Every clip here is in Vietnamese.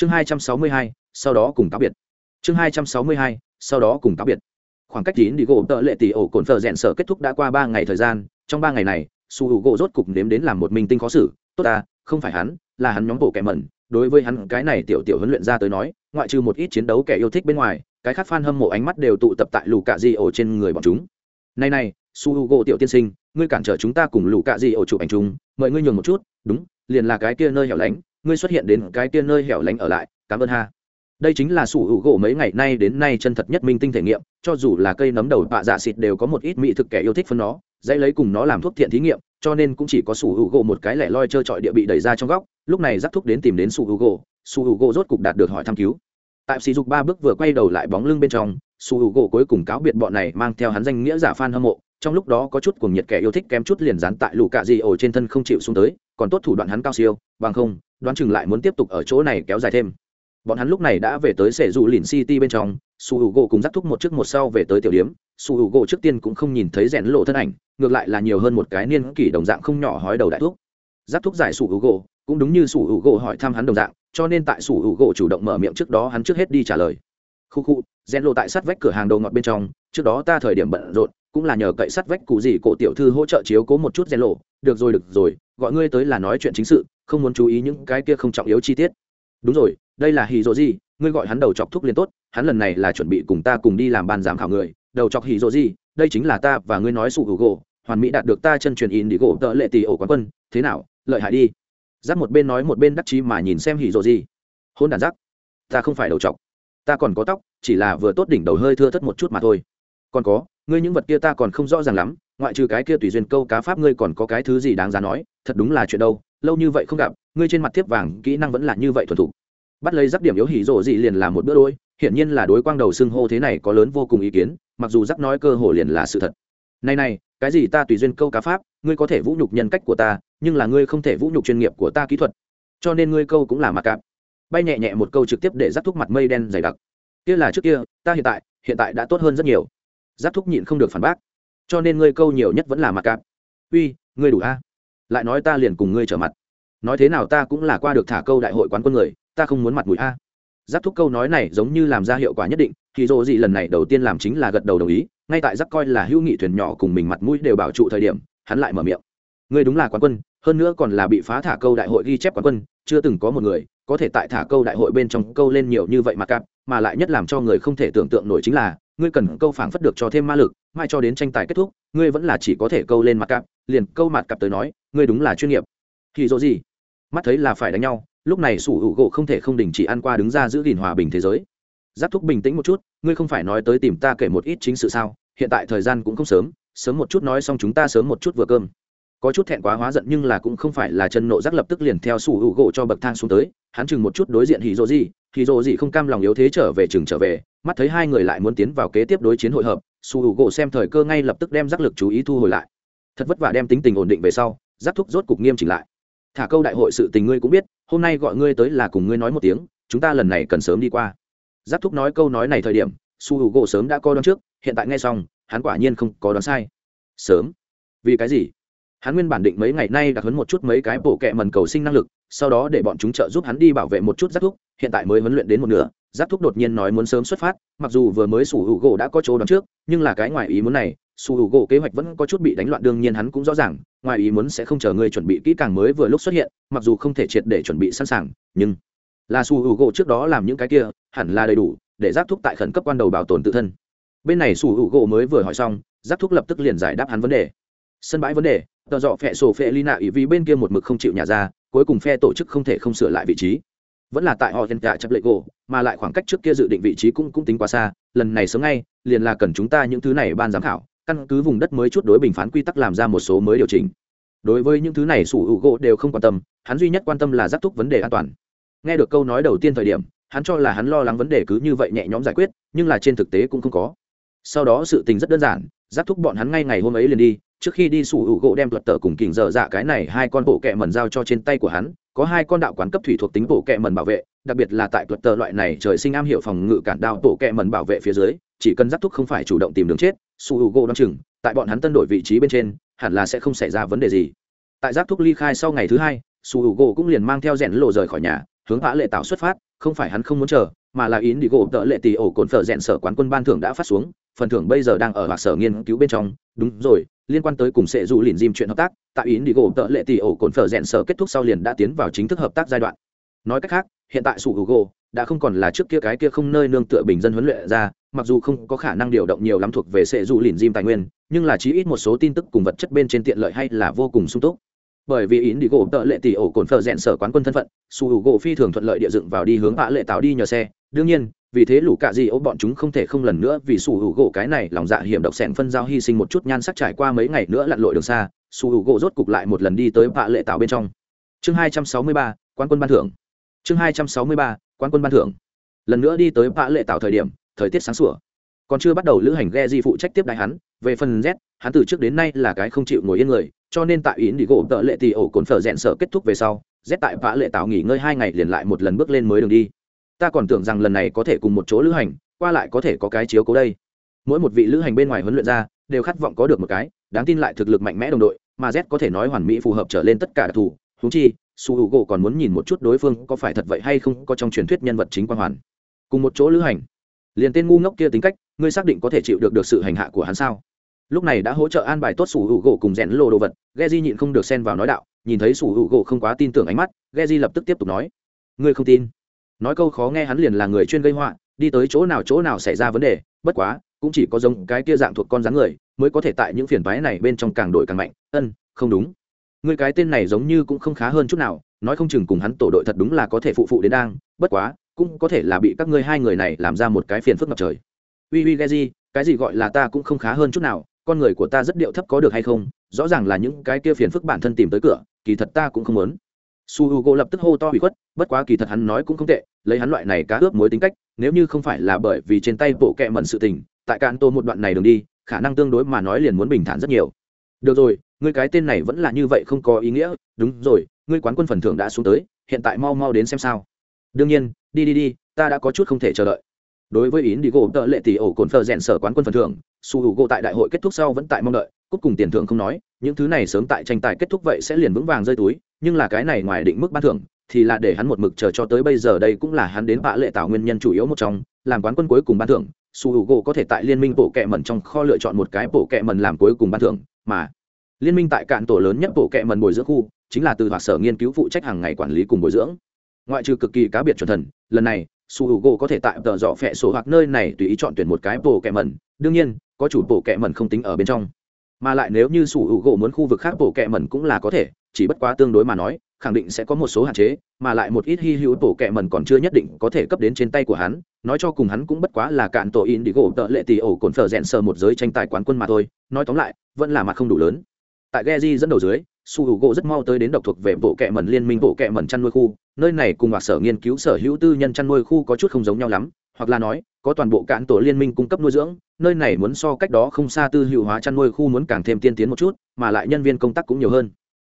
chương hai trăm sáu mươi hai, sau đó cùng cáo biệt. Chương hai trăm sáu mươi hai, sau đó cùng cáo biệt. Khoảng cách tín đi gỗ tợ lệ tỷ ổ cồn phở rẽn sở kết thúc đã qua ba ngày thời gian, trong ba ngày này, su hữu gỗ rốt cục nếm đến làm một minh tinh khó xử. Tốt ta, không phải hắn, là hắn nhóm bộ kẻ mẩn. Đối với hắn, cái này tiểu tiểu huấn luyện ra tới nói, ngoại trừ một ít chiến đấu kẻ yêu thích bên ngoài, cái khác fan hâm mộ ánh mắt đều tụ tập tại lù cạ di ổ trên người bọn chúng. Này này, su hữu gỗ tiểu tiên sinh, ngươi cản trở chúng ta cùng lù cạ di ổ chụp ảnh chung, mời ngươi nhường một chút. Đúng, liền là cái kia nơi hẻo lánh ngươi xuất hiện đến cái kia nơi hẻo lánh ở lại, cảm ơn ha. Đây chính là sủ hữu gỗ mấy ngày nay đến nay chân thật nhất minh tinh thể nghiệm, cho dù là cây nấm đầu bạ dạ xịt đều có một ít mỹ thực kẻ yêu thích phân nó, dãy lấy cùng nó làm thuốc thiện thí nghiệm, cho nên cũng chỉ có sủ hữu gỗ một cái lẻ loi trơ trọi địa bị đẩy ra trong góc, lúc này dắt thuốc đến tìm đến sủ hữu gỗ, sủ hữu gỗ rốt cục đạt được hỏi thăm cứu. Tại sỉ dục ba bước vừa quay đầu lại bóng lưng bên trong, sủ hữu gỗ cuối cùng cáo biệt bọn này mang theo hắn danh nghĩa giả fan hâm mộ trong lúc đó có chút cuồng nhiệt kẻ yêu thích kém chút liền dán tại lũ cạ gì ổ trên thân không chịu xuống tới, còn tốt thủ đoạn hắn cao siêu, bằng không, đoán chừng lại muốn tiếp tục ở chỗ này kéo dài thêm. Bọn hắn lúc này đã về tới sệ dù lìn city bên trong, su h u gỗ cùng dắt thúc một trước một sau về tới tiểu điếm su h u gỗ trước tiên cũng không nhìn thấy rèn lộ thân ảnh, ngược lại là nhiều hơn một cái niên kỷ đồng dạng không nhỏ hói đầu đại thuốc dắt thúc giải su h u gỗ, cũng đúng như su h u gỗ hỏi thăm hắn đồng dạng, cho nên tại su h u gỗ chủ động mở miệng trước đó hắn trước hết đi trả lời. Khu khu, rèn lộ tại sát vách cửa hàng đầu ngọt bên trong, trước đó ta thời điểm bận rộn cũng là nhờ cậy sắt vách cụ gì cổ tiểu thư hỗ trợ chiếu cố một chút rèn lộ. Được rồi được rồi, gọi ngươi tới là nói chuyện chính sự, không muốn chú ý những cái kia không trọng yếu chi tiết. Đúng rồi, đây là hì dỗ gì? Ngươi gọi hắn đầu chọc thúc liền tốt, hắn lần này là chuẩn bị cùng ta cùng đi làm ban giám khảo người. Đầu chọc hì dỗ gì? Đây chính là ta và ngươi nói sụ hữu gỗ. Hoàn mỹ đạt được ta chân truyền in đi gỗ, tợ lệ tỷ ổ quán quân. Thế nào? Lợi hại đi. Giáp một bên nói một bên đắc chí mà nhìn xem hì dỗ gì. Hôn đàn giáp. Ta không phải đầu chọc. Ta còn có tóc, chỉ là vừa tốt đỉnh đầu hơi thưa thất một chút mà thôi. Còn có ngươi những vật kia ta còn không rõ ràng lắm, ngoại trừ cái kia tùy duyên câu cá pháp ngươi còn có cái thứ gì đáng giá nói, thật đúng là chuyện đâu, lâu như vậy không gặp, ngươi trên mặt tiếp vàng kỹ năng vẫn là như vậy thuần thục. Bắt lấy giáp điểm yếu hỉ rộ dị liền là một bữa đôi, hiển nhiên là đối quang đầu xưng hô thế này có lớn vô cùng ý kiến, mặc dù giáp nói cơ hồ liền là sự thật. Này này, cái gì ta tùy duyên câu cá pháp, ngươi có thể vũ nhục nhân cách của ta, nhưng là ngươi không thể vũ nhục chuyên nghiệp của ta kỹ thuật. Cho nên ngươi câu cũng là mặc cạp bay nhẹ nhẹ một câu trực tiếp để giáp thúc mặt mây đen dày đặc. Kia là trước kia, ta hiện tại hiện tại đã tốt hơn rất nhiều giáp thúc nhịn không được phản bác. Cho nên ngươi câu nhiều nhất vẫn là mặc cạp. Uy, ngươi đủ a. Lại nói ta liền cùng ngươi trở mặt. Nói thế nào ta cũng là qua được thả câu đại hội quán quân người, ta không muốn mặt mũi a. Giáp thúc câu nói này giống như làm ra hiệu quả nhất định, thì dỗ gì lần này đầu tiên làm chính là gật đầu đồng ý, ngay tại giáp coi là hữu nghị thuyền nhỏ cùng mình mặt mũi đều bảo trụ thời điểm, hắn lại mở miệng. Ngươi đúng là quán quân, hơn nữa còn là bị phá thả câu đại hội ghi chép quán quân, chưa từng có một người có thể tại thả câu đại hội bên trong câu lên nhiều như vậy mặt cạp mà lại nhất làm cho người không thể tưởng tượng nổi chính là, ngươi cần câu phảng phất được cho thêm ma lực, mai cho đến tranh tài kết thúc, ngươi vẫn là chỉ có thể câu lên mặt cặp liền câu mặt cặp tới nói, ngươi đúng là chuyên nghiệp. Thì dỗ gì? Mắt thấy là phải đánh nhau, lúc này sủ hữu gỗ không thể không đình chỉ ăn qua đứng ra giữ gìn hòa bình thế giới. Giáp thúc bình tĩnh một chút, ngươi không phải nói tới tìm ta kể một ít chính sự sao, hiện tại thời gian cũng không sớm sớm một chút nói xong chúng ta sớm một chút vừa cơm có chút thẹn quá hóa giận nhưng là cũng không phải là chân nộ giác lập tức liền theo sủ hữu gỗ cho bậc thang xuống tới, hắn chừng một chút đối diện hì dô gì hì dô gì không cam lòng yếu thế trở về chừng trở về, mắt thấy hai người lại muốn tiến vào kế tiếp đối chiến hội hợp, sủ hữu gỗ xem thời cơ ngay lập tức đem giác lực chú ý thu hồi lại. Thật vất vả đem tính tình ổn định về sau, giác thúc rốt cục nghiêm chỉnh lại. Thả câu đại hội sự tình ngươi cũng biết, hôm nay gọi ngươi tới là cùng ngươi nói một tiếng, chúng ta lần này cần sớm đi qua. Giác thúc nói câu nói này thời điểm su hữu u gỗ sớm đã coi đón trước, hiện tại nghe xong, hắn quả nhiên không có đoán sai. Sớm? Vì cái gì? Hắn nguyên bản định mấy ngày nay đặt huấn một chút mấy cái bộ kẹ mần cầu sinh năng lực, sau đó để bọn chúng trợ giúp hắn đi bảo vệ một chút giáp thúc, hiện tại mới huấn luyện đến một nửa giáp thúc đột nhiên nói muốn sớm xuất phát, mặc dù vừa mới sủ hữu gỗ đã có chỗ đón trước, nhưng là cái ngoài ý muốn này, sủ hữu gỗ kế hoạch vẫn có chút bị đánh loạn, đương nhiên hắn cũng rõ ràng, ngoài ý muốn sẽ không chờ người chuẩn bị kỹ càng mới vừa lúc xuất hiện, mặc dù không thể triệt để chuẩn bị sẵn sàng, nhưng là sủ hữu gỗ trước đó làm những cái kia, hẳn là đầy đủ, để giáp thúc tại khẩn cấp quan đầu bảo tồn tự thân. Bên này sủ hữu gỗ mới vừa hỏi xong giáp thúc lập tức liền giải đáp hắn vấn đề. Sân bãi vấn đề tờ dọ phẹ sổ phẹ ly nạ ý vì bên kia một mực không chịu nhà ra, cuối cùng phe tổ chức không thể không sửa lại vị trí. Vẫn là tại họ hiện tại dạ chấp lệ gỗ, mà lại khoảng cách trước kia dự định vị trí cũng cũng tính quá xa, lần này sớm ngay, liền là cần chúng ta những thứ này ban giám khảo, căn cứ vùng đất mới chút đối bình phán quy tắc làm ra một số mới điều chỉnh. Đối với những thứ này sủ hữu gỗ đều không quan tâm, hắn duy nhất quan tâm là giáp thúc vấn đề an toàn. Nghe được câu nói đầu tiên thời điểm, hắn cho là hắn lo lắng vấn đề cứ như vậy nhẹ nhõm giải quyết, nhưng là trên thực tế cũng không có. Sau đó sự tình rất đơn giản giáp thúc bọn hắn ngay ngày hôm ấy liền đi trước khi đi sủ hữu gỗ đem luật tờ cùng kình dở dạ cái này hai con bộ kẹ mần giao cho trên tay của hắn, có hai con đạo quán cấp thủy thuộc tính bộ kẹ mần bảo vệ, đặc biệt là tại luật tờ loại này trời sinh am hiểu phòng ngự cản đao bộ kẹ mần bảo vệ phía dưới, chỉ cần giáp thúc không phải chủ động tìm đường chết, sủ hữu u gỗ đ o chừng, tại bọn hắn tân đổi vị trí bên trên, hẳn là sẽ không xảy ra vấn đề gì. Tại giáp thúc ly khai sau ngày thứ hai, sủ hữu u gỗ cũng liền mang theo rèn lộ rời khỏi nhà, hướng hạ lệ tạo xuất phát, không phải hắn không muốn chờ, mà là yến đi gỗ tợ lệ tỷ ổ cồn phở rẽn sở quán quân ban thưởng đã phát xuống phần thưởng bây giờ đang ở hoặc sở nghiên cứu bên trong. Đúng rồi, liên quan tới cùng sẽ dù lìn dìm chuyện hợp tác, tại yến đi gỗ tợ lệ tỷ ổ cồn phở rẽn sở kết thúc sau liền đã tiến vào chính thức hợp tác giai đoạn. Nói cách khác, hiện tại sủ hữu gỗ đã không còn là trước kia cái kia không nơi nương tựa bình dân huấn luyện ra, mặc dù không có khả năng điều động nhiều lắm thuộc về sẽ dù lìn diêm tài nguyên, nhưng là chí ít một số tin tức cùng vật chất bên trên tiện lợi hay là vô cùng sung túc. Bởi vì ý đi gỗ tợ lệ tỷ ổ cồn phở rẽn sở quán quân thân phận, sủ hữu gỗ phi thường thuận lợi địa dựng vào đi hướng hạ lệ táo đi nhờ xe. Đương nhiên vì thế lũ cạ di ấu bọn chúng không thể không lần nữa vì sủ hữu gỗ cái này lòng dạ hiểm độc xẻn phân giao hy sinh một chút nhan sắc trải qua mấy ngày nữa lặn lội đường xa, sủ hữu gỗ rốt cục lại một lần đi tới vạ lệ tạo bên trong. Chương hai trăm sáu mươi ba quan quân ban thưởng. Chương hai trăm sáu mươi ba quan quân ban thưởng. Lần nữa đi tới vạ lệ tạo thời điểm, thời tiết sáng sủa. Còn chưa bắt đầu lữ hành ghe di phụ trách tiếp đại hắn, về phần z, hắn từ trước đến nay là cái không chịu ngồi yên người, cho nên tại ý đi gỗ tợ lệ tì ổ cồn phở rẽn sợ kết thúc về sau, z tại vã lệ tạo nghỉ ngơi hai ngày liền lại một lần bước lên mới đường đi ta còn tưởng rằng lần này có thể cùng một chỗ lữ hành, qua lại có thể có cái chiếu cố đây. Mỗi một vị lữ hành bên ngoài huấn luyện ra đều khát vọng có được một cái, đáng tin lại thực lực mạnh mẽ đồng đội, mà z có thể nói hoàn mỹ phù hợp trở lên tất cả đặc thù. Thú chi, su h u gỗ còn muốn nhìn một chút đối phương có phải thật vậy hay không có trong truyền thuyết nhân vật chính quan hoàn. Cùng một chỗ lữ hành. Liền tên ngu ngốc kia tính cách, ngươi xác định có thể chịu được được sự hành hạ của hắn sao? Lúc này đã hỗ trợ an bài tốt sủ hữu gỗ cùng rèn lô đồ vật ghe di nhịn không được xen vào nói đạo, nhìn thấy sủ hữu gỗ không quá tin tưởng ánh mắt ghe di lập tức tiếp tục nói. Ngươi không tin? Nói câu khó nghe hắn liền là người chuyên gây họa, đi tới chỗ nào chỗ nào xảy ra vấn đề, bất quá, cũng chỉ có giống cái kia dạng thuộc con rắn người, mới có thể tại những phiền toái này bên trong càng đổi càng mạnh. Ân, không đúng. Ngươi cái tên này giống như cũng không khá hơn chút nào, nói không chừng cùng hắn tổ đội thật đúng là có thể phụ phụ đến đang, bất quá, cũng có thể là bị các ngươi hai người này làm ra một cái phiền phức ngập trời. Uy uy ghe cái gì gọi là ta cũng không khá hơn chút nào, con người của ta rất điệu thấp có được hay không, rõ ràng là những cái kia phiền phức bản thân tìm tới cửa, kỳ thật ta cũng không muốn su h u g o lập tức hô to hủy khuất, bất quá kỳ thật hắn nói cũng không tệ, lấy hắn loại này cá ướp mối tính cách, nếu như không phải là bởi vì trên tay bộ kẹ mẩn sự tình, tại cạn tô một đoạn này đường đi, khả năng tương đối mà nói liền muốn bình thản rất nhiều. Được rồi, ngươi cái tên này vẫn là như vậy không có ý nghĩa, đúng rồi, ngươi quán quân phần thưởng đã xuống tới, hiện tại mau mau đến xem sao. Đương nhiên, đi đi đi, ta đã có chút không thể chờ đợi đối với ý đi gỗ tợ lệ tỷ ổ cồn phờ rèn sở quán quân phần thưởng, su hữu gỗ tại đại hội kết thúc sau vẫn tại mong đợi cuối cùng tiền thưởng không nói, những thứ này sớm tại tranh tài kết thúc vậy sẽ liền vững vàng rơi túi, nhưng là cái này ngoài định mức ban thưởng, thì là để hắn một mực chờ cho tới bây giờ đây cũng là hắn đến bạ lệ tạo nguyên nhân chủ yếu một trong, làm quán quân cuối cùng ban thưởng, su hữu gỗ có thể tại liên minh bộ kệ mẩn trong kho lựa chọn một cái bộ kệ mẩn làm cuối cùng ban thưởng, mà liên minh tại cạn tổ lớn nhất bộ kệ mẩn bồi dưỡng khu, chính là từ hoạt sở nghiên cứu phụ trách hàng ngày quản lý cùng bồi dưỡng. Ngoại trừ cực kỳ cá biệt chuẩn thần, lần này su h u gỗ có thể tại tờ dọ phẹ sổ hoặc nơi này tùy ý chọn tuyển một cái bộ kẹ mẩn. Đương nhiên, có chủ bộ kẹ mẩn không tính ở bên trong. Mà lại nếu như su h u gỗ muốn khu vực khác bộ kẹ mẩn cũng là có thể, chỉ bất quá tương đối mà nói, khẳng định sẽ có một số hạn chế, mà lại một ít hy hữu bộ kẹ mẩn còn chưa nhất định có thể cấp đến trên tay của hắn. Nói cho cùng hắn cũng bất quá là cạn tổ in đi gỗ tợ lệ tì ổ cồn phở rẽn sờ một giới tranh tài quán quân mà thôi. Nói tóm lại, vẫn là mặt không đủ lớn. Tại Geji dẫn đầu dưới, su h u gỗ rất mau tới đến độc thuộc về bộ kệ mẩn liên minh bộ kệ mẩn chăn nuôi khu nơi này cùng hoặc sở nghiên cứu sở hữu tư nhân chăn nuôi khu có chút không giống nhau lắm, hoặc là nói, có toàn bộ cạn tổ liên minh cung cấp nuôi dưỡng, nơi này muốn so cách đó không xa tư hữu hóa chăn nuôi khu muốn càng thêm tiên tiến một chút, mà lại nhân viên công tác cũng nhiều hơn.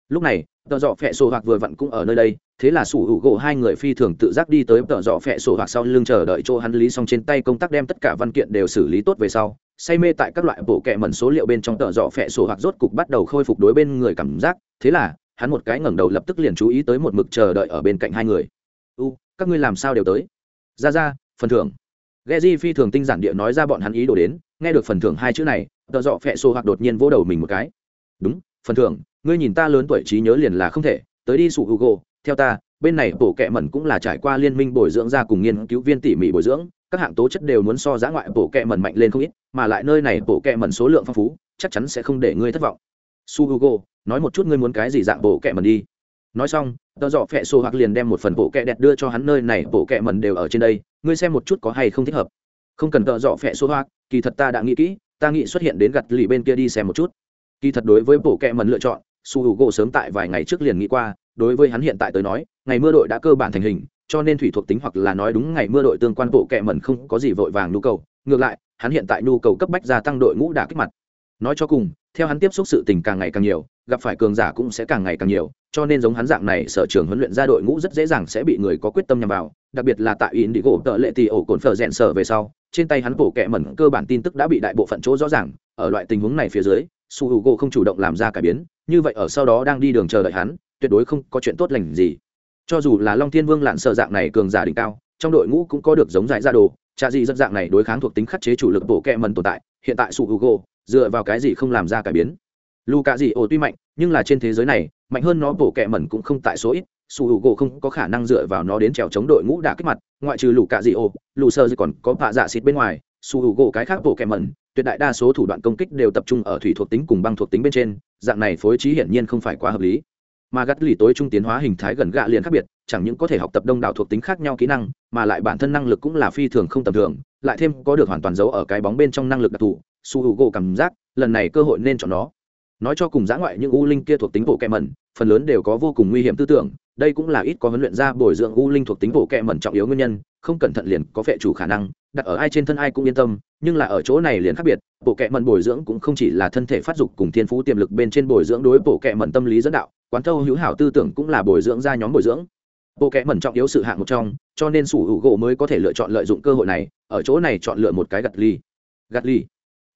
Lúc này, tợ dọ phẹ sổ hoặc vừa vặn cũng ở nơi đây, thế là sủ hữu gỗ hai người phi thường tự giác đi tới tợ dọ phẹ sổ hoặc sau lưng chờ đợi chỗ hắn lý xong trên tay công tác đem tất cả văn kiện đều xử lý tốt về sau, say mê tại các loại bộ kệ mẩn số liệu bên trong tợ dọ phẹ sổ hoặc rốt cục bắt đầu khôi phục đối bên người cảm giác, thế là hắn một cái ngẩng đầu lập tức liền chú ý tới một mực chờ đợi ở bên cạnh hai người. U, các ngươi làm sao đều tới? Ra ra, phần thưởng. Geji phi thường tinh giản địa nói ra bọn hắn ý đồ đến, nghe được phần thưởng hai chữ này, tợ dọ phẹ sổ hoặc đột nhiên vỗ đầu mình một cái. Đúng, phần thưởng, ngươi nhìn ta lớn tuổi trí nhớ liền là không thể, tới đi sụ hugo, theo ta, bên này bổ kẹ mẩn cũng là trải qua liên minh bồi dưỡng ra cùng nghiên cứu viên tỉ mỉ bồi dưỡng, các hạng tố chất đều muốn so giá ngoại bổ kẹ mẩn mạnh lên không ít, mà lại nơi này bổ kẹ mẩn số lượng phong phú, chắc chắn sẽ không để ngươi thất vọng. Su hugo nói một chút ngươi muốn cái gì dạng bộ kẹ mẩn đi. Nói xong, tờ dọ phẹ sổ hoặc liền đem một phần bộ kẹ đẹp đưa cho hắn nơi này, bộ kẹ mẩn đều ở trên đây, ngươi xem một chút có hay không thích hợp. Không cần tờ dọ phẹ sổ hoặc, kỳ thật ta đã nghĩ kỹ, ta nghĩ xuất hiện đến gặt lì bên kia đi xem một chút. Kỳ thật đối với bộ kẹ mẩn lựa chọn, su hữu gỗ sớm tại vài ngày trước liền nghĩ qua, đối với hắn hiện tại tới nói, ngày mưa đội đã cơ bản thành hình, cho nên thủy thuộc tính hoặc là nói đúng ngày mưa đội tương quan bộ kẹ mẩn không có gì vội vàng nhu cầu. Ngược lại, hắn hiện tại nhu cầu cấp bách gia tăng đội ngũ đả kích mặt. Nói cho cùng theo hắn tiếp xúc sự tình càng ngày càng nhiều, gặp phải cường giả cũng sẽ càng ngày càng nhiều, cho nên giống hắn dạng này, sở trường huấn luyện ra đội ngũ rất dễ dàng sẽ bị người có quyết tâm nhằm vào, đặc biệt là tại in đi gỗ tợ lệ tì ổ cồn phở rẽn sở về sau, trên tay hắn bổ kẹ mẩn cơ bản tin tức đã bị đại bộ phận chỗ rõ ràng, ở loại tình huống này phía dưới, su h u gỗ không chủ động làm ra cải biến, như vậy ở sau đó đang đi đường chờ đợi hắn, tuyệt đối không có chuyện tốt lành gì. Cho dù là long thiên vương lạn sợ dạng này cường giả đỉnh cao, trong đội ngũ cũng có được giống giải ra đồ trà dị rất dạng này đối kháng thuộc tính khắc chế chủ lực bộ kẹ mần tồn tại, hiện tại su hugo dựa vào cái gì không làm ra cải biến? Lu cạ dị ổ tuy mạnh, nhưng là trên thế giới này, mạnh hơn nó bổ kẹ mẩn cũng không tại số ít, su gỗ không có khả năng dựa vào nó đến trèo chống đội ngũ đả kích mặt, ngoại trừ lù cạ dị ổ lù sơ còn có vạ dạ xịt bên ngoài, su gỗ cái khác bổ kẹ mẩn, tuyệt đại đa số thủ đoạn công kích đều tập trung ở thủy thuộc tính cùng băng thuộc tính bên trên, dạng này phối trí hiển nhiên không phải quá hợp lý. Mà gắt lì tối trung tiến hóa hình thái gần gạ liền khác biệt chẳng những có thể học tập đông đảo thuộc tính khác nhau kỹ năng, mà lại bản thân năng lực cũng là phi thường không tầm thường, lại thêm có được hoàn toàn giấu ở cái bóng bên trong năng lực đặc thù, su h u gỗ cảm giác, lần này cơ hội nên chọn nó. Nói cho cùng giã ngoại những u linh kia thuộc tính bộ kẹ mẩn, phần lớn đều có vô cùng nguy hiểm tư tưởng, đây cũng là ít có huấn luyện ra bồi dưỡng u linh thuộc tính bộ kẹ mẩn trọng yếu nguyên nhân, không cẩn thận liền có vệ chủ khả năng, đặt ở ai trên thân ai cũng yên tâm, nhưng là ở chỗ này liền khác biệt, bộ kẹ mẩn bồi dưỡng cũng không chỉ là thân thể phát dục cùng thiên phú tiềm lực bên trên bồi dưỡng đối bộ kẹ mẩn tâm lý dẫn đạo, quán thâu hữu hảo tư tưởng cũng là bồi dưỡng ra nhóm bồi dưỡng bộ kẽ mẩn trọng yếu sự hạng một trong, cho nên sủ hữu gỗ mới có thể lựa chọn lợi dụng cơ hội này, ở chỗ này chọn lựa một cái gặt ly. Gặt ly.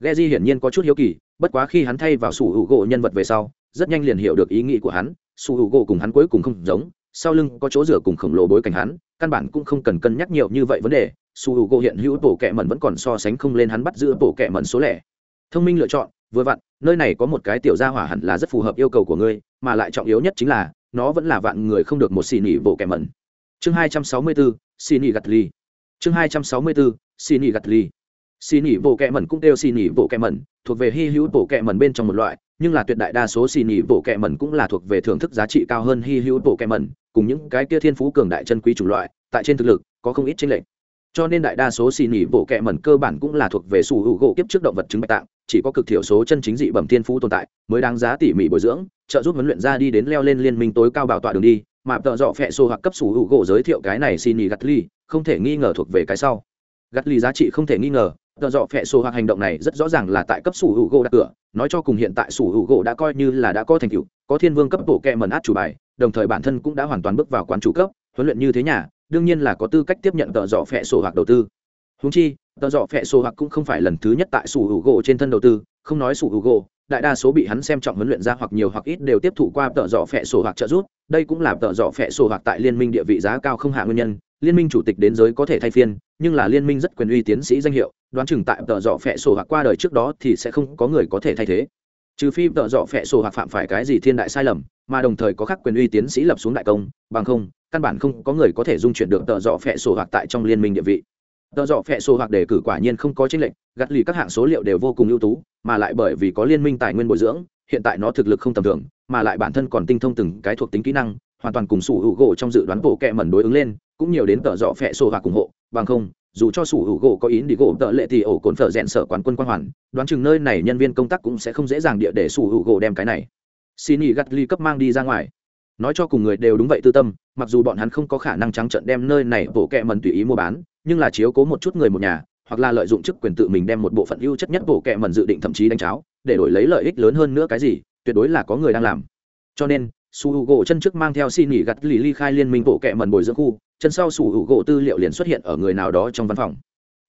Ghe di hiển nhiên có chút hiếu kỳ, bất quá khi hắn thay vào sủ hữu gỗ nhân vật về sau, rất nhanh liền hiểu được ý nghĩ của hắn, sủ hữu gỗ cùng hắn cuối cùng không giống, sau lưng có chỗ rửa cùng khổng lồ bối cảnh hắn, căn bản cũng không cần cân nhắc nhiều như vậy vấn đề su h u gỗ hiện hữu bộ kẹ mẩn vẫn còn so sánh không lên hắn bắt giữ bộ kẹ mẩn số lẻ. Thông minh lựa chọn, vừa vặn, nơi này có một cái tiểu gia hỏa hẳn là rất phù hợp yêu cầu của ngươi, mà lại trọng yếu nhất chính là nó vẫn là vạn người không được một xì nỉ bộ kẻ mẩn. Chương hai trăm sáu mươi bốn xì nỉ gặt ly chương hai trăm sáu mươi bốn xì nỉ gặt ly xì nỉ bộ kẹ mẩn cũng đều xì nỉ bộ kẹ mẩn, thuộc về hy hữu bộ kẹ mẩn bên trong một loại, nhưng là tuyệt đại đa số xì nỉ bộ kẹ mẩn cũng là thuộc về thưởng thức giá trị cao hơn hy hữu bộ kẹ mẩn, cùng những cái kia thiên phú cường đại chân quý chủng loại, tại trên thực lực có không ít tranh lệch cho nên đại đa số xì nỉ bộ kẹ mẩn cơ bản cũng là thuộc về sủ hữu gỗ kiếp trước động vật chứng bạch tạng, chỉ có cực thiểu số chân chính dị bẩm thiên phú tồn tại mới đáng giá tỉ mỉ bồi dưỡng, trợ giúp huấn luyện ra đi đến leo lên liên minh tối cao bảo tọa đường đi, mà tợ dọ phẹ xô hoặc cấp sủ hữu gỗ giới thiệu cái này xì nỉ gắt ly, không thể nghi ngờ thuộc về cái sau. Gắt ly giá trị không thể nghi ngờ, tợ dọ phẹ xô hoặc hành động này rất rõ ràng là tại cấp sủ hữu gỗ đặt cửa, nói cho cùng hiện tại sủ hữu gỗ đã coi như là đã có thành tựu, có thiên vương cấp bộ kẹ mẩn át chủ bài, đồng thời bản thân cũng đã hoàn toàn bước vào quán chủ cấp, huấn luyện như thế nhà đương nhiên là có tư cách tiếp nhận tợ dọ phẹ sổ hoặc đầu tư. Húng chi, tợ dọ phẹ sổ hoặc cũng không phải lần thứ nhất tại sủ hữu gỗ trên thân đầu tư, không nói sủ hữu gỗ, đại đa số bị hắn xem trọng huấn luyện ra hoặc nhiều hoặc ít đều tiếp thụ qua tợ dọ phẹ sổ hoặc trợ giúp. Đây cũng là tợ dọ phẹ sổ hoặc tại liên minh địa vị giá cao không hạ nguyên nhân. Liên minh chủ tịch đến giới có thể thay phiên, nhưng là liên minh rất quyền uy tiến sĩ danh hiệu, đoán chừng tại tợ dọ phẹ sổ hoặc qua đời trước đó thì sẽ không có người có thể thay thế. Trừ phi tợ dọ phẹ sổ hoặc phạm phải cái gì thiên đại sai lầm, mà đồng thời có khắc quyền uy tiến sĩ lập xuống đại công, bằng không căn bản không có người có thể dung chuyển được tợ dọ phẹ sổ hoặc tại trong liên minh địa vị. Tợ dọ phẹ sổ hoặc đề cử quả nhiên không có tranh lệnh gắt lì các hạng số liệu đều vô cùng ưu tú, mà lại bởi vì có liên minh tài nguyên bồi dưỡng, hiện tại nó thực lực không tầm thường, mà lại bản thân còn tinh thông từng cái thuộc tính kỹ năng, hoàn toàn cùng sủ hữu gỗ trong dự đoán bộ kẹ mẩn đối ứng lên, cũng nhiều đến tợ dọ phẹ sổ hoặc ủng hộ, bằng không, dù cho sủ hữu gỗ có ý đi gỗ tợ lệ thì ổ cồn phở rẽn sở quán quân quan hoàn, đoán chừng nơi này nhân viên công tác cũng sẽ không dễ dàng địa để sủ hữu gỗ đem cái này. Xin ý gắt ly cấp mang đi ra ngoài nói cho cùng người đều đúng vậy tư tâm, mặc dù bọn hắn không có khả năng trắng trợn đem nơi này bộ kẹ mần tùy ý mua bán, nhưng là chiếu cố một chút người một nhà, hoặc là lợi dụng chức quyền tự mình đem một bộ phận ưu chất nhất bộ kẹ mần dự định thậm chí đánh cháo, để đổi lấy lợi ích lớn hơn nữa cái gì, tuyệt đối là có người đang làm. Cho nên, su h u gỗ chân trước mang theo xin nghỉ gặt lì ly khai liên minh bộ kẹ mần bồi dưỡng khu, chân sau su h u gỗ tư liệu liền xuất hiện ở người nào đó trong văn phòng.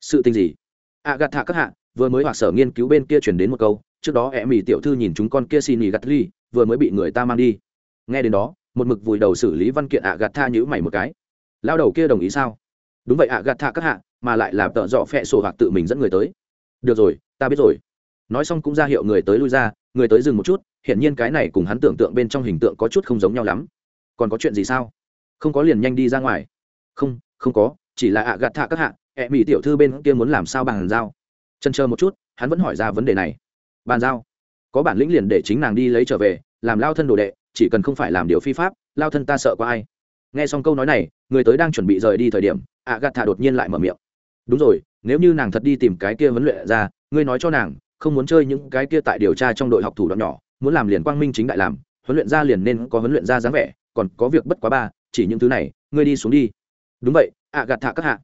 Sự tình gì? A gạt thạ các hạ, vừa mới hoặc sở nghiên cứu bên kia chuyển đến một câu, trước đó e mỹ tiểu thư nhìn chúng con kia xin nghỉ gặt ly vừa mới bị người ta mang đi nghe đến đó, một mực vùi đầu xử lý văn kiện ạ gạt tha nhữ mày một cái. Lao đầu kia đồng ý sao? Đúng vậy ạ gạt tha các hạ, mà lại làm tợ dọ phẹ sổ hoặc tự mình dẫn người tới. Được rồi, ta biết rồi. Nói xong cũng ra hiệu người tới lui ra, người tới dừng một chút, hiển nhiên cái này cùng hắn tưởng tượng bên trong hình tượng có chút không giống nhau lắm. Còn có chuyện gì sao? Không có liền nhanh đi ra ngoài. Không không có, chỉ là ạ gạt thạ các hạ, ẹ mỹ tiểu thư bên kia muốn làm sao bàn giao? Chân chờ một chút, hắn vẫn hỏi ra vấn đề này. Bàn giao? Có bản lĩnh liền để chính nàng đi lấy trở về, làm lao thân đồ đệ chỉ cần không phải làm điều phi pháp, lao thân ta sợ có ai. Nghe xong câu nói này, người tới đang chuẩn bị rời đi thời điểm ạ gạt thả đột nhiên lại mở miệng. Đúng rồi, nếu như nàng thật đi tìm cái kia huấn luyện ra, ngươi nói cho nàng, không muốn chơi những cái kia tại điều tra trong đội học thủ đoạn nhỏ, muốn làm liền quang minh chính đại làm, huấn luyện ra liền nên có huấn luyện ra dáng vẻ, còn có việc bất quá ba, chỉ những thứ này, ngươi đi xuống đi. Đúng vậy ạ gạt thả các hạ.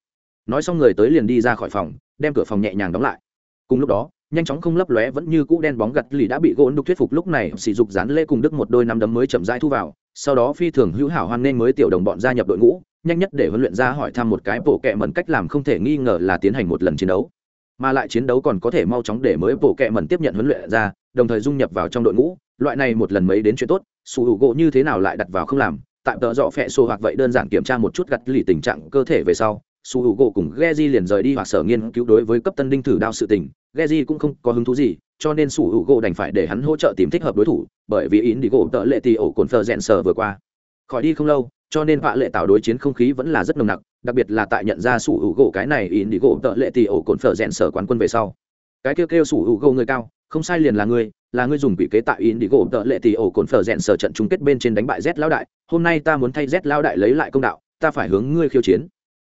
Nói xong người tới liền đi ra khỏi phòng, đem cửa phòng nhẹ nhàng đóng lại. Cùng lúc đó nhanh chóng không lấp lóe vẫn như cũ đen bóng gặt lì đã bị gỗ đục thuyết phục lúc này sỉ dục dán lê cùng đức một đôi năm đấm mới chậm rãi thu vào. Sau đó phi thường hữu hảo hoan nên mới tiểu đồng bọn gia nhập đội ngũ, nhanh nhất để huấn luyện ra hỏi thăm một cái bộ kệ mẩn cách làm không thể nghi ngờ là tiến hành một lần chiến đấu. Mà lại chiến đấu còn có thể mau chóng để mới bộ kệ mẩn tiếp nhận huấn luyện ra, đồng thời dung nhập vào trong đội ngũ. Loại này một lần mấy đến chuyện tốt, sủ hữu gỗ như thế nào lại đặt vào không làm? Tại tợ dọ phẹ xô hoặc vậy đơn giản kiểm tra một chút gặt lì tình trạng cơ thể về sau su h u gỗ cùng Geji liền rời đi hoặc sở nghiên cứu đối với cấp tân đinh thử đao sự tình. Geji cũng không có hứng thú gì, cho nên su h u gỗ đành phải để hắn hỗ trợ tìm thích hợp đối thủ, bởi vì ý đi gỗ tợ lệ tì ổ cồn phờ rẽn sờ vừa qua. Khỏi đi không lâu, cho nên vạ lệ tạo đối chiến không khí vẫn là rất nồng nặc, đặc biệt là tại nhận ra su h u gỗ cái này ý đi gỗ tợ lệ tì ổ cồn phờ rẽn sờ quán quân về sau. Cái kêu kêu su h u gỗ người cao, không sai liền là ngươi là ngươi dùng quỷ kế tại in đi gỗ tợ lệ tì ổ cồn phở rẽn sở trận chung kết bên trên đánh bại z lao đại. Hôm nay ta muốn thay z lao đại lấy lại công đạo, ta phải hướng ngươi khiêu chiến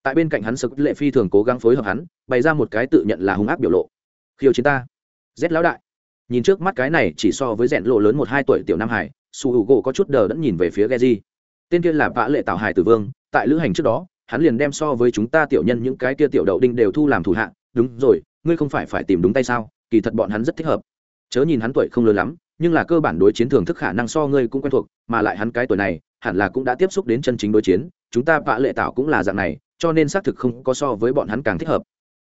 tại bên cạnh hắn sực lệ phi thường cố gắng phối hợp hắn, bày ra một cái tự nhận là hung ác biểu lộ. Khiêu chiến ta. Rét lão đại. Nhìn trước mắt cái này chỉ so với rèn lộ lớn một hai tuổi tiểu nam hải, su hữu gỗ có chút đờ đẫn nhìn về phía geji. Tên kia là vã lệ tạo hải tử vương, tại lữ hành trước đó, hắn liền đem so với chúng ta tiểu nhân những cái kia tiểu đậu đinh đều thu làm thủ hạ. Đúng rồi, ngươi không phải phải tìm đúng tay sao? Kỳ thật bọn hắn rất thích hợp. Chớ nhìn hắn tuổi không lớn lắm, nhưng là cơ bản đối chiến thường thức khả năng so ngươi cũng quen thuộc, mà lại hắn cái tuổi này, hẳn là cũng đã tiếp xúc đến chân chính đối chiến. Chúng ta vã lệ tạo cũng là dạng này cho nên xác thực không có so với bọn hắn càng thích hợp.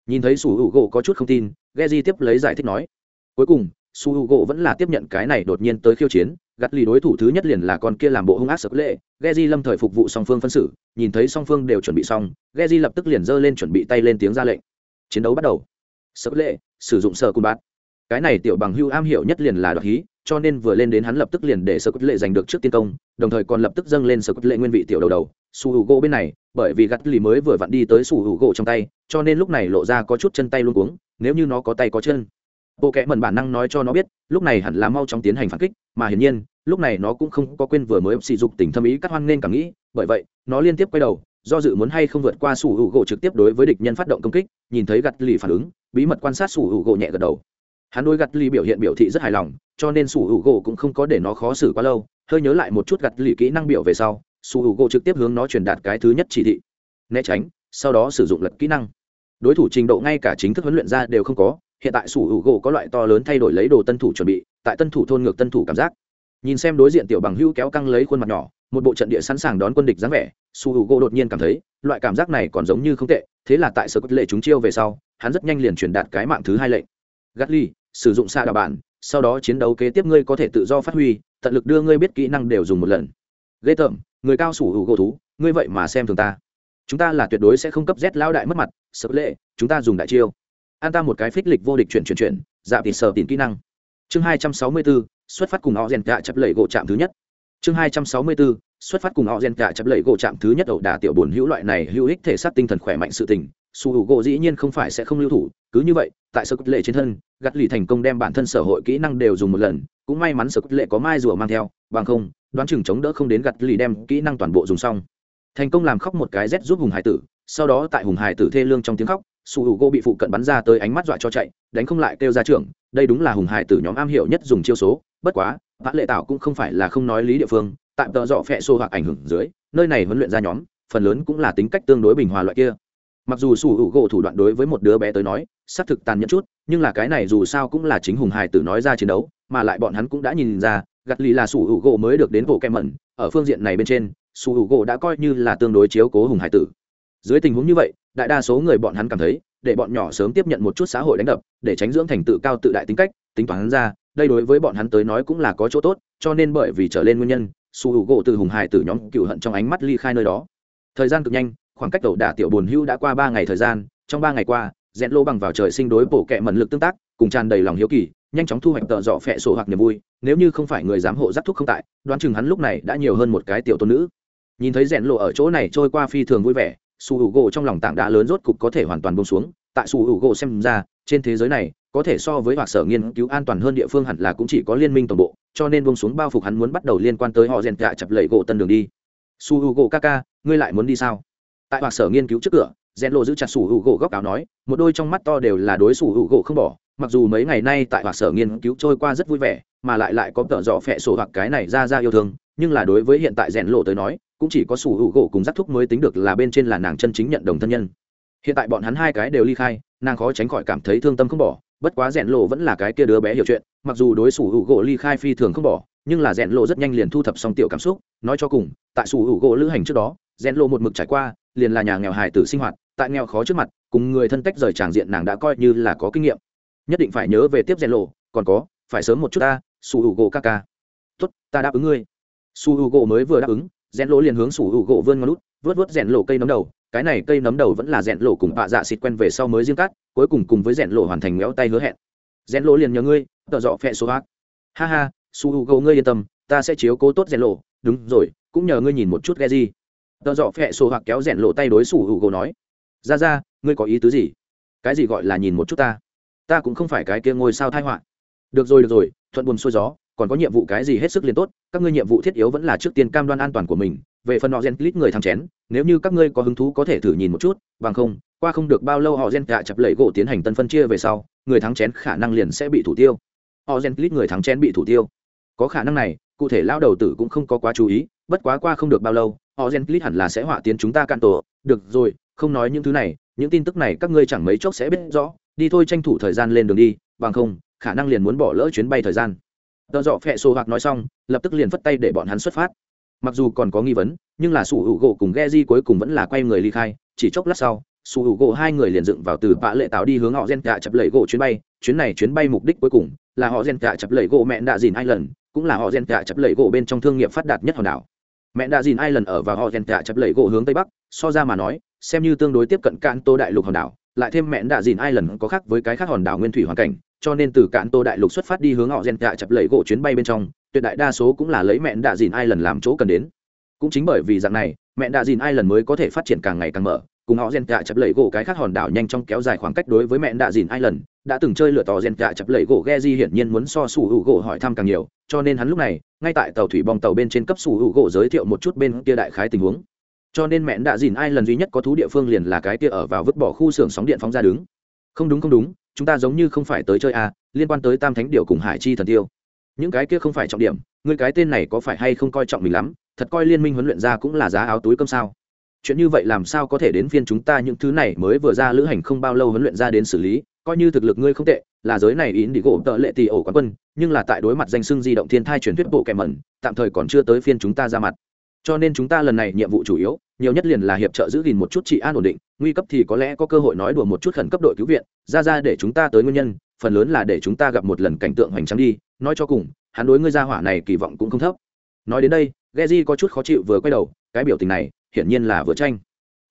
Nhìn thấy su hữu gỗ có chút không tin, Geji tiếp lấy giải thích nói. Cuối cùng, su hữu gỗ vẫn là tiếp nhận cái này đột nhiên tới khiêu chiến gặt lì đối thủ thứ nhất liền là con kia làm bộ hung ác sợ lệ. Geji lâm thời phục vụ song phương phân xử, nhìn thấy song phương đều chuẩn bị xong, Geji lập tức liền giơ lên chuẩn bị tay lên tiếng ra lệnh. Chiến đấu bắt đầu. Sợ lệ, sử dụng sở cùn bát cái này tiểu bằng hưu am hiểu nhất liền là đoạt hí, cho nên vừa lên đến hắn lập tức liền để sơ cốt lệ giành được trước tiên công, đồng thời còn lập tức dâng lên sơ cốt lệ nguyên vị tiểu đầu đầu, su hữu gỗ bên này, bởi vì gắt lì mới vừa vặn đi tới su hữu gỗ trong tay, cho nên lúc này lộ ra có chút chân tay luôn cuống, nếu như nó có tay có chân. Bộ kẽ mần bản năng nói cho nó biết, lúc này hẳn là mau chóng tiến hành phản kích, mà hiển nhiên, lúc này nó cũng không có quên vừa mới sỉ dục tình thâm ý cắt hoang nên cảm nghĩ, bởi vậy, nó liên tiếp quay đầu, do dự muốn hay không vượt qua sủ hữu gỗ trực tiếp đối với địch nhân phát động công kích, nhìn thấy gặt lì phản ứng, bí mật quan sát sủ hữu gỗ nhẹ gật đầu hắn đôi gặt lì biểu hiện biểu thị rất hài lòng, cho nên sủ hữu gỗ cũng không có để nó khó xử quá lâu. Hơi nhớ lại một chút gặt lì kỹ năng biểu về sau, sủ hữu gỗ trực tiếp hướng nó truyền đạt cái thứ nhất chỉ thị. Né tránh, sau đó sử dụng lật kỹ năng. Đối thủ trình độ ngay cả chính thức huấn luyện ra đều không có, hiện tại sủ hữu gỗ có loại to lớn thay đổi lấy đồ tân thủ chuẩn bị, tại tân thủ thôn ngược tân thủ cảm giác. Nhìn xem đối diện tiểu bằng hữu kéo căng lấy khuôn mặt nhỏ, một bộ trận địa sẵn sàng đón quân địch dáng vẻ su h u gỗ đột nhiên cảm thấy, loại cảm giác này còn giống như không tệ, thế là tại sở cốt lệ chúng chiêu về sau, hắn rất nhanh liền truyền đạt cái mạng thứ hai lệnh. Gắt ly sử dụng xa đạo bản, sau đó chiến đấu kế tiếp ngươi có thể tự do phát huy, tận lực đưa ngươi biết kỹ năng đều dùng một lần. Ghê tởm, người cao sủ hữu gỗ thú, ngươi vậy mà xem thường ta. Chúng ta là tuyệt đối sẽ không cấp z lao đại mất mặt, sợ lệ, chúng ta dùng đại chiêu. An ta một cái phích lịch vô địch chuyển chuyển chuyển dạ thì sờ tìm kỹ năng. Chương hai trăm sáu mươi bốn xuất phát cùng họ rèn cạ chập lẩy gỗ chạm thứ nhất. Chương hai trăm sáu mươi bốn xuất phát cùng họ rèn cạ chập lẩy gỗ chạm thứ nhất ẩu đả tiểu bồn hữu loại này hữu ích thể xác tinh thần khỏe mạnh sự tình su hữu gỗ dĩ nhiên không phải sẽ không lưu thủ, cứ như vậy, tại sở cốt lệ trên thân gắt lì thành công đem bản thân sở hội kỹ năng đều dùng một lần, cũng may mắn sở cốt lệ có mai rùa mang theo, bằng không, đoán chừng chống đỡ không đến gắt lì đem kỹ năng toàn bộ dùng xong. Thành công làm khóc một cái rét giúp hùng hải tử, sau đó tại hùng hải tử thê lương trong tiếng khóc, su hữu gỗ bị phụ cận bắn ra tới ánh mắt dọa cho chạy, đánh không lại kêu ra trưởng, đây đúng là hùng hải tử nhóm am hiểu nhất dùng chiêu số, bất quá, vã lệ tạo cũng không phải là không nói lý địa phương tại tợ dọ phẹ xô hoặc ảnh hưởng dưới, nơi này huấn luyện ra nhóm, phần lớn cũng là tính cách tương đối bình hòa loại kia mặc dù sủ hữu gỗ thủ đoạn đối với một đứa bé tới nói, xác thực tàn nhẫn chút, nhưng là cái này dù sao cũng là chính hùng hải tử nói ra chiến đấu, mà lại bọn hắn cũng đã nhìn ra gặt lì là sủ hữu gỗ mới được đến bộ kem mẩn, ở phương diện này bên trên, sủ hữu gỗ đã coi như là tương đối chiếu cố hùng hải tử. Dưới tình huống như vậy, đại đa số người bọn hắn cảm thấy, để bọn nhỏ sớm tiếp nhận một chút xã hội đánh đập, để tránh dưỡng thành tự cao tự đại tính cách, tính toán ra, đây đối với bọn hắn tới nói cũng là có chỗ tốt, cho nên bởi vì trở lên nguyên nhân su hữu gỗ từ hùng hải tử nhóm cựu hận trong ánh mắt ly khai nơi đó. Thời gian cực nhanh khoảng cách đầu đả tiểu buồn hưu đã qua ba ngày thời gian, trong ba ngày qua, rẽn lô bằng vào trời sinh đối bổ kẹ mẩn lực tương tác, cùng tràn đầy lòng hiếu kỳ, nhanh chóng thu hoạch tợ dọ phẹ sổ hoặc niềm vui, nếu như không phải người giám hộ giáp thúc không tại, đoán chừng hắn lúc này đã nhiều hơn một cái tiểu tôn nữ. Nhìn thấy rẽn lộ ở chỗ này trôi qua phi thường vui vẻ, su hữu gỗ trong lòng tảng đá lớn rốt cục có thể hoàn toàn bông xuống, tại su hữu gỗ xem ra, trên thế giới này, có thể so với hoặc sở nghiên cứu an toàn hơn địa phương hẳn là cũng chỉ có liên minh toàn bộ, cho nên bông xuống bao phục hắn muốn bắt đầu liên quan tới họ rèn tạ chập lầy gỗ tân đường đi. Su hữu gỗ ca ca, ngươi lại muốn đi sao? Tại hoặc sở nghiên cứu trước cửa rèn lộ giữ chặt sủ hữu gỗ góc áo nói, một đôi trong mắt to đều là đối sủ hữu gỗ không bỏ, mặc dù mấy ngày nay tại hoặc sở nghiên cứu trôi qua rất vui vẻ, mà lại lại có tợ dọ phẹ sổ hoặc cái này ra ra yêu thương, nhưng là đối với hiện tại rèn lộ tới nói, cũng chỉ có sủ hữu gỗ cùng giác thúc mới tính được là bên trên là nàng chân chính nhận đồng thân nhân. Hiện tại bọn hắn hai cái đều ly khai, nàng khó tránh khỏi cảm thấy thương tâm không bỏ, bất quá rèn lộ vẫn là cái kia đứa bé hiểu chuyện, mặc dù đối sủ hữu gỗ ly khai phi thường không bỏ, nhưng là rèn lộ rất nhanh liền thu thập xong tiểu cảm xúc, nói cho cùng, tại sủ hữu gỗ lữ hành trước đó rèn lộ một mực trải qua liền là nhà nghèo hài tử sinh hoạt, tại nghèo khó trước mặt, cùng người thân tách rời tràng diện nàng đã coi như là có kinh nghiệm. Nhất định phải nhớ về tiếp rèn lộ, còn có, phải sớm một chút ta, su h u gỗ ca ca. Tốt, ta đáp ứng ngươi. Su h u gỗ mới vừa đáp ứng, rèn lộ liền hướng suu u gỗ vươn ngón lút vớt vớt rèn lộ cây nấm đầu. Cái này cây nấm đầu vẫn là rèn lộ cùng bạ dạ xịt quen về sau mới riêng cắt, cuối cùng cùng với rèn lộ hoàn thành méo tay hứa hẹn. Rèn lộ liền nhờ ngươi, tợ dọ phẹ số hát ha ha, su h u gỗ ngươi yên tâm, ta sẽ chiếu cố tốt rèn lộ. Đúng rồi, cũng nhờ ngươi nhìn một chút ghe gì tờ dọ phẹ số hoặc kéo rèn lộ tay đối xù hữu gỗ nói. Ra ra, ngươi có ý tứ gì? Cái gì gọi là nhìn một chút ta? Ta cũng không phải cái kia ngôi sao thai họa. Được rồi được rồi, thuận buồn xuôi gió, còn có nhiệm vụ cái gì hết sức liền tốt, các ngươi nhiệm vụ thiết yếu vẫn là trước tiên cam đoan an toàn của mình. Về phần họ gen clip người thắng chén, nếu như các ngươi có hứng thú có thể thử nhìn một chút, bằng không, qua không được bao lâu họ gen gạ chập lẩy gỗ tiến hành tân phân chia về sau, người thắng chén khả năng liền sẽ bị thủ tiêu. Họ gen clip người thắng chén bị thủ tiêu. Có khả năng này, cụ thể lao đầu tử cũng không có quá chú ý, bất quá qua không được bao lâu họ gen clip hẳn là sẽ họa tiến chúng ta cạn tổ. Được rồi, không nói những thứ này, những tin tức này các ngươi chẳng mấy chốc sẽ biết rõ. Đi thôi tranh thủ thời gian lên đường đi, bằng không, khả năng liền muốn bỏ lỡ chuyến bay thời gian. Tờ dọ phẹ sổ hoặc nói xong, lập tức liền phất tay để bọn hắn xuất phát. Mặc dù còn có nghi vấn, nhưng là sủ hữu gỗ cùng ghe di cuối cùng vẫn là quay người ly khai. Chỉ chốc lát sau, sủ hữu gỗ hai người liền dựng vào từ bạ lệ táo đi hướng họ gen cạ chập lẩy gỗ chuyến bay. Chuyến này chuyến bay mục đích cuối cùng là họ gen cạ chập lẩy gỗ mẹ đạ dìn lần cũng là họ gen cạ chập lẩy gỗ bên trong thương nghiệp phát đạt nhất hòn đảo mẹ đạ dìn lần ở và họ gen tạ chập lẩy gỗ hướng tây bắc, so ra mà nói, xem như tương đối tiếp cận cạn tô đại lục hòn đảo, lại thêm mẹ đạ dìn lần có khác với cái khác hòn đảo nguyên thủy hoàn cảnh, cho nên từ cạn tô đại lục xuất phát đi hướng họ gen tạ chập lẩy gỗ chuyến bay bên trong, tuyệt đại đa số cũng là lấy mẹ đạ dìn lần làm chỗ cần đến. Cũng chính bởi vì dạng này, mẹ đạ dìn lần mới có thể phát triển càng ngày càng mở, cùng họ gen tạ chập lẩy gỗ cái khác hòn đảo nhanh trong kéo dài khoảng cách đối với mẹ đạ dìn lần, đã từng chơi lửa tò gen tạ chập lẩy gỗ ghe di hiển nhiên muốn so sủ hữu gỗ hỏi thăm càng nhiều, cho nên hắn lúc này ngay tại tàu thủy bong tàu bên trên cấp sủ hữu gỗ giới thiệu một chút bên kia đại khái tình huống. Cho nên mẹn đã dìn lần duy nhất có thú địa phương liền là cái kia ở vào vứt bỏ khu xưởng sóng điện phóng ra đứng. Không đúng không đúng chúng ta giống như không phải tới chơi a à, liên quan tới tam thánh điệu cùng hải chi thần tiêu. Những cái kia không phải trọng điểm người cái tên này có phải hay không coi trọng mình lắm thật coi liên minh huấn luyện ra cũng là giá áo túi cơm sao? Chuyện như vậy làm sao có thể đến phiên chúng ta những thứ này mới vừa ra lữ hành không bao lâu huấn luyện ra đến xử lý? Coi như thực lực ngươi không tệ, là giới này ý đi gỗ tợ lệ tì ổ quán quân, nhưng là tại đối mặt danh xưng di động thiên thai truyền thuyết bộ kẻ mẩn, tạm thời còn chưa tới phiên chúng ta ra mặt. Cho nên chúng ta lần này nhiệm vụ chủ yếu, nhiều nhất liền là hiệp trợ giữ gìn một chút trị an ổn định, nguy cấp thì có lẽ có cơ hội nói đùa một chút khẩn cấp đội cứu viện, ra ra để chúng ta tới nguyên nhân, phần lớn là để chúng ta gặp một lần cảnh tượng hoành tráng đi, nói cho cùng, hắn đối ngươi ra hỏa này kỳ vọng cũng không thấp. Nói đến đây, Geji có chút khó chịu vừa quay đầu, cái biểu tình này, hiển nhiên là vừa tranh.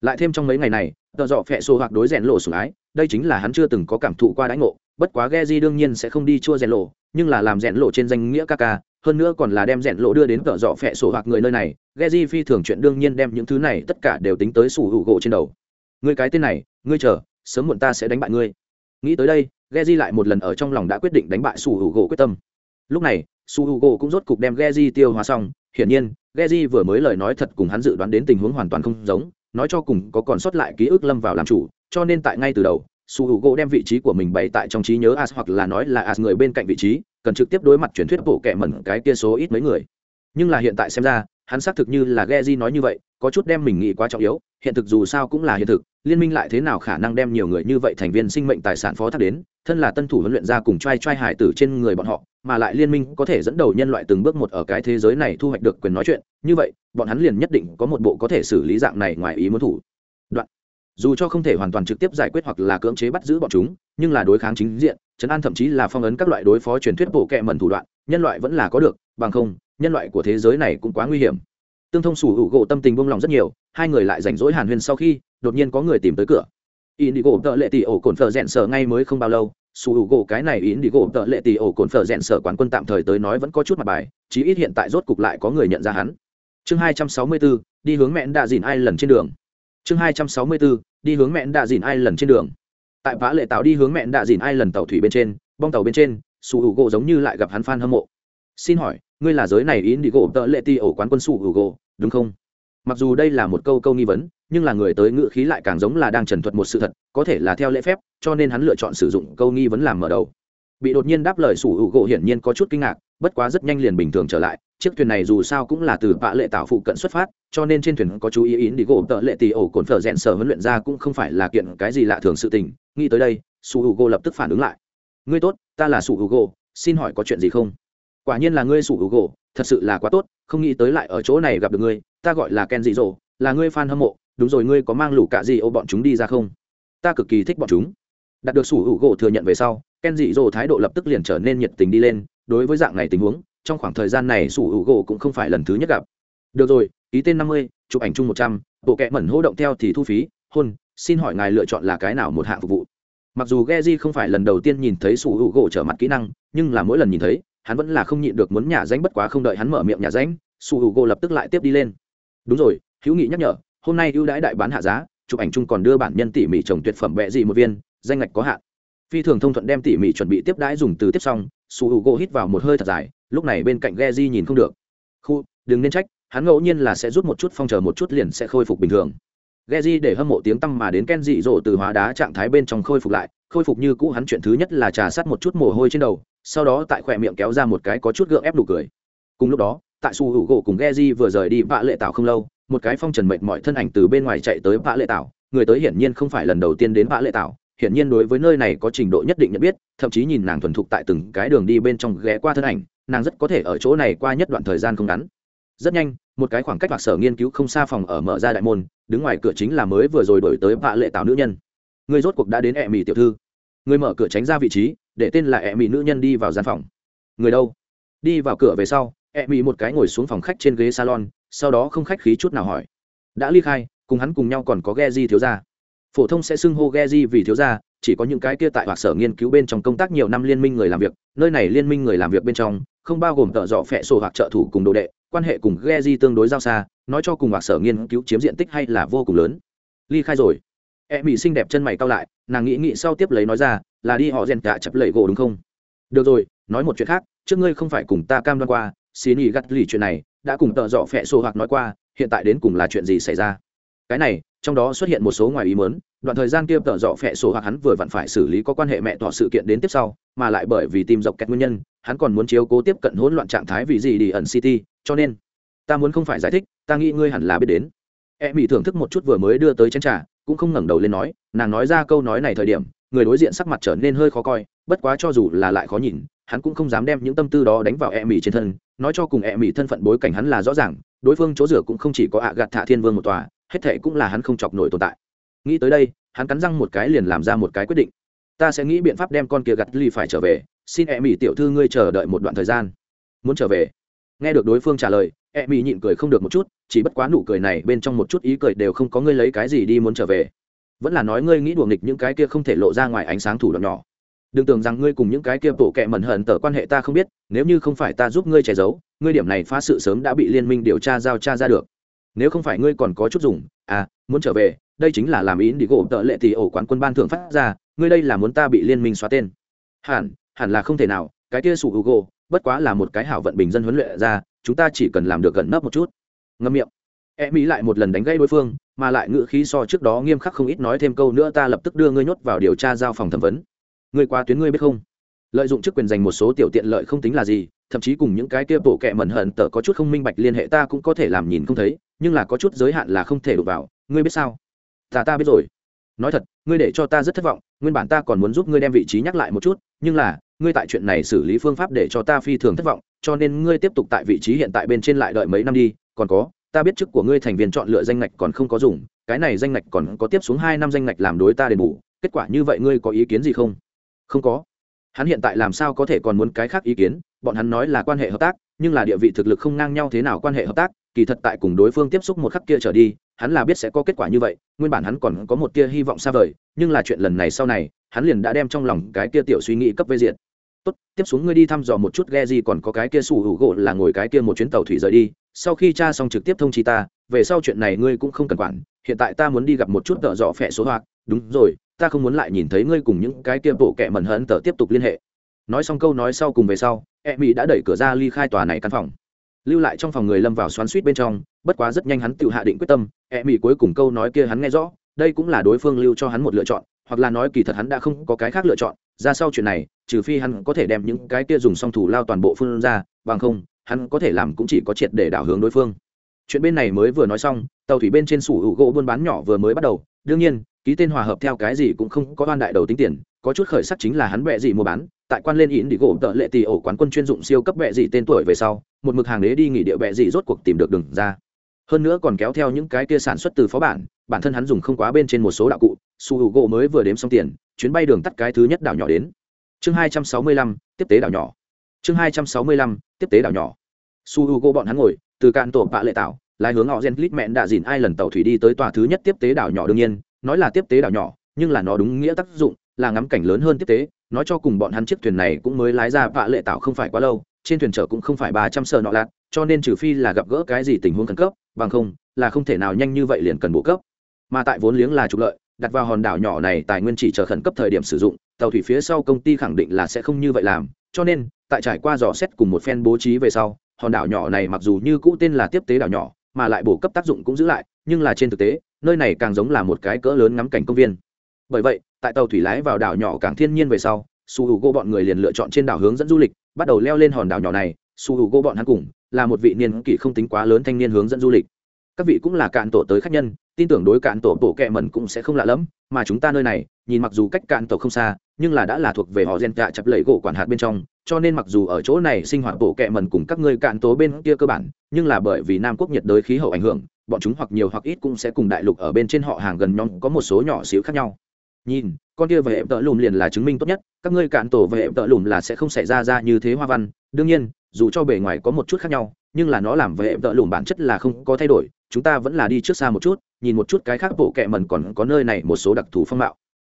Lại thêm trong mấy ngày này tờ dọ phẹ xô hoặc đối rèn lộ sủng ái đây chính là hắn chưa từng có cảm thụ qua đãi ngộ, bất quá Geji đương nhiên sẽ không đi chua rèn lộ, nhưng là làm rèn lộ trên danh nghĩa ca ca, hơn nữa còn là đem rèn lộ đưa đến cỡ dọ phẹ sổ hoặc người nơi này, Geji phi thường chuyện đương nhiên đem những thứ này tất cả đều tính tới sủ hữu gỗ trên đầu. Ngươi cái tên này, ngươi chờ, sớm muộn ta sẽ đánh bại ngươi. Nghĩ tới đây, Geji lại một lần ở trong lòng đã quyết định đánh bại sủ hữu gỗ quyết tâm. Lúc này su h u g o cũng rốt cục đem Geji tiêu hóa xong, hiển nhiên, Geji vừa mới lời nói thật cùng hắn dự đoán đến tình huống hoàn toàn không giống, nói cho cùng có còn sót lại ký ức lâm vào làm chủ cho nên tại ngay từ đầu, su hữu gỗ đem vị trí của mình bày tại trong trí nhớ as hoặc là nói là as người bên cạnh vị trí, cần trực tiếp đối mặt truyền thuyết bộ kệ mẩn cái kia số ít mấy người. Nhưng là hiện tại xem ra, hắn xác thực như là Geji nói như vậy, có chút đem mình nghĩ quá trọng yếu, hiện thực dù sao cũng là hiện thực, liên minh lại thế nào khả năng đem nhiều người như vậy thành viên sinh mệnh tài sản phó thác đến, thân là tân thủ huấn luyện ra cùng trai trai hải tử trên người bọn họ, mà lại liên minh có thể dẫn đầu nhân loại từng bước một ở cái thế giới này thu hoạch được quyền nói chuyện, như vậy, bọn hắn liền nhất định có một bộ có thể xử lý dạng này ngoài ý muốn thủ. Đoạn dù cho không thể hoàn toàn trực tiếp giải quyết hoặc là cưỡng chế bắt giữ bọn chúng nhưng là đối kháng chính diện chấn an thậm chí là phong ấn các loại đối phó truyền thuyết bộ kệ mẩn thủ đoạn nhân loại vẫn là có được bằng không nhân loại của thế giới này cũng quá nguy hiểm. Tương thông sủ hữu gỗ tâm tình buông lòng rất nhiều hai người lại rảnh rỗi hàn huyên sau khi đột nhiên có người tìm tới cửa. Indigo tợ lệ tỷ ổ cồn phở rẽn sở ngay mới không bao lâu sủ hữu gỗ cái này indigo tợ lệ tỷ ổ cồn phở rẽn sở quán quân tạm thời tới nói vẫn có chút mặt bài chí ít hiện tại rốt cục lại có người nhận ra hắn. Chương hai trăm sáu mươi bốn, đi hướng mẹn đạ dìn ai lần trên đường chương hai trăm sáu mươi 264, đi hướng mẹn đạ dìn ai lần trên đường. Tại vã lệ tàu đi hướng mẹn đạ dìn ai lần tàu thủy bên trên bong tàu bên trên sủ hữu gỗ giống như lại gặp hắn phan hâm mộ. Xin hỏi ngươi là giới này ý định gỗ tợ lệ ti ổ quán quân sủ hữu gỗ đúng không? Mặc dù đây là một câu câu nghi vấn nhưng là người tới ngữ khí lại càng giống là đang trần thuật một sự thật có thể là theo lễ phép cho nên hắn lựa chọn sử dụng câu nghi vấn làm mở đầu. Bị đột nhiên đáp lời sủ hữu gỗ hiển nhiên có chút kinh ngạc bất quá rất nhanh liền bình thường trở lại chiếc thuyền này dù sao cũng là từ bạ lệ tạo phụ cận xuất phát, cho nên trên thuyền có chú ý ý đi gỗ, tợ lệ tì ổ cồn phở rẽn sở huấn luyện ra cũng không phải là kiện cái gì lạ thường sự tình. Nghĩ tới đây, su h u g lập tức phản ứng lại. Ngươi tốt, ta là su h u g xin hỏi có chuyện gì không? Quả nhiên là ngươi su h u g thật sự là quá tốt, không nghĩ tới lại ở chỗ này gặp được ngươi, ta gọi là ken dị dỗ, là ngươi f a n hâm mộ, đúng rồi ngươi có mang lũ cả gì ô bọn chúng đi ra không? Ta cực kỳ thích bọn chúng. Đạt được su h u g o thừa nhận về sau, ken dị dỗ thái độ lập tức liền trở nên nhiệt tình đi lên, đối với dạng này tình huống trong khoảng thời gian này sủ hữu gỗ cũng không phải lần thứ nhất gặp. Được rồi, ký tên năm mươi, chụp ảnh chung một trăm, bộ kẹ mẩn hỗ động theo thì thu phí, hôn, xin hỏi ngài lựa chọn là cái nào một hạng phục vụ? Mặc dù Geji không phải lần đầu tiên nhìn thấy sủ hữu gỗ trở mặt kỹ năng, nhưng là mỗi lần nhìn thấy, hắn vẫn là không nhịn được muốn nhà danh bất quá không đợi hắn mở miệng nhà danh sủ hữu gỗ lập tức lại tiếp đi lên. Đúng rồi, hữu nghị nhắc nhở, hôm nay ưu đãi đại bán hạ giá, chụp ảnh chung còn đưa bản nhân tỉ mỉ trồng tuyệt phẩm bẹ gì một viên, danh ngạch có hạn phi thường thông thuận đem tỉ mỉ chuẩn bị tiếp đãi dùng từ tiếp xong, su h u gỗ hít vào một hơi thật dài, lúc này bên cạnh ghe di nhìn không được. Khu, đừng nên trách, hắn ngẫu nhiên là sẽ rút một chút phong chờ một chút liền sẽ khôi phục bình thường. Ghe di để hâm mộ tiếng tăm mà đến ken dị dỗ từ hóa đá trạng thái bên trong khôi phục lại, khôi phục như cũ hắn chuyện thứ nhất là trà sát một chút mồ hôi trên đầu, sau đó tại khỏe miệng kéo ra một cái có chút gượng ép đủ cười. Cùng lúc đó, tại su hữu gỗ cùng ghe di vừa rời đi vạ lệ tạo không lâu, một cái phong trần mệt mọi thân ảnh từ bên ngoài chạy tới vạ lệ tạo người tới hiển nhiên không phải lần đầu tiên đến vạ lệ tạo hiển nhiên đối với nơi này có trình độ nhất định nhận biết, thậm chí nhìn nàng thuần thục tại từng cái đường đi bên trong ghé qua thân ảnh, nàng rất có thể ở chỗ này qua nhất đoạn thời gian không ngắn. Rất nhanh, một cái khoảng cách hoặc sở nghiên cứu không xa phòng ở mở ra đại môn, đứng ngoài cửa chính là mới vừa rồi đổi tới vạ lệ tạo nữ nhân. Người rốt cuộc đã đến ẹ mì tiểu thư. Người mở cửa tránh ra vị trí, để tên là ẹ mì nữ nhân đi vào gian phòng. Người đâu? Đi vào cửa về sau, ẹ mì một cái ngồi xuống phòng khách trên ghế salon, sau đó không khách khí chút nào hỏi. Đã ly khai, cùng hắn cùng nhau còn có ghe di thiếu gia phổ thông sẽ xưng hô ghe di vì thiếu gia, chỉ có những cái kia tại hoặc sở nghiên cứu bên trong công tác nhiều năm liên minh người làm việc, nơi này liên minh người làm việc bên trong, không bao gồm tợ dọ phẹ sổ hoặc trợ thủ cùng đồ đệ, quan hệ cùng ghe di tương đối giao xa, nói cho cùng hoặc sở nghiên cứu chiếm diện tích hay là vô cùng lớn. Ly khai rồi. E mỹ xinh đẹp chân mày cao lại, nàng nghĩ nghĩ sau tiếp lấy nói ra, là đi họ rèn cả chập lầy gỗ đúng không? Được rồi, nói một chuyện khác, trước ngươi không phải cùng ta cam đoan qua xí ý gắt lì chuyện này, đã cùng tợ dọ phẹ sổ hoặc nói qua, hiện tại đến cùng là chuyện gì xảy ra? Cái này trong đó xuất hiện một số ngoài ý mớn đoạn thời gian kia tợ dọ phẹ sổ hoặc hắn vừa vặn phải xử lý có quan hệ mẹ tỏ sự kiện đến tiếp sau, mà lại bởi vì tìm dọc kẹt nguyên nhân, hắn còn muốn chiếu cố tiếp cận hỗn loạn trạng thái vì gì đi ẩn city, cho nên, ta muốn không phải giải thích, ta nghĩ ngươi hẳn là biết đến. E mỹ thưởng thức một chút vừa mới đưa tới chén trà, cũng không ngẩng đầu lên nói, nàng nói ra câu nói này thời điểm, người đối diện sắc mặt trở nên hơi khó coi, bất quá cho dù là lại khó nhìn, hắn cũng không dám đem những tâm tư đó đánh vào e mỹ trên thân, nói cho cùng e mỹ thân phận bối cảnh hắn là rõ ràng, đối phương chỗ rửa cũng không chỉ có ạ gạt thạ thiên vương một tòa hết thệ cũng là hắn không chọc nổi tồn tại. Nghĩ tới đây, hắn cắn răng một cái liền làm ra một cái quyết định. Ta sẽ nghĩ biện pháp đem con kia gặt ly phải trở về, xin e mỹ tiểu thư ngươi chờ đợi một đoạn thời gian. Muốn trở về? Nghe được đối phương trả lời e mỹ nhịn cười không được một chút, chỉ bất quá nụ cười này bên trong một chút ý cười đều không có ngươi lấy cái gì đi muốn trở về. Vẫn là nói ngươi nghĩ đùa nghịch những cái kia không thể lộ ra ngoài ánh sáng thủ đoạn nhỏ. Đừng tưởng rằng ngươi cùng những cái kia bộ kệ mẩn hận tờ quan hệ ta không biết, nếu như không phải ta giúp ngươi che giấu, ngươi điểm này phá sự sớm đã bị liên minh điều tra giao tra ra được nếu không phải ngươi còn có chút dùng à muốn trở về, đây chính là làm ý đi gỗ tợ lệ thì ổ quán quân ban thưởng phát ra, ngươi đây là muốn ta bị liên minh xóa tên. Hẳn hẳn là không thể nào, cái kia sủ hữu gỗ bất quá là một cái hảo vận bình dân huấn luyện ra, chúng ta chỉ cần làm được gần nấp một chút. Ngâm miệng. E mỹ lại một lần đánh gây đối phương, mà lại ngự khí so trước đó nghiêm khắc không ít nói thêm câu nữa ta lập tức đưa ngươi nhốt vào điều tra giao phòng thẩm vấn. Ngươi qua tuyến ngươi biết không? Lợi dụng chức quyền dành một số tiểu tiện lợi không tính là gì thậm chí cùng những cái kia bộ kệ mẩn hận tở có chút không minh bạch liên hệ ta cũng có thể làm nhìn không thấy, nhưng là có chút giới hạn là không thể đụng vào. Ngươi biết sao? Ta ta biết rồi. Nói thật, ngươi để cho ta rất thất vọng, nguyên bản ta còn muốn giúp ngươi đem vị trí nhắc lại một chút, nhưng là, ngươi tại chuyện này xử lý phương pháp để cho ta phi thường thất vọng, cho nên ngươi tiếp tục tại vị trí hiện tại bên trên lại đợi mấy năm đi, còn có, ta biết chức của ngươi thành viên chọn lựa danh ngạch còn không có dùng, cái này danh ngạch còn có tiếp xuống hai năm danh ngạch làm đối ta đền bù, kết quả như vậy ngươi có ý kiến gì không? Không có. Hắn hiện tại làm sao có thể còn muốn cái khác ý kiến? Bọn hắn nói là quan hệ hợp tác, nhưng là địa vị thực lực không ngang nhau thế nào quan hệ hợp tác, kỳ thật tại cùng đối phương tiếp xúc một khắc kia trở đi, hắn là biết sẽ có kết quả như vậy, nguyên bản hắn còn có một tia hy vọng xa vời, nhưng là chuyện lần này sau này, hắn liền đã đem trong lòng cái kia tiểu suy nghĩ cấp vây diện tốt, tiếp xuống ngươi đi thăm dò một chút ghe gì còn có cái kia sủ hữu gỗ là ngồi cái kia một chuyến tàu thủy rời đi, sau khi cha xong trực tiếp thông chi ta, về sau chuyện này ngươi cũng không cần quản, hiện tại ta muốn đi gặp một chút tợ dọ phẹ số hoạt đúng rồi, ta không muốn lại nhìn thấy ngươi cùng những cái kia bộ kẹ mẩn hận tờ tiếp tục liên hệ nói xong câu nói sau cùng về sau e mỹ đã đẩy cửa ra ly khai tòa này căn phòng. Lưu lại trong phòng người lâm vào xoắn suýt bên trong, bất quá rất nhanh hắn tự hạ định quyết tâm e mỹ cuối cùng câu nói kia hắn nghe rõ, đây cũng là đối phương lưu cho hắn một lựa chọn, hoặc là nói kỳ thật hắn đã không có cái khác lựa chọn, ra sau chuyện này, trừ phi hắn có thể đem những cái kia dùng song thủ lao toàn bộ phương ra, bằng không, hắn có thể làm cũng chỉ có triệt để đảo hướng đối phương. Chuyện bên này mới vừa nói xong, tàu thủy bên trên sủ hữu gỗ buôn bán nhỏ vừa mới bắt đầu, đương nhiên, ký tên hòa hợp theo cái gì cũng không có oan đại đầu tính tiền, có chút khởi sắc chính là hắn bẹ gì mua bán tại quan lên ỉn đi gỗ tợ lệ tỷ ổ quán quân chuyên dụng siêu cấp bệ gì tên tuổi về sau, một mực hàng đế đi nghỉ địa bệ gì rốt cuộc tìm được đường ra. Hơn nữa còn kéo theo những cái kia sản xuất từ phó bản bản thân hắn dùng không quá bên trên một số đạo cụ, su hữu gỗ mới vừa đếm xong tiền, chuyến bay đường tắt cái thứ nhất đảo nhỏ đến. Chương hai trăm sáu mươi lăm, tiếp tế đảo nhỏ. Chương hai trăm sáu mươi lăm, tiếp tế đảo nhỏ. Su hữu gỗ bọn hắn ngồi, từ cạn tổ bạ lệ tạo, lái hướng họ gen lít mẹn đã dìn ai lần tàu thủy đi tới tòa thứ nhất tiếp tế đảo nhỏ đương nhiên, nói là tiếp tế đảo nhỏ, nhưng là nó đúng nghĩa tác dụng, là ngắm cảnh lớn hơn tiếp tế nói cho cùng bọn hắn chiếc thuyền này cũng mới lái ra vạ lệ tạo không phải quá lâu, trên thuyền chở cũng không phải ba trăm sợ nọ lạc cho nên trừ phi là gặp gỡ cái gì tình huống khẩn cấp, bằng không, là không thể nào nhanh như vậy liền cần bổ cấp. Mà tại vốn liếng là trục lợi, đặt vào hòn đảo nhỏ này tài nguyên chỉ chờ khẩn cấp thời điểm sử dụng, tàu thủy phía sau công ty khẳng định là sẽ không như vậy làm, cho nên, tại trải qua dò xét cùng một phen bố trí về sau, hòn đảo nhỏ này mặc dù như cũ tên là tiếp tế đảo nhỏ, mà lại bổ cấp tác dụng cũng giữ lại, nhưng là trên thực tế, nơi này càng giống là một cái cỡ lớn ngắm cảnh công viên. Bởi vậy tại tàu thủy lái vào đảo nhỏ càng thiên nhiên về sau, su h u gỗ bọn người liền lựa chọn trên đảo hướng dẫn du lịch, bắt đầu leo lên hòn đảo nhỏ này. Su h u gỗ bọn hắn cùng là một vị niên kỷ không tính quá lớn thanh niên hướng dẫn du lịch. Các vị cũng là cạn tổ tới khách nhân, tin tưởng đối cạn tổ bộ kẹ mẩn cũng sẽ không lạ lẫm, mà chúng ta nơi này, nhìn mặc dù cách cạn tổ không xa, nhưng là đã là thuộc về họ gen trạ chập lẫy gỗ quản hạt bên trong, cho nên mặc dù ở chỗ này sinh hoạt bộ kẹ mẩn cùng các ngươi cạn tổ bên kia cơ bản, nhưng là bởi vì nam quốc nhiệt đới khí hậu ảnh hưởng, bọn chúng hoặc nhiều hoặc ít cũng sẽ cùng đại lục ở bên trên họ hàng gần nhóm có một số nhỏ xíu khác nhau nhìn, con kia về hệ tợ lùm liền là chứng minh tốt nhất, các ngươi cạn tổ về hệ tợ lùm là sẽ không xảy ra ra như thế hoa văn. Đương nhiên, dù cho bề ngoài có một chút khác nhau, nhưng là nó làm về hệ tợ lùm bản chất là không có thay đổi, chúng ta vẫn là đi trước xa một chút, nhìn một chút cái khác bộ kệ mần còn có nơi này một số đặc thù phong mạo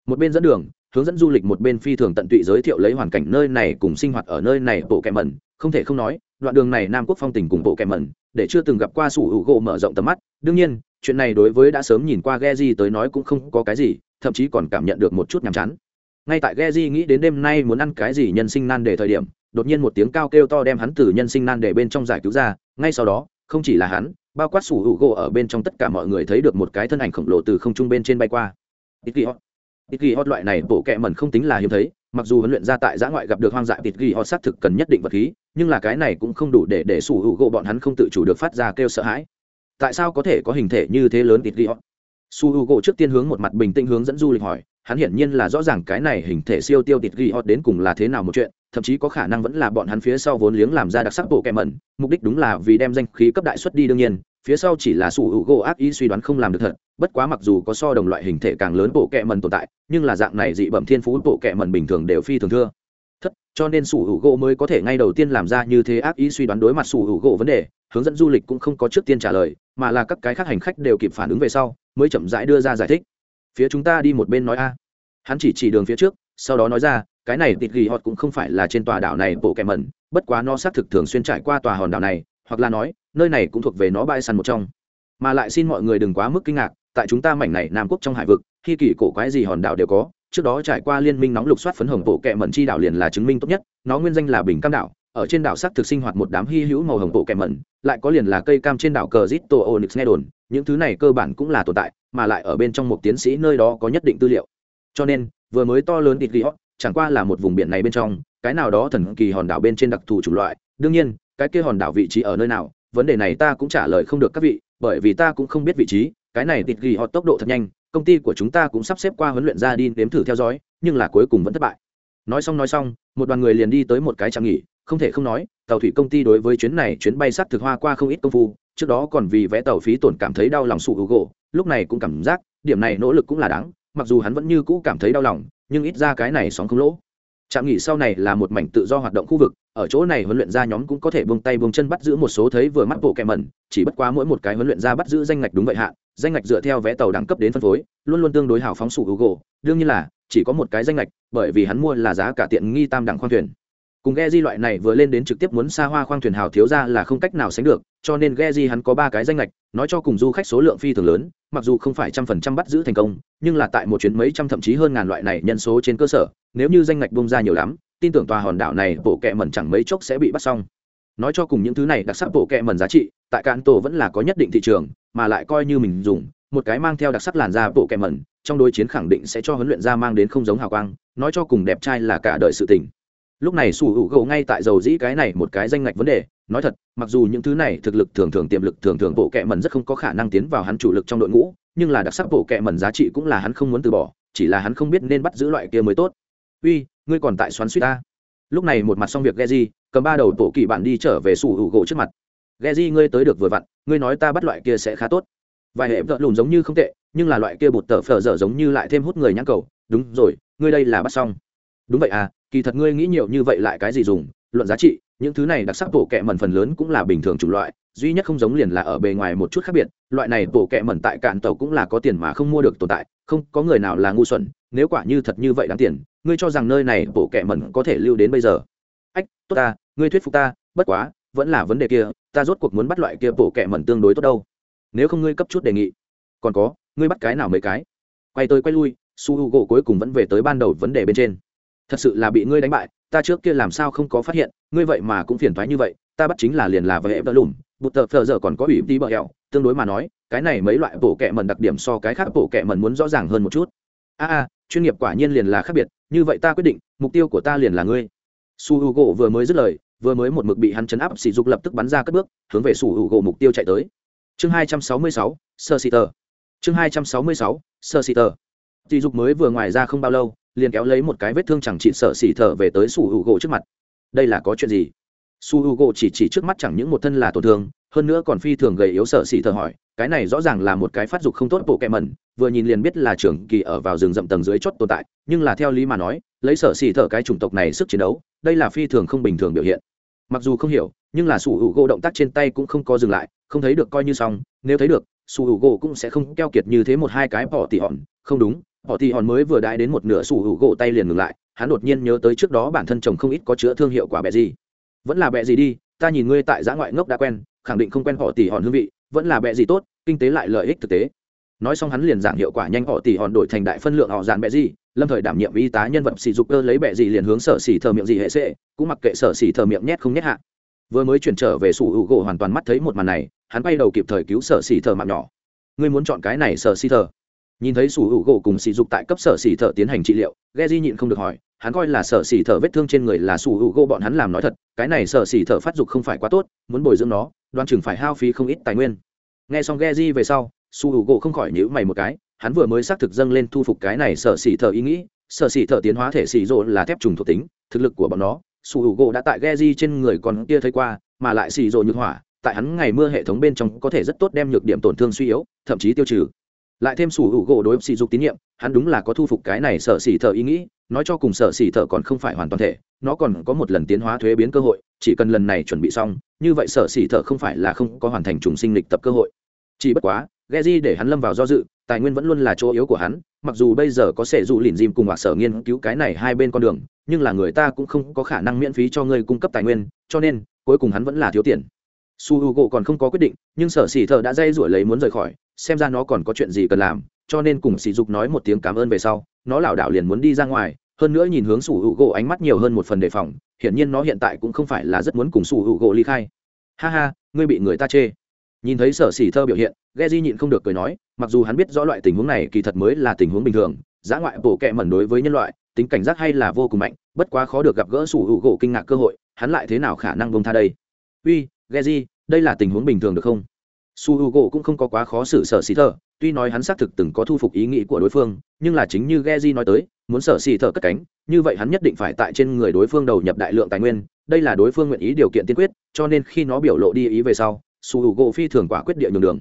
một bên dẫn đường, hướng dẫn du lịch một bên phi thường tận tụy giới thiệu lấy hoàn cảnh nơi này cùng sinh hoạt ở nơi này bộ kệ mần không thể không nói, đoạn đường này nam quốc phong tình cùng bộ kệ mần để chưa từng gặp qua sủ hữu gỗ mở rộng tầm mắt. Đương nhiên, chuyện này đối với đã sớm nhìn qua ghe di tới nói cũng không có cái gì thậm chí còn cảm nhận được một chút nhàm chán. Ngay tại ghe di nghĩ đến đêm nay muốn ăn cái gì nhân sinh nan đề thời điểm, đột nhiên một tiếng cao kêu to đem hắn từ nhân sinh nan đề bên trong giải cứu ra, ngay sau đó, không chỉ là hắn, bao quát sủ hữu gỗ ở bên trong tất cả mọi người thấy được một cái thân ảnh khổng lồ từ không trung bên trên bay qua. Ít ghi hot ít ghi hot loại này bộ kẹ mẩn không tính là hiếm thấy, mặc dù huấn luyện ra tại giã ngoại gặp được hoang dại ít ghi hot xác thực cần nhất định vật khí, nhưng là cái này cũng không đủ để để sủ hữu gỗ bọn hắn không tự chủ được phát ra kêu sợ hãi. Tại sao có thể có hình thể như thế lớn ít ghi hot su h u gỗ trước tiên hướng một mặt bình tĩnh hướng dẫn du lịch hỏi, hắn hiển nhiên là rõ ràng cái này hình thể siêu tiêu tịt ghi hot đến cùng là thế nào một chuyện, thậm chí có khả năng vẫn là bọn hắn phía sau vốn liếng làm ra đặc sắc bộ kèm mẩn, mục đích đúng là vì đem danh khí cấp đại xuất đi đương nhiên, phía sau chỉ là su h u gỗ ác ý suy đoán không làm được thật, bất quá mặc dù có so đồng loại hình thể càng lớn bộ kẹ mẩn tồn tại, nhưng là dạng này dị bẩm thiên phú bộ kẹ mẩn bình thường đều phi thường thưa cho nên sủ hữu gỗ mới có thể ngay đầu tiên làm ra như thế ác ý suy đoán đối mặt sủ hữu gỗ vấn đề, hướng dẫn du lịch cũng không có trước tiên trả lời, mà là các cái khác hành khách đều kịp phản ứng về sau, mới chậm rãi đưa ra giải thích. Phía chúng ta đi một bên nói a. Hắn chỉ chỉ đường phía trước, sau đó nói ra, cái này tịt ghi họ cũng không phải là trên tòa đảo này bộ kẹm mẩn, bất quá nó xác thực thường xuyên trải qua tòa hòn đảo này, hoặc là nói, nơi này cũng thuộc về nó bãi săn một trong. Mà lại xin mọi người đừng quá mức kinh ngạc, tại chúng ta mảnh này nam quốc trong hải vực, khi kỳ cổ quái gì hòn đảo đều có trước đó trải qua liên minh nóng lục soát phấn hồng bộ kẹ mẩn chi đảo liền là chứng minh tốt nhất, nó nguyên danh là bình cam đảo, ở trên đảo sắc thực sinh hoạt một đám hy hữu màu hồng bộ kẹ mẩn, lại có liền là cây cam trên đảo cờ zito onyx nghe đồn, những thứ này cơ bản cũng là tồn tại, mà lại ở bên trong một tiến sĩ nơi đó có nhất định tư liệu. Cho nên, vừa mới to lớn tịt ghi hót chẳng qua là một vùng biển này bên trong, cái nào đó thần kỳ hòn đảo bên trên đặc thù chủng loại, đương nhiên, cái kia hòn đảo vị trí ở nơi nào, vấn đề này ta cũng trả lời không được các vị, bởi vì ta cũng không biết vị trí, cái này tịt ghi họ tốc độ thật nhanh công ty của chúng ta cũng sắp xếp qua huấn luyện ra đi nếm thử theo dõi, nhưng là cuối cùng vẫn thất bại. Nói xong nói xong, một đoàn người liền đi tới một cái trạm nghỉ, không thể không nói, tàu thủy công ty đối với chuyến này chuyến bay sắt thực hoa qua không ít công phu, trước đó còn vì vẽ tàu phí tổn cảm thấy đau lòng sụ hữu gỗ lúc này cũng cảm giác điểm này nỗ lực cũng là đáng, mặc dù hắn vẫn như cũ cảm thấy đau lòng, nhưng ít ra cái này sóng không lỗ trạm nghỉ sau này là một mảnh tự do hoạt động khu vực, ở chỗ này huấn luyện gia nhóm cũng có thể buông tay buông chân bắt giữ một số thấy vừa mắt bộ kẹ mẩn, chỉ bất quá mỗi một cái huấn luyện gia bắt giữ danh ngạch đúng vậy hạn danh ngạch dựa theo vé tàu đẳng cấp đến phân phối, luôn luôn tương đối hào phóng sủ hữu gỗ đương nhiên là, chỉ có một cái danh ngạch, bởi vì hắn mua là giá cả tiện nghi tam đẳng khoang thuyền cùng ghe di loại này vừa lên đến trực tiếp muốn xa hoa khoang thuyền hào thiếu ra là không cách nào sánh được, cho nên ghe di hắn có ba cái danh lệch nói cho cùng du khách số lượng phi thường lớn, mặc dù không phải trăm phần trăm bắt giữ thành công, nhưng là tại một chuyến mấy trăm thậm chí hơn ngàn loại này nhân số trên cơ sở, nếu như danh lệch bung ra nhiều lắm, tin tưởng tòa hòn đảo này bộ kẹ mẩn chẳng mấy chốc sẽ bị bắt xong. Nói cho cùng những thứ này đặc sắc bộ kẹ mẩn giá trị, tại cạn tổ vẫn là có nhất định thị trường, mà lại coi như mình dùng, một cái mang theo đặc sắc làn da bộ kẹ mẩn, trong đối chiến khẳng định sẽ cho huấn luyện ra mang đến không giống hào quang, nói cho cùng đẹp trai là cả đời sự tình lúc này sủ hữu gỗ ngay tại dầu dĩ cái này một cái danh ngạch vấn đề, nói thật, mặc dù những thứ này thực lực thường thường tiềm lực thường thường bộ kệ mần rất không có khả năng tiến vào hắn chủ lực trong đội ngũ, nhưng là đặc sắc bộ kệ mần giá trị cũng là hắn không muốn từ bỏ, chỉ là hắn không biết nên bắt giữ loại kia mới tốt. Uy, ngươi còn tại xoắn suýt ta? Lúc này một mặt xong việc Geji, cầm ba đầu tổ kỳ bạn đi trở về sủ hữu gỗ trước mặt. Geji, ngươi tới được vừa vặn, ngươi nói ta bắt loại kia sẽ khá tốt. Vài hệ vợ lùn giống như không tệ, nhưng là loại kia bột tờ phở dở giống như lại thêm hút người nhãn cầu. Đúng rồi, ngươi đây là bắt xong. Đúng vậy à kỳ thật ngươi nghĩ nhiều như vậy lại cái gì dùng? Luận giá trị, những thứ này đặc sắc bộ kệ mần phần lớn cũng là bình thường chủng loại, duy nhất không giống liền là ở bề ngoài một chút khác biệt. Loại này bộ kẹ mẩn tại cạn tàu cũng là có tiền mà không mua được tồn tại, không có người nào là ngu xuẩn, nếu quả như thật như vậy đáng tiền, ngươi cho rằng nơi này bộ kẹ mẩn có thể lưu đến bây giờ? Ách, tốt ta, ngươi thuyết phục ta, bất quá, vẫn là vấn đề kia, ta rốt cuộc muốn bắt loại kia bộ kẹ mẩn tương đối tốt đâu. Nếu không ngươi cấp chút đề nghị. Còn có, ngươi bắt cái nào mấy cái? Quay tới quay lui, su h u gỗ cuối cùng vẫn về tới ban đầu vấn đề bên trên thật sự là bị ngươi đánh bại, ta trước kia làm sao không có phát hiện, ngươi vậy mà cũng phiền thoái như vậy, ta bắt chính là liền là hệ vợ lùm, bụt tờ phờ giờ còn có ủy tí bờ hẹo, tương đối mà nói, cái này mấy loại bổ kẹ mần đặc điểm so cái khác bổ kẹ mần muốn rõ ràng hơn một chút. A a, chuyên nghiệp quả nhiên liền là khác biệt, như vậy ta quyết định, mục tiêu của ta liền là ngươi. Su h u gỗ vừa mới dứt lời, vừa mới một mực bị hắn chấn áp sỉ dục lập tức bắn ra cất bước, hướng về su h u gỗ mục tiêu chạy tới. Chương hai trăm sáu mươi sáu sơ xì tờ chương hai trăm sáu mươi sáu sơ xì tờ sỉ dục mới vừa ngoài ra không bao lâu liền kéo lấy một cái vết thương chẳng trị sợ xỉ thở về tới su h u gỗ trước mặt. Đây là có chuyện gì? Su h u gỗ chỉ chỉ trước mắt chẳng những một thân là tổn thương, hơn nữa còn phi thường gầy yếu sợ xỉ thở hỏi, cái này rõ ràng là một cái phát dục không tốt bộ kẹ mẩn, vừa nhìn liền biết là trưởng kỳ ở vào rừng rậm tầng dưới chót tồn tại, nhưng là theo lý mà nói, lấy sở xỉ thở cái chủng tộc này sức chiến đấu, đây là phi thường không bình thường biểu hiện. Mặc dù không hiểu, nhưng là sủ hữu gỗ động tác trên tay cũng không có dừng lại, không thấy được coi như xong, nếu thấy được sủ hữu gỗ cũng sẽ không keo kiệt như thế một hai cái bỏ tỉ hòn, không đúng họ thì hòn mới vừa đãi đến một nửa sủ hữu gỗ tay liền ngừng lại, hắn đột nhiên nhớ tới trước đó bản thân chồng không ít có chữa thương hiệu quả bẹ gì. Vẫn là bẹ gì đi, ta nhìn ngươi tại giã ngoại ngốc đã quen, khẳng định không quen họ tỉ hòn hương vị, vẫn là bẹ gì tốt, kinh tế lại lợi ích thực tế. Nói xong hắn liền giảng hiệu quả nhanh họ tỷ hòn đổi thành đại phân lượng họ dàn bẹ gì, lâm thời đảm nhiệm y tá nhân vật sỉ dục cơ lấy bẹ gì liền hướng sở xỉ thờ miệng gì hệ sệ, cũng mặc kệ sở xỉ thờ miệng nhét không nhét hạ. Vừa mới chuyển trở về sủ hữu gỗ hoàn toàn mắt thấy một màn này, hắn bay đầu kịp thời cứu sở xỉ thờ mạng nhỏ. Ngươi muốn chọn cái này sở xỉ thờ? Nhìn thấy sủ hữu gỗ cùng sỉ dục tại cấp sở xỉ thợ tiến hành trị liệu ghe di nhịn không được hỏi, hắn coi là sở xỉ thợ vết thương trên người là sủ hữu gỗ bọn hắn làm nói thật, cái này sở xỉ thợ phát dục không phải quá tốt, muốn bồi dưỡng nó, đoan chừng phải hao phí không ít tài nguyên. Nghe xong ghe di về sau, sủ hữu gỗ không khỏi nhữ mày một cái, hắn vừa mới xác thực dâng lên thu phục cái này sở xỉ thợ ý nghĩ, sở xỉ thợ tiến hóa thể xỉ rộ là thép trùng thuộc tính, thực lực của bọn nó, sủ hữu gỗ đã tại ghe di trên người còn kia thấy qua, mà lại xỉ rộ nhược hỏa, tại hắn ngày mưa hệ thống bên trong có thể rất tốt đem nhược điểm tổn thương suy yếu, thậm chí tiêu trừ lại thêm sủ hữu gỗ đối sỉ dục tín nhiệm hắn đúng là có thu phục cái này sở xỉ thợ ý nghĩ nói cho cùng sở xỉ thợ còn không phải hoàn toàn thể nó còn có một lần tiến hóa thuế biến cơ hội chỉ cần lần này chuẩn bị xong như vậy sở xỉ thợ không phải là không có hoàn thành trùng sinh lịch tập cơ hội chỉ bất quá Geji để hắn lâm vào do dự, tài nguyên vẫn luôn là chỗ yếu của hắn, mặc dù bây giờ có sẻ dụ lìn dìm cùng hoặc sở nghiên cứu cái này hai bên con đường, nhưng là người ta cũng không có khả năng miễn phí cho ngươi cung cấp tài nguyên, cho nên cuối cùng hắn vẫn là thiếu tiền. Su Hugo còn không có quyết định, nhưng sở sĩ thợ đã dây rủi lấy muốn rời khỏi, xem ra nó còn có chuyện gì cần làm, cho nên cùng sỉ dục nói một tiếng cảm ơn về sau, nó lảo đảo liền muốn đi ra ngoài, hơn nữa nhìn hướng sủ hữu gỗ ánh mắt nhiều hơn một phần đề phòng, hiển nhiên nó hiện tại cũng không phải là rất muốn cùng sủ hữu gỗ ly khai. Ha ha, ngươi bị người ta chê. Nhìn thấy sở xỉ thơ biểu hiện ghe di nhịn không được cười nói mặc dù hắn biết rõ loại tình huống này kỳ thật mới là tình huống bình thường giã ngoại bổ kẹ mẩn đối với nhân loại tính cảnh giác hay là vô cùng mạnh bất quá khó được gặp gỡ sủ hữu gỗ kinh ngạc cơ hội hắn lại thế nào khả năng bông tha đây? Uy ghe di đây là tình huống bình thường được không? Su hữu gỗ cũng không có quá khó xử sở xì thờ, tuy nói hắn xác thực từng có thu phục ý nghĩ của đối phương, nhưng là chính như ghe di nói tới, muốn sở xì thờ cất cánh, như vậy hắn nhất định phải tại trên người đối phương đầu nhập đại lượng tài nguyên, đây là đối phương nguyện ý điều kiện tiên quyết, cho nên khi nó biểu lộ đi ý về sau, su h u gỗ phi thường quả quyết địa nhường đường.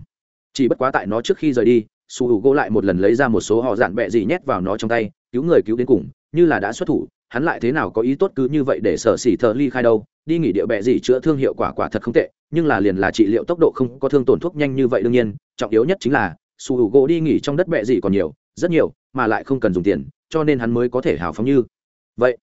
Chỉ bất quá tại nó trước khi rời đi, su h u gỗ lại một lần lấy ra một số họ dạn bẹ gì nhét vào nó trong tay, cứu người cứu đến cùng, như là đã xuất thủ, hắn lại thế nào có ý tốt cứ như vậy để sở xỉ thợ ly khai đâu, đi nghỉ địa bẹ gì chữa thương hiệu quả quả thật không tệ nhưng là liền là trị liệu tốc độ không có thương tổn thuốc nhanh như vậy đương nhiên, trọng yếu nhất chính là, su hữu gỗ đi nghỉ trong đất bẹ gì còn nhiều, rất nhiều, mà lại không cần dùng tiền, cho nên hắn mới có thể hào phóng như vậy.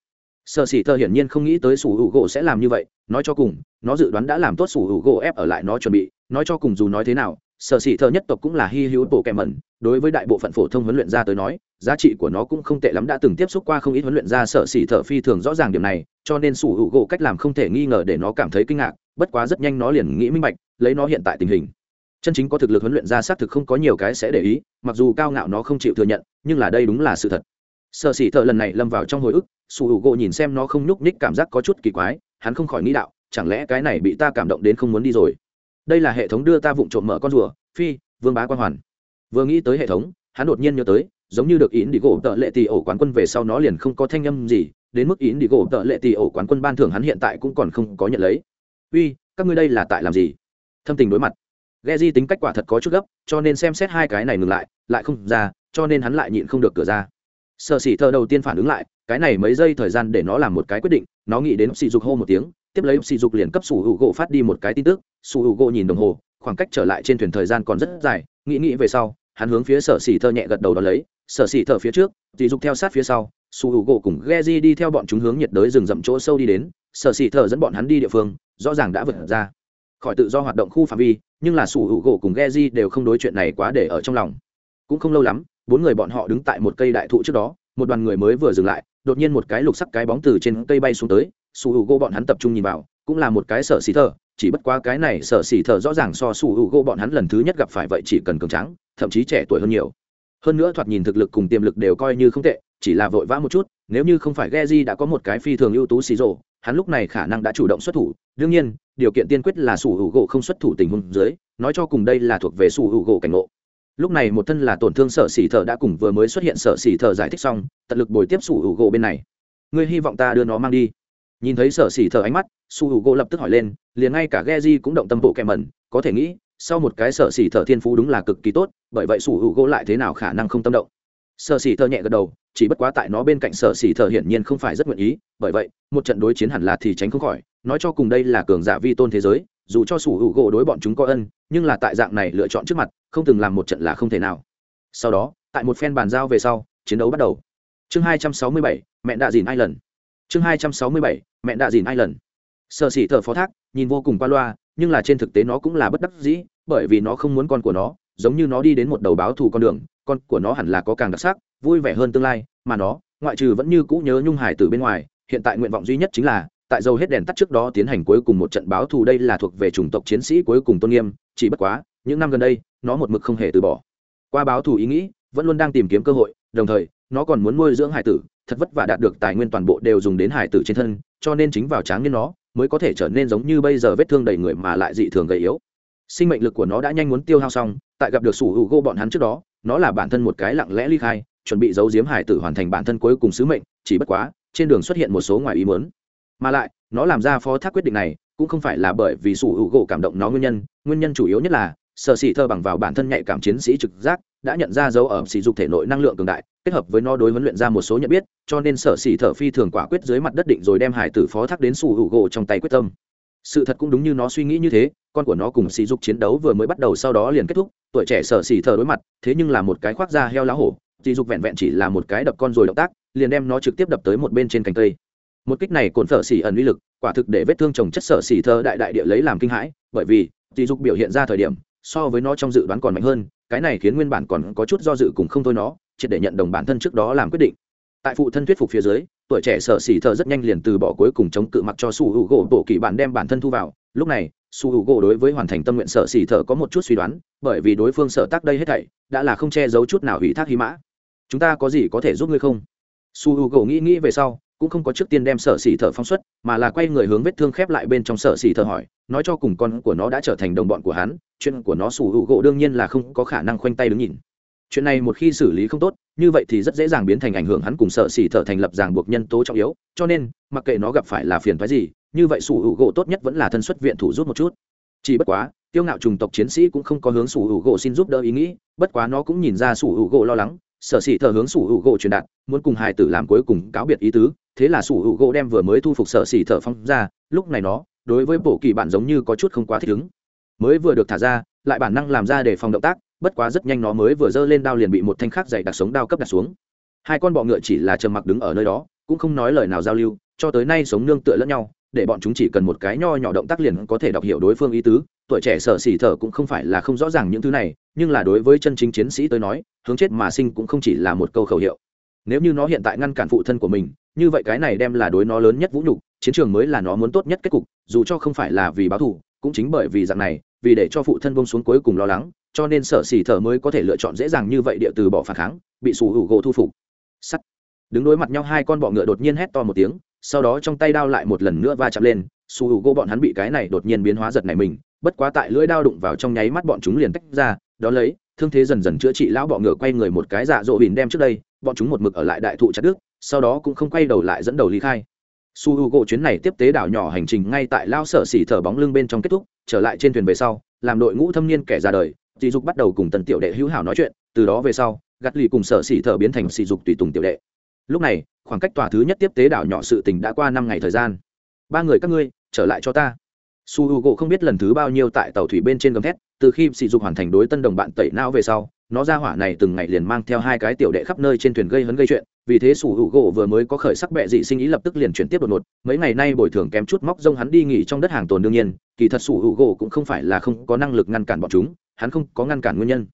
Sợ sĩ thơ hiển nhiên không nghĩ tới sủ hữu gỗ sẽ làm như vậy, nói cho cùng, nó dự đoán đã làm tốt sủ hữu gỗ ép ở lại nó chuẩn bị, nói cho cùng dù nói thế nào, sở sĩ thơ nhất tộc cũng là hy hữu bộ kèm mẩn, đối với đại bộ phận phổ thông huấn luyện gia tới nói, giá trị của nó cũng không tệ lắm, đã từng tiếp xúc qua không ít huấn luyện gia, sở sĩ thơ phi thường rõ ràng điểm này, cho nên sủ hữu gỗ cách làm không thể nghi ngờ để nó cảm thấy kinh ngạc bất quá rất nhanh nó liền nghĩ minh bạch, lấy nó hiện tại tình hình. Chân chính có thực lực huấn luyện ra xác thực không có nhiều cái sẽ để ý, mặc dù cao ngạo nó không chịu thừa nhận, nhưng là đây đúng là sự thật. Sở sĩ thợ lần này lâm vào trong hồi ức, sủ hữu gỗ nhìn xem nó không nhúc nhích cảm giác có chút kỳ quái, hắn không khỏi nghĩ đạo, chẳng lẽ cái này bị ta cảm động đến không muốn đi rồi? Đây là hệ thống đưa ta vụng trộm mở con rùa, phi, vương bá quan hoàn. Vừa nghĩ tới hệ thống, hắn đột nhiên nhớ tới, giống như được yến đi gỗ tợ lệ tì ổ quán quân về sau nó liền không có thanh âm gì, đến mức yến đi gỗ tợ lệ tì ổ quán quân ban thưởng hắn hiện tại cũng còn không có nhận lấy uy, các ngươi đây là tại làm gì? Thâm tình đối mặt. Ghe di tính cách quả thật có chút gấp, cho nên xem xét hai cái này ngừng lại lại không ra, cho nên hắn lại nhịn không được cửa ra. Sợ xỉ thơ đầu tiên phản ứng lại, cái này mấy giây thời gian để nó làm một cái quyết định, nó nghĩ đến sỉ dục hô một tiếng, tiếp lấy sỉ dục liền cấp sủ hữu gỗ phát đi một cái tin tức, sủ hữu gỗ nhìn đồng hồ, khoảng cách trở lại trên thuyền thời gian còn rất dài, nghĩ nghĩ về sau, hắn hướng phía sở xỉ thơ nhẹ gật đầu đón lấy, sở xỉ thơ phía trước, sỉ dục theo sát phía sau, sủ hữu gỗ cùng ghe đi theo bọn chúng hướng nhiệt đới rừng rậm chỗ sâu đi đến, sở xỉ thơ dẫn bọn hắn đi địa phương rõ ràng đã vượt ra. Khỏi tự do hoạt động khu phạm vi, nhưng là sủ hữu gỗ cùng ghe đều không đối chuyện này quá để ở trong lòng. Cũng không lâu lắm, bốn người bọn họ đứng tại một cây đại thụ trước đó, một đoàn người mới vừa dừng lại, đột nhiên một cái lục sắc cái bóng từ trên cây bay xuống tới, sủ hữu gỗ bọn hắn tập trung nhìn vào, cũng là một cái sở xì thờ, chỉ bất quá cái này sở xì thờ rõ ràng so sủ hữu gỗ bọn hắn lần thứ nhất gặp phải vậy chỉ cần cường trắng thậm chí trẻ tuổi hơn nhiều. Hơn nữa thoạt nhìn thực lực cùng tiềm lực đều coi như không tệ, chỉ là vội vã một chút, nếu như không phải Geji đã có một cái phi thường ưu tú xì rộ hắn lúc này khả năng đã chủ động xuất thủ. đương nhiên, điều kiện tiên quyết là sủ hữu gỗ không xuất thủ tình huống dưới, nói cho cùng đây là thuộc về sủ hữu gỗ cảnh ngộ. lúc này một thân là tổn thương sở xỉ thợ đã cùng vừa mới xuất hiện sở xỉ thợ giải thích xong, tận lực bồi tiếp sủ hữu gỗ bên này. ngươi hy vọng ta đưa nó mang đi. nhìn thấy sở xỉ thợ ánh mắt, sủ hữu gỗ lập tức hỏi lên, liền ngay cả ghe cũng động tâm bộ kèm mẩn, có thể nghĩ, sau một cái sở xỉ thợ thiên phú đúng là cực kỳ tốt, bởi vậy sủ hữu gỗ lại thế nào khả năng không tâm động sở xỉ thờ nhẹ gật đầu, chỉ bất quá tại nó bên cạnh sở xỉ thờ hiển nhiên không phải rất nguyện ý, bởi vậy, một trận đối chiến hẳn là thì tránh không khỏi, nói cho cùng đây là cường giả vi tôn thế giới, dù cho sủ hữu gỗ đối bọn chúng có ân, nhưng là tại dạng này lựa chọn trước mặt, không từng làm một trận là không thể nào. Sau đó, tại một phen bàn giao về sau, chiến đấu bắt đầu. Chương hai trăm sáu mươi bảy mẹ đạ dìn ai lần chương hai trăm sáu mươi bảy mẹ đạ dìn ai lần sợ xỉ thờ phó thác, nhìn vô cùng qua loa, nhưng là trên thực tế nó cũng là bất đắc dĩ, bởi vì nó không muốn con của nó, giống như nó đi đến một đầu báo thù con đường con của nó hẳn là có càng đặc sắc, vui vẻ hơn tương lai, mà nó, ngoại trừ vẫn như cũ nhớ nhung hải từ bên ngoài, hiện tại nguyện vọng duy nhất chính là, tại dầu hết đèn tắt trước đó tiến hành cuối cùng một trận báo thù đây là thuộc về chủng tộc chiến sĩ cuối cùng tôn nghiêm, chỉ bất quá, những năm gần đây, nó một mực không hề từ bỏ. Qua báo thù ý nghĩ, vẫn luôn đang tìm kiếm cơ hội, đồng thời, nó còn muốn nuôi dưỡng hải tử, thật vất vả đạt được tài nguyên toàn bộ đều dùng đến hải tử trên thân, cho nên chính vào tráng niên nó, mới có thể trở nên giống như bây giờ vết thương đầy người mà lại dị thường gầy yếu. Sinh mệnh lực của nó đã nhanh muốn tiêu hao xong, tại gặp được sủ hữu gô bọn hắn trước đó nó là bản thân một cái lặng lẽ ly khai, chuẩn bị giấu giếm hải tử hoàn thành bản thân cuối cùng sứ mệnh, chỉ bất quá, trên đường xuất hiện một số ngoài ý muốn. Mà lại, nó làm ra phó thác quyết định này, cũng không phải là bởi vì sủ hữu gỗ cảm động nó nguyên nhân nguyên nhân chủ yếu nhất là, sở sĩ thơ bằng vào bản thân nhạy cảm chiến sĩ trực giác, đã nhận ra dấu ở sỉ dục thể nội năng lượng cường đại, kết hợp với nó đối huấn luyện ra một số nhận biết, cho nên sở sĩ thở phi thường quả quyết dưới mặt đất định rồi đem hải tử phó thác đến sủ hữu gỗ trong tay quyết tâm sự thật cũng đúng như nó suy nghĩ như thế, con của nó cùng sỉ dục chiến đấu vừa mới bắt đầu sau đó liền kết thúc, tuổi trẻ sở sỉ thờ đối mặt, thế nhưng là một cái khoác da heo lá hổ sỉ dục vẹn vẹn chỉ là một cái đập con rồi động tác, liền đem nó trực tiếp đập tới một bên trên cành cây. Một kích này cồn phở xỉ ẩn uy lực, quả thực để vết thương trồng chất sở xỉ thờ đại đại địa lấy làm kinh hãi, bởi vì sỉ dục biểu hiện ra thời điểm, so với nó trong dự đoán còn mạnh hơn, cái này khiến nguyên bản còn có chút do dự cùng không thôi nó chỉ để nhận đồng bản thân trước đó làm quyết định tại phụ thân thuyết phục phía dưới, tuổi trẻ sở xỉ thợ rất nhanh liền từ bỏ cuối cùng chống cự mặc cho su hữu gỗ bộ kỳ bản đem bản thân thu vào. Lúc này, su hữu gỗ đối với hoàn thành tâm nguyện sở xỉ thợ có một chút suy đoán, bởi vì đối phương sở tác đây hết thảy, đã là không che giấu chút nào hủy thác hy mã. Chúng ta có gì có thể giúp ngươi không? Su hữu gỗ nghĩ nghĩ về sau, cũng không có trước tiên đem sở xỉ thợ phong xuất, mà là quay người hướng vết thương khép lại bên trong sở xỉ thợ hỏi, nói cho cùng con của nó đã trở thành đồng bọn của hắn, chuyện của nó sủ hữu gỗ đương nhiên là không có khả năng khoanh tay đứng nhìn chuyện này một khi xử lý không tốt, như vậy thì rất dễ dàng biến thành ảnh hưởng hắn cùng sợ xỉ thở thành lập ràng buộc nhân tố trọng yếu, cho nên, mặc kệ nó gặp phải là phiền thoái gì, như vậy sủ hữu gỗ tốt nhất vẫn là thân xuất viện thủ rút một chút. Chỉ bất quá, tiêu ngạo trùng tộc chiến sĩ cũng không có hướng sủ hữu gỗ xin giúp đỡ ý nghĩ, bất quá nó cũng nhìn ra sủ hữu gỗ lo lắng sở xỉ thở hướng sủ hữu gỗ truyền đạt, muốn cùng hài tử làm cuối cùng cáo biệt ý tứ, thế là sủ hữu gỗ đem vừa mới thu phục sở xỉ thở phong ra, lúc này nó, đối với bộ kỳ bạn giống như có chút không quá thích ứng. Mới vừa được thả ra, lại bản năng làm ra để phòng động tác bất quá rất nhanh nó mới vừa giơ lên đao liền bị một thanh khác dày đặc sống đao cấp đặt xuống. Hai con bọ ngựa chỉ là trầm mặc đứng ở nơi đó, cũng không nói lời nào giao lưu, cho tới nay sống nương tựa lẫn nhau, để bọn chúng chỉ cần một cái nho nhỏ động tác liền có thể đọc hiểu đối phương ý tứ. Tuổi trẻ sở xỉ thở cũng không phải là không rõ ràng những thứ này, nhưng là đối với chân chính chiến sĩ tới nói, hướng chết mà sinh cũng không chỉ là một câu khẩu hiệu. Nếu như nó hiện tại ngăn cản phụ thân của mình, như vậy cái này đem là đối nó lớn nhất vũ nhục, chiến trường mới là nó muốn tốt nhất kết cục, dù cho không phải là vì báo thù, cũng chính bởi vì dạng này, vì để cho phụ thân bông xuống cuối cùng lo lắng cho nên sở xỉ thở mới có thể lựa chọn dễ dàng như vậy địa từ bỏ phản kháng, bị sủ hữu gỗ thu phục. Sắt. Đứng đối mặt nhau, hai con bọ ngựa đột nhiên hét to một tiếng, sau đó trong tay đao lại một lần nữa va chạm lên sủ hữu gỗ bọn hắn bị cái này đột nhiên biến hóa giật này mình, bất quá tại lưỡi đao đụng vào trong nháy mắt bọn chúng liền tách ra, đó lấy, thương thế dần dần chữa trị lão bọ ngựa quay người một cái dạ dỗ bìn đem trước đây, bọn chúng một mực ở lại đại thụ chặt đức sau đó cũng không quay đầu lại dẫn đầu ly khai. Su h u gỗ chuyến này tiếp tế đảo nhỏ hành trình ngay tại lao sở xỉ thở bóng lưng bên trong kết thúc, trở lại trên thuyền về sau, làm đội ngũ thâm niên kẻ ra đời dị dục bắt đầu cùng tần tiểu đệ hữu hảo nói chuyện, từ đó về sau gắt lì cùng sở xỉ thở biến thành sỉ dục tùy tùng tiểu đệ. Lúc này, khoảng cách tòa thứ nhất tiếp tế đảo nhỏ sự tình đã qua năm ngày thời gian. Ba người các ngươi, trở lại cho ta. Su h u gỗ không biết lần thứ bao nhiêu tại tàu thủy bên trên gầm thét, từ khi sỉ dục hoàn thành đối tân đồng bạn tẩy não về sau, nó ra hỏa này từng ngày liền mang theo hai cái tiểu đệ khắp nơi trên thuyền gây hấn gây chuyện vì thế sủ hữu gỗ vừa mới có khởi sắc bệ dị sinh ý lập tức liền chuyển tiếp đột ngột. Mấy ngày nay bồi thường kém chút móc rông hắn đi nghỉ trong đất hàng tồn đương nhiên, kỳ thật sủ hữu gỗ cũng không phải là không có năng lực ngăn cản bọn chúng, hắn không có ngăn cản nguyên nhân.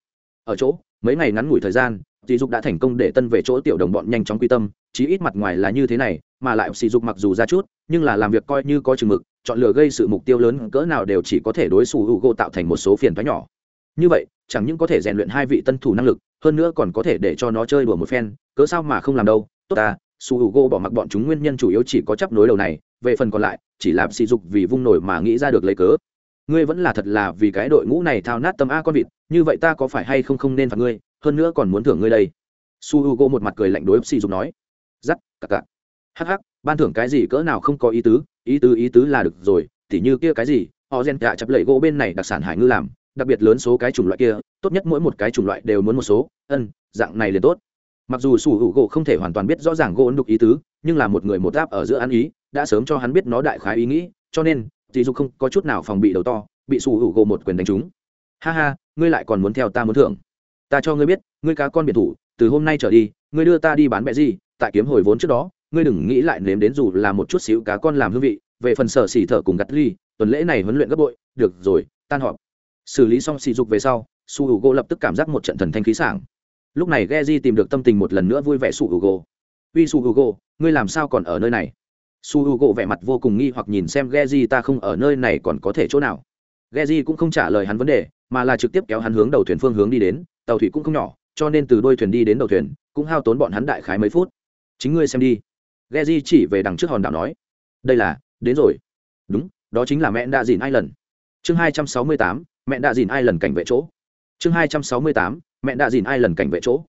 Ở chỗ, mấy ngày ngắn ngủi thời gian dì dục đã thành công để tân về chỗ tiểu đồng bọn nhanh chóng quy tâm, chí ít mặt ngoài là như thế này, mà lại sỉ dục mặc dù ra chút, nhưng là làm việc coi như có chừng mực, chọn lựa gây sự mục tiêu lớn cỡ nào đều chỉ có thể đối sủ hữu gỗ tạo thành một số phiền thoái nhỏ. Như vậy, chẳng những có thể rèn luyện hai vị tân thủ năng lực, hơn nữa còn có thể để cho nó chơi đùa một phen cớ sao mà không làm đâu, tốt ta, su h u g o bỏ mặc bọn chúng nguyên nhân chủ yếu chỉ có chấp nối đầu này, về phần còn lại, chỉ làm sỉ dục vì vung nổi mà nghĩ ra được lấy cớ. Ngươi vẫn là thật là vì cái đội ngũ này thao nát tâm a con vịt, như vậy ta có phải hay không không nên phạt ngươi, hơn nữa còn muốn thưởng ngươi đây. Su h u g o một mặt cười lạnh đối sỉ dục nói. Giắt cặc cặc hắc hắc, ban thưởng cái gì cỡ nào không có ý tứ ý tứ ý tứ là được rồi, tỉ như kia cái gì, họ gen cả chập lệ gỗ bên này đặc sản hải ngư làm, đặc biệt lớn số cái chủng loại kia, tốt nhất mỗi một cái chủng loại đều muốn một số, ân, dạng này liền tốt mặc dù sủ hữu gỗ không thể hoàn toàn biết rõ ràng gỗ đục ý tứ, nhưng là một người một áp ở giữa ăn ý, đã sớm cho hắn biết nó đại khái ý nghĩ, cho nên dì dục không có chút nào phòng bị đầu to, bị sủ hữu gỗ một quyền đánh trúng. Ha ha, ngươi lại còn muốn theo ta muốn thưởng. Ta cho ngươi biết, ngươi cá con biệt thủ, từ hôm nay trở đi, ngươi đưa ta đi bán bẹ gì, tại kiếm hồi vốn trước đó, ngươi đừng nghĩ lại nếm đến dù là một chút xíu cá con làm hương vị, về phần sở xỉ thở cùng gặt ly, tuần lễ này huấn luyện gấp bội, được rồi, tan họp. Xử lý xong xì dục về sau su h u lập tức cảm giác một trận thần thanh khí sảng lúc này ghe di tìm được tâm tình một lần nữa vui vẻ su hugo. Uy su hugo, ngươi làm sao còn ở nơi này? Su hugo vẻ mặt vô cùng nghi hoặc nhìn xem ghe di ta không ở nơi này còn có thể chỗ nào? Ghe di cũng không trả lời hắn vấn đề, mà là trực tiếp kéo hắn hướng đầu thuyền phương hướng đi đến. Tàu thủy cũng không nhỏ, cho nên từ đôi thuyền đi đến đầu thuyền, cũng hao tốn bọn hắn đại khái mấy phút. Chính ngươi xem đi. Ghe di chỉ về đằng trước hòn đảo nói, đây là, đến rồi. Đúng, đó chính là mẹ đa dìn ai lần chương hai trăm sáu mươi tám mẹ đa dìn ai lần cảnh vệ chỗ chương hai trăm sáu mươi tám, mẹ đã dìn ai lần cảnh vệ chỗ.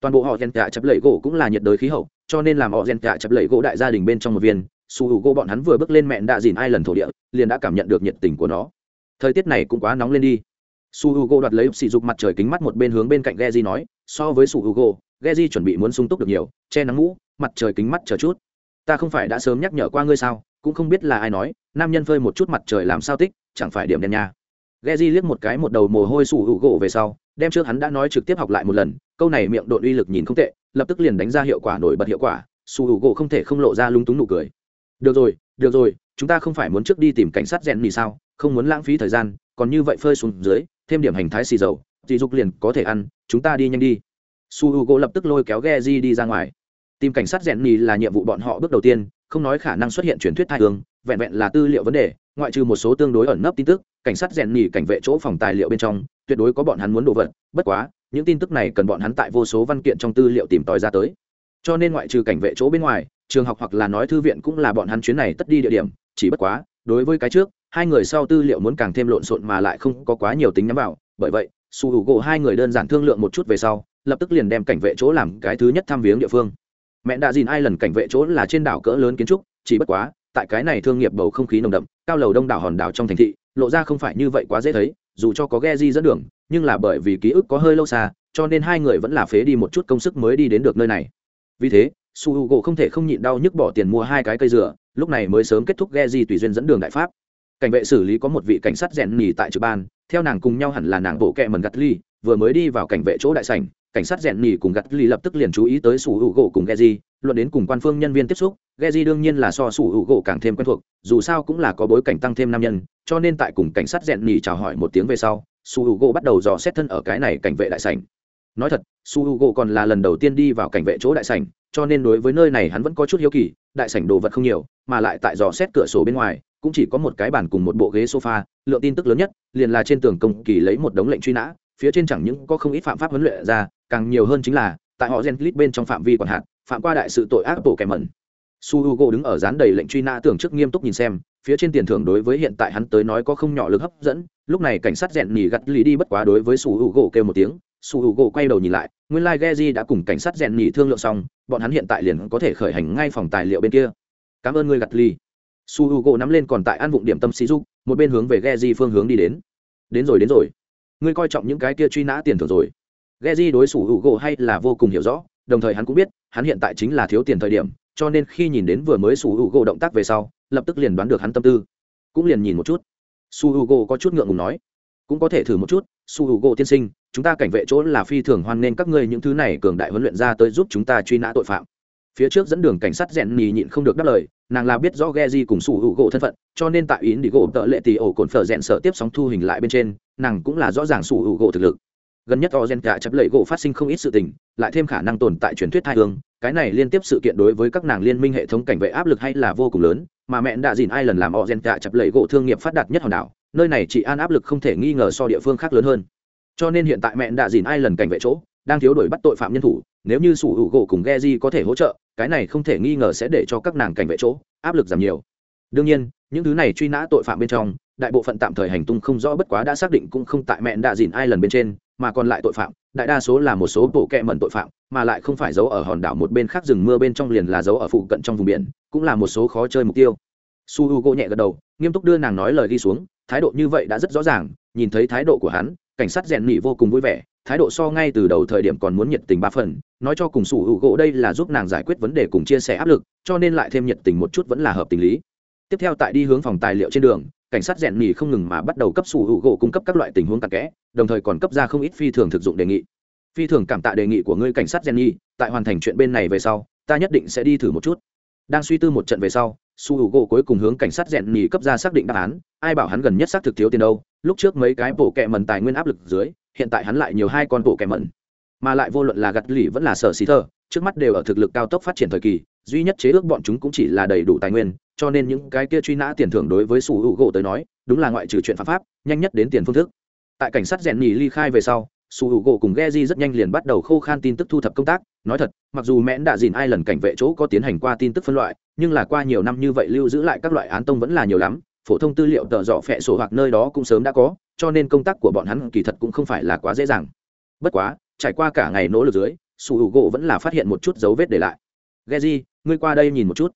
Toàn bộ họ gen tạ chập lẩy gỗ cũng là nhiệt đới khí hậu, cho nên làm họ gen tạ chập lẩy gỗ đại gia đình bên trong một viên, su hữu gỗ bọn hắn vừa bước lên mẹ đã dìn ai lần thổ địa, liền đã cảm nhận được nhiệt tình của nó. Thời tiết này cũng quá nóng lên đi. Su h u g o đoạt lấy sỉ dục mặt trời kính mắt một bên hướng bên cạnh Geji nói, so với su h u g o chuẩn bị muốn sung túc được nhiều, che nắng mũ mặt trời kính mắt chờ chút. Ta không phải đã sớm nhắc nhở qua ngươi sao, cũng không biết là ai nói, nam nhân phơi một chút mặt trời làm sao tích, chẳng phải điểm đen nha. Geji liếc một cái một đầu mồ hôi sủ hữu gỗ về sau, đem trước hắn đã nói trực tiếp học lại một lần, câu này miệng độn uy lực nhìn không tệ, lập tức liền đánh ra hiệu quả nổi bật hiệu quả, sủ hữu gỗ không thể không lộ ra lúng túng nụ cười. Được rồi, được rồi, chúng ta không phải muốn trước đi tìm cảnh sát rèn nỉ sao, không muốn lãng phí thời gian, còn như vậy phơi xuống dưới, thêm điểm hành thái xì dầu, dị dục liền có thể ăn, chúng ta đi nhanh đi. Su Hugo lập tức lôi kéo Geji đi ra ngoài. Tìm cảnh sát rèn nỉ là nhiệm vụ bọn họ bước đầu tiên, không nói khả năng xuất hiện truyền thuyết thai hương, vẹn vẹn là tư liệu vấn đề, ngoại trừ một số tương đối ẩn nấp tin tức, cảnh sát rèn nhì cảnh vệ chỗ phòng tài liệu bên trong tuyệt đối có bọn hắn muốn đồ vật bất quá những tin tức này cần bọn hắn tại vô số văn kiện trong tư liệu tìm tòi ra tới. Cho nên ngoại trừ cảnh vệ chỗ bên ngoài trường học hoặc là nói thư viện cũng là bọn hắn chuyến này tất đi địa điểm chỉ bất quá đối với cái trước hai người sau tư liệu muốn càng thêm lộn xộn mà lại không có quá nhiều tính nhắm vào bởi vậy su hữu gỗ hai người đơn giản thương lượng một chút về sau lập tức liền đem cảnh vệ chỗ làm cái thứ nhất thăm viếng địa phương. Mẹ đã dìn ai lần cảnh vệ chỗ là trên đảo cỡ lớn kiến trúc chỉ bất quá tại cái này thương nghiệp bầu không khí nồng đậm, cao lầu đông đảo hòn đảo trong thành thị, lộ ra không phải như vậy quá dễ thấy, dù cho có ghe di dẫn đường, nhưng là bởi vì ký ức có hơi lâu xa, cho nên hai người vẫn là phế đi một chút công sức mới đi đến được nơi này. Vì thế, su h u gỗ không thể không nhịn đau nhức bỏ tiền mua hai cái cây dừa, lúc này mới sớm kết thúc ghe di tùy duyên dẫn đường đại pháp. Cảnh vệ xử lý có một vị cảnh sát rèn nhì tại trực ban, theo nàng cùng nhau hẳn là nàng bộ kẹ mần gắt ly, vừa mới đi vào cảnh vệ chỗ đại sảnh cảnh sát rèn nhì cùng gặt ly lập tức liền chú ý tới sủ hữu gỗ cùng ghe di, luận đến cùng quan phương nhân viên tiếp xúc, ghe di đương nhiên là so sủ hữu gỗ càng thêm quen thuộc, dù sao cũng là có bối cảnh tăng thêm nam nhân, cho nên tại cùng cảnh sát rèn nhì chào hỏi một tiếng về sau, sủ hữu gỗ bắt đầu dò xét thân ở cái này cảnh vệ đại sảnh. Nói thật su h u gỗ còn là lần đầu tiên đi vào cảnh vệ chỗ đại sảnh, cho nên đối với nơi này hắn vẫn có chút hiếu kỳ, đại sảnh đồ vật không nhiều, mà lại tại dò xét cửa sổ bên ngoài, cũng chỉ có một cái bàn cùng một bộ ghế sofa, lượng tin tức lớn nhất, liền là trên tường công kỳ lấy một đống lệnh truy nã phía trên chẳng những có không ít phạm pháp huấn luyện ra, càng nhiều hơn chính là, tại họ gen clip bên trong phạm vi còn hạn, phạm qua đại sự tội ác bộ kẻ mẩn. Su h u g o đứng ở dán đầy lệnh truy nã tưởng trước nghiêm túc nhìn xem, phía trên tiền thưởng đối với hiện tại hắn tới nói có không nhỏ lực hấp dẫn, lúc này cảnh sát rèn nhì gặt lì đi bất quá đối với su h u g o kêu một tiếng, su h u g o quay đầu nhìn lại, nguyên lai、like、geji đã cùng cảnh sát rèn nhì thương lượng xong, bọn hắn hiện tại liền có thể khởi hành ngay phòng tài liệu bên kia. Cảm ơn ngươi gặt lì. Su h u g o nắm lên còn tại ăn vụng điểm tâm sĩ dục một bên hướng về geji phương hướng đi đến. Đến rồi đến rồi ngươi coi trọng những cái kia truy nã tiền thưởng rồi. Geji đối su h u hay là vô cùng hiểu rõ, đồng thời hắn cũng biết, hắn hiện tại chính là thiếu tiền thời điểm, cho nên khi nhìn đến vừa mới sủ hữu gỗ động tác về sau, lập tức liền đoán được hắn tâm tư. Cũng liền nhìn một chút. Su h u có chút ngượng ngùng nói, cũng có thể thử một chút, su h u tiên sinh, chúng ta cảnh vệ chỗ là phi thường hoan nghênh các ngươi những thứ này cường đại huấn luyện ra tới giúp chúng ta truy nã tội phạm phía trước dẫn đường cảnh sát rèn nhì nhịn không được đáp lời, nàng là biết rõ ghe di cùng sủ hữu gỗ thân phận, cho nên tại yến đi gỗ tợ lệ tì ổ cồn phở rèn sợ tiếp sóng thu hình lại bên trên, nàng cũng là rõ ràng sủ hữu gỗ thực lực. Gần nhất o gen cả chấp lệ gỗ phát sinh không ít sự tình, lại thêm khả năng tồn tại truyền thuyết thai hương, cái này liên tiếp sự kiện đối với các nàng liên minh hệ thống cảnh vệ áp lực hay là vô cùng lớn, mà mẹ đã dìn ai lần làm o gen cả chập lệ gỗ thương nghiệp phát đạt nhất hòn đảo, nơi này chỉ an áp lực không thể nghi ngờ so địa phương khác lớn hơn. Cho nên hiện tại mẹ đã dìn ai lần cảnh vệ chỗ, đang thiếu đuổi bắt tội phạm nhân thủ nếu như sủ hữu gỗ cùng ghe di có thể hỗ trợ, cái này không thể nghi ngờ sẽ để cho các nàng cảnh vệ chỗ, áp lực giảm nhiều. Đương nhiên, những thứ này truy nã tội phạm bên trong, đại bộ phận tạm thời hành tung không rõ bất quá đã xác định cũng không tại mẹn đạ dìn ai lần bên trên, mà còn lại tội phạm, đại đa số là một số bộ kẹ mẩn tội phạm, mà lại không phải giấu ở hòn đảo một bên khác rừng mưa bên trong liền là giấu ở phụ cận trong vùng biển, cũng là một số khó chơi mục tiêu. Su h u gỗ nhẹ gật đầu, nghiêm túc đưa nàng nói lời đi xuống, thái độ như vậy đã rất rõ ràng, nhìn thấy thái độ của hắn, cảnh sát rèn nỉ vô cùng vui vẻ thái độ so ngay từ đầu thời điểm còn muốn nhiệt tình ba phần nói cho cùng sủ hữu gỗ đây là giúp nàng giải quyết vấn đề cùng chia sẻ áp lực cho nên lại thêm nhiệt tình một chút vẫn là hợp tình lý. Tiếp theo tại đi hướng phòng tài liệu trên đường cảnh sát rèn Nhì không ngừng mà bắt đầu cấp sủ hữu gỗ cung cấp các loại tình huống tạc kẽ đồng thời còn cấp ra không ít phi thường thực dụng đề nghị. Phi thường cảm tạ đề nghị của ngươi cảnh sát rèn Nhì, tại hoàn thành chuyện bên này về sau ta nhất định sẽ đi thử một chút. Đang suy tư một trận về sau su hữu gỗ cuối cùng hướng cảnh sát rèn nhì cấp ra xác định đáp án ai bảo hắn gần nhất xác thực thiếu tiền đâu lúc trước mấy cái bộ kẹ mần tài nguyên áp lực dưới hiện tại hắn lại nhiều hai con bộ kẻ mẩn. Mà lại vô luận là gặt lì vẫn là sở xí thơ trước mắt đều ở thực lực cao tốc phát triển thời kỳ, duy nhất chế ước bọn chúng cũng chỉ là đầy đủ tài nguyên, cho nên những cái kia truy nã tiền thưởng đối với sủ hữu gỗ tới nói, đúng là ngoại trừ chuyện pháp pháp, nhanh nhất đến tiền phương thức. Tại cảnh sát rèn nhì ly khai về sau, sủ hữu gỗ cùng Geji rất nhanh liền bắt đầu khô khan tin tức thu thập công tác. Nói thật, mặc dù mẽn đã dìn ai lần cảnh vệ chỗ có tiến hành qua tin tức phân loại, nhưng là qua nhiều năm như vậy lưu giữ lại các loại án tông vẫn là nhiều lắm, phổ thông tư liệu tờ dọ phẹ sổ hoặc nơi đó cũng sớm đã có cho nên công tác của bọn hắn kỳ thật cũng không phải là quá dễ dàng. Bất quá trải qua cả ngày nỗ lực dưới su h u gỗ vẫn là phát hiện một chút dấu vết để lại. Geji, ngươi qua đây nhìn một chút.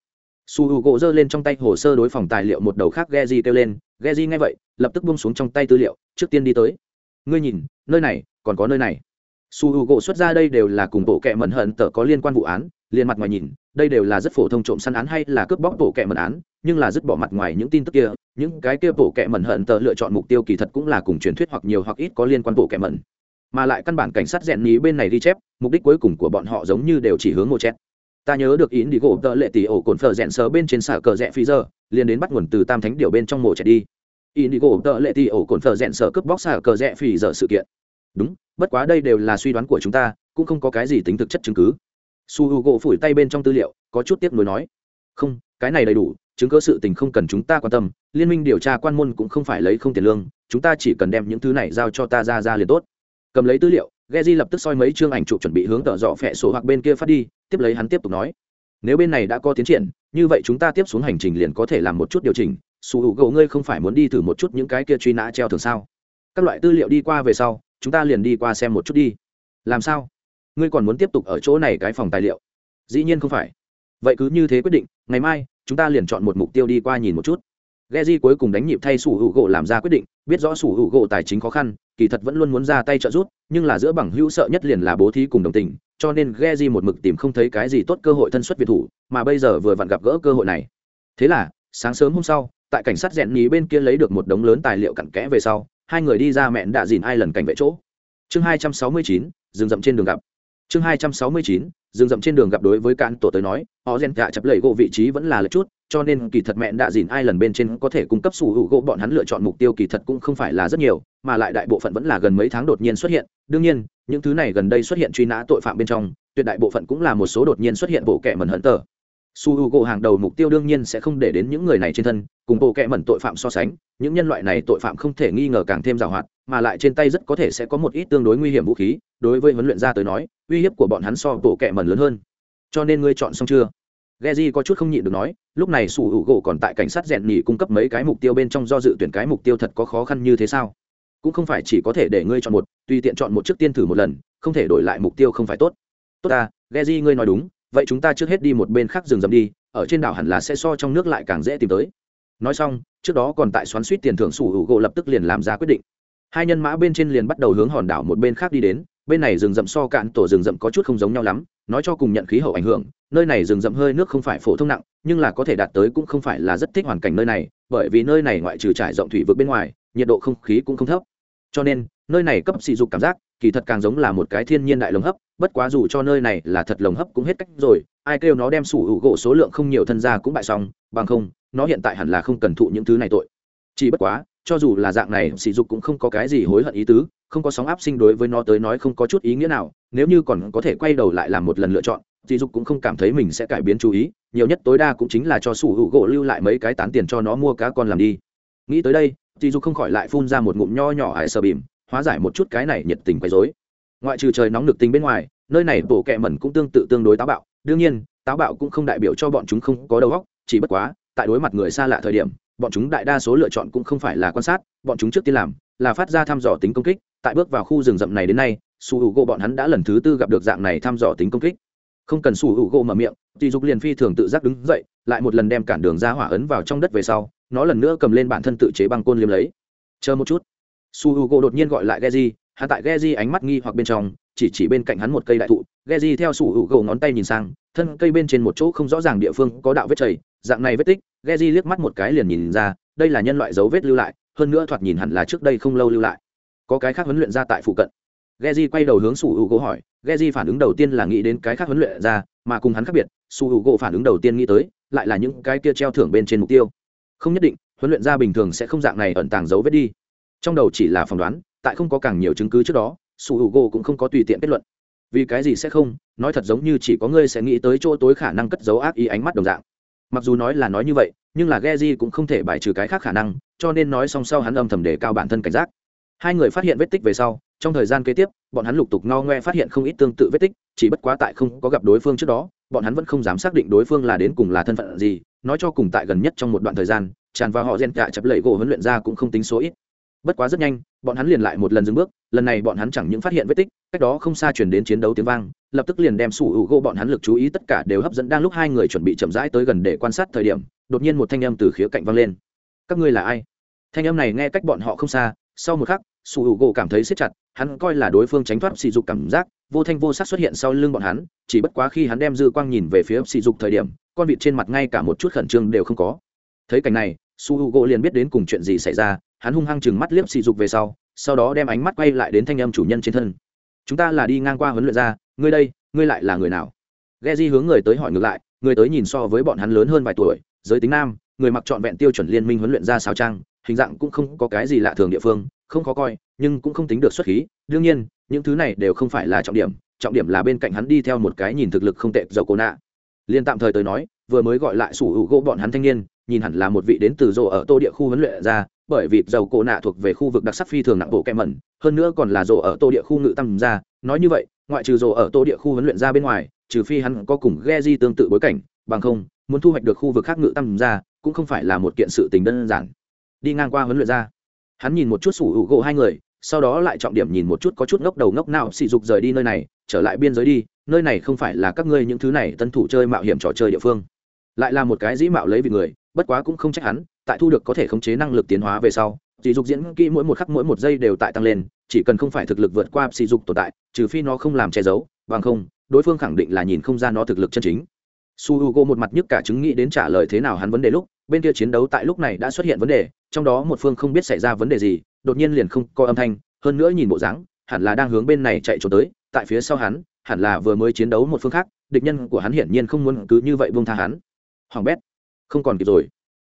Su h u gỗ giơ lên trong tay hồ sơ đối phòng tài liệu một đầu khác Geji kêu lên. Geji nghe vậy lập tức buông xuống trong tay tư liệu trước tiên đi tới. Ngươi nhìn nơi này còn có nơi này. Su h u gỗ xuất ra đây đều là cùng bộ kệ mẩn hận tờ có liên quan vụ án liền mặt ngoài nhìn, đây đều là rất phổ thông trộm săn án hay là cướp bóc bộ kệ mẩn án, nhưng là dứt bỏ mặt ngoài những tin tức kia, những cái kia bộ kệ mẩn hận tờ lựa chọn mục tiêu kỳ thật cũng là cùng truyền thuyết hoặc nhiều hoặc ít có liên quan bộ kệ mẩn. Mà lại căn bản cảnh sát rèn ní bên này ghi chép, mục đích cuối cùng của bọn họ giống như đều chỉ hướng một chét ta nhớ được ý đi gỗ tợ lệ tỷ ổ cồn phở rèn sớ bên trên xả cờ rẽ phi giờ, liền đến bắt nguồn từ tam thánh điều bên trong mộ chạy đi. Ý đi gỗ tợ lệ tỷ ổ cồn phở rèn sớ cướp bóc xả cờ rẽ phi giờ sự kiện. Đúng, bất quá đây đều là suy đoán của chúng ta, cũng không có cái gì tính thực chất chứng cứ su h u gỗ phủi tay bên trong tư liệu, có chút tiếc nuối nói, không, cái này đầy đủ, chứng cơ sự tình không cần chúng ta quan tâm, liên minh điều tra quan môn cũng không phải lấy không tiền lương, chúng ta chỉ cần đem những thứ này giao cho ta ra ra liền tốt. Cầm lấy tư liệu, Geji lập tức soi mấy chương ảnh chụp chuẩn bị hướng tợ dọ phẹ sổ hoặc bên kia phát đi, tiếp lấy hắn tiếp tục nói, nếu bên này đã có tiến triển, như vậy chúng ta tiếp xuống hành trình liền có thể làm một chút điều chỉnh, su hữu gỗ ngươi không phải muốn đi thử một chút những cái kia truy nã treo thường sao? Các loại tư liệu đi qua về sau, chúng ta liền đi qua xem một chút đi. Làm sao? Ngươi còn muốn tiếp tục ở chỗ này cái phòng tài liệu? Dĩ nhiên không phải. Vậy cứ như thế quyết định ngày mai chúng ta liền chọn một mục tiêu đi qua nhìn một chút. Geji cuối cùng đánh nhịp thay sủ hữu gỗ làm ra quyết định, biết rõ sủ hữu gỗ tài chính khó khăn, kỳ thật vẫn luôn muốn ra tay trợ giúp, nhưng là giữa bằng hữu sợ nhất liền là bố thí cùng đồng tình, cho nên Geji một mực tìm không thấy cái gì tốt cơ hội thân xuất việt thủ, mà bây giờ vừa vặn gặp gỡ cơ hội này. Thế là, sáng sớm hôm sau, tại cảnh sát rèn nhí bên kia lấy được một đống lớn tài liệu cặn kẽ về sau, hai người đi ra mẹn đã dìn ai lần cảnh vệ chỗ. Chương hai trăm sáu mươi chín dừng dậm trên đường gặp chương hai trăm sáu mươi chín dừng dậm trên đường gặp đối với cạn tổ tới nói, họ rèn gạ chập lầy gỗ vị trí vẫn là lệch chút, cho nên kỳ thật mẹn đạ dìn ai lần bên trên có thể cung cấp sủ hữu gỗ bọn hắn lựa chọn mục tiêu kỳ thật cũng không phải là rất nhiều, mà lại đại bộ phận vẫn là gần mấy tháng đột nhiên xuất hiện. Đương nhiên, những thứ này gần đây xuất hiện truy nã tội phạm bên trong, tuyệt đại bộ phận cũng là một số đột nhiên xuất hiện bộ kẻ mẩn hận tờ. Su h u gỗ hàng đầu mục tiêu đương nhiên sẽ không để đến những người này trên thân, cùng bộ kệ mẩn tội phạm so sánh, những nhân loại này tội phạm không thể nghi ngờ càng thêm dào hoạt, mà lại trên tay rất có thể sẽ có một ít tương đối nguy hiểm vũ khí. Đối với huấn luyện gia tới nói uy hiếp của bọn hắn so bộ kẹ mẩn lớn hơn cho nên ngươi chọn xong chưa Geji có chút không nhịn được nói, lúc này Sủ Hữu Gỗ còn tại cảnh sát rèn nhỉ cung cấp mấy cái mục tiêu bên trong do dự tuyển cái mục tiêu thật có khó khăn như thế sao? Cũng không phải chỉ có thể để ngươi chọn một, tùy tiện chọn một trước tiên thử một lần, không thể đổi lại mục tiêu không phải tốt. Tốt à, Geji ngươi nói đúng, vậy chúng ta trước hết đi một bên khác rừng rậm đi ở trên đảo hẳn là sẽ so trong nước lại càng dễ tìm tới nói xong trước đó còn tại xoắn suýt tiền thưởng sủ hữu gỗ lập tức liền làm ra quyết định hai nhân mã bên trên liền bắt đầu hướng hòn đảo một bên khác đi đến bên này rừng rậm so cạn tổ rừng rậm có chút không giống nhau lắm, nói cho cùng nhận khí hậu ảnh hưởng, nơi này rừng rậm hơi nước không phải phổ thông nặng, nhưng là có thể đạt tới cũng không phải là rất thích hoàn cảnh nơi này, bởi vì nơi này ngoại trừ trải rộng thủy vực bên ngoài, nhiệt độ không khí cũng không thấp. Cho nên, nơi này cấp sỉ dục cảm giác, kỳ thật càng giống là một cái thiên nhiên đại lồng hấp, bất quá dù cho nơi này là thật lồng hấp cũng hết cách rồi, ai kêu nó đem sủ hữu gỗ số lượng không nhiều thân ra cũng bại xong, bằng không, nó hiện tại hẳn là không cần thụ những thứ này tội. Chỉ bất quá cho dù là dạng này, sỉ dục cũng không có cái gì hối hận ý tứ, không có sóng áp sinh đối với nó tới nói không có chút ý nghĩa nào, nếu như còn có thể quay đầu lại làm một lần lựa chọn, sỉ dục cũng không cảm thấy mình sẽ cải biến chú ý, nhiều nhất tối đa cũng chính là cho sủ hữu gỗ lưu lại mấy cái tán tiền cho nó mua cá con làm đi. Nghĩ tới đây, sỉ dục không khỏi lại phun ra một ngụm nho nhỏ hải sờ bìm, hóa giải một chút cái này nhiệt tình quấy rối. Ngoại trừ trời nóng nực tính bên ngoài, nơi này bộ kẹ mẩn cũng tương tự tương đối táo bạo, đương nhiên, táo bạo cũng không đại biểu cho bọn chúng không có đầu óc, chỉ bất quá, tại đối mặt người xa lạ thời điểm bọn chúng đại đa số lựa chọn cũng không phải là quan sát, bọn chúng trước tiên làm là phát ra thăm dò tính công kích, tại bước vào khu rừng rậm này đến nay, su hữu gỗ bọn hắn đã lần thứ tư gặp được dạng này thăm dò tính công kích. Không cần su hữu gỗ mở miệng thì dục liền phi thường tự giác đứng dậy, lại một lần đem cản đường ra hỏa ấn vào trong đất về sau, nó lần nữa cầm lên bản thân tự chế băng côn liếm lấy. Chờ một chút. Su hữu gỗ đột nhiên gọi lại geji, hắn tại geji ánh mắt nghi hoặc bên trong, chỉ chỉ bên cạnh hắn một cây đại thụ. Geji theo su hữu gỗ ngón tay nhìn sang, thân cây bên trên một chỗ không rõ ràng địa phương có đạo vết chảy, dạng này vết tích geji liếc mắt một cái liền nhìn ra, đây là nhân loại dấu vết lưu lại, hơn nữa thoạt nhìn hẳn là trước đây không lâu lưu lại. Có cái khác huấn luyện ra tại phụ cận. Geji quay đầu hướng su hữu gỗ hỏi, geji phản ứng đầu tiên là nghĩ đến cái khác huấn luyện ra, mà cùng hắn khác biệt, su hữu gỗ phản ứng đầu tiên nghĩ tới, lại là những cái kia treo thưởng bên trên mục tiêu. Không nhất định, huấn luyện ra bình thường sẽ không dạng này ẩn tàng dấu vết đi. Trong đầu chỉ là phỏng đoán, tại không có càng nhiều chứng cứ trước đó, su h u cũng không có tùy tiện kết luận. Vì cái gì sẽ không, nói thật giống như chỉ có ngươi sẽ nghĩ tới chỗ tối khả năng cất giấu ác ý ánh mắt đồng dạng mặc dù nói là nói như vậy nhưng là Geji cũng không thể bài trừ cái khác khả năng, cho nên nói song sau hắn âm thầm đề cao bản thân cảnh giác. Hai người phát hiện vết tích về sau, trong thời gian kế tiếp, bọn hắn lục tục ngao ngoe phát hiện không ít tương tự vết tích, chỉ bất quá tại không có gặp đối phương trước đó, bọn hắn vẫn không dám xác định đối phương là đến cùng là thân phận gì, nói cho cùng tại gần nhất trong một đoạn thời gian, tràn vào họ gen cả chập lệ gỗ huấn luyện ra cũng không tính số ít bất quá rất nhanh bọn hắn liền lại một lần dừng bước, lần này bọn hắn chẳng những phát hiện vết tích, cách đó không xa chuyển đến chiến đấu tiếng vang, lập tức liền đem sủ hữu gỗ bọn hắn lực chú ý tất cả đều hấp dẫn đang lúc hai người chuẩn bị chậm rãi tới gần để quan sát thời điểm, đột nhiên một thanh âm từ khía cạnh vang lên. Các ngươi là ai? Thanh âm này nghe cách bọn họ không xa, sau một khắc, sủ hữu gỗ cảm thấy siết chặt, hắn coi là đối phương tránh thoát sỉ dục cảm giác, vô thanh vô sắc xuất hiện sau lưng bọn hắn, chỉ bất quá khi hắn đem dư quang nhìn về phía sỉ dục thời điểm, con vịt trên mặt ngay cả một chút khẩn trương đều không có. Thấy cảnh này su h u gỗ liền biết đến cùng chuyện gì xảy ra hắn hung hăng chừng mắt liếc sỉ dục về sau sau đó đem ánh mắt quay lại đến thanh âm chủ nhân trên thân. Chúng ta là đi ngang qua huấn luyện ra ngươi đây, ngươi lại là người nào? Ghe di hướng người tới hỏi ngược lại, người tới nhìn so với bọn hắn lớn hơn vài tuổi, giới tính nam, người mặc trọn vẹn tiêu chuẩn liên minh huấn luyện ra sao trang, hình dạng cũng không có cái gì lạ thường địa phương, không khó coi, nhưng cũng không tính được xuất khí. Đương nhiên, những thứ này đều không phải là trọng điểm trọng điểm là bên cạnh hắn đi theo một cái nhìn thực lực không tệ dầu cô nạ. Liên tạm thời tới nói, vừa mới gọi lại sủ hữu gỗ bọn hắn thanh niên, nhìn hẳn là một vị đến từ rộ ở tô địa khu huấn luyện ra bởi vì dầu cổ nạ thuộc về khu vực đặc sắc phi thường nặng bộ kẹm mẩn, hơn nữa còn là rổ ở tô địa khu ngự tăng ra. Nói như vậy, ngoại trừ rổ ở tô địa khu huấn luyện ra bên ngoài, trừ phi hắn có cùng ghe di tương tự bối cảnh, bằng không, muốn thu hoạch được khu vực khác ngự tăng ra cũng không phải là một kiện sự tình đơn giản. Đi ngang qua huấn luyện ra. Hắn nhìn một chút sủ hữu gỗ hai người, sau đó lại trọng điểm nhìn một chút có chút ngốc đầu ngốc nào sỉ dục rời đi nơi này, trở lại biên giới đi, nơi này không phải là các ngươi những thứ này tân thủ chơi mạo hiểm trò chơi địa phương. Lại là một cái dĩ mạo lấy vị người, bất quá cũng không trách hắn tại thu được có thể khống chế năng lực tiến hóa về sau, sỉ dục diễn kỹ mỗi một khắc mỗi một giây đều tại tăng lên, chỉ cần không phải thực lực vượt qua sỉ dục tồn tại, trừ phi nó không làm che giấu, bằng không, đối phương khẳng định là nhìn không ra nó thực lực chân chính. Su h u g o một mặt nhức cả chứng nghĩ đến trả lời thế nào hắn vấn đề lúc, bên kia chiến đấu tại lúc này đã xuất hiện vấn đề, trong đó một phương không biết xảy ra vấn đề gì, đột nhiên liền không có âm thanh, hơn nữa nhìn bộ dáng, hẳn là đang hướng bên này chạy trốn tới, tại phía sau hắn, hẳn là vừa mới chiến đấu một phương khác, địch nhân của hắn hiển nhiên không muốn cứ như vậy buông tha hắn. Hoàng bét, không còn kịp rồi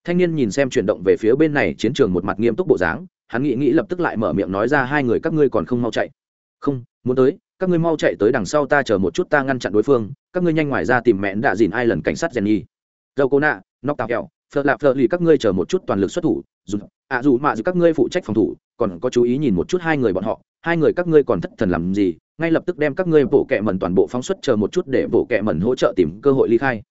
thanh niên nhìn xem chuyển động về phía bên này chiến trường một mặt nghiêm túc bộ dáng, hắn nghĩ nghĩ lập tức lại mở miệng nói ra, hai người các ngươi còn không mau chạy. Không, muốn tới, các ngươi mau chạy tới đằng sau ta chờ một chút ta ngăn chặn đối phương, các ngươi nhanh ngoài ra tìm mẹn đã dìn ai lần cảnh sát rèn nhi dầu cô nạ nóc tạo kẹo phật lạp phật lì các ngươi chờ một chút toàn lực xuất thủ, dù, ạ, dù mạ dù các ngươi phụ trách phòng thủ, còn có chú ý nhìn một chút hai người bọn họ, hai người các ngươi còn thất thần làm gì, ngay lập tức đem các ngươi bộ kẹ mẩn toàn bộ phóng xuất chờ một chút để bộ kẹ mẩn hỗ trợ tìm cơ hội ly khai.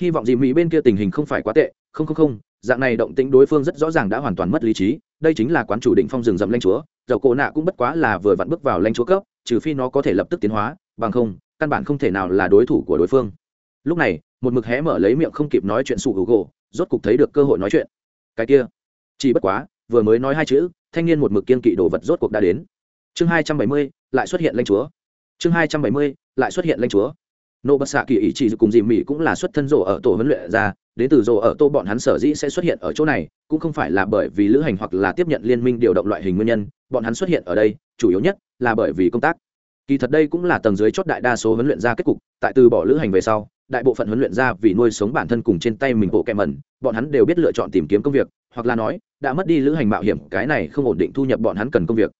Hy vọng gì mỹ bên kia tình hình không phải quá tệ, không không không dạng này động tĩnh đối phương rất rõ ràng đã hoàn toàn mất lý trí, đây chính là quán chủ định phong rừng rậm lanh chúa, dầu cổ nạ cũng bất quá là vừa vặn bước vào lanh chúa cấp, trừ phi nó có thể lập tức tiến hóa, bằng không, căn bản không thể nào là đối thủ của đối phương. Lúc này, một mực hé mở lấy miệng không kịp nói chuyện sụ hữu gỗ rốt cục thấy được cơ hội nói chuyện. Cái kia, chỉ bất quá, vừa mới nói hai chữ, thanh niên một mực kiên kỵ đồ vật rốt cuộc đã đến. Chương hai trăm bảy mươi, lại xuất hiện lanh chúa. Chương hai trăm bảy mươi, lại xuất hiện lanh chúa nô bất xạ kỳ ý chỉ cùng dì mỹ cũng là xuất thân rộ ở tổ huấn luyện ra, đến từ rồ ở tô bọn hắn sở dĩ sẽ xuất hiện ở chỗ này, cũng không phải là bởi vì lữ hành hoặc là tiếp nhận liên minh điều động loại hình nguyên nhân, bọn hắn xuất hiện ở đây, chủ yếu nhất là bởi vì công tác. Kỳ thật đây cũng là tầng dưới chót đại đa số huấn luyện ra kết cục, tại từ bỏ lữ hành về sau, đại bộ phận huấn luyện ra vì nuôi sống bản thân cùng trên tay mình bộ kẹ mẩn, bọn hắn đều biết lựa chọn tìm kiếm công việc, hoặc là nói, đã mất đi lữ hành mạo hiểm, cái này không ổn định thu nhập bọn hắn cần công việc.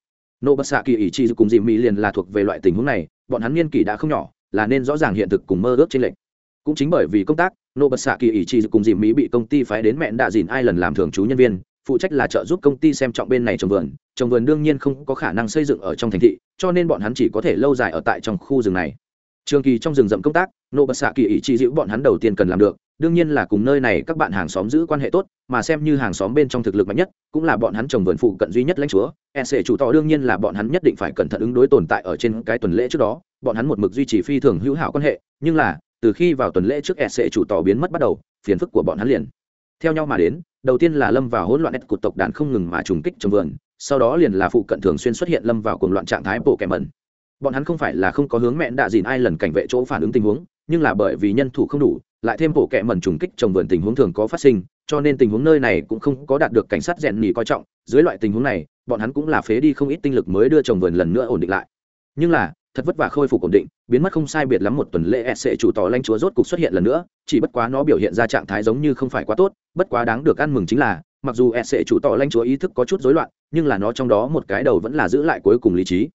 Nô bất xạ kỳ ý chi cùng dì mỹ liền là thuộc về loại tình huống này, bọn hắn niên kỷ đã không nhỏ là nên rõ ràng hiện thực cùng mơ ước trên lệnh cũng chính bởi vì công tác nô bật xạ kỳ ý chí cùng dì mỹ bị công ty phái đến mẹn đạ dìn ai lần làm thường trú nhân viên, phụ trách là trợ giúp công ty xem trọng bên này trồng vườn. Trồng vườn đương nhiên không có khả năng xây dựng ở trong thành thị, cho nên bọn hắn chỉ có thể lâu dài ở tại trong khu rừng này trường kỳ trong rừng rậm công tác nô bật xạ kỳ ý chi giữ bọn hắn đầu tiên cần làm được, đương nhiên là cùng nơi này các bạn hàng xóm giữ quan hệ tốt, mà xem như hàng xóm bên trong thực lực mạnh nhất, cũng là bọn hắn trồng vườn phụ cận duy nhất lãnh chúa. E sệ chủ tỏ đương nhiên là bọn hắn nhất định phải cẩn thận ứng đối tồn tại ở trên cái tuần lễ trước đó, bọn hắn một mực duy trì phi thường hữu hảo quan hệ, nhưng là, từ khi vào tuần lễ trước e sệ chủ tỏ biến mất bắt đầu, phiền phức của bọn hắn liền. Theo nhau mà đến, đầu tiên là lâm vào hỗn loạn ép cột tộc đàn không ngừng mà trùng kích trồng vườn, sau đó liền là phụ cận thường xuyên xuất hiện lâm vào cuồng loạn trạng thái bộ kẻ mẩn bọn hắn không phải là không có hướng mẹn đạ dìn ai lần cảnh vệ chỗ phản ứng tình huống, nhưng là bởi vì nhân thủ không đủ, lại thêm bộ kẹ mẩn trùng kích trồng vườn tình huống thường có phát sinh, cho nên tình huống nơi này cũng không có đạt được cảnh sát rèn nhì coi trọng. Dưới loại tình huống này, bọn hắn cũng là phế đi không ít tinh lực mới đưa trồng vườn lần nữa ổn định lại. Nhưng là, thật vất vả khôi phục ổn định, biến mất không sai biệt lắm một tuần lễ e sệ chủ tỏ lanh chúa rốt cục xuất hiện lần nữa, chỉ bất quá nó biểu hiện ra trạng thái giống như không phải quá tốt, bất quá đáng được ăn mừng chính là, mặc dù e sệ chủ tỏ lanh chúa ý thức có chút rối loạn, nhưng là nó trong đó một cái đầu vẫn là giữ lại cuối cùng lý trí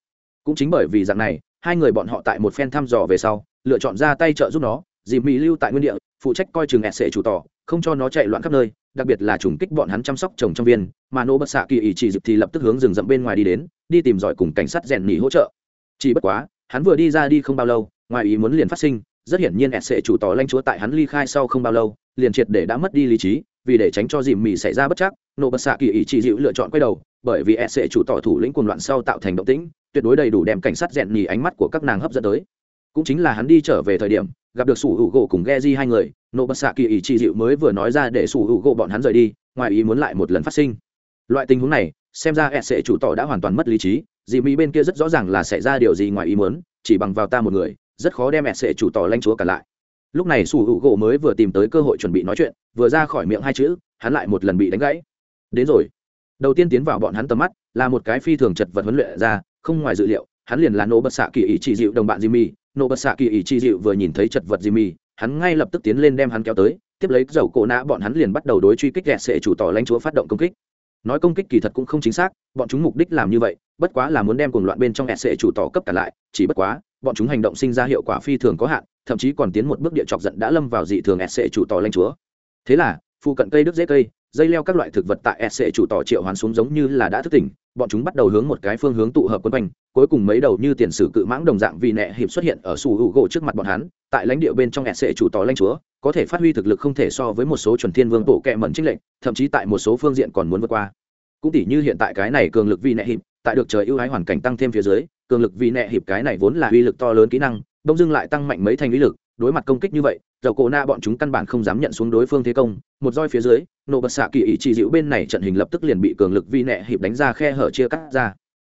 cũng chính bởi vì dạng này, hai người bọn họ tại một phen thăm dò về sau, lựa chọn ra tay trợ giúp nó, dì mỹ lưu tại nguyên địa, phụ trách coi chừng sệ chủ tỏ không cho nó chạy loạn khắp nơi, đặc biệt là trùng kích bọn hắn chăm sóc trồng trong viên, mà nô bất xạ kỳ ý chỉ dịp thì lập tức hướng rừng rậm bên ngoài đi đến, đi tìm giỏi cùng cảnh sát rèn nỉ hỗ trợ. Chỉ bất quá, hắn vừa đi ra đi không bao lâu, ngoài ý muốn liền phát sinh, rất hiển nhiên sệ chủ tỏ lanh chúa tại hắn ly khai sau không bao lâu, liền triệt để đã mất đi lý trí, vì để tránh cho dìm mì xảy ra bất chắc, nô bất xạ kỳ ý chỉ dịu lựa chọn quay đầu bởi vì e sệ chủ tỏ thủ lĩnh cuồng loạn sau tạo thành động tĩnh, tuyệt đối đầy đủ đem cảnh sát rèn nhì ánh mắt của các nàng hấp dẫn tới. Cũng chính là hắn đi trở về thời điểm, gặp được sủ hữu gỗ cùng ghe di hai người nộ bất xạ kỳ ý chi dịu mới vừa nói ra để sủ hữu gỗ bọn hắn rời đi, ngoài ý muốn lại một lần phát sinh. Loại tình huống này, xem ra s sẽ chủ tỏ đã hoàn toàn mất lý trí dì mỹ bên kia rất rõ ràng là xảy ra điều gì ngoài ý muốn, chỉ bằng vào ta một người, rất khó đem s sẽ chủ tỏ lanh chúa cả lại. Lúc này sủ hữu gỗ mới vừa tìm tới cơ hội chuẩn bị nói chuyện, vừa ra khỏi miệng hai chữ, hắn lại một lần bị đánh gãy. Đến rồi đầu tiên tiến vào bọn hắn tầm mắt, là một cái phi thường chật vật huấn luyện ra, không ngoài dự liệu, hắn liền là nổ bất xạ kỳ ý trị dịu đồng bạn jimmy. Nổ bất xạ kỳ ý trị dịu vừa nhìn thấy chật vật jimmy, hắn ngay lập tức tiến lên đem hắn kéo tới, tiếp lấy dầu cổ nã bọn hắn liền bắt đầu đối truy kích ghẹt sệ chủ tỏ lãnh chúa phát động công kích. Nói công kích kỳ thật cũng không chính xác, bọn chúng mục đích làm như vậy, bất quá là muốn đem cuồng loạn bên trong ghẹt sệ chủ tỏ cấp cả lại, chỉ bất quá, bọn chúng hành động sinh ra hiệu quả phi thường có hạn, thậm chí còn tiến một bước địa chọc giận đã lâm vào dị thường ghẹt sệ chủ tỏ lãnh chúa. Thế là phụ cận cây đứt dễ cây dây leo các loại thực vật tại sc chủ tỏ triệu hoán xuống giống như là đã thức tỉnh, bọn chúng bắt đầu hướng một cái phương hướng tụ hợp quân quanh, cuối cùng mấy đầu như tiền sử cự mãng đồng dạng vì nẹ hiệp xuất hiện ở sủ hữu gỗ trước mặt bọn hắn, tại lãnh địa bên trong sc chủ tỏ lãnh chúa, có thể phát huy thực lực không thể so với một số chuẩn thiên vương bộ kệ mẩn trích lệnh thậm chí tại một số phương diện còn muốn vượt qua. Cũng tỉ như hiện tại cái này cường lực vì nẹ hiệp, tại được trời ưu ái hoàn cảnh tăng thêm phía dưới, cường lực vì nẹ hiệp cái này vốn là uy lực to lớn kỹ năng, đông dưng lại tăng mạnh mấy thành uy lực đối mặt công kích như vậy, dầu cổ na bọn chúng căn bản không dám nhận xuống đối phương thế công, một roi phía dưới, nổ bật xạ kỳ ý chỉ dịu bên này trận hình lập tức liền bị cường lực vi nẹ hiệp đánh ra khe hở chia cắt ra.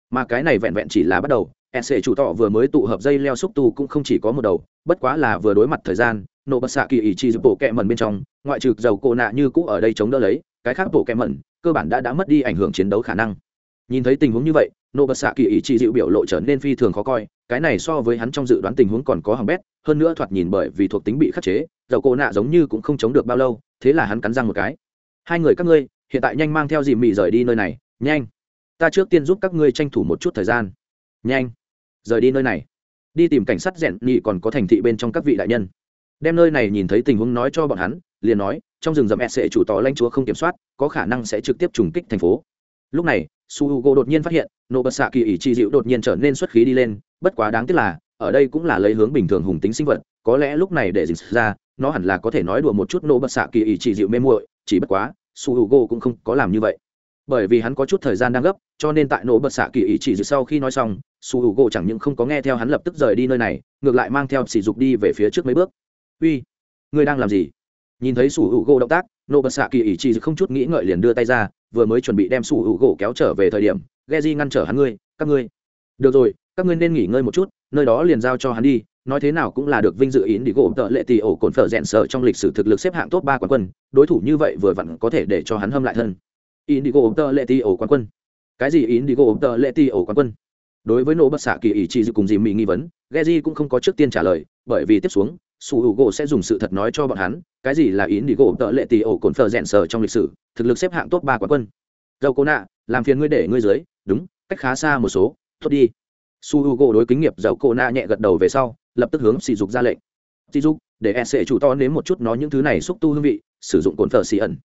Mà cái này vẹn vẹn chỉ là bắt đầu sc chủ tọ vừa mới tụ hợp dây leo xúc tu cũng không chỉ có một đầu, bất quá là vừa đối mặt thời gian, nổ bật xạ kỳ ý chỉ dịu bộ kẹ mẩn bên trong, ngoại trừ dầu cổ nạ như cũ ở đây chống đỡ lấy, cái khác bộ kẹ mẩn, cơ bản đã đã mất đi ảnh hưởng chiến đấu khả năng. Nhìn thấy tình huống như vậy nô bật xạ kỳ ý chỉ dịu biểu lộ trở nên phi thường khó coi, cái này so với hắn trong dự đoán tình huống còn có hỏng bét, hơn nữa thoạt nhìn bởi vì thuộc tính bị khắc chế, dầu cổ nạ giống như cũng không chống được bao lâu, thế là hắn cắn răng một cái. Hai người các ngươi, hiện tại nhanh mang theo dì mị rời đi nơi này, nhanh. Ta trước tiên giúp các ngươi tranh thủ một chút thời gian. Nhanh. Rời đi nơi này. Đi tìm cảnh sát rèn nhị còn có thành thị bên trong các vị đại nhân. Đem nơi này nhìn thấy tình huống nói cho bọn hắn, liền nói, trong rừng rậm sệ chủ tỏ lãnh chúa không kiểm soát, có khả năng sẽ trực tiếp trùng kích thành phố. Lúc này su h u g o đột nhiên phát hiện nổ bật xạ kỳ ỷ chi dịu đột nhiên trở nên xuất khí đi lên, bất quá đáng tiếc là, ở đây cũng là lấy hướng bình thường hùng tính sinh vật, có lẽ lúc này để dịch ra, nó hẳn là có thể nói đùa một chút nổ bật xạ kỳ ỷ chi dịu mê muội, chỉ bất quá, su h u g o cũng không có làm như vậy. Bởi vì hắn có chút thời gian đang gấp, cho nên tại nổ bật xạ kỳ ỷ chỉ dịu sau khi nói xong, su h u g o chẳng những không có nghe theo hắn lập tức rời đi nơi này, ngược lại mang theo sỉ dục đi về phía trước mấy bước. Uy, ngươi đang làm gì? Nhìn thấy su h u g o động tác nổ bật xạ kỳ ỷ chỉ không chút nghĩ ngợi liền đưa tay ra vừa mới chuẩn bị đem sủ hữu gỗ kéo trở về thời điểm ghe di ngăn trở hắn, ngươi, các ngươi. Được rồi, các ngươi nên nghỉ ngơi một chút, nơi đó liền giao cho hắn đi, nói thế nào cũng là được vinh dự ý đi gỗ tợ lệ tỷ ổ cồn phở rẽn sợ trong lịch sử thực lực xếp hạng top ba quán quân, đối thủ như vậy vừa vặn có thể để cho hắn hâm lại thân. Ý đi gỗ tợ lệ tỷ ổ quán quân. Cái gì ý đi gỗ tợ lệ tỷ ổ quán quân? Đối với nổ bất xạ kỳ ý chí cùng dì mỹ nghi vấn, Geji cũng không có trước tiên trả lời, bởi vì tiếp xuống, su hữu gỗ sẽ dùng sự thật nói cho bọn hắn, cái gì là ý đi gỗ tợ lệ tì ổ cồn phở rẽn sờ trong lịch sử, thực lực xếp hạng top ba quán quân. Dầu cô nạ, làm phiền ngươi để ngươi dưới, đúng, cách khá xa một số thốt đi. Su h u gỗ đối kính nghiệp dầu cô nạ nhẹ gật đầu về sau, lập tức hướng sỉ dục ra lệnh. Sỉ dục, để e chủ to nếm một chút nó những thứ này xúc tu hương vị, sử dụng cồn phở xì ẩn.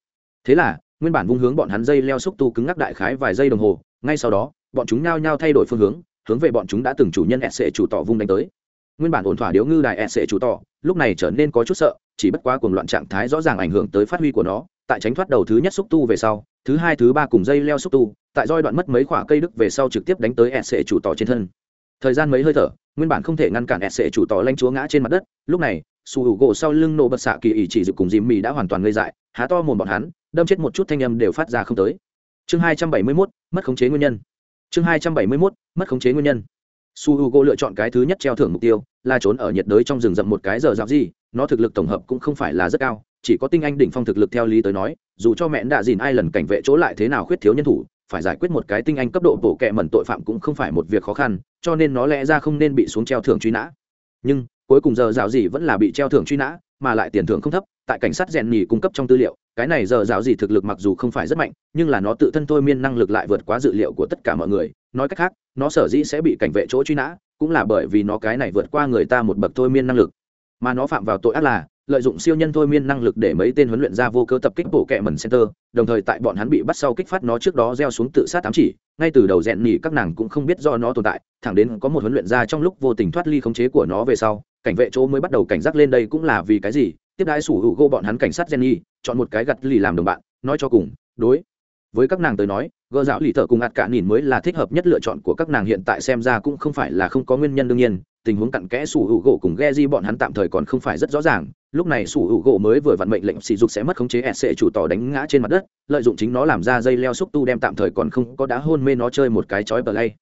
Thế là, nguyên bản vung hướng bọn hắn dây leo xúc tu cứng ngắc đại khái vài giây đồng hồ, ngay sau đó bọn chúng nao nhao thay đổi phương hướng hướng về bọn chúng đã từng chủ nhân ẹt sệ chủ tỏ vung đánh tới. Nguyên bản ổn thỏa điếu ngư đại ẹt sệ chủ tỏ, lúc này trở nên có chút sợ, chỉ bất quá cuồng loạn trạng thái rõ ràng ảnh hưởng tới phát huy của nó, tại tránh thoát đầu thứ nhất xúc tu về sau, thứ hai, thứ ba cùng dây leo xúc tu, tại roi đoạn mất mấy khoả cây đức về sau trực tiếp đánh tới s chủ tỏ trên thân. Thời gian mấy hơi thở, nguyên bản không thể ngăn cản s chủ tỏ lanh chúa ngã trên mặt đất, lúc này su hữu gỗ sau lưng nổ bật xạ kỳ ỉ chỉ dự cùng dìm mì đã hoàn toàn ngây dại, há to mồm bọn hắn, đâm chết một chút thanh âm đều phát ra không tới. Chương hai trăm bảy mươi mốt, mất khống chế nguyên nhân chương hai trăm bảy mươi mốt, mất khống chế nguyên nhân. Su h u g o lựa chọn cái thứ nhất treo thưởng mục tiêu, là trốn ở nhiệt đới trong rừng rậm một cái giờ dạo gì, nó thực lực tổng hợp cũng không phải là rất cao, chỉ có tinh anh đỉnh phong thực lực theo lý tới nói, dù cho mẹ đã dìn ai lần cảnh vệ chỗ lại thế nào khuyết thiếu nhân thủ, phải giải quyết một cái tinh anh cấp độ bổ kẹ mẩn tội phạm cũng không phải một việc khó khăn, cho nên nó lẽ ra không nên bị xuống treo thưởng truy nã. Nhưng, cuối cùng giờ dạo gì vẫn là bị treo thưởng truy nã mà lại tiền thưởng không thấp, tại cảnh sát rèn nhì cung cấp trong tư liệu, cái này giờ giáo gì thực lực mặc dù không phải rất mạnh, nhưng là nó tự thân thôi miên năng lực lại vượt quá dự liệu của tất cả mọi người. Nói cách khác, nó sở dĩ sẽ bị cảnh vệ chỗ truy nã, cũng là bởi vì nó cái này vượt qua người ta một bậc thôi miên năng lực. Mà nó phạm vào tội ác là lợi dụng siêu nhân thôi miên năng lực để mấy tên huấn luyện ra vô cơ tập kích bộ kẹ mần center, đồng thời tại bọn hắn bị bắt sau kích phát nó trước đó gieo xuống tự sát tám chỉ, ngay từ đầu rèn nỉ các nàng cũng không biết do nó tồn tại, thẳng đến có một huấn luyện ra trong lúc vô tình thoát ly khống chế của nó về sau, cảnh vệ chỗ mới bắt đầu cảnh giác lên đây cũng là vì cái gì, tiếp đãi sủ hữu gô bọn hắn cảnh sát jenny chọn một cái gặt lì làm đồng bạn, nói cho cùng, đối với các nàng tới nói gờ dạo lì thợ cùng ạt cả nhìn mới là thích hợp nhất lựa chọn của các nàng hiện tại xem ra cũng không phải là không có nguyên nhân đương nhiên, tình huống cặn kẽ sủ hữu gỗ cùng ghe di bọn hắn tạm thời còn không phải rất rõ ràng, lúc này sủ hữu gỗ mới vừa vặn mệnh lệnh sỉ dục sẽ mất khống chế sc chủ tỏ đánh ngã trên mặt đất, lợi dụng chính nó làm ra dây leo xúc tu đem tạm thời còn không có đã hôn mê nó chơi một cái chói bờ lay.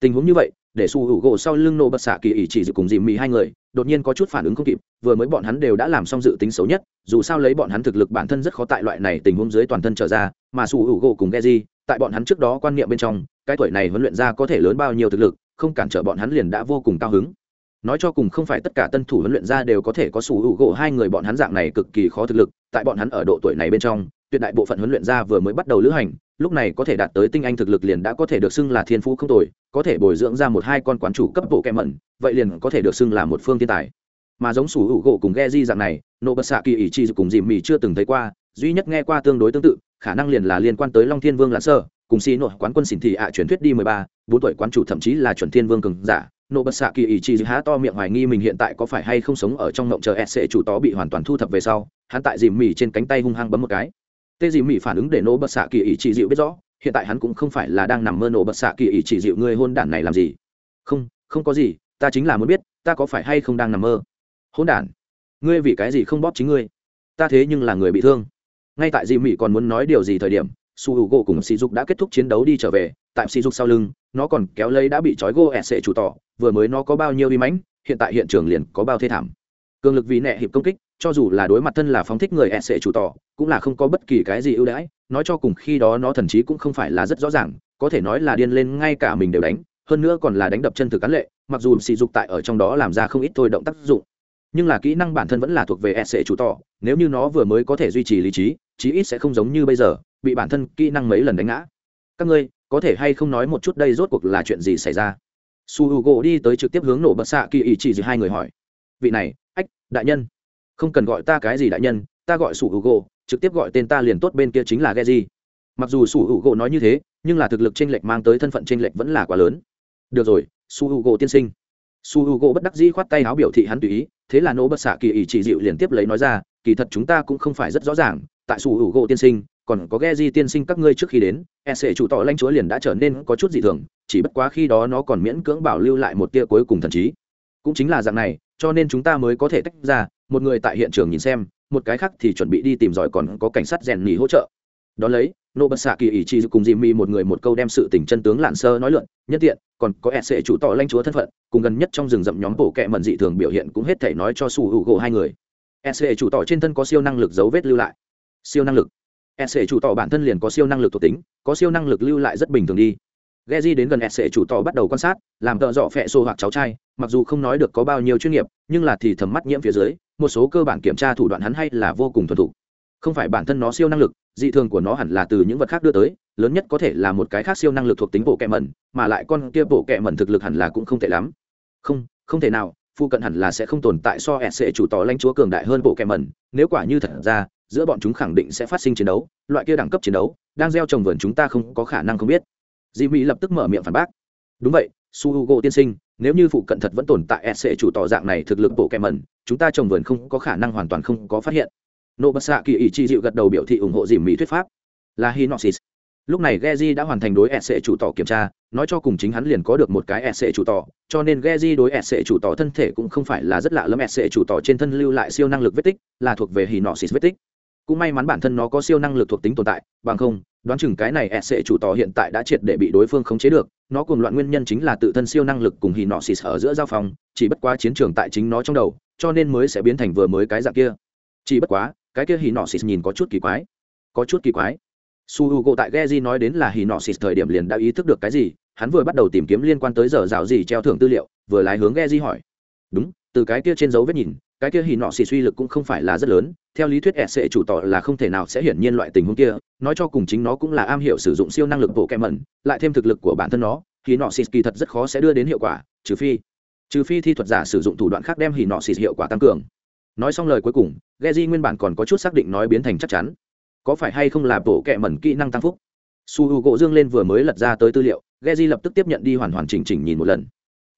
Tình huống như vậy, để sủ hữu gỗ sau lưng nổ bật xạ kỳ ỉ chỉ dự cùng dìm mì hai người, đột nhiên có chút phản ứng không kịp, vừa mới bọn hắn đều đã làm xong dự tính xấu nhất, dù sao lấy bọn hắn thực lực bản thân rất khó tại loại này tình huống dưới toàn thân trở ra, mà sủ hữu gỗ cùng ghe di tại bọn hắn trước đó quan niệm bên trong, cái tuổi này huấn luyện ra có thể lớn bao nhiêu thực lực, không cản trở bọn hắn liền đã vô cùng cao hứng. Nói cho cùng không phải tất cả tân thủ huấn luyện ra đều có thể có sủ hữu gỗ hai người bọn hắn dạng này cực kỳ khó thực lực, tại bọn hắn ở độ tuổi này bên trong, tuyệt đại bộ phận huấn luyện ra vừa mới bắt đầu lữ hành, lúc này có thể đạt tới tinh anh thực lực liền đã có thể được xưng là thiên phú không tồi, có thể bồi dưỡng ra một hai con quán chủ cấp bộ kẹ mẩn, vậy liền có thể được xưng là một phương thiên tài. Mà giống sủ hữu gỗ cùng ghe di dạng này nộ bật xạ kỳ ỷ chi cùng dìm mì chưa từng thấy qua, duy nhất nghe qua tương đối tương tự khả năng liền là liên quan tới long thiên vương lãn sơ, cùng xì nội quán quân xỉn thị ạ truyền thuyết đi mười ba, bốn tuổi quán chủ thậm chí là chuẩn thiên vương cường giả. Nộ bật xạ kỳ ý chí há to miệng hoài nghi mình hiện tại có phải hay không sống ở trong ngộng chờ sc chủ tó bị hoàn toàn thu thập về sau, hắn tại dìm mỉ trên cánh tay hung hăng bấm một cái. Tê dìm mỉ phản ứng để nộ bật xạ kỳ ý chí dịu biết rõ, hiện tại hắn cũng không phải là đang nằm mơ nộ bật xạ kỳ ý chỉ dịu người hôn đản này làm gì? Không không có gì, ta chính là muốn biết, ta có phải hay không đang nằm mơ? Hôn đản? Ngươi vì cái gì không bóp chính ngươi? Ta thế nhưng là người bị thương ngay tại Di mỹ còn muốn nói điều gì thời điểm, su h u gỗ cùng sỉ dục đã kết thúc chiến đấu đi trở về. Tại sỉ dục sau lưng, nó còn kéo lấy đã bị trói gô sệ chủ tỏ. Vừa mới nó có bao nhiêu uy mãnh, hiện tại hiện trường liền có bao thê thảm. Cường lực vì nẹ hiệp công kích, cho dù là đối mặt thân là phóng thích người sệ chủ tỏ, cũng là không có bất kỳ cái gì ưu đãi. Nói cho cùng khi đó nó thần chí cũng không phải là rất rõ ràng, có thể nói là điên lên ngay cả mình đều đánh, hơn nữa còn là đánh đập chân thực cán lệ, mặc dù sỉ dục tại ở trong đó làm ra không ít thôi động tác dụng. Nhưng là kỹ năng bản thân vẫn là thuộc về sệ chủ tỏ, nếu như nó vừa mới có thể duy trì lý trí chí ít sẽ không giống như bây giờ, bị bản thân kỹ năng mấy lần đánh ngã. Các ngươi, có thể hay không nói một chút đây rốt cuộc là chuyện gì xảy ra? Su h u gỗ đi tới trực tiếp hướng nổ bật xạ kỳ ý chỉ giữa hai người hỏi. Vị này, ách, đại nhân. Không cần gọi ta cái gì đại nhân, ta gọi su h u gỗ trực tiếp gọi tên ta liền tốt bên kia chính là ghe di mặc dù su h u gỗ nói như thế, nhưng là thực lực t r ê n lệch mang tới thân phận t r ê n lệch vẫn là quá lớn. Được rồi, su h u gỗ tiên sinh. Su h u gỗ bất đắc dĩ khoát tay áo biểu thị hắn tùy ý, thế là nỗ bật xạ kỳ ý chỉ dịu liền tiếp lấy nói ra, kỳ thật chúng ta cũng không phải rất rõ ràng tại sủ hữu gỗ tiên sinh, còn có ghe di tiên sinh các ngươi trước khi đến e sệ chủ tỏ lãnh chúa liền đã trở nên có chút dị thường, chỉ bất quá khi đó nó còn miễn cưỡng bảo lưu lại một tia cuối cùng thần trí. Cũng chính là dạng này, cho nên chúng ta mới có thể tách ra, một người tại hiện trường nhìn xem, một cái khác thì chuẩn bị đi tìm giỏi còn có cảnh sát rèn nhì hỗ trợ. Đó lấy, nô bật xạ kỳ ý chỉ cùng dì mi một người một câu đem sự tình chân tướng lạn sơ nói luận, nhất tiện, còn có e sệ chủ tỏ lanh chúa thân phận, cùng gần nhất trong rừng rậm nhóm bổ kẹ mẩn dị thường biểu hiện cũng hết thể nói cho su hữu gỗ hai người. E sệ chủ tỏ trên thân có siêu năng lực dấu vết lưu lại siêu năng lực s chủ tỏ bản thân liền có siêu năng lực thuộc tính có siêu năng lực lưu lại rất bình thường đi Geji đến gần S chủ tỏ bắt đầu quan sát, làm tợ dọ phẹ xô hoặc cháu trai, mặc dù không nói được có bao nhiêu chuyên nghiệp, nhưng là thì thầm mắt nhiễm phía dưới, một số cơ bản kiểm tra thủ đoạn hắn hay là vô cùng thuần thục. Không phải bản thân nó siêu năng lực, dị thường của nó hẳn là từ những vật khác đưa tới, lớn nhất có thể là một cái khác siêu năng lực thuộc tính bộ kẹ mẩn, mà lại con kia bộ kẹ mẩn thực lực hẳn là cũng không tệ lắm. Không, không thể nào, phụ cận hẳn là sẽ không tồn tại so S chủ tỏ lãnh chúa cường đại hơn bộ kẹ mẩn, nếu quả như thật ra, giữa bọn chúng khẳng định sẽ phát sinh chiến đấu, loại kia đẳng cấp chiến đấu, đang gieo trồng vườn chúng ta không có khả năng không biết. Dì mỹ lập tức mở miệng phản bác. Đúng vậy su h u g o tiên sinh nếu như phụ cận thật vẫn tồn tại ec chủ tỏ dạng này thực lực bộ kèm mẩn chúng ta trồng vườn không có khả năng hoàn toàn không có phát hiện. Nô bật xạ kỳ ý chi dịu gật đầu biểu thị ủng hộ dì mỹ thuyết pháp. Là hinoxis lúc này Geji đã hoàn thành đối ec chủ tỏ kiểm tra, nói cho cùng chính hắn liền có được một cái ec chủ tỏ, cho nên Geji đối ec chủ tỏ thân thể cũng không phải là rất lạ lắm ec chủ tỏ trên thân lưu lại siêu năng lực vết tích, là thuộc về Hinoxis vết tích. Cũng may mắn bản thân nó có siêu năng lực thuộc tính tồn tại, bằng không, đoán chừng cái này sẽ chủ tò hiện tại đã triệt để bị đối phương khống chế được. Nó cùng loạn nguyên nhân chính là tự thân siêu năng lực cùng hì nọ xịt ở giữa giao phòng chỉ bất quá chiến trường tại chính nó trong đầu cho nên mới sẽ biến thành vừa mới cái dạng kia. Chỉ bất quá cái kia hì nọ xịt nhìn có chút kỳ quái. Có chút kỳ quái. Su h u gộ tại geji nói đến là hì nọ xịt thời điểm liền đã ý thức được cái gì hắn vừa bắt đầu tìm kiếm liên quan tới giờ rào gì treo thưởng tư liệu vừa lái hướng geji hỏi. Đúng từ cái kia trên dấu vết nhìn cái kia hỉ nọ xì suy lực cũng không phải là rất lớn, theo lý thuyết sẽ chủ tỏ là không thể nào sẽ hiển nhiên loại tình huống kia, nói cho cùng chính nó cũng là am hiểu sử dụng siêu năng lực bộ kẹ mẩn, lại thêm thực lực của bản thân nó, hỉ nọ xì kỳ thật rất khó sẽ đưa đến hiệu quả, trừ phi trừ phi thi thuật giả sử dụng thủ đoạn khác đem hỉ nọ xì hiệu quả tăng cường. Nói xong lời cuối cùng, Geji nguyên bản còn có chút xác định nói biến thành chắc chắn. Có phải hay không là bộ kẹ mẩn kỹ năng tăng phúc? Su h u gỗ dương lên vừa mới lật ra tới tư liệu, Geji lập tức tiếp nhận đi hoàn hoàn chỉnh chỉnh nhìn một lần.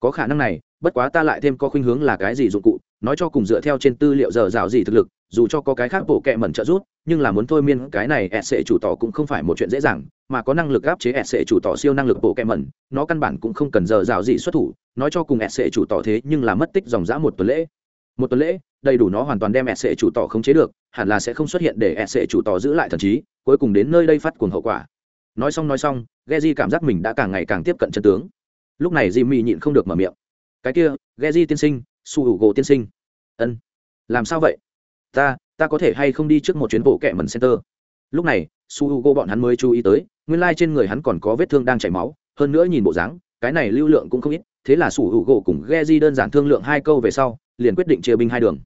Có khả năng này, bất quá ta lại thêm có khuynh hướng là cái gì dụng cụ nói cho cùng dựa theo trên tư liệu dở dào gì thực lực, dù cho có cái khác bộ kệ mẩn trợ giúp, nhưng là muốn thôi miên cái này s chủ tỏ cũng không phải một chuyện dễ dàng, mà có năng lực áp chế s chủ tỏ siêu năng lực bộ kệ mẩn, nó căn bản cũng không cần dở dào gì xuất thủ, nói cho cùng s chủ tỏ thế nhưng là mất tích dòng dã một tuần lễ. Một tuần lễ, đầy đủ nó hoàn toàn đem s chủ tỏ không chế được, hẳn là sẽ không xuất hiện để s chủ tỏ giữ lại thần trí, cuối cùng đến nơi đây phát cuồng hậu quả. Nói xong nói xong, Geji cảm giác mình đã càng ngày càng tiếp cận chân tướng. Lúc này Jimmy nhịn không được mở miệng. Cái kia, Geji tiên sinh su hữu gỗ tiên sinh. Ân. Làm sao vậy? Ta ta có thể hay không đi trước một chuyến bộ kẻ mần center? Lúc này, su hữu bọn hắn mới chú ý tới, nguyên lai、like、trên người hắn còn có vết thương đang chảy máu, hơn nữa nhìn bộ dáng, cái này lưu lượng cũng không ít, thế là su hữu gỗ cùng Geji đơn giản thương lượng hai câu về sau, liền quyết định chia binh hai đường.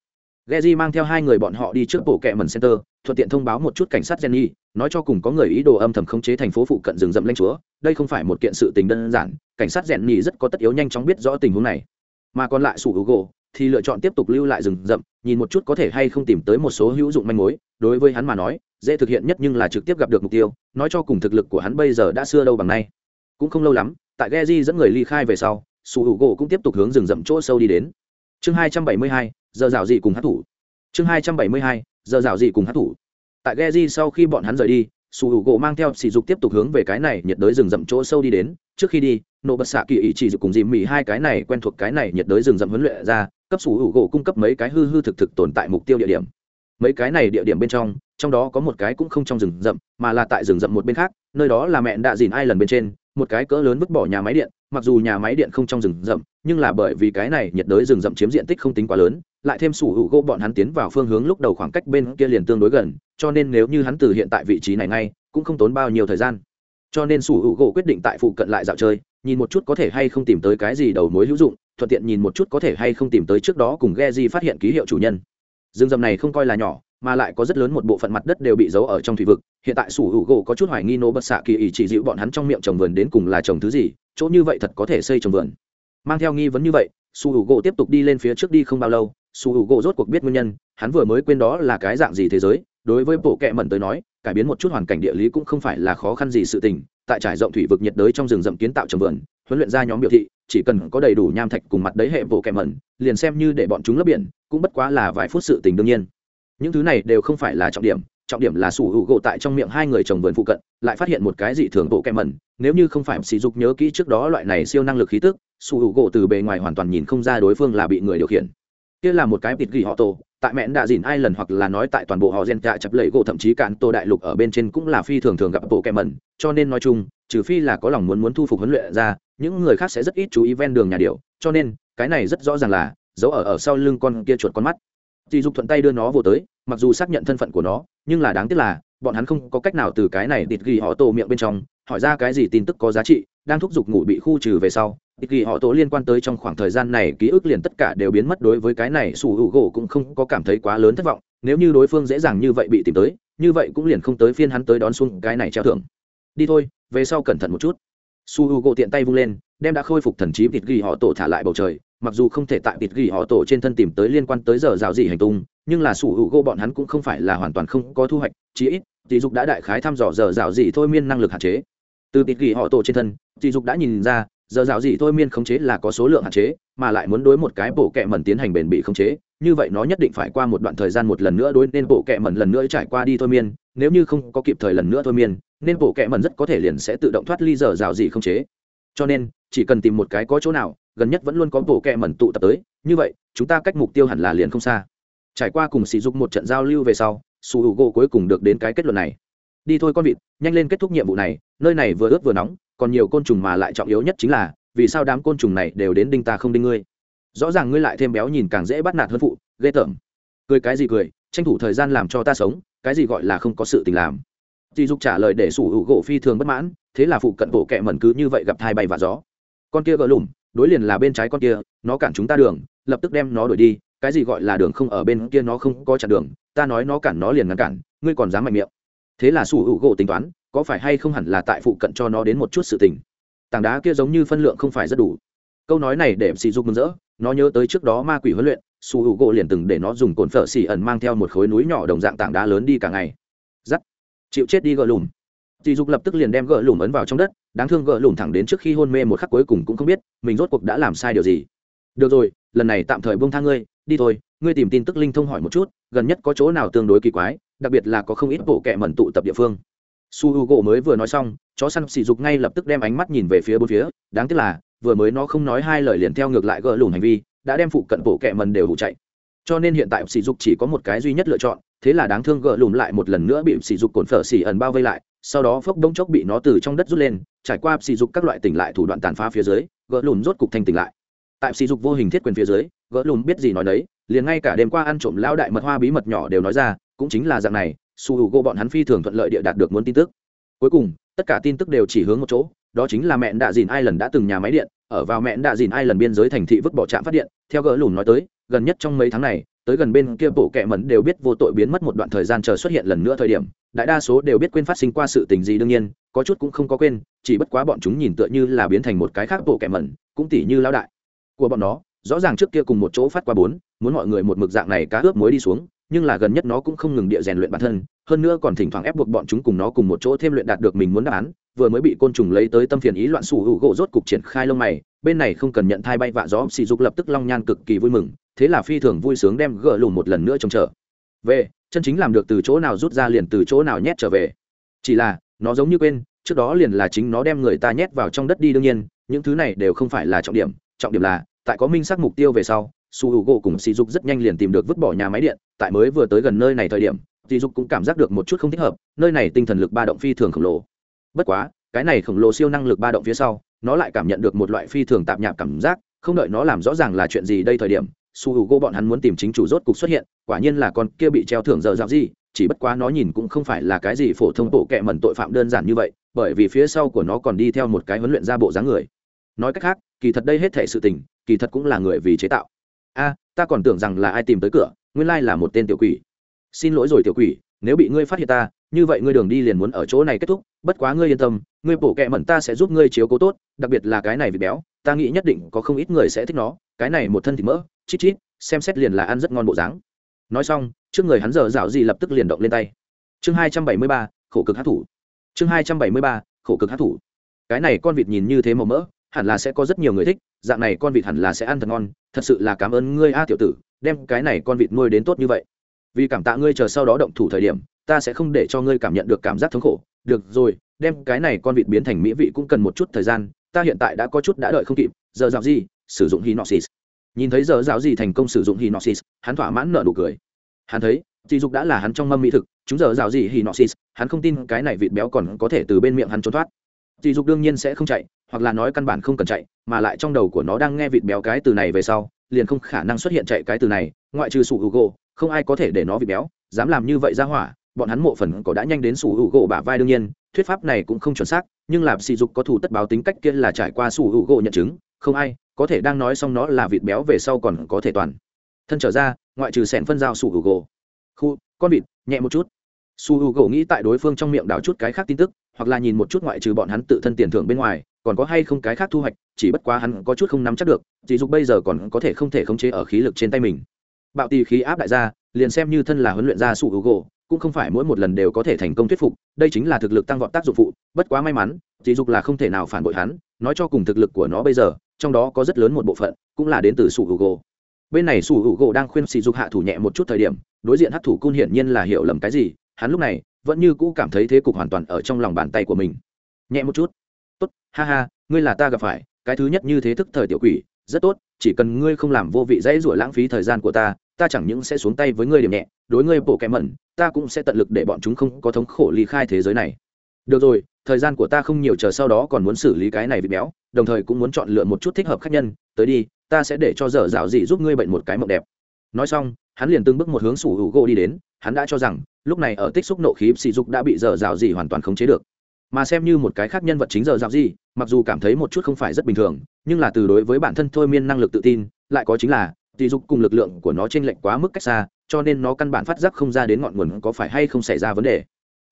Geji mang theo hai người bọn họ đi trước bộ kẻ mần center, thuận tiện thông báo một chút cảnh sát jenny, nói cho cùng có người ý đồ âm thầm khống chế thành phố phụ cận rừng rậm lanh chúa, đây không phải một kiện sự tình đơn giản, cảnh sát jenny rất có tất yếu nhanh chóng biết rõ tình huống này mà còn lại sủ hữu gỗ thì lựa chọn tiếp tục lưu lại rừng rậm, nhìn một chút có thể hay không tìm tới một số hữu dụng manh mối. Đối với hắn mà nói, dễ thực hiện nhất nhưng là trực tiếp gặp được mục tiêu, nói cho cùng thực lực của hắn bây giờ đã xưa đâu bằng nay. Cũng không lâu lắm, tại Geji dẫn người ly khai về sau, sủ hữu gỗ cũng tiếp tục hướng rừng rậm chỗ sâu đi đến. Chương hai trăm bảy mươi hai, giờ rào dị cùng hát thủ. Chương hai trăm bảy mươi hai, giờ rào dị cùng hát thủ. Tại Geji sau khi bọn hắn rời đi, sủ hữu gỗ mang theo sỉ dục tiếp tục hướng về cái này nhiệt đới rừng rậm chỗ sâu đi đến. Trước khi đi nổ bật xạ kỳ ý chỉ dục cùng dìm mì hai cái này quen thuộc cái này nhiệt đới rừng rậm huấn luyện ra, cấp sủ hữu gỗ cung cấp mấy cái hư hư thực thực tồn tại mục tiêu địa điểm. Mấy cái này địa điểm bên trong trong đó có một cái cũng không trong rừng rậm, mà là tại rừng rậm một bên khác, nơi đó là mẹ đã dìn ai lần bên trên, một cái cỡ lớn vứt bỏ nhà máy điện, mặc dù nhà máy điện không trong rừng rậm, nhưng là bởi vì cái này nhiệt đới rừng rậm chiếm diện tích không tính quá lớn, lại thêm sủ hữu gỗ bọn hắn tiến vào phương hướng lúc đầu khoảng cách bên kia liền tương đối gần, cho nên nếu như hắn từ hiện tại vị trí này ngay, cũng không tốn bao nhiêu thời gian. Cho nên sủ hữu gỗ quyết định tại phụ cận lại dạo chơi nhìn một chút có thể hay không tìm tới cái gì đầu mối hữu dụng, thuận tiện nhìn một chút có thể hay không tìm tới trước đó cùng ghe di phát hiện ký hiệu chủ nhân. Rừng rầm này không coi là nhỏ, mà lại có rất lớn một bộ phận mặt đất đều bị giấu ở trong thủy vực. Hiện tại sủ hữu gỗ có chút hoài nghi nô bất xạ kỳ ý chỉ dịu bọn hắn trong miệng trồng vườn đến cùng là trồng thứ gì, chỗ như vậy thật có thể xây trồng vườn. Mang theo nghi vấn như vậy, sủ hữu gỗ tiếp tục đi lên phía trước đi không bao lâu, sủ hữu gỗ rốt cuộc biết nguyên nhân, hắn vừa mới quên đó là cái dạng gì thế giới. Đối với bộ kệ mẩn tới nói, cải biến một chút hoàn cảnh địa lý cũng không phải là khó khăn gì sự tình tại trải rộng thủy vực nhiệt đới trong rừng rậm kiến tạo trồng vườn, huấn luyện ra nhóm biểu thị, chỉ cần có đầy đủ nham thạch cùng mặt đấy hệ bộ kẹm mẩn, liền xem như để bọn chúng lấp biển, cũng bất quá là vài phút sự tình đương nhiên. Những thứ này đều không phải là trọng điểm trọng điểm là sủ hữu gỗ tại trong miệng hai người trồng vườn phụ cận, lại phát hiện một cái dị thường bộ kẹm mẩn, nếu như không phải sỉ dục nhớ kỹ trước đó loại này siêu năng lực khí tức, sủ hữu gỗ từ bề ngoài hoàn toàn nhìn không ra đối phương là bị người điều khiển kia là một cái bịt ghi họ tổ, tại mẹn đạ dìn ai lần hoặc là nói tại toàn bộ họ gen trại chập lẫy gỗ, thậm chí cạn tô đại lục ở bên trên cũng là phi thường thường gặp bộ kẹ mẩn cho nên nói chung, trừ phi là có lòng muốn muốn thu phục huấn luyện ra, những người khác sẽ rất ít chú ý ven đường nhà điệu cho nên, cái này rất rõ ràng là, giấu ở ở sau lưng con kia chuột con mắt. Dì dục thuận tay đưa nó vô tới, mặc dù xác nhận thân phận của nó, nhưng là đáng tiếc là, bọn hắn không có cách nào từ cái này địt ghi họ tổ miệng bên trong hỏi ra cái gì tin tức có giá trị, đang thúc giục ngủ bị khu trừ về sau, ít kỳ họ tổ liên quan tới trong khoảng thời gian này, ký ức liền tất cả đều biến mất đối với cái này, sủ hữu gỗ cũng không có cảm thấy quá lớn thất vọng, nếu như đối phương dễ dàng như vậy bị tìm tới, như vậy cũng liền không tới phiên hắn tới đón xuống cái này treo thưởng. Đi thôi, về sau cẩn thận một chút. Su h u gỗ tiện tay vung lên, đem đã khôi phục thần trí vịt ghi họ tổ thả lại bầu trời, mặc dù không thể tại vịt ghi họ tổ trên thân tìm tới liên quan tới giờ rào gì hành tung, nhưng là su h u gỗ bọn hắn cũng không phải là hoàn toàn không có thu hoạch, chí ít tỷ dục đã đại khái thăm dò giờ rào gì thôi miên năng lực hạn chế từ tịt ghi họ tổ trên thân, dị dục đã nhìn ra, giờ rào gì thôi miên khống chế là có số lượng hạn chế, mà lại muốn đối một cái bộ kẹ mẩn tiến hành bền bị khống chế. Như vậy nó nhất định phải qua một đoạn thời gian một lần nữa đối nên bộ kẹ mẩn lần nữa trải qua đi thôi miên. Nếu như không có kịp thời lần nữa thôi miên, nên bộ kẹ mẩn rất có thể liền sẽ tự động thoát ly giờ rào gì khống chế. Cho nên, chỉ cần tìm một cái có chỗ nào, gần nhất vẫn luôn có bộ kẹ mẩn tụ tập tới, như vậy, chúng ta cách mục tiêu hẳn là liền không xa. Trải qua cùng sỉ dục một trận giao lưu về sau, su hữu gỗ cuối cùng được đến cái kết luận này đi thôi con vịt, nhanh lên kết thúc nhiệm vụ này, nơi này vừa ướt vừa nóng, còn nhiều côn trùng mà lại trọng yếu nhất chính là, vì sao đám côn trùng này đều đến đinh ta không đinh ngươi? Rõ ràng ngươi lại thêm béo nhìn càng dễ bắt nạt hơn phụ, ghê tởm. Cười cái gì cười, tranh thủ thời gian làm cho ta sống, cái gì gọi là không có sự tình làm. Dì dục trả lời để sủ hữu gỗ phi thường bất mãn, thế là phụ cận bộ kẹ mẩn cứ như vậy gặp thai bay và gió. Con kia gỡ lùm, đối liền là bên trái con kia, nó cản chúng ta đường, lập tức đem nó đuổi đi, cái gì gọi là đường không ở bên kia nó không có chặn đường, ta nói nó cản nó liền ngăn cản, ngươi còn dám mạnh miệng thế là sủ hữu gỗ tính toán, có phải hay không hẳn là tại phụ cận cho nó đến một chút sự tình. Tảng đá kia giống như phân lượng không phải rất đủ. Câu nói này để sỉ dục mừng rỡ, nó nhớ tới trước đó ma quỷ huấn luyện, sủ hữu gỗ liền từng để nó dùng cồn phở xỉ ẩn mang theo một khối núi nhỏ đồng dạng tảng đá lớn đi cả ngày. Giắt. Chịu chết đi gỡ lùm. Sỉ dục lập tức liền đem gỡ lùm ấn vào trong đất, đáng thương gỡ lùm thẳng đến trước khi hôn mê một khắc cuối cùng cũng không biết mình rốt cuộc đã làm sai điều gì. Được rồi, lần này tạm thời buông tha ngươi, đi thôi ngươi tìm tin tức linh thông hỏi một chút, gần nhất có chỗ nào tương đối kỳ quái, đặc biệt là có không ít bộ kệ mẩn tụ tập địa phương. Su h u gỗ mới vừa nói xong, chó săn sỉ dục ngay lập tức đem ánh mắt nhìn về phía bốn phía, đáng tiếc là, vừa mới nó không nói hai lời liền theo ngược lại gỡ lùn hành vi, đã đem phụ cận bộ kệ mẩn đều hụ chạy. Cho nên hiện tại sỉ dục chỉ có một cái duy nhất lựa chọn, thế là đáng thương gỡ lùm lại một lần nữa bị sỉ dục cồn phở xỉ ẩn bao vây lại, sau đó phốc bỗng chốc bị nó từ trong đất rút lên, trải qua sỉ dục các loại tỉnh lại thủ đoạn tàn phá phía dưới, gỡ lùm rốt cục thành tỉnh lại. Tại sỉ dục vô hình thiết quyền phía dưới, gỡ lùm biết gì nói đấy liền ngay cả đêm qua ăn trộm lão đại mật hoa bí mật nhỏ đều nói ra, cũng chính là dạng này, su h u gỗ bọn hắn phi thường thuận lợi địa đạt được muốn tin tức. Cuối cùng, tất cả tin tức đều chỉ hướng một chỗ, đó chính là mẹ đạ dìn ai lần đã từng nhà máy điện, ở vào mẹ đạ dìn ai lần biên giới thành thị vứt bỏ trạm phát điện, theo gỡ lùn nói tới, gần nhất trong mấy tháng này, tới gần bên kia bộ kệ mẩn đều biết vô tội biến mất một đoạn thời gian chờ xuất hiện lần nữa thời điểm, đại đa số đều biết quên phát sinh qua sự tình gì đương nhiên, có chút cũng không có quên, chỉ bất quá bọn chúng nhìn tựa như là biến thành một cái khác bộ kệ mẩn, cũng tỉ như lão đại của bọn nó rõ ràng trước kia cùng một chỗ phát qua bốn, muốn mọi người một mực dạng này cá ướp muối đi xuống, nhưng là gần nhất nó cũng không ngừng địa rèn luyện bản thân, hơn nữa còn thỉnh thoảng ép buộc bọn chúng cùng nó cùng một chỗ thêm luyện đạt được mình muốn đáp án, vừa mới bị côn trùng lấy tới tâm phiền ý loạn sủ hữu gỗ rốt cục triển khai lông mày, bên này không cần nhận thai bay vạ gió, sỉ dục lập tức long nhan cực kỳ vui mừng, thế là phi thường vui sướng đem gỡ lùm một lần nữa trông chờ. Về, chân chính làm được từ chỗ nào rút ra liền từ chỗ nào nhét trở về. Chỉ là, nó giống như quên, trước đó liền là chính nó đem người ta nhét vào trong đất đi đương nhiên, những thứ này đều không phải là trọng điểm trọng điểm là tại có minh xác mục tiêu về sau, su h u gỗ cùng sỉ dục rất nhanh liền tìm được vứt bỏ nhà máy điện, tại mới vừa tới gần nơi này thời điểm sỉ dục cũng cảm giác được một chút không thích hợp, nơi này tinh thần lực ba động phi thường khổng lồ. Bất quá, cái này khổng lồ siêu năng lực ba động phía sau, nó lại cảm nhận được một loại phi thường tạp nhạp cảm giác, không đợi nó làm rõ ràng là chuyện gì đây thời điểm, su h u gỗ bọn hắn muốn tìm chính chủ rốt cục xuất hiện, quả nhiên là con kia bị treo thưởng giờ dạo gì, chỉ bất quá nó nhìn cũng không phải là cái gì phổ thông bộ kệ mẩn tội phạm đơn giản như vậy, bởi vì phía sau của nó còn đi theo một cái huấn luyện ra bộ dáng người. Nói cách khác, kỳ thật đây hết thể sự tình kỳ thật cũng là người vì chế tạo. A, ta còn tưởng rằng là ai tìm tới cửa, nguyên lai là một tên tiểu quỷ. Xin lỗi rồi tiểu quỷ, nếu bị ngươi phát hiện ta, như vậy ngươi đường đi liền muốn ở chỗ này kết thúc, bất quá ngươi yên tâm, ngươi bổ kẹ mẩn ta sẽ giúp ngươi chiếu cố tốt, đặc biệt là cái này vịt béo, ta nghĩ nhất định có không ít người sẽ thích nó, cái này một thân thịt mỡ, chít chít, xem xét liền là ăn rất ngon bộ dáng. Nói xong, trước người hắn giờ rảo gì lập tức liền động lên tay. Chương hai trăm bảy mươi ba, khổ cực hát thủ. Chương hai trăm bảy mươi ba, khổ cực hát thủ. Cái này con vịt nhìn như thế màu mỡ, hẳn là sẽ có rất nhiều người thích dạng này con vịt hẳn là sẽ ăn thật ngon, thật sự là cảm ơn ngươi a, tiểu tử, đem cái này con vịt nuôi đến tốt như vậy. Vì cảm tạ ngươi chờ sau đó động thủ thời điểm, ta sẽ không để cho ngươi cảm nhận được cảm giác thống khổ. Được rồi, đem cái này con vịt biến thành mỹ vị cũng cần một chút thời gian, ta hiện tại đã có chút đã đợi không kịp. Giờ dạo gì? Sử dụng hinoxis. Nhìn thấy giờ rào gì thành công sử dụng hinoxis, hắn thỏa mãn nợ nụ cười. Hắn thấy dị dục đã là hắn trong mâm mỹ thực. Chúng giờ rào gì hinoxis? Hắn không tin cái này vịt béo còn có thể từ bên miệng hắn trốn thoát. Dị dục đương nhiên sẽ không chạy hoặc là nói căn bản không cần chạy, mà lại trong đầu của nó đang nghe vịt béo cái từ này về sau, liền không khả năng xuất hiện chạy cái từ này, ngoại trừ sủ hữu gỗ, không ai có thể để nó vịt béo, dám làm như vậy ra hỏa, bọn hắn mộ phần có đã nhanh đến sủ hữu gỗ bả vai đương nhiên, thuyết pháp này cũng không chuẩn xác, nhưng làm sỉ dục có thủ tất báo tính cách kia là trải qua sủ hữu gỗ nhận chứng, không ai có thể đang nói xong nó là vịt béo về sau còn có thể toàn thân trở ra, ngoại trừ sẻn phân dao sủ hữu gỗ. Khu, con vịt, nhẹ một chút. Su hữu gỗ nghĩ tại đối phương trong miệng đào chút cái khác tin tức hoặc là nhìn một chút ngoại trừ bọn hắn tự thân tiền thưởng bên ngoài, còn có hay không cái khác thu hoạch, chỉ bất quá hắn có chút không nắm chắc được, chỉ dục bây giờ còn có thể không thể khống chế ở khí lực trên tay mình. Bạo tì khí áp đại gia, liền xem như thân là huấn luyện gia sụ hữu gỗ cũng không phải mỗi một lần đều có thể thành công thuyết phục, đây chính là thực lực tăng vọt tác dụng phụ, bất quá may mắn, chỉ dục là không thể nào phản bội hắn, nói cho cùng thực lực của nó bây giờ, trong đó có rất lớn một bộ phận cũng là đến từ sụ hữu gỗ bên này sủ hữu gỗ đang khuyên sỉ dục hạ thủ nhẹ một chút thời điểm, đối diện hắc thủ cun hiển nhiên là hiểu lầm cái gì, hắn lúc này vẫn như cũ cảm thấy thế cục hoàn toàn ở trong lòng bàn tay của mình. Nhẹ một chút. Tốt, ha ha, ngươi là ta gặp phải, cái thứ nhất như thế thức thời tiểu quỷ, rất tốt, chỉ cần ngươi không làm vô vị dãy rủa lãng phí thời gian của ta ta chẳng những sẽ xuống tay với ngươi điểm nhẹ, đối ngươi bộ kẻ mẩn, ta cũng sẽ tận lực để bọn chúng không có thống khổ ly khai thế giới này. Được rồi, thời gian của ta không nhiều, chờ sau đó còn muốn xử lý cái này bị béo, đồng thời cũng muốn chọn lựa một chút thích hợp khách nhân, tới đi, ta sẽ để cho dở dạo dị giúp ngươi bệnh một cái mộng đẹp nói xong hắn liền từng bước một hướng sủ hữu gỗ đi đến hắn đã cho rằng lúc này ở tích xúc nộ khí sỉ dục đã bị dở dạo gì hoàn toàn khống chế được. Mà xem như một cái khác nhân vật chính dở dạo gì, mặc dù cảm thấy một chút không phải rất bình thường nhưng là từ đối với bản thân thôi miên năng lực tự tin lại có chính là Tỷ dục cùng lực lượng của nó t r ê n lệch quá mức cách xa cho nên nó căn bản phát giác không ra đến ngọn nguồn có phải hay không xảy ra vấn đề.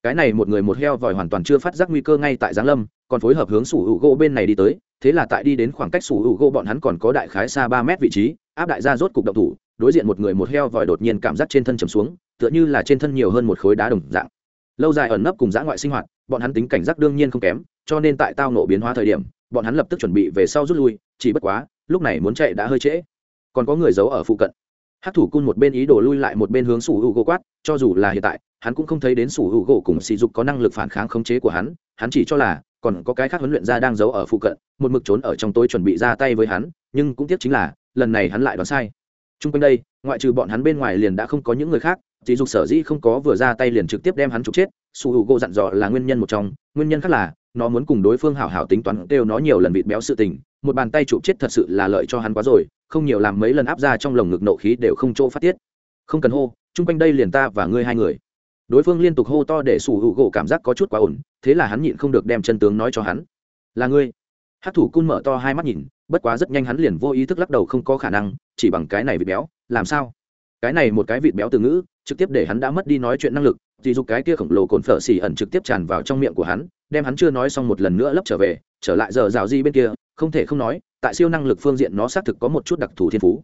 Cái này một người một heo vòi hoàn toàn chưa phát giác nguy cơ ngay tại giáng lâm còn phối hợp hướng sủ hữu gỗ bên này đi tới thế là tại đi đến khoảng cách sủ hữu gỗ bọn hắn còn có đại khái xa ba mét vị trí áp đại gia rốt cục động thủ đối diện một người một heo vòi đột nhiên cảm giác trên thân trầm xuống, tựa như là trên thân nhiều hơn một khối đá đồng dạng. Lâu dài ẩn nấp cùng dã ngoại sinh hoạt, bọn hắn tính cảnh giác đương nhiên không kém, cho nên tại tao nộ biến hóa thời điểm, bọn hắn lập tức chuẩn bị về sau rút lui, chỉ bất quá, lúc này muốn chạy đã hơi trễ. Còn có người giấu ở phụ cận. Hát thủ cun một bên ý đồ lui lại một bên hướng sủ hữu gỗ quát, cho dù là hiện tại, hắn cũng không thấy đến sủ hữu gỗ cùng sỉ dục có năng lực phản kháng khống chế của hắn hắn chỉ cho là, còn có cái khác huấn luyện ra đang giấu ở phụ cận, một mực trốn ở trong tối chuẩn bị ra tay với hắn, nhưng cũng tiếc chính là, lần này hắn lại đoán sai t r u n g quanh đây, ngoại trừ bọn hắn bên ngoài liền đã không có những người khác chỉ dục sở dĩ không có vừa ra tay liền trực tiếp đem hắn trục chết sủ hữu gỗ dặn dò là nguyên nhân một trong, nguyên nhân khác là, nó muốn cùng đối phương hảo hảo tính toán kêu nó nhiều lần vịt béo sự tình, một bàn tay chụp chết thật sự là lợi cho hắn quá rồi, không nhiều làm mấy lần áp ra trong lồng ngực nộ khí đều không chỗ phát tiết. Không cần hô, chung quanh đây liền ta và ngươi hai người. Đối phương liên tục hô to để sủ hữu gỗ cảm giác có chút quá ổn, thế là hắn nhịn không được đem chân tướng nói cho hắn. Là ngươi hát thủ cun mở to hai mắt nhìn, bất quá rất nhanh hắn liền vô ý thức lắc đầu không có khả năng, chỉ bằng cái này vịt béo, làm sao? Cái này một cái vịt béo từ ngữ, trực tiếp để hắn đã mất đi nói chuyện năng lực, thì dục cái kia khổng lồ cồn phở xỉ ẩn trực tiếp tràn vào trong miệng của hắn, đem hắn chưa nói xong một lần nữa lấp trở về, trở lại giờ rào di bên kia, không thể không nói, tại siêu năng lực phương diện nó xác thực có một chút đặc thù thiên phú.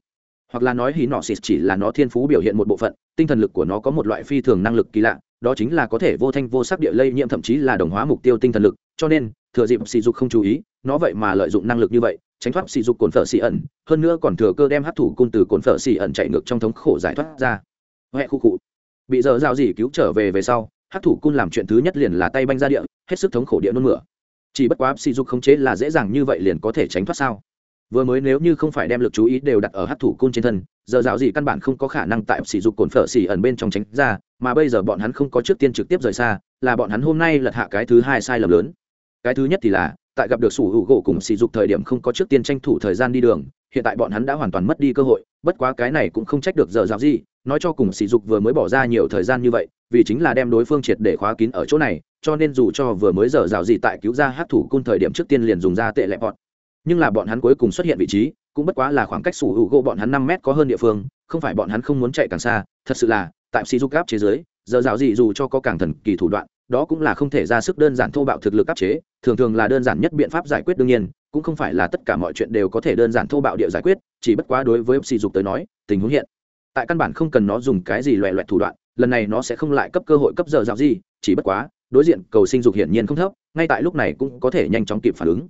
Hoặc là nói hí nọ xịt chỉ là nó thiên phú biểu hiện một bộ phận, tinh thần lực của nó có một loại phi thường năng lực kỳ lạ đó chính là có thể vô thanh vô sắc địa lây nhiễm, thậm chí là đồng hóa mục tiêu tinh thần lực, cho nên, thừa dịp sỉ dục không chú ý, nó vậy mà lợi dụng năng lực như vậy, tránh thoát sỉ dục cồn phở xỉ ẩn, hơn nữa còn thừa cơ đem hấp thủ côn từ cồn phở xỉ ẩn chạy ngược trong thống khổ giải thoát ra. Huệ khu cụ bị dở dao gì cứu trở về về sau, hấp thủ côn làm chuyện thứ nhất liền là tay banh ra địa, hết sức thống khổ địa nôn mửa. Chỉ bất quá sỉ dục không chế là dễ dàng như vậy liền có thể tránh thoát sao? Vừa mới nếu như không phải đem lực chú ý đều đặt ở hát thủ côn trên thân giờ dạo gì căn bản không có khả năng tại sỉ dục cồn phở xỉ ẩn bên trong tránh ra mà bây giờ bọn hắn không có trước tiên trực tiếp rời xa, là bọn hắn hôm nay lật hạ cái thứ hai sai lầm lớn. Cái thứ nhất thì là, tại gặp được sủ hữu gỗ cùng sỉ dục thời điểm không có trước tiên tranh thủ thời gian đi đường, hiện tại bọn hắn đã hoàn toàn mất đi cơ hội, bất quá cái này cũng không trách được giờ giáo gì, nói cho cùng sỉ dục vừa mới bỏ ra nhiều thời gian như vậy, vì chính là đem đối phương triệt để khóa kín ở chỗ này, cho nên dù cho vừa mới giờ giáo gì tại cứu ra hát thủ côn thời điểm trước tiên liền dùng ra tệ lẹp bọn. Nhưng là bọn hắn cuối cùng xuất hiện vị trí, cũng bất quá là khoảng cách sủ hữu gỗ bọn hắn năm mét có hơn địa phương, không phải bọn hắn không muốn chạy càng xa, thật sự là tại sĩ dục áp chế giới giờ rào gì dù cho có càng thần kỳ thủ đoạn, đó cũng là không thể ra sức đơn giản thô bạo thực lực áp chế, thường thường là đơn giản nhất biện pháp giải quyết đương nhiên, cũng không phải là tất cả mọi chuyện đều có thể đơn giản thô bạo địa giải quyết, chỉ bất quá đối với sĩ dục tới nói, tình huống hiện tại căn bản không cần nó dùng cái gì loẹ loẹt thủ đoạn, lần này nó sẽ không lại cấp cơ hội cấp giờ rào gì, chỉ bất quá, đối diện cầu sinh dục hiển nhiên không thấp, ngay tại lúc này cũng có thể nhanh chóng kịp phản ứng.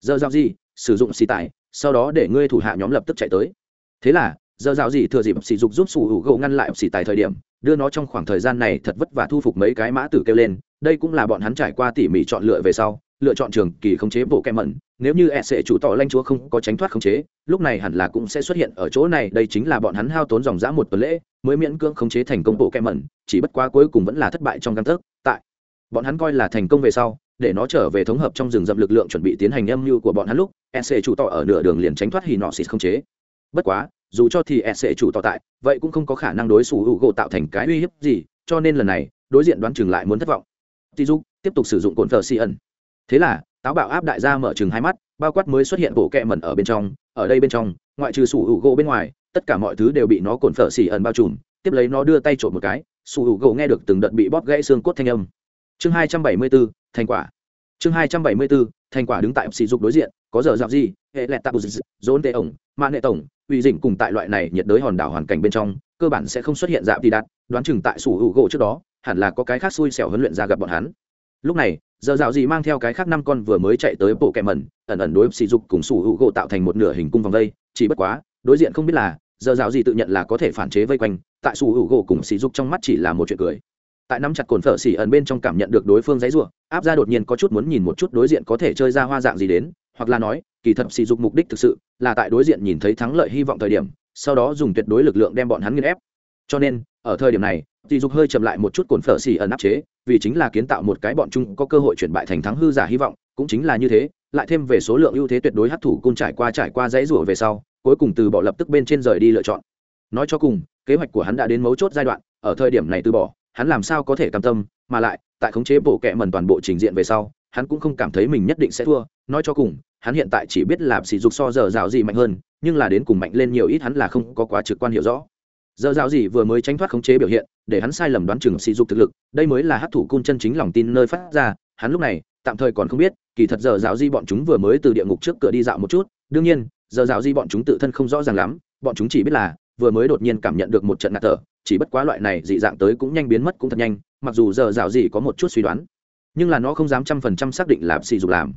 Giờ rào gì, sử dụng xì tải, sau đó để ngươi thủ hạ nhóm lập tức chạy tới. Thế là giờ rào gì thừa dịp sỉ dục giúp sủ hữu gỗ ngăn lại sỉ tài thời điểm, đưa nó trong khoảng thời gian này thật vất vả thu phục mấy cái mã tử kêu lên, đây cũng là bọn hắn trải qua tỉ mỉ chọn lựa về sau, lựa chọn trường kỳ khống chế bộ kem mẩn, nếu như e sẽ chủ tỏ lanh chúa không có tránh thoát khống chế, lúc này hẳn là cũng sẽ xuất hiện ở chỗ này, đây chính là bọn hắn hao tốn dòng dã một tuần lễ, mới miễn cưỡng khống chế thành công bộ kem mẩn, chỉ bất quá cuối cùng vẫn là thất bại trong căn thức tại bọn hắn coi là thành công về sau, để nó trở về thống hợp trong rừng rậm lực lượng chuẩn bị tiến hành âm mưu của bọn hắn lúc e s chủ tỏ ở nửa đường liền tránh thoát hì nọ xịt không chế. Bất quá dù cho thì e s chủ tỏ tại, vậy cũng không có khả năng đối xử hữu gỗ tạo thành cái uy hiếp gì, cho nên lần này, đối diện đoán chừng lại muốn thất vọng. Tí dục tiếp tục sử dụng cồn thờ xì ẩn. Thế là, táo bạo áp đại gia mở chừng hai mắt, bao quát mới xuất hiện bộ kẹ mẩn ở bên trong, ở đây bên trong, ngoại trừ sủ hữu gỗ bên ngoài, tất cả mọi thứ đều bị nó cồn phở xì ẩn bao trùm, tiếp lấy nó đưa tay trộm một cái, sủ hữu gỗ nghe được từng đợt bị bóp gãy xương cốt thanh âm. Chương hai trăm bảy mươi bốn, thành quả chương hai trăm bảy mươi bốn thành quả đứng tại sỉ dục đối diện, có giờ dạo gì, hệ lẹt tạp dốn tệ ổng mạng nệ tổng uy dĩnh cùng tại loại này nhiệt đới hòn đảo hoàn cảnh bên trong, cơ bản sẽ không xuất hiện dạng thì đạt, đoán chừng tại sủ hữu gỗ trước đó, hẳn là có cái khác xui xẻo huấn luyện ra gặp bọn hắn. Lúc này, giờ dạo gì mang theo cái khác năm con vừa mới chạy tới bộ kẹ mẩn, ẩn ẩn đối sỉ dục cùng sủ hữu gỗ tạo thành một nửa hình cung vòng vây, chỉ bất quá, đối diện không biết là, giờ dạo gì tự nhận là có thể phản chế vây quanh, tại sủ hữu gỗ cùng sỉ dục trong mắt chỉ là một chuyện cười tại nắm chặt cồn phở xỉ ẩn bên trong cảm nhận được đối phương dãy ruộng áp ra đột nhiên có chút muốn nhìn một chút đối diện có thể chơi ra hoa dạng gì đến, hoặc là nói, kỳ thật sỉ dục mục đích thực sự là tại đối diện nhìn thấy thắng lợi hy vọng thời điểm, sau đó dùng tuyệt đối lực lượng đem bọn hắn nghiên ép. Cho nên, ở thời điểm này sỉ dục hơi chậm lại một chút cồn phở xỉ ẩn áp chế, vì chính là kiến tạo một cái bọn chung có cơ hội chuyển bại thành thắng hư giả hy vọng, cũng chính là như thế, lại thêm về số lượng ưu thế tuyệt đối hấp thủ côn trải qua trải qua dãy rủa về sau, cuối cùng từ bỏ lập tức bên trên rời đi lựa chọn. Nói cho cùng, kế hoạch của hắn đã đến mấu chốt giai đoạn, ở thời điểm này từ bỏ hắn làm sao có thể cam tâm, mà lại, tại khống chế bộ kệ mần toàn bộ trình diện về sau, hắn cũng không cảm thấy mình nhất định sẽ thua. Nói cho cùng, hắn hiện tại chỉ biết làm sỉ dục so giờ rào gì mạnh hơn, nhưng là đến cùng mạnh lên nhiều ít hắn là không có quá trực quan hiểu rõ. Giờ rào gì vừa mới tránh thoát khống chế biểu hiện, để hắn sai lầm đoán chừng sỉ dục thực lực, đây mới là hát thủ côn chân chính lòng tin nơi phát ra. Hắn lúc này, tạm thời còn không biết, kỳ thật giờ rào di bọn chúng vừa mới từ địa ngục trước cửa đi dạo một chút. Đương nhiên, giờ rào di bọn chúng tự thân không rõ ràng lắm, bọn chúng chỉ biết là, vừa mới đột nhiên cảm nhận được một trận ngạt thở chỉ bất quá loại này dị dạng tới cũng nhanh biến mất cũng thật nhanh, mặc dù giờ rào gì có một chút suy đoán, nhưng là nó không dám trăm phần trăm xác định là sỉ dục làm.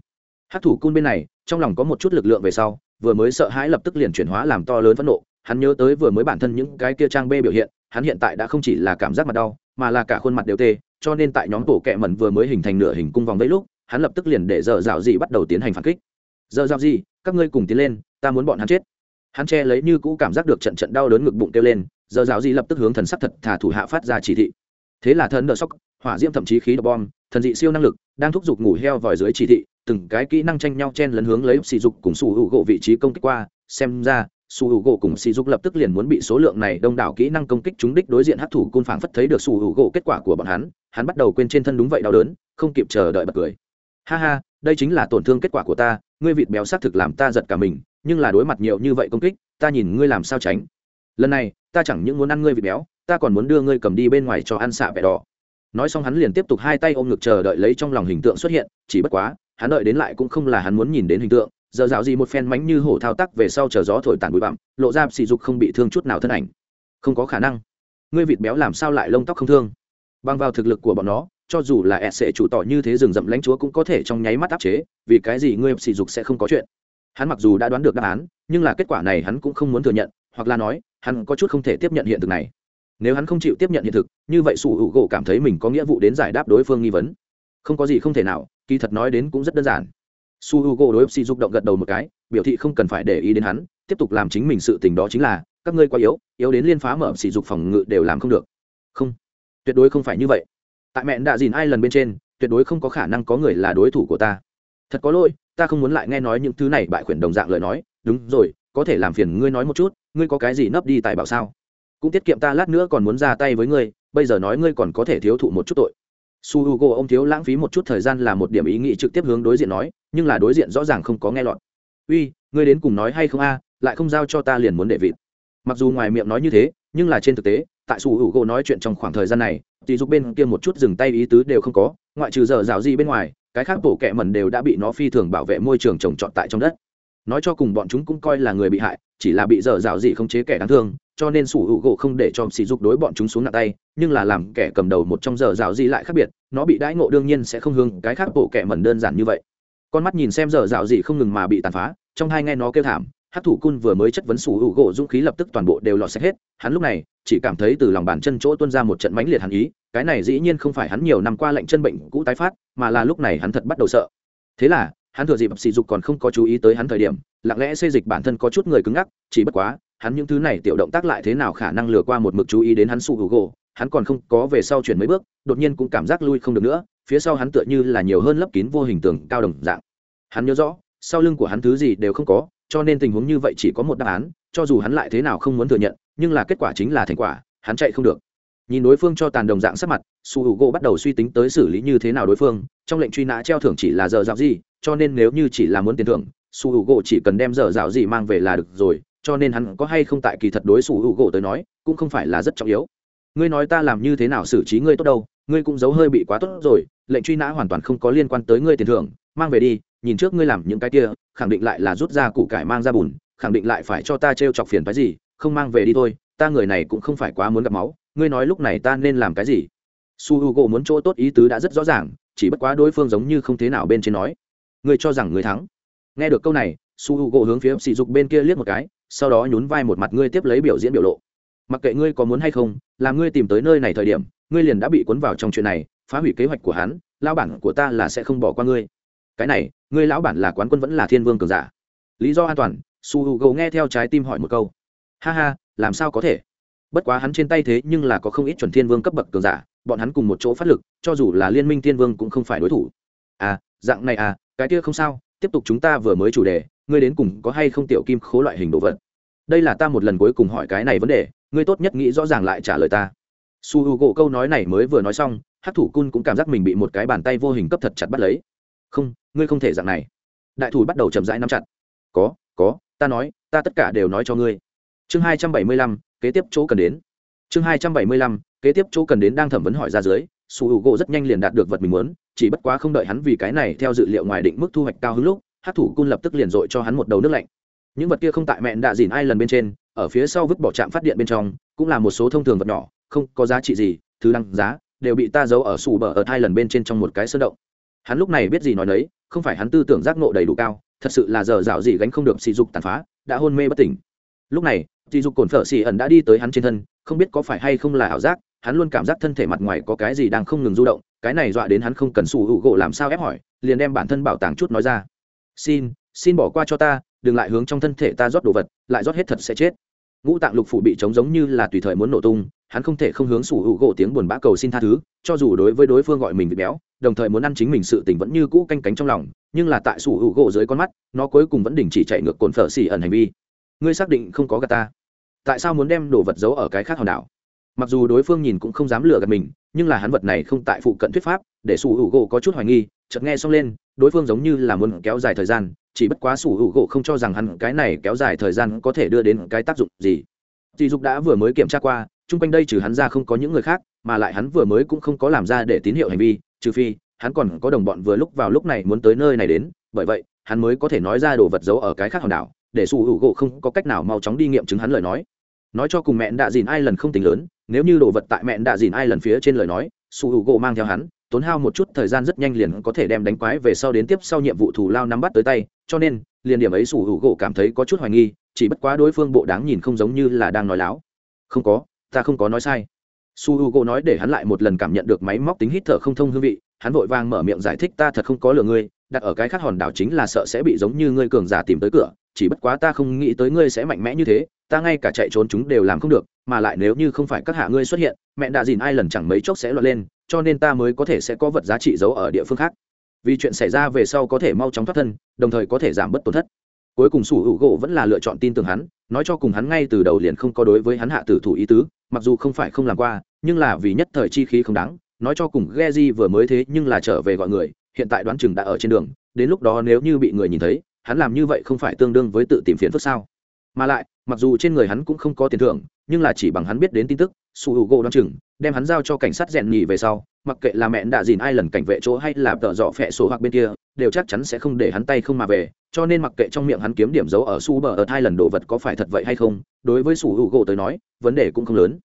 Hát thủ cun bên này, trong lòng có một chút lực lượng về sau, vừa mới sợ hãi lập tức liền chuyển hóa làm to lớn phẫn nộ, hắn nhớ tới vừa mới bản thân những cái kia trang bê biểu hiện, hắn hiện tại đã không chỉ là cảm giác mặt đau, mà là cả khuôn mặt đều tê, cho nên tại nhóm tổ kẹ mẩn vừa mới hình thành nửa hình cung vòng đấy lúc, hắn lập tức liền để giờ rào gì bắt đầu tiến hành phản kích. Giờ rào gì, các ngươi cùng tiến lên, ta muốn bọn hắn chết. Hắn che lấy như cũ cảm giác được trận trận đau đớn ngực bụng kêu lên giờ giáo dị lập tức hướng thần sắc thật thả thủ hạ phát ra chỉ thị. Thế là thần đỡ sóc, hỏa diễm thậm chí khí đ bom, thần dị siêu năng lực, đang thúc giục ngủ heo vòi dưới chỉ thị, từng cái kỹ năng tranh nhau chen lấn hướng lấy sỉ dục cùng su hữu gỗ vị trí công kích qua. Xem ra su hữu gỗ cùng sỉ dục lập tức liền muốn bị số lượng này đông đảo kỹ năng công kích chúng đích đối diện hấp thủ côn phảng phất thấy được su hữu gỗ kết quả của bọn hắn hắn bắt đầu quên trên thân đúng vậy đau đớn, không kịp chờ đợi bật cười. Ha ha, đây chính là tổn thương kết quả của ta, ngươi vịt béo xác thực làm ta giật cả mình, nhưng là đối mặt nhiều như vậy công kích, ta nhìn ngươi làm sao tránh. Lần này ta chẳng những muốn ăn ngươi vịt béo, ta còn muốn đưa ngươi cầm đi bên ngoài cho ăn xạ vẻ đỏ. Nói xong hắn liền tiếp tục hai tay ôm ngực chờ đợi lấy trong lòng hình tượng xuất hiện, chỉ bất quá, hắn đợi đến lại cũng không là hắn muốn nhìn đến hình tượng, giờ dạo gì một phen mánh như hổ thao tác về sau chờ gió thổi tàn bụi bặm, lộ ra sỉ dục không bị thương chút nào thân ảnh. Không có khả năng. Ngươi vịt béo làm sao lại lông tóc không thương? Bằng vào thực lực của bọn nó, cho dù là ẹt sệ chủ tỏ như thế rừng rậm lãnh chúa cũng có thể trong nháy mắt áp chế, vì cái gì ngươi sỉ dục sẽ không có chuyện? Hắn mặc dù đã đoán được đáp án, nhưng là kết quả này hắn cũng không muốn thừa nhận hoặc là nói, hắn có chút không thể tiếp nhận hiện thực này. Nếu hắn không chịu tiếp nhận hiện thực, như vậy sủ hữu gỗ cảm thấy mình có nghĩa vụ đến giải đáp đối phương nghi vấn. Không có gì không thể nào, kỳ thật nói đến cũng rất đơn giản. Su h u gỗ đối với dục động gật đầu một cái, biểu thị không cần phải để ý đến hắn, tiếp tục làm chính mình sự tình đó chính là, các ngươi quá yếu yếu đến liên phá mở sỉ dục phòng ngự đều làm không được. Không, tuyệt đối không phải như vậy. Tại mẹn đã dìn ai lần bên trên, tuyệt đối không có khả năng có người là đối thủ của ta. Thật có lỗi, ta không muốn lại nghe nói những thứ này bại khuyển đồng dạng lời nói. Đúng rồi có thể làm phiền ngươi nói một chút, ngươi có cái gì nấp đi tài bảo sao? Cũng tiết kiệm ta lát nữa còn muốn ra tay với ngươi, bây giờ nói ngươi còn có thể thiếu thụ một chút tội. Su h u g o ông thiếu lãng phí một chút thời gian là một điểm ý nghĩ trực tiếp hướng đối diện nói, nhưng là đối diện rõ ràng không có nghe lọt. Uy, ngươi đến cùng nói hay không a, lại không giao cho ta liền muốn đệ vịt. Mặc dù ngoài miệng nói như thế, nhưng là trên thực tế, tại su h u g o nói chuyện trong khoảng thời gian này, thì giúp bên kia một chút dừng tay ý tứ đều không có, ngoại trừ giờ rào gì bên ngoài, cái khác bổ kẹ mần đều đã bị nó phi thường bảo vệ môi trường trồng trọt tại trong đất nói cho cùng bọn chúng cũng coi là người bị hại, chỉ là bị dở dạo gì không chế kẻ đáng thương, cho nên sủ hữu gỗ không để cho sỉ dục đối bọn chúng xuống nặng tay, nhưng là làm kẻ cầm đầu một trong dở dạo gì lại khác biệt, nó bị đãi ngộ đương nhiên sẽ không hương cái khác bộ kẻ mẩn đơn giản như vậy. Con mắt nhìn xem dở dạo gì không ngừng mà bị tàn phá, trong hai nghe nó kêu thảm hát thủ cun vừa mới chất vấn sủ hữu gỗ dũng khí lập tức toàn bộ đều lọt sạch hết, hắn lúc này chỉ cảm thấy từ lòng bàn chân chỗ tuân ra một trận mãnh liệt hắn ý, cái này dĩ nhiên không phải hắn nhiều năm qua lệnh chân bệnh cũ tái phát, mà là lúc này hắn thật bắt đầu sợ. Thế là hắn thừa dịp sỉ dục còn không có chú ý tới hắn thời điểm, lặng lẽ xây dịch bản thân có chút người cứng ngắc, chỉ bất quá, hắn những thứ này tiểu động tác lại thế nào khả năng lừa qua một mực chú ý đến hắn su hữu gỗ hắn còn không có về sau chuyển mấy bước, đột nhiên cũng cảm giác lui không được nữa, phía sau hắn tựa như là nhiều hơn lấp kín vô hình tường cao đồng dạng. Hắn nhớ rõ, sau lưng của hắn thứ gì đều không có, cho nên tình huống như vậy chỉ có một đáp án, cho dù hắn lại thế nào không muốn thừa nhận, nhưng là kết quả chính là thành quả, hắn chạy không được nhìn đối phương cho tàn đồng dạng sắc mặt, su h u gỗ bắt đầu suy tính tới xử lý như thế nào đối phương, trong lệnh truy nã treo thưởng chỉ là giờ dạo gì, cho nên nếu như chỉ là muốn tiền thưởng, su h u gỗ chỉ cần đem giờ dạo gì mang về là được rồi, cho nên hắn có hay không tại kỳ thật đối su h u gỗ tới nói, cũng không phải là rất trọng yếu. Ngươi nói ta làm như thế nào xử trí ngươi tốt đâu, ngươi cũng giấu hơi bị quá tốt rồi, lệnh truy nã hoàn toàn không có liên quan tới ngươi tiền thưởng, mang về đi, nhìn trước ngươi làm những cái kia, khẳng định lại là rút ra củ cải mang ra bùn, khẳng định lại phải cho ta t r e o chọc phiền phái gì, không mang về đi thôi, ta người này cũng không phải quá muốn gặp máu ngươi nói lúc này ta nên làm cái gì? Su h u g muốn chỗ tốt ý tứ đã rất rõ ràng, chỉ bất quá đối phương giống như không thế nào bên trên nói. Ngươi cho rằng ngươi thắng. Nghe được câu này, su h u g hướng phía sỉ dục bên kia liếc một cái, sau đó nhún vai một mặt ngươi tiếp lấy biểu diễn biểu lộ. Mặc kệ ngươi có muốn hay không, làm ngươi tìm tới nơi này thời điểm, ngươi liền đã bị cuốn vào trong chuyện này, phá hủy kế hoạch của hắn, lão bản của ta là sẽ không bỏ qua ngươi. Cái này, ngươi lão bản là quán quân vẫn là thiên vương cường giả? Lý do an toàn, su h u g nghe theo trái tim hỏi một câu. Ha ha, làm sao có thể? Bất quá hắn trên tay thế nhưng là có không ít chuẩn thiên vương cấp bậc cường giả, bọn hắn cùng một chỗ phát lực, cho dù là liên minh thiên vương cũng không phải đối thủ. À dạng này à cái kia không sao, tiếp tục chúng ta vừa mới chủ đề, ngươi đến cùng có hay không tiểu kim khố loại hình đồ vật? Đây là ta một lần cuối cùng hỏi cái này vấn đề, ngươi tốt nhất nghĩ rõ ràng lại trả lời ta. Su h u gỗ câu nói này mới vừa nói xong hát thủ cun cũng cảm giác mình bị một cái bàn tay vô hình cấp thật chặt bắt lấy. Không, ngươi không thể dạng này. Đại thủ bắt đầu chậm rãi nắm chặt. Có có, ta nói, ta tất cả đều nói cho ngươi. Chương hai trăm bảy mươi lăm kế tiếp chỗ cần đến. Chương hai trăm bảy mươi lăm, kế tiếp chỗ cần đến đang thẩm vấn hỏi ra dưới, su u gỗ rất nhanh liền đạt được vật mình muốn, chỉ bất quá không đợi hắn vì cái này theo dự liệu ngoài định mức thu hoạch cao hứng lúc hát thủ cun lập tức liền dội cho hắn một đầu nước lạnh. Những vật kia không tại mẹn đạ dìn ai lần bên trên, ở phía sau vứt bỏ trạm phát điện bên trong, cũng là một số thông thường vật nhỏ, không có giá trị gì, thứ đăng giá, đều bị ta giấu ở sù bờ ở hai lần bên trên trong một cái sơn động. Hắn lúc này biết gì nói đấy không phải hắn tư tưởng giác nộ đầy đủ cao, thật sự là giờ rảo gì gánh không được sỉ dục tàn phá, đã hôn mê bất tỉnh. Lúc này thì dục cồn phở xì ẩn đã đi tới hắn trên thân, không biết có phải hay không là ảo giác, hắn luôn cảm giác thân thể mặt ngoài có cái gì đang không ngừng du động, cái này dọa đến hắn không cần sủ hữu gỗ làm sao ép hỏi, liền đem bản thân bảo tàng chút nói ra. Xin xin bỏ qua cho ta, đừng lại hướng trong thân thể ta rót đồ vật, lại rót hết thật sẽ chết. Ngũ tạng lục phủ bị trống giống như là tùy thời muốn nổ tung, hắn không thể không hướng sủ hữu gỗ tiếng buồn bã cầu xin tha thứ, cho dù đối với đối phương gọi mình bị béo, đồng thời muốn ăn chính mình sự tình vẫn như cũ canh cánh trong lòng, nhưng là tại sủ hữu gỗ dưới con mắt, nó cuối cùng vẫn đình chỉ chạy ngược cồn phở xì ẩn hành vi. Ngươi xác định không có gà ta? Tại sao muốn đem đồ vật giấu ở cái khác hòn đảo? Mặc dù đối phương nhìn cũng không dám lừa gạt mình, nhưng là hắn vật này không tại phụ cận thuyết pháp, để sủ hữu gỗ có chút hoài nghi, chợt nghe xong lên, đối phương giống như là muốn kéo dài thời gian, chỉ bất quá sủ hữu gỗ không cho rằng hắn cái này kéo dài thời gian có thể đưa đến cái tác dụng gì. Dì dục đã vừa mới kiểm tra qua, chung quanh đây trừ hắn ra không có những người khác, mà lại hắn vừa mới cũng không có làm ra để tín hiệu hành vi, trừ phi, hắn còn có đồng bọn vừa lúc vào lúc này muốn tới nơi này đến, bởi vậy, hắn mới có thể nói ra đồ vật giấu ở cái khác hòn đảo, để sủ hữu gỗ không có cách nào mau chóng đi nghiệm chứng hắn lời nói nói cho cùng mẹ đạ dìn ai lần không tính lớn, nếu như đồ vật tại mẹ đạ dìn ai lần phía trên lời nói sủ u gỗ mang theo hắn, tốn hao một chút thời gian rất nhanh liền có thể đem đánh quái về sau đến tiếp sau nhiệm vụ thù lao nắm bắt tới tay, cho nên, liền điểm ấy sủ u gỗ cảm thấy có chút hoài nghi, chỉ bất quá đối phương bộ đáng nhìn không giống như là đang nói láo. Không có, ta không có nói sai. Su h u gỗ nói để hắn lại một lần cảm nhận được máy móc tính hít thở không thông hương vị, hắn vội vang mở miệng giải thích ta thật không có lừa ngươi đặt ở cái khác hòn đảo chính là sợ sẽ bị giống như ngươi cường giả tìm tới cửa, chỉ bất quá ta không nghĩ tới ngươi sẽ mạnh mẽ như thế, ta ngay cả chạy trốn chúng đều làm không được, mà lại nếu như không phải các hạ ngươi xuất hiện, mẹ đã dìn ai lần chẳng mấy chốc sẽ loạn lên, cho nên ta mới có thể sẽ có vật giá trị giấu ở địa phương khác. Vì chuyện xảy ra về sau có thể mau chóng thoát thân, đồng thời có thể giảm bớt tổn thất. Cuối cùng sủ hữu gỗ vẫn là lựa chọn tin tưởng hắn, nói cho cùng hắn ngay từ đầu liền không có đối với hắn hạ tử thủ ý tứ, mặc dù không phải không làm qua, nhưng là vì nhất thời chi khí không đáng, nói cho cùng Geji vừa mới thế nhưng là trở về gọi người hiện tại đoán chừng đã ở trên đường, đến lúc đó nếu như bị người nhìn thấy, hắn làm như vậy không phải tương đương với tự tìm phiền phức sao? Mà lại, mặc dù trên người hắn cũng không có tiền thưởng, nhưng là chỉ bằng hắn biết đến tin tức, su h u gỗ đ o chừng, đem hắn giao cho cảnh sát rèn nhì về sau, mặc kệ là mẹ đã dìn ai lần cảnh vệ chỗ hay là tợ dọ phẹ sổ hoặc bên kia, đều chắc chắn sẽ không để hắn tay không mà về, cho nên mặc kệ trong miệng hắn kiếm điểm giấu ở su bờ ở hai lần đồ vật có phải thật vậy hay không, đối với su h u gỗ tới nói, vấn đề cũng không lớn.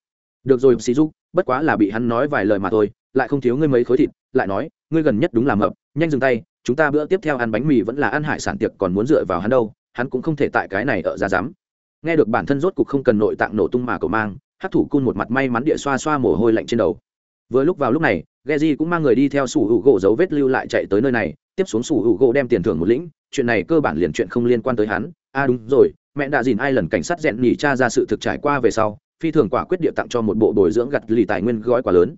Được rồi sĩ du bất quá là bị hắn nói vài lời mà thôi, lại không thiếu ngươi mấy khối thịt, lại nói ngươi gần nhất đúng là mập, nhanh dừng tay, chúng ta bữa tiếp theo ăn bánh mì vẫn là ăn hải sản tiệc còn muốn dựa vào hắn đâu, hắn cũng không thể tại cái này ở ra dám. Nghe được bản thân rốt cục không cần nội tạng nổ tung mà cầu mang hát thủ cun một mặt may mắn địa xoa xoa mồ hôi lạnh trên đầu. Vừa lúc vào lúc này, Geji cũng mang người đi theo sủ hữu gỗ dấu vết lưu lại chạy tới nơi này, tiếp xuống sủ hữu gỗ đem tiền thưởng một lĩnh, chuyện này cơ bản liền chuyện không liên quan tới hắn. A à đúng rồi, mẹ đã dìn ai lần cảnh sát rèn nhỉ cha ra sự thực trải qua về sau, phi thường quả quyết địa tặng cho một bộ bồi dưỡng gặt lì tài nguyên gói quá lớn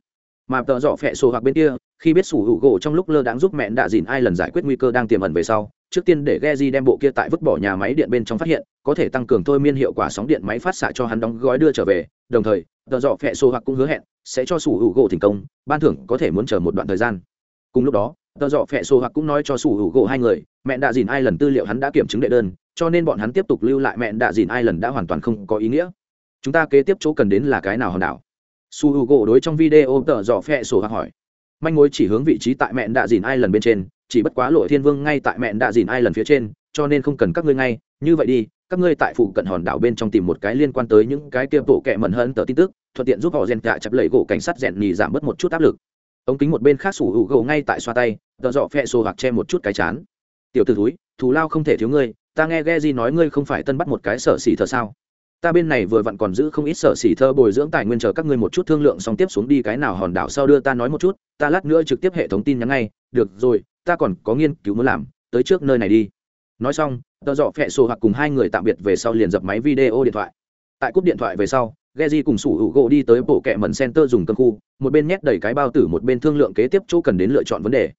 mà tợ dọ phẹ sổ hoặc bên kia, khi biết sủ hữu gỗ trong lúc lơ đáng giúp mẹ Đạ dìn ai lần giải quyết nguy cơ đang tiềm ẩn về sau, trước tiên để Geji đem bộ kia tại vứt bỏ nhà máy điện bên trong phát hiện, có thể tăng cường thôi miên hiệu quả sóng điện máy phát xạ cho hắn đóng gói đưa trở về, đồng thời, tợ dọ phẹ sổ hoặc cũng hứa hẹn, sẽ cho sủ hữu gỗ thành công, ban thưởng có thể muốn chờ một đoạn thời gian. Cùng lúc đó, tợ dọ phẹ sổ hoặc cũng nói cho sủ hữu gỗ hai người, mẹ Đạ dìn ai lần tư liệu hắn đã kiểm chứng đệ đơn, cho nên bọn hắn tiếp tục lưu lại mẹ Đạ dìn ai lần đã hoàn toàn không có ý nghĩa. Chúng ta kế tiếp chỗ cần đến là cái nào hòn đảo? Su h u gỗ đối trong video tờ dò phẹ sổ hoặc hỏi. Manh mối chỉ hướng vị trí tại mẹn đạ dìn ai lần bên trên, chỉ bất quá lộ thiên vương ngay tại mẹn đạ dìn ai lần phía trên, cho nên không cần các ngươi ngay. Như vậy đi, các ngươi tại phụ cận hòn đảo bên trong tìm một cái liên quan tới những cái kia bộ kẹ mẩn hơn tờ tin tức, thuận tiện giúp họ rèn cả chập lẩy gỗ cảnh sát rèn nhì giảm bớt một chút áp lực. Ống kính một bên khác sủ hữu gỗ ngay tại xoa tay tờ dọ phẹ sổ hoặc che một chút cái chán. Tiểu t ử túi thù lao không thể thiếu ngươi, ta nghe ghe di nói ngươi không phải tân bắt một cái sở xỉ thờ sao? Ta bên này vừa vặn còn giữ không ít sở xỉ thơ bồi dưỡng tài nguyên chờ các ngươi một chút thương lượng xong tiếp xuống đi cái nào hòn đảo sau đưa ta nói một chút, ta lát nữa trực tiếp hệ thống tin nhắn ngay, được rồi, ta còn có nghiên cứu muốn làm, tới trước nơi này đi. Nói xong, tờ dọ phẹ sổ hoặc cùng hai người tạm biệt về sau liền dập máy video điện thoại. Tại cúp điện thoại về sau, Geji cùng sủ hữu gỗ đi tới bộ kẹ mẩn center dùng cơm khu, một bên nhét đầy cái bao tử một bên thương lượng kế tiếp chỗ cần đến lựa chọn vấn đề.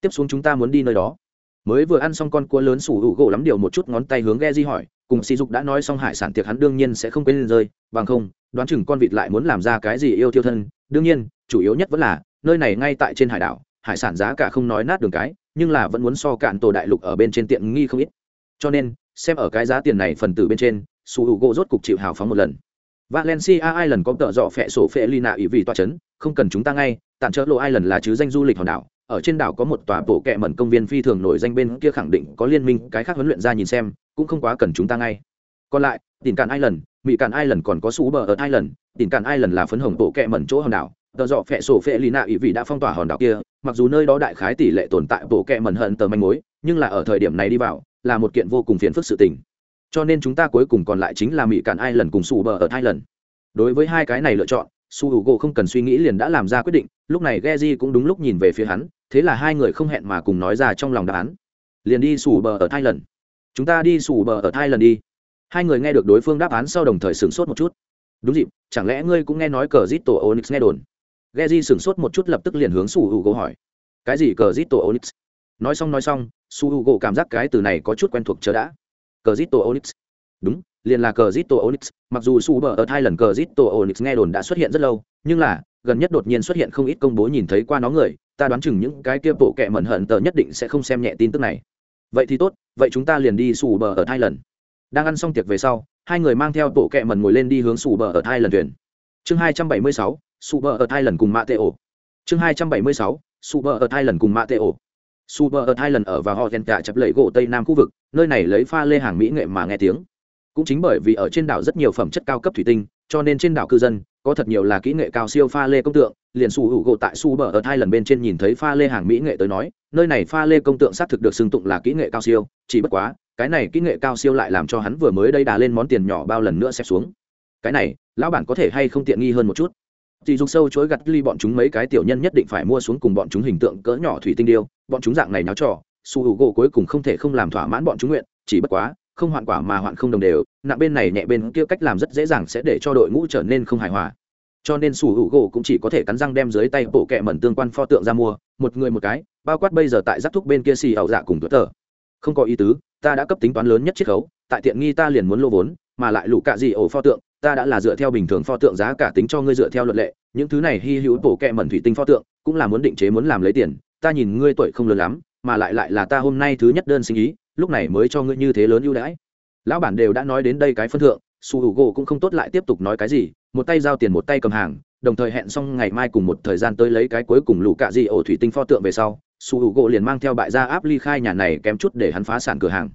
Tiếp xuống chúng ta muốn đi nơi đó. Mới vừa ăn xong con cua lớn sủ hữu gỗ lắm điều một chút ngón tay hướng Geji hỏi cùng sỉ dục đã nói xong hải sản tiệc hắn đương nhiên sẽ không quên lên rơi, bằng không, đoán chừng con vịt lại muốn làm ra cái gì yêu tiêu thân. Đương nhiên, chủ yếu nhất vẫn là, nơi này ngay tại trên hải đảo, hải sản giá cả không nói nát đường cái, nhưng là vẫn muốn so cạn tổ đại lục ở bên trên tiện nghi không ít. Cho nên, xem ở cái giá tiền này phần tử bên trên, su hữu gỗ rốt cục chịu hào phóng một lần. Valencia ai lần có tợ dọ phẹ sổ phệ lina ủy vì toa chấn, không cần chúng ta ngay tạm chợ lộ ai lần là chứ danh du lịch hòn đảo ở trên đảo có một tòa bộ kệ mẩn công viên phi thường nổi danh bên kia khẳng định có liên minh cái khác huấn luyện ra nhìn xem, cũng không quá cần chúng ta ngay. Còn lại tỉnh cạn ai lần mỹ cạn ai lần còn có sú bờ ở island lần cạn island ai lần là phấn hồng bộ kệ mẩn chỗ hòn đảo, tờ dọ phẹ sổ phệ lì nạ ý vị đã phong tỏa hòn đảo kia, mặc dù nơi đó đại khái tỷ lệ tồn tại bộ kệ mẩn hận tờ manh mối, nhưng là ở thời điểm này đi vào, là một kiện vô cùng phiền phức sự tình. Cho nên chúng ta cuối cùng còn lại chính là mỹ cạn ai lần cùng sú bờ ở island. Lần đối với hai cái này lựa chọn su h u gỗ không cần suy nghĩ liền đã làm ra quyết định, lúc này ghe cũng đúng lúc nhìn về phía hắn thế là hai người không hẹn mà cùng nói ra trong lòng đáp án. Liền đi sủ bờ ở thai lần chúng ta đi sủ bờ ở thai lần đi. Hai người nghe được đối phương đáp án sau đồng thời sửng sốt một chút. Đúng dịp, chẳng lẽ ngươi cũng nghe nói cờ zit tổ onyx nghe đồn? Ghe di sửng sốt một chút lập tức liền hướng su h u gỗ hỏi. Cái gì cờ zit tổ onyx? Nói xong nói xong, su h u gỗ cảm giác cái từ này có chút quen thuộc chờ đã. Cờ zit tổ onyx. Đúng, liền là cờ zit tổ onyx. Mặc dù su bờ ở hai lần cờ zit tổ onyx nghe đồn đã xuất hiện rất lâu, nhưng là, gần nhất đột nhiên xuất hiện không ít công bố nhìn thấy qua nó người ta đoán chừng những cái kia bộ kệ mẩn hận tờ nhất định sẽ không xem nhẹ tin tức này. Vậy thì tốt, vậy chúng ta liền đi sủ bờ ở hai lần. Đang ăn xong tiệc về sau, hai người mang theo bộ kệ mẩn ngồi lên đi hướng sủ bờ ở hai lần thuyền. Chương hai trăm bảy mươi sáu, sủ bờ ở hai lần cùng mạ tệ ổ. Chương hai trăm bảy mươi sáu, sủ bờ ở hai lần cùng mạ tệ ổ. Sủ bờ ở hai lần ở và họ ghen cả chập lẫy gỗ tây nam khu vực, nơi này lấy pha lê hàng mỹ nghệ mà nghe tiếng. Cũng chính bởi vì ở trên đảo rất nhiều phẩm chất cao cấp thủy tinh, cho nên trên đảo cư dân có thật nhiều là kỹ nghệ cao siêu pha lê công tượng, liền su hữu gỗ tại su bờ ở hai lần bên trên nhìn thấy pha lê hàng mỹ nghệ tới nói, nơi này pha lê công tượng xác thực được xưng tụng là kỹ nghệ cao siêu, chỉ bất quá, cái này kỹ nghệ cao siêu lại làm cho hắn vừa mới đây đà lên món tiền nhỏ bao lần nữa xếp xuống. Cái này, lão bản có thể hay không tiện nghi hơn một chút? Thì dùng sâu chối gặt ly bọn chúng mấy cái tiểu nhân nhất định phải mua xuống cùng bọn chúng hình tượng cỡ nhỏ thủy tinh điêu, bọn chúng dạng này náo trò, su hữu gỗ cuối cùng không thể không làm thỏa mãn bọn chúng nguyện, chỉ bất quá không hoạn quả mà hoạn không đồng đều, nặng bên này nhẹ bên kia cách làm rất dễ dàng sẽ để cho đội ngũ trở nên không hài hòa. Cho nên sủ hữu gỗ cũng chỉ có thể cắn răng đem dưới tay bộ kẹ mẩn tương quan pho tượng ra mua, một người một cái, bao quát bây giờ tại giáp thúc bên kia xì ẩu dạ cùng tuổi tờ. Không có ý tứ, ta đã cấp tính toán lớn nhất chiết khấu, tại tiện nghi ta liền muốn lô vốn, mà lại lũ cạ gì ổ pho tượng, ta đã là dựa theo bình thường pho tượng giá cả tính cho ngươi dựa theo luật lệ, những thứ này hy hữu bộ kẹ mẩn thủy tinh pho tượng, cũng là muốn định chế muốn làm lấy tiền, ta nhìn ngươi tuổi không lớn lắm, mà lại lại là ta hôm nay thứ nhất đơn sinh ý lúc này mới cho ngươi như thế lớn ưu đãi. Lão bản đều đã nói đến đây cái phân thượng, su h u gỗ cũng không tốt lại tiếp tục nói cái gì, một tay giao tiền một tay cầm hàng, đồng thời hẹn xong ngày mai cùng một thời gian tới lấy cái cuối cùng lũ cạ dị ổ thủy tinh pho tượng về sau, su h u gỗ liền mang theo bại gia áp ly khai nhà này kém chút để hắn phá sản cửa hàng.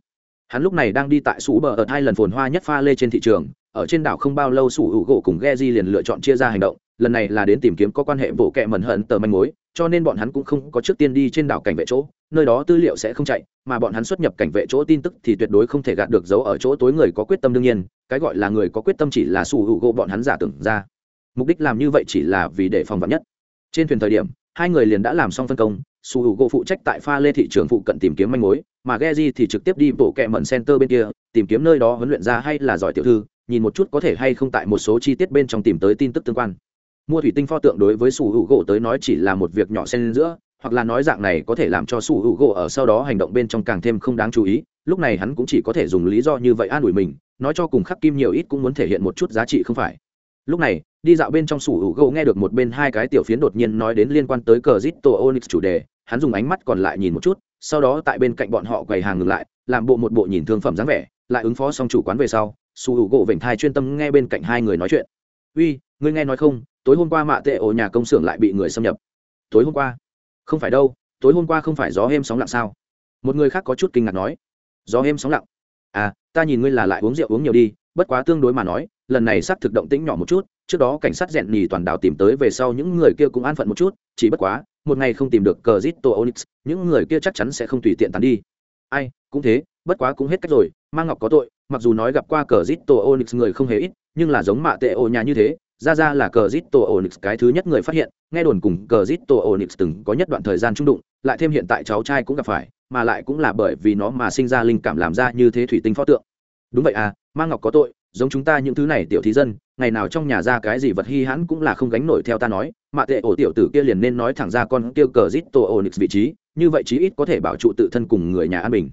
Hắn lúc này đang đi tại sủ bờ ở hai lần phồn hoa nhất pha lê trên thị trường, ở trên đảo không bao lâu sủ h u gỗ cùng ghe di liền lựa chọn chia ra hành động, lần này là đến tìm kiếm có quan hệ bộ kệ mẩn hận tờ manh mối, cho nên bọn hắn cũng không có trước tiên đi trên đảo cảnh vệ chỗ nơi đó tư liệu sẽ không chạy, mà bọn hắn xuất nhập cảnh vệ chỗ tin tức thì tuyệt đối không thể gạt được giấu ở chỗ tối người có quyết tâm đương nhiên, cái gọi là người có quyết tâm chỉ là sủ hữu gỗ bọn hắn giả tưởng ra. Mục đích làm như vậy chỉ là vì để phòng vắn nhất. Trên thuyền thời điểm, hai người liền đã làm xong phân công sủ hữu gỗ phụ trách tại pha lê thị trường phụ cận tìm kiếm manh mối, mà Geji thì trực tiếp đi bộ kẹ mận center bên kia, tìm kiếm nơi đó huấn luyện ra hay là giỏi tiểu thư, nhìn một chút có thể hay không tại một số chi tiết bên trong tìm tới tin tức tương quan. Mua thủy tinh pho tượng đối với sủ hữu gỗ tới nói chỉ là một việc nhỏ xen giữa hoặc là nói dạng này có thể làm cho su hữu gỗ ở sau đó hành động bên trong càng thêm không đáng chú ý, lúc này hắn cũng chỉ có thể dùng lý do như vậy an ủi mình, nói cho cùng khắc kim nhiều ít cũng muốn thể hiện một chút giá trị không phải. Lúc này, đi dạo bên trong sủ hữu nghe được một bên hai cái tiểu phiến đột nhiên nói đến liên quan tới cờ zito onyx chủ đề, hắn dùng ánh mắt còn lại nhìn một chút, sau đó tại bên cạnh bọn họ quầy hàng ngừng lại, làm bộ một bộ nhìn thương phẩm dáng vẻ, lại ứng phó xong chủ quán về sau, su hữu gỗ vểnh thai chuyên tâm nghe bên cạnh hai người nói chuyện. Uy, ngươi nghe nói không, tối hôm qua mạ tệ ổ nhà công xưởng lại bị người xâm nhập. Tối hôm qua? Không phải đâu, tối hôm qua không phải gió êm sóng lặng sao? Một người khác có chút kinh ngạc nói. Gió êm sóng lặng. À ta nhìn ngươi là lại uống rượu uống nhiều đi, bất quá tương đối mà nói, lần này xác thực động tĩnh nhỏ một chút, trước đó cảnh sát rèn nhì toàn đảo tìm tới về sau những người kia cũng an phận một chút, chỉ bất quá, một ngày không tìm được cờ zito onyx, những người kia chắc chắn sẽ không tùy tiện tàn đi. Ai, cũng thế, bất quá cũng hết cách rồi mang ngọc có tội, mặc dù nói gặp qua cờ zito onyx người không hề ít, nhưng là giống mạ tệ ô nhà như thế ra ra là cờ zito onyx, cái thứ nhất người phát hiện, nghe đồn cùng cờ zito onyx từng có nhất đoạn thời gian trung đụng, lại thêm hiện tại cháu trai cũng gặp phải, mà lại cũng là bởi vì nó mà sinh ra linh cảm làm ra như thế thủy tinh pho tượng. Đúng vậy à Ma ngọc có tội, giống chúng ta những thứ này tiểu thí dân, ngày nào trong nhà ra cái gì vật hy hãn cũng là không gánh nổi theo ta nói mạ tệ ổ tiểu tử kia liền nên nói thẳng ra con tiêu cờ zit tổ onyx vị trí, như vậy chí ít có thể bảo trụ tự thân cùng người nhà an bình.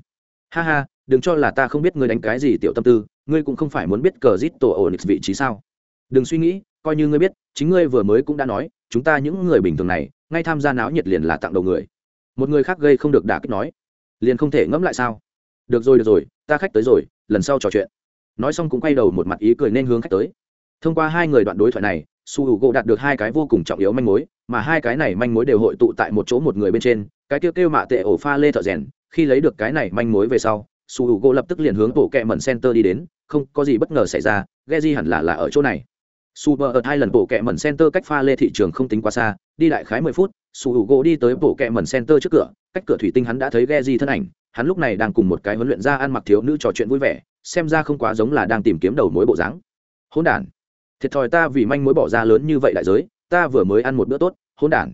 Ha ha, đừng cho là ta không biết ngươi đánh cái gì tiểu tâm tư, ngươi cũng không phải muốn biết cờ zit tổ onyx vị trí sao? Đừng suy nghĩ, coi như ngươi biết, chính ngươi vừa mới cũng đã nói, chúng ta những người bình thường này, ngay tham gia náo nhiệt liền là tặng đầu người. Một người khác gây không được đả kích nói, liền không thể ngẫm lại sao? Được rồi được rồi, ta khách tới rồi, lần sau trò chuyện. Nói xong cũng quay đầu một mặt ý cười nên hướng khách tới. Thông qua hai người đoạn đối thoại này, su h u gỗ đạt được hai cái vô cùng trọng yếu manh mối, mà hai cái này manh mối đều hội tụ tại một chỗ một người bên trên, cái kêu kêu mạ tệ ổ pha lê thợ rèn, khi lấy được cái này manh mối về sau, su h u gỗ lập tức liền hướng tổ kẹ mẩn center đi đến, không có gì bất ngờ xảy ra ghe di hẳn là là ở chỗ này su bờ ở hai lần bộ kẹ mẩn center cách pha lê thị trường không tính quá xa, đi lại khái mười phút, su gỗ đi tới bộ kẹ mẩn center trước cửa, cách cửa thủy tinh hắn đã thấy ghe di thân ảnh, hắn lúc này đang cùng một cái huấn luyện gia ăn mặc thiếu nữ trò chuyện vui vẻ, xem ra không quá giống là đang tìm kiếm đầu mối bộ dáng. Hỗn đản, thiệt thòi ta vì manh mối bỏ ra lớn như vậy đại giới, ta vừa mới ăn một bữa tốt, hỗn đản.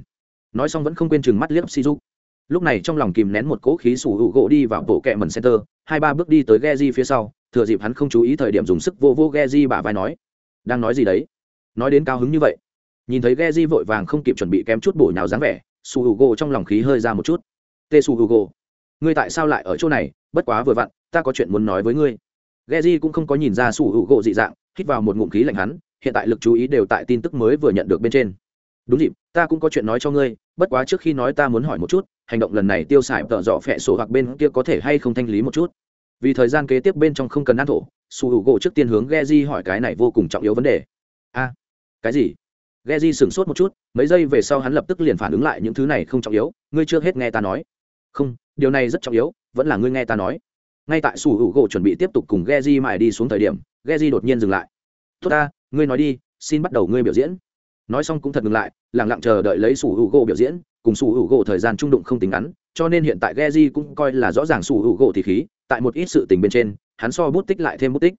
Nói xong vẫn không quên chừng mắt liếc si dục lúc này trong lòng kìm nén một cỗ khí sủ hữu gỗ đi vào bộ kẹ mần center, hai ba bước đi tới Geji phía sau, thừa dịp hắn không chú ý thời điểm dùng sức vô vô Geji bả vai nói đang nói gì đấy? Nói đến cao hứng như vậy. Nhìn thấy Geji vội vàng không kịp chuẩn bị kém chút bổ nhào dáng vẻ su hữu gỗ trong lòng khí hơi ra một chút. Tê su hữu gỗ ngươi tại sao lại ở chỗ này? Bất quá vừa vặn ta có chuyện muốn nói với ngươi. Geji cũng không có nhìn ra su h u g o dị dạng, hít vào một ngụm khí lạnh hắn, hiện tại lực chú ý đều tại tin tức mới vừa nhận được bên trên. Đúng dịp, ta cũng có chuyện nói cho ngươi, bất quá trước khi nói ta muốn hỏi một chút, hành động lần này tiêu xài tợ dọ phệ sổ hoặc bên kia có thể hay không thanh lý một chút. Vì thời gian kế tiếp bên trong không cần ăn thổ, sủ hữu gỗ trước tiên hướng Geji hỏi cái này vô cùng trọng yếu vấn đề. A, cái gì? Gezi sửng sốt một chút, mấy giây về sau hắn lập tức liền phản ứng lại những thứ này không trọng yếu, ngươi chưa hết nghe ta nói. Không, điều này rất trọng yếu, vẫn là ngươi nghe ta nói ngay tại sủ hữu gỗ chuẩn bị tiếp tục cùng Geji mãi đi xuống thời điểm Geji đột nhiên dừng lại tốt ta ngươi nói đi xin bắt đầu ngươi biểu diễn nói xong cũng thật ngừng lại lẳng lặng chờ đợi lấy sủ hữu gỗ biểu diễn cùng sủ hữu gỗ thời gian trung đụng không tính ngắn, cho nên hiện tại Geji cũng coi là rõ ràng sủ hữu gỗ thì khí, tại một ít sự tình bên trên, hắn so bút tích lại thêm bút tích.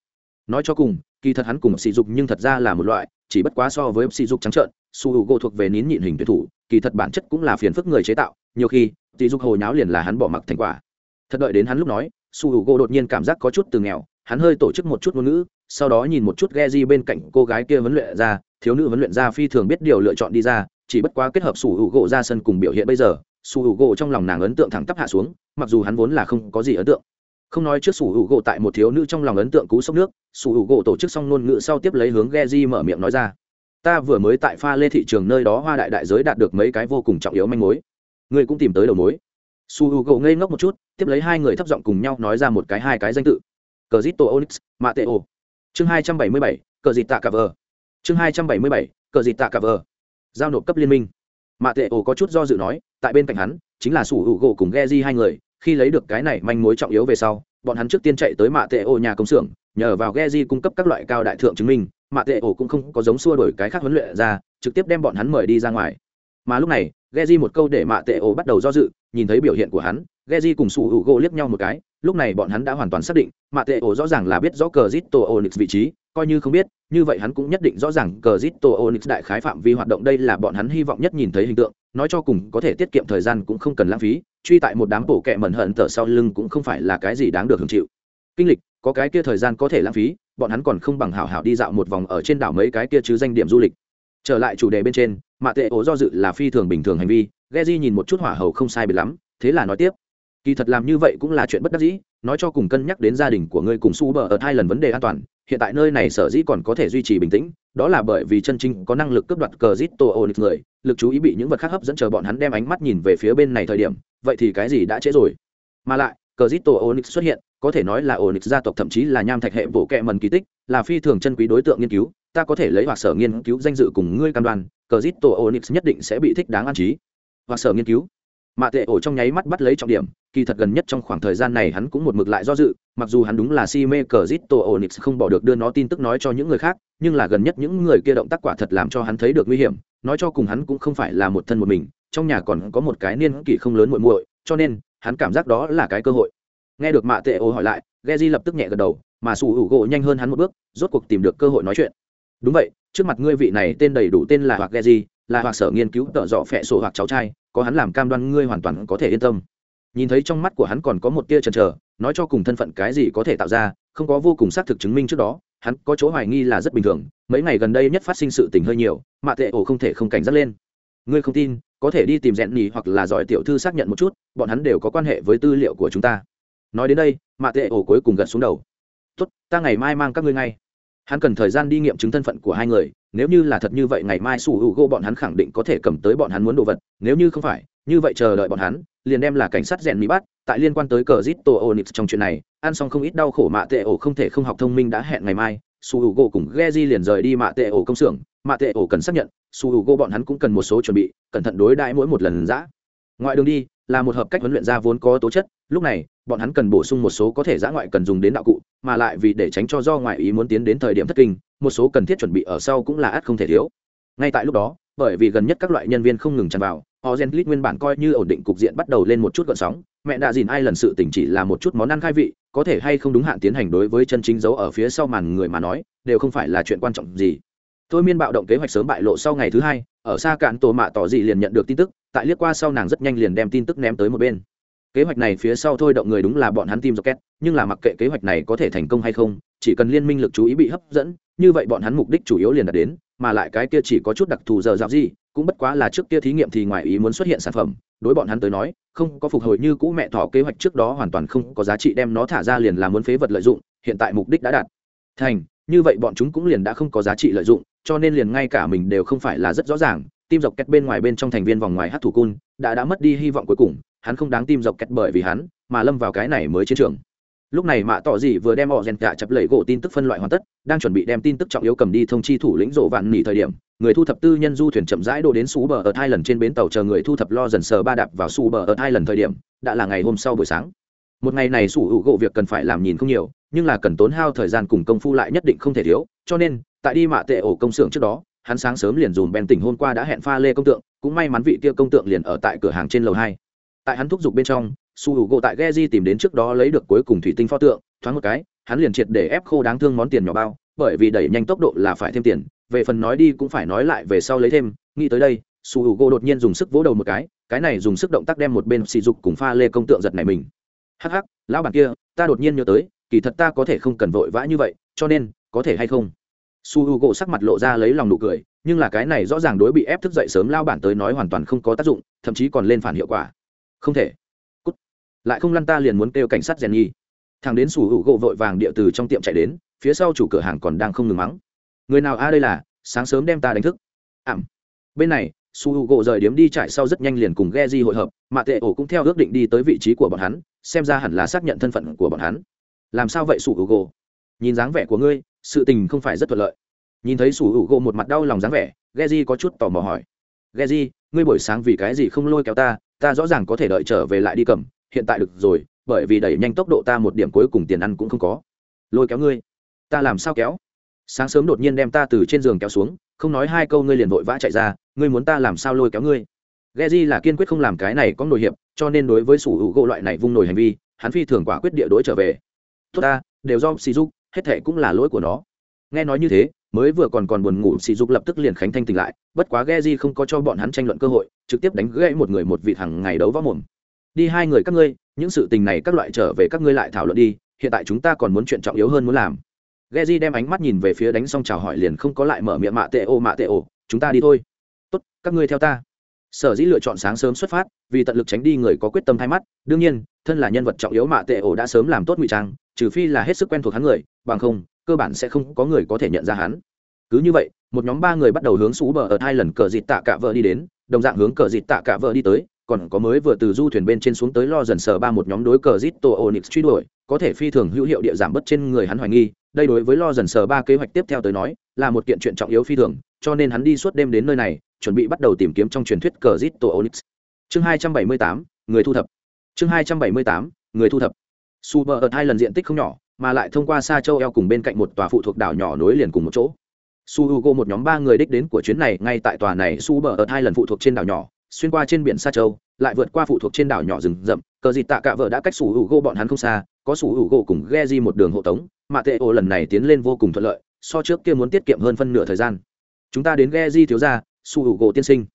Nói cho cùng, kỳ thật hắn cùng sỉ dục nhưng thật ra là một loại, chỉ bất quá so với sỉ dục trắng trợn su hữu gỗ thuộc về nín nhịn hình tuyển thủ, kỳ thật bản chất cũng là phiền phức người chế tạo, nhiều khi, sỉ dục hồi nháo liền là hắn bỏ mặc thành quả. Thật đợi đến hắn lúc nói su hữu gỗ đột nhiên cảm giác có chút từ nghèo, hắn hơi tổ chức một chút ngôn ngữ, sau đó nhìn một chút ghe di bên cạnh cô gái kia huấn luyện ra, thiếu nữ huấn luyện ra phi thường biết điều lựa chọn đi ra chỉ bất quá kết hợp sủ hữu u gỗ ra sân cùng biểu hiện bây giờ, sủ hữu u gỗ trong lòng nàng ấn tượng thẳng tắp hạ xuống, mặc dù hắn vốn là không có gì ấn tượng. Không nói trước sủ hữu u gỗ tại một thiếu nữ trong lòng ấn tượng cú sốc nước, sủ hữu u gỗ tổ chức xong ngôn ngữ sau tiếp lấy hướng ghe di mở miệng nói ra. Ta vừa mới tại pha lê thị trường nơi đó hoa đại đại giới đạt được mấy cái vô cùng trọng yếu manh mối. Ngươi cũng tìm tới đầu mối. Su h u gỗ ngây ngốc một chút, tiếp lấy hai người thấp giọng cùng nhau nói ra một cái hai cái danh tự. Cờ zito onyx mạ tệ chương hai trăm bảy mươi bảy cờ dịt tạ cà vờ chương hai trăm bảy mươi bảy cờ dịt tạ cà vờ giao nộp cấp liên minh. Mạ tệ ổ có chút do dự nói tại bên cạnh hắn chính là sủ hữu gỗ cùng ghe di hai người khi lấy được cái này manh mối trọng yếu về sau bọn hắn trước tiên chạy tới mạ tệ ổ nhà công xưởng nhờ vào ghe di cung cấp các loại cao đại thượng chứng minh mạ tệ ổ cũng không có giống xua đổi cái khác huấn luyện ra trực tiếp đem bọn hắn mời đi ra ngoài. Mà lúc này Geji một câu để mạ tệ ổ bắt đầu do dự, nhìn thấy biểu hiện của hắn, Geji cùng Sủ Hữu Gỗ liếc nhau một cái, lúc này bọn hắn đã hoàn toàn xác định, Mạ Tệ Ổ rõ ràng là biết rõ cờ Onyx vị trí, coi như không biết, như vậy hắn cũng nhất định rõ ràng cờ Onyx đại khái phạm vi hoạt động đây là bọn hắn hy vọng nhất nhìn thấy hình tượng, nói cho cùng có thể tiết kiệm thời gian cũng không cần lãng phí, truy tại một đám bộ kệ mẩn hận tở sau lưng cũng không phải là cái gì đáng được hưởng chịu. Kinh lịch, có cái kia thời gian có thể lãng phí, bọn hắn còn không bằng hảo hảo đi dạo một vòng ở trên đảo mấy cái kia chứ danh điểm du lịch. Trở lại chủ đề bên trên, Mạ Tệ Ổ do dự là phi thường bình thường hành vi, Geji nhìn một chút hỏa hầu không sai biệt lắm, thế là nói tiếp. Kỳ thật làm như vậy cũng là chuyện bất đắc dĩ nói cho cùng cân nhắc đến gia đình của ngươi cùng su bờ ở hai lần vấn đề an toàn hiện tại nơi này sở dĩ còn có thể duy trì bình tĩnh đó là bởi vì chân chính có năng lực cướp đoạt cờ giết tô onyx người lực chú ý bị những vật khác hấp dẫn chờ bọn hắn đem ánh mắt nhìn về phía bên này thời điểm vậy thì cái gì đã trễ rồi? Mà lại cờ giết tô onyx xuất hiện có thể nói là onyx gia tộc thậm chí là nham thạch hệ bộ kệ mần kỳ tích là phi thường chân quý đối tượng nghiên cứu ta có thể lấy hoặc sở nghiên cứu danh dự cùng ngươi cam đoan cờ giết tô onyx nhất định sẽ bị thích đáng an trí hoặc sở nghiên cứu. Mạ tệ ổ trong nháy mắt bắt lấy trọng điểm, kỳ thật gần nhất trong khoảng thời gian này hắn cũng một mực lại do dự, mặc dù hắn đúng là si mê cờ zito onyx không bỏ được đưa nó tin tức nói cho những người khác, nhưng là gần nhất những người kia động tác quả thật làm cho hắn thấy được nguy hiểm, nói cho cùng hắn cũng không phải là một thân một mình, trong nhà còn có một cái niên kỷ không lớn muội muội, cho nên, hắn cảm giác đó là cái cơ hội. Nghe được mạ tệ ổ hỏi lại, Geji lập tức nhẹ gật đầu, mà sủ hữu gỗ nhanh hơn hắn một bước, rốt cuộc tìm được cơ hội nói chuyện. Đúng vậy, trước mặt ngươi vị này tên đầy đủ tên là hoặc Geji là hoặc sở nghiên cứu tợ dọ phẹ sổ hoặc cháu trai, có hắn làm cam đoan ngươi hoàn toàn có thể yên tâm. Nhìn thấy trong mắt của hắn còn có một tia chần chờ, nói cho cùng thân phận cái gì có thể tạo ra, không có vô cùng xác thực chứng minh trước đó, hắn có chỗ hoài nghi là rất bình thường, mấy ngày gần đây nhất phát sinh sự tình hơi nhiều mạ tệ ổ không thể không cảnh giác lên. Ngươi không tin, có thể đi tìm rẽn nhì hoặc là giỏi tiểu thư xác nhận một chút, bọn hắn đều có quan hệ với tư liệu của chúng ta. Nói đến đây mạ tệ ổ cuối cùng gật xuống đầu. Tốt, ta ngày mai mang các ngươi ngay hắn cần thời gian đi nghiệm chứng thân phận của hai người, nếu như là thật như vậy ngày mai sủ hữu gỗ bọn hắn khẳng định có thể cầm tới bọn hắn muốn đồ vật, nếu như không phải, như vậy chờ đợi bọn hắn, liền đem là cảnh sát rèn mỹ bắt, tại liên quan tới cờ zit tô onix trong chuyện này, ăn xong không ít đau khổ mạ tệ ổ không thể không học thông minh đã hẹn ngày mai su h u gỗ cùng ghe di liền rời đi mạ tệ ổ công xưởng, mạ tệ ổ cần xác nhận su h u gỗ bọn hắn cũng cần một số chuẩn bị, cẩn thận đối đãi mỗi một lần giã. Ngoại đường đi, là một hợp cách huấn luyện ra vốn có tố chất, lúc này, bọn hắn cần bổ sung một số có thể giã ngoại cần dùng đến đạo cụ mà lại vì để tránh cho do ngoại ý muốn tiến đến thời điểm thất kinh, một số cần thiết chuẩn bị ở sau cũng là ắt không thể thiếu. Ngay tại lúc đó, bởi vì gần nhất các loại nhân viên không ngừng tràn vào họ gen lit nguyên bản coi như ổn định cục diện bắt đầu lên một chút gợn sóng, mẹ đã dìn ai lần sự tình chỉ là một chút món ăn khai vị, có thể hay không đúng hạn tiến hành đối với chân chính dấu ở phía sau màn người mà nói, đều không phải là chuyện quan trọng gì. Thôi miên bạo động kế hoạch sớm bại lộ sau ngày thứ hai, ở xa cạn tổ mạ tỏ dị liền nhận được tin tức, tại liếc qua sau nàng rất nhanh liền đem tin tức ném tới một bên kế hoạch này phía sau thôi động người đúng là bọn hắn tim rocket, nhưng là mặc kệ kế hoạch này có thể thành công hay không, chỉ cần liên minh lực chú ý bị hấp dẫn, như vậy bọn hắn mục đích chủ yếu liền đạt đến, mà lại cái kia chỉ có chút đặc thù giờ dạo gì, cũng bất quá là trước kia thí nghiệm thì ngoài ý muốn xuất hiện sản phẩm. Đối bọn hắn tới nói, không có phục hồi như cũ mẹ thỏ kế hoạch trước đó hoàn toàn không có giá trị đem nó thả ra liền là muốn phế vật lợi dụng, hiện tại mục đích đã đạt thành, như vậy bọn chúng cũng liền đã không có giá trị lợi dụng, cho nên liền ngay cả mình đều không phải là rất rõ ràng tim dọc kẹt bên ngoài bên trong thành viên vòng ngoài hát thủ cun đã đã mất đi hy vọng cuối cùng, hắn không đáng tim dọc kẹt bởi vì hắn, mà lâm vào cái này mới chiến trường. Lúc này mạ tỏ gì vừa đem họ rèn cả chập lẩy gỗ tin tức phân loại hoàn tất, đang chuẩn bị đem tin tức trọng yếu cầm đi thông chi thủ lĩnh rộ vạn nỉ thời điểm, người thu thập tư nhân du thuyền chậm rãi đổ đến sú bờ ở hai lần trên bến tàu chờ người thu thập lo dần sờ ba đạp vào sú bờ ở hai lần thời điểm, đã là ngày hôm sau buổi sáng. Một ngày này sủ hữu gỗ việc cần phải làm nhìn không nhiều, nhưng là cần tốn hao thời gian cùng công phu lại nhất định không thể thiếu, cho nên, tại đi mạ tệ ổ công xưởng trước đó hắn sáng sớm liền dùm bèn tỉnh hôm qua đã hẹn pha lê công tượng, cũng may mắn vị kia công tượng liền ở tại cửa hàng trên lầu hai. Tại hắn thúc giục bên trong, su hữu tại Geji tìm đến trước đó lấy được cuối cùng thủy tinh pho tượng, thoáng một cái, hắn liền triệt để ép khô đáng thương món tiền nhỏ bao, bởi vì đẩy nhanh tốc độ là phải thêm tiền, về phần nói đi cũng phải nói lại về sau lấy thêm, nghĩ tới đây, su hữu đột nhiên dùng sức vỗ đầu một cái cái này dùng sức động tác đem một bên sỉ dục cùng pha lê công tượng giật này mình. Hắc hắc, lão bản kia, ta đột nhiên nhớ tới, kỳ thật ta có thể không cần vội vã như vậy, cho nên, có thể hay không? Su h u gỗ sắc mặt lộ ra lấy lòng nụ cười, nhưng là cái này rõ ràng đối bị ép thức dậy sớm lao bản tới nói hoàn toàn không có tác dụng, thậm chí còn lên phản hiệu quả. Không thể. Cút. lại không lăn ta liền muốn kêu cảnh sát rèn nhi thằng đến su h u gỗ vội vàng địa từ trong tiệm chạy đến, phía sau chủ cửa hàng còn đang không ngừng mắng. Người nào a à đây là, sáng sớm đem ta đánh thức. Ảm. Bên này, su h u gỗ rời điếm đi chạy sau rất nhanh liền cùng ghe di hội hợp mạ tệ ổ cũng theo ước định đi tới vị trí của bọn hắn, xem ra hẳn là xác nhận thân phận của bọn hắn. Làm sao vậy su h u gỗ nhìn dáng vẻ của ngươi sự tình không phải rất thuận lợi. Nhìn thấy sủ hữu gỗ một mặt đau lòng dáng vẻ ghe có chút tò mò hỏi. Ghe ngươi buổi sáng vì cái gì không lôi kéo ta? Ta rõ ràng có thể đợi trở về lại đi cầm. Hiện tại được rồi bởi vì đẩy nhanh tốc độ ta một điểm cuối cùng tiền ăn cũng không có. Lôi kéo ngươi? Ta làm sao kéo? Sáng sớm đột nhiên đem ta từ trên giường kéo xuống không nói hai câu ngươi liền vội vã chạy ra ngươi muốn ta làm sao lôi kéo ngươi? Geji là kiên quyết không làm cái này có nổi hiệp, cho nên đối với sủ hữu gỗ loại này vung nổi hành vi, hắn phi thường quả quyết địa đối trở về. Tốt ta, đều do Sỉ hết thệ cũng là lỗi của nó. Nghe nói như thế, mới vừa còn còn buồn ngủ Sỉ lập tức liền khánh thanh tỉnh lại, bất quá Geji không có cho bọn hắn tranh luận cơ hội, trực tiếp đánh gãy một người một vị hàng ngày đấu võ mồm. Đi hai người các ngươi, những sự tình này các loại trở về các ngươi lại thảo luận đi, hiện tại chúng ta còn muốn chuyện trọng yếu hơn muốn làm. Geji đem ánh mắt nhìn về phía đánh xong chào hỏi liền không có lại mở miệng mạ tệ ô mạ tệ ô, chúng ta đi thôi. Tốt, các ngươi theo ta sở dĩ lựa chọn sáng sớm xuất phát vì tận lực tránh đi người có quyết tâm thay mắt đương nhiên thân là nhân vật trọng yếu mạ tệ ổ đã sớm làm tốt ngụy trang trừ phi là hết sức quen thuộc hắn người, bằng không, cơ bản sẽ không có người có thể nhận ra hắn. Cứ như vậy, một nhóm ba người bắt đầu hướng xú bờ ở hai lần cờ dịt tạ cả vợ đi đến, đồng dạng hướng cờ dịt tạ cả vợ đi tới, còn có mới vừa từ du thuyền bên trên xuống tới lo dần sờ ba một nhóm đối cờ dít tổ onyx truy đuổi, có thể phi thường hữu hiệu địa giảm bớt trên người hắn hoài nghi, đây đối với lo dần sờ ba kế hoạch tiếp theo tới nói, là một kiện chuyện trọng yếu phi thường, cho nên hắn đi suốt đêm đến nơi này, chuẩn bị bắt đầu tìm kiếm trong truyền thuyết cờ zit tổ onyx. Chương hai trăm bảy mươi tám, người thu thập. Chương hai trăm bảy mươi tám, người thu thập super ở hai lần diện tích không nhỏ, mà lại thông qua xa châu eo cùng bên cạnh một tòa phụ thuộc đảo nhỏ nối liền cùng một chỗ. Su hugo một nhóm ba người đích đến của chuyến này ngay tại tòa này su bờ ở hai lần phụ thuộc trên đảo nhỏ, xuyên qua trên biển sa châu, lại vượt qua phụ thuộc trên đảo nhỏ rừng rậm. Cờ dịt tạ cả vợ đã cách su hugo bọn hắn không xa, có su hugo cùng ghe di một đường hộ tống, mà tệ ô lần này tiến lên vô cùng thuận lợi, so trước kia muốn tiết kiệm hơn phân nửa thời gian. Chúng ta đến ghe di thiếu ra su hữu tiên sinh.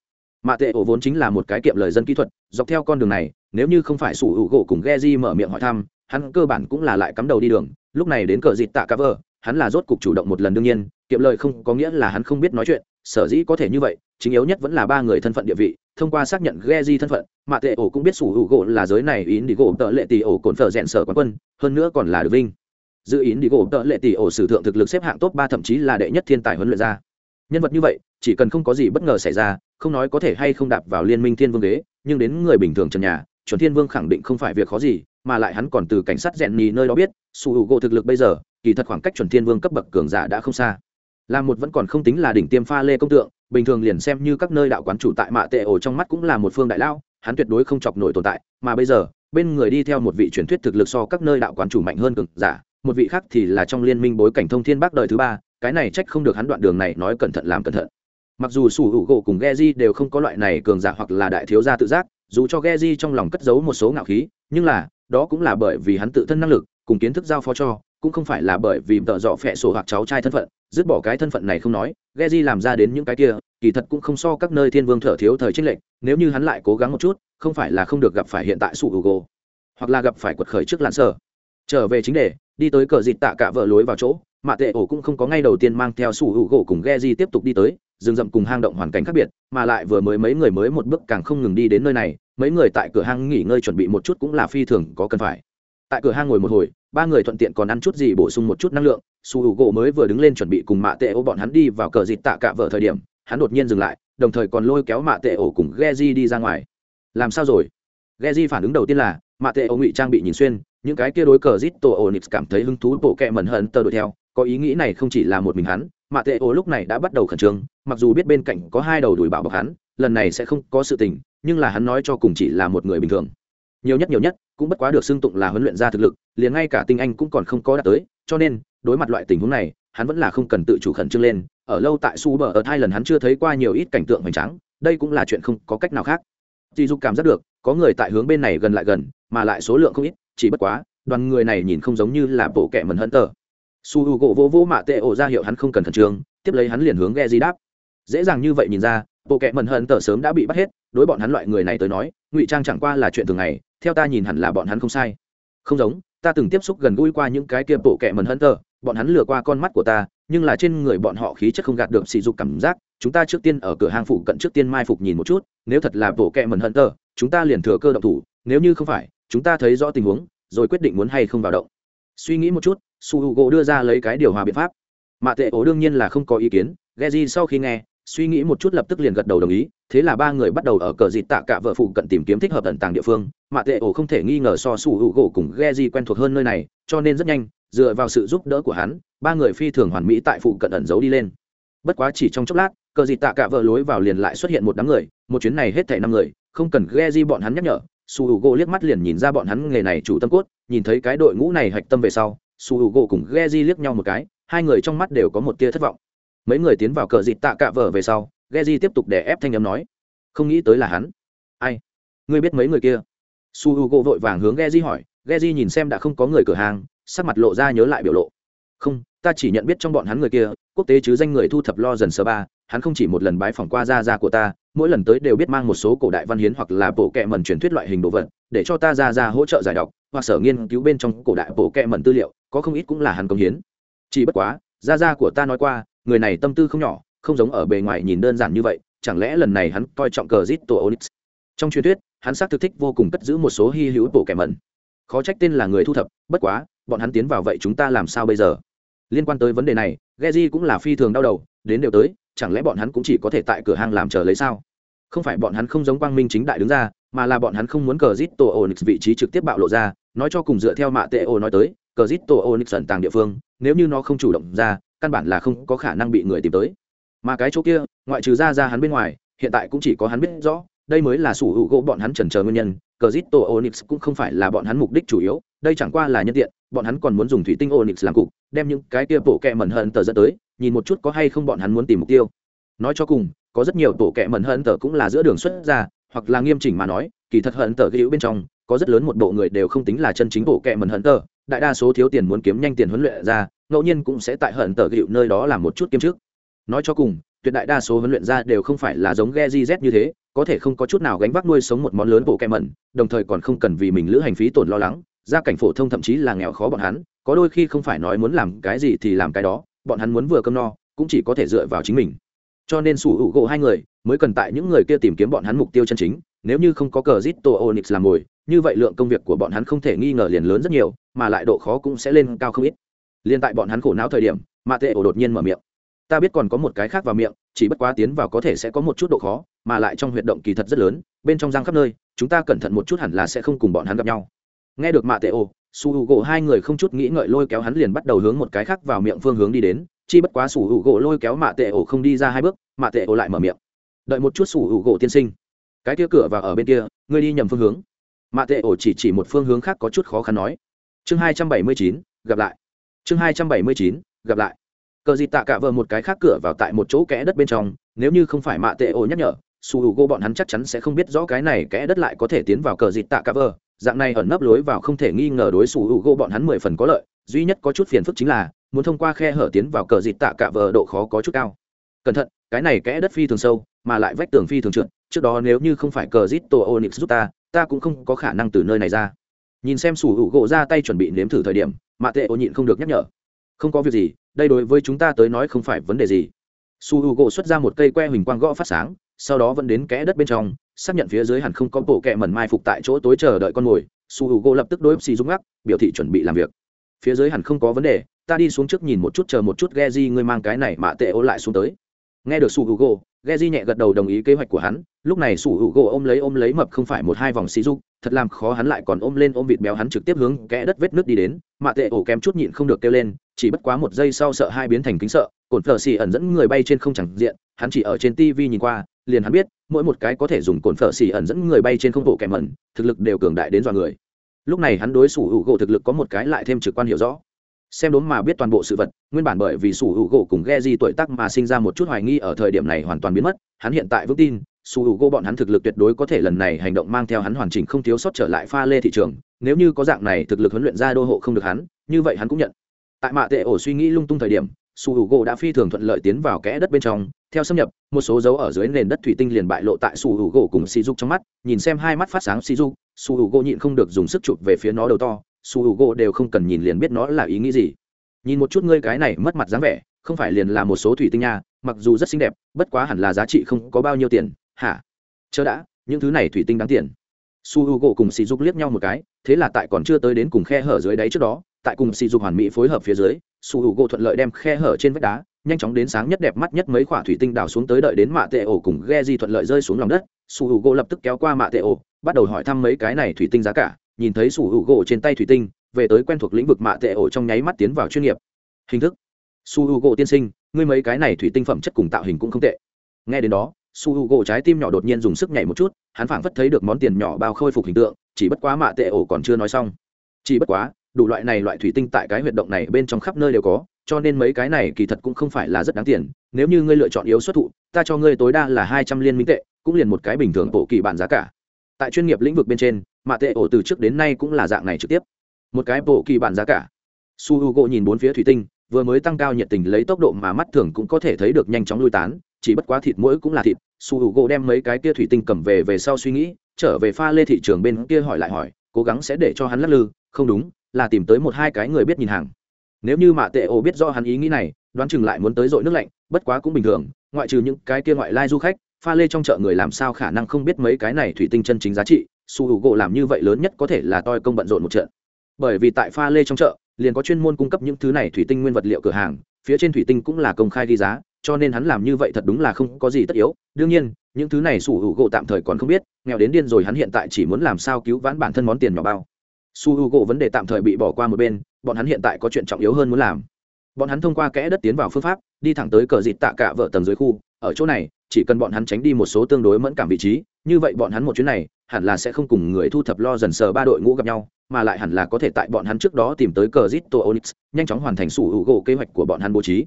Mạ tệ ổ vốn chính là một cái kiệm lời dân kỹ thuật, dọc theo con đường này, nếu như không phải su hữu gỗ cùng ghe di mở miệng hỏi thăm hắn cơ bản cũng là lại cắm đầu đi đường, lúc này đến cờ dịt tạ cá vờ, hắn là rốt cục chủ động một lần đương nhiên, kiệm lời không có nghĩa là hắn không biết nói chuyện, sở dĩ có thể như vậy, chính yếu nhất vẫn là ba người thân phận địa vị, thông qua xác nhận ghe di thân phận mạ tệ ổ cũng biết sủ hữu gỗ là giới này ý đi gỗ tợ lệ tỷ ổ cồn phở rẽn sở quán quân, hơn nữa còn là được vinh. Dự ý đi gỗ tợ lệ tỷ ổ sử thượng thực lực xếp hạng top ba thậm chí là đệ nhất thiên tài huấn luyện ra. Nhân vật như vậy, chỉ cần không có gì bất ngờ xảy ra, không nói có thể hay không đạp vào liên minh thiên vương ghế nhưng đến người bình thường trần nhà, chuẩn thiên vương khẳng định không phải việc khó gì mà lại hắn còn từ cảnh sát rèn nhì nơi đó biết, su hữu gỗ thực lực bây giờ, kỳ thật khoảng cách chuẩn thiên vương cấp bậc cường giả đã không xa. Là một vẫn còn không tính là đỉnh tiêm pha lê công tượng, bình thường liền xem như các nơi đạo quán chủ tại mạ tệ ổ trong mắt cũng là một phương đại lao, hắn tuyệt đối không chọc nổi tồn tại, mà bây giờ, bên người đi theo một vị truyền thuyết thực lực so các nơi đạo quán chủ mạnh hơn cường giả, một vị khác thì là trong liên minh bối cảnh thông thiên bắc đời thứ ba, cái này trách không được hắn đoạn đường này nói cẩn thận làm cẩn thận. Mặc dù sủ hữu gỗ cùng Geji đều không có loại này cường giả hoặc là đại thiếu gia tự giác, dù cho Geji trong lòng cất giấu một số ngạo khí, nhưng là đó cũng là bởi vì hắn tự thân năng lực, cùng kiến thức giao phó cho, cũng không phải là bởi vì tợ dọ phẹ sổ hoặc cháu trai thân phận, dứt bỏ cái thân phận này không nói, Geji làm ra đến những cái kia, kỳ thật cũng không so các nơi thiên vương thở thiếu thời trích lệnh nếu như hắn lại cố gắng một chút, không phải là không được gặp phải hiện tại sụ hữu gỗ hoặc là gặp phải quật khởi trước lạn sở. Trở về chính đề, đi tới cờ dịt tạ cả vợ lối vào chỗ, mạ tệ ổ cũng không có ngay đầu tiên mang theo sủ hữu gỗ cùng ghe di tiếp tục đi tới, rừng rậm cùng hang động hoàn cảnh khác biệt, mà lại vừa mới mấy người mới một bước càng không ngừng đi đến nơi này mấy người tại cửa hang nghỉ ngơi chuẩn bị một chút cũng là phi thường có cần phải. Tại cửa hang ngồi một hồi, ba người thuận tiện còn ăn chút gì bổ sung một chút năng lượng. Su hữu gỗ mới vừa đứng lên chuẩn bị cùng mạ tệ ô bọn hắn đi vào cờ dịt tạ cả vợ thời điểm, hắn đột nhiên dừng lại, đồng thời còn lôi kéo mạ tệ ổ cùng ghe di đi ra ngoài. Làm sao rồi? Ghe di phản ứng đầu tiên là, mạ tệ ổ ngụy trang bị nhìn xuyên, những cái kia đối cờ dít tổ onyx cảm thấy hứng thú bộ kẹ mẩn hận tờ đuổi theo. Có ý nghĩ này không chỉ là một mình hắn, Mạ tệ ổ lúc này đã bắt đầu khẩn trương, mặc dù biết bên cạnh có hai đầu đuổi bảo bọc hắn, lần này sẽ không có sự tình nhưng là hắn nói cho cùng chỉ là một người bình thường. Nhiều nhất nhiều nhất, cũng bất quá được xưng tụng là huấn luyện ra thực lực, liền ngay cả tinh anh cũng còn không có đạt tới, cho nên, đối mặt loại tình huống này, hắn vẫn là không cần tự chủ khẩn trương lên, ở lâu tại su bờ ở hai lần hắn chưa thấy qua nhiều ít cảnh tượng hoành tráng, đây cũng là chuyện không có cách nào khác. Dì dục cảm giác được, có người tại hướng bên này gần lại gần, mà lại số lượng không ít, chỉ bất quá, đoàn người này nhìn không giống như là bộ kẻ mần hận tờ. Su h u gỗ vô vô mạ tệ ổ ra hiệu hắn không cần khẩn trương, tiếp lấy hắn liền hướng ghe di đáp. Dễ dàng như vậy nhìn ra, bộ kẻ mần hận tờ sớm đã bị bắt hết đối bọn hắn loại người này tới nói, ngụy trang chẳng qua là chuyện thường ngày, theo ta nhìn hẳn là bọn hắn không sai. Không giống, ta từng tiếp xúc gần gũi qua những cái kia bộ kẻ mần hận tờ, bọn hắn lừa qua con mắt của ta, nhưng là trên người bọn họ khí chất không gạt được sỉ dục cảm giác, chúng ta trước tiên ở cửa hàng phụ cận trước tiên mai phục nhìn một chút, nếu thật là bộ kệ mần hận tờ, chúng ta liền thừa cơ động thủ, nếu như không phải, chúng ta thấy rõ tình huống, rồi quyết định muốn hay không vào động. Suy nghĩ một chút, su h u gỗ đưa ra lấy cái điều hòa biện pháp. Mạ tệ ổ đương nhiên là không có ý kiến ghe di sau khi nghe suy nghĩ một chút lập tức liền gật đầu đồng ý, thế là ba người bắt đầu ở cờ dịt tạ cả vợ phụ cận tìm kiếm thích hợp tận tàng địa phương. Mạ tệ ổ không thể nghi ngờ so su hữu gỗ cùng ghe di quen thuộc hơn nơi này, cho nên rất nhanh, dựa vào sự giúp đỡ của hắn, ba người phi thường hoàn mỹ tại phụ cận ẩn giấu đi lên. Bất quá chỉ trong chốc lát, cờ dịt tạ cả vợ lối vào liền lại xuất hiện một đám người, một chuyến này hết thảy năm người, không cần ghe di bọn hắn nhắc nhở. Su hữu gỗ liếc mắt liền nhìn ra bọn hắn nghề này chủ tâm cốt, nhìn thấy cái đội ngũ này hạch tâm về sau su hữu gỗ cùng ghe di liếc nhau một cái, hai người trong mắt đều có một tia thất vọng mấy người tiến vào cờ dịt tạ cạ vợ về sau ghe di tiếp tục đè ép thanh âm nói, không nghĩ tới là hắn. Ai? Ngươi biết mấy người kia? Su h u gỗ vội vàng hướng ghe di hỏi ghe di nhìn xem đã không có người cửa hàng, sắc mặt lộ ra nhớ lại biểu lộ. Không, ta chỉ nhận biết trong bọn hắn người kia, quốc tế chứ danh người thu thập lo dần sơ ba, hắn không chỉ một lần bái phỏng qua ra ra của ta, mỗi lần tới đều biết mang một số cổ đại văn hiến hoặc là bộ kệ mẩn truyền thuyết loại hình đồ vật, để cho ta ra ra hỗ trợ giải đọc, hoặc sở nghiên cứu bên trong cổ đại bộ kệ mẩn tư liệu, có không ít cũng là hắn công hiến. Chỉ bất quá ra ra của ta nói qua người này tâm tư không nhỏ, không giống ở bề ngoài nhìn đơn giản như vậy, chẳng lẽ lần này hắn coi trọng cờ zit tổ onyx trong truyền thuyết, hắn xác thực thích vô cùng cất giữ một số hy hữu bộ kẻ mẩn. Khó trách tên là người thu thập, bất quá, bọn hắn tiến vào vậy chúng ta làm sao bây giờ? Liên quan tới vấn đề này Geji cũng là phi thường đau đầu, đến đều tới, chẳng lẽ bọn hắn cũng chỉ có thể tại cửa hàng làm chờ lấy sao? Không phải bọn hắn không giống quang minh chính đại đứng ra, mà là bọn hắn không muốn cờ zit tổ onyx vị trí trực tiếp bạo lộ ra, nói cho cùng dựa theo mạ tệ ô nói tới, cờ zit tổ onyx ẩn tàng địa phương, nếu như nó không chủ động ra căn bản là không có khả năng bị người tìm tới. Mà cái chỗ kia, ngoại trừ ra ra hắn bên ngoài, hiện tại cũng chỉ có hắn biết rõ, đây mới là sủ hữu gỗ bọn hắn trần chờ nguyên nhân cờ zit tổ onyx cũng không phải là bọn hắn mục đích chủ yếu, đây chẳng qua là nhân tiện, bọn hắn còn muốn dùng thủy tinh onyx làm cục, đem những cái kia bộ kẹ mẩn hận tờ dẫn tới, nhìn một chút có hay không bọn hắn muốn tìm mục tiêu. Nói cho cùng, có rất nhiều tổ kẹ mẩn hận tờ cũng là giữa đường xuất ra, hoặc là nghiêm chỉnh mà nói, kỳ thật hận tờ hữu bên trong, có rất lớn một bộ người đều không tính là chân chính bộ kẹ mẩn hận tờ, đại đa số thiếu tiền muốn kiếm nhanh tiền huấn luyện ra ngẫu nhiên cũng sẽ tại hận tờ hữu nơi đó làm một chút kiêm trước nói cho cùng tuyệt đại đa số huấn luyện ra đều không phải là giống Geji Z như thế, có thể không có chút nào gánh vác nuôi sống một món lớn bộ kem mẩn, đồng thời còn không cần vì mình lữ hành phí tổn lo lắng, gia cảnh phổ thông thậm chí là nghèo khó bọn hắn, có đôi khi không phải nói muốn làm cái gì thì làm cái đó, bọn hắn muốn vừa cơm no, cũng chỉ có thể dựa vào chính mình. Cho nên sủ hữu gỗ hai người mới cần tại những người kia tìm kiếm bọn hắn mục tiêu chân chính, nếu như không có cờ Zito Onyx làm mồi, như vậy lượng công việc của bọn hắn không thể nghi ngờ liền lớn rất nhiều, mà lại độ khó cũng sẽ lên cao không ít. Liên tại bọn hắn khổ não thời điểm, Mạ Tệ ổ đột nhiên mở miệng. Ta biết còn có một cái khác vào miệng chỉ bất quá tiến vào có thể sẽ có một chút độ khó mà lại trong huyệt động kỳ thật rất lớn bên trong răng khắp nơi chúng ta cẩn thận một chút hẳn là sẽ không cùng bọn hắn gặp nhau. Nghe được mạ tệ ổ su hữu gỗ hai người không chút nghĩ ngợi lôi kéo hắn liền bắt đầu hướng một cái khác vào miệng phương hướng đi đến chi bất quá su hữu gỗ lôi kéo mạ tệ ổ không đi ra hai bước mạ tệ ổ lại mở miệng. Đợi một chút su hữu gỗ tiên sinh. Cái kia cửa và ở bên kia ngươi đi nhầm phương hướng. Mạ tệ ổ chỉ chỉ một phương hướng khác có chút khó khăn nói. Chương hai trăm bảy mươi chín gặp lại chương hai trăm bảy mươi chín, gặp lại. Cờ dịt tạ cả vợ một cái khác cửa vào tại một chỗ kẽ đất bên trong, nếu như không phải mạ tệ ổ nhắc nhở, su h u g o bọn hắn chắc chắn sẽ không biết rõ cái này kẽ đất lại có thể tiến vào cờ dịt tạ cả vợ dạng này ẩn nấp lối vào không thể nghi ngờ đối su h u g o bọn hắn mười phần có lợi, duy nhất có chút phiền phức chính là, muốn thông qua khe hở tiến vào cờ dịt tạ cả vợ độ khó có chút cao. Cẩn thận, cái này kẽ đất phi thường sâu, mà lại vách tường phi thường trượt, trước đó nếu như không phải cờ dịt tổ onyx giúp ta ta cũng không có khả năng từ nơi này ra nhìn xem sủ hữu u ra tay chuẩn bị nếm thử thời điểm, mạ tệ ô nhịn không được nhắc nhở. Không có việc gì, đây đối với chúng ta tới nói không phải vấn đề gì. Su hữu u gỗ xuất ra một cây que huỳnh quang gõ phát sáng, sau đó vẫn đến kẽ đất bên trong, xác nhận phía dưới hẳn không có bộ kẹ mẩn mai phục tại chỗ tối chờ đợi con mồi. Su hữu u gỗ lập tức đối xì rung ngắc, biểu thị chuẩn bị làm việc. Phía dưới hẳn không có vấn đề, ta đi xuống trước nhìn một chút chờ một chút ghe di ngươi mang cái này mạ tệ ô lại xuống tới. Nghe được su hữu u gỗ ghe di nhẹ gật đầu đồng ý kế hoạch của hắn, lúc này su hữu u gỗ ôm lấy ôm lấy mập không phải một hai vòng xì rung thật làm khó hắn lại còn ôm lên ôm vịt béo hắn trực tiếp hướng kẽ đất vết nước đi đến mạ tệ ổ kém chút nhịn không được kêu lên, chỉ bất quá một giây sau sợ hai biến thành kính sợ cồn phở xì ẩn dẫn người bay trên không chẳng diện, hắn chỉ ở trên tv nhìn qua, liền hắn biết, mỗi một cái có thể dùng cồn phở xì ẩn dẫn người bay trên không bộ kèm ẩn thực lực đều cường đại đến dọa người. Lúc này hắn đối xử hữu gỗ thực lực có một cái lại thêm trực quan hiểu rõ. Xem đốm mà biết toàn bộ sự vật, nguyên bản bởi vì sủ hữu gỗ cùng ghe di tuổi tác mà sinh ra một chút hoài nghi ở thời điểm này hoàn toàn biến mất, hắn hiện tại vững tin sủ hữu gỗ bọn hắn thực lực tuyệt đối có thể lần này hành động mang theo hắn hoàn chỉnh không thiếu sót trở lại pha lê thị trường, nếu như có dạng này thực lực huấn luyện ra đô hộ không được hắn, như vậy hắn cũng nhận. Tại mạ tệ ổ suy nghĩ lung tung thời điểm, su h u gỗ đã phi thường thuận lợi tiến vào kẽ đất bên trong, theo xâm nhập, một số dấu ở dưới nền đất thủy tinh liền bại lộ tại su h u gỗ cùng si dục trong mắt, nhìn xem hai mắt phát sáng si dục su h u gỗ nhịn không được dùng sức chụp về phía nó đầu to, su h u gỗ đều không cần nhìn liền biết nó là ý nghĩ gì. Nhìn một chút ngươi cái này mất mặt dáng vẻ, không phải liền là một số thủy tinh nha, mặc dù rất xinh đẹp, bất quá hẳn là giá trị không có bao nhiêu tiền hả? Chớ đã, những thứ này thủy tinh đáng tiền. Su h u gỗ cùng sỉ dục liếc nhau một cái, thế là tại còn chưa tới đến cùng khe hở dưới đáy trước đó, tại cùng sỉ dục hoàn mỹ phối hợp phía dưới, su u gỗ thuận lợi đem khe hở trên vách đá, nhanh chóng đến sáng nhất đẹp mắt nhất mấy khoả thủy tinh đào xuống tới đợi đến mạ tệ ổ cùng ghe di thuận lợi rơi xuống lòng đất. Su u gỗ lập tức kéo qua mạ tệ ổ bắt đầu hỏi thăm mấy cái này thủy tinh giá cả, nhìn thấy su u gỗ trên tay thủy tinh, về tới quen thuộc lĩnh vực mạ tệ ổ trong nháy mắt tiến vào chuyên nghiệp. Hình thức. Su u gỗ tiên sinh, ngươi mấy cái này thủy tinh phẩm chất cùng tạo hình cũng không tệ. Nghe đến đó su h u gỗ trái tim nhỏ đột nhiên dùng sức nhảy một chút, hắn phảng phất thấy được món tiền nhỏ bao khôi phục hình tượng, chỉ bất quá mạ tệ ổ còn chưa nói xong. Chỉ bất quá, đủ loại này loại thủy tinh tại cái huyệt động này bên trong khắp nơi đều có, cho nên mấy cái này kỳ thật cũng không phải là rất đáng tiền. Nếu như ngươi lựa chọn yếu xuất thụ, ta cho ngươi tối đa là hai trăm liên minh tệ, cũng liền một cái bình thường bộ kỳ bản giá cả. Tại chuyên nghiệp lĩnh vực bên trên, mạ tệ ổ từ trước đến nay cũng là dạng này trực tiếp. Một cái bộ kỳ bản giá cả. Su h u gỗ nhìn bốn phía thủy tinh, vừa mới tăng cao nhiệt tình lấy tốc độ mà mắt thường cũng có thể thấy được nhanh chóng lui tán, chỉ bất quá thịt mũi cũng là thịt su h u gỗ đem mấy cái kia thủy tinh cầm về về sau suy nghĩ, trở về pha lê thị trường bên kia hỏi lại hỏi, cố gắng sẽ để cho hắn lắc lư, không đúng, là tìm tới một hai cái người biết nhìn hàng. Nếu như mạ tệ ổ biết do hắn ý nghĩ này, đoán chừng lại muốn tới dội nước lạnh, bất quá cũng bình thường, ngoại trừ những cái kia ngoại lai du khách, pha lê trong chợ người làm sao khả năng không biết mấy cái này thủy tinh chân chính giá trị, su h u gỗ làm như vậy lớn nhất có thể là toi công bận rộn một trận. Bởi vì tại pha lê trong chợ, liền có chuyên môn cung cấp những thứ này thủy tinh nguyên vật liệu cửa hàng, phía trên thủy tinh cũng là công khai ghi giá cho nên hắn làm như vậy thật đúng là không có gì tất yếu. Đương nhiên, những thứ này su h u gỗ tạm thời còn không biết, nghèo đến điên rồi hắn hiện tại chỉ muốn làm sao cứu vãn bản thân món tiền nhỏ bao. Su h u gỗ vấn đề tạm thời bị bỏ qua một bên, bọn hắn hiện tại có chuyện trọng yếu hơn muốn làm. Bọn hắn thông qua kẽ đất tiến vào phương pháp, đi thẳng tới cờ dịt tạ cả vợ tầng dưới khu. Ở chỗ này, chỉ cần bọn hắn tránh đi một số tương đối mẫn cảm vị trí, như vậy bọn hắn một chuyến này, hẳn là sẽ không cùng người thu thập lo dần sờ ba đội ngũ gặp nhau, mà lại hẳn là có thể tại bọn hắn trước đó tìm tới cờ zito onyx, nhanh chóng hoàn thành sủ hữu gỗ kế hoạch của bọn hắn bố trí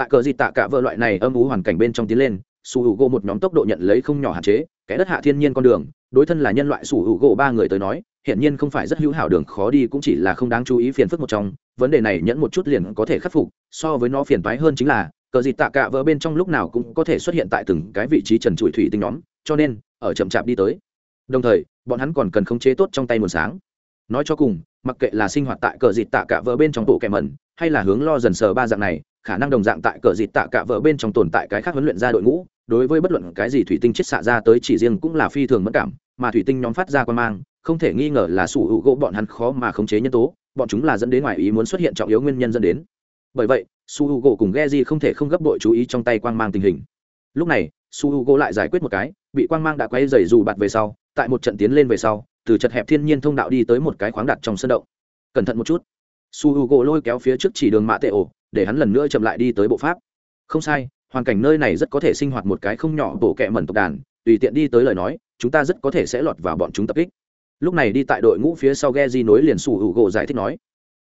tại cờ dịt tạ cả vợ loại này âm ú hoàn cảnh bên trong tiến lên, sủ hữu gỗ một nhóm tốc độ nhận lấy không nhỏ hạn chế cái đất hạ thiên nhiên con đường, đối thân là nhân loại sủ hữu gỗ ba người tới nói hiện nhiên không phải rất hữu hảo đường khó đi cũng chỉ là không đáng chú ý phiền phức một trong, vấn đề này nhẫn một chút liền có thể khắc phục, so với nó phiền toái hơn chính là, cờ dịt tạ cả vỡ bên trong lúc nào cũng có thể xuất hiện tại từng cái vị trí trần trụi thủy tinh nhóm, cho nên, ở chậm chạp đi tới. Đồng thời, bọn hắn còn cần khống chế tốt trong tay nguồn sáng. Nói cho cùng, mặc kệ là sinh hoạt tại cờ dịt tạ cả vỡ bên trong tổ kẻ mẩn, hay là hướng lo dần sờ ba dạng này khả năng đồng dạng tại cờ dịt tạ cả vợ bên trong tồn tại cái khác huấn luyện ra đội ngũ, đối với bất luận cái gì thủy tinh chết xạ ra tới chỉ riêng cũng là phi thường mất cảm, mà thủy tinh nhóm phát ra quan mang, không thể nghi ngờ là sủ hữu gỗ bọn hắn khó mà khống chế nhân tố, bọn chúng là dẫn đến ngoài ý muốn xuất hiện trọng yếu nguyên nhân dẫn đến. Bởi vậy su h u gỗ cùng geji không thể không gấp đội chú ý trong tay quang mang tình hình. Lúc này su h u gỗ lại giải quyết một cái, bị quang mang đã quay dày dù bạt về sau, tại một trận tiến lên về sau, từ chật hẹp thiên nhiên thông đạo đi tới một cái khoáng đặt trong sân động. Cẩn thận một chút. Su h u gỗ lôi kéo phía trước chỉ đường mạ tệ ổ để hắn lần nữa chậm lại đi tới bộ pháp. Không sai, hoàn cảnh nơi này rất có thể sinh hoạt một cái không nhỏ bộ kẹ mẩn tộc đàn, tùy tiện đi tới lời nói, chúng ta rất có thể sẽ lọt vào bọn chúng tập kích. Lúc này đi tại đội ngũ phía sau ghe di nối liền sủ hữu gỗ giải thích nói.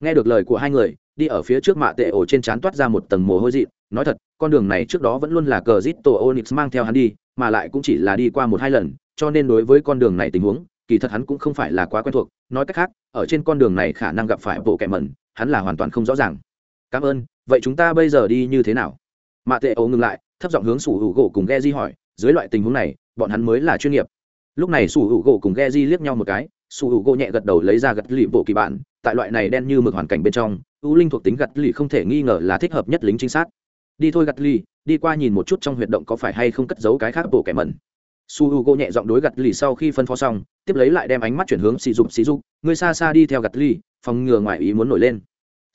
Nghe được lời của hai người, đi ở phía trước mạ tệ ổ trên trán toát ra một tầng mồ hôi dị nói thật, con đường này trước đó vẫn luôn là cờ zit tổ onyx mang theo hắn đi, mà lại cũng chỉ là đi qua một hai lần, cho nên đối với con đường này tình huống, kỳ thật hắn cũng không phải là quá quen thuộc. Nói cách khác, ở trên con đường này khả năng gặp phải bộ kẻ mẩn, hắn là hoàn toàn không rõ ràng. Cảm ơn vậy chúng ta bây giờ đi như thế nào? Mạ tệ ấu ngừng lại, thấp giọng hướng sủ hữu gỗ cùng ghe di hỏi, dưới loại tình huống này, bọn hắn mới là chuyên nghiệp. Lúc này sủ hữu gỗ cùng ghe di liếc nhau một cái, sủ hữu gỗ nhẹ gật đầu lấy ra gật lì bộ kỳ bạn. tại loại này đen như mực hoàn cảnh bên trong, u linh thuộc tính gật lì không thể nghi ngờ là thích hợp nhất lính trinh sát. Đi thôi gật lì, đi qua nhìn một chút trong huyệt động có phải hay không cất giấu cái khác bộ kẻ mẩn. Su h u g o nhẹ giọng đối gặt lì sau khi phân phó xong, tiếp lấy lại đem ánh mắt chuyển hướng sỉ dục sỉ dục người xa xa đi theo gặt lì, phòng ngừa ngoài ý muốn nổi lên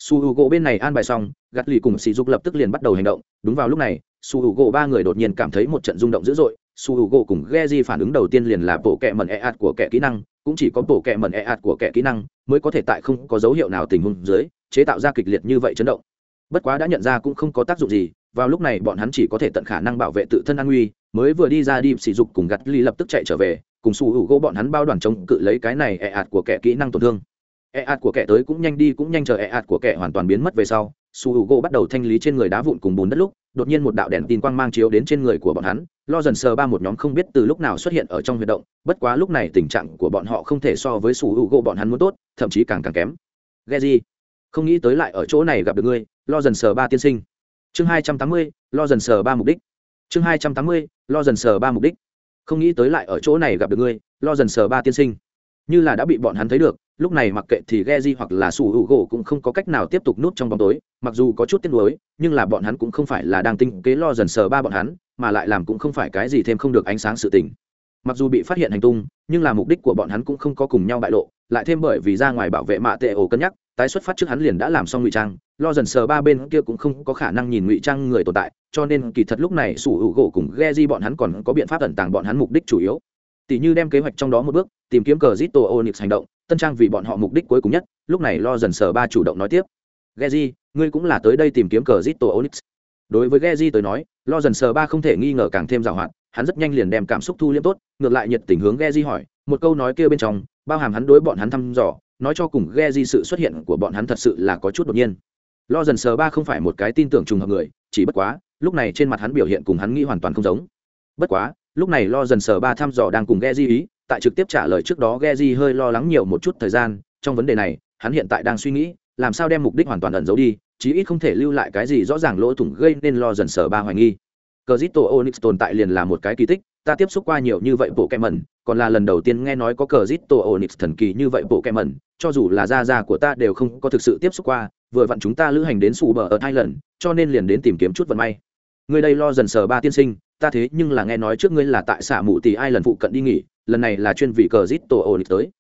su h u gỗ bên này an bài xong gạt lì cùng sỉ dục lập tức liền bắt đầu hành động. Đúng vào lúc này, su h u gỗ ba người đột nhiên cảm thấy một trận rung động dữ dội. Su h u gỗ cùng ghe di phản ứng đầu tiên liền là bộ kẹ mần e ạt của kẻ kỹ năng, cũng chỉ có bộ kẹ mần e ạt của kẻ kỹ năng mới có thể tại không có dấu hiệu nào tình huống dưới chế tạo ra kịch liệt như vậy chấn động. Bất quá đã nhận ra cũng không có tác dụng gì, vào lúc này bọn hắn chỉ có thể tận khả năng bảo vệ tự thân an nguy, mới vừa đi ra đi, sỉ dục cùng gặt ly lập tức chạy trở về, cùng su hữu gỗ bọn hắn bao đoàn chống cự lấy cái này e ạt của kẻ kỹ năng tổn thương e ạt của kẻ tới cũng nhanh đi cũng nhanh chờ e ạt của kẻ hoàn toàn biến mất về sau, su hữu gỗ bắt đầu thanh lý trên người đá vụn cùng bùn đất lúc, đột nhiên một đạo đèn tin quang mang chiếu đến trên người của bọn hắn, lo dần sờ ba một nhóm không biết từ lúc nào xuất hiện ở trong huy động, bất quá lúc này tình trạng của bọn họ không thể so với su hữu gỗ bọn hắn muốn tốt, thậm chí càng càng kém. Geji không nghĩ tới lại ở chỗ này gặp được ngươi, lo dần sờ ba tiên sinh. Chương hai trăm tám mươi, lo dần sờ ba mục đích. Chương hai trăm tám mươi, lo dần sờ ba mục đích. Không nghĩ tới lại ở chỗ này gặp được ngươi, lo dần sờ ba tiên sinh như là đã bị bọn hắn thấy được, lúc này mặc kệ thì ghe di hoặc là sủ hữu gỗ cũng không có cách nào tiếp tục nút trong bóng tối, mặc dù có chút tiếc nuối, nhưng là bọn hắn cũng không phải là đang tinh kế lo dần sờ ba bọn hắn, mà lại làm cũng không phải cái gì thêm không được ánh sáng sự tình. Mặc dù bị phát hiện hành tung, nhưng là mục đích của bọn hắn cũng không có cùng nhau bại lộ, lại thêm bởi vì ra ngoài bảo vệ mạ tệ ổ cân nhắc, tái xuất phát trước hắn liền đã làm xong ngụy trang, lo dần sờ ba bên kia cũng không có khả năng nhìn ngụy trang người tồn tại, cho nên kỳ thật lúc này sủ hữu gỗ cùng ghe di bọn hắn còn có biện pháp ẩn tàng bọn hắn mục đích chủ yếu tỷ như đem kế hoạch trong đó một bước, tìm kiếm cờ zito onyx hành động, tân trang vì bọn họ mục đích cuối cùng nhất, lúc này lo dần sờ ba chủ động nói tiếp. Ghe di ngươi cũng là tới đây tìm kiếm cờ zito onyx. Đối với ghe di tới nói, lo dần sờ ba không thể nghi ngờ càng thêm giàu hạn, hắn rất nhanh liền đem cảm xúc thu liêm tốt, ngược lại nhiệt tình hướng ghe di hỏi, một câu nói kia bên trong, bao hàm hắn đối bọn hắn thăm dò, nói cho cùng ghe di sự xuất hiện của bọn hắn thật sự là có chút đột nhiên. Lo dần sờ ba không phải một cái tin tưởng trùng hợp người, chỉ bất quá, lúc này trên mặt hắn biểu hiện cùng hắn nghĩ hoàn toàn không giống. Bất quá lúc này lo dần sờ ba thăm dò đang cùng ghe di ý, tại trực tiếp trả lời trước đó Geji hơi lo lắng nhiều một chút thời gian, trong vấn đề này, hắn hiện tại đang suy nghĩ, làm sao đem mục đích hoàn toàn ẩn giấu đi, chí ít không thể lưu lại cái gì rõ ràng lỗ thủng gây nên lo dần sở ba hoài nghi. Cờ zito onyx tồn tại liền là một cái kỳ tích, ta tiếp xúc qua nhiều như vậy bộ kem mẩn còn là lần đầu tiên nghe nói có cờ zito onyx thần kỳ như vậy bộ kem mẩn cho dù là gia gia của ta đều không có thực sự tiếp xúc qua, vừa vặn chúng ta lữ hành đến sù bờ ở hai lần cho nên liền đến tìm kiếm chút vận may. Người đây lo dần sờ ba tiên sinh ta thế nhưng là nghe nói trước ngươi là tại xạ mụ tỷ ai lần phụ cận đi nghỉ, lần này là chuyên vị cờ zit tổ ổn tới.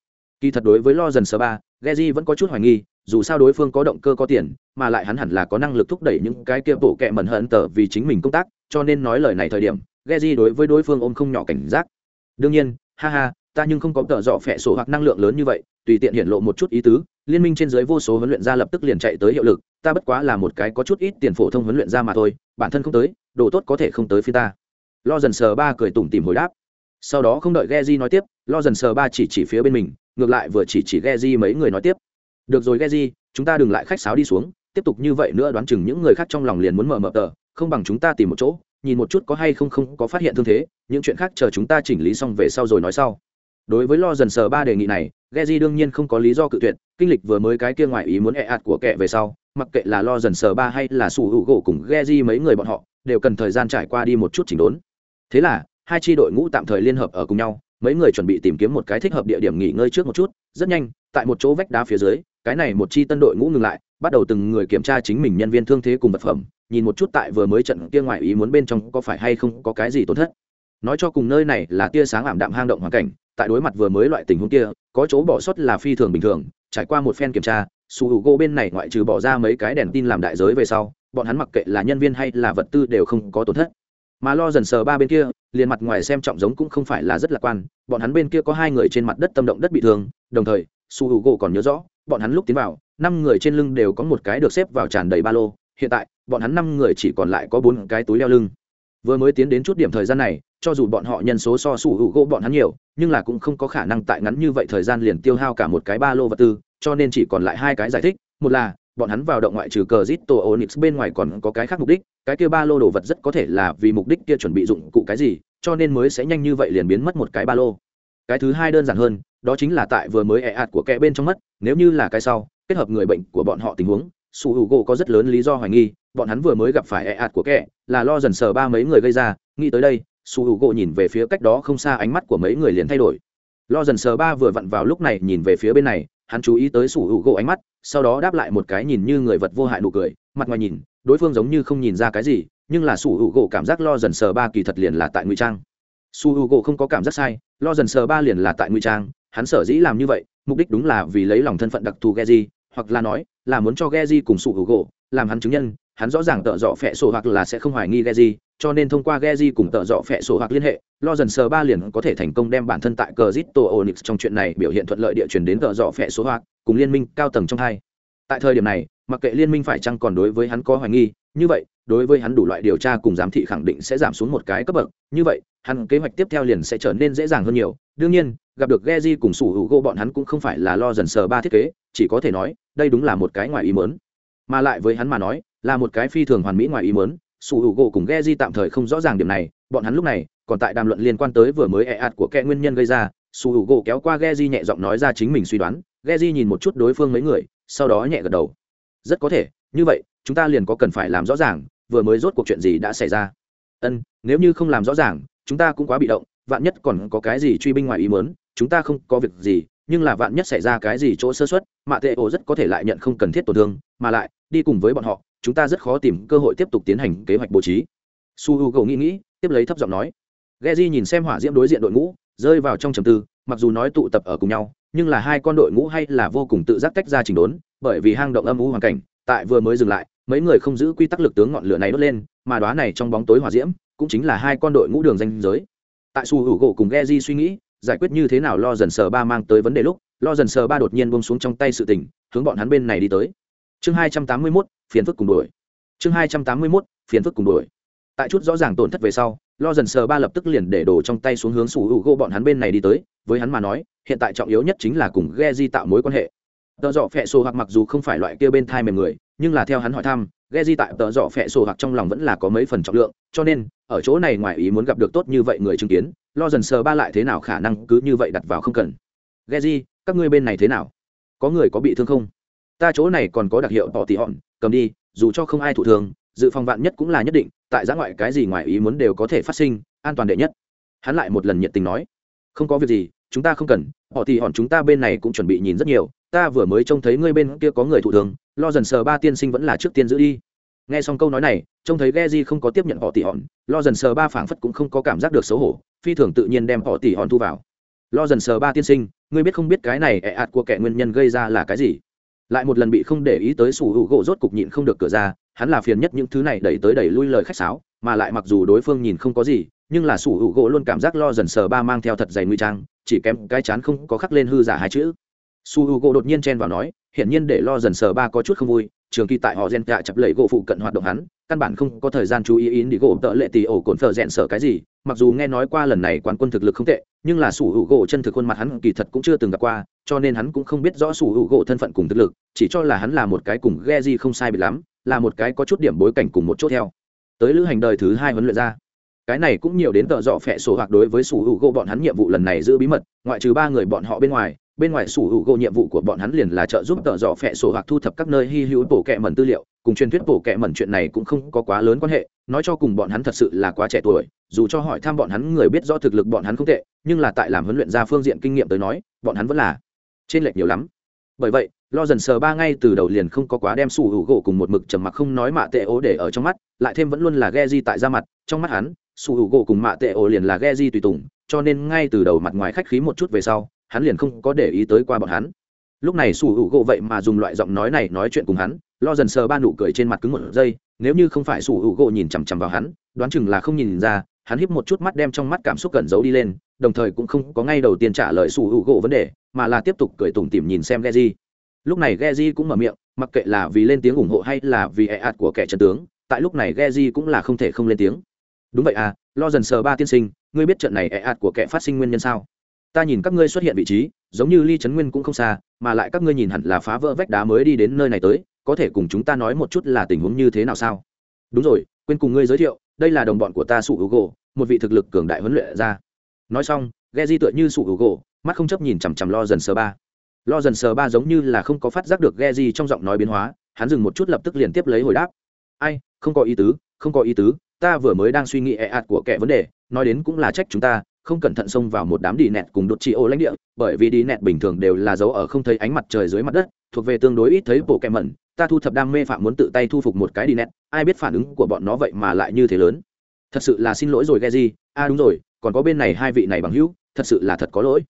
Kỳ thật đối với lo dần sơ ba, Geji vẫn có chút hoài nghi, dù sao đối phương có động cơ có tiền, mà lại hắn hẳn là có năng lực thúc đẩy những cái kia bộ kệ mẩn hận tờ vì chính mình công tác, cho nên nói lời này thời điểm, Geji đối với đối phương ôm không nhỏ cảnh giác. Đương nhiên, ha ha, ta nhưng không có tợ dọ phẹ sổ hoặc năng lượng lớn như vậy, tùy tiện hiện lộ một chút ý tứ, liên minh trên dưới vô số huấn luyện gia lập tức liền chạy tới hiệu lực, ta bất quá là một cái có chút ít tiền phổ thông huấn luyện gia mà thôi, bản thân không tới, đồ tốt có thể không tới phía ta lo dần sờ ba cười tủm tìm hồi đáp. Sau đó không đợi Geji nói tiếp, lo dần sờ ba chỉ chỉ phía bên mình, ngược lại vừa chỉ chỉ Geji mấy người nói tiếp. Được rồi Geji, chúng ta đừng lại khách sáo đi xuống, tiếp tục như vậy nữa đoán chừng những người khác trong lòng liền muốn mở mở tờ, không bằng chúng ta tìm một chỗ, nhìn một chút có hay không không có phát hiện thương thế, những chuyện khác chờ chúng ta chỉnh lý xong về sau rồi nói sau. Đối với lo dần sờ ba đề nghị này, Geji đương nhiên không có lý do cự tuyệt, kinh lịch vừa mới cái kia ngoài ý muốn e ạt của kệ về sau, mặc kệ là lo dần sờ ba hay là sủ hữu gỗ cùng Geji mấy người bọn họ, đều cần thời gian trải qua đi một chút chỉnh đốn thế là, hai tri đội ngũ tạm thời liên hợp ở cùng nhau, mấy người chuẩn bị tìm kiếm một cái thích hợp địa điểm nghỉ ngơi trước một chút. Rất nhanh, tại một chỗ vách đá phía dưới, cái này một chi tân đội ngũ ngừng lại, bắt đầu từng người kiểm tra chính mình nhân viên thương thế cùng vật phẩm, nhìn một chút tại vừa mới trận kia ngoài ý muốn bên trong có phải hay không có cái gì tổn thất. Nói cho cùng nơi này là tia sáng ảm đạm hang động hoàn cảnh, tại đối mặt vừa mới loại tình huống kia, có chỗ bỏ sót là phi thường bình thường. Trải qua một phen kiểm tra, su h u gỗ bên này ngoại trừ bỏ ra mấy cái đèn tin làm đại giới về sau, bọn hắn mặc kệ là nhân viên hay là vật tư đều không có tổn thất mà lo dần sờ ba bên kia, liền mặt ngoài xem trọng giống cũng không phải là rất lạc quan, bọn hắn bên kia có hai người trên mặt đất tâm động đất bị thương, đồng thời, su h u gỗ còn nhớ rõ, bọn hắn lúc tiến vào, năm người trên lưng đều có một cái được xếp vào tràn đầy ba lô, hiện tại, bọn hắn năm người chỉ còn lại có bốn cái túi leo lưng. Vừa mới tiến đến chút điểm thời gian này, cho dù bọn họ nhân số so su h u gỗ bọn hắn nhiều, nhưng là cũng không có khả năng tại ngắn như vậy thời gian liền tiêu hao cả một cái ba lô vật tư, cho nên chỉ còn lại hai cái giải thích, một là, bọn hắn vào động ngoại trừ cờ zito onix bên ngoài còn có cái khác mục đích cái kia ba lô đồ vật rất có thể là vì mục đích kia chuẩn bị dụng cụ cái gì, cho nên mới sẽ nhanh như vậy liền biến mất một cái ba lô. Cái thứ hai đơn giản hơn, đó chính là tại vừa mới ẹ ạt của kẻ bên trong mất, nếu như là cái sau, kết hợp người bệnh của bọn họ tình huống, su hữu o có rất lớn lý do hoài nghi, bọn hắn vừa mới gặp phải ẹ ạt của kẻ, là lo dần sờ ba mấy người gây ra, nghĩ tới đây, su hữu o nhìn về phía cách đó không xa ánh mắt của mấy người liền thay đổi. Lo dần sờ ba vừa vặn vào lúc này nhìn về phía bên này, hắn chú ý tới sủ hữu o ánh mắt, sau đó đáp lại một cái nhìn như người vật vô hại nụ cười mặt ngoài nhìn đối phương giống như không nhìn ra cái gì nhưng là sủ hữu gỗ cảm giác lo dần sờ ba kỳ thật liền là tại ngụy trang su hữu gỗ không có cảm giác sai lo dần sờ ba liền là tại ngụy trang hắn sở dĩ làm như vậy mục đích đúng là vì lấy lòng thân phận đặc thù Geji, hoặc là nói là muốn cho Geji cùng sủ hữu gỗ làm hắn chứng nhân hắn rõ ràng tợ dọ phẹ sổ hoặc là sẽ không hoài nghi Geji, cho nên thông qua Geji cùng tợ dọ phẹ sổ hoặc liên hệ, lo dần sờ ba liền có thể thành công đem bản thân tại cờ Zito Onyx trong chuyện này biểu hiện thuận lợi địa chuyển đến tợ dọ phẹ sổ hoặc cùng liên minh cao tầng trong hai. Tại thời điểm này, mặc kệ liên minh phải chăng còn đối với hắn có hoài nghi, như vậy, đối với hắn đủ loại điều tra cùng giám thị khẳng định sẽ giảm xuống một cái cấp bậc, như vậy, hắn kế hoạch tiếp theo liền sẽ trở nên dễ dàng hơn nhiều. Đương nhiên, gặp được Geji cùng sủ hữu gỗ bọn hắn cũng không phải là lo dần sờ ba thiết kế, chỉ có thể nói, đây đúng là một cái ngoài ý muốn. Mà lại với hắn mà nói, là một cái phi thường hoàn mỹ ngoài ý muốn sủ hữu gỗ cùng ghe di tạm thời không rõ ràng điểm này bọn hắn lúc này còn tại đàm luận liên quan tới vừa mới e ạt của kẻ nguyên nhân gây ra sủ hữu gỗ kéo qua ghe di nhẹ giọng nói ra chính mình suy đoán Geji nhìn một chút đối phương mấy người sau đó nhẹ gật đầu. Rất có thể như vậy chúng ta liền có cần phải làm rõ ràng vừa mới rốt cuộc chuyện gì đã xảy ra. Ân nếu như không làm rõ ràng chúng ta cũng quá bị động vạn nhất còn có cái gì truy binh ngoài ý muốn, chúng ta không có việc gì nhưng là vạn nhất xảy ra cái gì chỗ sơ suất, mạ tệ ổ rất có thể lại nhận không cần thiết tổn thương mà lại đi cùng với bọn họ chúng ta rất khó tìm cơ hội tiếp tục tiến hành kế hoạch bố trí. Su Hugo nghĩ nghĩ tiếp lấy thấp giọng nói. Geji nhìn xem hỏa diễm đối diện đội ngũ rơi vào trong trầm tư mặc dù nói tụ tập ở cùng nhau nhưng là hai con đội ngũ hay là vô cùng tự giác tách ra trình đốn, bởi vì hang động âm u hoàn cảnh, tại vừa mới dừng lại, mấy người không giữ quy tắc lực tướng ngọn lửa này đốt lên, mà đoá này trong bóng tối hỏa diễm, cũng chính là hai con đội ngũ đường danh giới. Tại su hữu gỗ cùng ghe di suy nghĩ, giải quyết như thế nào lo dần sờ ba mang tới vấn đề lúc, lo dần sờ ba đột nhiên buông xuống trong tay sự tình, hướng bọn hắn bên này đi tới. Chương hai trăm tám mươi mốt, phiền phức cùng đuổi. Chương hai trăm tám mươi mốt, phiền phức cùng đuổi tại chút rõ ràng tổn thất về sau, lo dần sờ ba lập tức liền để đổ trong tay xuống hướng sủ hữu gỗ bọn hắn bên này đi tới, với hắn mà nói, hiện tại trọng yếu nhất chính là cùng ghe di tạo mối quan hệ. Tợ dọ phẹ sổ hoặc mặc dù không phải loại kia bên thai mềm người, nhưng là theo hắn hỏi thăm ghe di tại tợ dọ phẹ sổ hoặc trong lòng vẫn là có mấy phần trọng lượng, cho nên, ở chỗ này ngoài ý muốn gặp được tốt như vậy người chứng kiến, lo dần sờ ba lại thế nào khả năng cứ như vậy đặt vào không cần. Ghe di các ngươi bên này thế nào? Có người có bị thương không? Ta chỗ này còn có đặc hiệu tỏ tị hòn, cầm đi, dù cho không ai thụ thương dự phòng vạn nhất cũng là nhất định, tại giã ngoại cái gì ngoài ý muốn đều có thể phát sinh, an toàn đệ nhất. Hắn lại một lần nhiệt tình nói, không có việc gì, chúng ta không cần, họ thì hòn chúng ta bên này cũng chuẩn bị nhìn rất nhiều, ta vừa mới trông thấy ngươi bên kia có người thụ thường lo dần sờ ba tiên sinh vẫn là trước tiên giữ đi. Nghe xong câu nói này, trông thấy ghe di không có tiếp nhận họ tỷ hòn lo dần sờ ba phảng phất cũng không có cảm giác được xấu hổ, phi thường tự nhiên đem họ tỷ hòn thu vào. Lo dần sờ ba tiên sinh, ngươi biết không biết cái này ẹ ạt của kẻ nguyên nhân gây ra là cái gì? Lại một lần bị không để ý tới sủ hữu gỗ rốt cục nhịn không được cửa ra hắn là phiền nhất những thứ này đẩy tới đẩy lui lời khách sáo, mà lại mặc dù đối phương nhìn không có gì, nhưng là sủ hữu gỗ luôn cảm giác lo dần sờ ba mang theo thật dày nguy trang, chỉ kém cái chán không có khắc lên hư giả hai chữ. Su hữu gỗ đột nhiên chen vào nói, hiển nhiên để lo dần sờ ba có chút không vui, trường kỳ tại họ gen cạ chập lệ gỗ phụ cận hoạt động hắn, căn bản không có thời gian chú ý ý đi gỗ tợ lệ tì ổ cồn phở rẽn sợ cái gì, mặc dù nghe nói qua lần này quán quân thực lực không tệ, nhưng là sủ hữu gỗ chân thực khuôn mặt hắn kỳ thật cũng chưa từng gặp qua, cho nên hắn cũng không biết rõ sủ hữu gỗ thân phận cùng thực lực, chỉ cho là hắn là một cái cùng ghe di không sai bị lắm là một cái có chút điểm bối cảnh cùng một chỗ theo. Tới lữ hành đời thứ hai huấn luyện ra. Cái này cũng nhiều đến tợ dọ phẹ sổ hoặc đối với sủ hữu gỗ bọn hắn nhiệm vụ lần này giữ bí mật, ngoại trừ ba người bọn họ bên ngoài bên ngoài sủ hữu gỗ nhiệm vụ của bọn hắn liền là trợ giúp tợ dọ phẹ sổ hoặc thu thập các nơi hy hữu bổ kẹ mẩn tư liệu, cùng truyền thuyết bổ kẹ mẩn chuyện này cũng không có quá lớn quan hệ, nói cho cùng bọn hắn thật sự là quá trẻ tuổi, dù cho hỏi thăm bọn hắn người biết rõ thực lực bọn hắn không tệ, nhưng là tại làm huấn luyện ra phương diện kinh nghiệm tới nói, bọn hắn vẫn là trên lệch nhiều lắm bởi vậy, lo dần sờ ba ngay từ đầu liền không có quá đem sủ hữu gỗ cùng một mực trầm mặc không nói mạ tệ ố để ở trong mắt, lại thêm vẫn luôn là ghe di tại ra mặt, trong mắt hắn, sủ hữu gỗ cùng mạ tệ ố liền là ghe di tùy tùng, cho nên ngay từ đầu mặt ngoài khách khí một chút về sau, hắn liền không có để ý tới qua bọn hắn. Lúc này sủ hữu gỗ vậy mà dùng loại giọng nói này nói chuyện cùng hắn, lo dần sờ ba nụ cười trên mặt cứng một giây, nếu như không phải sủ hữu gỗ nhìn chằm chằm vào hắn, đoán chừng là không nhìn ra hắn híp một chút mắt đem trong mắt cảm xúc cẩn giấu đi lên đồng thời cũng không có ngay đầu tiên trả lời sủ hữu gỗ vấn đề mà là tiếp tục cười tủm tỉm nhìn xem Geji. Lúc này Geji cũng mở miệng, mặc kệ là vì lên tiếng ủng hộ hay là vì e ạt của kẻ trận tướng, tại lúc này Geji cũng là không thể không lên tiếng. Đúng vậy à, lo dần sờ ba tiên sinh, ngươi biết trận này e ạt của kẻ phát sinh nguyên nhân sao? Ta nhìn các ngươi xuất hiện vị trí, giống như Ly Trấn Nguyên cũng không xa, mà lại các ngươi nhìn hẳn là phá vỡ vách đá mới đi đến nơi này tới, có thể cùng chúng ta nói một chút là tình huống như thế nào sao? Đúng rồi, quên cùng ngươi giới thiệu, đây là đồng bọn của ta sủ hữu gỗ một vị thực lực cường đại huấn luyện ra. Nói xong, Geji tựa như sủ hữu gỗ mắt không chấp nhìn chằm chằm lo dần sờ ba lo dần sờ ba giống như là không có phát giác được ghe di trong giọng nói biến hóa hắn dừng một chút lập tức liền tiếp lấy hồi đáp ai không có ý tứ không có ý tứ ta vừa mới đang suy nghĩ ẹ ạt của kẻ vấn đề nói đến cũng là trách chúng ta không cẩn thận xông vào một đám đi nẹt cùng đột trị ô lãnh địa bởi vì đi nẹt bình thường đều là dấu ở không thấy ánh mặt trời dưới mặt đất thuộc về tương đối ít thấy bộ kẹ mẩn ta thu thập đam mê phạm muốn tự tay thu phục một cái đi nét ai biết phản ứng của bọn nó vậy mà lại như thế lớn. Thật sự là xin lỗi rồi ghe gì a à đúng rồi, còn có bên này hai vị này bằng hữu, thật sự là thật có lỗi.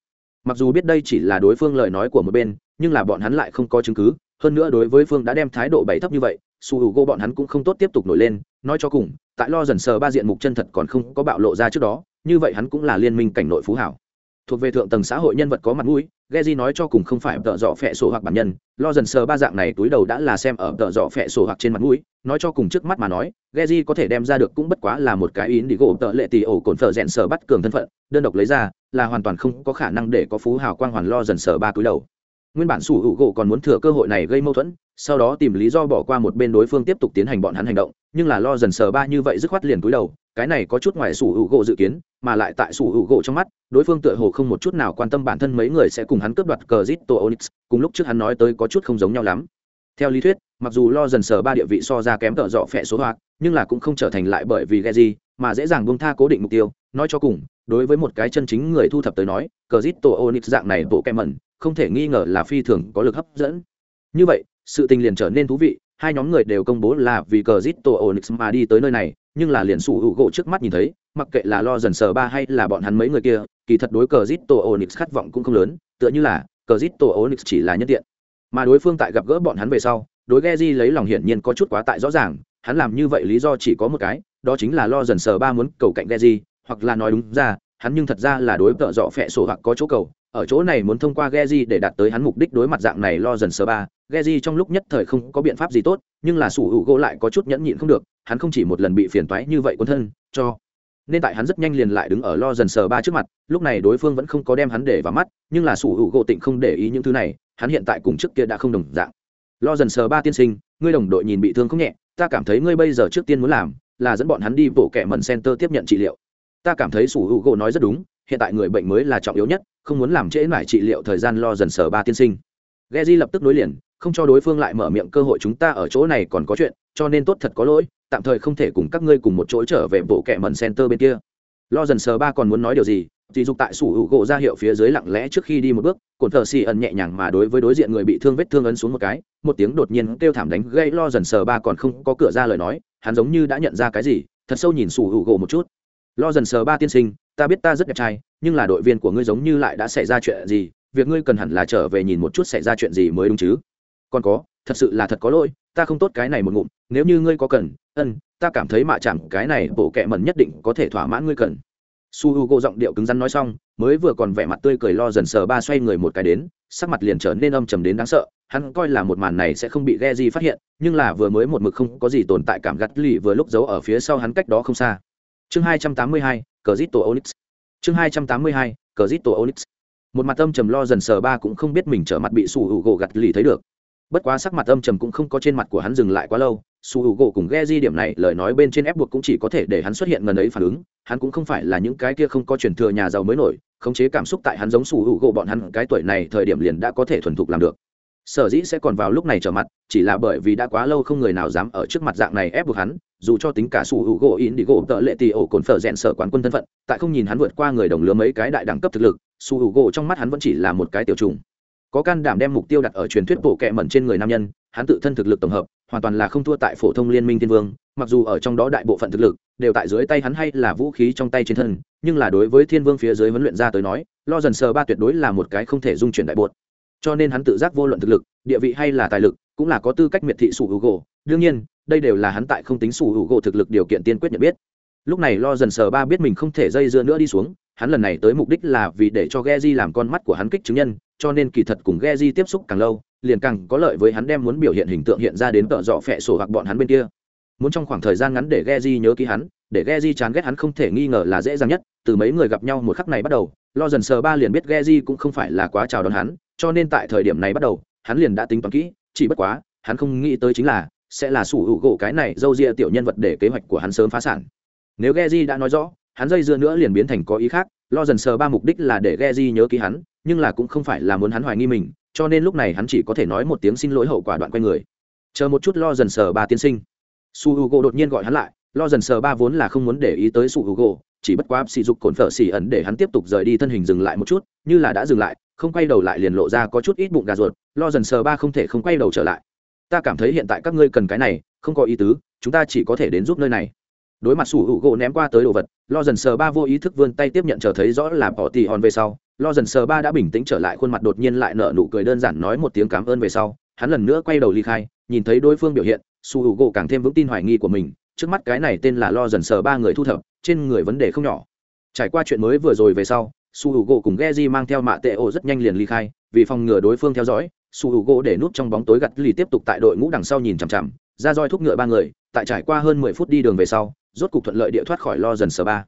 Mặc dù biết đây chỉ là đối phương lời nói của một bên, nhưng là bọn hắn lại không có chứng cứ. Hơn nữa đối với phương đã đem thái độ bày thấp như vậy, su h u g bọn hắn cũng không tốt tiếp tục nổi lên. Nói cho cùng, tại lo dần sờ ba diện mục chân thật còn không có bạo lộ ra trước đó, như vậy hắn cũng là liên minh cảnh nội phú hảo thuộc về thượng tầng xã hội nhân vật có mặt mũi Geji nói cho cùng không phải tợ dọ phẹ sổ hoặc bản nhân, lo dần sờ ba dạng này túi đầu đã là xem ở tợ dọ phẹ sổ hoặc trên mặt mũi, nói cho cùng trước mắt mà nói, Geji có thể đem ra được cũng bất quá là một cái ý đi gỗ tợ lệ tì ổ cồn phở rẽn sờ bắt cường thân phận, đơn độc lấy ra, là hoàn toàn không có khả năng để có phú hào quang hoàn lo dần sờ ba túi đầu. Nguyên bản sủ hữu gỗ còn muốn thừa cơ hội này gây mâu thuẫn, sau đó tìm lý do bỏ qua một bên đối phương tiếp tục tiến hành bọn hắn hành động, nhưng là lo dần sờ ba như vậy dứt khoát liền túi đầu, cái này có chút ngoài sủ hữu gỗ dự kiến, mà lại tại sủ hữu gỗ trong mắt, đối phương tựa hồ không một chút nào quan tâm bản thân mấy người sẽ cùng hắn cướp đoạt cờ zito onyx cùng lúc trước hắn nói tới có chút không giống nhau lắm. Theo lý thuyết, mặc dù lo dần sờ ba địa vị so ra kém tợ dọ phẹ số hoạt nhưng là cũng không trở thành lại bởi vì ghe gì, mà dễ dàng buông tha cố định mục tiêu. Nói cho cùng, đối với một cái chân chính người thu thập tới nói cờ zito onyx dạng này bộ kem mẩn, không thể nghi ngờ là phi thường có lực hấp dẫn. Như vậy, sự tình liền trở nên thú vị, hai nhóm người đều công bố là vì cờ zito onyx mà đi tới nơi này nhưng là liền sủ hữu gỗ trước mắt nhìn thấy, mặc kệ là lo dần sờ ba hay là bọn hắn mấy người kia, kỳ thật đối cờ zito onyx khát vọng cũng không lớn, tựa như là, cờ zito onyx chỉ là nhân tiện. Mà đối phương tại gặp gỡ bọn hắn về sau, đối ghe di lấy lòng hiển nhiên có chút quá tại rõ ràng, hắn làm như vậy lý do chỉ có một cái, đó chính là lo dần sờ ba muốn cầu cạnh ghe di hoặc là nói đúng ra, hắn nhưng thật ra là đối tợ dọ phẹ sổ hoặc có chỗ cầu ở chỗ này muốn thông qua Geji để đạt tới hắn mục đích đối mặt dạng này lo dần sờ ba. Geji trong lúc nhất thời không có biện pháp gì tốt, nhưng là sủ hữu gỗ lại có chút nhẫn nhịn không được, hắn không chỉ một lần bị phiền toái như vậy quân thân, cho nên tại hắn rất nhanh liền lại đứng ở lo dần sờ ba trước mặt, lúc này đối phương vẫn không có đem hắn để vào mắt, nhưng là sủ hữu gỗ tịnh không để ý những thứ này, hắn hiện tại cùng trước kia đã không đồng dạng. Lo dần sờ ba tiên sinh, ngươi đồng đội nhìn bị thương không nhẹ, ta cảm thấy ngươi bây giờ trước tiên muốn làm là dẫn bọn hắn đi bộ kệ mẩn center tiếp nhận trị liệu. Ta cảm thấy sủ hữu gỗ nói rất đúng hiện tại người bệnh mới là trọng yếu nhất, không muốn làm trễ mải trị liệu thời gian lo dần sở ba tiên sinh. Geji lập tức nối liền, không cho đối phương lại mở miệng cơ hội chúng ta ở chỗ này còn có chuyện, cho nên tốt thật có lỗi, tạm thời không thể cùng các ngươi cùng một chỗ trở về bộ kệ mần center bên kia. Lo dần sờ ba còn muốn nói điều gì, thì dục tại sủ hữu gỗ ra hiệu phía dưới lặng lẽ trước khi đi một bước cồn thờ xì ẩn nhẹ nhàng mà đối với đối diện người bị thương vết thương ấn xuống một cái, một tiếng đột nhiên kêu thảm đánh gây lo dần sờ ba còn không có cửa ra lời nói, hắn giống như đã nhận ra cái gì, thật sâu nhìn sủ hữu gỗ một chút. Lo dần sờ ba tiên sinh ta biết ta rất đẹp trai, nhưng là đội viên của ngươi giống như lại đã xảy ra chuyện gì, việc ngươi cần hẳn là trở về nhìn một chút xảy ra chuyện gì mới đúng chứ. Còn có, thật sự là thật có lỗi, ta không tốt cái này một ngụm, nếu như ngươi có cần, ân, ta cảm thấy mạ chạm cái này bộ kệ mẩn nhất định có thể thỏa mãn ngươi cần. Su h u g o giọng điệu cứng rắn nói xong, mới vừa còn vẻ mặt tươi cười lo dần sờ ba xoay người một cái đến, sắc mặt liền trở nên âm trầm đến đáng sợ, hắn coi là một màn này sẽ không bị ghe gì phát hiện, nhưng là vừa mới một mực không có gì tồn tại cảm gắt lì vừa lúc giấu ở phía sau hắn cách đó không xa. Chương hai trăm tám mươi hai cờ zit tổ onyx. Chương hai trăm tám mươi hai cờ zit tổ onyx. Một mặt âm trầm lo dần sờ ba cũng không biết mình trở mặt bị su h u gỗ gặt lì thấy được. Bất quá sắc mặt âm trầm cũng không có trên mặt của hắn dừng lại quá lâu, su h u gỗ cùng ghe di điểm này, lời nói bên trên ép buộc cũng chỉ có thể để hắn xuất hiện gần ấy phản ứng, hắn cũng không phải là những cái kia không có truyền thừa nhà giàu mới nổi, khống chế cảm xúc tại hắn giống su h u gỗ bọn hắn, cái tuổi này thời điểm liền đã có thể thuần thục làm được sở dĩ sẽ còn vào lúc này trở mặt, chỉ là bởi vì đã quá lâu không người nào dám ở trước mặt dạng này ép buộc hắn, dù cho tính cả Sủ hữu gỗ in đi gỗ tợ lệ tì ổ cồn phở rèn sở quán quân thân phận, tại không nhìn hắn vượt qua người đồng lứa mấy cái đại đẳng cấp thực lực, Sủ hữu gỗ trong mắt hắn vẫn chỉ là một cái tiểu trùng. Có can đảm đem mục tiêu đặt ở truyền thuyết bộ kệ mẩn trên người nam nhân, hắn tự thân thực lực tổng hợp, hoàn toàn là không thua tại phổ thông liên minh thiên vương, mặc dù ở trong đó đại bộ phận thực lực, đều tại dưới tay hắn hay là vũ khí trong tay trên thân, nhưng là đối với thiên vương phía dưới huấn luyện ra tới nói, lo dần sờ ba tuyệt đối là một cái không thể dung chuyển đại bột cho nên hắn tự giác vô luận thực lực địa vị hay là tài lực cũng là có tư cách miệt thị sủ hữu gỗ đương nhiên đây đều là hắn tại không tính sủ hữu gỗ thực lực điều kiện tiên quyết nhận biết lúc này lo dần sờ ba biết mình không thể dây dưa nữa đi xuống hắn lần này tới mục đích là vì để cho Geji làm con mắt của hắn kích chứng nhân, cho nên kỳ thật cùng Geji tiếp xúc càng lâu, liền càng có lợi với hắn đem muốn biểu hiện hình tượng hiện ra đến tợ dọ phệ sổ hoặc bọn hắn bên kia. Muốn trong khoảng thời gian ngắn để Geji nhớ ký hắn, để Geji chán ghét hắn không thể nghi ngờ là dễ dàng nhất, từ mấy người gặp nhau một khắc này bắt đầu, lo dần sờ ba liền biết Geji cũng không phải là quá chào đón hắn, cho nên tại thời điểm này bắt đầu, hắn liền đã tính toán kỹ, chỉ bất quá, hắn không nghĩ tới chính là sẽ là sủ hữu gỗ cái này dâu ria tiểu nhân vật để kế hoạch của hắn sớm phá sản. Nếu Geji đã nói rõ, hắn dây dưa nữa liền biến thành có ý khác, lo dần sờ ba mục đích là để Geji nhớ ký hắn, nhưng là cũng không phải là muốn hắn hoài nghi mình, cho nên lúc này hắn chỉ có thể nói một tiếng xin lỗi hậu quả đoạn quay người. Chờ một chút lo dần sờ ba tiên sinh. Su Hugo đột nhiên gọi hắn lại, lo dần sờ ba vốn là không muốn để ý tới Su Hugo, chỉ bất quá sỉ dục cồn phở xỉ ẩn để hắn tiếp tục rời đi thân hình dừng lại một chút, như là đã dừng lại, không quay đầu lại liền lộ ra có chút ít bụng gà ruột, lo dần sờ ba không thể không quay đầu trở lại. Ta cảm thấy hiện tại các ngươi cần cái này, không có ý tứ, chúng ta chỉ có thể đến giúp nơi này đối mặt sủ hữu gỗ ném qua tới đồ vật lo dần sờ ba vô ý thức vươn tay tiếp nhận chờ thấy rõ là bỏ tì hòn về sau lo dần sờ ba đã bình tĩnh trở lại khuôn mặt đột nhiên lại nở nụ cười đơn giản nói một tiếng cảm ơn về sau hắn lần nữa quay đầu ly khai nhìn thấy đối phương biểu hiện sủ hữu gỗ càng thêm vững tin hoài nghi của mình trước mắt cái này tên là lo dần sờ ba người thu thập trên người vấn đề không nhỏ trải qua chuyện mới vừa rồi về sau su hữu gỗ cùng Geji mang theo mạ tệ ô rất nhanh liền ly khai, vì phòng ngừa đối phương theo dõi, su hữu gỗ để núp trong bóng tối gặt lì tiếp tục tại đội ngũ đằng sau nhìn chằm chằm, ra roi thúc ngựa ba người, tại trải qua hơn mười phút đi đường về sau, rốt cục thuận lợi địa thoát khỏi lo dần sờ ba.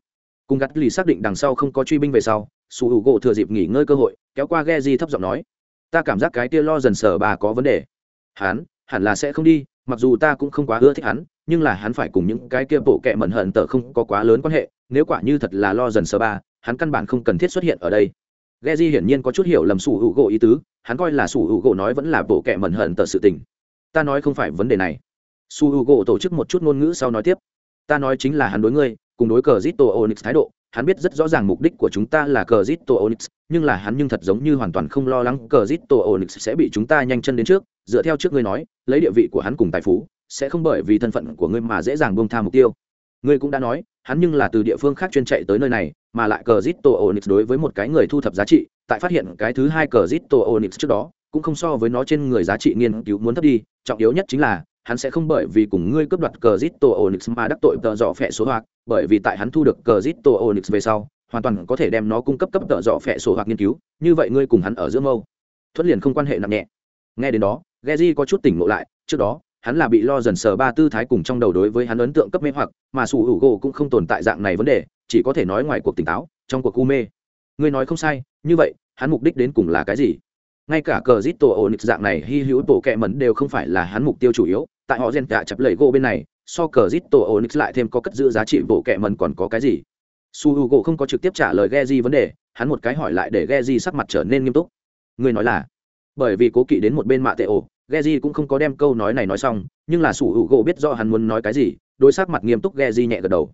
Cùng gặt lì xác định đằng sau không có truy binh về sau, su h u gỗ thừa dịp nghỉ ngơi cơ hội, kéo qua ghe di thấp giọng nói, ta cảm giác cái tia lo dần sờ ba có vấn đề. Hắn, hẳn là sẽ không đi, mặc dù ta cũng không quá ưa thích hắn, nhưng là hắn phải cùng những cái kia bộ kệ mẩn hận tở không có quá lớn quan hệ, nếu quả như thật là lo dần sờ ba hắn căn bản không cần thiết xuất hiện ở đây. Ghe di hiển nhiên có chút hiểu lầm sủ hữu gỗ ý tứ, hắn coi là sủ hữu gỗ nói vẫn là bộ kệ mẩn hận tờ sự tình. Ta nói không phải vấn đề này. Su hữu gỗ tổ chức một chút ngôn ngữ sau nói tiếp. Ta nói chính là hắn đối ngươi, cùng đối cờ zito onyx thái độ. Hắn biết rất rõ ràng mục đích của chúng ta là cờ zito onyx, nhưng là hắn nhưng thật giống như hoàn toàn không lo lắng cờ zito onyx sẽ bị chúng ta nhanh chân đến trước. Dựa theo trước ngươi nói, lấy địa vị của hắn cùng tài phú, sẽ không bởi vì thân phận của ngươi mà dễ dàng buông tha mục tiêu ngươi cũng đã nói, hắn nhưng là từ địa phương khác chuyên chạy tới nơi này, mà lại cờ zito onyx đối với một cái người thu thập giá trị, tại phát hiện cái thứ hai cờ zito onyx trước đó, cũng không so với nó trên người giá trị nghiên cứu muốn thấp đi, trọng yếu nhất chính là, hắn sẽ không bởi vì cùng ngươi cướp đoạt cờ zito onyx mà đắc tội tợ dọ phẹ số hoặc, bởi vì tại hắn thu được cờ zito onyx về sau, hoàn toàn có thể đem nó cung cấp cấp tợ dọ phẹ số hoặc nghiên cứu, như vậy ngươi cùng hắn ở giữa mâu thuất liền không quan hệ nặng nhẹ. Nghe đến đó Geji có chút tỉnh ngộ lại, trước đó hắn là bị lo dần sờ ba tư thái cùng trong đầu đối với hắn ấn tượng cấp mê hoặc, mà sủ hữu gỗ cũng không tồn tại dạng này vấn đề, chỉ có thể nói ngoài cuộc tỉnh táo, trong cuộc u mê. Ngươi nói không sai, như vậy, hắn mục đích đến cùng là cái gì? Ngay cả cờ zit tổ ổn dạng này hy hữu bộ kẹ mẫn đều không phải là hắn mục tiêu chủ yếu, tại họ rèn cả dạ chập lầy gỗ bên này, so cờ zit tổ ổn lại thêm có cất giữ giá trị bộ kẹ mẫn còn có cái gì? Su h u gỗ không có trực tiếp trả lời ghe di vấn đề, hắn một cái hỏi lại để ghe di sắc mặt trở nên nghiêm túc. Ngươi nói là, bởi vì cố kỵ đến một bên mạ tệ ổ Geji cũng không có đem câu nói này nói xong, nhưng là Sủ Hữu gỗ biết rõ hắn muốn nói cái gì, đối sắc mặt nghiêm túc Geji nhẹ gật đầu.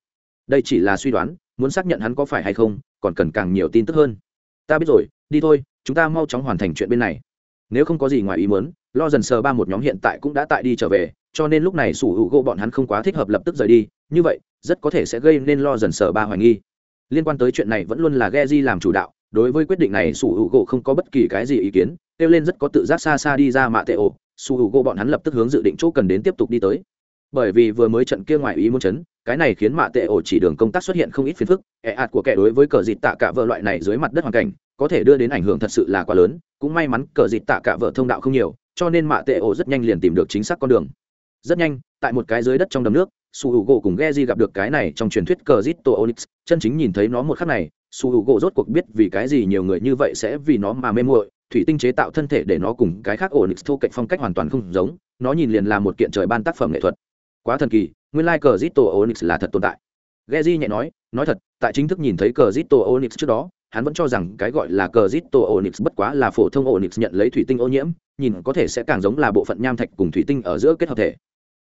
Đây chỉ là suy đoán, muốn xác nhận hắn có phải hay không, còn cần càng nhiều tin tức hơn. Ta biết rồi, đi thôi, chúng ta mau chóng hoàn thành chuyện bên này. Nếu không có gì ngoài ý muốn lo dần sờ ba một nhóm hiện tại cũng đã tại đi trở về, cho nên lúc này sủ hữu gỗ bọn hắn không quá thích hợp lập tức rời đi. Như vậy, rất có thể sẽ gây nên lo dần sờ ba hoài nghi. Liên quan tới chuyện này vẫn luôn là Geji làm chủ đạo, đối với quyết định này sủ hữu gỗ không có bất kỳ cái gì ý kiến, kêu lên rất có tự giác xa xa đi ra mạ tệ ổ su h u gỗ bọn hắn lập tức hướng dự định chỗ cần đến tiếp tục đi tới. Bởi vì vừa mới trận kia ngoài ý muốn chấn, cái này khiến mạ tệ ổ chỉ đường công tác xuất hiện không ít phiền phức ẹ ạt của kẻ đối với cờ dịt tạ cả vợ loại này dưới mặt đất hoàn cảnh, có thể đưa đến ảnh hưởng thật sự là quá lớn, cũng may mắn cờ dịt tạ cả vợ thông đạo không nhiều, cho nên mạ tệ ổ rất nhanh liền tìm được chính xác con đường. Rất nhanh, tại một cái dưới đất trong đầm nước, su h u gỗ cùng ghe di gặp được cái này trong truyền thuyết cờ zit tô onyx, chân chính nhìn thấy nó một khắc này, su h u gỗ rốt cuộc biết vì cái gì nhiều người như vậy sẽ vì nó mà mê muội thủy tinh chế tạo thân thể để nó cùng cái khác onyx thô cạnh phong cách hoàn toàn không giống, nó nhìn liền là một kiện trời ban tác phẩm nghệ thuật. Quá thần kỳ, nguyên lai、like、cờ zit to onyx là thật tồn tại. Ghe nhẹ nói nói thật, tại chính thức nhìn thấy cờ Zito onyx trước đó, hắn vẫn cho rằng cái gọi là cờ Zito onyx bất quá là phổ thông onyx nhận lấy thủy tinh ô nhiễm, nhìn có thể sẽ càng giống là bộ phận nham thạch cùng thủy tinh ở giữa kết hợp thể.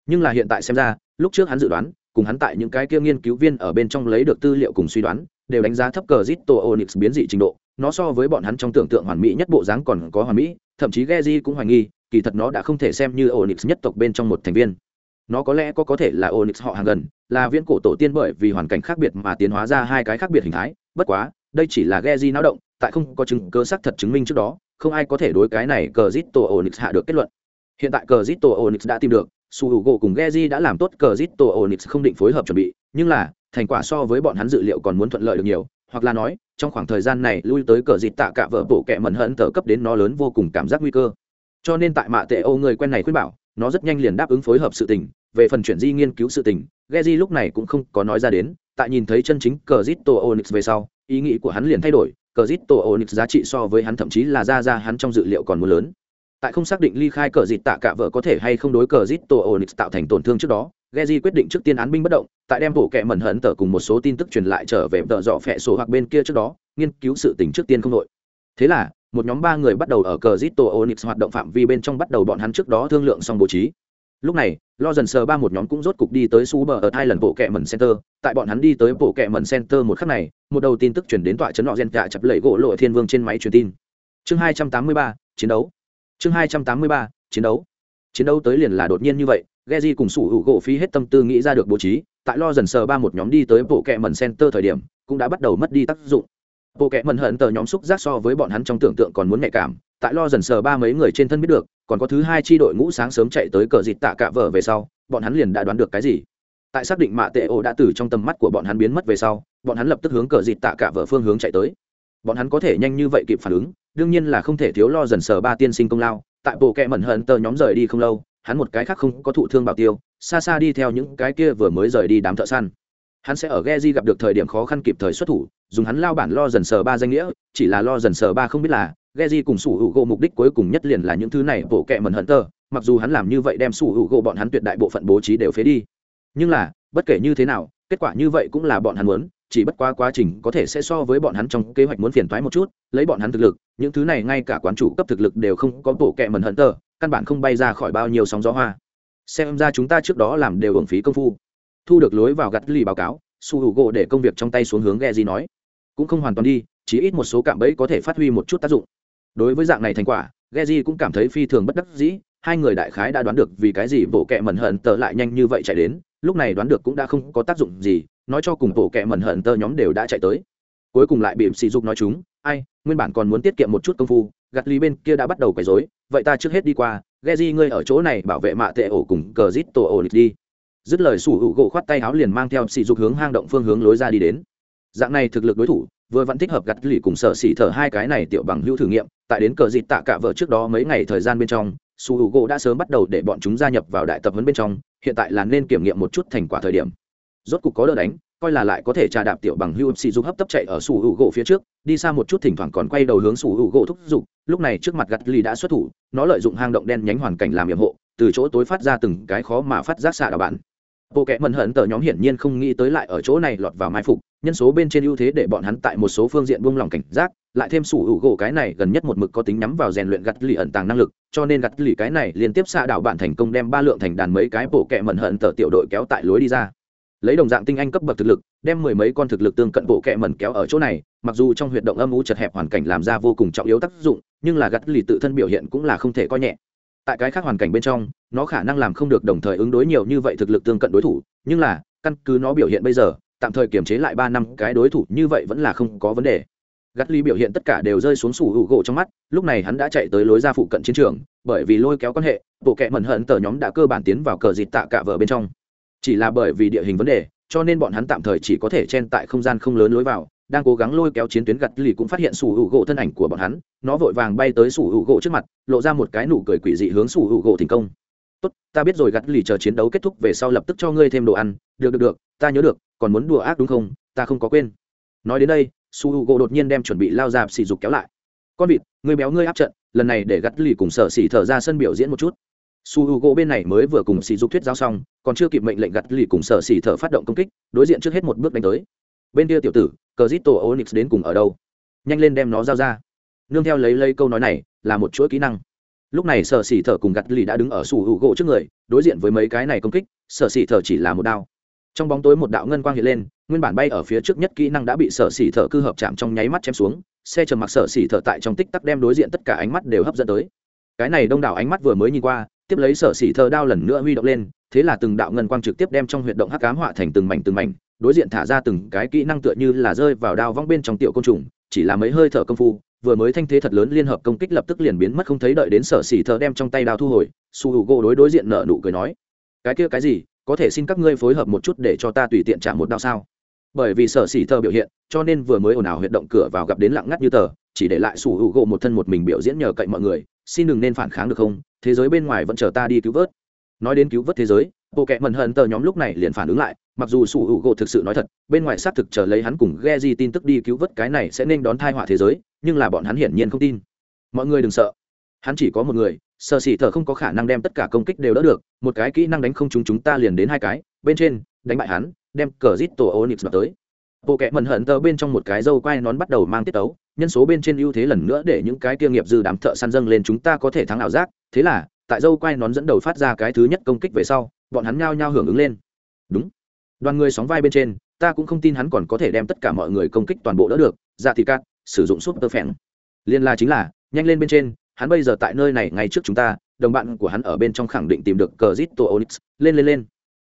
Nhưng là hiện tại xem ra, lúc trước hắn dự đoán, cùng hắn tại những cái kia nghiên cứu viên ở bên trong lấy được tư liệu cùng suy đoán, đều đánh giá thấp cờ zito onyx biến dị trình độ nó so với bọn hắn trong tưởng tượng hoàn mỹ nhất bộ dáng còn có hoàn mỹ, thậm chí Geji cũng hoài nghi, kỳ thật nó đã không thể xem như onyx nhất tộc bên trong một thành viên. Nó có lẽ có có thể là onyx họ hàng gần, là viễn cổ tổ tiên bởi vì hoàn cảnh khác biệt mà tiến hóa ra hai cái khác biệt hình thái, bất quá, đây chỉ là Geji náo động, tại không có chứng cơ xác thật chứng minh trước đó, không ai có thể đối cái này cờ zito onyx hạ được kết luận. Hiện tại cờ zito onyx đã tìm được, su h u gỗ cùng Geji đã làm tốt cờ zito onyx không định phối hợp chuẩn bị, nhưng là, thành quả so với bọn hắn dự liệu còn muốn thuận lợi được nhiều, hoặc là nói trong khoảng thời gian này lui tới cờ dịt tạ cả vợ bộ kẹ mẩn hận tờ cấp đến nó lớn vô cùng cảm giác nguy cơ. Cho nên tại mạ tệ ô người quen này khuyên bảo, nó rất nhanh liền đáp ứng phối hợp sự tình, về phần chuyển di nghiên cứu sự tình Geji lúc này cũng không có nói ra đến, tại nhìn thấy chân chính cờ zito onyx về sau, ý nghĩ của hắn liền thay đổi, cờ zito onyx giá trị so với hắn thậm chí là ra ra hắn trong dự liệu còn muốn lớn. Tại không xác định ly khai cờ dịt tạ cả vợ có thể hay không đối cờ dít tổ onyx tạo thành tổn thương trước đó Geji quyết định trước tiên án binh bất động, tại đem bộ kệ mẩn hận tờ cùng một số tin tức truyền lại trở về tờ dọ phệ sổ hoặc bên kia trước đó, nghiên cứu sự tình trước tiên không đội. Thế là, một nhóm ba người bắt đầu ở cờ Zito Onyx hoạt động phạm vi bên trong bắt đầu bọn hắn trước đó thương lượng xong bố trí. Lúc này, lo dần sờ ba một nhóm cũng rốt cục đi tới su bờ ở hai lần bộ kệ mẩn center, tại bọn hắn đi tới bộ kệ mẩn center một khắc này, một đầu tin tức truyền đến tọa trấn nọ gen cả chập lẩy gỗ lộ thiên vương trên máy truyền tin. Chương hai trăm tám mươi ba chiến đấu chương hai trăm tám mươi ba chiến đấu chiến đấu tới liền là đột nhiên như vậy Geji cùng sủ hữu gỗ phí hết tâm tư nghĩ ra được bố trí, tại lo dần sờ ba một nhóm đi tới bộ kệ mẩn center thời điểm, cũng đã bắt đầu mất đi tác dụng. Bộ kệ mẩn hận tờ nhóm xúc giác so với bọn hắn trong tưởng tượng còn muốn nhạy cảm, tại lo dần sờ ba mấy người trên thân biết được, còn có thứ hai chi đội ngũ sáng sớm chạy tới cờ dịt tạ cả vở về sau, bọn hắn liền đã đoán được cái gì. Tại xác định mạ tệ ổ đã từ trong tầm mắt của bọn hắn biến mất về sau, bọn hắn lập tức hướng cờ dịt tạ cả vở phương hướng chạy tới. Bọn hắn có thể nhanh như vậy kịp phản ứng, đương nhiên là không thể thiếu lo dần sờ ba tiên sinh công lao, tại bộ kệ mẩn hận tờ nhóm rời đi không lâu hắn một cái khác không có thụ thương bảo tiêu, xa xa đi theo những cái kia vừa mới rời đi đám thợ săn. Hắn sẽ ở Geji gặp được thời điểm khó khăn kịp thời xuất thủ, dùng hắn lao bản lo dần sờ ba danh nghĩa, chỉ là lo dần sờ ba không biết là Geji cùng sủ hữu gỗ mục đích cuối cùng nhất liền là những thứ này bộ kẹ mẩn hận tờ mặc dù hắn làm như vậy đem sủ hữu gỗ bọn hắn tuyệt đại bộ phận bố trí đều phế đi. Nhưng là, bất kể như thế nào, kết quả như vậy cũng là bọn hắn muốn, chỉ bất qua quá trình có thể sẽ so với bọn hắn trong kế hoạch muốn phiền thoái một chút, lấy bọn hắn thực lực, những thứ này ngay cả quán chủ cấp thực lực đều không có bộ kẹ mần hận tờ căn bản không bay ra khỏi bao nhiêu sóng gió hoa. Xem ra chúng ta trước đó làm đều hưởng phí công phu. Thu được lối vào gặt lì báo cáo, su hữu gỗ để công việc trong tay xuống hướng ghe gì nói. Cũng không hoàn toàn đi, chỉ ít một số cạm bẫy có thể phát huy một chút tác dụng. Đối với dạng này thành quả ghe gì cũng cảm thấy phi thường bất đắc dĩ, hai người đại khái đã đoán được vì cái gì bộ kệ mẩn hận tờ lại nhanh như vậy chạy đến, lúc này đoán được cũng đã không có tác dụng gì, nói cho cùng bộ kệ mẩn hận tờ nhóm đều đã chạy tới. Cuối cùng lại bị sỉ dục nói chúng ai, nguyên bản còn muốn tiết kiệm một chút công phu, gạt lý bên kia đã bắt đầu quấy rối, vậy ta trước hết đi qua, ghe di ngươi ở chỗ này bảo vệ mạ tệ ổ cùng cờ rít tổ ổ lịch đi. Dứt lời sủ hữu gỗ khoát tay áo liền mang theo sỉ dục hướng hang động phương hướng lối ra đi đến. Dạng này thực lực đối thủ, vừa vẫn thích hợp gặt lì cùng sở xỉ thở hai cái này tiểu bằng hữu thử nghiệm, tại đến cờ dịt tạ cả vợ trước đó mấy ngày thời gian bên trong su h u gỗ đã sớm bắt đầu để bọn chúng gia nhập vào đại tập huấn bên trong, hiện tại là nên kiểm nghiệm một chút thành quả thời điểm. Rốt cục có đỡ đánh coi là lại có thể trà đạp tiểu bằng hưu sử dục hấp tấp chạy ở sủ hữu gỗ phía trước, đi xa một chút thỉnh thoảng còn quay đầu hướng sủ hữu gỗ thúc giục, lúc này trước mặt gặt lì đã xuất thủ, nó lợi dụng hang động đen nhánh hoàn cảnh làm nhiệm hộ, từ chỗ tối phát ra từng cái khó mà phát giác xạ đảo bạn. Bộ kẽ mẫn hận tờ nhóm hiển nhiên không nghĩ tới lại ở chỗ này lọt vào mai phục, nhân số bên trên ưu thế để bọn hắn tại một số phương diện buông lỏng cảnh giác, lại thêm sủ hữu gỗ cái này gần nhất một mực có tính nhắm vào rèn luyện gặt lì ẩn tàng năng lực, cho nên gặt lì cái này liên tiếp xạ đảo bạn thành công đem ba lượng thành đàn mấy cái bộ kẹ mẩn hận tờ tiểu đội kéo tại lối đi ra lấy đồng dạng tinh anh cấp bậc thực lực, đem mười mấy con thực lực tương cận bộ kẹ mẩn kéo ở chỗ này, mặc dù trong huyệt động âm u chật hẹp hoàn cảnh làm ra vô cùng trọng yếu tác dụng, nhưng là gắt lì tự thân biểu hiện cũng là không thể coi nhẹ. Tại cái khác hoàn cảnh bên trong, nó khả năng làm không được đồng thời ứng đối nhiều như vậy thực lực tương cận đối thủ, nhưng là, căn cứ nó biểu hiện bây giờ, tạm thời kiềm chế lại ba năm, cái đối thủ như vậy vẫn là không có vấn đề. Gắt ly biểu hiện tất cả đều rơi xuống sủ hữu gỗ trong mắt, lúc này hắn đã chạy tới lối ra phụ cận chiến trường, bởi vì lôi kéo quan hệ, bộ kệ mẩn hận tờ nhóm đã cơ bản tiến vào cờ dịt tạ cả vợ bên trong chỉ là bởi vì địa hình vấn đề, cho nên bọn hắn tạm thời chỉ có thể chen tại không gian không lớn lối vào, đang cố gắng lôi kéo chiến tuyến gặt lì cũng phát hiện sủ hữu gỗ thân ảnh của bọn hắn, nó vội vàng bay tới sủ hữu gỗ trước mặt, lộ ra một cái nụ cười quỷ dị hướng sủ hữu gỗ thành công. Tốt, ta biết rồi, gặt lì chờ chiến đấu kết thúc về sau lập tức cho ngươi thêm đồ ăn. Được được được, ta nhớ được, còn muốn đùa ác đúng không? Ta không có quên. Nói đến đây, sủ hữu u gỗ đột nhiên đem chuẩn bị lao dạp xì dục kéo lại. Con vịt người béo ngươi áp trận, lần này để gặt lì cùng sở xỉ thở ra sân biểu diễn một chút su h u gỗ bên này mới vừa cùng xì dục thuyết giao xong, còn chưa kịp mệnh lệnh gặt lì cùng sở xỉ thở phát động công kích, đối diện trước hết một bước đánh tới. Bên kia tiểu tử cờ zit tổ onyx đến cùng ở đâu? Nhanh lên đem nó giao ra. Nương theo lấy lấy câu nói này, là một chuỗi kỹ năng. Lúc này sở xỉ thở cùng gặt lì đã đứng ở su h u gỗ trước người, đối diện với mấy cái này công kích, sở xỉ thở chỉ là một đao. Trong bóng tối một đạo ngân quang hiện lên, nguyên bản bay ở phía trước nhất kỹ năng đã bị sở xỉ thở cư hợp chạm trong nháy mắt chém xuống, xe trầm mặc sở xỉ thở tại trong tích tắc đem đối diện tất cả ánh mắt đều hấp dẫn tới. Cái này đông đảo ánh mắt vừa mới nhìn qua tiếp lấy sở xỉ thơ đao lần nữa huy động lên, thế là từng đạo ngân quang trực tiếp đem trong huyệt động hắc cám họa thành từng mảnh từng mảnh, đối diện thả ra từng cái kỹ năng tựa như là rơi vào đao vong bên trong tiểu côn trùng, chỉ là mấy hơi thở công phu, vừa mới thanh thế thật lớn liên hợp công kích lập tức liền biến mất không thấy đợi đến sở xỉ thơ đem trong tay đao thu hồi, su hữu gỗ đối đối diện nợ nụ cười nói, cái kia cái gì, có thể xin các ngươi phối hợp một chút để cho ta tùy tiện trả một đao sao? Bởi vì sở xỉ thơ biểu hiện, cho nên vừa mới ồn ào huyệt động cửa vào gặp đến lặng ngắt như tờ, chỉ để lại sủ hữu gỗ một thân một mình biểu diễn nhờ cậy mọi người, xin đừng nên phản kháng được không? Thế giới bên ngoài vẫn chờ ta đi cứu vớt. Nói đến cứu vớt thế giới, bộ kệ mẩn hận tờ nhóm lúc này liền phản ứng lại, mặc dù sủ hữu gỗ thực sự nói thật, bên ngoài xác thực chờ lấy hắn cùng ghe di tin tức đi cứu vớt cái này sẽ nên đón thai họa thế giới, nhưng là bọn hắn hiển nhiên không tin. Mọi người đừng sợ. Hắn chỉ có một người sợ xỉ thở không có khả năng đem tất cả công kích đều đỡ được, một cái kỹ năng đánh không chúng chúng ta liền đến hai cái, bên trên, đánh bại hắn, đem cờ rít tổ onyx vào tới. Bộ kệ mẩn hận tờ bên trong một cái dâu quai nón bắt đầu mang tiết tấu nhân số bên trên ưu thế lần nữa để những cái kia nghiệp dư đám thợ săn dâng lên chúng ta có thể thắng ảo giác. Thế là, tại dâu quay nón dẫn đầu phát ra cái thứ nhất công kích về sau, bọn hắn nhao nhao hưởng ứng lên. Đúng. Đoàn người sóng vai bên trên, ta cũng không tin hắn còn có thể đem tất cả mọi người công kích toàn bộ đỡ được. Ra thì cắt, sử dụng súp tơ phèn. Liên la chính là, nhanh lên bên trên, hắn bây giờ tại nơi này ngay trước chúng ta, đồng bạn của hắn ở bên trong khẳng định tìm được cờ zito onyx lên lên lên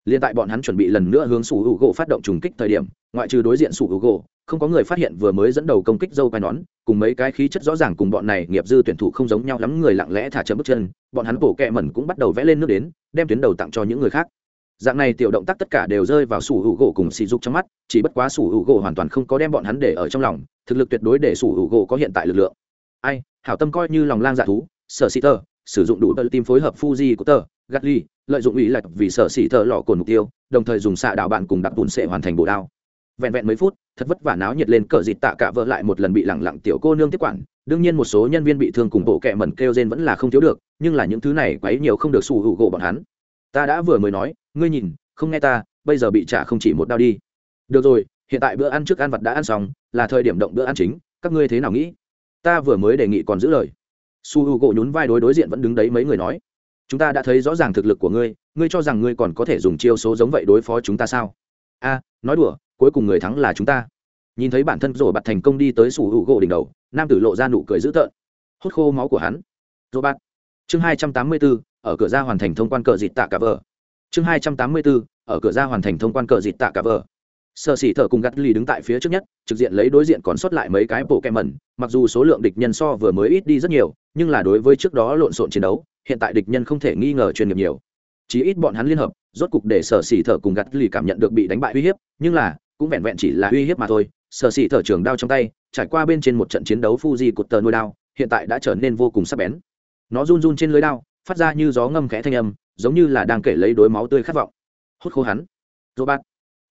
liên tại bọn hắn chuẩn bị lần nữa hướng sủ hữu gỗ phát động trùng kích thời điểm, ngoại trừ đối diện sủ hữu gỗ, không có người phát hiện vừa mới dẫn đầu công kích dâu quai nón, cùng mấy cái khí chất rõ ràng cùng bọn này nghiệp dư tuyển thủ không giống nhau lắm người lặng lẽ thả chậm bước chân, bọn hắn bổ kẹ mẩn cũng bắt đầu vẽ lên nước đến, đem tuyến đầu tặng cho những người khác. Dạng này tiểu động tác tất cả đều rơi vào sủ hữu gỗ cùng sỉ dục trong mắt, chỉ bất quá sủ hữu gỗ hoàn toàn không có đem bọn hắn để ở trong lòng, thực lực tuyệt đối để sủ hữu gỗ có hiện tại lực lượng. Ai, hảo tâm coi như lòng lang dạ thú, sở sĩ tờ, sử dụng đủ tim phối hợp fuji của tờ gatly lợi dụng ủy lạch vì sở xỉ thợ lọ cồn mục tiêu, đồng thời dùng xạ đạo bạn cùng đặc bùn sệ hoàn thành bộ đao. Vẹn vẹn mấy phút, thật vất vả náo nhiệt lên cờ dịt tạ cả vợ lại một lần bị lẳng lặng tiểu cô nương tiếp quản. Đương nhiên một số nhân viên bị thương cùng bộ kẹ mẩn kêu rên vẫn là không thiếu được, nhưng là những thứ này quấy nhiều không được sủ hữu gỗ bọn hắn. Ta đã vừa mới nói, ngươi nhìn, không nghe ta, bây giờ bị trả không chỉ một đao đi. Được rồi, hiện tại bữa ăn trước ăn vật đã ăn xong, là thời điểm động bữa ăn chính, các ngươi thế nào nghĩ? Ta vừa mới đề nghị còn giữ lời. Su h u gỗ nhún vai đối đối diện vẫn đứng đấy mấy người nói chúng ta đã thấy rõ ràng thực lực của ngươi ngươi cho rằng ngươi còn có thể dùng chiêu số giống vậy đối phó chúng ta sao? A, nói đùa, cuối cùng người thắng là chúng ta. Nhìn thấy bản thân rổ bạt thành công đi tới sủ hữu gỗ đỉnh đầu, nam tử lộ ra nụ cười dữ tợn. Hút khô máu của hắn. Rổ bạt. Chương hai trăm tám mươi bốn, ở cửa ra hoàn thành thông quan cờ dịt tạ cả vợ. Chương hai trăm tám mươi bốn, ở cửa ra hoàn thành thông quan cờ dịt tạ cả vợ. Sợ xỉ thở cùng gắt lì đứng tại phía trước nhất, trực diện lấy đối diện còn sót lại mấy cái bộ kem mẩn mặc dù số lượng địch nhân so vừa mới ít đi rất nhiều, nhưng là đối với trước đó lộn xộn chiến đấu hiện tại địch nhân không thể nghi ngờ chuyên nghiệp nhiều. Chí ít bọn hắn liên hợp, rốt cục để sở xỉ thở cùng gặt lì cảm nhận được bị đánh bại uy hiếp, nhưng là, cũng vẹn vẹn chỉ là uy hiếp mà thôi. Sở xỉ thở trường đao trong tay, trải qua bên trên một trận chiến đấu fuji cột tờ nuôi đao, hiện tại đã trở nên vô cùng sắc bén. Nó run run trên lưới đao, phát ra như gió ngâm khẽ thanh âm, giống như là đang kể lấy đối máu tươi khát vọng. Hút khô hắn. Robert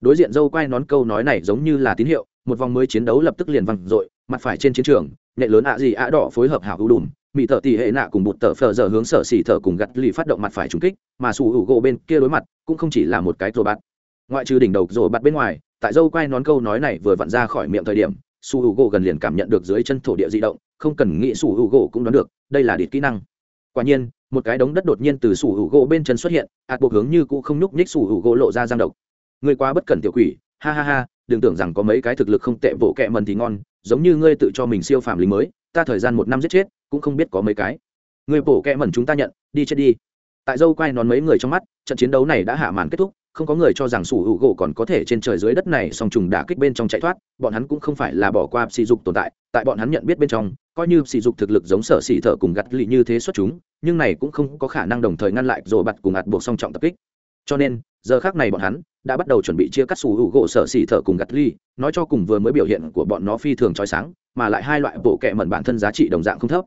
đối diện dâu quay nón câu nói này giống như là tín hiệu, một vòng mới chiến đấu lập tức liền văng dội, mặt phải trên chiến trường, nhẹ lớn ạ gì ạ đỏ phối hợp hảo hữu đùm mỹ thợ tỷ hệ nạ cùng bụt tờ phờ giờ hướng sở xỉ thợ cùng gặt lì phát động mặt phải trúng kích, mà sủ hữu gỗ bên kia đối mặt, cũng không chỉ là một cái rồ bạt ngoại trừ đỉnh đầu rồ bạt bên ngoài, tại dâu quay nón câu nói này vừa vặn ra khỏi miệng thời điểm, sủ hữu gỗ gần liền cảm nhận được dưới chân thổ địa di động, không cần nghĩ sủ hữu gỗ cũng đoán được, đây là địt kỹ năng. Quả nhiên, một cái đống đất đột nhiên từ sủ hữu gỗ bên chân xuất hiện, ạt buộc hướng như cũ không nhúc nhích sủ hữu gỗ lộ ra giang độc. Người quá bất cẩn tiểu quỷ, ha ha ha, đừng tưởng rằng có mấy cái thực lực không tệ vỗ kẹ mần thì ngon, giống như ngươi tự cho mình siêu phàm lính mới ta thời gian một năm giết chết, cũng không biết có mấy cái. Người bổ kẹ mẩn chúng ta nhận, đi chết đi. Tại dâu quay nón mấy người trong mắt, trận chiến đấu này đã hạ màn kết thúc, không có người cho rằng sủ hữu gỗ còn có thể trên trời dưới đất này song trùng đả kích bên trong chạy thoát, bọn hắn cũng không phải là bỏ qua sỉ dục tồn tại tại bọn hắn nhận biết bên trong, coi như sỉ dục thực lực giống sở xỉ thở cùng gặt lì như thế xuất chúng, nhưng này cũng không có khả năng đồng thời ngăn lại rồi bặt cùng ạt buộc song trọng tập kích. Cho nên giờ khác này bọn hắn đã bắt đầu chuẩn bị chia cắt sủ hữu gỗ sở xỉ thợ cùng gặt ly, nói cho cùng vừa mới biểu hiện của bọn nó phi thường trói sáng, mà lại hai loại bộ kệ mẩn bản thân giá trị đồng dạng không thấp.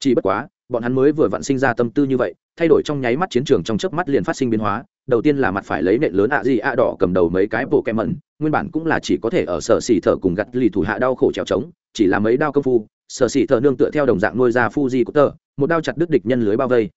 Chỉ bất quá, bọn hắn mới vừa vặn sinh ra tâm tư như vậy, thay đổi trong nháy mắt chiến trường trong chớp mắt liền phát sinh biến hóa, đầu tiên là mặt phải lấy nện lớn ạ gì ạ đỏ cầm đầu mấy cái bộ kẹ mẩn, nguyên bản cũng là chỉ có thể ở sở xỉ thở cùng gặt lì thủ hạ đau khổ trèo trống, chỉ là mấy đao công phu, sở xỉ thở nương tựa theo đồng dạng nuôi ra fuji của tờ, một đao chặt đứt địch nhân lưới bao vây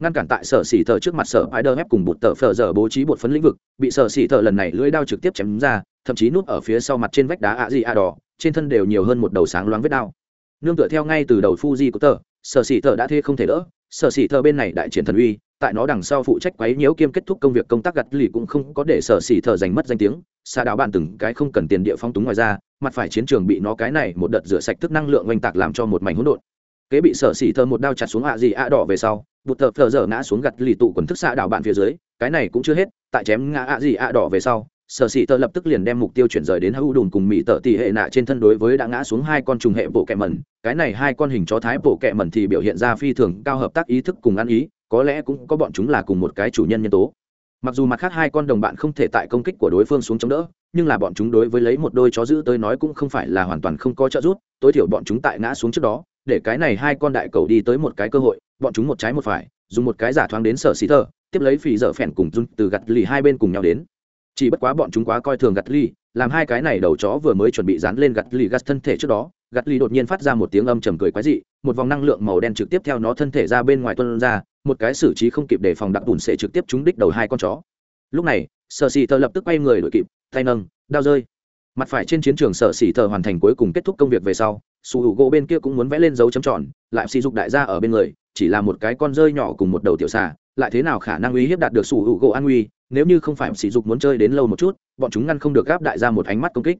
ngăn cản tại sở xỉ thờ trước mặt sở ái đơ ép cùng bột tờ phờ giờ bố trí bột phấn lĩnh vực, bị sở xỉ thờ lần này lưỡi đao trực tiếp chém ra, thậm chí núp ở phía sau mặt trên vách đá ạ gì ạ đỏ, trên thân đều nhiều hơn một đầu sáng loáng vết đao. Nương tựa theo ngay từ đầu fuji của tờ, sở xỉ thờ đã thê không thể đỡ, sở xỉ thờ bên này đại triển thần uy, tại nó đằng sau phụ trách quấy nhiễu kiêm kết thúc công việc công tác gặt lì cũng không có để sở xỉ thờ giành mất danh tiếng xa đạo bạn từng cái không cần tiền địa phong túng ngoài ra, mặt phải chiến trường bị nó cái này một đợt rửa sạch thức năng lượng oanh tạc làm cho một mảnh hỗn độn. Kế bị sở xỉ thở một đao chặt xuống ạ gì ạ đỏ về sau bụt thợ phờ dở ngã xuống gặt lì tụ quần thức xạ đảo bạn phía dưới, cái này cũng chưa hết, tại chém ngã ạ gì ạ đỏ về sau, sở sĩ tờ lập tức liền đem mục tiêu chuyển rời đến hữu đùn cùng mỹ tờ tỷ hệ nạ trên thân đối với đã ngã xuống hai con trùng hệ bộ kẹ mẩn. Cái này hai con hình chó thái bộ kẹ mẩn thì biểu hiện ra phi thường cao hợp tác ý thức cùng ăn ý, có lẽ cũng có bọn chúng là cùng một cái chủ nhân nhân tố. Mặc dù mặt khác hai con đồng bạn không thể tại công kích của đối phương xuống chống đỡ, nhưng là bọn chúng đối với lấy một đôi chó giữ tới nói cũng không phải là hoàn toàn không có trợ giúp, tối thiểu bọn chúng tại ngã xuống trước đó để cái này hai con đại cầu đi tới một cái cơ hội bọn chúng một trái một phải dùng một cái giả thoáng đến sở xí thơ tiếp lấy phì dở phèn cùng dung từ gặt lì hai bên cùng nhau đến. Chỉ bất quá bọn chúng quá coi thường gặt lì, làm hai cái này đầu chó vừa mới chuẩn bị dán lên gặt lì gắt thân thể trước đó gặt lì đột nhiên phát ra một tiếng âm trầm cười quái dị một vòng năng lượng màu đen trực tiếp theo nó thân thể ra bên ngoài tuân ra một cái xử trí không kịp để phòng đặc bùn sẽ trực tiếp trúng đích đầu hai con chó. Lúc này sở xì thờ lập tức quay người đội kịp tay nâng đao rơi. Mặt phải trên chiến trường sở xì thờ hoàn thành cuối cùng kết thúc công việc về sau su hữu gỗ bên kia cũng muốn vẽ lên dấu chấm tròn, lại sỉ dục đại gia ở bên người, chỉ là một cái con rơi nhỏ cùng một đầu tiểu xà, lại thế nào khả năng uy hiếp đạt được su hữu gỗ an uy, nếu như không phải sỉ dục muốn chơi đến lâu một chút, bọn chúng ngăn không được gáp đại gia một ánh mắt công kích.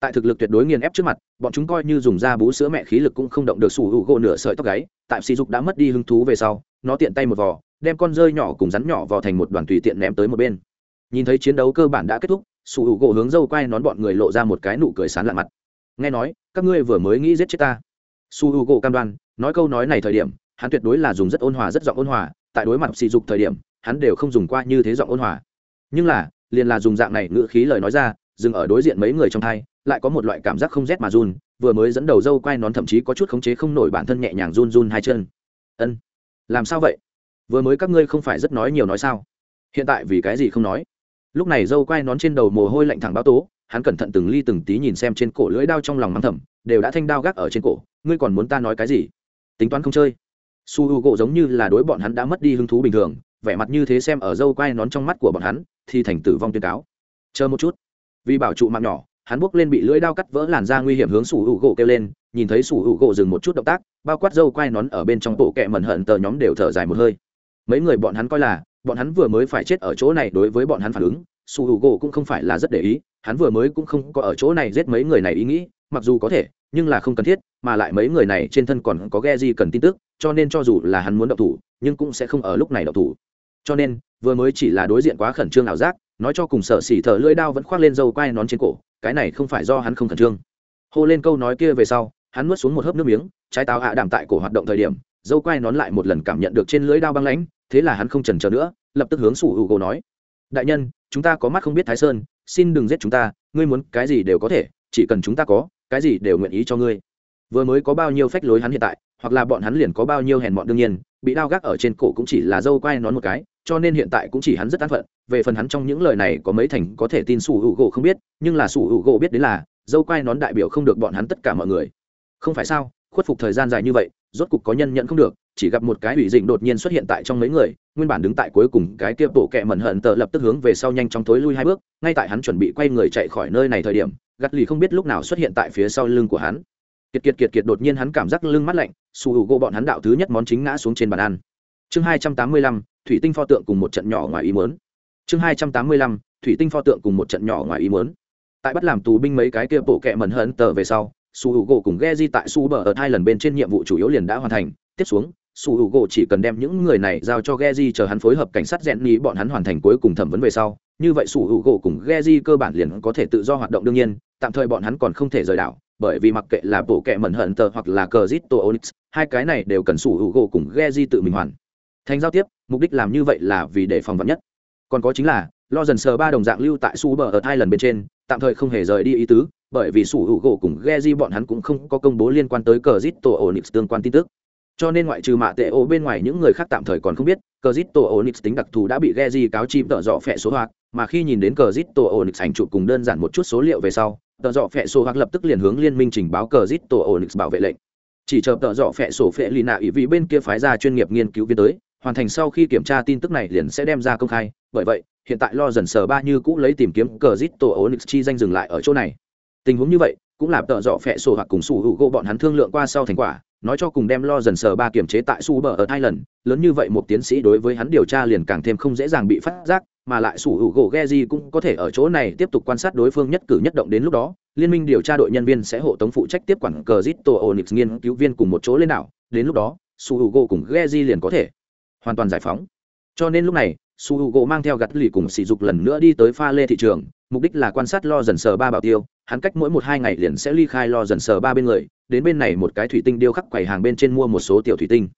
Tại thực lực tuyệt đối nghiền ép trước mặt, bọn chúng coi như dùng da bú sữa mẹ khí lực cũng không động được sủ hữu gỗ nửa sợi tóc gáy, tại sỉ dục đã mất đi hứng thú về sau, nó tiện tay một vò, đem con rơi nhỏ cùng rắn nhỏ vào thành một đoàn tùy tiện ném tới một bên. Nhìn thấy chiến đấu cơ bản đã kết thúc sủ hữu gỗ hướng dâu quay nón bọn người lộ ra một cái nụ cười sán lạ mặt nghe nói, các ngươi vừa mới nghĩ giết chết ta. Su h u gỗ cam đoan, nói câu nói này thời điểm, hắn tuyệt đối là dùng rất ôn hòa, rất giọng ôn hòa. Tại đối mặt sỉ dục thời điểm, hắn đều không dùng qua như thế giọng ôn hòa. Nhưng là, liền là dùng dạng này ngữ khí lời nói ra, dừng ở đối diện mấy người trong thai, lại có một loại cảm giác không rét mà run, vừa mới dẫn đầu dâu quay nón thậm chí có chút khống chế không nổi bản thân nhẹ nhàng run run hai chân. Ân, làm sao vậy? Vừa mới các ngươi không phải rất nói nhiều nói sao? Hiện tại vì cái gì không nói? Lúc này dâu quay nón trên đầu mồ hôi lạnh thẳng báo tố hắn cẩn thận từng ly từng tí nhìn xem trên cổ lưỡi đao trong lòng mắng thầm, đều đã thanh đao gác ở trên cổ, ngươi còn muốn ta nói cái gì? Tính toán không chơi. Su h u gỗ giống như là đối bọn hắn đã mất đi hứng thú bình thường, vẻ mặt như thế xem ở dâu quai nón trong mắt của bọn hắn, thì thành tử vong tuyên cáo. Chờ một chút. Vì bảo trụ mạng nhỏ, hắn buốc lên bị lưỡi đao cắt vỡ làn da nguy hiểm hướng sủ hữu gỗ kêu lên, nhìn thấy sủ hữu gỗ dừng một chút động tác, bao quát dâu quai nón ở bên trong bộ kẹ mẩn hận tờ nhóm đều thở dài một hơi. Mấy người bọn hắn coi là, bọn hắn vừa mới phải chết ở chỗ này đối với bọn hắn phản ứng su hữu gỗ cũng không phải là rất để ý, hắn vừa mới cũng không có ở chỗ này giết mấy người này ý nghĩ, mặc dù có thể, nhưng là không cần thiết, mà lại mấy người này trên thân còn có ghe gì cần tin tức, cho nên cho dù là hắn muốn động thủ, nhưng cũng sẽ không ở lúc này động thủ. Cho nên, vừa mới chỉ là đối diện quá khẩn trương ảo giác, nói cho cùng sợ xỉ thở lưỡi đao vẫn khoác lên dâu quai nón trên cổ, cái này không phải do hắn không khẩn trương. Hô lên câu nói kia về sau, hắn nuốt xuống một hớp nước miếng, trái táo hạ đảm tại cổ hoạt động thời điểm dâu quai nón lại một lần cảm nhận được trên lưỡi đao băng lãnh, thế là hắn không chần chờ nữa, lập tức hướng sủ hữu gỗ nói, đại nhân chúng ta có mắt không biết thái sơn, xin đừng giết chúng ta, ngươi muốn cái gì đều có thể, chỉ cần chúng ta có, cái gì đều nguyện ý cho ngươi. Vừa mới có bao nhiêu phách lối hắn hiện tại, hoặc là bọn hắn liền có bao nhiêu hèn bọn đương nhiên, bị đao gác ở trên cổ cũng chỉ là dâu quai nón một cái, cho nên hiện tại cũng chỉ hắn rất an phận. Về phần hắn trong những lời này có mấy thành có thể tin sủ hữu gỗ không biết, nhưng là sủ hữu gỗ biết đến là, dâu quai nón đại biểu không được bọn hắn tất cả mọi người. Không phải sao, khuất phục thời gian dài như vậy, rốt cục có nhân nhận không được chỉ gặp một cái ủy dịnh đột nhiên xuất hiện tại trong mấy người, nguyên bản đứng tại cuối cùng cái kia bộ kẹ mẩn hận tờ lập tức hướng về sau nhanh chóng thối lui hai bước, ngay tại hắn chuẩn bị quay người chạy khỏi nơi này thời điểm, gắt lì không biết lúc nào xuất hiện tại phía sau lưng của hắn. Kiệt kiệt kiệt kiệt đột nhiên hắn cảm giác lưng mắt lạnh su hữu gỗ bọn hắn đạo thứ nhất món chính ngã xuống trên bàn ăn. Chương hai trăm tám mươi lăm, thủy tinh pho tượng cùng một trận nhỏ ngoài ý mớn chương hai trăm tám mươi lăm, thủy tinh pho tượng cùng một trận nhỏ ngoài ý mớn tại bắt làm tù binh mấy cái kia bộ kẹ mẩn hận tờ về sau su hữu gỗ cùng ghe di tại su bờ ở hai lần bên trên nhiệm vụ chủ yếu liền đã hoàn thành, tiếp xuống sủ hữu gỗ chỉ cần đem những người này giao cho Geji chờ hắn phối hợp cảnh sát rèn ni bọn hắn hoàn thành cuối cùng thẩm vấn về sau. Như vậy sủ hữu gỗ cùng Geji cơ bản liền có thể tự do hoạt động đương nhiên, tạm thời bọn hắn còn không thể rời đảo, bởi vì mặc kệ là bộ kệ mẩn hận tờ hoặc là cờ zit onyx, hai cái này đều cần sủ hữu gỗ cùng Geji tự mình hoàn. Thành giao tiếp, mục đích làm như vậy là vì để phòng vạn nhất. Còn có chính là lo dần sờ ba đồng dạng lưu tại su bờ ở hai lần bên trên, tạm thời không hề rời đi ý tứ, bởi vì sủ hữu gỗ cùng Geji bọn hắn cũng không có công bố liên quan tới cờ zit onyx tương quan tin tức cho nên ngoại trừ mạ tệ ô bên ngoài những người khác tạm thời còn không biết cờ zit onyx tính đặc thù đã bị Geji cáo chim tợ dọ phẹ số hoạt mà khi nhìn đến cờ zit onyx ảnh chụp cùng đơn giản một chút số liệu về sau, tợ dọ phẹ số hoạt lập tức liền hướng liên minh trình báo cờ zit onyx bảo vệ lệnh. Chỉ chờ tợ dọ phẹ sổ phệ lì nạ ủy vị bên kia phái ra chuyên nghiệp nghiên cứu viên tới, hoàn thành sau khi kiểm tra tin tức này liền sẽ đem ra công khai. Bởi vậy, hiện tại lo dần sờ ba như cũ lấy tìm kiếm cờ zit tổ onyx chi danh dừng lại ở chỗ này. Tình huống như vậy, cũng làm tợ dọ phẹ sổ hoặc cùng sủ hữu gỗ bọn hắn thương lượng qua sau thành quả nói cho cùng đem lo dần sờ ba kiểm chế tại su bờ ở hai lần lớn như vậy một tiến sĩ đối với hắn điều tra liền càng thêm không dễ dàng bị phát giác, mà lại sủ hữu gỗ Geji cũng có thể ở chỗ này tiếp tục quan sát đối phương nhất cử nhất động đến lúc đó, liên minh điều tra đội nhân viên sẽ hộ tống phụ trách tiếp quản cờ zit onyx nghiên cứu viên cùng một chỗ lên đảo, đến lúc đó su hữu gỗ cùng Geji liền có thể hoàn toàn giải phóng. Cho nên lúc này su h u gỗ mang theo gặt lì cùng sỉ dục lần nữa đi tới pha lê thị trường, mục đích là quan sát lo dần sờ ba bảo tiêu, hắn cách mỗi một hai ngày liền sẽ ly khai lo dần sờ ba bên người đến bên này một cái thủy tinh điêu khắc quầy hàng bên trên mua một số tiểu thủy tinh.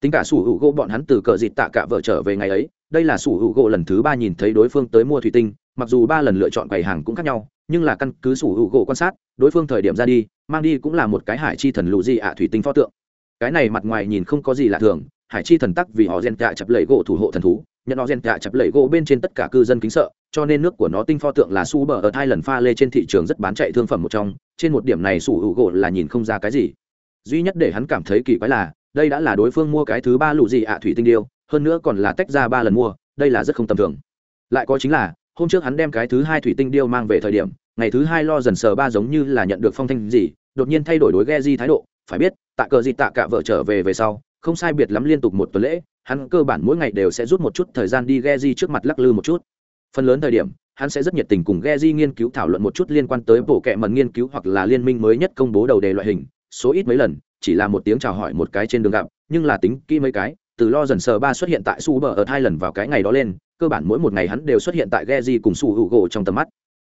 Tính cả sủ hữu gỗ bọn hắn từ cờ dịt tạ cả vợ trở về ngày ấy, đây là sủ hữu gỗ lần thứ ba nhìn thấy đối phương tới mua thủy tinh, mặc dù ba lần lựa chọn quầy hàng cũng khác nhau, nhưng là căn cứ sủ hữu gỗ quan sát, đối phương thời điểm ra đi, mang đi cũng là một cái hải chi thần lụ di ạ thủy tinh pho tượng. Cái này mặt ngoài nhìn không có gì lạ thường, hải chi thần tắc vì họ gen tạ chập lầy gỗ thủ hộ thần thú, nhận họ gen tạ chập lầy gỗ bên trên tất cả cư dân kính sợ cho nên nước của nó tinh pho tượng là su bờ ở hai lần pha lê trên thị trường rất bán chạy thương phẩm một trong, trên một điểm này sủ hữu gỗ là nhìn không ra cái gì. Duy nhất để hắn cảm thấy kỳ quái là, đây đã là đối phương mua cái thứ ba lụ gì ạ, thủy tinh điêu, hơn nữa còn là tách ra ba lần mua, đây là rất không tầm thường. Lại có chính là, hôm trước hắn đem cái thứ hai thủy tinh điêu mang về thời điểm, ngày thứ hai lo dần sờ ba giống như là nhận được phong thanh gì, đột nhiên thay đổi đối ghe di thái độ, phải biết, tạ cờ gì tạ cả vợ trở về về sau, không sai biệt lắm liên tục một tuần lễ, hắn cơ bản mỗi ngày đều sẽ rút một chút thời gian đi ghe di trước mặt lắc lư một chút phần lớn thời điểm, hắn sẽ rất nhiệt tình cùng ghe di nghiên cứu thảo luận một chút liên quan tới bộ kệ mần nghiên cứu hoặc là liên minh mới nhất công bố đầu đề loại hình. Số ít mấy lần, chỉ là một tiếng chào hỏi một cái trên đường gặp, nhưng là tính kỹ mấy cái, từ lo dần sờ ba xuất hiện tại su bờ ở hai lần vào cái ngày đó lên, cơ bản mỗi một ngày hắn đều xuất hiện tại ghe di cùng su hữu gỗ trong tầm mắt.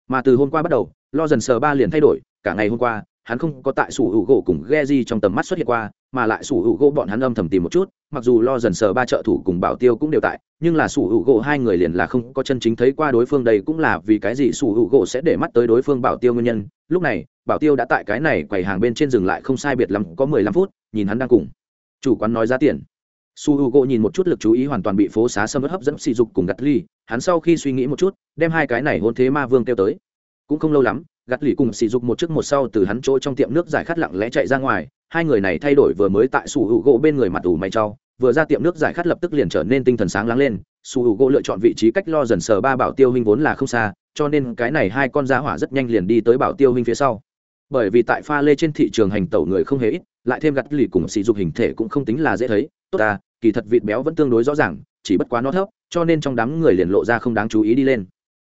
Mà từ hôm qua bắt đầu, lo dần sờ ba liền thay đổi, cả ngày hôm qua hắn không có tại sủ hữu gỗ cùng ghe di trong tầm mắt xuất hiện qua, mà lại sủ hữu gỗ bọn hắn âm thầm tìm một chút, mặc dù lo dần sờ ba trợ thủ cùng bảo tiêu cũng đều tại, nhưng là sủ hữu gỗ hai người liền là không có chân chính thấy qua đối phương đây cũng là vì cái gì sủ hữu gỗ sẽ để mắt tới đối phương bảo tiêu nguyên nhân. Lúc này, bảo tiêu đã tại cái này quầy hàng bên trên dừng lại không sai biệt lắm, có mười lăm phút, nhìn hắn đang cùng. Chủ quán nói giá tiền. Su h u gỗ nhìn một chút lực chú ý hoàn toàn bị phố xá sâm ớt hấp dẫn sỉ dục cùng gặt ly, hắn sau khi suy nghĩ một chút, đem hai cái này hôn thế ma vương kêu tới. Cũng không lâu lắm gắt lì cùng sỉ dục một trước một sau từ hắn chỗ trong tiệm nước giải khát lặng lẽ chạy ra ngoài, hai người này thay đổi vừa mới tại sủ hữu gỗ bên người mặt ủ mày trao vừa ra tiệm nước giải khát lập tức liền trở nên tinh thần sáng lắng lên, sủ hữu gỗ lựa chọn vị trí cách lo dần sờ ba bảo tiêu huynh vốn là không xa, cho nên cái này hai con giá hỏa rất nhanh liền đi tới bảo tiêu huynh phía sau. Bởi vì tại pha lê trên thị trường hành tẩu người không hề ít, lại thêm gắt lì cùng sỉ dục hình thể cũng không tính là dễ thấy, tốt ta, kỳ thật vịt béo vẫn tương đối rõ ràng, chỉ bất quá nó thấp, cho nên trong đám người liền lộ ra không đáng chú ý đi lên.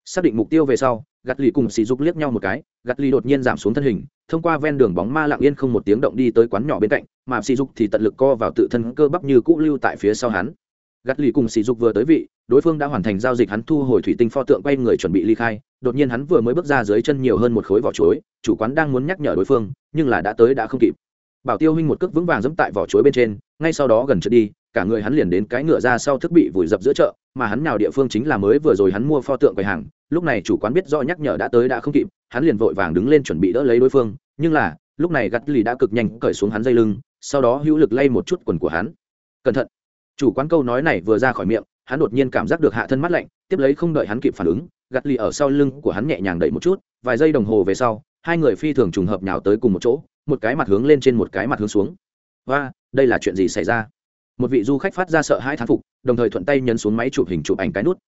Xác định mục tiêu về sau Gạt lì cùng sỉ dục liếc nhau một cái, gạt lì đột nhiên giảm xuống thân hình, thông qua ven đường bóng ma lặng yên không một tiếng động đi tới quán nhỏ bên cạnh, mà sỉ dục thì tận lực co vào tự thân cơ bắp như cũ lưu tại phía sau hắn. Gắt lì cùng sỉ dục vừa tới vị, đối phương đã hoàn thành giao dịch hắn thu hồi thủy tinh pho tượng quay người chuẩn bị ly khai, đột nhiên hắn vừa mới bước ra dưới chân nhiều hơn một khối vỏ chuối, chủ quán đang muốn nhắc nhở đối phương, nhưng là đã tới đã không kịp. Bảo tiêu huynh một cước vững vàng dẫm tại vỏ chuối bên trên, ngay sau đó gần trượt đi, cả người hắn liền đến cái ngựa ra sau thức bị vùi dập giữa chợ, mà hắn nào địa phương chính là mới vừa rồi hắn mua pho tượng quầy hàng lúc này chủ quán biết do nhắc nhở đã tới đã không kịp, hắn liền vội vàng đứng lên chuẩn bị đỡ lấy đối phương, nhưng là, lúc này gắt lì đã cực nhanh cởi xuống hắn dây lưng, sau đó hữu lực lay một chút quần của hắn. Cẩn thận. Chủ quán câu nói này vừa ra khỏi miệng, hắn đột nhiên cảm giác được hạ thân mắt lạnh, tiếp lấy không đợi hắn kịp phản ứng, gắt lì ở sau lưng của hắn nhẹ nhàng đẩy một chút, vài giây đồng hồ về sau, hai người phi thường trùng hợp nhào tới cùng một chỗ, một cái mặt hướng lên trên một cái mặt hướng xuống. Và đây là chuyện gì xảy ra? Một vị du khách phát ra sợ hai thán phục, đồng thời thuận tay nhấn xuống máy chụp hình chụp ảnh cái nút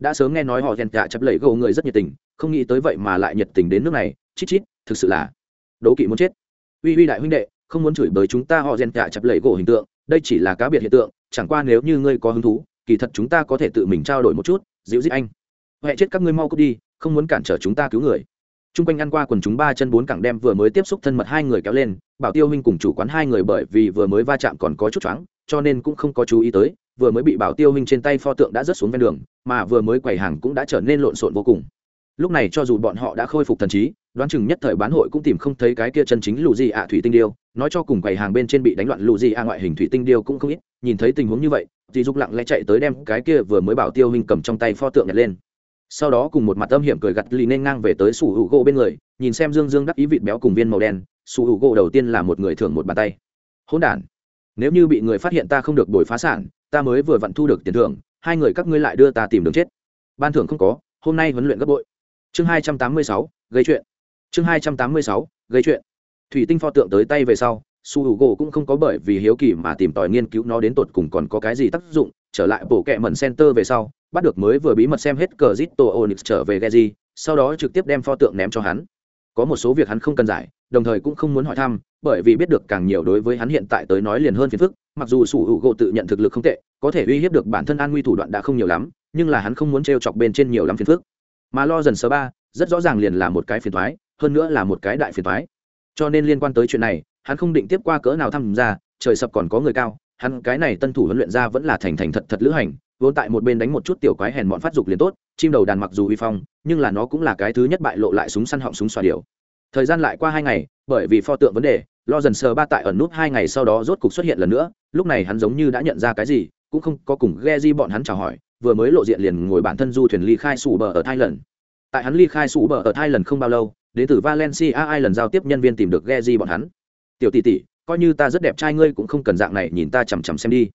đã sớm nghe nói họ rèn cả chập lẩy gầu người rất nhiệt tình không nghĩ tới vậy mà lại nhiệt tình đến nước này. Chít chít thực sự là đố kỵ muốn chết. Uy uy đại huynh đệ không muốn chửi bới chúng ta họ rèn cả chập lẩy gỗ hình tượng đây chỉ là cá biệt hiện tượng chẳng qua nếu như ngươi có hứng thú kỳ thật chúng ta có thể tự mình trao đổi một chút dịu dít anh. Huệ chết các ngươi mau cút đi không muốn cản trở chúng ta cứu người. Trung quanh ăn qua quần chúng ba chân bốn cẳng đem vừa mới tiếp xúc thân mật hai người kéo lên, Bảo Tiêu huynh cùng chủ quán hai người bởi vì vừa mới va chạm còn có chút choáng, cho nên cũng không có chú ý tới, vừa mới bị Bảo Tiêu minh trên tay pho tượng đã rớt xuống ven đường, mà vừa mới quầy hàng cũng đã trở nên lộn xộn vô cùng. Lúc này cho dù bọn họ đã khôi phục thần trí, đoán chừng nhất thời bán hội cũng tìm không thấy cái kia chân chính lù gì ạ thủy tinh điêu, nói cho cùng quầy hàng bên trên bị đánh loạn lù gì ạ ngoại hình thủy tinh điêu cũng không ít, nhìn thấy tình huống như vậy, thì Dục lặng lẽ chạy tới đem cái kia vừa mới Bảo Tiêu minh cầm trong tay pho tượng nhặt lên. Sau đó cùng một mặt âm hiểm cười gặt lì nên ngang về tới sủ hữu gỗ bên người nhìn xem dương dương đắc ý vịt béo cùng viên màu đen sủ hữu gỗ đầu tiên là một người thưởng một bàn tay. Hỗn đản nếu như bị người phát hiện ta không được đổi phá sản ta mới vừa vặn thu được tiền thưởng, hai người các ngươi lại đưa ta tìm đường chết. Ban thưởng không có, hôm nay huấn luyện gấp bội. Chương hai trăm tám mươi sáu, gây chuyện. Chương hai trăm tám mươi sáu, gây chuyện. Thủy tinh pho tượng tới tay về sau, su h u gỗ cũng không có bởi vì hiếu kỳ mà tìm tòi nghiên cứu nó đến tột cùng còn có cái gì tác dụng, trở lại bổ kẹ mẩn center về sau, bắt được mới vừa bí mật xem hết cờ zito onyx trở về geji sau đó trực tiếp đem pho tượng ném cho hắn. Có một số việc hắn không cần giải đồng thời cũng không muốn hỏi thăm, bởi vì biết được càng nhiều đối với hắn hiện tại tới nói liền hơn phiền phức, mặc dù sủ hữu gỗ tự nhận thực lực không tệ, có thể uy hiếp được bản thân an nguy thủ đoạn đã không nhiều lắm, nhưng là hắn không muốn t r e o chọc bên trên nhiều lắm phiền phức. Mà lo dần sơ ba, rất rõ ràng liền là một cái phiền thoái hơn nữa là một cái đại phiền thoái cho nên liên quan tới chuyện này, hắn không định tiếp qua cỡ nào tham gia trời sập còn có người cao, hắn cái này tân thủ huấn luyện ra vẫn là thành thành thật thật lữ hành, vốn tại một bên đánh một chút tiểu quái hèn bọn phát dục liền tốt, chim đầu đàn mặc dù uy phong, nhưng là nó cũng là cái thứ nhất bại lộ lại súng săn họng súng xoa điều thời gian lại qua hai ngày, bởi vì pho tượng vấn đề, lo dần sờ ba tại ẩn nút hai ngày sau đó rốt cục xuất hiện lần nữa, lúc này hắn giống như đã nhận ra cái gì, cũng không có cùng ghe di bọn hắn chào hỏi, vừa mới lộ diện liền ngồi bản thân du thuyền ly khai sủ bờ ở thai lần tại hắn ly khai sủ bờ ở thai lần không bao lâu, đến từ valencia ai lần giao tiếp nhân viên tìm được ghe di bọn hắn. Tiểu tỷ tỷ, coi như ta rất đẹp trai ngươi cũng không cần dạng này nhìn ta chằm chằm xem đi.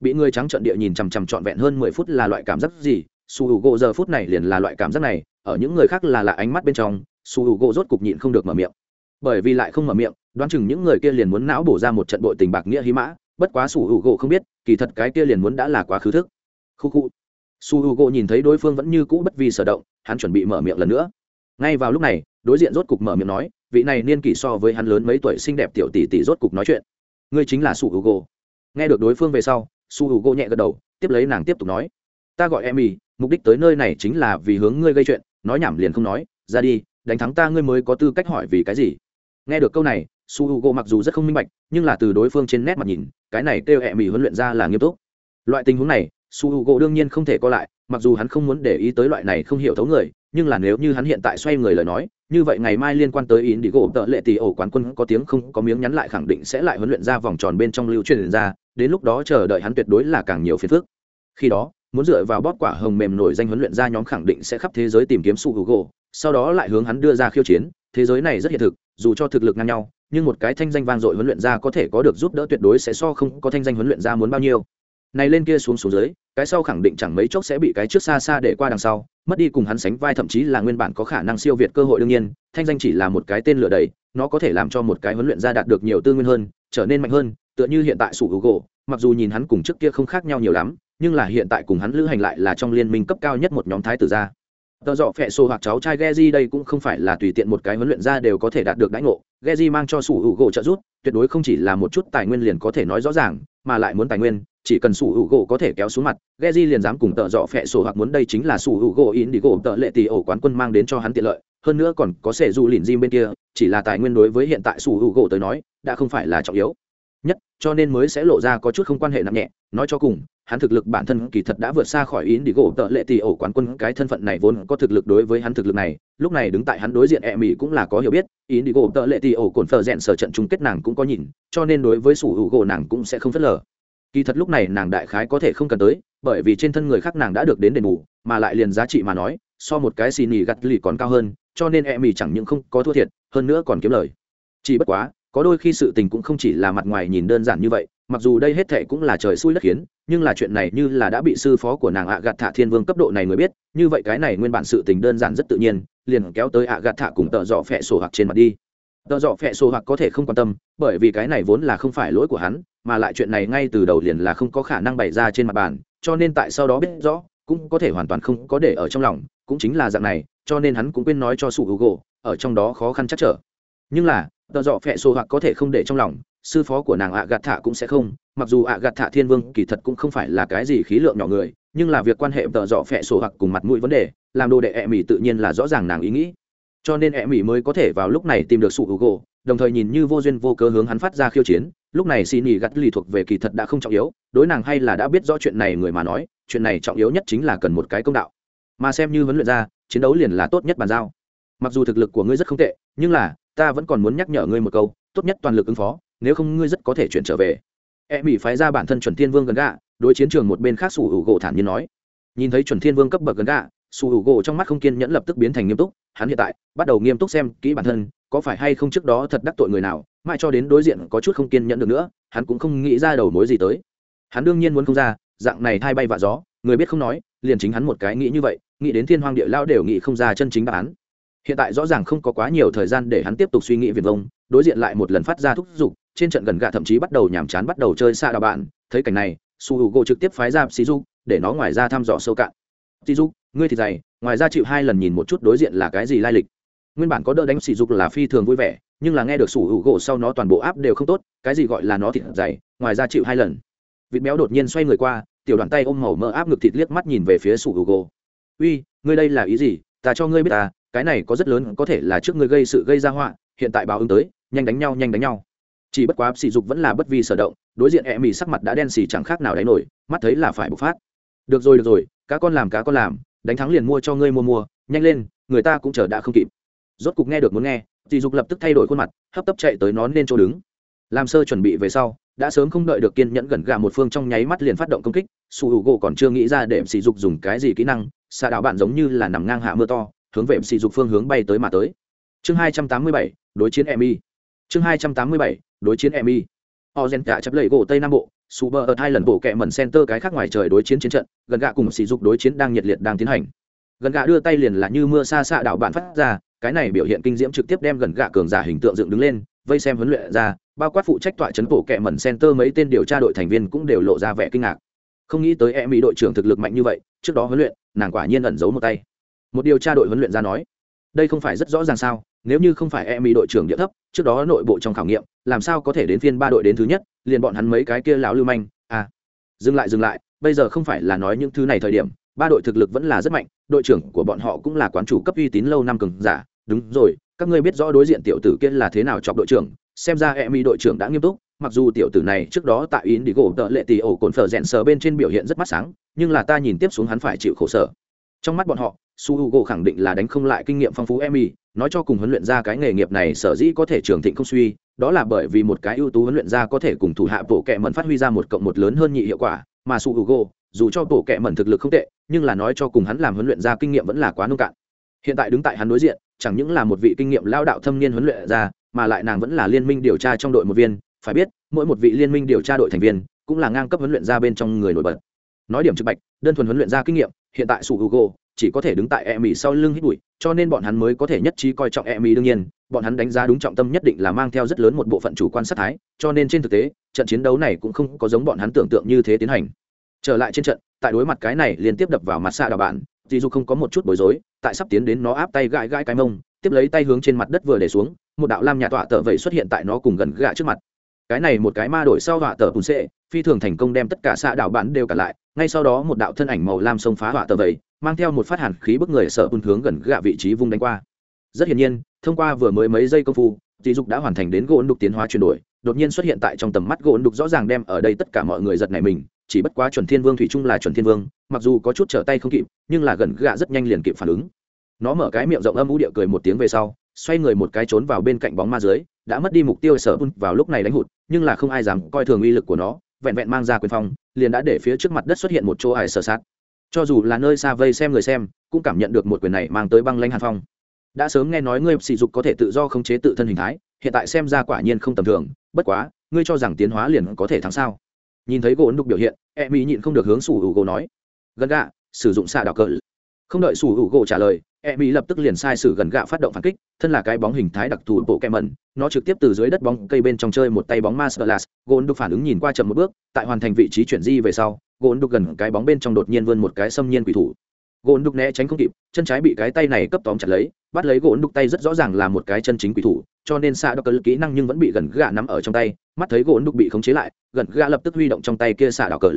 Bị ngươi trắng trợn địa nhìn chằm chằm trọn vẹn hơn mười phút là loại cảm giác gì? Su h u gỗ giờ phút này liền là loại cảm giác này, ở những người khác là lạ ánh mắt bên trong su h u gỗ rốt cục nhịn không được mở miệng. Bởi vì lại không mở miệng, đoán chừng những người kia liền muốn não bổ ra một trận bội tình bạc nghĩa hí mã, bất quá su h u gỗ không biết, kỳ thật cái kia liền muốn đã là quá khứ thức. Khu khu. Su h u gỗ nhìn thấy đối phương vẫn như cũ bất vi sở động, hắn chuẩn bị mở miệng lần nữa. Ngay vào lúc này, đối diện rốt cục mở miệng nói, vị này niên kỷ so với hắn lớn mấy tuổi xinh đẹp tiểu tỷ tỷ rốt cục nói chuyện. Ngươi chính là su h u gỗ nghe được đối phương về sau, su h u gỗ nhẹ gật đầu, tiếp lấy nàng tiếp tục nói, ta gọi em y mục đích tới nơi này chính là vì hướng ngươi gây chuyện, nói nhảm liền không nói, ra đi đánh thắng ta ngươi mới có tư cách hỏi vì cái gì? Nghe được câu này, su h u gỗ mặc dù rất không minh bạch, nhưng là từ đối phương trên nét mặt nhìn, cái này kêu hẹ mỹ huấn luyện ra là nghiêm túc. Loại tình huống này, su h u gỗ đương nhiên không thể co lại, mặc dù hắn không muốn để ý tới loại này không hiểu thấu người, nhưng là nếu như hắn hiện tại xoay người lời nói, như vậy ngày mai liên quan tới ý đi gỗ tợ lệ tỷ ổ quán quân có tiếng không có miếng nhắn lại khẳng định sẽ lại huấn luyện ra vòng tròn bên trong lưu truyền ra, đến lúc đó chờ đợi hắn tuyệt đối là càng nhiều phiền phức. Khi đó muốn dựa vào bóp quả hồng mềm nổi danh huấn luyện ra nhóm khẳng định sẽ khắp thế giới tìm kiếm su google sau đó lại hướng hắn đưa ra khiêu chiến. Thế giới này rất hiện thực, dù cho thực lực ngang nhau, nhưng một cái thanh danh vang dội huấn luyện ra có thể có được giúp đỡ tuyệt đối sẽ so không có thanh danh huấn luyện ra muốn bao nhiêu. Này lên kia xuống xuống dưới, cái sau khẳng định chẳng mấy chốc sẽ bị cái trước xa xa để qua đằng sau, mất đi cùng hắn sánh vai thậm chí là nguyên bản có khả năng siêu việt cơ hội đương nhiên, thanh danh chỉ là một cái tên lửa đầy, nó có thể làm cho một cái huấn luyện ra đạt được nhiều tư nguyên hơn, trở nên mạnh hơn, tựa như hiện tại sủ hữu gỗ mặc dù nhìn hắn cùng trước kia không khác nhau nhiều lắm nhưng là hiện tại cùng hắn lữ hành lại là trong liên minh cấp cao nhất một nhóm thái tử gia. Tờ dọ phẹ sổ hoặc cháu trai Geji đây cũng không phải là tùy tiện một cái huấn luyện ra đều có thể đạt được đãi ngộ. Geji mang cho sủ hữu gỗ trợ giúp, tuyệt đối không chỉ là một chút tài nguyên liền có thể nói rõ ràng, mà lại muốn tài nguyên, chỉ cần sủ hữu gỗ có thể kéo xuống mặt, Geji liền dám cùng tợ dọ phẹ sổ hoặc muốn đây chính là sủ hữu gỗ in đi gỗ tợ lệ tỷ ổ quán quân mang đến cho hắn tiện lợi. Hơn nữa còn có sẻ du lìn Jim bên kia, chỉ là tài nguyên đối với hiện tại sủ hữu gỗ tới nói, đã không phải là trọng yếu. Nhất, cho nên mới sẽ lộ ra có chút không quan hệ nặng nhẹ, nói cho cùng hắn thực lực bản thân kỳ thật đã vượt xa khỏi ý đi gỗ tợ lệ tỷ ổ quán quân. Cái thân phận này vốn có thực lực đối với hắn thực lực này, lúc này đứng tại hắn đối diện e mỹ cũng là có hiểu biết. Ý đi gỗ tợ lệ tỷ ổ cồn phờ rẽn sở trận chung kết nàng cũng có nhìn, cho nên đối với sủ hữu gỗ nàng cũng sẽ không phớt lờ. Kỳ thật lúc này nàng đại khái có thể không cần tới, bởi vì trên thân người khác nàng đã được đến đền bù, mà lại liền giá trị mà nói, so một cái xì nỉ gặt lì còn cao hơn, cho nên e mỹ chẳng những không có thua thiệt, hơn nữa còn kiếm lời. Chỉ bất quá, có đôi khi sự tình cũng không chỉ là mặt ngoài nhìn đơn giản như vậy mặc dù đây hết thệ cũng là trời xui đất khiến, nhưng là chuyện này như là đã bị sư phó của nàng ạ gạt thạ thiên vương cấp độ này người biết, như vậy cái này nguyên bản sự tình đơn giản rất tự nhiên, liền kéo tới ạ gạt thạ cùng tợ dọ phẹ sổ hoặc trên mặt đi. Tợ dọ phẹ sổ hoặc có thể không quan tâm, bởi vì cái này vốn là không phải lỗi của hắn, mà lại chuyện này ngay từ đầu liền là không có khả năng bày ra trên mặt bàn, cho nên tại sau đó biết rõ, cũng có thể hoàn toàn không có để ở trong lòng, cũng chính là dạng này, cho nên hắn cũng quên nói cho sủ hữu gỗ ở trong đó khó khăn chắc trở. Nhưng là, tợ dọ phẹ sổ hoặc có thể không để trong lòng sư phó của nàng ạ gạt thạ cũng sẽ không, mặc dù ạ gạt thạ thiên vương kỳ thật cũng không phải là cái gì khí lượng nhỏ người, nhưng là việc quan hệ tợ dọ phẹ sổ hoặc cùng mặt mũi vấn đề, làm đồ đệ ẹ mỹ tự nhiên là rõ ràng nàng ý nghĩ. Cho nên ẹ mỹ mới có thể vào lúc này tìm được sự hữu gỗ, đồng thời nhìn như vô duyên vô cớ hướng hắn phát ra khiêu chiến, lúc này xin nghỉ gắt lì thuộc về kỳ thật đã không trọng yếu, đối nàng hay là đã biết rõ chuyện này người mà nói, chuyện này trọng yếu nhất chính là cần một cái công đạo. Mà xem như huấn luyện ra, chiến đấu liền là tốt nhất bàn giao. Mặc dù thực lực của ngươi rất không tệ, nhưng là, ta vẫn còn muốn nhắc nhở ngươi một câu, tốt nhất toàn lực ứng phó nếu không ngươi rất có thể chuyển trở về. E mỹ phái ra bản thân chuẩn thiên vương gần gạ, đối chiến trường một bên khác sủ hữu gỗ thản nhiên nói. Nhìn thấy chuẩn thiên vương cấp bậc gần gạ, sủ hữu gỗ trong mắt không kiên nhẫn lập tức biến thành nghiêm túc, hắn hiện tại bắt đầu nghiêm túc xem kỹ bản thân, có phải hay không trước đó thật đắc tội người nào, mãi cho đến đối diện có chút không kiên nhẫn được nữa, hắn cũng không nghĩ ra đầu mối gì tới. Hắn đương nhiên muốn không ra, dạng này thay bay vạ gió, người biết không nói, liền chính hắn một cái nghĩ như vậy, nghĩ đến thiên hoàng địa lao đều nghĩ không ra chân chính đáp án. Hiện tại rõ ràng không có quá nhiều thời gian để hắn tiếp tục suy nghĩ viền vông, đối diện lại một lần phát ra thúc giục trên trận gần gạ thậm chí bắt đầu nhàm chán bắt đầu chơi xa đạo bạn. Thấy cảnh này, su h u gỗ trực tiếp phái ra sĩ du để nó ngoài ra thăm dò sâu cạn. Sĩ du ngươi thì dày, ngoài ra chịu hai lần nhìn một chút đối diện là cái gì lai lịch. Nguyên bản có đỡ đánh sỉ dục là phi thường vui vẻ, nhưng là nghe được sủ hữu gỗ sau nó toàn bộ áp đều không tốt, cái gì gọi là nó thịt dày, ngoài ra chịu hai lần. Vịt béo đột nhiên xoay người qua, tiểu đoàn tay ôm màu mỡ áp ngực thịt liếc mắt nhìn về phía sủ hữu gỗ uy, ngươi đây là ý gì? Ta cho ngươi biết ta, cái này có rất lớn, có thể là trước ngươi gây sự gây ra họa, hiện tại báo ứng tới, nhanh đánh nhau, nhanh đánh nhau chỉ bất quá sỉ dục vẫn là bất vi sở động, đối diện e mì sắc mặt đã đen xì chẳng khác nào đánh nổi, mắt thấy là phải bộc phát. Được rồi được rồi, cá con làm cá con làm, đánh thắng liền mua cho ngươi mua mua, nhanh lên, người ta cũng chờ đã không kịp. Rốt cục nghe được muốn nghe, sỉ dục lập tức thay đổi khuôn mặt, hấp tấp chạy tới nón lên chỗ đứng. Làm sơ chuẩn bị về sau, đã sớm không đợi được kiên nhẫn gần gà một phương trong nháy mắt liền phát động công kích, su h u gỗ còn chưa nghĩ ra để sỉ dục dùng cái gì kỹ năng, xạ đạo bạn giống như là nằm ngang hạ mưa to, hướng về sỉ dục phương hướng bay tới mà tới. Chương hai trăm tám mươi bảy, đối chiến emi chương hai trăm tám mươi bảy đối chiến emi. Họ gen cả chấp lầy gỗ tây nam bộ su bờ ở hai lần bộ kẹ mẩn center cái khác ngoài trời đối chiến chiến trận, gần gạ cùng sỉ dục đối chiến đang nhiệt liệt đang tiến hành. Gần gạ đưa tay liền là như mưa xa xạ đảo bạn phát ra, cái này biểu hiện kinh diễm trực tiếp đem gần gạ cường giả hình tượng dựng đứng lên, vây xem huấn luyện ra, bao quát phụ trách tọa chấn bộ kẹ mẩn center mấy tên điều tra đội thành viên cũng đều lộ ra vẻ kinh ngạc. Không nghĩ tới emi đội trưởng thực lực mạnh như vậy, trước đó huấn luyện, nàng quả nhiên ẩn giấu một tay. Một điều tra đội huấn luyện ra nói, đây không phải rất rõ ràng sao nếu như không phải em bị đội trưởng địa thấp, trước đó nội bộ trong khảo nghiệm, làm sao có thể đến phiên ba đội đến thứ nhất, liền bọn hắn mấy cái kia lão lưu manh à. Dừng lại dừng lại, bây giờ không phải là nói những thứ này thời điểm, ba đội thực lực vẫn là rất mạnh, đội trưởng của bọn họ cũng là quán chủ cấp uy tín lâu năm cường giả. Đúng rồi, các ngươi biết rõ đối diện tiểu tử kia là thế nào chọc đội trưởng, xem ra em y đội trưởng đã nghiêm túc, mặc dù tiểu tử này trước đó tại yến đi gỗ tợ lệ tì ổ cồn phở rẽn sờ bên trên biểu hiện rất mắt sáng, nhưng là ta nhìn tiếp xuống hắn phải chịu khổ sở. Trong mắt bọn họ su h u gỗ khẳng định là đánh không lại kinh nghiệm phong phú emmy nói cho cùng huấn luyện ra cái nghề nghiệp này sở dĩ có thể trường thịnh không suy, đó là bởi vì một cái ưu tú huấn luyện ra có thể cùng thủ hạ bộ kệ mẩn phát huy ra một cộng một lớn hơn nhị hiệu quả, mà su h u gỗ dù cho bộ kệ mẩn thực lực không tệ, nhưng là nói cho cùng hắn làm huấn luyện ra kinh nghiệm vẫn là quá nông cạn. Hiện tại đứng tại hắn đối diện, chẳng những là một vị kinh nghiệm lao đạo thâm niên huấn luyện ra mà lại nàng vẫn là liên minh điều tra trong đội một viên, phải biết, mỗi một vị liên minh điều tra đội thành viên cũng là ngang cấp huấn luyện ra bên trong người nổi bật. Nói điểm trực bạch, đơn thuần huấn luyện ra kinh nghiệm, hiện tại su hugo chỉ có thể đứng tại e mỹ sau lưng hít bụi, cho nên bọn hắn mới có thể nhất trí coi trọng e mỹ đương nhiên. Bọn hắn đánh giá đúng trọng tâm nhất định là mang theo rất lớn một bộ phận chủ quan sát thái, cho nên trên thực tế, trận chiến đấu này cũng không có giống bọn hắn tưởng tượng như thế tiến hành. Trở lại trên trận, tại đối mặt cái này liên tiếp đập vào mặt xa đào bạn dì dù không có một chút bối rối, tại sắp tiến đến nó áp tay gãi gãi cái mông, tiếp lấy tay hướng trên mặt đất vừa để xuống, một đạo lam nhà tọa tờ vậy xuất hiện tại nó cùng gần gạ trước mặt cái này một cái ma đổi sau họa tờ bùn xệ phi thường thành công đem tất cả xạ đảo bản đều cả lại. Ngay sau đó một đạo thân ảnh màu lam xông phá họa tờ vậy, mang theo một phát hàn khí bức người sợ bùn hướng gần gạ vị trí vung đánh qua. Rất hiển nhiên, thông qua vừa mới mấy giây công phu dị dục đã hoàn thành đến gỗ đục tiến hóa chuyển đổi, đột nhiên xuất hiện tại trong tầm mắt gỗ đục rõ ràng đem ở đây tất cả mọi người giật này mình, chỉ bất quá chuẩn thiên vương thủy trung là chuẩn thiên vương, mặc dù có chút trở tay không kịp, nhưng là gần gạ rất nhanh liền kịp phản ứng. Nó mở cái miệng rộng âm ú địa cười một tiếng về sau xoay người một cái trốn vào bên cạnh bóng ma dưới, đã mất đi mục tiêu sở bun vào lúc này đánh hụt, nhưng là không ai dám coi thường uy lực của nó, vẹn vẹn mang ra quyền phong, liền đã để phía trước mặt đất xuất hiện một chỗ ải sở sát. Cho dù là nơi xa vây xem người xem, cũng cảm nhận được một quyền này mang tới băng lanh hàn phong. Đã sớm nghe nói ngươi sỉ dục có thể tự do khống chế tự thân hình thái, hiện tại xem ra quả nhiên không tầm thường, bất quá, ngươi cho rằng tiến hóa liền có thể thắng sao? Nhìn thấy gỗ đục biểu hiện e mỹ nhịn không được hướng sủ hữu gỗ nói, gần gạ, sử dụng xạ đạo cờ không đợi sủ hữu gỗ trả lời e mỹ lập tức liền sai sử gần gạ phát động phản kích, thân là cái bóng hình thái đặc thù bộ kẹ mẩn, nó trực tiếp từ dưới đất bóng cây bên trong chơi một tay bóng masterlas gôn đục phản ứng nhìn qua chậm một bước, tại hoàn thành vị trí chuyển di về sau, gôn đục gần cái bóng bên trong đột nhiên vươn một cái xâm nhiên quỷ thủ. Gôn đục né tránh không kịp, chân trái bị cái tay này cấp tóm chặt lấy, bắt lấy gôn đục tay rất rõ ràng là một cái chân chính quỷ thủ, cho nên xạ đọc cờ kỹ năng nhưng vẫn bị gần gạ nắm ở trong tay, mắt thấy gôn đục bị khống chế lại, gần gạ lập tức huy động trong tay kia xạ đọc cờ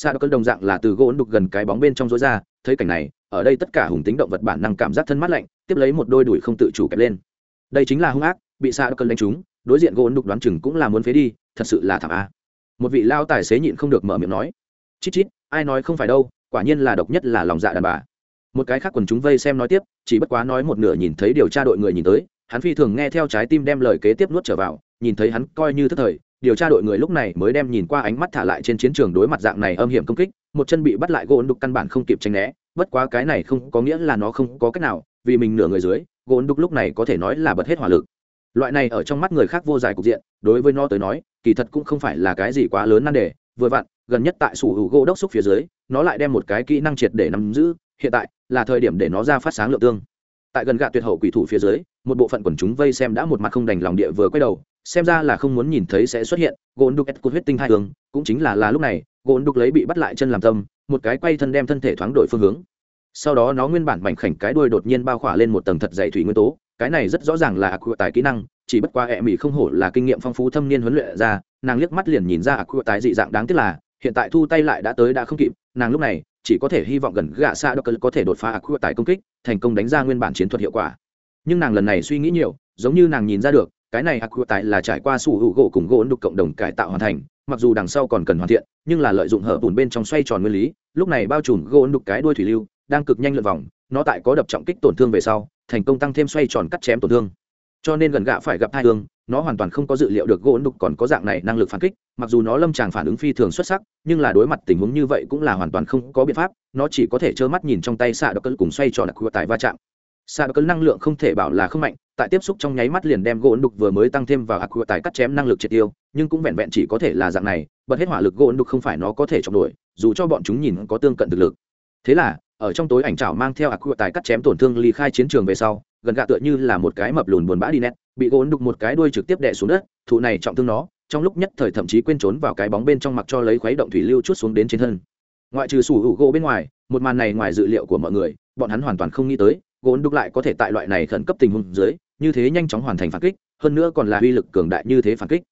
xạ đọc đồng dạng là từ gỗ đục gần cái bóng bên trong rối ra, thấy cảnh này, ở đây tất cả hùng tính động vật bản năng cảm giác thân mát lạnh, tiếp lấy một đôi đuổi không tự chủ kẹp lên. Đây chính là hung ác, bị xạ đọc đánh trúng, đối diện gỗ đục đoán chừng cũng là muốn phế đi, thật sự là thảm a. Một vị lao tài xế nhịn không được mở miệng nói, chít chít, ai nói không phải đâu, quả nhiên là độc nhất là lòng dạ đàn bà. Một cái khác quần chúng vây xem nói tiếp, chỉ bất quá nói một nửa nhìn thấy điều tra đội người nhìn tới, hắn phi thường nghe theo trái tim đem lời kế tiếp nuốt trở vào, nhìn thấy hắn coi như thất thời điều tra đội người lúc này mới đem nhìn qua ánh mắt thả lại trên chiến trường đối mặt dạng này âm hiểm công kích, một chân bị bắt lại gỗ đục căn bản không kịp tranh né, bất quá cái này không có nghĩa là nó không có cách nào, vì mình nửa người dưới, gỗ đục lúc này có thể nói là bật hết hỏa lực. Loại này ở trong mắt người khác vô dài cục diện, đối với nó tới nói, kỳ thật cũng không phải là cái gì quá lớn nan đề, vừa vặn, gần nhất tại sủ hữu gỗ đốc xúc phía dưới, nó lại đem một cái kỹ năng triệt để nắm giữ, hiện tại, là thời điểm để nó ra phát sáng lượng tương. Tại gần gạ tuyệt hậu quỷ thủ phía dưới, một bộ phận quần chúng vây xem đã một mặt không đành lòng địa vừa quay đầu xem ra là không muốn nhìn thấy sẽ xuất hiện gôn đục ép cột huyết tinh hai hướng, cũng chính là là lúc này gôn đục lấy bị bắt lại chân làm tâm, một cái quay thân đem thân thể thoáng đổi phương hướng. Sau đó nó nguyên bản mảnh khảnh cái đuôi đột nhiên bao khỏa lên một tầng thật dày thủy nguyên tố, cái này rất rõ ràng là aqua tài kỹ năng, chỉ bất qua ẹ mỹ không hổ là kinh nghiệm phong phú thâm niên huấn luyện ra, nàng liếc mắt liền nhìn ra aqua tài dị dạng đáng tiếc là, hiện tại thu tay lại đã tới đã không kịp, nàng lúc này chỉ có thể hy vọng gần gạ xa đ có thể đột phá aqua tài công kích, thành công đánh ra nguyên bản chiến thuật hiệu quả. Nhưng nàng lần này suy nghĩ nhiều, giống như nàng nhìn ra được cái này aqua tại là trải qua sủ hữu gỗ cùng gỗ đục cộng đồng cải tạo hoàn thành, mặc dù đằng sau còn cần hoàn thiện, nhưng là lợi dụng hở bùn bên trong xoay tròn nguyên lý, lúc này bao trùm gỗ đục cái đuôi thủy lưu, đang cực nhanh lượn vòng, nó tại có đập trọng kích tổn thương về sau, thành công tăng thêm xoay tròn cắt chém tổn thương. Cho nên gần gạ phải gặp hai thương nó hoàn toàn không có dự liệu được gỗ đục còn có dạng này năng lực phản kích, mặc dù nó lâm tràng phản ứng phi thường xuất sắc, nhưng là đối mặt tình huống như vậy cũng là hoàn toàn không có biện pháp, nó chỉ có thể trơ mắt nhìn trong tay xạ đ cân cùng xoay tròn đặc tại va chạm. Xạ đ cân năng lượng không thể bảo là không mạnh tại tiếp xúc trong nháy mắt liền đem gỗ đục vừa mới tăng thêm vào quỷ tài cắt chém năng lực triệt tiêu, nhưng cũng vẹn vẹn chỉ có thể là dạng này, bật hết hỏa lực gỗ đục không phải nó có thể chọn đuổi, dù cho bọn chúng nhìn có tương cận thực lực. Thế là, ở trong tối ảnh trảo mang theo ác quỷ tài cắt chém tổn thương ly khai chiến trường về sau, gần gạ tựa như là một cái mập lùn buồn bã đi nét, bị gỗ đục một cái đuôi trực tiếp đè xuống đất, thụ này trọng thương nó, trong lúc nhất thời thậm chí quên trốn vào cái bóng bên trong mặc cho lấy khuấy động thủy lưu chút xuống đến trên thân. Ngoại trừ sủ hữu gỗ bên ngoài, một màn này ngoài dự liệu của mọi người, bọn hắn hoàn toàn không nghĩ tới, gỗ đục lại có thể tại loại này khẩn cấp tình huống dưới như thế nhanh chóng hoàn thành phản kích, hơn nữa còn là uy lực cường đại như thế phản kích.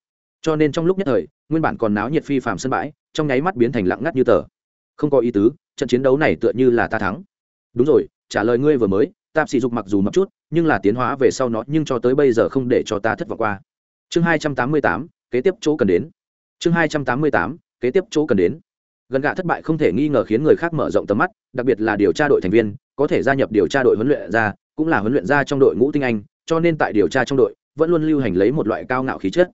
Cho nên trong lúc nhất thời, nguyên bản còn náo nhiệt phi phạm sân bãi, trong nháy mắt biến thành lặng ngắt như tờ. Không có ý tứ, trận chiến đấu này tựa như là ta thắng. Đúng rồi, trả lời ngươi vừa mới, tạp sỉ dục mặc dù mập chút, nhưng là tiến hóa về sau nó nhưng cho tới bây giờ không để cho ta thất vọng qua. Chương hai trăm tám mươi tám, kế tiếp chỗ cần đến. Chương hai trăm tám mươi tám, kế tiếp chỗ cần đến. Gần gạ thất bại không thể nghi ngờ khiến người khác mở rộng tầm mắt, đặc biệt là điều tra đội thành viên, có thể gia nhập điều tra đội huấn luyện ra, cũng là huấn luyện ra trong đội ngũ tinh anh cho nên tại điều tra trong đội, vẫn luôn lưu hành lấy một loại cao ngạo khí chất.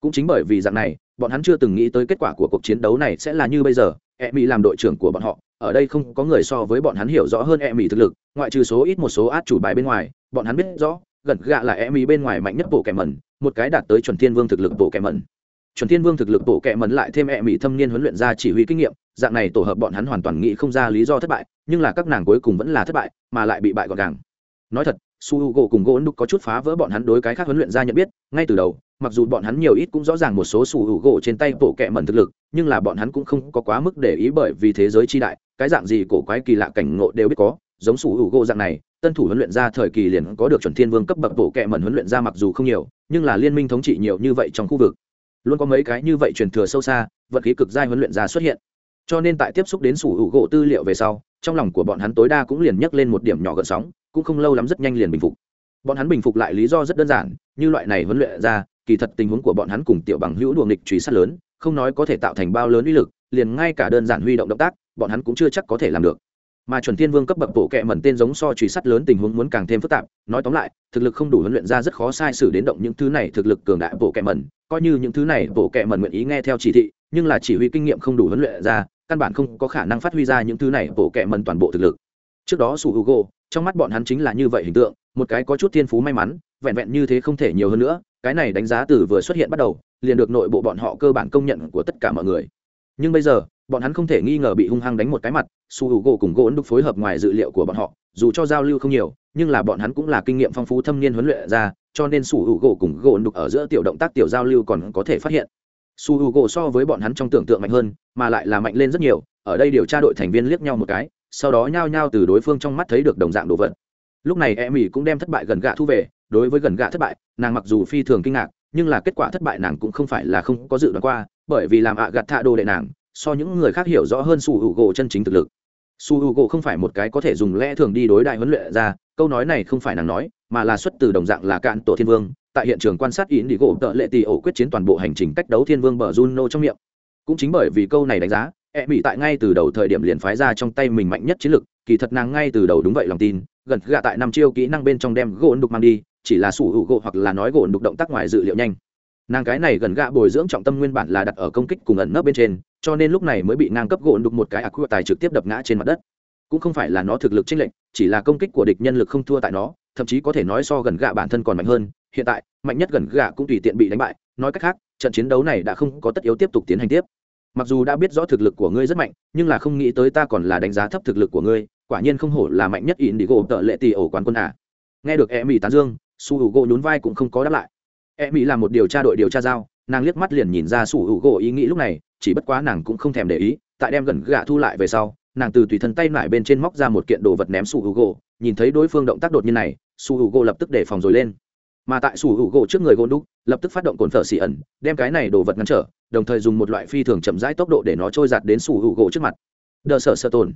Cũng chính bởi vì dạng này, bọn hắn chưa từng nghĩ tới kết quả của cuộc chiến đấu này sẽ là như bây giờ. E mỹ làm đội trưởng của bọn họ, ở đây không có người so với bọn hắn hiểu rõ hơn e mỹ thực lực, ngoại trừ số ít một số át chủ bài bên ngoài, bọn hắn biết rõ, gần gạ là e mỹ bên ngoài mạnh nhất bộ kẻ mẩn, một cái đạt tới chuẩn thiên vương thực lực bộ kẻ mẩn. Chuẩn thiên vương thực lực bộ kẻ mẩn lại thêm e mỹ thâm niên huấn luyện ra chỉ huy kinh nghiệm, dạng này tổ hợp bọn hắn hoàn toàn nghĩ không ra lý do thất bại, nhưng là các nàng cuối cùng vẫn là thất bại, mà lại bị bại gọn gàng. Nói thật su h u gỗ cùng gỗ đục có chút phá vỡ bọn hắn đối cái khác huấn luyện ra nhận biết, ngay từ đầu, mặc dù bọn hắn nhiều ít cũng rõ ràng một số su h u gỗ trên tay bộ kẹ mẩn thực lực, nhưng là bọn hắn cũng không có quá mức để ý bởi vì thế giới tri đại, cái dạng gì cổ quái kỳ lạ cảnh ngộ đều biết có, giống su h u gỗ dạng này, tân thủ huấn luyện ra thời kỳ liền có được chuẩn thiên vương cấp bậc bộ kẹ mẩn huấn luyện ra mặc dù không nhiều, nhưng là liên minh thống trị nhiều như vậy trong khu vực. Luôn có mấy cái như vậy truyền thừa sâu xa, vật khí cực giai huấn luyện ra xuất hiện. Cho nên tại tiếp xúc đến sủ hữu gỗ tư liệu về sau, trong lòng của bọn hắn tối đa cũng liền nhắc lên một điểm nhỏ gợn sóng cũng không lâu lắm rất nhanh liền bình phục. Bọn hắn bình phục lại lý do rất đơn giản, như loại này huấn luyện ra, kỳ thật tình huống của bọn hắn cùng tiểu bằng hữu đùa nghịch truy sát lớn, không nói có thể tạo thành bao lớn uy lực, liền ngay cả đơn giản huy động động tác, bọn hắn cũng chưa chắc có thể làm được. Mà chuẩn thiên vương cấp bậc bộ kệ mẩn tên giống so truy sát lớn tình huống muốn càng thêm phức tạp, nói tóm lại, thực lực không đủ huấn luyện ra rất khó sai sử đến động những thứ này thực lực cường đại bộ kệ mẩn, coi như những thứ này bộ kệ mẩn nguyện ý nghe theo chỉ thị, nhưng là chỉ huy kinh nghiệm không đủ huấn luyện ra, căn bản không có khả năng phát huy ra những thứ này bộ kệ mẩn toàn bộ thực lực trước đó su hugo, trong mắt bọn hắn chính là như vậy hình tượng, một cái có chút thiên phú may mắn, vẹn vẹn như thế không thể nhiều hơn nữa, cái này đánh giá từ vừa xuất hiện bắt đầu, liền được nội bộ bọn họ cơ bản công nhận của tất cả mọi người. Nhưng bây giờ, bọn hắn không thể nghi ngờ bị hung hăng đánh một cái mặt su hữu gỗ cùng gỗ ấn đục phối hợp ngoài dự liệu của bọn họ, dù cho giao lưu không nhiều, nhưng là bọn hắn cũng là kinh nghiệm phong phú thâm niên huấn luyện ra, cho nên su hữu gỗ cùng gỗ ấn đục ở giữa tiểu động tác tiểu giao lưu còn có thể phát hiện. Su hữu gỗ so với bọn hắn trong tưởng tượng mạnh hơn, mà lại là mạnh lên rất nhiều, ở đây điều tra đội thành viên liếc nhau một cái sau đó nhao nhao từ đối phương trong mắt thấy được đồng dạng đồ vật. Lúc này e mỹ cũng đem thất bại gần gạ thu về, đối với gần gạ thất bại, nàng mặc dù phi thường kinh ngạc, nhưng là kết quả thất bại nàng cũng không phải là không có dự đoán qua, bởi vì làm ạ gạt thạ đồ đệ nàng, so những người khác hiểu rõ hơn su hữu gỗ chân chính thực lực. Su hữu gỗ không phải một cái có thể dùng lẽ thường đi đối đại huấn luyện ra, câu nói này không phải nàng nói, mà là xuất từ đồng dạng là cạn tổ thiên vương, tại hiện trường quan sát yến đi gỗ tợ lệ tì ổ quyết chiến toàn bộ hành trình cách đấu thiên vương bờ juno trong miệng. Cũng chính bởi vì câu này đánh giá e mỹ tại ngay từ đầu thời điểm liền phái ra trong tay mình mạnh nhất chiến lực, kỳ thật nàng ngay từ đầu đúng vậy lòng tin, gần gạ tại năm chiêu kỹ năng bên trong đem gỗ đục mang đi, chỉ là sủ hữu gỗ hoặc là nói gỗ đục động tác ngoài dự liệu nhanh. Nàng cái này gần gạ bồi dưỡng trọng tâm nguyên bản là đặt ở công kích cùng ẩn nấp bên trên, cho nên lúc này mới bị ngang cấp gỗ đục một cái ạc tài trực tiếp đập ngã trên mặt đất. Cũng không phải là nó thực lực chênh lệch, chỉ là công kích của địch nhân lực không thua tại nó, thậm chí có thể nói so gần gạ bản thân còn mạnh hơn. Hiện tại, mạnh nhất gần gạ cũng tùy tiện bị đánh bại, nói cách khác, trận chiến đấu này đã không có tất yếu tiếp tục tiến hành tiếp mặc dù đã biết rõ thực lực của ngươi rất mạnh, nhưng là không nghĩ tới ta còn là đánh giá thấp thực lực của ngươi, quả nhiên không hổ là mạnh nhất ỉn đi gỗ tợ lệ tì ổ quán quân à. nghe được e mỹ tán dương, su hữu gỗ nhún vai cũng không có đáp lại e mỹ là một điều tra đội điều tra giao, nàng liếc mắt liền nhìn ra su hữu gỗ ý nghĩ lúc này, chỉ bất quá nàng cũng không thèm để ý, tại đem gần gạ thu lại về sau, nàng từ tùy thân tay lại bên trên móc ra một kiện đồ vật ném su hữu gỗ nhìn thấy đối phương động tác đột nhiên này, su hữu gỗ lập tức đề phòng rồi lên mà tại sủ hữu gỗ trước người gôn đúc, lập tức phát động cồn phở xì ẩn, đem cái này đồ vật ngăn trở, đồng thời dùng một loại phi thường chậm rãi tốc độ để nó trôi giạt đến sủ hữu gỗ trước mặt. Đờ sợ sợ tồn.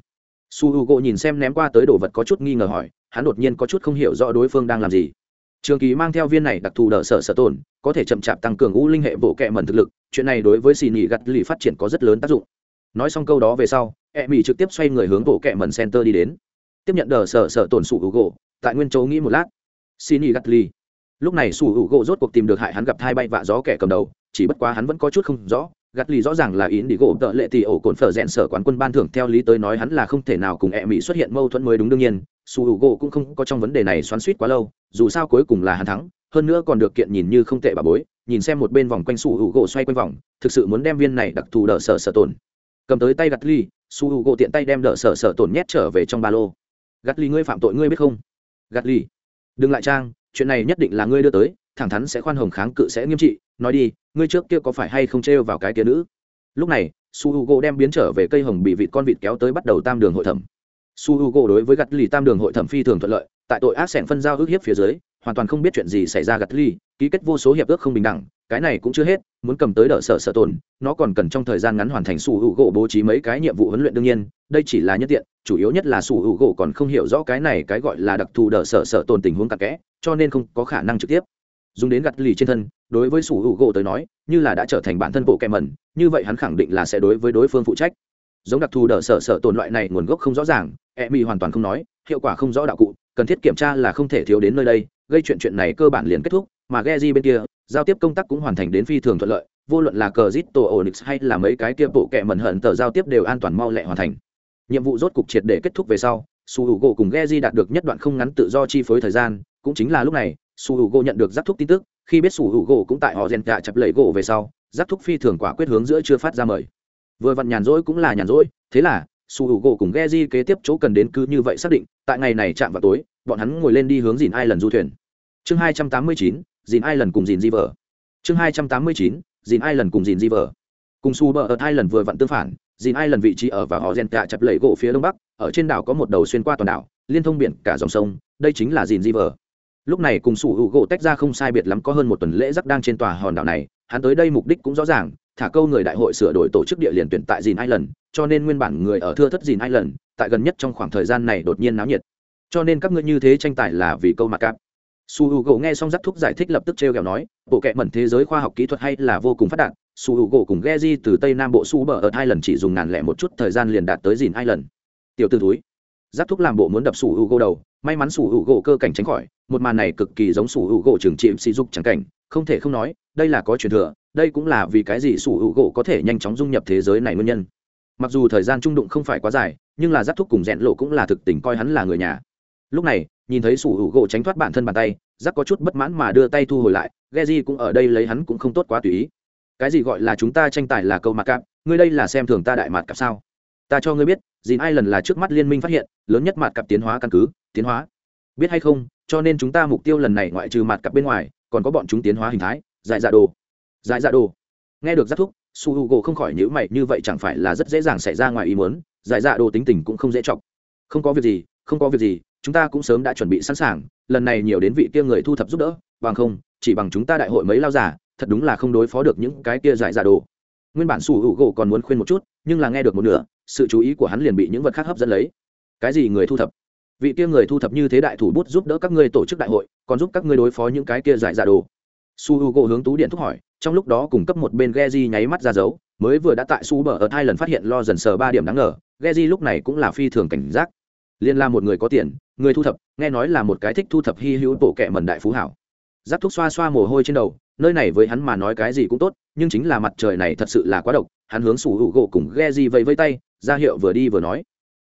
Su hữu gỗ nhìn xem ném qua tới đồ vật có chút nghi ngờ hỏi, hắn đột nhiên có chút không hiểu rõ đối phương đang làm gì. Trường kỳ mang theo viên này đặc thù đỡ sở sở tồn, có thể chậm chạp tăng cường u linh hệ bộ kệ mẩn thực lực, chuyện này đối với xì nhị gặt lì phát triển có rất lớn tác dụng. Nói xong câu đó về sau e mỹ trực tiếp xoay người hướng bộ kệ mẩn center đi đến. Tiếp nhận đờ sở sở tồn sủ hữu gỗ, tại nguyên châu nghĩ một lát. Xì nhị gặt lì lúc này sủ hữu gỗ rốt cuộc tìm được hại hắn gặp thai bay vạ gió kẻ cầm đầu, chỉ bất quá hắn vẫn có chút không rõ gắt lì rõ ràng là ý đi gỗ tợ lệ thì ổ cồn phở rẽn sở quán quân ban thưởng theo lý tới nói hắn là không thể nào cùng e mỹ xuất hiện mâu thuẫn mới đúng đương nhiên su hữu gỗ cũng không có trong vấn đề này xoắn suýt quá lâu, dù sao cuối cùng là hắn thắng, hơn nữa còn được kiện nhìn như không tệ bà bối, nhìn xem một bên vòng quanh su hữu gỗ xoay quanh vòng, thực sự muốn đem viên này đặc thù đỡ sở sở tổn. Cầm tới tay gắt Lì su hữu gỗ tiện tay đem đỡ sở sở tổn nhét trở về trong ba lô. Gắt Lì ngươi phạm tội ngươi biết không? Gắt Lì. Đừng lại trang chuyện này nhất định là ngươi đưa tới, thẳng thắn sẽ khoan hồng kháng cự sẽ nghiêm trị, nói đi, ngươi trước kia có phải hay không trêu vào cái kia nữ? Lúc này, su h u g o đem biến trở về cây hồng bị vịt con vịt kéo tới bắt đầu tam đường hội thẩm. Su h u g o đối với gặt lì tam đường hội thẩm phi thường thuận lợi, tại tội ác sẻn phân giao ước hiếp phía dưới hoàn toàn không biết chuyện gì xảy ra gặt ly, ký kết vô số hiệp ước không bình đẳng, cái này cũng chưa hết, muốn cầm tới đỡ sở sở tồn nó còn cần trong thời gian ngắn hoàn thành sủ hữu gỗ bố trí mấy cái nhiệm vụ huấn luyện đương nhiên, đây chỉ là nhất tiện, chủ yếu nhất là sủ hữu gỗ còn không hiểu rõ cái này cái gọi là đặc thù đỡ sở sở tồn tình huống cặn kẽ, cho nên không có khả năng trực tiếp. Dùng đến gặt lì trên thân, đối với sủ hữu gỗ tới nói, như là đã trở thành bản thân bộ kèm mẩn, như vậy hắn khẳng định là sẽ đối với đối phương phụ trách. Giống đặc thù đỡ sở sở tồn loại này nguồn gốc không rõ ràng e mi hoàn toàn không nói hiệu quả không rõ đạo cụ, cần thiết kiểm tra là không thể thiếu đến nơi đây, gây chuyện chuyện này cơ bản liền kết thúc, mà ghe di bên kia, giao tiếp công tác cũng hoàn thành đến phi thường thuận lợi, vô luận là cờ zit tổ onyx hay là mấy cái kia bộ kẹ mẩn hận tờ giao tiếp đều an toàn mau lẹ hoàn thành. Nhiệm vụ rốt cục triệt để kết thúc về sau, su hữu gỗ cùng ghe di đạt được nhất đoạn không ngắn tự do chi phối thời gian, cũng chính là lúc này, su h u gỗ nhận được giác thúc tin tức, khi biết su h u gỗ cũng tại họ rèn cả chập lầy gỗ về sau, giác thúc phi thường quả quyết hướng giữa chưa phát ra mời. Vừa vặn nhàn rỗi cũng là nhàn rỗi, thế là su h u gỗ cùng ghe di kế tiếp chỗ cần đến cứ như vậy xác định, tại ngày này chạm vào tối, bọn hắn ngồi lên đi hướng dìn ai lần du thuyền. Chương hai trăm tám mươi chín dìn ai lần cùng dìn di vờ chương hai trăm tám mươi chín dìn ai lần cùng dìn di vờ cùng su bờ ở hai lần vừa vặn tương phản dìn ai lần vị trí ở và họ rèn cạ chập lầy gỗ phía đông bắc, ở trên đảo có một đầu xuyên qua toàn đảo, liên thông biển cả dòng sông, đây chính là dìn di vờ lúc này cùng sủ hữu gỗ tách ra không sai biệt lắm có hơn một tuần lễ giắc đang trên tòa hòn đảo này, hắn tới đây mục đích cũng rõ ràng thả câu người đại hội sửa đổi tổ chức địa liền tuyển tại dìn island, cho nên nguyên bản người ở thưa thất dìn island, tại gần nhất trong khoảng thời gian này đột nhiên náo nhiệt. Cho nên các ngươi như thế tranh tài là vì câu mà cạp. Su Hugo nghe xong giáp thúc giải thích lập tức trêu ghẹo nói, bộ kệ mẩn thế giới khoa học kỹ thuật hay là vô cùng phát đạt, su Hugo cùng Geji từ tây nam bộ su bờ ở hai lần chỉ dùng ngàn lẻ một chút thời gian liền đạt tới dìn Island. lần tiểu tử ử giáp thúc làm bộ muốn đập su Hugo đầu, may mắn su Hugo cơ cảnh tránh khỏi, một màn này cực kỳ giống Su Hugo trường chịm sỉ dục chẳng cảnh, không thể không nói, đây là có truyền thừa đây cũng là vì cái gì sủ hữu gỗ có thể nhanh chóng dung nhập thế giới này nguyên nhân. Mặc dù thời gian trung đụng không phải quá dài, nhưng là giáp thúc cùng rẽn lộ cũng là thực tình coi hắn là người nhà. Lúc này, nhìn thấy sủ hữu gỗ tránh thoát bản thân bàn tay, giáp có chút bất mãn mà đưa tay thu hồi lại ghe di cũng ở đây lấy hắn cũng không tốt quá tùy ý. Cái gì gọi là chúng ta tranh tài là câu mặc cạp, ngươi đây là xem thường ta đại mạt cạp sao? Ta cho ngươi biết dìn ai lần là trước mắt liên minh phát hiện, lớn nhất mạt cặp tiến hóa căn cứ, tiến hóa. Biết hay không, cho nên chúng ta mục tiêu lần này ngoại trừ mạt cặp bên ngoài, còn có bọn chúng tiến hóa hình thái dại dạ đồ. Giải dạ đồ. Nghe được giác thúc, su h u g không khỏi nhữ mày, như vậy chẳng phải là rất dễ dàng xảy ra ngoài ý muốn, Giải dạ đồ tính tình cũng không dễ chọc. Không có việc gì, không có việc gì, chúng ta cũng sớm đã chuẩn bị sẵn sàng, lần này nhiều đến vị kia người thu thập giúp đỡ, bằng không, chỉ bằng chúng ta đại hội mấy lao giả thật đúng là không đối phó được những cái kia giải dạ đồ. Nguyên bản su h u g còn muốn khuyên một chút, nhưng là nghe được một nửa, sự chú ý của hắn liền bị những vật khác hấp dẫn lấy. Cái gì người thu thập? Vị kia người thu thập như thế đại thủ bút giúp đỡ các ngươi tổ chức đại hội, còn giúp các ngươi đối phó những cái kia giải dạ đồ su h u gỗ hướng tú điện thúc hỏi trong lúc đó cung cấp một bên Geji nháy mắt ra dấu, mới vừa đã tại su bờ ở hai lần phát hiện lo dần sờ ba điểm đáng ngờ, Geji lúc này cũng là phi thường cảnh giác. Liên là một người có tiền, người thu thập, nghe nói là một cái thích thu thập hi hữu bộ kệ mần đại phú hảo. Giáp thúc xoa xoa mồ hôi trên đầu, nơi này với hắn mà nói cái gì cũng tốt, nhưng chính là mặt trời này thật sự là quá độc, hắn hướng sủ hữu gỗ cùng Geji vẫy vây tay, ra hiệu vừa đi vừa nói.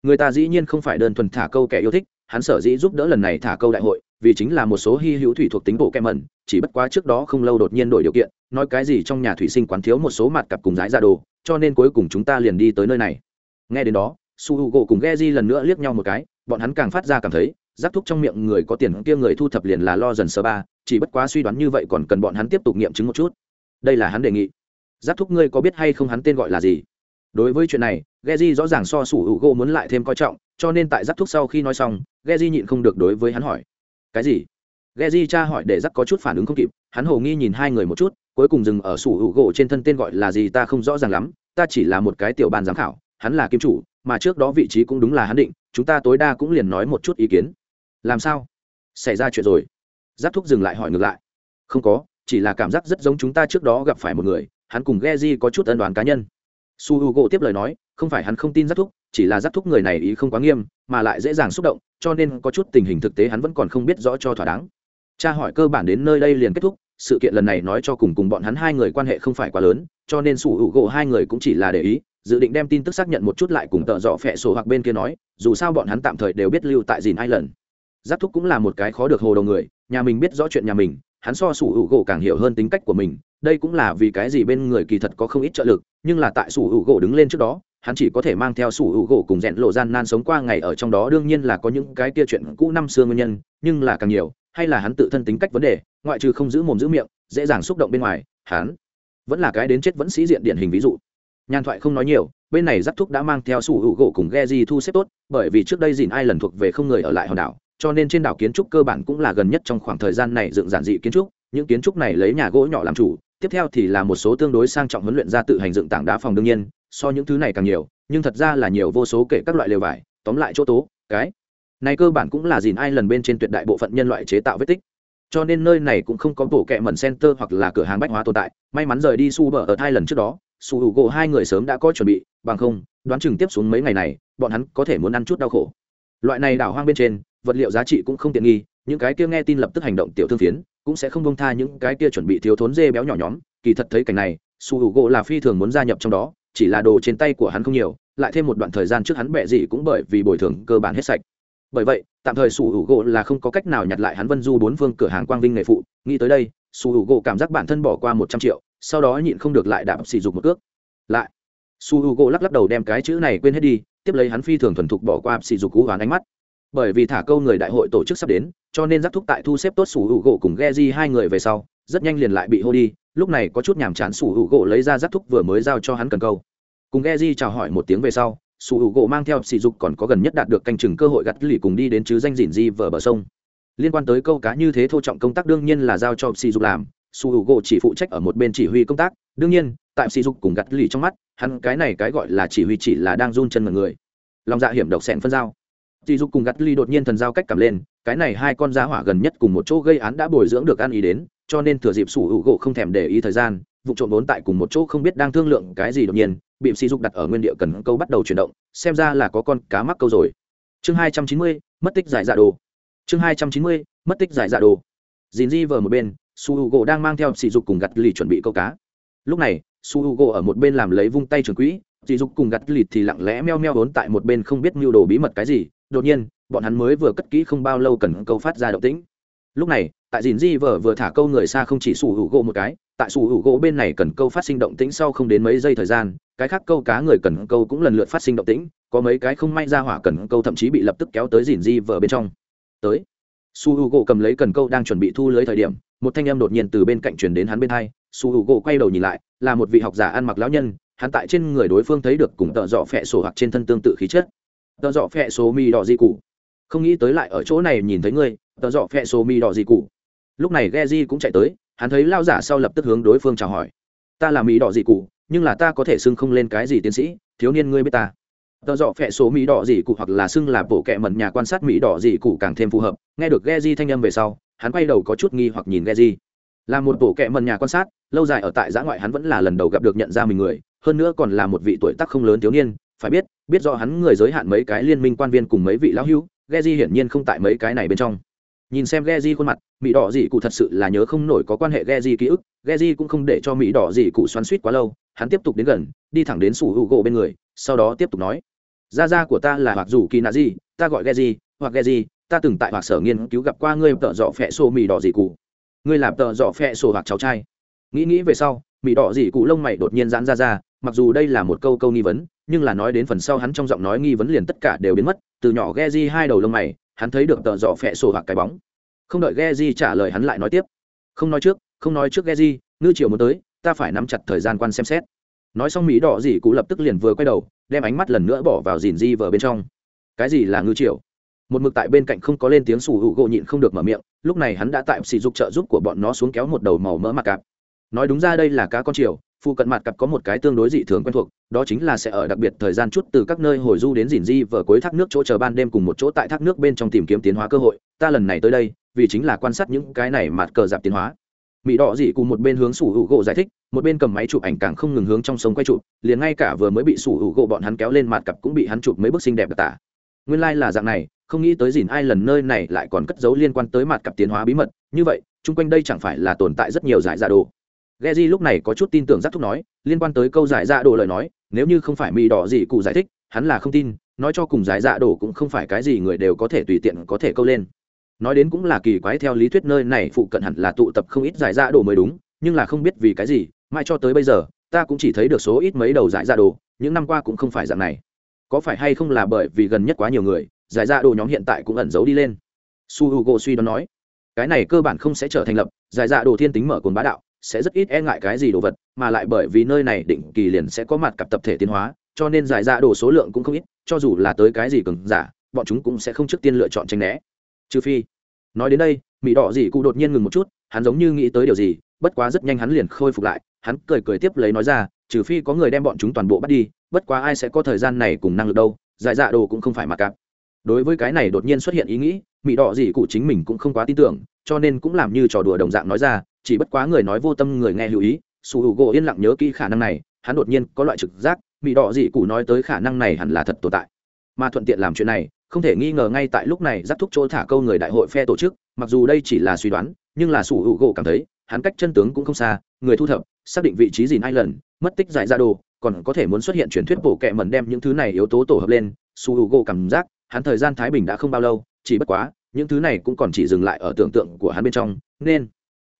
Người ta dĩ nhiên không phải đơn thuần thả câu kẻ yêu thích, hắn sở dĩ giúp đỡ lần này thả câu đại hội, vì chính là một số hy hữu thủy thuộc tính bộ kem mẩn, chỉ bất quá trước đó không lâu đột nhiên đổi điều kiện, nói cái gì trong nhà thủy sinh quán thiếu một số mặt cặp cùng giá ra đồ, cho nên cuối cùng chúng ta liền đi tới nơi này. Nghe đến đó, su h u gỗ cùng ghe di lần nữa liếc nhau một cái, bọn hắn càng phát ra cảm thấy giác thúc trong miệng người có tiền kia người thu thập liền là lo dần sơ ba, chỉ bất quá suy đoán như vậy còn cần bọn hắn tiếp tục nghiệm chứng một chút. Đây là hắn đề nghị. Giác thúc ngươi có biết hay không hắn tên gọi là gì? Đối với chuyện này ghe di rõ ràng so sủ hữu gỗ muốn lại thêm coi trọng, cho nên tại giác thúc sau khi nói xong ghe di nhịn không được đối với hắn hỏi cái gì Geji cha hỏi để rắc có chút phản ứng không kịp, hắn hồ nghi nhìn hai người một chút, cuối cùng dừng ở sủ hữu gỗ trên thân tên gọi là gì ta không rõ ràng lắm, ta chỉ là một cái tiểu ban giám khảo, hắn là kim chủ, mà trước đó vị trí cũng đúng là hắn định, chúng ta tối đa cũng liền nói một chút ý kiến. Làm sao? Xảy ra chuyện rồi. Giáp thúc dừng lại hỏi ngược lại. Không có, chỉ là cảm giác rất giống chúng ta trước đó gặp phải một người, hắn cùng Geji có chút ân đoán cá nhân. Su Hugo tiếp lời nói, không phải hắn không tin giác thúc, chỉ là giác thúc người này ý không quá nghiêm, mà lại dễ dàng xúc động, cho nên có chút tình hình thực tế hắn vẫn còn không biết rõ cho thỏa đáng. Cha hỏi cơ bản đến nơi đây liền kết thúc sự kiện lần này nói cho cùng cùng bọn hắn hai người quan hệ không phải quá lớn cho nên su h u gỗ hai người cũng chỉ là để ý dự định đem tin tức xác nhận một chút lại cùng tợ dọ phẹ sổ hoặc bên kia nói dù sao bọn hắn tạm thời đều biết lưu tại dìn ai lần giác thúc cũng là một cái khó được hồ đầu người nhà mình biết rõ chuyện nhà mình hắn so sủ hữu gỗ càng hiểu hơn tính cách của mình, đây cũng là vì cái gì bên người kỳ thật có không ít trợ lực, nhưng là tại sủ hữu gỗ đứng lên trước đó, hắn chỉ có thể mang theo sủ hữu gỗ cùng rẽn lộ gian nan sống qua ngày ở trong đó, đương nhiên là có những cái kia chuyện cũ năm xưa nguyên nhân, nhưng là càng nhiều, hay là hắn tự thân tính cách vấn đề, ngoại trừ không giữ mồm giữ miệng, dễ dàng xúc động bên ngoài, hắn vẫn là cái đến chết vẫn sĩ diện điển hình ví dụ. Nhàn thoại không nói nhiều, bên này giáp thúc đã mang theo sủ hữu gỗ cùng ghe di thu xếp tốt, bởi vì trước đây dìn ai lần thuộc về không người ở lại hòn đảo cho nên trên đảo kiến trúc cơ bản cũng là gần nhất trong khoảng thời gian này dựng giản dị kiến trúc. Những kiến trúc này lấy nhà gỗ nhỏ làm chủ, tiếp theo thì là một số tương đối sang trọng huấn luyện ra tự hành dựng tảng đá phòng đương nhiên, so những thứ này càng nhiều, nhưng thật ra là nhiều vô số kể các loại lều vải, tóm lại chỗ tố, cái này cơ bản cũng là dìn ai lần bên trên tuyệt đại bộ phận nhân loại chế tạo vết tích. Cho nên nơi này cũng không có bộ kẹ mẩn center hoặc là cửa hàng bách hóa tồn tại. May mắn rời đi su bờ ở hai lần trước đó, su hữu gỗ hai người sớm đã có chuẩn bị, bằng không, đoán chừng tiếp xuống mấy ngày này, bọn hắn có thể muốn ăn chút đau khổ. Loại này đảo hoang bên trên vật liệu giá trị cũng không tiện nghi, những cái kia nghe tin lập tức hành động tiểu thương phiến, cũng sẽ không bông tha những cái kia chuẩn bị thiếu thốn dê béo nhỏ nhóm. Kỳ thật thấy cảnh này, su hữu gỗ là phi thường muốn gia nhập trong đó, chỉ là đồ trên tay của hắn không nhiều, lại thêm một đoạn thời gian trước hắn bẹ gì cũng bởi vì bồi thường cơ bản hết sạch. Bởi vậy, tạm thời su hữu gỗ là không có cách nào nhặt lại hắn vân du bốn phương cửa hàng quang vinh nghề phụ. Nghĩ tới đây, su hữu gỗ cảm giác bản thân bỏ qua một trăm triệu, sau đó nhịn không được lại đạp sỉ dục một cước. Lại, su hữu gỗ lắc lắc đầu đem cái chữ này quên hết đi, tiếp lấy hắn phi thường thuần thục bỏ qua sỉ dục cú hoán ánh mắt bởi vì thả câu người đại hội tổ chức sắp đến, cho nên giác thúc tại thu xếp tốt sủ hữu gỗ cùng ghe di hai người về sau, rất nhanh liền lại bị hô đi, lúc này có chút nhàm chán sủ hữu gỗ lấy ra giác thúc vừa mới giao cho hắn cần câu. Cùng ghe di chào hỏi một tiếng về sau, sủ hữu gỗ mang theo sỉ dục còn có gần nhất đạt được canh chừng cơ hội gặt lì cùng đi đến chứ danh dỉn di vờ bờ sông. Liên quan tới câu cá như thế thô trọng công tác đương nhiên là giao cho sỉ dục làm, sủ hữu gỗ chỉ phụ trách ở một bên chỉ huy công tác. Đương nhiên, tại sỉ dục cùng gặt lì trong mắt, hắn cái này cái gọi là chỉ huy chỉ là đang run chân mọi người. Lòng dạ hiểm độc xẹn phân giao. Tỷ dục cùng gắt ly đột nhiên thần giao cách cảm lên, cái này hai con giá hỏa gần nhất cùng một chỗ gây án đã bồi dưỡng được ăn ý đến, cho nên thừa dịp sủ hữu gỗ không thèm để ý thời gian, vụ trộm vốn tại cùng một chỗ không biết đang thương lượng cái gì đột nhiên, bị sỉ dục đặt ở nguyên địa cần câu bắt đầu chuyển động, xem ra là có con cá mắc câu rồi. Chương hai trăm chín mươi mất tích giải dạ đồ. Chương hai trăm chín mươi mất tích giải dạ đồ. Dìn Di vờ một bên, Su Hugo đang mang theo sỉ dục cùng gặt lì chuẩn bị câu cá. Lúc này, Su Hugo ở một bên làm lấy vung tay trường quỹ, sỉ dục cùng gặt lì thì lặng lẽ meo meo vốn tại một bên không biết mưu đồ bí mật cái gì, đột nhiên, bọn hắn mới vừa cất kỹ không bao lâu cần câu phát ra động tĩnh. Lúc này, tại dìn di vờ vừa thả câu người xa không chỉ sủ hữu gỗ một cái, tại sủ hữu gỗ bên này cần câu phát sinh động tĩnh sau không đến mấy giây thời gian, cái khác câu cá người cần câu cũng lần lượt phát sinh động tĩnh, có mấy cái không may ra hỏa cần câu thậm chí bị lập tức kéo tới dìn di vờ bên trong. Tới su h u gỗ cầm lấy cần câu đang chuẩn bị thu lưới thời điểm, một thanh em đột nhiên từ bên cạnh chuyển đến hắn bên hai su h u gỗ quay đầu nhìn lại, là một vị học giả ăn mặc lão nhân, hắn tại trên người đối phương thấy được cùng tợ dọ phẹ sổ hoặc trên thân tương tự khí chất tờ dọ phẹ số mi đỏ di cụ. Không nghĩ tới lại ở chỗ này nhìn thấy ngươi, tờ dọ phẹ số mi đỏ di cụ. Lúc này ghe di cũng chạy tới, hắn thấy lao giả sau lập tức hướng đối phương chào hỏi. Ta là mỹ đỏ dị cụ, nhưng là ta có thể xưng không lên cái gì tiến sĩ, thiếu niên ngươi biết ta. Tờ dọ phẹ số mỹ đỏ dị cụ hoặc là xưng là bộ kệ mẩn nhà quan sát mỹ đỏ dị cụ càng thêm phù hợp. Nghe được ghe di thanh âm về sau, hắn quay đầu có chút nghi hoặc nhìn ghe di là một bộ kệ mẩn nhà quan sát, lâu dài ở tại giã ngoại hắn vẫn là lần đầu gặp được nhận ra mình người, hơn nữa còn là một vị tuổi tác không lớn thiếu niên phải biết biết do hắn người giới hạn mấy cái liên minh quan viên cùng mấy vị lão hưu ghe di hiển nhiên không tại mấy cái này bên trong. Nhìn xem ghe di khuôn mặt, mỹ đỏ dị cụ thật sự là nhớ không nổi có quan hệ ghe di ký ức ghe di cũng không để cho mỹ đỏ dị cụ xoắn suýt quá lâu, hắn tiếp tục đến gần, đi thẳng đến sủ hữu gỗ bên người, sau đó tiếp tục nói, gia gia của ta là hoặc dù kỳ nạ di, ta gọi ghe di hoặc ghe di ta từng tại hoặc sở nghiên cứu gặp qua ngươi tợ dọ phẹ xô mỹ đỏ dị cụ. Ngươi làm tợ dọ phẹ xô hoặc cháu trai. Nghĩ nghĩ về sau, mỹ đỏ dị cụ lông mày đột nhiên giãn ra ra mặc dù đây là một câu câu nghi vấn nhưng là nói đến phần sau hắn trong giọng nói nghi vấn liền tất cả đều biến mất từ nhỏ ghe di hai đầu lông mày hắn thấy được tợ dọ phẹ sổ hoặc cái bóng. Không đợi Geji trả lời hắn lại nói tiếp. Không nói trước không nói trước Geji, ngư triều muốn tới ta phải nắm chặt thời gian quan xem xét. Nói xong mỹ đỏ dị cụ lập tức liền vừa quay đầu đem ánh mắt lần nữa bỏ vào dìn di vờ bên trong. Cái gì là ngư triều? Một mực tại bên cạnh không có lên tiếng sủ hữu gỗ nhịn không được mở miệng lúc này hắn đã tại sỉ dục trợ giúp của bọn nó xuống kéo một đầu màu mỡ mặt cạp. Nói đúng ra đây là cá con triều phụ cận mặt cặp có một cái tương đối dị thường quen thuộc, đó chính là sẽ ở đặc biệt thời gian chút từ các nơi hồi du đến dìn di vở cuối thác nước chỗ chờ ban đêm cùng một chỗ tại thác nước bên trong tìm kiếm tiến hóa cơ hội. Ta lần này tới đây, vì chính là quan sát những cái này mặt cờ dạp tiến hóa. Mỹ đỏ dị cùng một bên hướng sủ hữu gỗ giải thích, một bên cầm máy chụp ảnh càng không ngừng hướng trong sông quay chụp, liền ngay cả vừa mới bị sủ hữu gỗ bọn hắn kéo lên mặt cặp cũng bị hắn chụp mấy bức xinh đẹp đặc tả. Nguyên lai、like、là dạng này, không nghĩ tới dìn ai lần nơi này lại còn cất giấu liên quan tới mặt cặp tiến hóa bí mật, như vậy, chung quanh đây chẳng phải là tồn tại rất nhiều giải giả đồ. Geji lúc này có chút tin tưởng giác thúc nói, liên quan tới câu giải dạ đồ lời nói, nếu như không phải mì đỏ gì cụ giải thích, hắn là không tin, nói cho cùng giải dạ đồ cũng không phải cái gì người đều có thể tùy tiện có thể câu lên. Nói đến cũng là kỳ quái theo lý thuyết nơi này phụ cận hẳn là tụ tập không ít giải dạ đồ mới đúng, nhưng là không biết vì cái gì, mãi cho tới bây giờ, ta cũng chỉ thấy được số ít mấy đầu giải dạ đồ, những năm qua cũng không phải dạng này. Có phải hay không là bởi vì gần nhất quá nhiều người, giải dạ đồ nhóm hiện tại cũng ẩn giấu đi lên. Su Hugo suy đoán nói, cái này cơ bản không sẽ trở thành lập, giải dạ đồ thiên tính mở cồn bá đạo, sẽ rất ít e ngại cái gì đồ vật, mà lại bởi vì nơi này định kỳ liền sẽ có mặt cặp tập thể tiến hóa, cho nên giải ra đồ số lượng cũng không ít, cho dù là tới cái gì cường giả, bọn chúng cũng sẽ không trước tiên lựa chọn tranh né. Trừ phi, nói đến đây mỹ đỏ dị cụ đột nhiên ngừng một chút, hắn giống như nghĩ tới điều gì, bất quá rất nhanh hắn liền khôi phục lại, hắn cười cười tiếp lấy nói ra, trừ phi có người đem bọn chúng toàn bộ bắt đi, bất quá ai sẽ có thời gian này cùng năng lực đâu, giải dạ đồ cũng không phải mặc cặp đối với cái này đột nhiên xuất hiện ý nghĩ mỹ đỏ dị cụ chính mình cũng không quá tin tưởng, cho nên cũng làm như trò đùa đồng dạng nói ra chỉ bất quá người nói vô tâm người nghe lưu ý, su h u gỗ yên lặng nhớ kỹ khả năng này, hắn đột nhiên có loại trực giác, bị đỏ dị cụ nói tới khả năng này hẳn là thật tồn tại. Mà thuận tiện làm chuyện này, không thể nghi ngờ ngay tại lúc này giáp thúc chỗ thả câu người đại hội phe tổ chức, mặc dù đây chỉ là suy đoán, nhưng là su h u gỗ cảm thấy, hắn cách chân tướng cũng không xa, người thu thập, xác định vị trí gì hai lần mất tích giải ra đồ, còn có thể muốn xuất hiện truyền thuyết bổ kẹ mẩn đem những thứ này yếu tố tổ hợp lên, su h u gỗ cảm giác, hắn thời gian thái bình đã không bao lâu, chỉ bất quá, những thứ này cũng còn chỉ dừng lại ở tưởng tượng của hắn bên trong, nên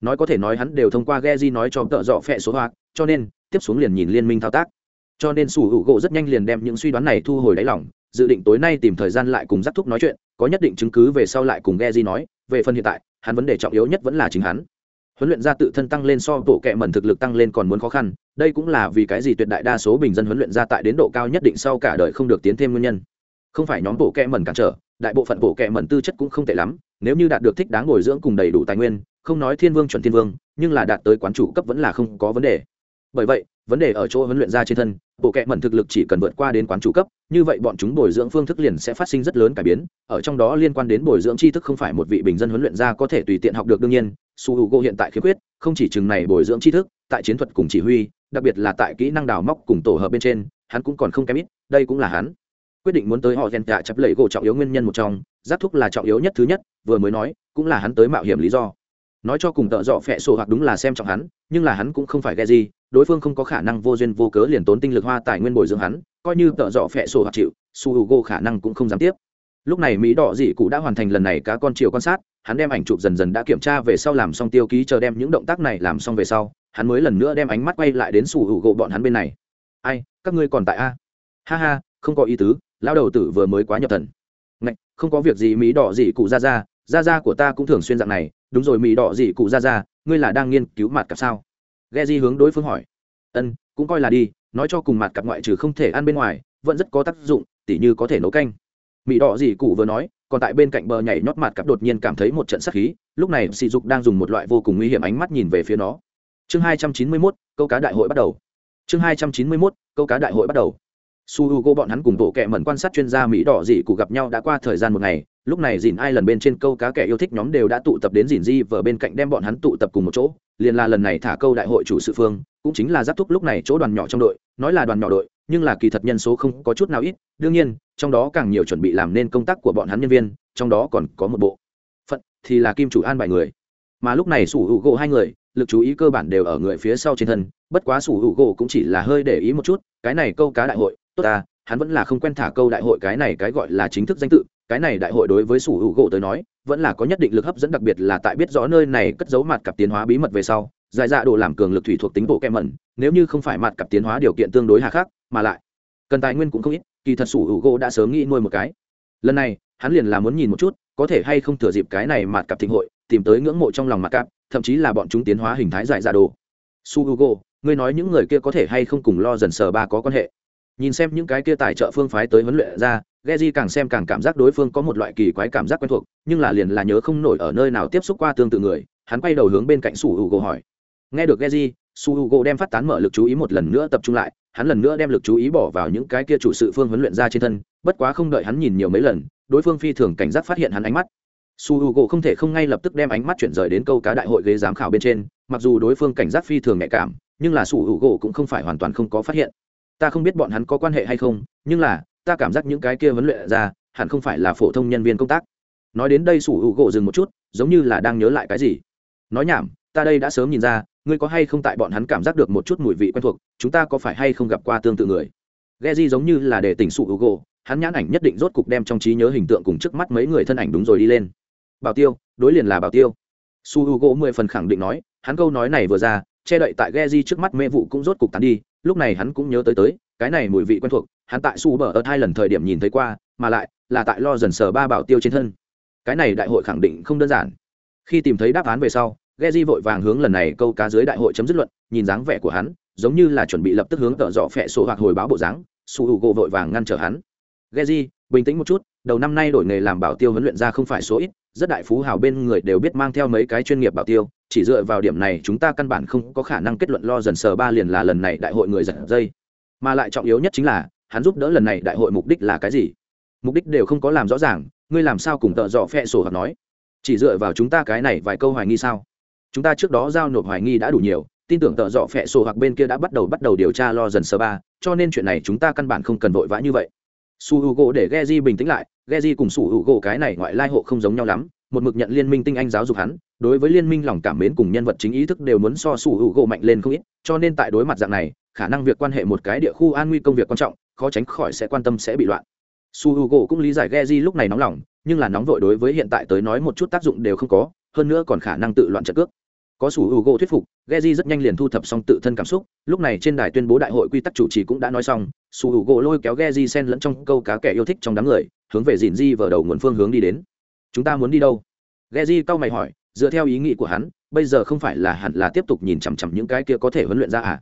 nói có thể nói hắn đều thông qua Geji nói cho tợ dọ phệ số hoạt, cho nên tiếp xuống liền nhìn liên minh thao tác. Cho nên sủ hữu gỗ rất nhanh liền đem những suy đoán này thu hồi đáy lòng, dự định tối nay tìm thời gian lại cùng dắt thúc nói chuyện, có nhất định chứng cứ về sau lại cùng Geji nói, về phần hiện tại, hắn vấn đề trọng yếu nhất vẫn là chính hắn. Huấn luyện ra tự thân tăng lên so bộ kệ mẩn thực lực tăng lên còn muốn khó khăn, đây cũng là vì cái gì tuyệt đại đa số bình dân huấn luyện ra tại đến độ cao nhất định sau cả đời không được tiến thêm nguyên nhân. Không phải nhóm bộ kệ mẩn cản trở, đại bộ phận bộ kệ mẩn tư chất cũng không tệ lắm, nếu như đạt được thích đáng bồi dưỡng cùng đầy đủ tài nguyên, không nói thiên vương chuẩn thiên vương, nhưng là đạt tới quán chủ cấp vẫn là không có vấn đề. Bởi vậy, vấn đề ở chỗ huấn luyện ra trên thân, bộ kệ mẩn thực lực chỉ cần vượt qua đến quán chủ cấp, như vậy bọn chúng bồi dưỡng phương thức liền sẽ phát sinh rất lớn cải biến, ở trong đó liên quan đến bồi dưỡng tri thức không phải một vị bình dân huấn luyện ra có thể tùy tiện học được đương nhiên, su h u g o hiện tại khiếm khuyết, không chỉ chừng này bồi dưỡng tri thức, tại chiến thuật cùng chỉ huy, đặc biệt là tại kỹ năng đào móc cùng tổ hợp bên trên, hắn cũng còn không kém ít, đây cũng là hắn. Quyết định muốn tới họ ghen tạ dạ chấp lẩy gỗ trọng yếu nguyên nhân một trong, giáp thúc là trọng yếu nhất thứ nhất, vừa mới nói, cũng là hắn tới mạo hiểm lý do nói cho cùng tợ dọ phẹ sổ hoặc đúng là xem trọng hắn nhưng là hắn cũng không phải ghe gì đối phương không có khả năng vô duyên vô cớ liền tốn tinh lực hoa tài nguyên bồi dưỡng hắn coi như tợ dọ phẹ sổ hoặc chịu su h u g o khả năng cũng không dám tiếp. Lúc này mỹ đỏ dị cụ đã hoàn thành lần này cá con chiều quan sát hắn đem ảnh chụp dần dần đã kiểm tra về sau làm xong tiêu ký chờ đem những động tác này làm xong về sau hắn mới lần nữa đem ánh mắt quay lại đến su h u g o bọn hắn bên này. Ai các ngươi còn tại a? Ha ha không có ý tứ lao đầu tử vừa mới quá nhập thần. Ngạch, không có việc gì mỹ đỏ dị cụ ra ra ra ra của ta cũng thường xuyên dạng này đúng rồi mỹ đỏ gì cụ ra ra, ngươi là đang nghiên cứu mặt cặp sao? Ghe di hướng đối phương hỏi. Ân, cũng coi là đi, nói cho cùng mặt cặp ngoại trừ không thể ăn bên ngoài, vẫn rất có tác dụng, tỉ như có thể nấu canh. Mỹ đỏ gì cụ vừa nói, còn tại bên cạnh bờ nhảy nhót mặt cặp đột nhiên cảm thấy một trận sắc khí, lúc này sỉ dục đang dùng một loại vô cùng nguy hiểm ánh mắt nhìn về phía nó. Chương hai trăm chín mươi mốt, câu cá đại hội bắt đầu. Chương hai trăm chín mươi mốt, câu cá đại hội bắt đầu. Su h u g o bọn hắn cùng bộ kệ mẩn quan sát chuyên gia mỹ đỏ dị cụ gặp nhau đã qua thời gian một ngày lúc này dìn ai lần bên trên câu cá kẻ yêu thích nhóm đều đã tụ tập đến dìn di vờ bên cạnh đem bọn hắn tụ tập cùng một chỗ, liền là lần này thả câu đại hội chủ sự phương, cũng chính là giáp thúc lúc này chỗ đoàn nhỏ trong đội, nói là đoàn nhỏ đội, nhưng là kỳ thật nhân số không có chút nào ít, đương nhiên, trong đó càng nhiều chuẩn bị làm nên công tác của bọn hắn nhân viên, trong đó còn có một bộ. Phận thì là kim chủ an bài người. Mà lúc này sủ hữu gỗ hai người, lực chú ý cơ bản đều ở người phía sau trên thân, bất quá sủ hữu gỗ cũng chỉ là hơi để ý một chút, cái này câu cá đại hội, tốt à hắn vẫn là không quen thả câu đại hội cái này cái gọi là chính thức danh tự cái này đại hội đối với sủ hữu gỗ tới nói vẫn là có nhất định lực hấp dẫn đặc biệt là tại biết rõ nơi này cất giấu mặt cặp tiến hóa bí mật về sau giải dạ đồ làm cường lực thủy thuộc tính bộ kem mẩn nếu như không phải mặt cặp tiến hóa điều kiện tương đối hà khắc mà lại cần tài nguyên cũng không ít kỳ thật sủ hữu gỗ đã sớm nghĩ nuôi một cái. Lần này hắn liền là muốn nhìn một chút có thể hay không thừa dịp cái này mặt cặp thịnh hội tìm tới ngưỡng mộ trong lòng mặt cặp thậm chí là bọn chúng tiến hóa hình thái giải dạ đồ. Su Gỗ, ngươi nói những người kia có thể hay không cùng lo dần sờ ba có quan hệ? Nhìn xem những cái kia tài trợ phương phái tới huấn luyện ra Geji càng xem càng cảm giác đối phương có một loại kỳ quái cảm giác quen thuộc, nhưng là liền là nhớ không nổi ở nơi nào tiếp xúc qua tương tự người, hắn quay đầu hướng bên cạnh Su Hugo hỏi. Nghe được Geji, Su Hugo đem phát tán mở lực chú ý một lần nữa tập trung lại, hắn lần nữa đem lực chú ý bỏ vào những cái kia chủ sự phương huấn luyện ra trên thân, bất quá không đợi hắn nhìn nhiều mấy lần, đối phương phi thường cảnh giác phát hiện hắn ánh mắt. Su Hugo không thể không ngay lập tức đem ánh mắt chuyển rời đến câu cá đại hội ghế giám khảo bên trên, mặc dù đối phương cảnh giác phi thường nhạy cảm, nhưng là Su Hugo cũng không phải hoàn toàn không có phát hiện. Ta không biết bọn hắn có quan hệ hay không, nhưng là ta cảm giác những cái kia vấn luyện ra hẳn không phải là phổ thông nhân viên công tác. Nói đến đây sủ hữu gỗ dừng một chút giống như là đang nhớ lại cái gì. Nói nhảm ta đây đã sớm nhìn ra ngươi có hay không tại bọn hắn cảm giác được một chút mùi vị quen thuộc chúng ta có phải hay không gặp qua tương tự người? Ghe di giống như là để tỉnh sủ hữu gỗ hắn nhãn ảnh nhất định rốt cục đem trong trí nhớ hình tượng cùng trước mắt mấy người thân ảnh đúng rồi đi lên. Bảo tiêu đối liền là bảo tiêu. Su h u gỗ mười phần khẳng định nói hắn câu nói này vừa ra che đậy tại ghe di trước mắt mê vụ cũng rốt cục tán đi lúc này hắn cũng nhớ tới tới cái này mùi vị quen thuộc hắn tại su bờ ớt hai lần thời điểm nhìn thấy qua mà lại là tại lo dần sờ ba bảo tiêu trên thân cái này đại hội khẳng định không đơn giản khi tìm thấy đáp án về sau Geji vội vàng hướng lần này câu cá dưới đại hội chấm dứt luận, nhìn dáng vẻ của hắn, giống như là chuẩn bị lập tức hướng tợ dọ phẹ sổ hoặc hồi báo bộ dáng, Su Hugo vội vàng ngăn trở hắn. Geji, bình tĩnh một chút, đầu năm nay đổi nghề làm bảo tiêu huấn luyện ra không phải số ít, rất đại phú hào bên người đều biết mang theo mấy cái chuyên nghiệp bảo tiêu, chỉ dựa vào điểm này chúng ta căn bản không có khả năng kết luận lo dần sờ ba liền là lần này đại hội người giật dây. Mà lại trọng yếu nhất chính là, hắn giúp đỡ lần này đại hội mục đích là cái gì? Mục đích đều không có làm rõ ràng ngươi làm sao cùng tợ dọ phe sổ hoặc nói? Chỉ dựa vào chúng ta cái này vài câu hoài nghi sao? Chúng ta trước đó giao nộp hoài nghi đã đủ nhiều tin tưởng tợ dọ phẹ sổ hoặc bên kia đã bắt đầu bắt đầu điều tra lo dần sơ ba cho nên chuyện này chúng ta căn bản không cần vội vã như vậy su h u gỗ để ghe di bình tĩnh lại ghe di cùng su h u gỗ cái này ngoại lai hộ không giống nhau lắm, một mực nhận liên minh tinh anh giáo dục hắn, đối với liên minh lòng cảm mến cùng nhân vật chính ý thức đều muốn so su h u gỗ mạnh lên không ít, cho nên tại đối mặt dạng này, khả năng việc quan hệ một cái địa khu an nguy công việc quan trọng, khó tránh khỏi sẽ quan tâm sẽ bị loạn. Su h u gỗ cũng lý giải ghe di lúc này nóng lòng, nhưng là nóng vội đối với hiện tại tới nói một chút tác dụng đều không có, hơn nữa còn khả năng tự loạn trận cước. Có su h u thuyết phục ghe di rất nhanh liền thu thập xong tự thân cảm xúc, lúc này trên đài tuyên bố đại hội quy tắc chủ trì cũng đã nói xong su Hugo lôi kéo ghe di sen lẫn trong câu cá kẻ yêu thích trong đám người hướng về dìn di vào đầu nguồn phương hướng đi đến. Chúng ta muốn đi đâu? Ghe di cau mày hỏi dựa theo ý nghĩ của hắn bây giờ không phải là hẳn là tiếp tục nhìn chằm chằm những cái kia có thể huấn luyện ra à?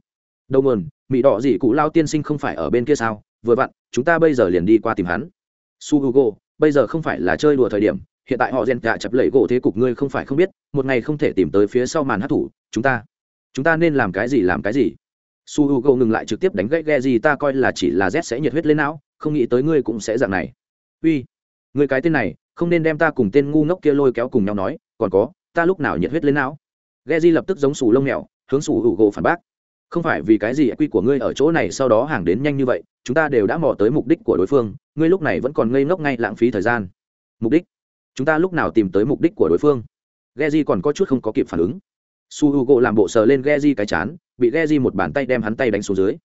Đầu nguồn mỹ đỏ gì cụ lao tiên sinh không phải ở bên kia sao? Vừa vặn chúng ta bây giờ liền đi qua tìm hắn. Su Hugo, bây giờ không phải là chơi đùa thời điểm hiện tại họ rèn cả chập lẩy gỗ thế cục ngươi không phải không biết một ngày không thể tìm tới phía sau màn hát thủ chúng ta chúng ta nên làm cái gì làm cái gì? Su h u g o ngừng lại trực tiếp đánh gãy ghe gì ta coi là chỉ là z sẽ nhiệt huyết lên não, không nghĩ tới ngươi cũng sẽ dạng này. Uy người cái tên này, không nên đem ta cùng tên ngu ngốc kia lôi kéo cùng nhau nói, còn có, ta lúc nào nhiệt huyết lên não? Ghe di lập tức giống sù lông mèo, hướng sù hữu gỗ phản bác. Không phải vì cái gì quy của ngươi ở chỗ này, sau đó hàng đến nhanh như vậy, chúng ta đều đã mò tới mục đích của đối phương, ngươi lúc này vẫn còn ngây ngốc ngay lãng phí thời gian. Mục đích? Chúng ta lúc nào tìm tới mục đích của đối phương? Geji còn có chút không có kịp phản ứng. Su h u gỗ làm bộ sờ lên Geji cái chán bị Geji một bàn tay đem hắn tay đánh xuống dưới.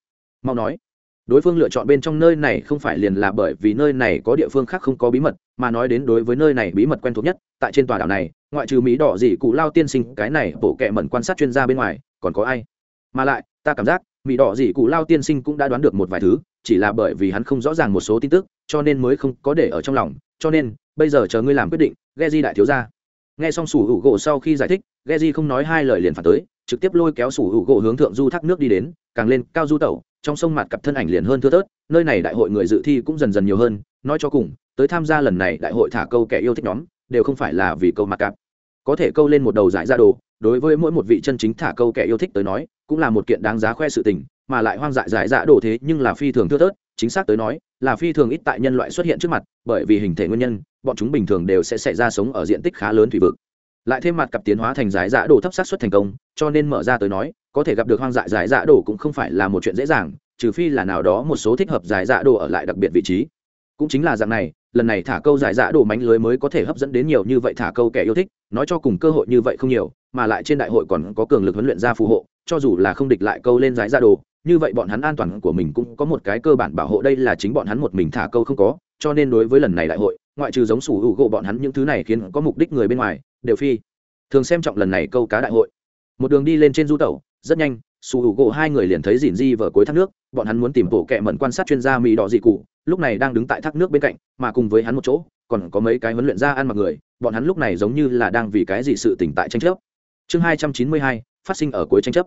Mau nói. Đối phương lựa chọn bên trong nơi này không phải liền là bởi vì nơi này có địa phương khác không có bí mật, mà nói đến đối với nơi này bí mật quen thuộc nhất, tại trên tòa đảo này, ngoại trừ mỹ đỏ gì cụ lao tiên sinh, cái này bộ kệ mẩn quan sát chuyên gia bên ngoài, còn có ai? Mà lại, ta cảm giác, mỹ đỏ dị cụ lao tiên sinh cũng đã đoán được một vài thứ, chỉ là bởi vì hắn không rõ ràng một số tin tức, cho nên mới không có để ở trong lòng. Cho nên, bây giờ chờ ngươi làm quyết định, ghe di đại thiếu ra nghe xong sủ hữu gỗ sau khi giải thích Geji không nói hai lời liền phản tới, trực tiếp lôi kéo sủ hữu gỗ hướng thượng du thác nước đi đến, càng lên cao du tẩu, trong sông mặt cặp thân ảnh liền hơn thưa thớt, nơi này đại hội người dự thi cũng dần dần nhiều hơn, nói cho cùng, tới tham gia lần này đại hội thả câu kẻ yêu thích nhóm, đều không phải là vì câu mặt cặp. Có thể câu lên một đầu giải ra đồ, đối với mỗi một vị chân chính thả câu kẻ yêu thích tới nói, cũng là một kiện đáng giá khoe sự tình, mà lại hoang dại giải dạ đồ thế nhưng là phi thường thưa thớt, chính xác tới nói, là phi thường ít tại nhân loại xuất hiện trước mặt, bởi vì hình thể nguyên nhân, bọn chúng bình thường đều sẽ xảy ra sống ở diện tích khá lớn thủy vực lại thêm mặt cặp tiến hóa thành giải dạ đồ thấp sát xuất thành công, cho nên mở ra tới nói, có thể gặp được hoang dại giải dạ đồ cũng không phải là một chuyện dễ dàng, trừ phi là nào đó một số thích hợp giải dạ đồ ở lại đặc biệt vị trí. Cũng chính là dạng này, lần này thả câu giải dạ đồ mánh lưới mới có thể hấp dẫn đến nhiều như vậy thả câu kẻ yêu thích, nói cho cùng cơ hội như vậy không nhiều, mà lại trên đại hội còn có cường lực huấn luyện ra phù hộ, cho dù là không địch lại câu lên giải dạ đồ, như vậy bọn hắn an toàn của mình cũng có một cái cơ bản bảo hộ, đây là chính bọn hắn một mình thả câu không có, cho nên đối với lần này đại hội ngoại trừ giống sủ hữu gỗ bọn hắn những thứ này khiến có mục đích người bên ngoài, đều phi. Thường xem trọng lần này câu cá đại hội. Một đường đi lên trên du tẩu, rất nhanh, sủ hữu gỗ hai người liền thấy dìn di vở cuối thác nước, bọn hắn muốn tìm bộ kẹ mẩn quan sát chuyên gia mỹ đỏ dị cụ, lúc này đang đứng tại thác nước bên cạnh, mà cùng với hắn một chỗ, còn có mấy cái huấn luyện ra ăn mặc người, bọn hắn lúc này giống như là đang vì cái gì sự tỉnh tại tranh chấp. Chương hai trăm chín mươi hai, phát sinh ở cuối tranh chấp.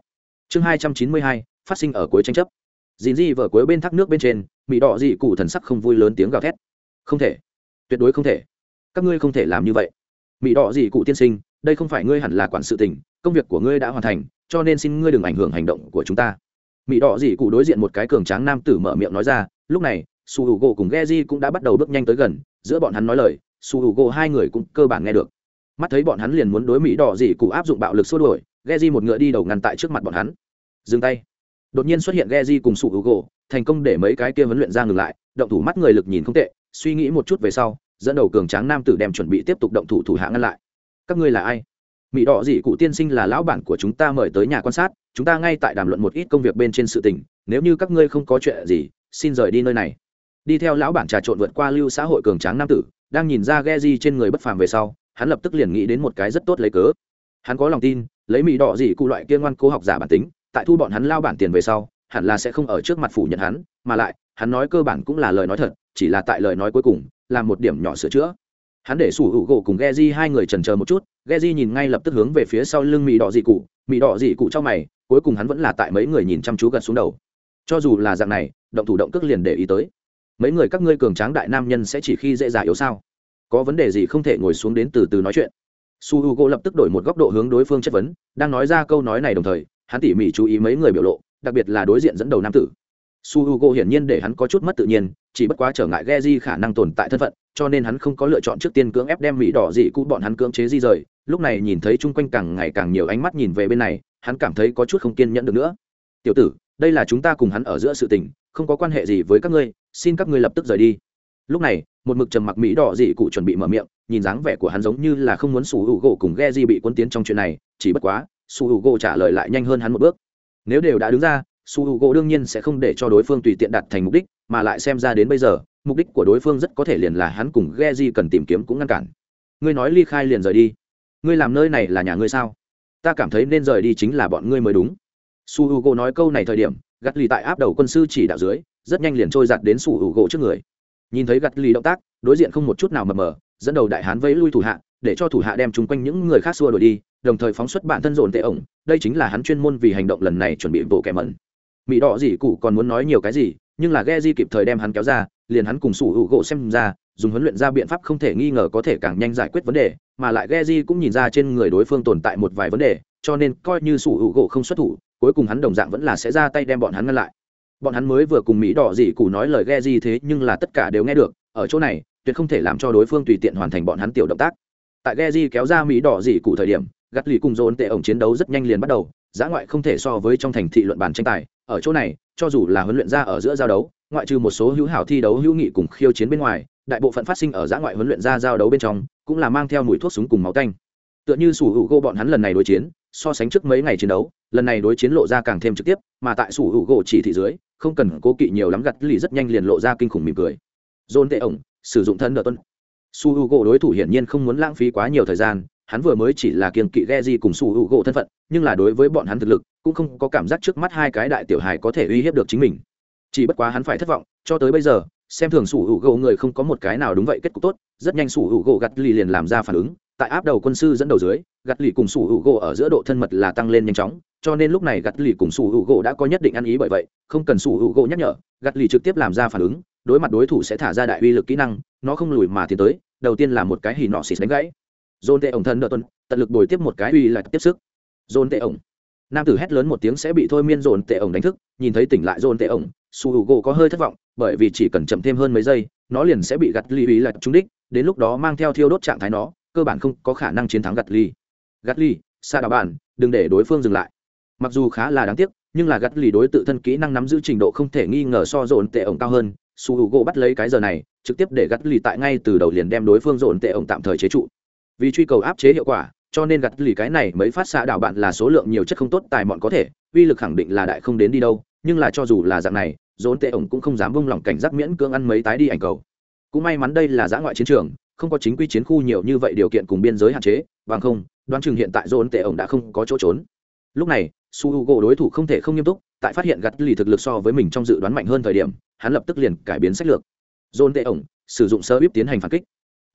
Chương hai trăm chín mươi hai, phát sinh ở cuối tranh chấp. Dìn di vở cuối bên thác nước bên trên mỹ đỏ dị cụ thần sắc không vui lớn tiếng gào thét. Không thể tuyệt đối không thể. Các ngươi không thể làm như vậy. Mỹ đỏ gì cụ tiên sinh, đây không phải ngươi hẳn là quản sự tình, công việc của ngươi đã hoàn thành, cho nên xin ngươi đừng ảnh hưởng hành động của chúng ta. Mỹ đỏ dị cụ đối diện một cái cường tráng nam tử mở miệng nói ra, lúc này, su h u gỗ cùng ghe di cũng đã bắt đầu bước nhanh tới gần, giữa bọn hắn nói lời, su h u gỗ hai người cũng cơ bản nghe được. Mắt thấy bọn hắn liền muốn đối mỹ đỏ dị cụ áp dụng bạo lực xua đuổi ghe di một ngựa đi đầu ngăn tại trước mặt bọn hắn. Dừng tay. Đột nhiên xuất hiện ghe di cùng su h u gỗ thành công để mấy cái kia huấn luyện ra ngừng lại, động thủ mắt người lực nhìn không tệ suy nghĩ một chút về sau, dẫn đầu cường tráng nam tử đem chuẩn bị tiếp tục động thủ thủ hạ ngăn lại. Các ngươi là ai? Mỹ đỏ dị cụ tiên sinh là lão bản của chúng ta mời tới nhà quan sát, chúng ta ngay tại đàm luận một ít công việc bên trên sự tình, nếu như các ngươi không có chuyện gì, xin rời đi nơi này. Đi theo lão bản trà trộn vượt qua lưu xã hội cường tráng nam tử, đang nhìn ra ghe di trên người bất phàm về sau, hắn lập tức liền nghĩ đến một cái rất tốt lấy cớ. Hắn có lòng tin, lấy mỹ đỏ dị cụ loại kia ngoan cố học giả bản tính, tại thu bọn hắn lao bản tiền về sau, hẳn là sẽ không ở trước mặt phủ nhận hắn, mà lại, hắn nói cơ bản cũng là lời nói thật chỉ là tại lời nói cuối cùng là một điểm nhỏ sửa chữa. Hắn để sủ hữu gỗ cùng ghe di hai người trần chờ một chút ghe di nhìn ngay lập tức hướng về phía sau lưng mì đỏ dị cụ, mì đỏ dị cụ trong mày, cuối cùng hắn vẫn là tại mấy người nhìn chăm chú gật xuống đầu. Cho dù là dạng này, động thủ động cước liền để ý tới. Mấy người các ngươi cường tráng đại nam nhân sẽ chỉ khi dễ dàng yếu sao? Có vấn đề gì không thể ngồi xuống đến từ từ nói chuyện. Su h u g o lập tức đổi một góc độ hướng đối phương chất vấn, đang nói ra câu nói này đồng thời, hắn tỉ mỉ chú ý mấy người biểu lộ, đặc biệt là đối diện dẫn đầu nam tử su h u g o hiển nhiên để hắn có chút mất tự nhiên, chỉ bất quá trở ngại ghe di khả năng tồn tại thân phận, cho nên hắn không có lựa chọn trước tiên cưỡng ép đem mỹ đỏ dị cũ bọn hắn cưỡng chế di rời. Lúc này nhìn thấy chung quanh càng ngày càng nhiều ánh mắt nhìn về bên này, hắn cảm thấy có chút không kiên nhẫn được nữa. Tiểu tử, đây là chúng ta cùng hắn ở giữa sự tình, không có quan hệ gì với các ngươi, xin các ngươi lập tức rời đi. Lúc này, một mực trầm mặc mỹ đỏ dị cụ chuẩn bị mở miệng, nhìn dáng vẻ của hắn giống như là không muốn sủ hữu gỗ cùng ghe di bị quân tiến trong chuyện này, chỉ bất quá, su hữu gỗ trả lời lại nhanh hơn hắn một bước. Nếu đều đã đứng ra su hữu gỗ đương nhiên sẽ không để cho đối phương tùy tiện đặt thành mục đích, mà lại xem ra đến bây giờ, mục đích của đối phương rất có thể liền là hắn cùng ghe di cần tìm kiếm cũng ngăn cản. Ngươi nói ly khai liền rời đi. Ngươi làm nơi này là nhà ngươi sao? Ta cảm thấy nên rời đi chính là bọn ngươi mới đúng. Su h u g o nói câu này thời điểm gắt lì tại áp đầu quân sư chỉ đạo dưới, rất nhanh liền trôi giặt đến sủ hữu gỗ trước người. Nhìn thấy gắt lì động tác, đối diện không một chút nào mờ mờ, dẫn đầu đại hán vẫy lui thủ hạ, để cho thủ hạ đem chung quanh những người khác xua đuổi đi, đồng thời phóng xuất bản thân dồn tệ ổng. Đây chính là hắn chuyên môn vì hành động lần này chuẩn bị bộ kẻ mẩn mỹ đỏ dị cụ còn muốn nói nhiều cái gì, nhưng là ghe di kịp thời đem hắn kéo ra, liền hắn cùng sủ hữu gỗ xem ra, dùng huấn luyện ra biện pháp không thể nghi ngờ có thể càng nhanh giải quyết vấn đề, mà lại ghe di cũng nhìn ra trên người đối phương tồn tại một vài vấn đề, cho nên coi như sủ hữu gỗ không xuất thủ, cuối cùng hắn đồng dạng vẫn là sẽ ra tay đem bọn hắn ngăn lại. Bọn hắn mới vừa cùng mỹ đỏ dị cụ nói lời ghe di thế nhưng là tất cả đều nghe được, ở chỗ này, tuyệt không thể làm cho đối phương tùy tiện hoàn thành bọn hắn tiểu động tác. Tại ghe di kéo ra mỹ đỏ dị cụ thời điểm, gắt lì cùng dồn tệ ổng chiến đấu rất nhanh liền bắt đầu giã ngoại không thể so với trong thành thị luận bàn tranh tài, ở chỗ này, cho dù là huấn luyện ra ở giữa giao đấu, ngoại trừ một số hữu hảo thi đấu hữu nghị cùng khiêu chiến bên ngoài, đại bộ phận phát sinh ở giã ngoại huấn luyện ra giao đấu bên trong, cũng là mang theo mùi thuốc súng cùng máu canh tựa như sủ hữu gỗ bọn hắn lần này đối chiến, so sánh trước mấy ngày chiến đấu, lần này đối chiến lộ ra càng thêm trực tiếp, mà tại sủ hữu gỗ chỉ thị dưới, không cần cố kỵ nhiều lắm gặt lì rất nhanh liền lộ ra kinh khủng mỉm cười. Dồn tệ ổng, sử dụng thân đợt tuân. Su h u gỗ đối thủ hiển nhiên không muốn lãng phí quá nhiều thời gian hắn vừa mới chỉ là kiên kỵ ghe di cùng su hữu gỗ thân phận, nhưng là đối với bọn hắn thực lực, cũng không có cảm giác trước mắt hai cái đại tiểu hài có thể uy hiếp được chính mình. Chỉ bất quá hắn phải thất vọng, cho tới bây giờ, xem thường sủ hữu gỗ người không có một cái nào đúng vậy kết cục tốt, rất nhanh sủ hữu gỗ gặt lì liền làm ra phản ứng, tại áp đầu quân sư dẫn đầu dưới gặt lì cùng sủ hữu gỗ ở giữa độ thân mật là tăng lên nhanh chóng, cho nên lúc này gặt lì cùng sủ hữu gỗ đã có nhất định ăn ý bởi vậy, không cần sủ hữu gỗ nhắc nhở gặt lì trực tiếp làm ra phản ứng, đối mặt đối thủ sẽ thả ra đại uy lực kỹ năng, nó không lùi mà tiến tới, đầu tiên là một cái hì nọ xịt đánh gãy dồn tệ ổng thần đợt tuần, tận lực bồi tiếp một cái uy lại tiếp sức. Dồn tệ ổng. Nam tử hét lớn một tiếng sẽ bị thôi miên dồn tệ ổng đánh thức, nhìn thấy tỉnh lại dồn tệ ổng, su hữu gỗ có hơi thất vọng, bởi vì chỉ cần chậm thêm hơn mấy giây, nó liền sẽ bị gặt ly uy lại trúng đích, đến lúc đó mang theo thiêu đốt trạng thái nó, cơ bản không có khả năng chiến thắng gặt ly. Gặt ly, xa đào bản, đừng để đối phương dừng lại. Mặc dù khá là đáng tiếc, nhưng là gặt ly đối tự thân kỹ năng nắm giữ trình độ không thể nghi ngờ so dồn tệ ổng cao hơn. Su hữu gỗ bắt lấy cái giờ này, trực tiếp để gặt ly tại ngay từ đầu liền đem đối phương dồn tệ ổng tạm thời chế trụ vì truy cầu áp chế hiệu quả, cho nên gặt lì cái này mới phát xạ đảo bạn là số lượng nhiều chất không tốt, tài mọn có thể, uy lực khẳng định là đại không đến đi đâu, nhưng là cho dù là dạng này dồn tệ ổng cũng không dám vung lòng cảnh giác miễn cưỡng ăn mấy tái đi ảnh cầu. Cũng may mắn đây là giã ngoại chiến trường, không có chính quy chiến khu nhiều như vậy điều kiện cùng biên giới hạn chế, bằng không, đoán chừng hiện tại dồn tệ ổng đã không có chỗ trốn. Lúc này, su h u gỗ đối thủ không thể không nghiêm túc, tại phát hiện gặt lì thực lực so với mình trong dự đoán mạnh hơn thời điểm, hắn lập tức liền cải biến sách lược. Dồn tệ ổng sử dụng sơ bíp tiến hành phản kích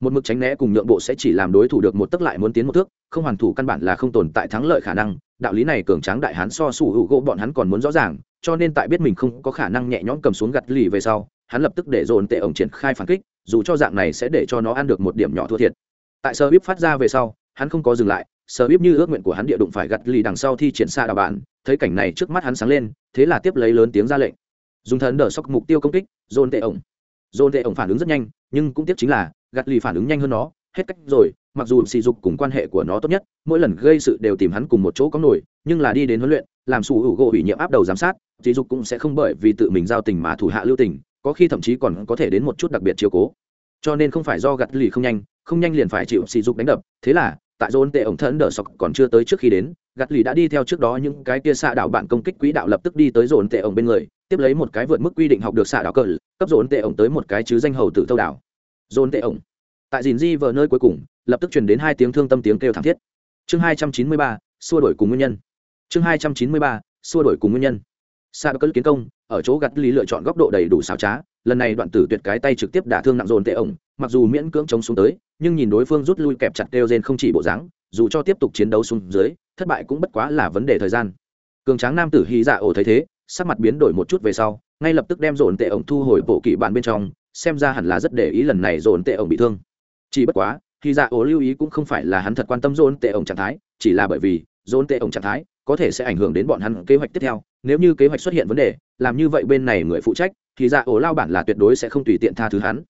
một mực tránh né cùng nhượng bộ sẽ chỉ làm đối thủ được một tấc lại muốn tiến một thước, không hoàn thủ căn bản là không tồn tại thắng lợi khả năng. Đạo lý này cường tráng đại hán so sủ hữu gỗ bọn hắn còn muốn rõ ràng, cho nên tại biết mình không có khả năng nhẹ nhõm cầm xuống gặt lì về sau, hắn lập tức để dồn tệ ổng triển khai phản kích, dù cho dạng này sẽ để cho nó ăn được một điểm nhỏ thua thiệt. Tại sơ bíp phát ra về sau, hắn không có dừng lại, sơ bíp như ước nguyện của hắn địa đụng phải gặt lì đằng sau thi triển xa đào bản thấy cảnh này trước mắt hắn sáng lên, thế là tiếp lấy lớn tiếng ra lệnh. Dùng thần đỡ sóc mục tiêu công kích, dồn tệ ổng. Dồn tệ ổng phản ứng rất nhanh, nhưng cũng tiếp chính là Gạt lì phản ứng nhanh hơn nó, hết cách rồi, mặc dù sỉ dục cùng quan hệ của nó tốt nhất, mỗi lần gây sự đều tìm hắn cùng một chỗ có nổi, nhưng là đi đến huấn luyện, làm sủ hữu gỗ ủy nhiệm áp đầu giám sát, sỉ dục cũng sẽ không bởi vì tự mình giao tình mà thủ hạ lưu tình, có khi thậm chí còn có thể đến một chút đặc biệt chiếu cố. Cho nên không phải do gặt lì không nhanh không nhanh liền phải chịu sỉ dục đánh đập, thế là, tại dồn tệ ổng thân đỡ sọc còn chưa tới trước khi đến gặt lì đã đi theo trước đó những cái kia xạ đạo bạn công kích quỹ đạo lập tức đi tới dồn tệ ổng bên người, tiếp lấy một cái vượt mức quy định học được xạ đạo cờ, cấp dồn tệ ổng tới một cái chứ danh hầu tử thâu đảo dồn tệ ổng. Tại dìn di vờ nơi cuối cùng, lập tức truyền đến hai tiếng thương tâm tiếng kêu thảm thiết. Chương hai trăm chín mươi ba, xua đổi cùng nguyên nhân. Chương hai trăm chín mươi ba, xua đổi cùng nguyên nhân. Sa cất kiến công, ở chỗ gặt lý lựa chọn góc độ đầy đủ xảo trá, lần này đoạn tử tuyệt cái tay trực tiếp đả thương nặng dồn tệ ổng, mặc dù miễn cưỡng chống xuống tới, nhưng nhìn đối phương rút lui kẹp chặt kêu trên không chỉ bộ dáng, dù cho tiếp tục chiến đấu xuống dưới, thất bại cũng bất quá là vấn đề thời gian. Cường tráng nam tử hy dạ ổ thấy thế, sắc mặt biến đổi một chút về sau, ngay lập tức đem dồn tệ ổng thu hồi bộ kỵ bản bên trong xem ra hẳn là rất để ý lần này dồn tệ ổng bị thương. Chỉ bất quá, khi dạ ổ lưu ý cũng không phải là hắn thật quan tâm dồn tệ ổng trạng thái, chỉ là bởi vì dồn tệ ổng trạng thái có thể sẽ ảnh hưởng đến bọn hắn kế hoạch tiếp theo. Nếu như kế hoạch xuất hiện vấn đề, làm như vậy bên này người phụ trách, thì dạ ổ lao bản là tuyệt đối sẽ không tùy tiện tha thứ hắn.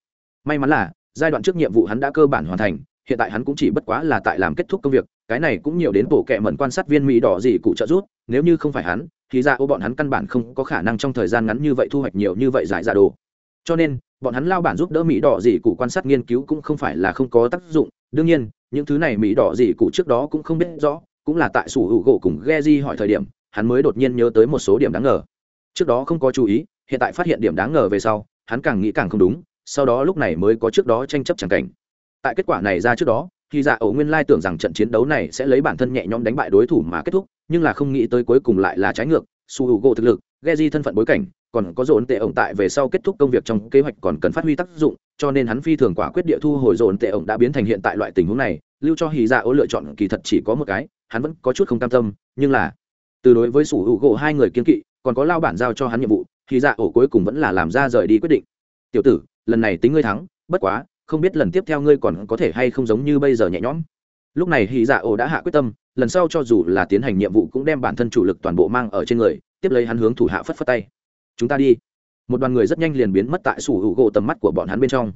May mắn là, giai đoạn trước nhiệm vụ hắn đã cơ bản hoàn thành, hiện tại hắn cũng chỉ bất quá là tại làm kết thúc công việc, cái này cũng nhiều đến bộ kệ mẩn quan sát viên mỹ đỏ gì cụ trợ rút nếu như không phải hắn, thì dạ ra ô bọn hắn căn bản không có khả năng trong thời gian ngắn như vậy thu hoạch nhiều như vậy giải dạ đồ cho nên, bọn hắn lao bản giúp đỡ mỹ đỏ dị cụ quan sát nghiên cứu cũng không phải là không có tác dụng. Đương nhiên, những thứ này mỹ đỏ dị cụ trước đó cũng không biết rõ, cũng là tại sủ hữu gỗ cùng ghe di hỏi thời điểm, hắn mới đột nhiên nhớ tới một số điểm đáng ngờ. Trước đó không có chú ý, hiện tại phát hiện điểm đáng ngờ về sau, hắn càng nghĩ càng không đúng, sau đó lúc này mới có trước đó tranh chấp chẳng cảnh. Tại kết quả này ra trước đó khi dạ ổ nguyên lai tưởng rằng trận chiến đấu này sẽ lấy bản thân nhẹ nhõm đánh bại đối thủ mà kết thúc, nhưng là không nghĩ tới cuối cùng lại là trái ngược su hữu gỗ thực lực ghe di thân phận bối cảnh còn có dồn tệ ổng tại về sau kết thúc công việc trong kế hoạch còn cần phát huy tác dụng, cho nên hắn phi thường quả quyết địa thu hồi dồn tệ ổng đã biến thành hiện tại loại tình huống này, lưu cho hì dạ ố lựa chọn kỳ thật chỉ có một cái, hắn vẫn có chút không cam tâm, nhưng là, từ đối với sủ hữu gỗ hai người kiên kỵ, còn có lao bản giao cho hắn nhiệm vụ hì dạ ổ cuối cùng vẫn là làm ra rời đi quyết định. Tiểu tử, lần này tính ngươi thắng, bất quá, không biết lần tiếp theo ngươi còn có thể hay không giống như bây giờ nhẹ nhõm. Lúc này hì dạ ổ đã hạ quyết tâm, lần sau cho dù là tiến hành nhiệm vụ cũng đem bản thân chủ lực toàn bộ mang ở trên người, tiếp lấy hắn hướng thủ hạ phất phất tay chúng ta đi. Một đoàn người rất nhanh liền biến mất tại sủ hữu gỗ tầm mắt của bọn hắn bên trong.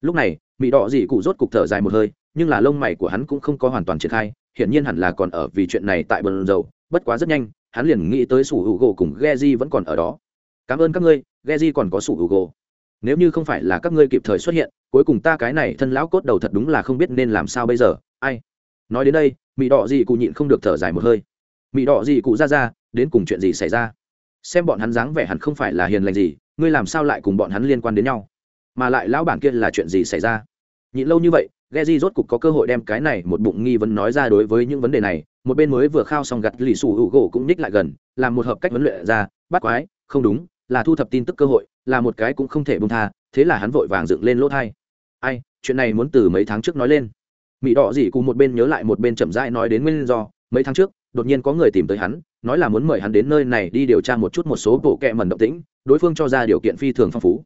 Lúc này mỹ đỏ dị cụ rốt cục thở dài một hơi, nhưng là lông mày của hắn cũng không có hoàn toàn triển khai, hiển nhiên hẳn là còn ở vì chuyện này tại bờ dầu. Bất quá rất nhanh, hắn liền nghĩ tới sủ hữu gỗ cùng Geji vẫn còn ở đó. Cảm ơn các ngươi, Geji còn có sủ hữu gỗ. Nếu như không phải là các ngươi kịp thời xuất hiện, cuối cùng ta cái này thân lão cốt đầu thật đúng là không biết nên làm sao bây giờ. Ai? Nói đến đây mỹ đỏ dị cụ nhịn không được thở dài một hơi. Mỹ đỏ dị cụ ra ra, đến cùng chuyện gì xảy ra? Xem bọn hắn dáng vẻ hẳn không phải là hiền lành gì ngươi làm sao lại cùng bọn hắn liên quan đến nhau mà lại lão bản kia là chuyện gì xảy ra nhịn lâu như vậy Geji rốt cục có cơ hội đem cái này một bụng nghi vấn nói ra đối với những vấn đề này, một bên mới vừa khao xong gặt lì xù hữu gỗ cũng ních lại gần, làm một hợp cách vấn luyện ra, bắt quái, không đúng, là thu thập tin tức cơ hội, là một cái cũng không thể buông tha, thế là hắn vội vàng dựng lên lỗ thai. Ai, chuyện này muốn từ mấy tháng trước nói lên. Mỹ đỏ gì cùng một bên nhớ lại một bên chậm rãi nói đến nguyên do, mấy tháng trước, đột nhiên có người tìm tới hắn, nói là muốn mời hắn đến nơi này đi điều tra một chút một số bộ kệ mẩn động tĩnh, đối phương cho ra điều kiện phi thường phong phú.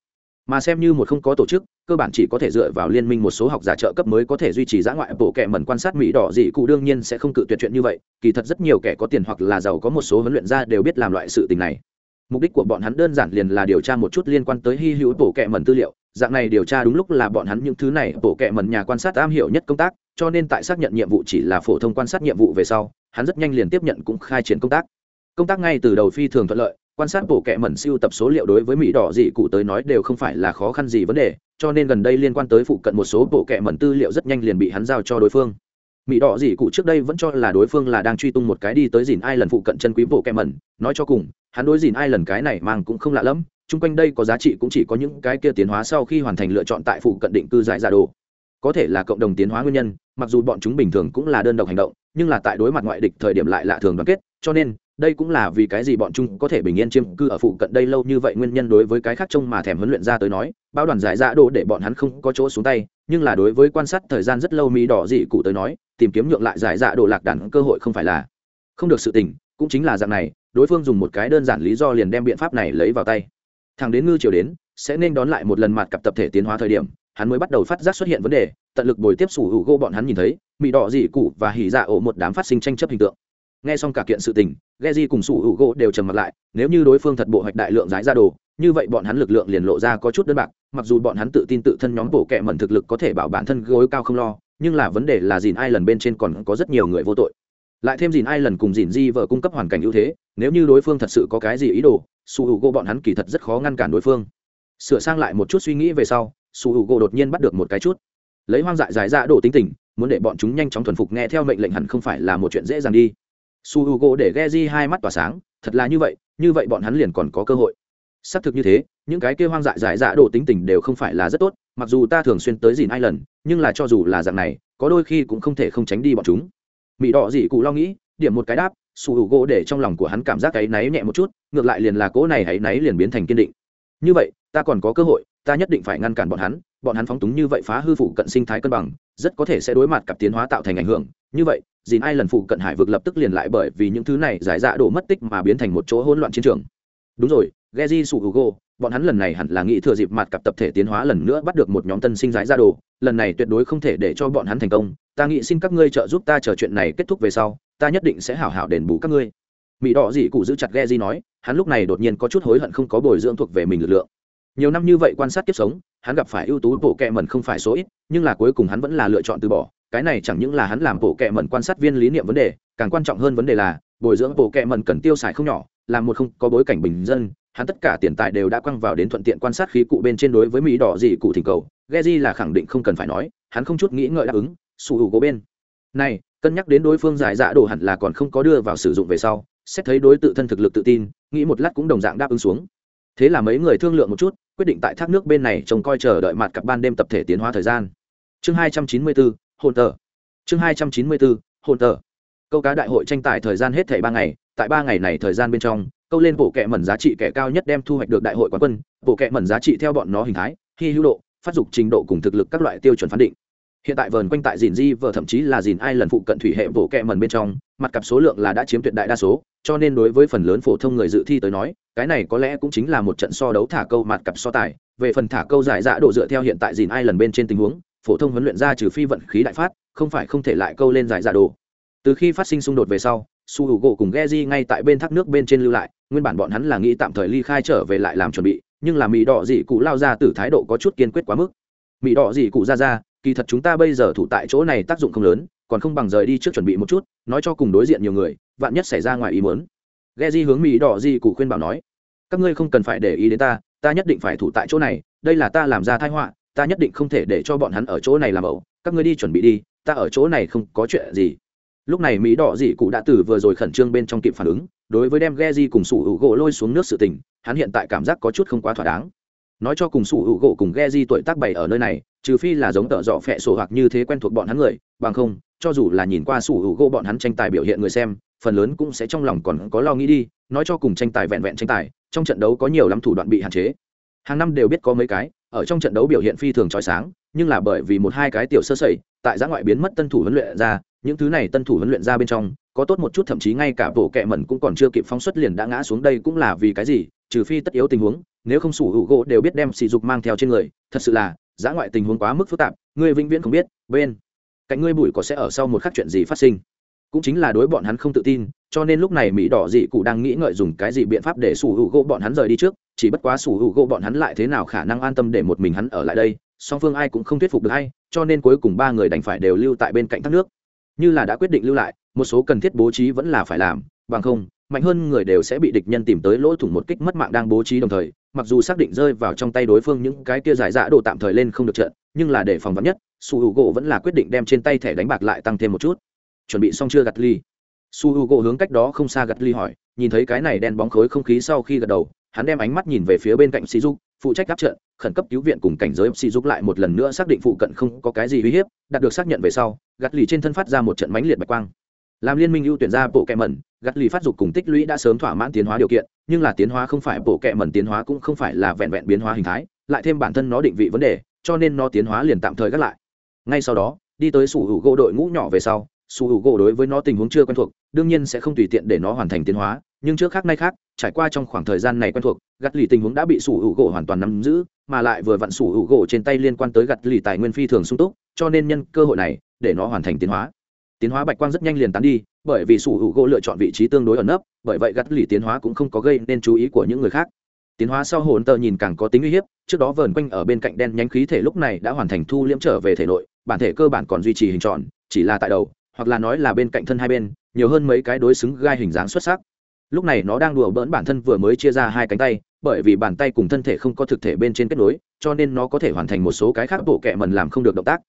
Mà xem như một không có tổ chức cơ bản chỉ có thể dựa vào liên minh một số học giả trợ cấp mới có thể duy trì giã ngoại bộ kệ mẩn quan sát mỹ đỏ dị cụ đương nhiên sẽ không cự tuyệt chuyện như vậy kỳ thật rất nhiều kẻ có tiền hoặc là giàu có một số huấn luyện gia đều biết làm loại sự tình này. Mục đích của bọn hắn đơn giản liền là điều tra một chút liên quan tới hy hữu bộ kệ mẩn tư liệu dạng này điều tra đúng lúc là bọn hắn những thứ này bộ kệ mẩn nhà quan sát am hiểu nhất công tác cho nên tại xác nhận nhiệm vụ chỉ là phổ thông quan sát nhiệm vụ về sau, hắn rất nhanh liền tiếp nhận cũng khai triển công tác. Công tác ngay từ đầu phi thường thuận lợi, quan sát bộ kệ mẩn siêu tập số liệu đối với mỹ đỏ dị cụ tới nói đều không phải là khó khăn gì vấn đề, cho nên gần đây liên quan tới phụ cận một số bộ kệ mẩn tư liệu rất nhanh liền bị hắn giao cho đối phương. Mỹ đỏ dị cụ trước đây vẫn cho là đối phương là đang truy tung một cái đi tới dìn ai lần phụ cận chân quý bộ kệ mẩn, nói cho cùng, hắn đối dìn ai lần cái này mang cũng không lạ lẫm, chung quanh đây có giá trị cũng chỉ có những cái kia tiến hóa sau khi hoàn thành lựa chọn tại phụ cận định cư giải giả đồ có thể là cộng đồng tiến hóa nguyên nhân, mặc dù bọn chúng bình thường cũng là đơn độc hành động, nhưng là tại đối mặt ngoại địch thời điểm lại lạ thường đoàn kết, cho nên, đây cũng là vì cái gì bọn chúng có thể bình yên chiêm cư ở phụ cận đây lâu như vậy nguyên nhân đối với cái khác trông mà thèm huấn luyện ra tới nói bao đoàn giải dạ đồ để bọn hắn không có chỗ xuống tay, nhưng là đối với quan sát thời gian rất lâu mỹ đỏ dị cụ tới nói, tìm kiếm nhượng lại giải dạ đồ lạc đàn cơ hội không phải là không được sự tình, cũng chính là dạng này, đối phương dùng một cái đơn giản lý do liền đem biện pháp này lấy vào tay. Thằng đến ngư triều đến, sẽ nên đón lại một lần mặt cặp tập thể tiến hóa thời điểm hắn mới bắt đầu phát giác xuất hiện vấn đề, tận lực bồi tiếp sủ hữu gỗ bọn hắn nhìn thấy mỹ đỏ dị cụ và hỉ dạ ổ một đám phát sinh tranh chấp hình tượng. Nghe xong cả kiện sự tình Geji cùng sủ hữu gỗ đều trầm mặt lại, nếu như đối phương thật bộ hoạch đại lượng giải ra đồ, như vậy bọn hắn lực lượng liền lộ ra có chút đơn bạc, mặc dù bọn hắn tự tin tự thân nhóm bổ kẹ mẩn thực lực có thể bảo bản thân gối cao không lo, nhưng là vấn đề là dìn ai lần bên trên còn có rất nhiều người vô tội. Lại thêm dìn ai lần cùng dìn di vợ cung cấp hoàn cảnh ưu thế, nếu như đối phương thật sự có cái gì ý đồ su hữu gỗ bọn hắn kỳ thật rất khó ngăn cản đối phương. Sửa sang lại một chút suy nghĩ về sau su hữu gỗ đột nhiên bắt được một cái chút. Lấy hoang dại giải ra đổ tính tình, muốn để bọn chúng nhanh chóng thuần phục nghe theo mệnh lệnh hẳn không phải là một chuyện dễ dàng đi. Su h u g o để ghe di hai mắt tỏa sáng, thật là như vậy như vậy bọn hắn liền còn có cơ hội. Xác thực như thế, những cái kêu hoang dại giải dạ đổ tính tình đều không phải là rất tốt, mặc dù ta thường xuyên tới dìn ai lần nhưng là cho dù là dạng này, có đôi khi cũng không thể không tránh đi bọn chúng. Mỹ đỏ dị cụ lo nghĩ, điểm một cái đáp, su h u gỗ để trong lòng của hắn cảm giác cái náy nhẹ một chút, ngược lại liền là cỗ này hãy náy liền biến thành kiên định. Như vậy, ta còn có cơ hội ta nhất định phải ngăn cản bọn hắn bọn hắn phóng túng như vậy phá hư phụ cận sinh thái cân bằng, rất có thể sẽ đối mặt cặp tiến hóa tạo thành ảnh hưởng. Như vậy dìn ai lần phụ cận hải vực lập tức liền lại bởi vì những thứ này giải dạ đổ mất tích mà biến thành một chỗ hỗn loạn chiến trường. Đúng rồi, geji sụ hugo bọn hắn lần này hẳn là nghĩ thừa dịp mặt cặp tập thể tiến hóa lần nữa bắt được một nhóm tân sinh giải dạ đồ lần này tuyệt đối không thể để cho bọn hắn thành công. Ta nghĩ xin các ngươi trợ giúp ta chờ chuyện này kết thúc về sau, ta nhất định sẽ hảo hảo đền bù các ngươi. Mỹ đỏ dị cụ giữ chặt geji nói, hắn lúc này đột nhiên có chút hối hận không có bồi dưỡng thuộc về mình lực lượng nhiều năm như vậy quan sát kiếp sống, hắn gặp phải ưu tú bộ kệ mẩn không phải số ít, nhưng là cuối cùng hắn vẫn là lựa chọn từ bỏ. Cái này chẳng những là hắn làm bộ kệ mẩn quan sát viên lý niệm vấn đề, càng quan trọng hơn vấn đề là, bồi dưỡng bộ kệ mẩn cần tiêu xài không nhỏ làm một không có bối cảnh bình dân, hắn tất cả tiền tài đều đã quăng vào đến thuận tiện quan sát khí cụ bên trên đối với mỹ đỏ gì cụ thỉnh cầu. Geji là khẳng định không cần phải nói, hắn không chút nghĩ ngợi đáp ứng, sủ hữu cố bên. Này, cân nhắc đến đối phương giải dạ đồ hẳn là còn không có đưa vào sử dụng về sau, xét thấy đối tự thân thực lực tự tin, nghĩ một lát cũng đồng dạng đáp ứng xuống. Thế là mấy người thương lượng một chút quyết định tại thác nước bên này trông coi chờ đợi mặt cặp ban đêm tập thể tiến hóa thời gian. Chương hai trăm chín mươi bốn, hồn tờ. Chương hai trăm chín mươi bốn, hồn tờ. Câu cá đại hội tranh tài thời gian hết thảy ba ngày, tại ba ngày này thời gian bên trong, câu lên bộ kệ mẩn giá trị kẻ cao nhất đem thu hoạch được đại hội quán quân, bộ kệ mẩn giá trị theo bọn nó hình thái khi hữu độ, phát dục trình độ cùng thực lực các loại tiêu chuẩn phán định hiện tại vờn quanh tại dìn di vờ thậm chí là dìn ai lần phụ cận thủy hệ bổ kẹ mần bên trong, mặt cặp số lượng là đã chiếm tuyệt đại đa số, cho nên đối với phần lớn phổ thông người dự thi tới nói, cái này có lẽ cũng chính là một trận so đấu thả câu mặt cặp so tài. Về phần thả câu giải dạ độ dựa theo hiện tại dìn ai lần bên trên tình huống, phổ thông huấn luyện ra trừ phi vận khí đại phát, không phải không thể lại câu lên giải dạ độ. Từ khi phát sinh xung đột về sau, su hữu gỗ cùng Geji ngay tại bên thác nước bên trên lưu lại, nguyên bản bọn hắn là nghĩ tạm thời ly khai trở về lại làm chuẩn bị, nhưng là mỹ đỏ dị cụ lao ra từ thái độ có chút kiên quyết quá mức. Mỹ đỏ dị cụ ra ra kỳ thật chúng ta bây giờ thủ tại chỗ này tác dụng không lớn, còn không bằng rời đi trước chuẩn bị một chút, nói cho cùng đối diện nhiều người, vạn nhất xảy ra ngoài ý muốn. Geji hướng mỹ đỏ dị cụ khuyên bảo nói, các ngươi không cần phải để ý đến ta ta nhất định phải thủ tại chỗ này, đây là ta làm ra thái họa, ta nhất định không thể để cho bọn hắn ở chỗ này làm ẩu, các ngươi đi chuẩn bị đi, ta ở chỗ này không có chuyện gì. Lúc này mỹ đỏ dị cụ đã từ vừa rồi khẩn trương bên trong kịp phản ứng, đối với đem ghe di cùng sủ hữu gỗ lôi xuống nước sự tình, hắn hiện tại cảm giác có chút không quá thỏa đáng. Nói cho cùng sủ hữu gỗ cùng ghe di tuổi tác bày ở nơi này trừ phi là giống tợ dọ phẹ sổ hoặc như thế quen thuộc bọn hắn người, bằng không, cho dù là nhìn qua sủ hữu gỗ bọn hắn tranh tài biểu hiện người xem, phần lớn cũng sẽ trong lòng còn có lo nghĩ đi, nói cho cùng tranh tài vẹn vẹn tranh tài, trong trận đấu có nhiều lắm thủ đoạn bị hạn chế. Hàng năm đều biết có mấy cái, ở trong trận đấu biểu hiện phi thường trói sáng, nhưng là bởi vì một hai cái tiểu sơ sẩy, tại giã ngoại biến mất tân thủ huấn luyện ra, những thứ này tân thủ huấn luyện ra bên trong, có tốt một chút thậm chí ngay cả bộ kẹ mẩn cũng còn chưa kịp phóng xuất liền đã ngã xuống đây cũng là vì cái gì, trừ phi tất yếu tình huống, nếu không sủ hữu gỗ đều biết đem sỉ dục mang theo trên người, thật sự là giã ngoại tình huống quá mức phức tạp, ngươi vĩnh viễn không biết, bên cạnh ngươi bụi có sẽ ở sau một khắc chuyện gì phát sinh. Cũng chính là đối bọn hắn không tự tin, cho nên lúc này mỹ đỏ dị cụ đang nghĩ ngợi dùng cái gì biện pháp để sủ hữu gỗ bọn hắn rời đi trước, chỉ bất quá sủ hữu gỗ bọn hắn lại thế nào khả năng an tâm để một mình hắn ở lại đây, song phương ai cũng không thuyết phục được hay, cho nên cuối cùng ba người đành phải đều lưu tại bên cạnh thác nước. Như là đã quyết định lưu lại, một số cần thiết bố trí vẫn là phải làm, bằng không, mạnh hơn người đều sẽ bị địch nhân tìm tới lỗ thủng một kích mất mạng đang bố trí đồng thời mặc dù xác định rơi vào trong tay đối phương những cái kia giải dạ đồ tạm thời lên không được trận, nhưng là để phòng vắn nhất, su h u gỗ vẫn là quyết định đem trên tay thẻ đánh bạc lại tăng thêm một chút. Chuẩn bị xong chưa gặt ly? Su h u gỗ hướng cách đó không xa gặt ly hỏi, nhìn thấy cái này đen bóng khối không khí sau khi gật đầu, hắn đem ánh mắt nhìn về phía bên cạnh sĩ dục phụ trách áp trận, khẩn cấp cứu viện cùng cảnh giới sĩ dục lại một lần nữa xác định phụ cận không có cái gì uy hiếp, đạt được xác nhận về sau gặt lì trên thân phát ra một trận mãnh liệt bạch quang làm liên minh ưu tuyển ra bộ kẹ mẩn gặt lì phát dục cùng tích lũy đã sớm thỏa mãn tiến hóa điều kiện, nhưng là tiến hóa không phải bộ kẹ mẩn tiến hóa cũng không phải là vẹn vẹn biến hóa hình thái, lại thêm bản thân nó định vị vấn đề, cho nên nó tiến hóa liền tạm thời gác lại. Ngay sau đó, đi tới sủ hữu gỗ đội ngũ nhỏ về sau, sủ hữu gỗ đối với nó tình huống chưa quen thuộc, đương nhiên sẽ không tùy tiện để nó hoàn thành tiến hóa, nhưng trước khác nay khác, trải qua trong khoảng thời gian này quen thuộc gặt lì tình huống đã bị sủ hữu gỗ hoàn toàn nắm giữ, mà lại vừa vặn sủ hữu gỗ trên tay liên quan tới gặt lì tài nguyên phi thường sung túc, cho nên nhân cơ hội này để nó hoàn thành tiến hóa tiến hóa bạch quang rất nhanh liền tán đi, bởi vì sủ hữu gỗ lựa chọn vị trí tương đối ẩn nấp, bởi vậy gắt lì tiến hóa cũng không có gây nên chú ý của những người khác. Tiến hóa sau hồn tờ nhìn càng có tính uy hiếp, trước đó vờn quanh ở bên cạnh đen nhánh khí thể lúc này đã hoàn thành thu liễm trở về thể nội, bản thể cơ bản còn duy trì hình tròn, chỉ là tại đầu, hoặc là nói là bên cạnh thân hai bên, nhiều hơn mấy cái đối xứng gai hình dáng xuất sắc. Lúc này nó đang đùa bỡn bản thân vừa mới chia ra hai cánh tay, bởi vì bàn tay cùng thân thể không có thực thể bên trên kết nối, cho nên nó có thể hoàn thành một số cái khác bộ kẹ mần làm không được động tác.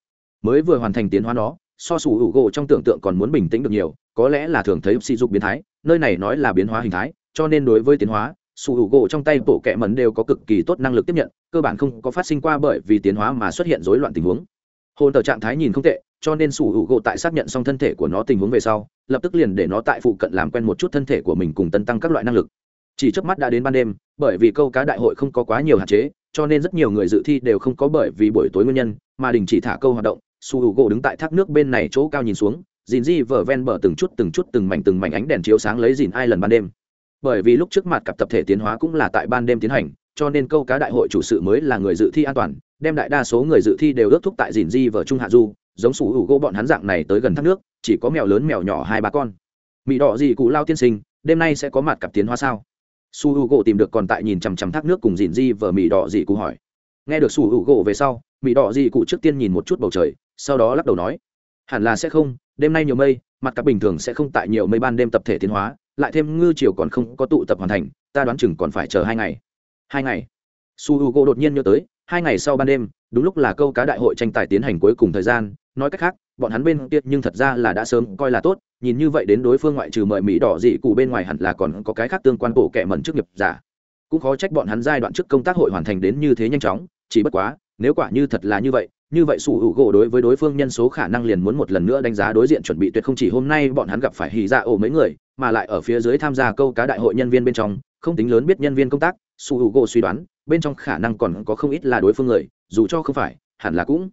Mới vừa hoàn thành tiến hóa nó so sủ hữu gỗ trong tưởng tượng còn muốn bình tĩnh được nhiều, có lẽ là thường thấy sỉ dục biến thái, nơi này nói là biến hóa hình thái, cho nên đối với tiến hóa, sủ hữu gỗ trong tay bộ kệ mẩn đều có cực kỳ tốt năng lực tiếp nhận, cơ bản không có phát sinh qua bởi vì tiến hóa mà xuất hiện rối loạn tình huống. Hồn tờ trạng thái nhìn không tệ, cho nên sủ hữu gỗ tại xác nhận xong thân thể của nó tình huống về sau, lập tức liền để nó tại phụ cận làm quen một chút thân thể của mình cùng tân tăng các loại năng lực. Chỉ trước mắt đã đến ban đêm, bởi vì câu cá đại hội không có quá nhiều hạn chế, cho nên rất nhiều người dự thi đều không có bởi vì buổi tối nguyên nhân, mà đình chỉ thả câu hoạt động su h u gỗ đứng tại thác nước bên này chỗ cao nhìn xuống dìn di vở ven bờ từng chút từng chút từng mảnh từng mảnh ánh đèn chiếu sáng lấy dìn ai lần ban đêm. Bởi vì lúc trước mặt cặp tập thể tiến hóa cũng là tại ban đêm tiến hành, cho nên câu cá đại hội chủ sự mới là người dự thi an toàn, đem đại đa số người dự thi đều ước thúc tại dìn di vở trung hạ du, giống sủ hữu gỗ bọn hắn dạng này tới gần thác nước, chỉ có mèo lớn mèo nhỏ hai ba con. Mỹ đỏ gì cụ lao tiên sinh, đêm nay sẽ có mặt cặp tiến hóa sao? Su h u gỗ tìm được còn tại nhìn chằm chằm thác nước cùng dìn di vở mỹ đỏ gì cụ hỏi. Nghe được su h u gỗ về sau mỹ đỏ dị cụ trước tiên nhìn một chút bầu trời, sau đó lắc đầu nói, hẳn là sẽ không, đêm nay nhiều mây, mặt cặp bình thường sẽ không tại nhiều mây ban đêm tập thể tiến hóa, lại thêm ngư chiều còn không có tụ tập hoàn thành, ta đoán chừng còn phải chờ hai ngày. Hai ngày? Su h u g o đột nhiên nhớ tới, hai ngày sau ban đêm, đúng lúc là câu cá đại hội tranh tài tiến hành cuối cùng thời gian, nói cách khác, bọn hắn bên kia nhưng thật ra là đã sớm coi là tốt, nhìn như vậy đến đối phương ngoại trừ mời mỹ đỏ dị cụ bên ngoài hẳn là còn có cái khác tương quan bộ kệ mẩn trước nghiệp giả. Cũng khó trách bọn hắn giai đoạn trước công tác hội hoàn thành đến như thế nhanh chóng, chỉ bất quá nếu quả như thật là như vậy như vậy sủ hữu gỗ đối với đối phương nhân số khả năng liền muốn một lần nữa đánh giá đối diện chuẩn bị tuyệt không chỉ hôm nay bọn hắn gặp phải hì ra dạ ổ mấy người, mà lại ở phía dưới tham gia câu cá đại hội nhân viên bên trong, không tính lớn biết nhân viên công tác, sủ hữu gỗ suy đoán, bên trong khả năng còn có không ít là đối phương người, dù cho không phải, hẳn là cũng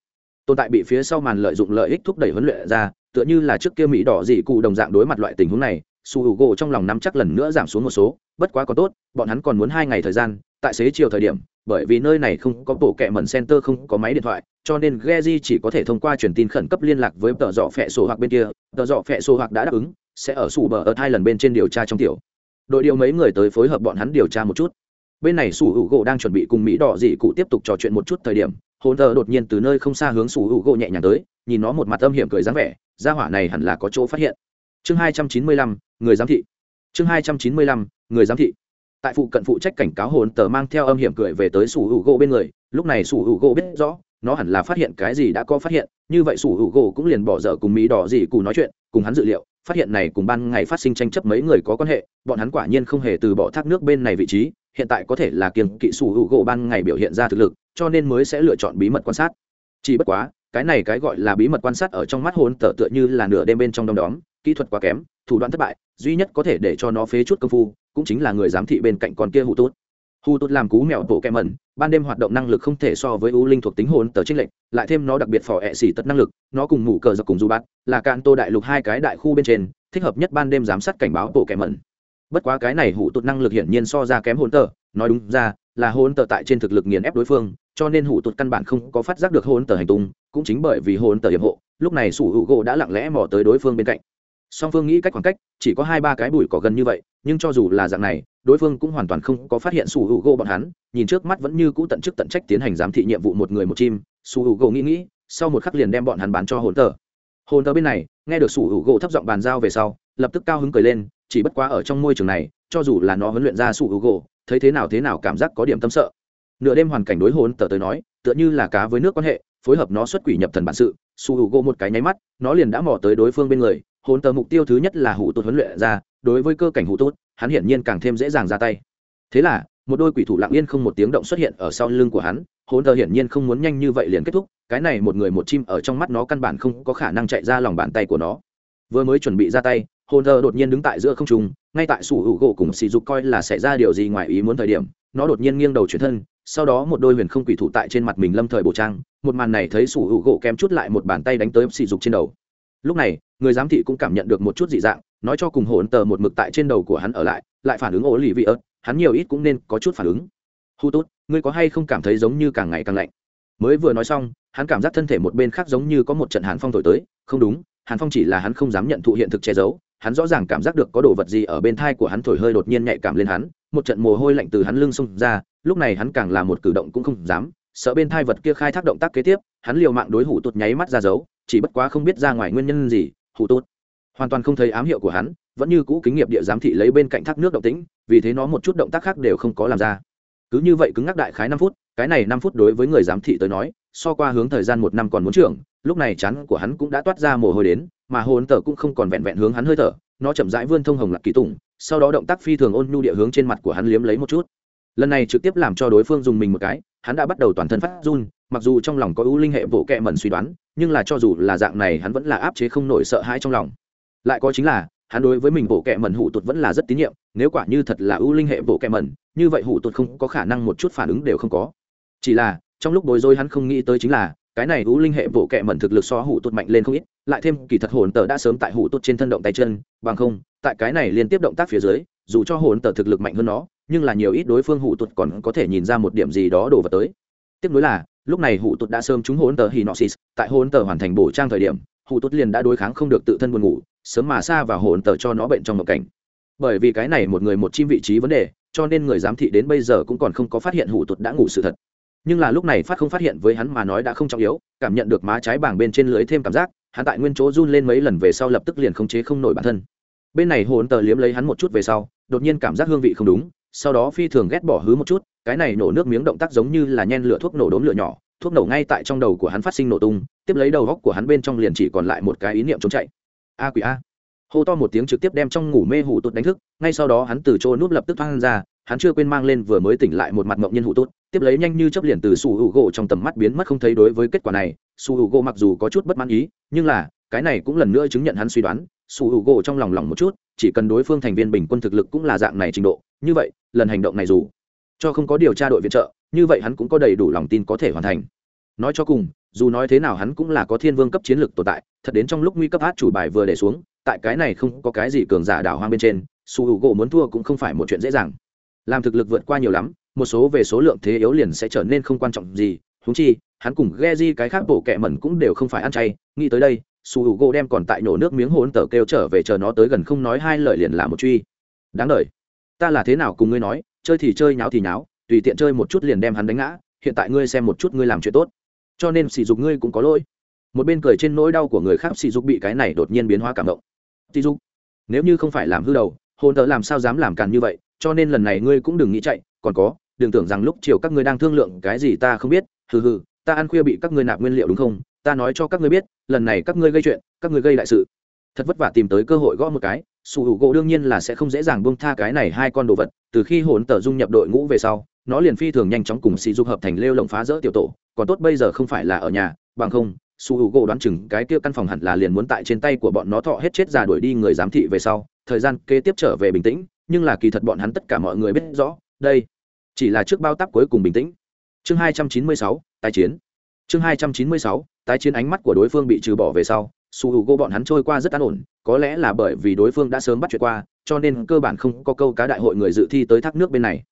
tồn tại bị phía sau màn lợi dụng lợi ích thúc đẩy huấn luyện ra, tựa như là trước kia mỹ đỏ dị cụ đồng dạng đối mặt loại tình huống này su hữu gỗ trong lòng nắm chắc lần nữa giảm xuống một số, bất quá có tốt, bọn hắn còn muốn hai ngày thời gian, tại xế chiều thời điểm bởi vì nơi này không có bộ kệ mẩn center, không có máy điện thoại, cho nên Geji chỉ có thể thông qua truyền tin khẩn cấp liên lạc với tờ dọ phẹ sổ hoặc bên kia. Tờ dọ phẹ sổ hoặc đã đáp ứng, sẽ ở sủ bờ ở hai lần bên trên điều tra trong tiểu. Đội điều mấy người tới phối hợp bọn hắn điều tra một chút. Bên này sủ hữu gỗ đang chuẩn bị cùng mỹ đỏ dị cụ tiếp tục trò chuyện một chút thời điểm, hồn thờ đột nhiên từ nơi không xa hướng sủ hữu gỗ nhẹ nhàng tới, nhìn nó một mặt âm hiểm cười dáng vẻ ra hỏa này hẳn là có chỗ phát hiện. Chương hai trăm chín mươi lăm, người giám thị. Chương hai trăm chín mươi lăm, người giám thị tại phụ cận phụ trách cảnh cáo hồn tờ mang theo âm hiểm cười về tới sủ hữu gỗ bên người, lúc này sủ hữu gỗ biết rõ, nó hẳn là phát hiện cái gì đã có phát hiện, như vậy sủ hữu gỗ cũng liền bỏ dở cùng mỹ đỏ gì cù nói chuyện, cùng hắn dự liệu, phát hiện này cùng ban ngày phát sinh tranh chấp mấy người có quan hệ, bọn hắn quả nhiên không hề từ bỏ thác nước bên này vị trí, hiện tại có thể là kiềng kỵ sủ hữu gỗ ban ngày biểu hiện ra thực lực, cho nên mới sẽ lựa chọn bí mật quan sát. Chỉ bất quá, cái này cái gọi là bí mật quan sát ở trong mắt hồn tờ tựa như là nửa đêm bên trong đom đóm, kỹ thuật quá kém, thủ đoạn thất bại, duy nhất có thể để cho nó phế chút công phu cũng chính là người giám thị bên cạnh con kia hụ tốt hù tốt làm cú mèo bộ kẹ mẩn, ban đêm hoạt động năng lực không thể so với u linh thuộc tính hồn tờ trinh lệnh lại thêm nó đặc biệt phò ẹ xỉ tất năng lực, nó cùng ngủ cờ giặc cùng du bát, là cạn tô đại lục hai cái đại khu bên trên, thích hợp nhất ban đêm giám sát cảnh báo bộ kẹ mẩn. Bất quá cái này hụ tốt năng lực hiển nhiên so ra kém hồn tờ, nói đúng ra, là hồn tờ tại trên thực lực nghiền ép đối phương, cho nên hụ tốt căn bản không có phát giác được hồn tờ hành tung, cũng chính bởi vì hồn tờ hiểm hộ, lúc này sủ hữu gỗ đã lặng lẽ mò tới đối phương bên cạnh song phương nghĩ cách khoảng cách, chỉ có hai ba cái bụi cỏ gần như vậy, nhưng cho dù là dạng này, đối phương cũng hoàn toàn không có phát hiện sủ hữu gỗ bọn hắn, nhìn trước mắt vẫn như cũ tận chức tận trách tiến hành giám thị nhiệm vụ một người một chim sủ hữu gỗ nghĩ nghĩ, sau một khắc liền đem bọn hắn bán cho hồn tờ. Hồn tờ bên này, nghe được sủ hữu gỗ thấp giọng bàn giao về sau, lập tức cao hứng cười lên, chỉ bất quá ở trong môi trường này, cho dù là nó huấn luyện ra sủ hữu gỗ thấy thế nào thế nào cảm giác có điểm tâm sợ. Nửa đêm hoàn cảnh đối hồn tờ tới nói, tựa như là cá với nước quan hệ, phối hợp nó xuất quỷ nhập thần bản sự, su hữu gỗ một cái nháy mắt, nó liền đã mò tới đối phương bên người hồn tờ mục tiêu thứ nhất là hủ tốt huấn luyện ra, đối với cơ cảnh hủ tốt hắn hiển nhiên càng thêm dễ dàng ra tay. Thế là, một đôi quỷ thủ lặng yên không một tiếng động xuất hiện ở sau lưng của hắn, hồn tờ hiển nhiên không muốn nhanh như vậy liền kết thúc, cái này một người một chim ở trong mắt nó căn bản không có khả năng chạy ra lòng bàn tay của nó. Vừa mới chuẩn bị ra tay, hồn tờ đột nhiên đứng tại giữa không trung, ngay tại sủ hữu gỗ cùng sỉ dục coi là xảy ra điều gì ngoài ý muốn thời điểm, nó đột nhiên nghiêng đầu chuyển thân, sau đó một đôi huyền không quỷ thủ tại trên mặt mình lâm thời bổ trang, một màn này thấy sủ hữu gỗ kém chút lại một bàn tay đánh tới sỉ dục trên đầu lúc này, người giám thị cũng cảm nhận được một chút dị dạng, nói cho cùng hồn tờ một mực tại trên đầu của hắn ở lại lại phản ứng ổ lì vị ớt hắn nhiều ít cũng nên có chút phản ứng. Hu tốt ngươi có hay không cảm thấy giống như càng ngày càng lạnh? Mới vừa nói xong, hắn cảm giác thân thể một bên khác giống như có một trận hàn phong thổi tới. Không đúng, hàn phong chỉ là hắn không dám nhận thụ hiện thực che giấu, hắn rõ ràng cảm giác được có đồ vật gì ở bên thai của hắn thổi hơi đột nhiên nhạy cảm lên hắn, một trận mồ hôi lạnh từ hắn lưng xông ra, lúc này hắn càng là một cử động cũng không dám sợ bên thai vật kia khai thác động tác kế tiếp hắn liều mạng đối hủ tụt nháy mắt ra dấu, chỉ bất quá không biết ra ngoài nguyên nhân gì hủ tụt. Hoàn toàn không thấy ám hiệu của hắn vẫn như cũ kính nghiệp địa giám thị lấy bên cạnh thác nước động tĩnh vì thế nó một chút động tác khác đều không có làm ra. Cứ như vậy cứng ngắc đại khái năm phút cái này năm phút đối với người giám thị tới nói so qua hướng thời gian một năm còn muốn trưởng lúc này chắn của hắn cũng đã toát ra mồ hôi đến mà hồn tờ cũng không còn vẹn vẹn hướng hắn hơi thở nó chậm rãi vươn thông hồng lạc kỳ tùng sau đó động tác phi thường ôn nhu địa hướng trên mặt của hắn liếm lấy một chút lần này trực tiếp làm cho đối phương dùng mình một cái, hắn đã bắt đầu toàn thân phát run, mặc dù trong lòng có ưu linh hệ bộ kẹ mẩn suy đoán, nhưng là cho dù là dạng này hắn vẫn là áp chế không nổi sợ hãi trong lòng. Lại có chính là, hắn đối với mình bộ kẹ mẩn hủ tụt vẫn là rất tín nhiệm, nếu quả như thật là ưu linh hệ bộ kẹ mẩn, như vậy hủ tụt không có khả năng một chút phản ứng đều không có. Chỉ là, trong lúc bối rối hắn không nghĩ tới chính là, cái này ưu linh hệ bộ kẹ mẩn thực lực so hủ tụt mạnh lên không ít, lại thêm kỳ thật hồn tờ đã sớm tại hủ tụt trên thân động tay chân, bằng không, tại cái này liên tiếp động tác phía dưới, dù cho hồn tờ thực lực mạnh hơn nó nhưng là nhiều ít đối phương hụ tụt còn có thể nhìn ra một điểm gì đó đổ vào tới. Tiếp nối là, lúc này hụ tụt đã sớm trúng hồn tờ hinoxis, tại hồn tờ hoàn thành bổ trang thời điểm hụ tụt liền đã đối kháng không được tự thân buồn ngủ, sớm mà xa và hồn tờ cho nó bệnh trong một cảnh. Bởi vì cái này một người một chim vị trí vấn đề, cho nên người giám thị đến bây giờ cũng còn không có phát hiện hủ tụt đã ngủ sự thật. Nhưng là lúc này phát không phát hiện với hắn mà nói đã không trọng yếu, cảm nhận được má trái bảng bên trên lưới thêm cảm giác, hắn tại nguyên chỗ run lên mấy lần về sau lập tức liền khống chế không nổi bản thân. Bên này hồn tờ liếm lấy hắn một chút về sau, đột nhiên cảm giác hương vị không đúng sau đó phi thường ghét bỏ hứ một chút, cái này nổ nước miếng động tác giống như là nhen lửa thuốc nổ đốm lửa nhỏ, thuốc nổ ngay tại trong đầu của hắn phát sinh nổ tung, tiếp lấy đầu góc của hắn bên trong liền chỉ còn lại một cái ý niệm trốn chạy. A quỷ a. Hô to một tiếng trực tiếp đem trong ngủ mê hủ tụt đánh thức, ngay sau đó hắn từ chỗ núp lập tức thoát ra, hắn chưa quên mang lên vừa mới tỉnh lại một mặt ngậm nhân hủ tụt, tiếp lấy nhanh như chấp liền từ su hữu gỗ trong tầm mắt biến mất không thấy đối với kết quả này. Su hữu gỗ mặc dù có chút bất mãn ý, nhưng là, cái này cũng lần nữa chứng nhận hắn suy đoán, su hữu gỗ trong lòng lòng một chút chỉ cần đối phương thành viên bình quân thực lực cũng là dạng này trình độ, như vậy, lần hành động này dù cho không có điều tra đội viện trợ, như vậy hắn cũng có đầy đủ lòng tin có thể hoàn thành. Nói cho cùng, dù nói thế nào hắn cũng là có thiên vương cấp chiến lược tồn tại, thật đến trong lúc nguy cấp hát chủ bài vừa để xuống, tại cái này không có cái gì cường giả đảo hoang bên trên, su hữu gỗ muốn thua cũng không phải một chuyện dễ dàng. Làm thực lực vượt qua nhiều lắm, một số về số lượng thế yếu liền sẽ trở nên không quan trọng gì húng chi, hắn cùng ghe di cái khác bổ kẹ mẩn cũng đều không phải ăn chay, nghĩ tới đây su U gỗ đem còn tại nổ nước miếng hỗn tờ kêu trở về chờ nó tới gần không nói hai lời liền là một truy. Đáng đ ta là thế nào cùng ngươi nói, chơi thì chơi, nháo thì nháo, tùy tiện chơi một chút liền đem hắn đánh ngã, hiện tại ngươi xem một chút ngươi làm chuyện tốt. Cho nên sỉ dục ngươi cũng có lỗi. Một bên cười trên nỗi đau của người khác, sỉ dục bị cái này đột nhiên biến hóa cảm động. Sỉ dục, nếu như không phải làm hư đầu hôn tờ làm sao dám làm càn như vậy, cho nên lần này ngươi cũng đừng nghĩ chạy, còn có, đừng tưởng rằng lúc chiều các ngươi đang thương lượng cái gì ta không biết, hừ hừ, ta ăn khuya bị các ngươi nạp nguyên liệu đúng không? Ta nói cho các ngươi biết, lần này các ngươi gây chuyện, các ngươi gây đại sự. Thật vất vả tìm tới cơ hội gõ một cái, sủ hữu gỗ đương nhiên là sẽ không dễ dàng buông tha cái này hai con đồ vật, từ khi hồn tờ dung nhập đội ngũ về sau, nó liền phi thường nhanh chóng cùng sỉ dục hợp thành lêu lồng phá rỡ tiểu tổ, còn tốt bây giờ không phải là ở nhà, bằng không su hữu gỗ đoán chừng cái kia căn phòng hẳn là liền muốn tại trên tay của bọn nó thọ hết chết già đuổi đi người giám thị về sau, thời gian kế tiếp trở về bình tĩnh, nhưng là kỳ thật bọn hắn tất cả mọi người biết rõ, đây chỉ là trước bao tắp cuối cùng bình tĩnh. Chương hai trăm chín mươi sáu tài chiến chương hai trăm chín mươi sáu, tái chiến ánh mắt của đối phương bị trừ bỏ về sau, su h u gỗ bọn hắn trôi qua rất an ổn, có lẽ là bởi vì đối phương đã sớm bắt chuyện qua, cho nên cơ bản không có câu cá đại hội người dự thi tới thác nước bên này.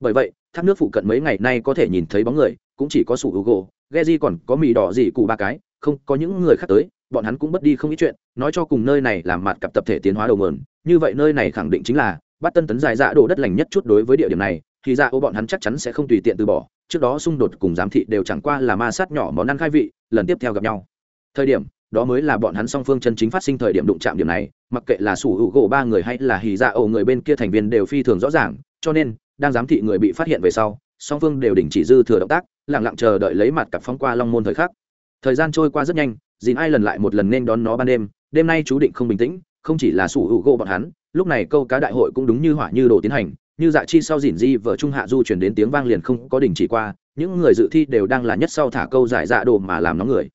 Bởi vậy, thác nước phụ cận mấy ngày nay có thể nhìn thấy bóng người, cũng chỉ có su h u gỗ ghe di còn có mì đỏ gì cụ ba cái, không có những người khác tới, bọn hắn cũng bất đi không ít chuyện, nói cho cùng nơi này làm mặt cặp tập thể tiến hóa đầu mườn như vậy nơi này khẳng định chính là bắt tân tấn dài dạ đổ đất lành nhất chút đối với địa điểm này thì ra ô bọn hắn chắc chắn sẽ không tùy tiện từ bỏ, trước đó xung đột cùng giám thị đều chẳng qua là ma sát nhỏ món ăn khai vị, lần tiếp theo gặp nhau. Thời điểm, đó mới là bọn hắn song phương chân chính phát sinh thời điểm đụng chạm điểm này, mặc kệ là sủ hữu gỗ ba người hay là hì dạ ổ người bên kia thành viên đều phi thường rõ ràng, cho nên, đang giám thị người bị phát hiện về sau, song phương đều đình chỉ dư thừa động tác lẳng lặng chờ đợi lấy mặt cặp phóng qua long môn thời khắc. Thời gian trôi qua rất nhanh dìn ai lần lại một lần nên đón nó ban đêm đêm nay chú định không bình tĩnh, không chỉ là sủ hữu gỗ bọn hắn, lúc này câu cá đại hội cũng đúng như hỏa như đồ tiến hành như dạ chi sau dỉn di vợ trung hạ du chuyển đến tiếng vang liền không có đình chỉ qua, những người dự thi đều đang là nhất sau thả câu giải dạ đồ mà làm nóng người.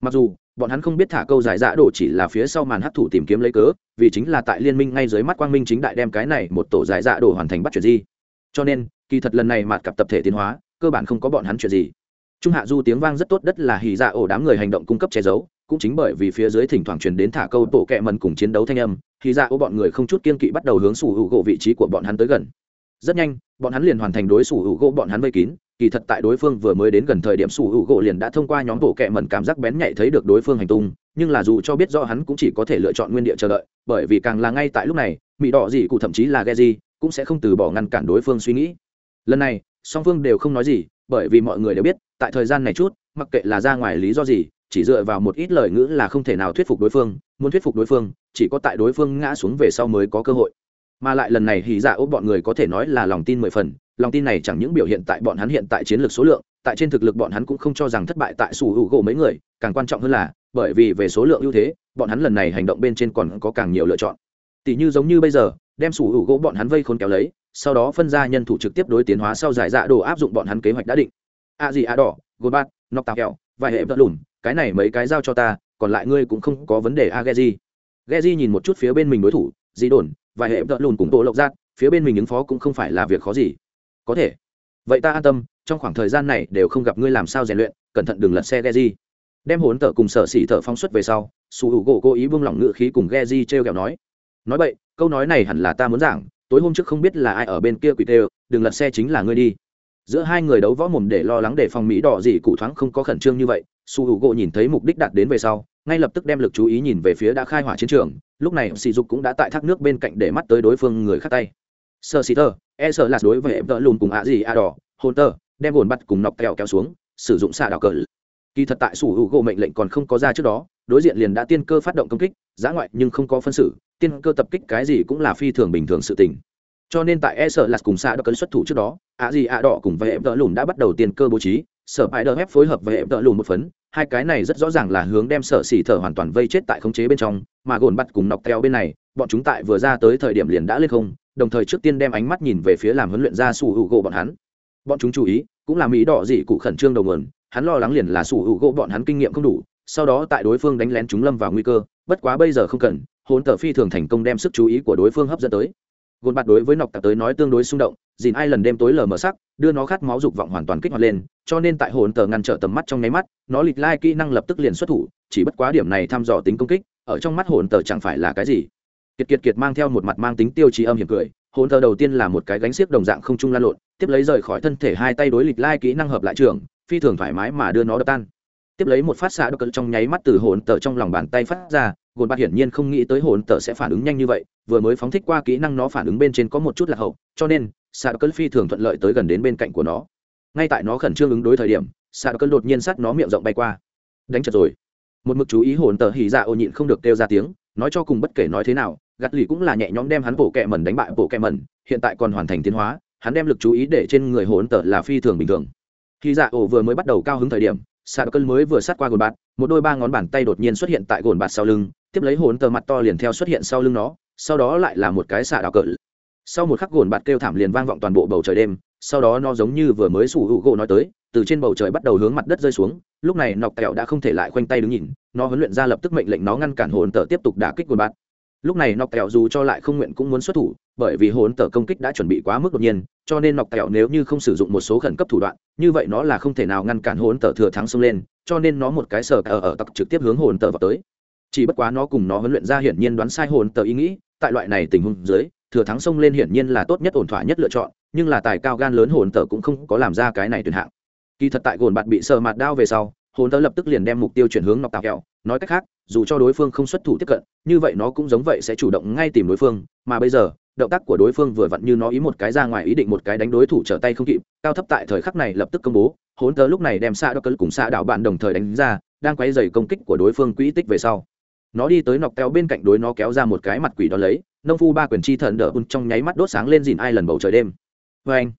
Mặc dù, bọn hắn không biết thả câu giải dạ đồ chỉ là phía sau màn hấp thụ tìm kiếm lấy cớ, vì chính là tại liên minh ngay dưới mắt quang minh chính đại đem cái này một tổ giải dạ đồ hoàn thành bắt chuyện gì. Cho nên, kỳ thật lần này mạt cặp tập thể tiến hóa, cơ bản không có bọn hắn chuyện gì. Trung hạ du tiếng vang rất tốt đất là hì dạ ổ đám người hành động cung cấp che giấu, cũng chính bởi vì phía dưới thỉnh thoảng truyền đến thả câu tổ kẹ mần cùng chiến đấu thanh âm hì dạ ổ bọn người không chút kiên kỵ bắt đầu hướng sủ hữu gỗ vị trí của bọn hắn tới gần rất nhanh, bọn hắn liền hoàn thành đối xử hữu gỗ bọn hắn vây kín, kỳ thật tại đối phương vừa mới đến gần thời điểm sủ hữu gỗ liền đã thông qua nhóm bộ kẹ mẩn cảm giác bén nhạy thấy được đối phương hành tung, nhưng là dù cho biết rõ hắn cũng chỉ có thể lựa chọn nguyên địa chờ đợi, bởi vì càng là ngay tại lúc này mỹ đỏ gì cụ thậm chí là ghe gì, cũng sẽ không từ bỏ ngăn cản đối phương suy nghĩ. Lần này, song phương đều không nói gì, bởi vì mọi người đều biết, tại thời gian này chút, mặc kệ là ra ngoài lý do gì, chỉ dựa vào một ít lời ngữ là không thể nào thuyết phục đối phương, muốn thuyết phục đối phương, chỉ có tại đối phương ngã xuống về sau mới có cơ hội mà lại lần này hì dạ ốp bọn người có thể nói là lòng tin mười phần. Lòng tin này chẳng những biểu hiện tại bọn hắn hiện tại chiến lược số lượng, tại trên thực lực bọn hắn cũng không cho rằng thất bại tại sủ hữu gỗ mấy người, càng quan trọng hơn là, bởi vì về số lượng ưu thế, bọn hắn lần này hành động bên trên còn có càng nhiều lựa chọn. Tỷ như giống như bây giờ, đem sủ hữu gỗ bọn hắn vây khôn kéo lấy, sau đó phân ra nhân thủ trực tiếp đối tiến hóa sau giải dạ đồ áp dụng bọn hắn kế hoạch đã định. A gì a đỏ gôn bát nóc tào kẹo, vài hệ vật lùn, cái này mấy cái giao cho ta, còn lại ngươi cũng không có vấn đề a ghe di. Ghe di nhìn một chút phía bên mình đối thủ, di đồn và hệ vợ lùn cùng tổ lộc giác, phía bên mình ứng phó cũng không phải là việc khó gì. Có thể. Vậy ta an tâm, trong khoảng thời gian này đều không gặp ngươi làm sao rèn luyện, cẩn thận đừng lật xe ghe di đem hốn tở cùng sở xỉ thở phóng xuất về sau, su hữu gỗ cố ý buông lỏng ngự khí cùng ghe di t r e o kẹo nói. Nói vậy câu nói này hẳn là ta muốn giảng, tối hôm trước không biết là ai ở bên kia quỷ tê đừng lật xe chính là ngươi đi giữa hai người đấu võ mồm để lo lắng để phòng mỹ đỏ gì cụ thoáng không có khẩn trương như vậy, su hữu gỗ nhìn thấy mục đích đạt đến về sau, ngay lập tức đem lực chú ý nhìn về phía đã khai hỏa chiến trường, lúc này sỉ dục cũng đã tại thác nước bên cạnh để mắt tới đối phương người khác tay. Sơ xì tơ e sợ là đối với em tơ lùn cùng ạ gì a đỏ hôn tơ, đem gồn bắt cùng nọc kẹo kéo xuống, sử dụng xạ đảo cờ. Kỳ thật tại sủ hữu gỗ mệnh lệnh còn không có ra trước đó, đối diện liền đã tiên cơ phát động công kích, giã ngoại nhưng không có phân xử, tiên cơ tập kích cái gì cũng là phi thường bình thường sự tình cho nên tại e sợ là cùng xạ đảo cân xuất thủ trước đó, ạ gì ạ đỏ cùng với em đỡ lùn đã bắt đầu tiền cơ bố trí, sở bài đỡ hép phối hợp với em đỡ lùn một phấn, hai cái này rất rõ ràng là hướng đem sở xỉ thở hoàn toàn vây chết tại khống chế bên trong, mà gồn bắt cùng nọc theo bên này, bọn chúng tại vừa ra tới thời điểm liền đã lên không, đồng thời trước tiên đem ánh mắt nhìn về phía làm huấn luyện ra sủ hữu gỗ bọn hắn. Bọn chúng chú ý, cũng là mỹ đỏ dị cụ khẩn trương đầu nguồn, hắn lo lắng liền là sủ hữu gỗ bọn hắn kinh nghiệm không đủ, sau đó tại đối phương đánh lén chúng lâm vào nguy cơ, bất quá bây giờ không cần, hỗn tờ phi thường thành công đem sức chú ý của đối phương hấp dẫn tới gôn bạt đối với nọc tạp tới nói tương đối xung động, dìn ai lần đêm tối lờ mờ sắc, đưa nó khát máu dục vọng hoàn toàn kích hoạt lên, cho nên tại hồn tờ ngăn trở tầm mắt trong nháy mắt, nó lịch lai kỹ năng lập tức liền xuất thủ, chỉ bất quá điểm này thăm dò tính công kích, ở trong mắt hồn tờ chẳng phải là cái gì. Kiệt kiệt kiệt mang theo một mặt mang tính tiêu chí âm hiểm cười, hồn tờ đầu tiên là một cái gánh xiếc đồng dạng không trung lan lộn, tiếp lấy rời khỏi thân thể hai tay đối lịch lai kỹ năng hợp lại trường, phi thường thoải mái mà đưa nó đập tan. Tiếp lấy một phát xạ đ trong nháy mắt từ hồn tờ trong lòng bàn tay phát ra gồn bạt hiển nhiên không nghĩ tới hồn tờ sẽ phản ứng nhanh như vậy, vừa mới phóng thích qua kỹ năng nó phản ứng bên trên có một chút là hậu, cho nên xạ cơn phi thường thuận lợi tới gần đến bên cạnh của nó. Ngay tại nó khẩn trương ứng đối thời điểm xạ cơn đột nhiên sát nó miệng rộng bay qua. Đánh chật rồi. Một mực chú ý hồn tờ hỉ dạ ô nhịn không được kêu ra tiếng, nói cho cùng bất kể nói thế nào, gạt lì cũng là nhẹ nhõm đem hắn bổ kẹ mẩn đánh bại bổ kẹ mẩn, hiện tại còn hoàn thành tiến hóa, hắn đem lực chú ý để trên người hồn tờ là phi thường bình thường. Khi dạ ổ vừa mới bắt đầu cao hứng thời điểm xạ cơn mới vừa sát qua gồn bạt, một đôi ba ngón bàn tay đột nhiên xuất hiện tại gồn bạt sau lưng tiếp lấy hồn tờ mặt to liền theo xuất hiện sau lưng nó, sau đó lại là một cái xạ đào cỡ sau một khắc gồn bạt kêu thảm liền vang vọng toàn bộ bầu trời đêm, sau đó nó giống như vừa mới sủ hữu gỗ nói tới, từ trên bầu trời bắt đầu hướng mặt đất rơi xuống, lúc này nọc kẹo đã không thể lại khoanh tay đứng nhìn, nó huấn luyện ra lập tức mệnh lệnh nó ngăn cản hồn tờ tiếp tục đả kích gồn bạt. Lúc này nọc kẹo dù cho lại không nguyện cũng muốn xuất thủ, bởi vì hồn tờ công kích đã chuẩn bị quá mức đột nhiên, cho nên nọc kẹo nếu như không sử dụng một số khẩn cấp thủ đoạn, như vậy nó là không thể nào ngăn cản hồn tờ thừa thắng xông lên, cho nên nó một cái sờ ở ở tặc trực tiếp hướng hồn tờ vào tới chỉ bất quá nó cùng nó huấn luyện ra hiển nhiên đoán sai hồn tờ ý nghĩ, tại loại này tình huống dưới, thừa thắng xông lên hiển nhiên là tốt nhất ổn thỏa nhất lựa chọn, nhưng là tài cao gan lớn hồn tờ cũng không có làm ra cái này tuyển hạng. Kỳ thật tại gồn bạn bị sờ mặt đao về sau, hồn tờ lập tức liền đem mục tiêu chuyển hướng nọc tạo kẹo. Nói cách khác, dù cho đối phương không xuất thủ tiếp cận, như vậy nó cũng giống vậy sẽ chủ động ngay tìm đối phương, mà bây giờ, động tác của đối phương vừa vặn như nó ý một cái ra ngoài ý định một cái đánh đối thủ trở tay không kịp, cao thấp tại thời khắc này lập tức công bố, hồn tờ lúc này đem xa đo cấn cùng xa đảo bạn đồng thời đánh ra, đang quay dày công kích của đối phương quỹ tích về sau nó đi tới nọc teo bên cạnh đối nó kéo ra một cái mặt quỷ đó lấy, nông phu ba quyền chi thần đỡ bùn trong nháy mắt đốt sáng lên dìn ai lần bầu trời đêm. Vê anh,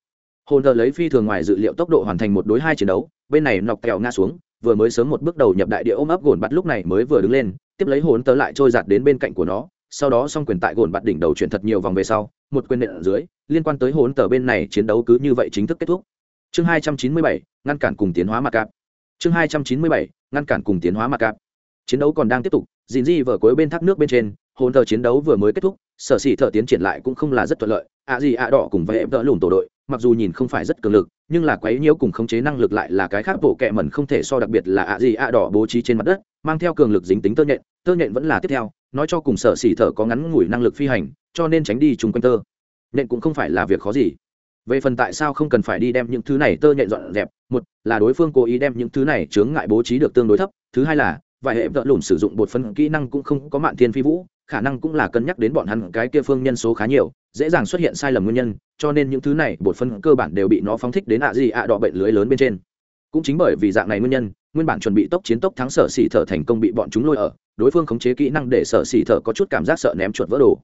hồn thờ lấy phi thường ngoài dự liệu tốc độ hoàn thành một đối hai chiến đấu, bên này nọc kẹo ngã xuống, vừa mới sớm một bước đầu nhập đại địa ôm ấp gồn bắt lúc này mới vừa đứng lên, tiếp lấy hồn tờ lại trôi giạt đến bên cạnh của nó, sau đó xong quyền tại gồn bắt đỉnh đầu chuyển thật nhiều vòng về sau, một quyền nện ở dưới, liên quan tới hồn tờ bên này chiến đấu cứ như vậy chính thức kết thúc. Chương hai trăm chín mươi bảy, ngăn cản cùng tiến hóa mặt cạp. Chương hai trăm chín mươi bảy, ngăn cản cùng tiến hóa mặt cạp. Chiến đấu còn đang tiếp tục dìn di vở cuối bên thác nước bên trên, hồn thờ chiến đấu vừa mới kết thúc, sở xỉ thợ tiến triển lại cũng không là rất thuận lợi. Ạ gì ạ đỏ cùng với em đỡ lùn tổ đội, mặc dù nhìn không phải rất cường lực, nhưng là quấy nhiễu cùng khống chế năng lực lại là cái khác bộ kẹ mẩn không thể so đặc biệt là ạ gì ạ đỏ bố trí trên mặt đất, mang theo cường lực dính tính tơ nhện tơ nhện vẫn là tiếp theo, nói cho cùng sở xỉ thợ có ngắn ngủi năng lực phi hành, cho nên tránh đi chung quanh tơ. Nhện cũng không phải là việc khó gì. Về phần tại sao không cần phải đi đem những thứ này tơ nhện dọn dẹp, một là đối phương cố ý đem những thứ này chướng ngại bố trí được tương đối thấp, thứ hai là vài hệ vợ lùn sử dụng bột phân kỹ năng cũng không có mạn thiên phi vũ, khả năng cũng là cân nhắc đến bọn hắn cái kia phương nhân số khá nhiều, dễ dàng xuất hiện sai lầm nguyên nhân, cho nên những thứ này bột phân cơ bản đều bị nó phóng thích đến ạ gì ạ đỏ bệnh lưới lớn bên trên. Cũng chính bởi vì dạng này nguyên nhân, nguyên bản chuẩn bị tốc chiến tốc thắng sở xỉ thở thành công bị bọn chúng lôi ở, đối phương khống chế kỹ năng để sở xỉ thở có chút cảm giác sợ ném chuột vỡ đồ.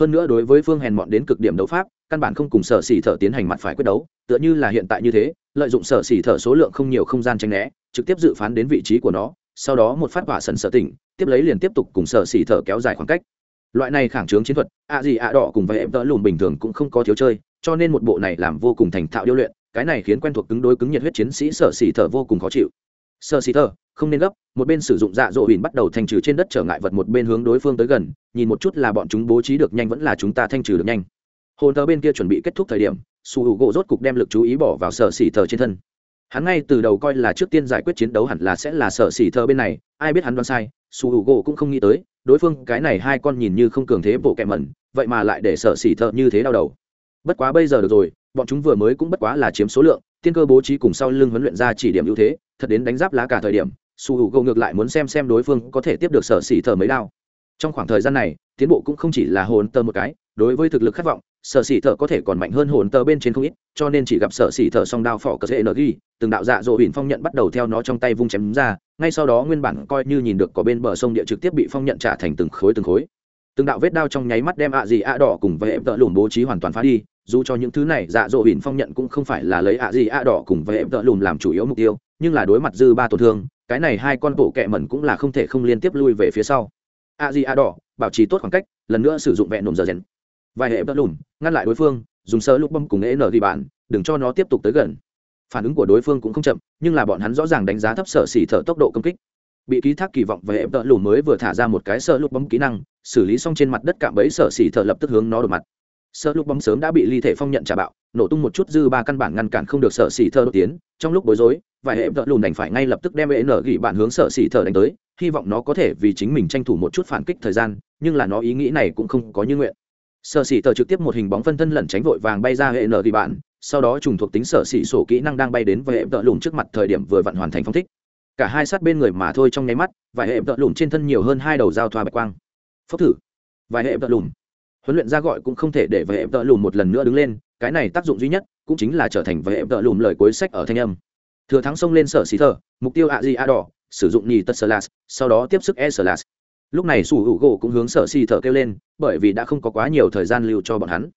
Hơn nữa đối với phương hèn mọn đến cực điểm đấu pháp, căn bản không cùng sở xỉ thở tiến hành mặt phải quyết đấu, tựa như là hiện tại như thế, lợi dụng sở xỉ thở số lượng không nhiều không gian tranh né, trực tiếp dự phán đến vị trí của nó sau đó một phát hỏa sần sở tỉnh, tiếp lấy liền tiếp tục cùng sở xỉ thở kéo dài khoảng cách. Loại này khẳng trướng chiến thuật, ạ gì ạ đỏ cùng với em tớ lùn bình thường cũng không có thiếu chơi, cho nên một bộ này làm vô cùng thành thạo điêu luyện, cái này khiến quen thuộc cứng đối cứng nhiệt huyết chiến sĩ sở xỉ thở vô cùng khó chịu. Sở xỉ thở, không nên gấp, một bên sử dụng dạ dỗ huỳnh bắt đầu thanh trừ trên đất trở ngại vật, một bên hướng đối phương tới gần, nhìn một chút là bọn chúng bố trí được nhanh vẫn là chúng ta thanh trừ được nhanh. Hồn tờ bên kia chuẩn bị kết thúc thời điểm, su hữu gỗ rốt cục đem lực chú ý bỏ vào sở xỉ thở trên thân hắn ngay từ đầu coi là trước tiên giải quyết chiến đấu hẳn là sẽ là sở xỉ thơ bên này, ai biết hắn đoán sai, su hữu gỗ cũng không nghĩ tới, đối phương cái này hai con nhìn như không cường thế bộ kẹ mẩn, vậy mà lại để sở xỉ thơ như thế đau đầu. Bất quá bây giờ được rồi, bọn chúng vừa mới cũng bất quá là chiếm số lượng, tiên cơ bố trí cùng sau lưng huấn luyện ra chỉ điểm ưu thế, thật đến đánh giáp lá cả thời điểm, su hữu gỗ ngược lại muốn xem xem đối phương có thể tiếp được sở xỉ thơ mấy đao. Trong khoảng thời gian này, tiến bộ cũng không chỉ là hồn tơ một cái, đối với thực lực khát vọng sở xỉ thợ có thể còn mạnh hơn hồn tơ bên trên không ít, cho nên chỉ gặp sở xỉ thợ song đao phỏ cờ dễ nở ghi, từng đạo dạ dỗ huỳnh phong nhận bắt đầu theo nó trong tay vung chém ra, ngay sau đó nguyên bản coi như nhìn được có bên bờ sông địa trực tiếp bị phong nhận trả thành từng khối từng khối. Từng đạo vết đao trong nháy mắt đem ạ gì ạ đỏ cùng với em tợ lùm bố trí hoàn toàn phá đi, dù cho những thứ này dạ dỗ huỳnh phong nhận cũng không phải là lấy ạ gì ạ đỏ cùng với em tợ lùm làm chủ yếu mục tiêu, nhưng là đối mặt dư ba tổn thương, cái này hai con bộ kẹ mẩn cũng là không thể không liên tiếp lui về phía sau. ạ gì ạ đỏ, bảo trì tốt khoảng cách, lần nữa sử dụng vẹn nồm giờ rèn vài hệ bất lùn ngăn lại đối phương, dùng sơ lúc bấm cùng ế nở ghi bạn, đừng cho nó tiếp tục tới gần. Phản ứng của đối phương cũng không chậm, nhưng là bọn hắn rõ ràng đánh giá thấp sở xỉ thở tốc độ công kích. Bị ký thác kỳ vọng và hệ tợ lùm mới vừa thả ra một cái sơ lúc bấm kỹ năng, xử lý xong trên mặt đất cạm bẫy sở xỉ thở lập tức hướng nó đột mặt. Sơ lúc bấm sớm đã bị ly thể phong nhận trả bạo, nổ tung một chút dư ba căn bản ngăn cản không được sở xỉ thở đột tiến, trong lúc bối rối và hệ tợ lùm đành phải ngay lập tức đem ế nở ghi bạn hướng sở xỉ thở đánh tới, hy vọng nó có thể vì chính mình tranh thủ một chút phản kích thời gian, nhưng là nó ý nghĩ này cũng không có như nguyện sở xỉ thở trực tiếp một hình bóng phân thân lẩn tránh vội vàng bay ra hệ nở ghi bạn, sau đó trùng thuộc tính sở xỉ sổ kỹ năng đang bay đến và hệ tợ lùn trước mặt thời điểm vừa vặn hoàn thành phong thích. Cả hai sát bên người mà thôi trong nháy mắt và hệ tợ lùn trên thân nhiều hơn hai đầu dao thoa bạch quang. Phốc thử. Và hệ tợ lùn. huấn luyện ra gọi cũng không thể để và hệ tợ lùn một lần nữa đứng lên, cái này tác dụng duy nhất cũng chính là trở thành và hệ tợ lùn lời cuối sách ở thanh âm. Thừa thắng xông lên sở xỉ thở mục tiêu ạ di a đỏ sử dụng nhì tật sơ lạt sau đó tiếp sức e sơ lạt lúc này sủ hữu gỗ cũng hướng sở xỉ thở kêu lên, bởi vì đã không có quá nhiều thời gian lưu cho bọn hắn.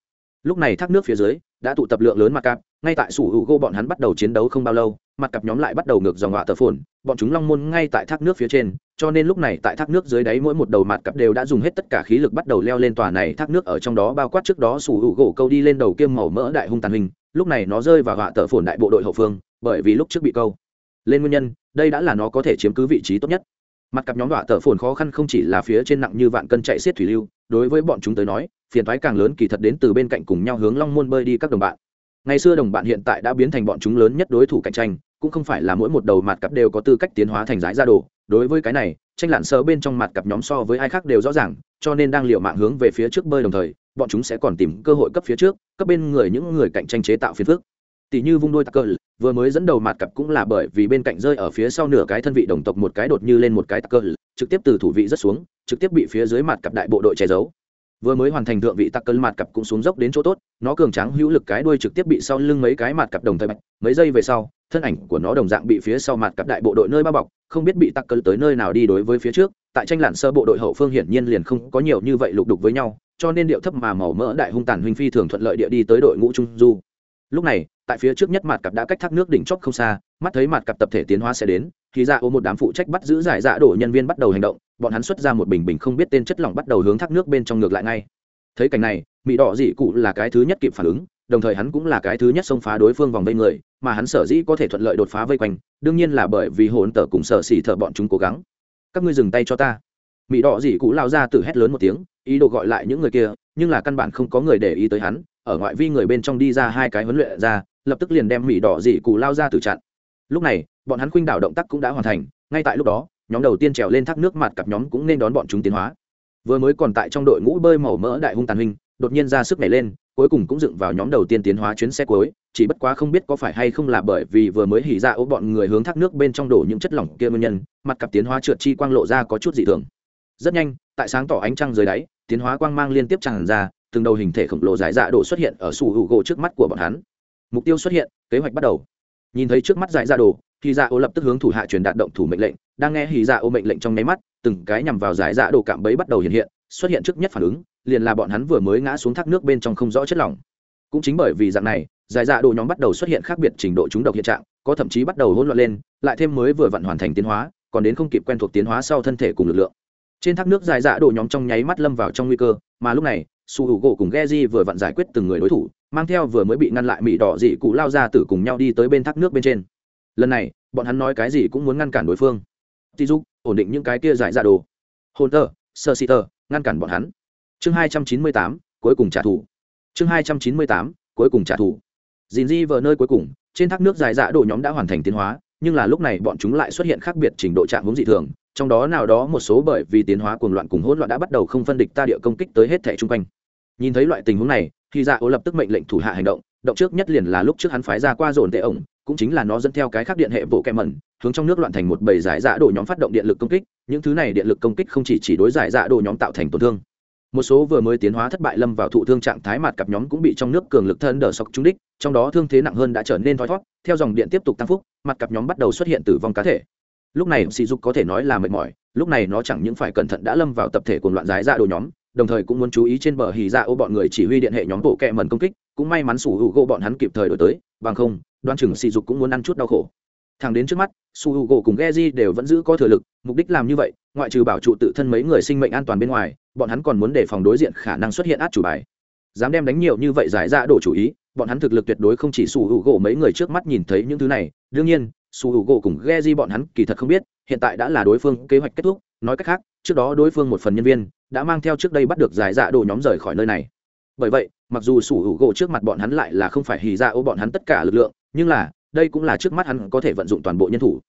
Lúc này thác nước phía dưới, đã tụ tập lượng lớn mặt cạp, ngay tại sủ hữu gỗ bọn hắn bắt đầu chiến đấu không bao lâu, mặt cặp nhóm lại bắt đầu ngược dòng họa tờ phồn, bọn chúng long môn ngay tại thác nước phía trên, cho nên lúc này tại thác nước dưới đáy mỗi một đầu mặt cặp đều đã dùng hết tất cả khí lực bắt đầu leo lên tòa này thác nước ở trong đó bao quát trước đó sủ hữu gỗ câu đi lên đầu kiêm màu mỡ đại hung tàn hình, lúc này nó rơi vào họa tờ phồn đại bộ đội hậu phương, bởi vì lúc trước bị câu. Lên nguyên nhân, đây đã là nó có thể chiếm cứ vị trí tốt nhất mặt cặp nhóm đọa tờ phồn khó khăn không chỉ là phía trên nặng như vạn cân chạy xiết thủy lưu, đối với bọn chúng tới nói, phiền thoái càng lớn kỳ thật đến từ bên cạnh cùng nhau hướng long môn bơi đi các đồng bạn. Ngày xưa đồng bạn hiện tại đã biến thành bọn chúng lớn nhất đối thủ cạnh tranh, cũng không phải là mỗi một đầu mặt cặp đều có tư cách tiến hóa thành giải gia đồ. Đối với cái này, tranh lặn sơ bên trong mặt cặp nhóm so với ai khác đều rõ ràng, cho nên đang liệu mạng hướng về phía trước bơi đồng thời, bọn chúng sẽ còn tìm cơ hội cấp phía trước, cấp bên người những người cạnh tranh chế tạo phiền phức tỷ như vung đôi tắc cờ, vừa mới dẫn đầu mặt cặp cũng là bởi vì bên cạnh rơi ở phía sau nửa cái thân vị đồng tộc một cái đột như lên một cái tắc cờ, trực tiếp từ thủ vị rất xuống, trực tiếp bị phía dưới mặt cặp đại bộ đội che giấu. Vừa mới hoàn thành thượng vị tắc cờ, mặt cặp cũng xuống dốc đến chỗ tốt, nó cường tráng hữu lực cái đuôi trực tiếp bị sau lưng mấy cái mặt cặp đồng thời bạch, mấy giây về sau, thân ảnh của nó đồng dạng bị phía sau mặt cặp đại bộ đội nơi bao bọc, không biết bị tắc cờ tới nơi nào đi đối với phía trước, tại tranh lặn sơ bộ đội hậu phương hiển nhiên liền không có nhiều như vậy lục đục với nhau, cho nên điệu thấp mà màu mỡ đại hung tàn huynh phi thường thuận lợi địa đi tới đội ngũ trung du lúc này, tại phía trước nhất mặt cặp đã cách thác nước đỉnh chóp không xa, mắt thấy mặt cặp tập thể tiến hóa sẽ đến, thì ra ô một đám phụ trách bắt giữ giải dạ đổ nhân viên bắt đầu hành động, bọn hắn xuất ra một bình bình không biết tên chất lỏng bắt đầu hướng thác nước bên trong ngược lại ngay. Thấy cảnh này mỹ đỏ dị cụ là cái thứ nhất kịp phản ứng, đồng thời hắn cũng là cái thứ nhất xông phá đối phương vòng vây người, mà hắn sở dĩ có thể thuận lợi đột phá vây quanh, đương nhiên là bởi vì hồn tờ cùng sở xỉ thợ bọn chúng cố gắng. Các ngươi dừng tay cho ta mỹ đỏ dị cụ lao ra từ hét lớn một tiếng ý đồ gọi lại những người kia nhưng là căn bản không có người để ý tới hắn ở ngoại vi người bên trong đi ra hai cái huấn luyện ra lập tức liền đem mỹ đỏ dị cụ lao ra từ chặn. Lúc này bọn hắn khuynh đảo động tác cũng đã hoàn thành ngay tại lúc đó nhóm đầu tiên trèo lên thác nước mặt cặp nhóm cũng nên đón bọn chúng tiến hóa. Vừa mới còn tại trong đội ngũ bơi màu mỡ đại hung tàn hình, đột nhiên ra sức nhảy lên cuối cùng cũng dựng vào nhóm đầu tiên tiến hóa chuyến xe cuối chỉ bất quá không biết có phải hay không là bởi vì vừa mới hỉ ra ố bọn người hướng thác nước bên trong đổ những chất lỏng kia nguyên nhân mặt cặp tiến hóa trượt chi quang lộ ra có chút dị thường rất nhanh, tại sáng tỏ ánh trăng dưới đáy, tiến hóa quang mang liên tiếp tràn ra, từng đầu hình thể khổng lồ giải dạ đổ xuất hiện ở sủ hữu gỗ trước mắt của bọn hắn. Mục tiêu xuất hiện, kế hoạch bắt đầu. Nhìn thấy trước mắt giải dạ đồ thì dạ ô lập tức hướng thủ hạ truyền đạt động thủ mệnh lệnh, đang nghe hì dạ ô mệnh lệnh trong nháy mắt, từng cái nhằm vào giải dạ đồ cạm bẫy bắt đầu hiện hiện, xuất hiện trước nhất phản ứng, liền là bọn hắn vừa mới ngã xuống thác nước bên trong không rõ chất lỏng. Cũng chính bởi vì dạng này giải dạ đồ nhóm bắt đầu xuất hiện khác biệt trình độ chúng độc hiện trạng, có thậm chí bắt đầu hỗn loạn lên, lại thêm mới vừa vặn hoàn thành tiến hóa, còn đến không kịp quen thuộc tiến hóa sau thân thể cùng lực lượng trên thác nước dài dạ đổ nhóm trong nháy mắt lâm vào trong nguy cơ, mà lúc này, su hữu gỗ cùng ghe di vừa vặn giải quyết từng người đối thủ, mang theo vừa mới bị ngăn lại mỹ đỏ dị cụ lao ra tử cùng nhau đi tới bên thác nước bên trên. Lần này, bọn hắn nói cái gì cũng muốn ngăn cản đối phương. Tí dục, ổn định những cái kia giải dạ đồ. Hồn tơ, sơ xì tơ, ngăn cản bọn hắn. Chương hai trăm chín mươi tám, cuối cùng trả thù. Chương hai trăm chín mươi tám, cuối cùng trả thù. Dìn di vờ nơi cuối cùng, trên thác nước dài dạ đồ nhóm đã hoàn thành tiến hóa, nhưng là lúc này bọn chúng lại xuất hiện khác biệt trình độ trạng hướng dị thường trong đó nào đó một số bởi vì tiến hóa cuồng loạn cùng hỗn loạn đã bắt đầu không phân địch ta địa công kích tới hết thẻ chung quanh. Nhìn thấy loại tình huống này thì dạ ô lập tức mệnh lệnh thủ hạ hành động động trước nhất liền là lúc trước hắn phái ra qua dồn tệ ổng, cũng chính là nó dẫn theo cái khác điện hệ bộ kẹ mẩn, hướng trong nước loạn thành một bầy giải dạ đồ nhóm phát động điện lực công kích, những thứ này điện lực công kích không chỉ chỉ đối giải dạ đồ nhóm tạo thành tổn thương. Một số vừa mới tiến hóa thất bại lâm vào thụ thương trạng thái mặt cặp nhóm cũng bị trong nước cường lực thân đỡ sọc trúng đích, trong đó thương thế nặng hơn đã trở nên thoi thót, theo dòng điện tiếp tục tăng phúc mặt cặp nhóm bắt đầu xuất hiện tử vong cá thể lúc này, sỉ dục có thể nói là mệt mỏi, lúc này nó chẳng những phải cẩn thận đã lâm vào tập thể cuồng loạn giải ra đồ nhóm, đồng thời cũng muốn chú ý trên bờ hì dạ ô bọn người chỉ huy điện hệ nhóm bộ kẹ mần công kích, cũng may mắn sủ hữu gỗ bọn hắn kịp thời đổi tới, bằng không, đoan chừng sỉ dục cũng muốn ăn chút đau khổ. Thằng đến trước mắt su hữu gỗ cùng geji đều vẫn giữ có thừa lực, mục đích làm như vậy, ngoại trừ bảo trụ tự thân mấy người sinh mệnh an toàn bên ngoài, bọn hắn còn muốn đề phòng đối diện khả năng xuất hiện át chủ bài. Dám đem đánh nhiều như vậy giải dạ ra đổ chủ ý, bọn hắn thực lực tuyệt đối không chỉ su hữu gỗ mấy người trước mắt nhìn thấy những thứ này, đương nhiên su hữu gỗ cùng geji bọn hắn kỳ thật không biết, hiện tại đã là đối phương kế hoạch kết thúc. Nói cách khác, trước đó đối phương một phần nhân viên, đã mang theo trước đây bắt được giải dạ đồ nhóm rời khỏi nơi này. Bởi vậy, mặc dù sủ hữu gỗ trước mặt bọn hắn lại là không phải hì ra dạ ô bọn hắn tất cả lực lượng, nhưng là, đây cũng là trước mắt hắn có thể vận dụng toàn bộ nhân thủ.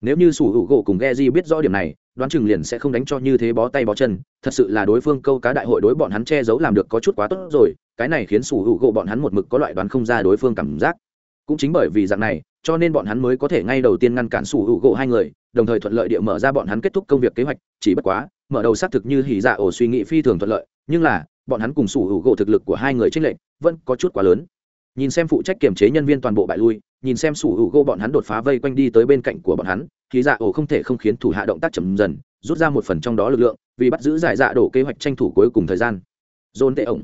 Nếu như sủ hữu gỗ cùng ghe di biết rõ điểm này, đoán chừng liền sẽ không đánh cho như thế bó tay bó chân. Thật sự là đối phương câu cá đại hội đối bọn hắn che giấu làm được có chút quá tốt rồi, cái này khiến sủ hữu gộ bọn hắn một mực có loại đoán không ra đối phương cảm giác cũng chính bởi vì dạng này, cho nên bọn hắn mới có thể ngay đầu tiên ngăn cản sủ hữu gỗ hai người, đồng thời thuận lợi địa mở ra bọn hắn kết thúc công việc kế hoạch, chỉ bất quá, mở đầu xác thực như hỉ dạ ổ suy nghĩ phi thường thuận lợi, nhưng là, bọn hắn cùng sủ hữu gỗ thực lực của hai người trích lệnh vẫn có chút quá lớn. Nhìn xem phụ trách kiểm chế nhân viên toàn bộ bại lui, nhìn xem sủ hữu gỗ bọn hắn đột phá vây quanh đi tới bên cạnh của bọn hắn, hỉ dạ ổ không thể không khiến thủ hạ động tác chậm dần, rút ra một phần trong đó lực lượng, vì bắt giữ giải dạ đổ kế hoạch tranh thủ cuối cùng thời gian. Dồn tệ ổng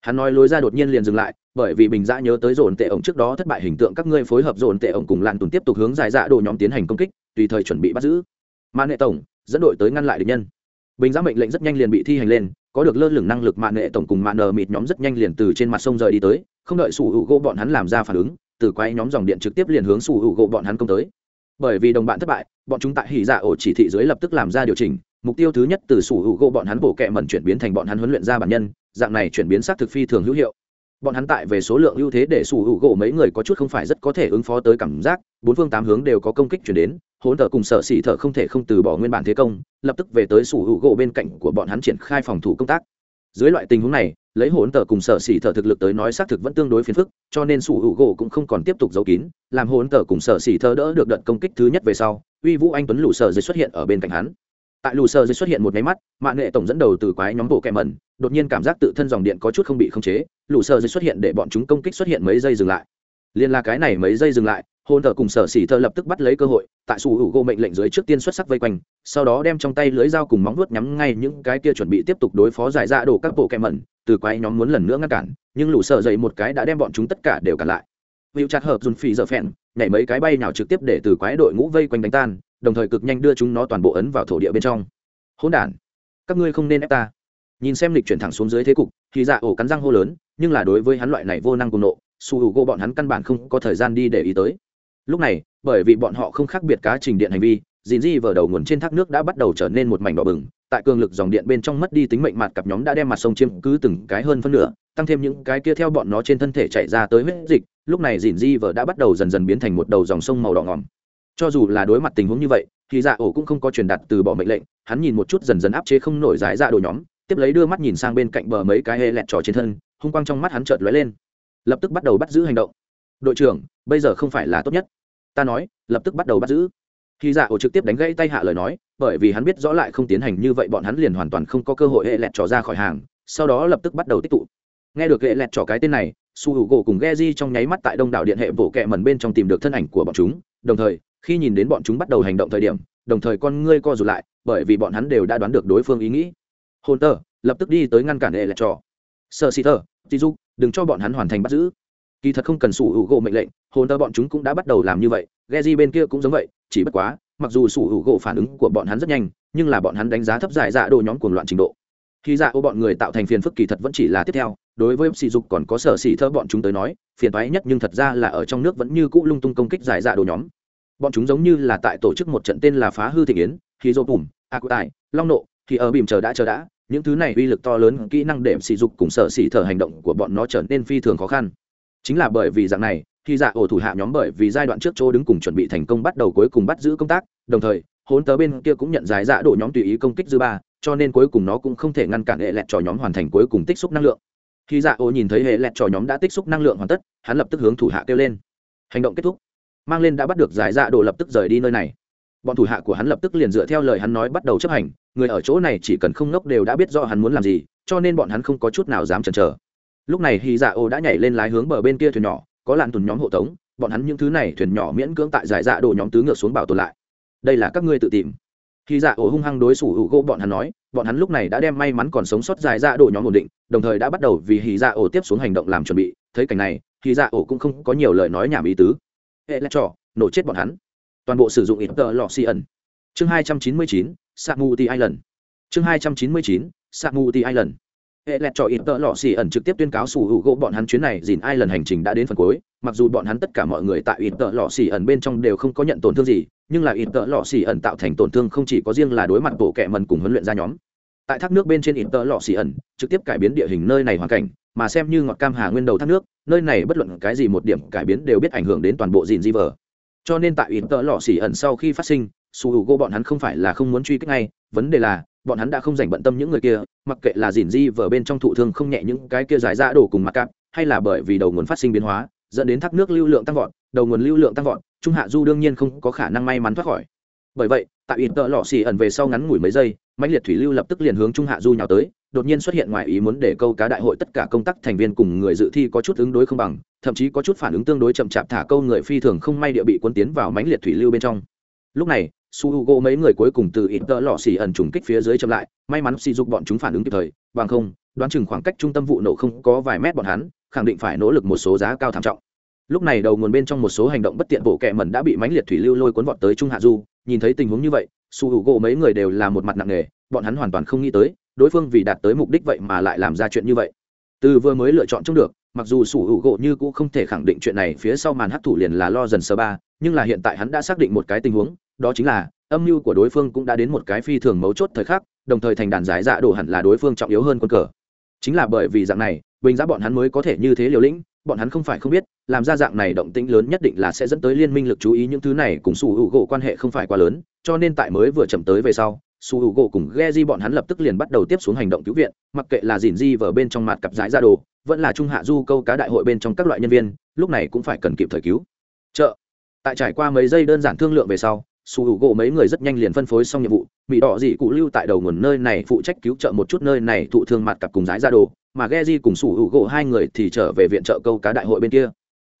hắn nói lối ra đột nhiên liền dừng lại, bởi vì bình dã nhớ tới dồn tệ ổng trước đó thất bại hình tượng các ngươi phối hợp dồn tệ ổng cùng lan tùn tiếp tục hướng giải dạ đồ nhóm tiến hành công kích, tùy thời chuẩn bị bắt giữ. Mạn nghệ tổng, dẫn đội tới ngăn lại địch nhân. Bình dã mệnh lệnh rất nhanh liền bị thi hành lên, có được lơ lửng năng lực mạn nghệ tổng cùng mạn nờ mịt nhóm rất nhanh liền từ trên mặt sông rời đi tới, không đợi sủ hữu gỗ bọn hắn làm ra phản ứng, từ quay nhóm dòng điện trực tiếp liền hướng sủ hữu gỗ bọn hắn công tới. Bởi vì đồng bạn thất bại, bọn chúng tại hỉ dạ ổ chỉ thị dưới lập tức làm ra điều chỉnh mục tiêu thứ nhất từ sủ hữu gỗ bọn hắn bổ kẹ mẩn chuyển biến thành bọn hắn huấn luyện ra bản nhân, dạng này chuyển biến xác thực phi thường hữu hiệu. Bọn hắn tại về số lượng ưu thế để sủ hữu gỗ mấy người có chút không phải rất có thể ứng phó tới cảm giác, bốn phương tám hướng đều có công kích chuyển đến, hỗn thờ cùng sở xỉ thợ không thể không từ bỏ nguyên bản thế công, lập tức về tới sủ hữu gỗ bên cạnh của bọn hắn triển khai phòng thủ công tác. Dưới loại tình huống này, lấy hỗn tờ cùng sở xỉ thợ thực lực tới nói xác thực vẫn tương đối phiền phức, cho nên sủ hữu gỗ cũng không còn tiếp tục giấu kín, làm hỗn tờ cùng sở xỉ thợ đỡ được đợt công kích thứ nhất về sau, uy vũ anh tuấn lũ sở dây xuất hiện ở bên cạnh hắn tại lù sơ dưới xuất hiện một máy mắt mạng nghệ tổng dẫn đầu từ quái nhóm bộ kẹ mẩn, đột nhiên cảm giác tự thân dòng điện có chút không bị khống chế, lù sơ dưới xuất hiện để bọn chúng công kích xuất hiện mấy giây dừng lại. Liên là cái này mấy giây dừng lại hôn thờ cùng sở xỉ thơ lập tức bắt lấy cơ hội, tại sủ hữu gỗ mệnh lệnh dưới trước tiên xuất sắc vây quanh, sau đó đem trong tay lưới dao cùng móng vuốt nhắm ngay những cái kia chuẩn bị tiếp tục đối phó giải dạ ra đổ các bộ kẹ mẩn, từ quái nhóm muốn lần nữa ngăn cản, nhưng lũ sợ dậy một cái đã đem bọn chúng tất cả đều cản lại. Hữu chặt hợp dùn phì giờ phèn, nhảy mấy cái bay nào trực tiếp để từ quái đội ngũ vây quanh đánh tan đồng thời cực nhanh đưa chúng nó toàn bộ ấn vào thổ địa bên trong. Hỗn đản, các ngươi không nên ép ta. Nhìn xem lịch chuyển thẳng xuống dưới thế cục, thì dạ ổ cắn răng hô lớn, nhưng là đối với hắn loại này vô năng cùng nộ, su hữu gỗ bọn hắn căn bản không có thời gian đi để ý tới. Lúc này, bởi vì bọn họ không khác biệt cá trình điện hành vi dìn di vở đầu nguồn trên thác nước đã bắt đầu trở nên một mảnh đỏ bừng, tại cường lực dòng điện bên trong mất đi tính mệnh mặt cặp nhóm đã đem mặt sông chiếm cứ từng cái hơn phân nửa, tăng thêm những cái kia theo bọn nó trên thân thể chạy ra tới huyết dịch, lúc này dìn di vở đã bắt đầu dần dần biến thành một đầu dòng sông màu đỏ ngòm cho dù là đối mặt tình huống như vậy, thì dạ ổ cũng không có truyền đạt từ bỏ mệnh lệnh, hắn nhìn một chút dần dần áp chế không nổi giải ra đồ nhóm, tiếp lấy đưa mắt nhìn sang bên cạnh bờ mấy cái hê lẹt trò trên thân, hung quang trong mắt hắn chợt lóe lên. Lập tức bắt đầu bắt giữ hành động. Đội trưởng, bây giờ không phải là tốt nhất. Ta nói, lập tức bắt đầu bắt giữ. Khi dạ ổ trực tiếp đánh gãy tay hạ lời nói, bởi vì hắn biết rõ lại không tiến hành như vậy bọn hắn liền hoàn toàn không có cơ hội hệ lẹt trò ra khỏi hàng, sau đó lập tức bắt đầu tích tụ. Nghe được hệ lẹt trò cái tên này su hữu gỗ cùng ghe di trong nháy mắt tại đông đảo điện hệ bổ kẹ mần bên trong tìm được thân ảnh của bọn chúng, đồng thời khi nhìn đến bọn chúng bắt đầu hành động thời điểm, đồng thời con ngươi co rụt lại, bởi vì bọn hắn đều đã đoán được đối phương ý nghĩ. Hồn tờ, lập tức đi tới ngăn cản hệ lẹt trò. Sợ xì tờ tí du đừng cho bọn hắn hoàn thành bắt giữ. Kỳ thật không cần sủ hữu gỗ mệnh lệnh, hồn tờ bọn chúng cũng đã bắt đầu làm như vậy ghe di bên kia cũng giống vậy, chỉ bất quá, mặc dù sủ hữu gỗ phản ứng của bọn hắn rất nhanh, nhưng là bọn hắn đánh giá thấp giải dạ đồ nhóm cuồng loạn trình độ. Khi dạ ô bọn người tạo thành phiền phức kỳ thật vẫn chỉ là tiếp theo, đối với sỉ dục còn có sở xỉ thơ bọn chúng tới nói, phiền toái nhất nhưng thật ra là ở trong nước vẫn như cũ lung tung công kích giải dạ đồ nhóm bọn chúng giống như là tại tổ chức một trận tên là phá hư thị yến khi dô bùm a cụ tài long nộ thì ở bìm chờ đã chờ đã. Những thứ này uy lực to lớn, kỹ năng để sỉ dục cùng sở xỉ thở hành động của bọn nó trở nên phi thường khó khăn. Chính là bởi vì dạng này, khi dạ ổ thủ hạ nhóm bởi vì giai đoạn trước chỗ đứng cùng chuẩn bị thành công bắt đầu cuối cùng bắt giữ công tác, đồng thời hốn tớ bên kia cũng nhận giải dạ độ nhóm tùy ý công kích dư ba, cho nên cuối cùng nó cũng không thể ngăn cản hệ lẹt trò nhóm hoàn thành cuối cùng tích xúc năng lượng. Khi dạ ổ nhìn thấy hệ lẹt trò nhóm đã tích xúc năng lượng hoàn tất, hắn lập tức hướng thủ hạ kêu lên. Hành động kết thúc mang lên đã bắt được giải dạ độ lập tức rời đi nơi này. Bọn thủ hạ của hắn lập tức liền dựa theo lời hắn nói bắt đầu chấp hành, người ở chỗ này chỉ cần không ngốc đều đã biết do hắn muốn làm gì, cho nên bọn hắn không có chút nào dám chần chờ. Lúc này hy dạ ô đã nhảy lên lái hướng bờ bên kia thuyền nhỏ, có làn tùn nhóm hộ tống, bọn hắn những thứ này thuyền nhỏ miễn cưỡng tại giải dạ đồ nhóm tứ ngược xuống bảo tồn lại. Đây là các ngươi tự tìm. Khi dạ ổ hung hăng đối xử hữu gỗ bọn hắn nói, bọn hắn lúc này đã đem may mắn còn sống sót giải dạ đồ nhóm ổn định, đồng thời đã bắt đầu vì hì dạ ổ tiếp xuống hành động làm chuẩn bị. Thấy cảnh này hì dạ ổ cũng không có nhiều lời nói nhảm ý tứ hệ lẽ trò nổ chết bọn hắn. Toàn bộ sử dụng ít tờ lọ xì ẩn. Chương hai trăm chín mươi chín, samuti island. Chương hai trăm chín mươi chín, samuti island. E hệ lẹt cho ít tợ lọ xì ẩn trực tiếp tuyên cáo sủ hữu gỗ bọn hắn chuyến này dìn ai lần hành trình đã đến phần cuối. Mặc dù bọn hắn tất cả mọi người tại ít tợ lọ xì ẩn bên trong đều không có nhận tổn thương gì, nhưng là ít tợ lọ xì ẩn tạo thành tổn thương không chỉ có riêng là đối mặt bộ kẹ mần cùng huấn luyện ra nhóm. Tại thác nước bên trên ít tợ lọ xì ẩn, trực tiếp cải biến địa hình nơi này hoàn cảnh mà xem như ngọt cam hà nguyên đầu thác nước, nơi này bất luận cái gì một điểm cải biến đều biết ảnh hưởng đến toàn bộ dìn di vờ. Cho nên tại ít tợ lọ xỉ ẩn sau khi phát sinh, su hữu gỗ bọn hắn không phải là không muốn truy kích ngay, vấn đề là, bọn hắn đã không dành bận tâm những người kia, mặc kệ là dìn di vờ bên trong thụ thương không nhẹ những cái kia giải ra đổ cùng mặc cạp, hay là bởi vì đầu nguồn phát sinh biến hóa, dẫn đến thác nước lưu lượng tăng vọt, đầu nguồn lưu lượng tăng vọt, trung hạ du đương nhiên không có khả năng may mắn thoát khỏi. Bởi vậy, tại ít tợ lọ xỉ ẩn về sau ngắn ngủi mấy giây mãnh liệt thủy lưu lập tức liền hướng trung hạ du nhào tới, đột nhiên xuất hiện ngoài ý muốn để câu cá đại hội tất cả công tác thành viên cùng người dự thi có chút ứng đối không bằng, thậm chí có chút phản ứng tương đối chậm chạp thả câu người phi thường không may địa bị quân tiến vào mãnh liệt thủy lưu bên trong. Lúc này, su h u g o mấy người cuối cùng từ ít tợ lọ xỉ ẩn trùng kích phía dưới chậm lại, may mắn xì dục bọn chúng phản ứng kịp thời, bằng không, đoán chừng khoảng cách trung tâm vụ nổ không có vài mét bọn hắn, khẳng định phải nỗ lực một số giá cao tham trọng. Lúc này đầu nguồn bên trong một số hành động bất tiện bộ kẹ mẩn đã bị mánh liệt thủy lưu lôi cuốn vọt tới trung hạ du, nhìn thấy tình huống như vậy su h u g mấy người đều là một mặt nặng nề, bọn hắn hoàn toàn không nghĩ tới, đối phương vì đạt tới mục đích vậy mà lại làm ra chuyện như vậy. Từ vừa mới lựa chọn trông được, mặc dù sủ hữu gỗ như cũng không thể khẳng định chuyện này phía sau màn hấp thủ liền là lo dần sơ ba, nhưng là hiện tại hắn đã xác định một cái tình huống, đó chính là, âm mưu của đối phương cũng đã đến một cái phi thường mấu chốt thời khắc, đồng thời thành đàn giải dạ đổ hẳn là đối phương trọng yếu hơn quân cờ. Chính là bởi vì dạng này, bình giá bọn hắn mới có thể như thế liều lĩnh, bọn hắn không phải không biết, làm ra dạng này động tĩnh lớn nhất định là sẽ dẫn tới liên minh lực chú ý những thứ này cùng sủ hữu gỗ quan hệ không phải quá lớn cho nên tại mới vừa chậm tới về sau, su hữu gỗ cùng ghe di bọn hắn lập tức liền bắt đầu tiếp xuống hành động cứu viện, mặc kệ là dìn di vở bên trong mặt cặp dãi ra đồ, vẫn là trung hạ du câu cá đại hội bên trong các loại nhân viên, lúc này cũng phải cần kịp thời cứu. Chợ. Tại trải qua mấy giây đơn giản thương lượng về sau, su hữu gỗ mấy người rất nhanh liền phân phối xong nhiệm vụ mỹ đỏ dị cụ lưu tại đầu nguồn nơi này phụ trách cứu trợ một chút nơi này thụ thương mặt cặp cùng dãi ra đồ, mà ghe di cùng su hữu gỗ hai người thì trở về viện trợ câu cá đại hội bên kia.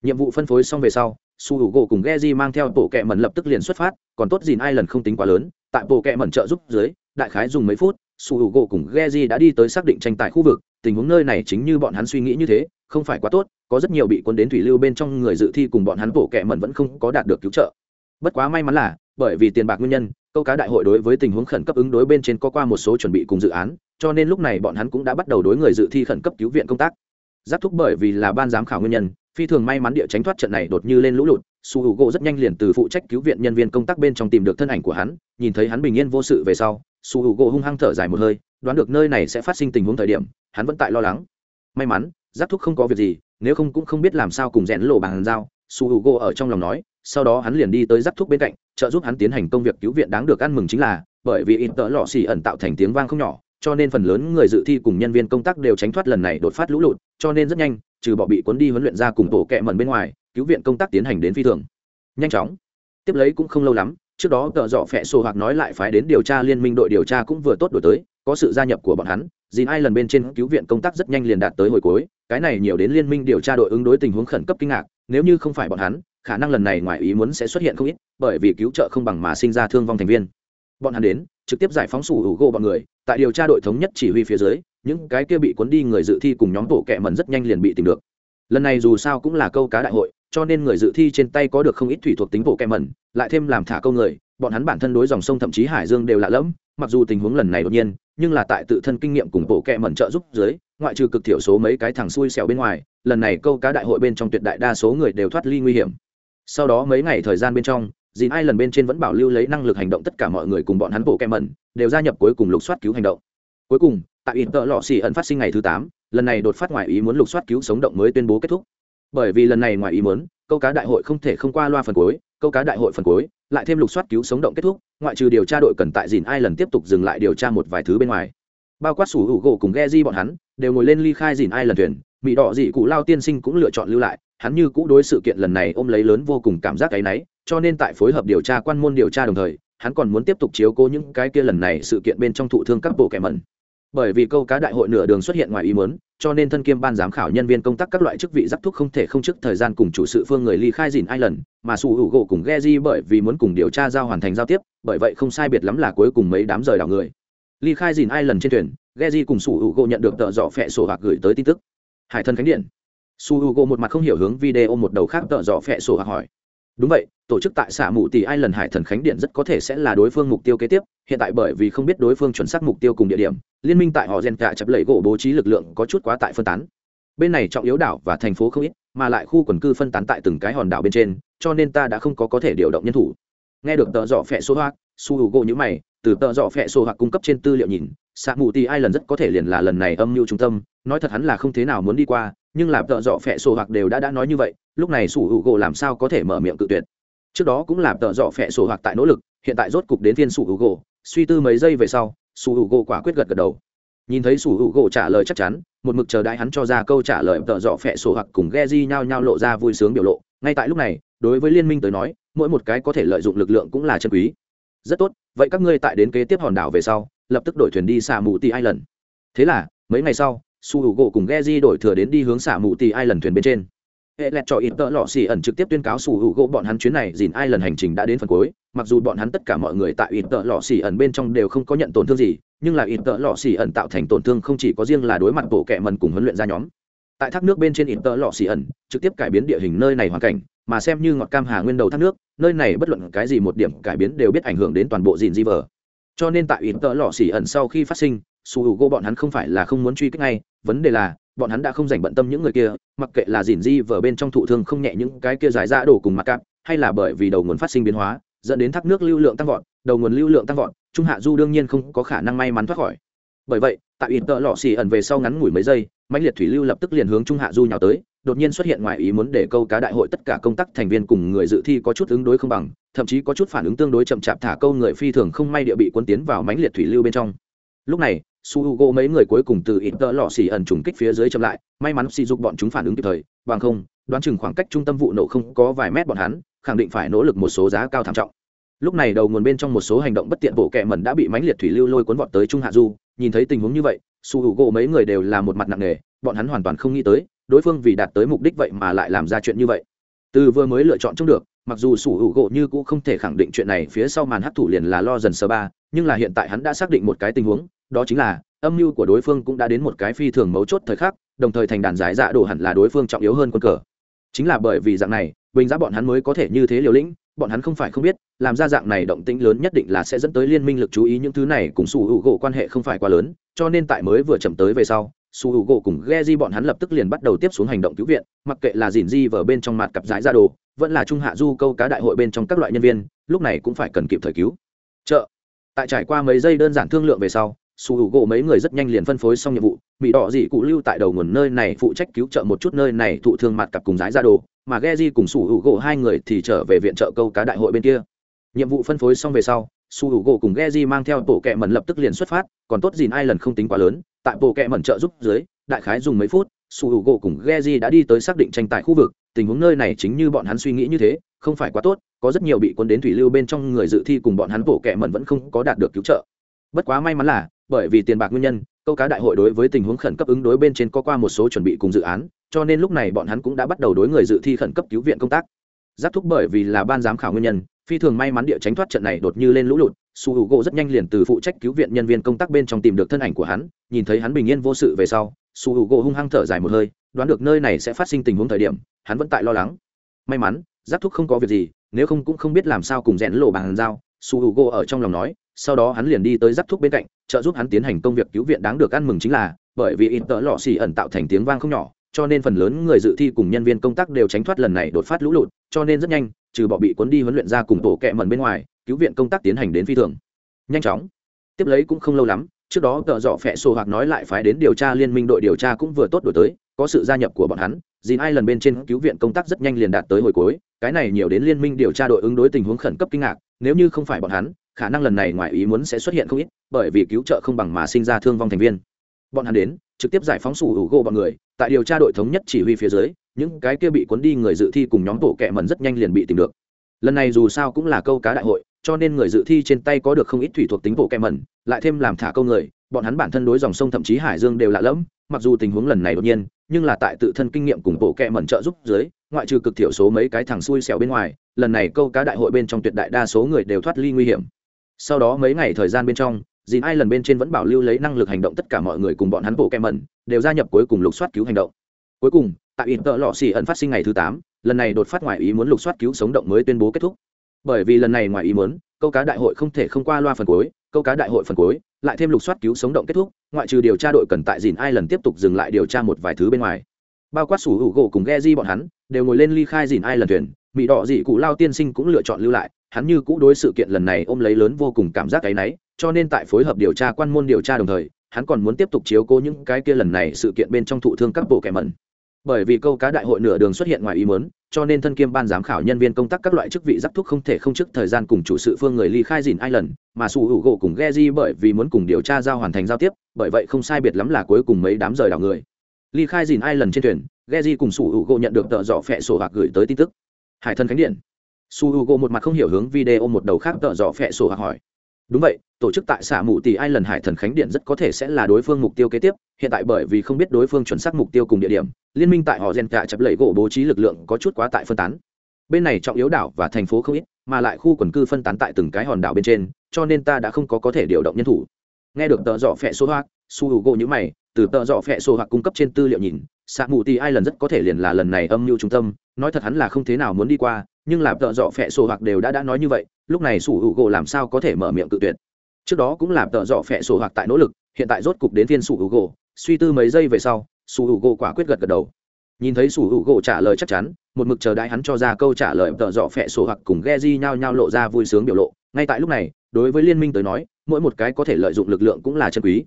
Nhiệm vụ phân phối xong về sau su hữu gỗ cùng ghe di mang theo bộ kẹ mẩn lập tức liền xuất phát, còn tốt dìn ai lần không tính quá lớn, tại bộ kẹ mẩn trợ giúp dưới, đại khái dùng mấy phút, su h u gỗ cùng ghe đã đi tới xác định tranh tài khu vực, tình huống nơi này chính như bọn hắn suy nghĩ như thế, không phải quá tốt, có rất nhiều bị quân đến thủy lưu bên trong người dự thi cùng bọn hắn bộ kẹ mẩn vẫn không có đạt được cứu trợ. Bất quá may mắn là, bởi vì tiền bạc nguyên nhân, câu cá đại hội đối với tình huống khẩn cấp ứng đối bên trên có qua một số chuẩn bị cùng dự án, cho nên lúc này bọn hắn cũng đã bắt đầu đối người dự thi khẩn cấp cứu viện công tác giáp thúc bởi vì là ban giám khảo nguyên nhân, phi thường may mắn địa tránh thoát trận này đột như lên lũ lụt. Su hữu gỗ rất nhanh liền từ phụ trách cứu viện nhân viên công tác bên trong tìm được thân ảnh của hắn, nhìn thấy hắn bình yên vô sự về sau, su hữu gỗ hung hăng thở dài một hơi, đoán được nơi này sẽ phát sinh tình huống thời điểm, hắn vẫn tại lo lắng. May mắn, giáp thúc không có việc gì, nếu không cũng không biết làm sao cùng rẽn lộ bàn giao, su hữu gỗ ở trong lòng nói, sau đó hắn liền đi tới giáp thúc bên cạnh, trợ giúp hắn tiến hành công việc cứu viện đáng được ăn mừng chính là, bởi vì in tợ lọ xì ẩn tạo thành tiếng vang không nhỏ cho nên phần lớn người dự thi cùng nhân viên công tác đều tránh thoát lần này đột phát lũ lụt, cho nên rất nhanh, trừ bỏ bị cuốn đi huấn luyện ra cùng tổ kẹ mẩn bên ngoài, cứu viện công tác tiến hành đến phi thường. Nhanh chóng. Tiếp lấy cũng không lâu lắm, trước đó tợ dọ phẹ sổ hoặc nói lại phái đến điều tra liên minh đội điều tra cũng vừa tốt đổi tới, có sự gia nhập của bọn hắn dìn ai lần bên trên cứu viện công tác rất nhanh liền đạt tới hồi cuối, cái này nhiều đến liên minh điều tra đội ứng đối tình huống khẩn cấp kinh ngạc, nếu như không phải bọn hắn, khả năng lần này ngoài ý muốn sẽ xuất hiện không ít, bởi vì cứu trợ không bằng mà sinh ra thương vong thành viên. Bọn hắn đến, trực tiếp giải phóng sủ hữu gỗ bọn người tại điều tra đội thống nhất chỉ huy phía dưới, những cái kia bị cuốn đi người dự thi cùng nhóm bộ kệ mẩn rất nhanh liền bị tìm được. Lần này dù sao cũng là câu cá đại hội, cho nên người dự thi trên tay có được không ít thủy thuộc tính bộ kẹ mẩn, lại thêm làm thả câu người, bọn hắn bản thân đối dòng sông thậm chí hải dương đều lạ lẫm, mặc dù tình huống lần này đột nhiên, nhưng là tại tự thân kinh nghiệm cùng bộ kẹ mẩn trợ giúp dưới, ngoại trừ cực thiểu số mấy cái thằng xui xẻo bên ngoài, lần này câu cá đại hội bên trong tuyệt đại đa số người đều thoát ly nguy hiểm. Sau đó mấy ngày thời gian bên trong dìn ai lần bên trên vẫn bảo lưu lấy năng lực hành động tất cả mọi người cùng bọn hắn bộ kem mẩn, đều gia nhập cuối cùng lục soát cứu hành động. Cuối cùng, tại ít tợ lọ xì ẩn phát sinh ngày thứ tám, lần này đột phát ngoài ý muốn lục soát cứu sống động mới tuyên bố kết thúc. Bởi vì lần này ngoài ý muốn, câu cá đại hội không thể không qua loa phần cuối, câu cá đại hội phần cuối, lại thêm lục soát cứu sống động kết thúc, ngoại trừ điều tra đội cần tại dìn ai lần tiếp tục dừng lại điều tra một vài thứ bên ngoài. Bao quát sủ hữu gỗ cùng ghe di bọn hắn, đều ngồi lên ly khai dìn ai lần thuyền mỹ đỏ dị cụ lao tiên sinh cũng lựa chọn lưu lại, hắn như cũ đối sự kiện lần này ôm lấy lớn vô cùng cảm giác cái náy cho nên tại phối hợp điều tra quan môn điều tra đồng thời, hắn còn muốn tiếp tục chiếu cố những cái kia lần này sự kiện bên trong thụ thương các bộ kẻ mẩn. Bởi vì câu cá đại hội nửa đường xuất hiện ngoài ý muốn, cho nên thân kiêm ban giám khảo nhân viên công tác các loại chức vị giáp thuốc không thể không trước thời gian cùng chủ sự phương người ly khai dìn ai lần mà sủ hữu gỗ cùng ghe di bởi vì muốn cùng điều tra giao hoàn thành giao tiếp, bởi vậy không sai biệt lắm là cuối cùng mấy đám rời đảo người. Ly khai dìn ai lần trên thuyền, ghe di cùng sủ hữu gỗ nhận được tợ dọ phẹ sổ hoặc gửi tới tin tức. Hải thân khánh điện. Su hữu gỗ một mặt không hiểu hướng video một đầu khác tợ dọ phẹ sổ hoặc hỏi đúng vậy, tổ chức tại xạ mù tỷ ai lần hải thần khánh điện rất có thể sẽ là đối phương mục tiêu kế tiếp. Hiện tại bởi vì không biết đối phương chuẩn xác mục tiêu cùng địa điểm, liên minh tại họ gen cả chập lẫy gỗ bố trí lực lượng có chút quá tại phân tán. Bên này trọng yếu đảo và thành phố không ít, mà lại khu quần cư phân tán tại từng cái hòn đảo bên trên, cho nên ta đã không có có thể điều động nhân thủ. Nghe được tợ dọ phẹ số hoa su hữu gỗ như mày, từ tợ dọ phẹ số hoặc cung cấp trên tư liệu nhìn xạ mù tỷ ai lần rất có thể liền là lần này âm mưu trung tâm, nói thật hắn là không thế nào muốn đi qua nhưng làm tợ dọ phẹ số hoặc đều đã đã nói như vậy, lúc này sủ hữu gỗ làm sao có thể mở miệng cự tuyệt? Trước đó cũng làm tợ dọ phẹ sổ hoặc tại nỗ lực, hiện tại rốt cục đến phiên sủ hữu gỗ, suy tư mấy giây về sau, sủ hữu gỗ quả quyết gật gật đầu. Nhìn thấy sủ hữu gỗ trả lời chắc chắn, một mực chờ đại hắn cho ra câu trả lời tợ dọ phẹ sổ hoặc cùng ghe di nhao nhao lộ ra vui sướng biểu lộ, ngay tại lúc này, đối với liên minh tới nói, mỗi một cái có thể lợi dụng lực lượng cũng là chân quý. Rất tốt, vậy các ngươi tại đến kế tiếp hòn đảo về sau, lập tức đổi thuyền đi xả mù ti ai lần thế là, mấy ngày sau su hữu gỗ cùng ghe di đổi thừa đến đi hướng xả mù tì ai lần thuyền bên trên. Hệ lẹt cho ít tợ lọ xì ẩn trực tiếp tuyên cáo su hữu gỗ bọn hắn chuyến này dìn ai lần hành trình đã đến phần cuối. Mặc dù bọn hắn tất cả mọi người tại ít tợ lọ xì ẩn bên trong đều không có nhận tổn thương gì, nhưng là ít tợ lọ xì ẩn tạo thành tổn thương không chỉ có riêng là đối mặt bộ kẹ mần cùng huấn luyện ra nhóm. Tại thác nước bên trên ít tợ lọ xì ẩn trực tiếp cải biến địa hình nơi này hoàn cảnh, mà xem như ngọt cam hà nguyên đầu thác nước, nơi này bất luận cái gì một điểm cải biến đều biết ảnh hưởng đến toàn bộ dìn di vờ. Cho nên tại ít tợ lọ xì ẩn sau khi phát sinh su h u g bọn hắn không phải là không muốn truy kích ngay, vấn đề là, bọn hắn đã không dành bận tâm những người kia, mặc kệ là dìn di vở bên trong thụ thương không nhẹ những cái kia giải ra đổ cùng mặc cạp, hay là bởi vì đầu nguồn phát sinh biến hóa, dẫn đến thác nước lưu lượng tăng vọt, đầu nguồn lưu lượng tăng vọt, trung hạ du đương nhiên không có khả năng may mắn thoát khỏi. Bởi vậy, tại ít tợ lọ xì ẩn về sau ngắn ngủi mấy giây, mãnh liệt thủy lưu lập tức liền hướng trung hạ du nhào tới, đột nhiên xuất hiện ngoài ý muốn để câu cá đại hội tất cả công tác thành viên cùng người dự thi có chút ứng đối không bằng, thậm chí có chút phản ứng tương đối chậm chạp thả câu người phi thường không may địa bị quân tiến vào mãnh liệt thủy lưu bên trong. Lúc này su h u g o mấy người cuối cùng từ ít tợ lọ xỉ ẩn trùng kích phía dưới chậm lại, may mắn xì dục bọn chúng phản ứng kịp thời, bằng không, đoán chừng khoảng cách trung tâm vụ nổ không có vài mét bọn hắn, khẳng định phải nỗ lực một số giá cao thảm trọng. Lúc này đầu nguồn bên trong một số hành động bất tiện bộ kẹ mẩn đã bị mãnh liệt thủy lưu lôi cuốn vọt tới trung hạ du, nhìn thấy tình huống như vậy, su h u g o mấy người đều là một mặt nặng nề, bọn hắn hoàn toàn không nghĩ tới, đối phương vì đạt tới mục đích vậy mà lại làm ra chuyện như vậy. Từ vừa mới lựa chọn trông được, mặc dù sủ hữu gỗ như cũng không thể khẳng định chuyện này phía sau màn hấp thụ liền là lo dần sơ ba, nhưng là hiện tại hắn đã xác định một cái tình huống đó chính là, âm mưu của đối phương cũng đã đến một cái phi thường mấu chốt thời khắc, đồng thời thành đàn giải dạ đổ hẳn là đối phương trọng yếu hơn quân cờ. Chính là bởi vì dạng này, bình giá bọn hắn mới có thể như thế liều lĩnh, bọn hắn không phải không biết, làm ra dạng này động tĩnh lớn nhất định là sẽ dẫn tới liên minh lực chú ý những thứ này cùng su hữu gỗ quan hệ không phải quá lớn, cho nên tại mới vừa chậm tới về sau, su hữu gỗ cùng ghe di bọn hắn lập tức liền bắt đầu tiếp xuống hành động cứu viện, mặc kệ là dìn di vở bên trong mặt cặp giải ra đồ, vẫn là trung hạ du câu cá đại hội bên trong các loại nhân viên, lúc này cũng phải cần kịp thời cứu. Trợ tại trải qua mấy giây đơn giản thương lượng về sau su h u gỗ mấy người rất nhanh liền phân phối xong nhiệm vụ bị đỏ dị cụ lưu tại đầu nguồn nơi này phụ trách cứu trợ một chút nơi này thụ thương mặt cặp cùng giải ra đồ, mà ghe di cùng su h u gỗ hai người thì trở về viện trợ câu cá đại hội bên kia. Nhiệm vụ phân phối xong về sau, su h u gỗ cùng ghe di mang theo bộ kẹ mẩn lập tức liền xuất phát, còn tốt dìn ai lần không tính quá lớn, tại bộ kẹ mẩn trợ giúp dưới, đại khái dùng mấy phút, su h u gỗ cùng ghe di đã đi tới xác định tranh tài khu vực, tình huống nơi này chính như bọn hắn suy nghĩ như thế, không phải quá tốt, có rất nhiều bị quân đến thủy lưu bên trong người dự thi cùng bọn hắn bộ kẹ mẩn vẫn không có đạt được cứu trợ. Bất quá may mắn là bởi vì tiền bạc nguyên nhân, câu cá đại hội đối với tình huống khẩn cấp ứng đối bên trên có qua một số chuẩn bị cùng dự án, cho nên lúc này bọn hắn cũng đã bắt đầu đối người dự thi khẩn cấp cứu viện công tác. Giáp thúc bởi vì là ban giám khảo nguyên nhân, phi thường may mắn địa tránh thoát trận này đột như lên lũ lụt, su hữu gỗ rất nhanh liền từ phụ trách cứu viện nhân viên công tác bên trong tìm được thân ảnh của hắn, nhìn thấy hắn bình yên vô sự về sau, su hữu gỗ hung hăng thở dài một hơi, đoán được nơi này sẽ phát sinh tình huống thời điểm, hắn vẫn tại lo lắng. May mắn, giáp thúc không có việc gì, nếu không cũng không biết làm sao cùng rẽn lộ bàn giao, su hữu gỗ ở trong lòng nói, sau đó hắn liền đi tới giáp thúc bên cạnh trợ giúp hắn tiến hành công việc cứu viện đáng được ăn mừng chính là, bởi vì in tợ lọ xì ẩn tạo thành tiếng vang không nhỏ, cho nên phần lớn người dự thi cùng nhân viên công tác đều tránh thoát lần này đột phát lũ lụt, cho nên rất nhanh, trừ bỏ bị cuốn đi huấn luyện ra cùng tổ kẹ mần bên ngoài, cứu viện công tác tiến hành đến phi thường. Nhanh chóng. Tiếp lấy cũng không lâu lắm, trước đó tợ dọ phẹ sổ hoặc nói lại phái đến điều tra liên minh đội điều tra cũng vừa tốt đổi tới, có sự gia nhập của bọn hắn dìn ai lần bên trên cứu viện công tác rất nhanh liền đạt tới hồi cuối, cái này nhiều đến liên minh điều tra đội ứng đối tình huống khẩn cấp kinh ngạc, nếu như không phải bọn hắn khả năng lần này ngoài ý muốn sẽ xuất hiện không ít, bởi vì cứu trợ không bằng mà sinh ra thương vong thành viên. Bọn hắn đến, trực tiếp giải phóng sủ hữu gỗ bọn người, tại điều tra đội thống nhất chỉ huy phía dưới, những cái kia bị cuốn đi người dự thi cùng nhóm tổ kẹ mần rất nhanh liền bị tìm được. Lần này dù sao cũng là câu cá đại hội, cho nên người dự thi trên tay có được không ít thủy thuộc tính bộ kẹ mần lại thêm làm thả câu người, bọn hắn bản thân đối dòng sông thậm chí hải dương đều lạ lẫm, mặc dù tình huống lần này đột nhiên, nhưng là tại tự thân kinh nghiệm cùng bộ kẹ mẩn trợ giúp dưới, ngoại trừ cực thiểu số mấy cái thằng xui xẻo bên ngoài, lần này câu cá đại hội bên trong tuyệt đại đa số người đều thoát ly nguy hiểm sau đó mấy ngày thời gian bên trong dìn ai lần bên trên vẫn bảo lưu lấy năng lực hành động tất cả mọi người cùng bọn hắn bộ kem mẩn đều gia nhập cuối cùng lục soát cứu hành động. Cuối cùng, tại in tợ lọ xì ẩn phát sinh ngày thứ tám, lần này đột phát ngoài ý muốn lục soát cứu sống động mới tuyên bố kết thúc. Bởi vì lần này ngoài ý muốn, câu cá đại hội không thể không qua loa phần cuối, câu cá đại hội phần cuối, lại thêm lục soát cứu sống động kết thúc, ngoại trừ điều tra đội cần tại dìn ai lần tiếp tục dừng lại điều tra một vài thứ bên ngoài. Bao quát sủ hữu gỗ cùng ghe di bọn hắn, đều ngồi lên ly khai dìn ai lần thuyền mỹ đỏ dị cụ lao tiên sinh cũng lựa chọn lưu lại hắn như cũ đối sự kiện lần này ôm lấy lớn vô cùng cảm giác áy náy, cho nên tại phối hợp điều tra quan môn điều tra đồng thời, hắn còn muốn tiếp tục chiếu cố những cái kia lần này sự kiện bên trong thụ thương các bộ kẻ mẩn. Bởi vì câu cá đại hội nửa đường xuất hiện ngoài ý muốn, cho nên thân kiêm ban giám khảo nhân viên công tác các loại chức vị giáp thuốc không thể không trước thời gian cùng chủ sự phương người ly khai dìn ai lần mà su hữu gỗ cùng ghe di bởi vì muốn cùng điều tra giao hoàn thành giao tiếp, bởi vậy không sai biệt lắm là cuối cùng mấy đám rời đảo người. Ly khai dìn ai lần trên thuyền, ghe di cùng su hữu gỗ nhận được tợ dọ phẹ sổ hoặc gửi tới tin tức. Hải thân khánh điện su h u g o một mặt không hiểu hướng video một đầu khác tợ dọ phẹ sổ hoặc hỏi. Đúng vậy, tổ chức tại xạ mù tỷ ai lần hải thần khánh điện rất có thể sẽ là đối phương mục tiêu kế tiếp, hiện tại bởi vì không biết đối phương chuẩn xác mục tiêu cùng địa điểm, liên minh tại họ gen cả chập lẫy gỗ bố trí lực lượng có chút quá tại phân tán. Bên này trọng yếu đảo và thành phố không ít, mà lại khu quần cư phân tán tại từng cái hòn đảo bên trên, cho nên ta đã không có có thể điều động nhân thủ. Nghe được tợ dọ phẹ số hoa su hữu gỗ nhữ mày, từ tợ dọ phẹ số hoặc cung cấp trên tư liệu nhìn, xạ mù tỷ ai lần rất có thể liền là lần này âm mưu trung tâm, nói thật hắn là không thế nào muốn đi qua nhưng là tợ dọ phẹ sổ hoặc đều đã đã nói như vậy, lúc này sủ hữu gỗ làm sao có thể mở miệng cự tuyệt? Trước đó cũng làm tợ dọ phẹ sổ hoặc tại nỗ lực, hiện tại rốt cục đến thiên sủ hữu gỗ, suy tư mấy giây về sau, sủ hữu gỗ quả quyết gật gật đầu. Nhìn thấy sủ hữu gỗ trả lời chắc chắn, một mực chờ đãi hắn cho ra câu trả lời tợ dọ phẹ sổ hoặc cùng ghe di nhao nhao lộ ra vui sướng biểu lộ, ngay tại lúc này, đối với liên minh tới nói, mỗi một cái có thể lợi dụng lực lượng cũng là chân quý.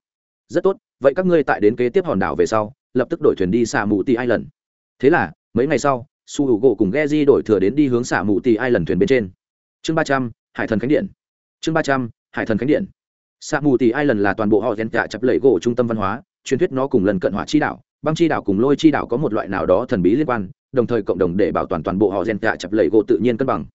Rất tốt, vậy các ngươi tại đến kế tiếp hòn đảo về sau, lập tức đổi thuyền đi xa mù ti ai lần thế là, mấy ngày sau su hữu gỗ cùng ghe di đổi thừa đến đi hướng xả mù tì ai lần thuyền bên trên. Chương ba trăm hải thần khánh điện. Chương ba trăm hải thần khánh điện. Xạ mù tì ai lần là toàn bộ họ gen cả chập lẫy gỗ trung tâm văn hóa truyền thuyết nó cùng lần cận hỏa chi đạo, băng chi đạo cùng lôi chi đạo có một loại nào đó thần bí liên quan đồng thời cộng đồng để bảo toàn toàn bộ họ gen cả chập lẫy gỗ tự nhiên cân bằng.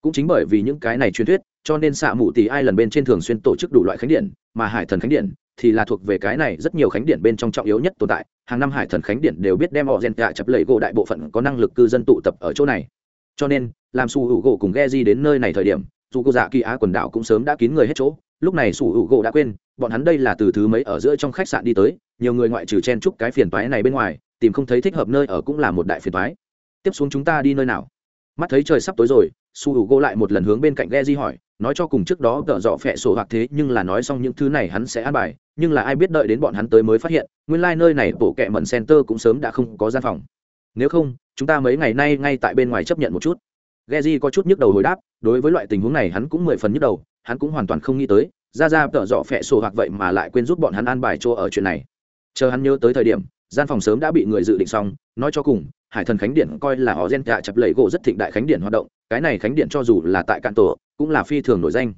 Cũng chính bởi vì những cái này truyền thuyết cho nên xạ mù tì ai lần bên trên thường xuyên tổ chức đủ loại khánh điện mà hải thần khánh điện thì là thuộc về cái này rất nhiều khánh điện bên trong trọng yếu nhất tồn tại hàng năm hải thần khánh điện đều biết đem họ rèn cả chập lầy gỗ đại bộ phận có năng lực cư dân tụ tập ở chỗ này. Cho nên, làm su hữu gỗ cùng ghe di đến nơi này thời điểm, dù cô dạ kỳ á quần đảo cũng sớm đã kín người hết chỗ. Lúc này su hữu gỗ đã quên, bọn hắn đây là từ thứ mấy ở giữa trong khách sạn đi tới, nhiều người ngoại trừ chen chúc cái phiền toái này bên ngoài, tìm không thấy thích hợp nơi ở cũng là một đại phiền toái. Tiếp xuống chúng ta đi nơi nào? Mắt thấy trời sắp tối rồi su hữu gỗ lại một lần hướng bên cạnh ghe di hỏi nói cho cùng trước đó tợ dọ phẹ sổ hoặc thế nhưng là nói xong những thứ này hắn sẽ an bài nhưng là ai biết đợi đến bọn hắn tới mới phát hiện nguyên lai、like、nơi này bộ kẹ mận center cũng sớm đã không có gian phòng nếu không chúng ta mấy ngày nay ngay tại bên ngoài chấp nhận một chút Geji có chút nhức đầu hồi đáp, đối với loại tình huống này hắn cũng mười phần nhức đầu, hắn cũng hoàn toàn không nghĩ tới, ra ra tợ dọ phẹ sổ hoặc vậy mà lại quên giúp bọn hắn an bài chỗ ở chuyện này. Chờ hắn nhớ tới thời điểm, gian phòng sớm đã bị người dự định xong, nói cho cùng, Hải Thần Khánh Điện coi là họ gen cả chập lầy gỗ rất thịnh đại khánh điện hoạt động, cái này khánh điện cho dù là tại cạn tổ, cũng là phi thường nổi danh.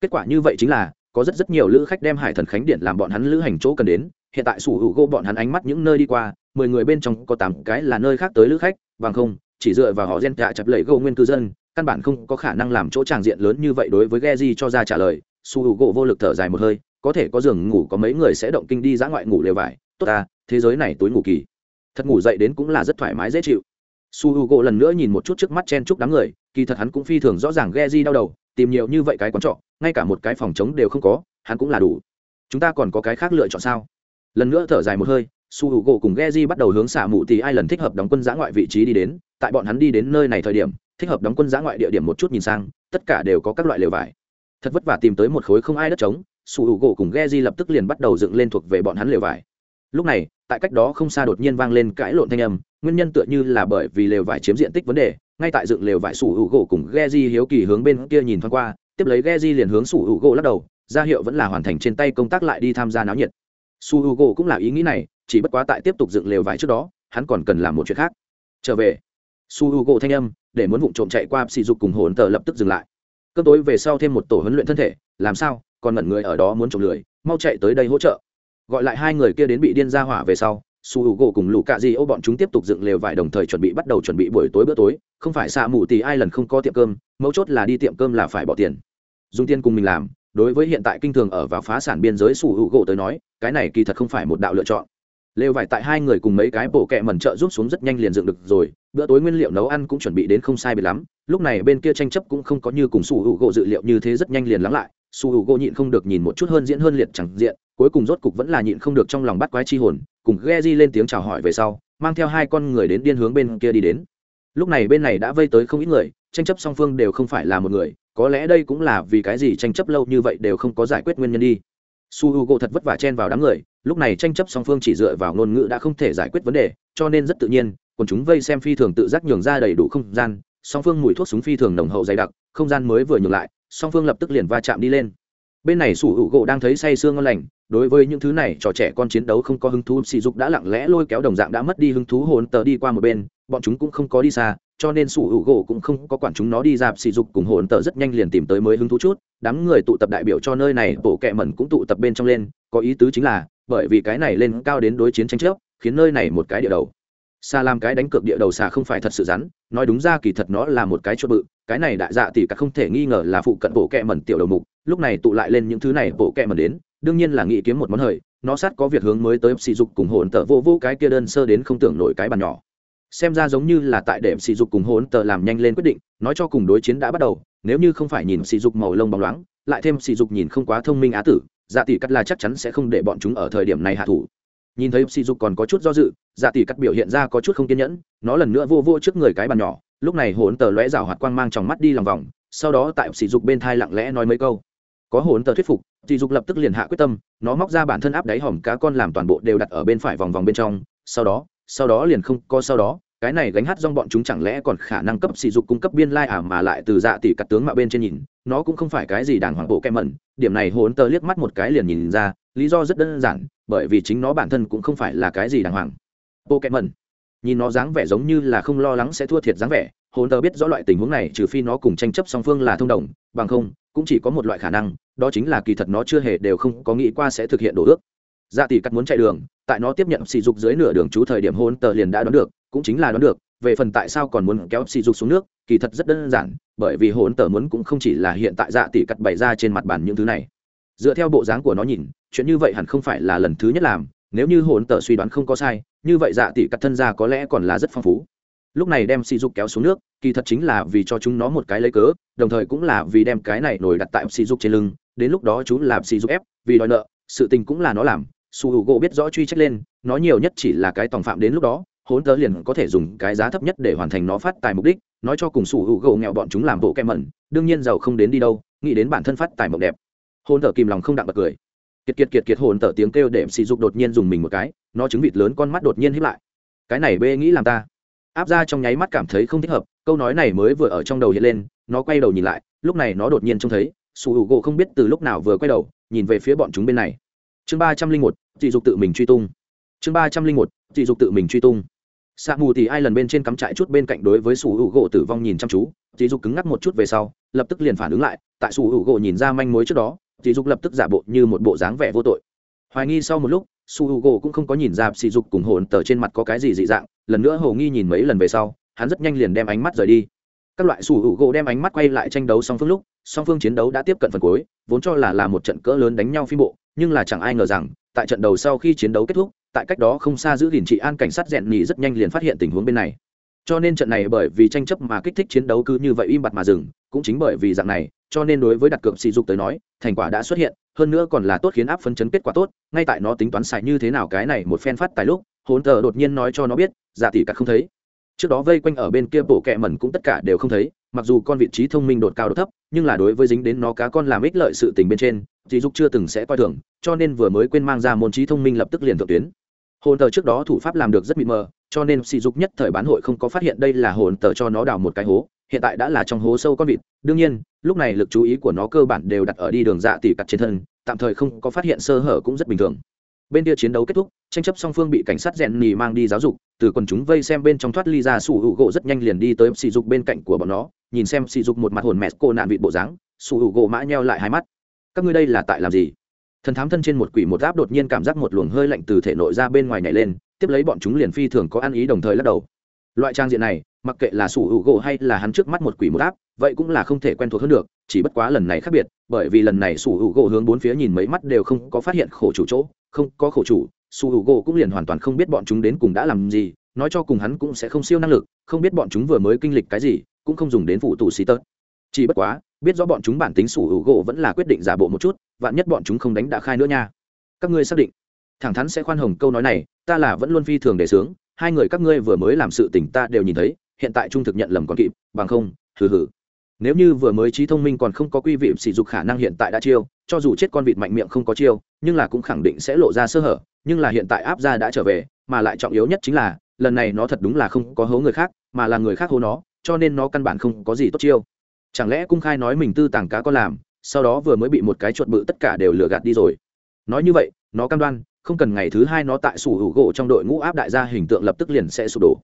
Kết quả như vậy chính là, có rất rất nhiều lữ khách đem Hải Thần Khánh Điện làm bọn hắn lữ hành chỗ cần đến, hiện tại sủ hữu gỗ bọn hắn ánh mắt những nơi đi qua, mười người bên trong có tám cái là nơi khác tới lữ khách, bằng không, chỉ dựa vào họ gen cả chập lầy gỗ nguyên cư dân, căn bản không có khả năng làm chỗ tràng diện lớn như vậy đối với Geji cho ra trả lời, su hữu gỗ vô lực thở dài một hơi, có thể có giường ngủ có mấy người sẽ động kinh đi dã ngoại ngủ lều vải, tốt ta, thế giới này tối ngủ kỳ. Thật ngủ dậy đến cũng là rất thoải mái dễ chịu. Su hữu gỗ lần nữa nhìn một chút trước mắt chen chúc đám người, kỳ thật hắn cũng phi thường rõ ràng Geji đau đầu, tìm nhiều như vậy cái quán trọ, ngay cả một cái phòng trống đều không có, hắn cũng là đủ. Chúng ta còn có cái khác lựa chọn sao? Lần nữa thở dài một hơi, su hữu gỗ cùng Geji bắt đầu hướng xả mù thì ai lần thích hợp đóng quân giã ngoại vị trí đi đến, tại bọn hắn đi đến nơi này thời điểm thích hợp đóng quân giã ngoại địa điểm một chút nhìn sang tất cả đều có các loại lều vải thật vất vả tìm tới một khối không ai đất trống su hữu gỗ cùng ghe di lập tức liền bắt đầu dựng lên thuộc về bọn hắn lều vải lúc này, tại cách đó không xa đột nhiên vang lên cãi lộn thanh âm, nguyên nhân tựa như là bởi vì lều vải chiếm diện tích vấn đề, ngay tại dựng lều vải sủ hữu gỗ cùng ghe di hiếu kỳ hướng bên kia nhìn thoáng qua, tiếp lấy ghe di liền hướng sủ hữu gỗ lắc đầu, ra hiệu vẫn là hoàn thành trên tay công tác lại đi tham gia náo nhiệt. Su hữu gỗ cũng là ý nghĩ này, chỉ bất quá tại tiếp tục dựng lều vải trước đó, hắn còn cần làm một chuyện khác. Trở về. Su hữu gỗ thanh âm, để muốn vụ trộm chạy qua sỉ dục cùng hồn tờ lập tức dừng lại. Cơ tối về sau thêm một tổ huấn luyện thân thể, làm sao, còn ngẩn người ở đó muốn trộm lười, mau chạy tới đây hỗ trợ gọi lại hai người kia đến bị điên ra hỏa về sau, su h u gỗ cùng lũ cạ di ô bọn chúng tiếp tục dựng lều vải đồng thời chuẩn bị bắt đầu chuẩn bị buổi tối bữa tối. Không phải xạ mù thì ai lần không có tiệm cơm, mấu chốt là đi tiệm cơm là phải bỏ tiền. Dùng tiền cùng mình làm, đối với hiện tại kinh thường ở vào phá sản biên giới su h u gỗ tới nói, cái này kỳ thật không phải một đạo lựa chọn. Lều vải tại hai người cùng mấy cái bổ kẹ mẩn trợ giúp xuống rất nhanh liền dựng được rồi, bữa tối nguyên liệu nấu ăn cũng chuẩn bị đến không sai biệt lắm, lúc này bên kia tranh chấp cũng không có như cùng su hữu gỗ dự liệu như thế rất nhanh liền lắng lại su hữu gỗ nhịn không được nhìn một chút hơn diễn hơn liệt chẳng diện, cuối cùng rốt cục vẫn là nhịn không được trong lòng bắt quái chi hồn, cùng ghe di lên tiếng chào hỏi về sau, mang theo hai con người đến điên hướng bên kia đi đến. Lúc này bên này đã vây tới không ít người, tranh chấp song phương đều không phải là một người, có lẽ đây cũng là vì cái gì tranh chấp lâu như vậy đều không có giải quyết nguyên nhân đi. Su h u g o thật vất vả chen vào đám người, lúc này tranh chấp song phương chỉ dựa vào ngôn ngữ đã không thể giải quyết vấn đề, cho nên rất tự nhiên còn chúng vây xem phi thường tự giác nhường ra đầy đủ không gian, song phương mùi thuốc súng phi thường nồng hậu dày đặc, không gian mới vừa nhường lại song phương lập tức liền va chạm đi lên. Bên này sủ hữu gỗ đang thấy say sương ngon lành, đối với những thứ này, trò trẻ con chiến đấu không có hứng thú, sỉ dục đã lặng lẽ lôi kéo đồng dạng đã mất đi hứng thú, hồn tờ đi qua một bên, bọn chúng cũng không có đi xa, cho nên sủ hữu gỗ cũng không có quản chúng nó đi dạp, sỉ dục cùng hồn tờ rất nhanh liền tìm tới mới hứng thú chút. Đám người tụ tập đại biểu cho nơi này bộ kẹ mẩn cũng tụ tập bên trong lên, có ý tứ chính là, bởi vì cái này lên cao đến đối chiến tranh chấp khiến nơi này một cái địa đầu. Xa làm cái đánh cược địa đầu xà không phải thật sự rắn nói đúng ra kỳ thật nó là một cái chuột bự, cái này đại dạ tỷ cả không thể nghi ngờ là phụ cận bộ kẹ mẩn tiểu đầu mục, lúc này tụ lại lên những thứ này bộ kẹ mẩn đến, đương nhiên là nghĩ kiếm một món hời, nó sát có việc hướng mới tới sỉ dục cùng hồn tờ vô vô cái kia đơn sơ đến không tưởng nổi cái bàn nhỏ. Xem ra giống như là tại đệm sỉ dục cùng hồn tờ làm nhanh lên quyết định, nói cho cùng đối chiến đã bắt đầu, nếu như không phải nhìn sỉ dục màu lông bóng loáng, lại thêm sỉ dục nhìn không quá thông minh á tử dạ tỷ cắt là chắc chắn sẽ không để bọn chúng ở thời điểm này hạ thủ nhìn thấy sỉ dục còn có chút do dự dạ tỷ cắt biểu hiện ra có chút không kiên nhẫn, nó lần nữa vô vô trước người cái bàn nhỏ, lúc này hồn tờ lóe rào hoạt quang mang trong mắt đi lòng vòng, sau đó tại sỉ dục bên thai lặng lẽ nói mấy câu. Có hồn tờ thuyết phục sỉ dục lập tức liền hạ quyết tâm, nó móc ra bản thân áp đáy hòm cá con làm toàn bộ đều đặt ở bên phải vòng vòng bên trong, sau đó sau đó liền không có sau đó, cái này gánh hát rong bọn chúng chẳng lẽ còn khả năng cấp sỉ dục cung cấp biên lai à mà lại từ dạ tỷ cắt tướng mạo bên trên nhìn, nó cũng không phải cái gì đàng hoàng bộ kem mẩn, điểm này hồn tờ liếc mắt một cái liền nhìn ra lý do rất đơn giản, bởi vì chính nó bản thân cũng không phải là cái gì đàng hoàng. Bộ kẹt mẩn nhìn nó dáng vẻ giống như là không lo lắng sẽ thua thiệt dáng vẻ hồn tờ biết rõ loại tình huống này, trừ phi nó cùng tranh chấp song phương là thông đồng, bằng không, cũng chỉ có một loại khả năng, đó chính là kỳ thật nó chưa hề đều không có nghĩ qua sẽ thực hiện đổ ước. Dạ tỷ cắt muốn chạy đường, tại nó tiếp nhận sỉ dục dưới nửa đường chú thời điểm hôn tờ liền đã đoán được, cũng chính là đoán được, về phần tại sao còn muốn kéo sỉ dục xuống nước, kỳ thật rất đơn giản, bởi vì hôn tờ muốn cũng không chỉ là hiện tại dạ tỷ cắt bày ra trên mặt bàn những thứ này dựa theo bộ dáng của nó nhìn, chuyện như vậy hẳn không phải là lần thứ nhất làm, nếu như hồn tờ suy đoán không có sai, như vậy dạ tỷ cắt thân ra có lẽ còn là rất phong phú. Lúc này đem sỉ dục kéo xuống nước, kỳ thật chính là vì cho chúng nó một cái lấy cớ, đồng thời cũng là vì đem cái này nổi đặt tại sỉ dục trên lưng, đến lúc đó chú làm sỉ dục ép, vì đòi nợ, sự tình cũng là nó làm, su hữu gỗ biết rõ truy trách lên, nó nhiều nhất chỉ là cái tòng phạm đến lúc đó hốn tớ liền có thể dùng cái giá thấp nhất để hoàn thành nó phát tài mục đích, nói cho cùng su hữu gỗ nghèo bọn chúng làm bộ kem mẩn, đương nhiên giàu không đến đi đâu, nghĩ đến bản thân phát tài mộng đẹp hôn tờ kìm lòng không đặng bật cười. Kiệt kiệt kiệt kiệt hồn tờ tiếng kêu đệm sỉ dục đột nhiên dùng mình một cái, nó trứng vịt lớn con mắt đột nhiên hiếp lại. Cái này bê nghĩ làm ta. Áp ra trong nháy mắt cảm thấy không thích hợp, câu nói này mới vừa ở trong đầu hiện lên, nó quay đầu nhìn lại, lúc này nó đột nhiên trông thấy, sủ hữu gỗ không biết từ lúc nào vừa quay đầu, nhìn về phía bọn chúng bên này. Chương ba trăm linh một, dị dục tự mình truy tung. Chương ba trăm linh một, dị dục tự mình truy tung. Xạ mù thì ai lần bên trên cắm trại chút bên cạnh đối với sủ hữu gỗ tử vong nhìn chăm chú, dị dục cứng ngắc một chút về sau, lập tức liền phản ứng lại, tại sủ hữu gỗ nhìn ra manh mối trước đó dị dục lập tức giả bộ như một bộ dáng vẻ vô tội. Hoài nghi sau một lúc, su h u gỗ cũng không có nhìn ra sỉ dục cùng hồn tờ trên mặt có cái gì dị dạng, lần nữa hồ nghi nhìn mấy lần về sau, hắn rất nhanh liền đem ánh mắt rời đi. Các loại su h u gỗ đem ánh mắt quay lại tranh đấu song phương lúc, song phương chiến đấu đã tiếp cận phần cuối, vốn cho là là một trận cỡ lớn đánh nhau phi bộ, nhưng là chẳng ai ngờ rằng, tại trận đầu sau khi chiến đấu kết thúc, tại cách đó không xa giữ gìn trị an cảnh sát rèn nhì rất nhanh liền phát hiện tình huống bên này cho nên trận này bởi vì tranh chấp mà kích thích chiến đấu cứ như vậy im bặt mà dừng, cũng chính bởi vì dạng này, cho nên đối với đặt cược sỉ dục tới nói, thành quả đã xuất hiện, hơn nữa còn là tốt khiến áp phân chấn kết quả tốt, ngay tại nó tính toán xài như thế nào cái này một phen phát tài lúc, hồn tờ đột nhiên nói cho nó biết, giả tỷ cả không thấy. Trước đó vây quanh ở bên kia bộ kẹ mẩn cũng tất cả đều không thấy, mặc dù con vị trí thông minh đột cao đột thấp, nhưng là đối với dính đến nó cá con làm ích lợi sự tình bên trên dì dục chưa từng sẽ coi thường, cho nên vừa mới quên mang ra môn trí thông minh lập tức liền thượng tuyến. Hồn tờ trước đó thủ pháp làm được rất mịt mờ cho nên sỉ dục nhất thời bán hội không có phát hiện đây là hồn tờ cho nó đào một cái hố, hiện tại đã là trong hố sâu con vịt. Đương nhiên, lúc này lực chú ý của nó cơ bản đều đặt ở đi đường dạ tỉ cặt trên thân, tạm thời không có phát hiện sơ hở cũng rất bình thường. Bên kia chiến đấu kết thúc, tranh chấp song phương bị cảnh sát rèn nì mang đi giáo dục, từ quần chúng vây xem bên trong thoát ly ra sủ hữu gỗ rất nhanh liền đi tới sỉ dục bên cạnh của bọn nó, nhìn xem sỉ dục một mặt hồn mẹt cô nạn vịt bộ dáng, sủ hữu gỗ mã nheo lại hai mắt. Các ngươi đây là tại làm gì? Thần thám thân trên một quỷ một áp đột nhiên cảm giác một luồng hơi lạnh từ thể nội ra bên ngoài nhảy lên, tiếp lấy bọn chúng liền phi thường có ăn ý đồng thời lắc đầu. Loại trang diện này, mặc kệ là sủ hữu gỗ hay là hắn trước mắt một quỷ một áp vậy cũng là không thể quen thuộc hơn được, chỉ bất quá lần này khác biệt, bởi vì lần này sủ hữu gỗ hướng bốn phía nhìn mấy mắt đều không có phát hiện khổ chủ chỗ, không có khổ chủ, sủ hữu gỗ cũng liền hoàn toàn không biết bọn chúng đến cùng đã làm gì, nói cho cùng hắn cũng sẽ không siêu năng lực, không biết bọn chúng vừa mới kinh lịch cái gì, cũng không dùng đến phụ tù xì tớt. Chỉ bất quá biết rõ bọn chúng bản tính sủ hữu gỗ vẫn là quyết định giả bộ một chút, vạn nhất bọn chúng không đánh đã khai nữa nha. Các ngươi xác định. Thẳng thắn sẽ khoan hồng câu nói này, ta là vẫn luôn phi thường đề sướng, hai người các ngươi vừa mới làm sự tình ta đều nhìn thấy, hiện tại trung thực nhận lầm còn kịp, bằng không, hừ hừ. Nếu như vừa mới trí thông minh còn không có quy vị sỉ dục khả năng hiện tại đã chiêu, cho dù chết con vịt mạnh miệng không có chiêu, nhưng là cũng khẳng định sẽ lộ ra sơ hở, nhưng là hiện tại áp ra đã trở về, mà lại trọng yếu nhất chính là, lần này nó thật đúng là không có hố người khác, mà là người khác hố nó, cho nên nó căn bản không có gì tốt chiêu chẳng lẽ cung khai nói mình tư tàng cá con làm, sau đó vừa mới bị một cái chuột bự tất cả đều lừa gạt đi rồi? Nói như vậy, nó cam đoan, không cần ngày thứ hai nó tại sủ hữu gỗ trong đội ngũ áp đại gia hình tượng lập tức liền sẽ sụp đổ.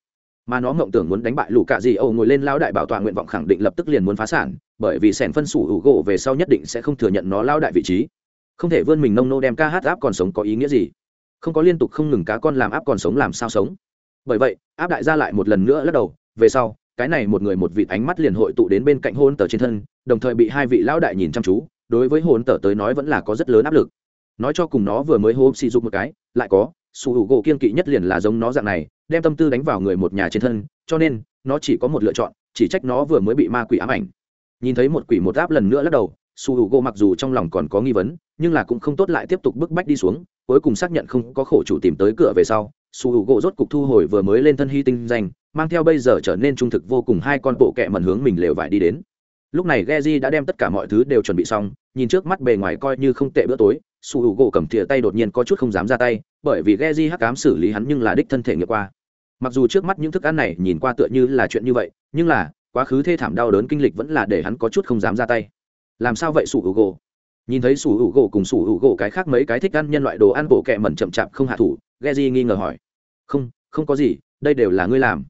Mà nó mộng tưởng muốn đánh bại lũ cạ gì âu ngồi lên lao đại bảo tọa nguyện vọng khẳng định lập tức liền muốn phá sản, bởi vì sẻn phân sủ hữu gỗ về sau nhất định sẽ không thừa nhận nó lao đại vị trí. Không thể vươn mình nông nô đem ca hát áp còn sống có ý nghĩa gì? Không có liên tục không ngừng cá con làm áp còn sống làm sao sống? Bởi vậy, áp đại gia lại một lần nữa lắc đầu, về sau cái này một người một vị ánh mắt liền hội tụ đến bên cạnh hôn tờ trên thân, đồng thời bị hai vị lão đại nhìn chăm chú, đối với hôn tờ tới nói vẫn là có rất lớn áp lực. Nói cho cùng nó vừa mới hô xì dục một cái, lại có su hữu gỗ kiên kỵ nhất liền là giống nó dạng này, đem tâm tư đánh vào người một nhà trên thân, cho nên, nó chỉ có một lựa chọn, chỉ trách nó vừa mới bị ma quỷ ám ảnh. Nhìn thấy một quỷ một áp lần nữa lắc đầu su hữu gỗ mặc dù trong lòng còn có nghi vấn, nhưng là cũng không tốt lại tiếp tục bức bách đi xuống, cuối cùng xác nhận không có khổ chủ tìm tới cửa về sau su hữu gỗ rốt cục thu hồi vừa mới lên thân hy tinh danh mang theo bây giờ trở nên trung thực vô cùng, hai con bộ kẹ mẩn hướng mình lều vải đi đến. Lúc này Geji đã đem tất cả mọi thứ đều chuẩn bị xong, nhìn trước mắt bề ngoài coi như không tệ bữa tối, su h u gỗ cầm thìa tay đột nhiên có chút không dám ra tay, bởi vì Geji hắc cám xử lý hắn nhưng là đích thân thể nghiệm qua. Mặc dù trước mắt những thức ăn này nhìn qua tựa như là chuyện như vậy, nhưng là, quá khứ thê thảm đau đớn kinh lịch vẫn là để hắn có chút không dám ra tay. Làm sao vậy su h u gỗ? Nhìn thấy su h u gỗ cùng su h u gỗ cái khác mấy cái thích ăn nhân loại đồ ăn bộ kẹ mẩn chậm chạp không hạ thủ Geji nghi ngờ hỏi. Không không có gì, đây đều là ngươi làm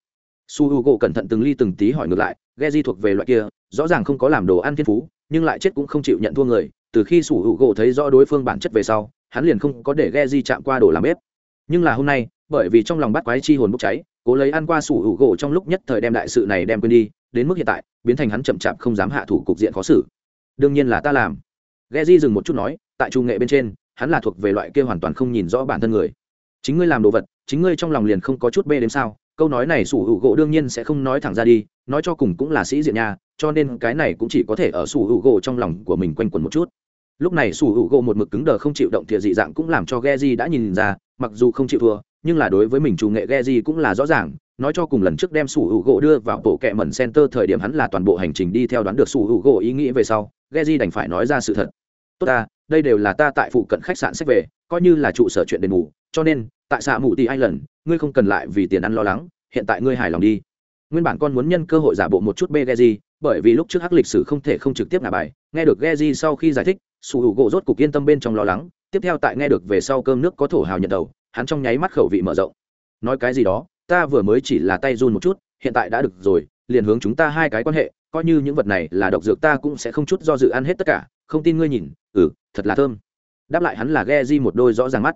su h u gỗ cẩn thận từng ly từng tí hỏi ngược lại, Geji thuộc về loại kia, rõ ràng không có làm đồ ăn thiên phú, nhưng lại chết cũng không chịu nhận thua người. Từ khi su h u gỗ thấy rõ đối phương bản chất về sau, hắn liền không có để Geji chạm qua đồ làm bếp. Nhưng là hôm nay, bởi vì trong lòng bắt quái chi hồn bốc cháy, cố lấy ăn qua sủ hữu gỗ trong lúc nhất thời đem đại sự này đem quên đi, đến mức hiện tại, biến thành hắn chậm chạp không dám hạ thủ cục diện khó xử. Đương nhiên là ta làm. Ghe di dừng một chút nói, tại trung nghệ bên trên, hắn là thuộc về loại kia hoàn toàn không nhìn rõ bản thân người. Chính ngươi làm đồ vật, chính ngươi trong lòng liền không có chút bê đến sao? Câu nói này sủ hữu gỗ đương nhiên sẽ không nói thẳng ra đi, nói cho cùng cũng là sĩ diện nha, cho nên cái này cũng chỉ có thể ở sủ hữu gỗ trong lòng của mình quanh quẩn một chút. Lúc này sủ hữu gỗ một mực cứng đờ không chịu động thiệt dị dạng cũng làm cho ghe di đã nhìn ra, mặc dù không chịu thua, nhưng là đối với mình chủ nghệ ghe di cũng là rõ ràng, nói cho cùng lần trước đem sủ hữu gỗ đưa vào bộ kẹ mẩn center thời điểm hắn là toàn bộ hành trình đi theo đoán được sủ hữu gỗ ý nghĩ về sau ghe di đành phải nói ra sự thật. Tốt ta, đây đều là ta tại phụ cận khách sạn sách về, coi như là trụ sở chuyện đền bù cho nên, tại xạ mù tì ai lần ngươi không cần lại vì tiền ăn lo lắng, hiện tại ngươi hài lòng đi. Nguyên bản con muốn nhân cơ hội giả bộ một chút bê ghe bởi vì lúc trước hắc lịch sử không thể không trực tiếp ngả bài, nghe được ghe sau khi giải thích, sủ hữu gỗ rốt cục yên tâm bên trong lo lắng, tiếp theo tại nghe được về sau cơm nước có thổ hào nhận đầu, hắn trong nháy mắt khẩu vị mở rộng. Nói cái gì đó, ta vừa mới chỉ là tay run một chút, hiện tại đã được rồi, liền hướng chúng ta hai cái quan hệ, coi như những vật này là độc dược ta cũng sẽ không chút do dự ăn hết tất cả, không tin ngươi nhìn ừ thật là thơm. Đáp lại hắn là ghe di một đôi rõ ràng mắt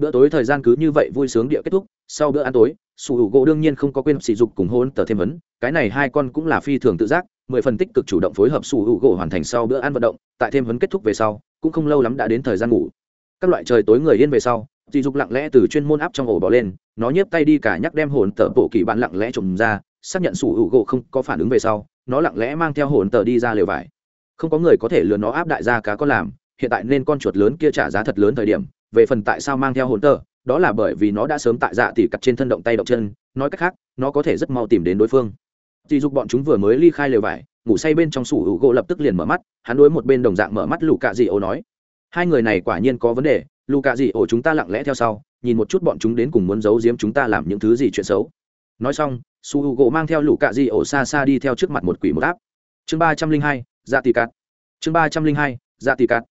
bữa tối thời gian cứ như vậy vui sướng địa kết thúc, sau bữa ăn tối, sủ hữu gỗ đương nhiên không có quên sỉ dục cùng hôn tờ thêm vấn. Cái này hai con cũng là phi thường tự giác, mười phần tích cực chủ động phối hợp sủ hữu gỗ hoàn thành sau bữa ăn vận động, tại thêm vấn kết thúc về sau, cũng không lâu lắm đã đến thời gian ngủ. Các loại trời tối người yên về sau, sỉ dục lặng lẽ từ chuyên môn áp trong ổ bỏ lên, nó nhếp tay đi cả nhắc đem hồn tờ bộ kỳ bạn lặng lẽ trộm ra, xác nhận sủ hữu gỗ không có phản ứng về sau, nó lặng lẽ mang theo hồn tờ đi ra lều vải. Không có người có thể lừa nó áp đại gia cá có làm, hiện tại nên con chuột lớn kia trả giá thật lớn thời điểm về phần tại sao mang theo hồn tờ đó là bởi vì nó đã sớm tại dạ tỉ cặp trên thân động tay động chân, nói cách khác, nó có thể rất mau tìm đến đối phương. Dì dục bọn chúng vừa mới ly khai lều vải, ngủ say bên trong sủ hữu gỗ lập tức liền mở mắt, hắn đối một bên đồng dạng mở mắt lù cạ dị ô nói, hai người này quả nhiên có vấn đề, lù cạ dị ô chúng ta lặng lẽ theo sau, nhìn một chút bọn chúng đến cùng muốn giấu giếm chúng ta làm những thứ gì chuyện xấu. Nói xong su h u gỗ mang theo lũ cạ di ổ xa xa đi theo trước mặt một quỷ một áp. Chương ba trăm linh hai dạ tì cát chương ba trăm linh hai dạ tì cát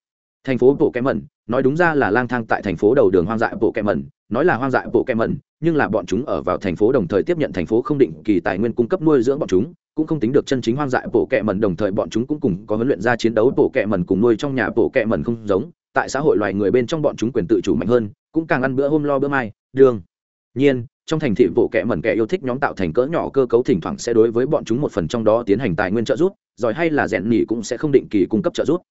thành phố bộ kẹ mẩn nói đúng ra là lang thang tại thành phố đầu đường hoang dại bộ kẹ mẩn nói là hoang dại bộ kẹ mẩn nhưng là bọn chúng ở vào thành phố đồng thời tiếp nhận thành phố không định kỳ tài nguyên cung cấp nuôi dưỡng bọn chúng, cũng không tính được chân chính hoang dại bộ kẹ mẩn đồng thời bọn chúng cũng cùng có huấn luyện ra chiến đấu bộ kẹ mẩn cùng nuôi trong nhà bộ kẹ mẩn không giống, tại xã hội loài người bên trong bọn chúng quyền tự chủ mạnh hơn, cũng càng ăn bữa hôm lo bữa mai, đường. Nhiên, trong thành thị bộ kẻ mẩn kẻ yêu thích nhóm tạo thành cỡ nhỏ cơ cấu thỉnh thoảng sẽ đối với bọn chúng một phần trong đó tiến hành tài nguyên trợ giúp giỏi hay là rèn nhỉ cũng sẽ không định kỳ cung cấp trợ giúp.